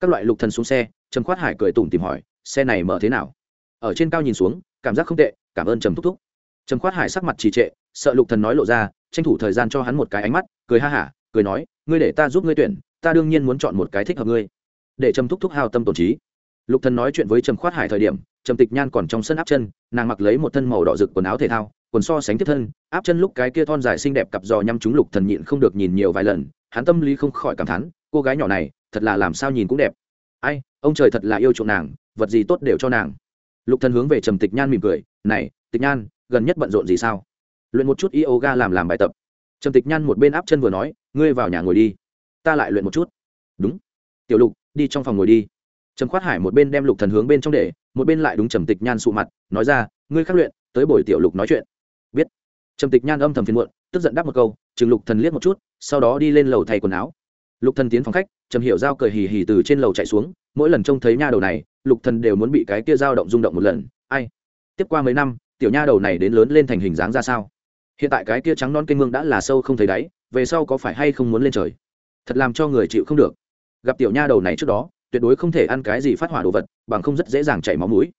Các loại lục thần xuống xe, trầm khoát hải cười tủm tìm hỏi, xe này mở thế nào? Ở trên cao nhìn xuống, cảm giác không tệ, cảm ơn trầm thúc thúc. Trầm khoát hải sắc mặt trì trệ, sợ lục thần nói lộ ra, tranh thủ thời gian cho hắn một cái ánh mắt, cười ha hả, cười nói, ngươi để ta giúp ngươi tuyển, ta đương nhiên muốn chọn một cái thích hợp ngươi. Để trầm thúc thúc hào tâm tổn trí. Lục thần nói chuyện với trầm khoát hải thời điểm, trầm tịch nhan còn trong sân áp chân, nàng mặc lấy một thân màu đỏ rực quần áo thể thao quần so sánh tiếp thân, áp chân lúc cái kia thon dài xinh đẹp cặp giò nhắm chúng lục thần nhịn không được nhìn nhiều vài lần, hắn tâm lý không khỏi cảm thán, cô gái nhỏ này, thật là làm sao nhìn cũng đẹp. Ai, ông trời thật là yêu chuộng nàng, vật gì tốt đều cho nàng. Lục thần hướng về trầm tịch nhan mỉm cười, này, tịch nhan, gần nhất bận rộn gì sao? Luyện một chút yoga làm làm bài tập. Trầm tịch nhan một bên áp chân vừa nói, ngươi vào nhà ngồi đi. Ta lại luyện một chút. Đúng. Tiểu lục, đi trong phòng ngồi đi. Trầm khoát hải một bên đem lục thần hướng bên trong để, một bên lại đúng trầm tịch nhan sụ mặt, nói ra, ngươi khắc luyện, tới buổi tiểu lục nói chuyện trầm tịch nhan âm thầm phiền muộn, tức giận đáp một câu chừng lục thần liếc một chút, sau đó đi lên lầu thay quần áo. Lục thần tiến phòng khách, trầm hiểu giao cười hì hì từ trên lầu chạy xuống, mỗi lần trông thấy nha đầu này, lục thần đều muốn bị cái kia dao động rung động một lần, ai? Tiếp qua mấy năm, tiểu nha đầu này đến lớn lên thành hình dáng ra sao? Hiện tại cái kia trắng non cây mương đã là sâu không thấy đáy, về sau có phải hay không muốn lên trời? Thật làm cho người chịu không được. Gặp tiểu nha đầu này trước đó, tuyệt đối không thể ăn cái gì phát hỏa đồ vật, bằng không rất dễ dàng chảy máu mũi.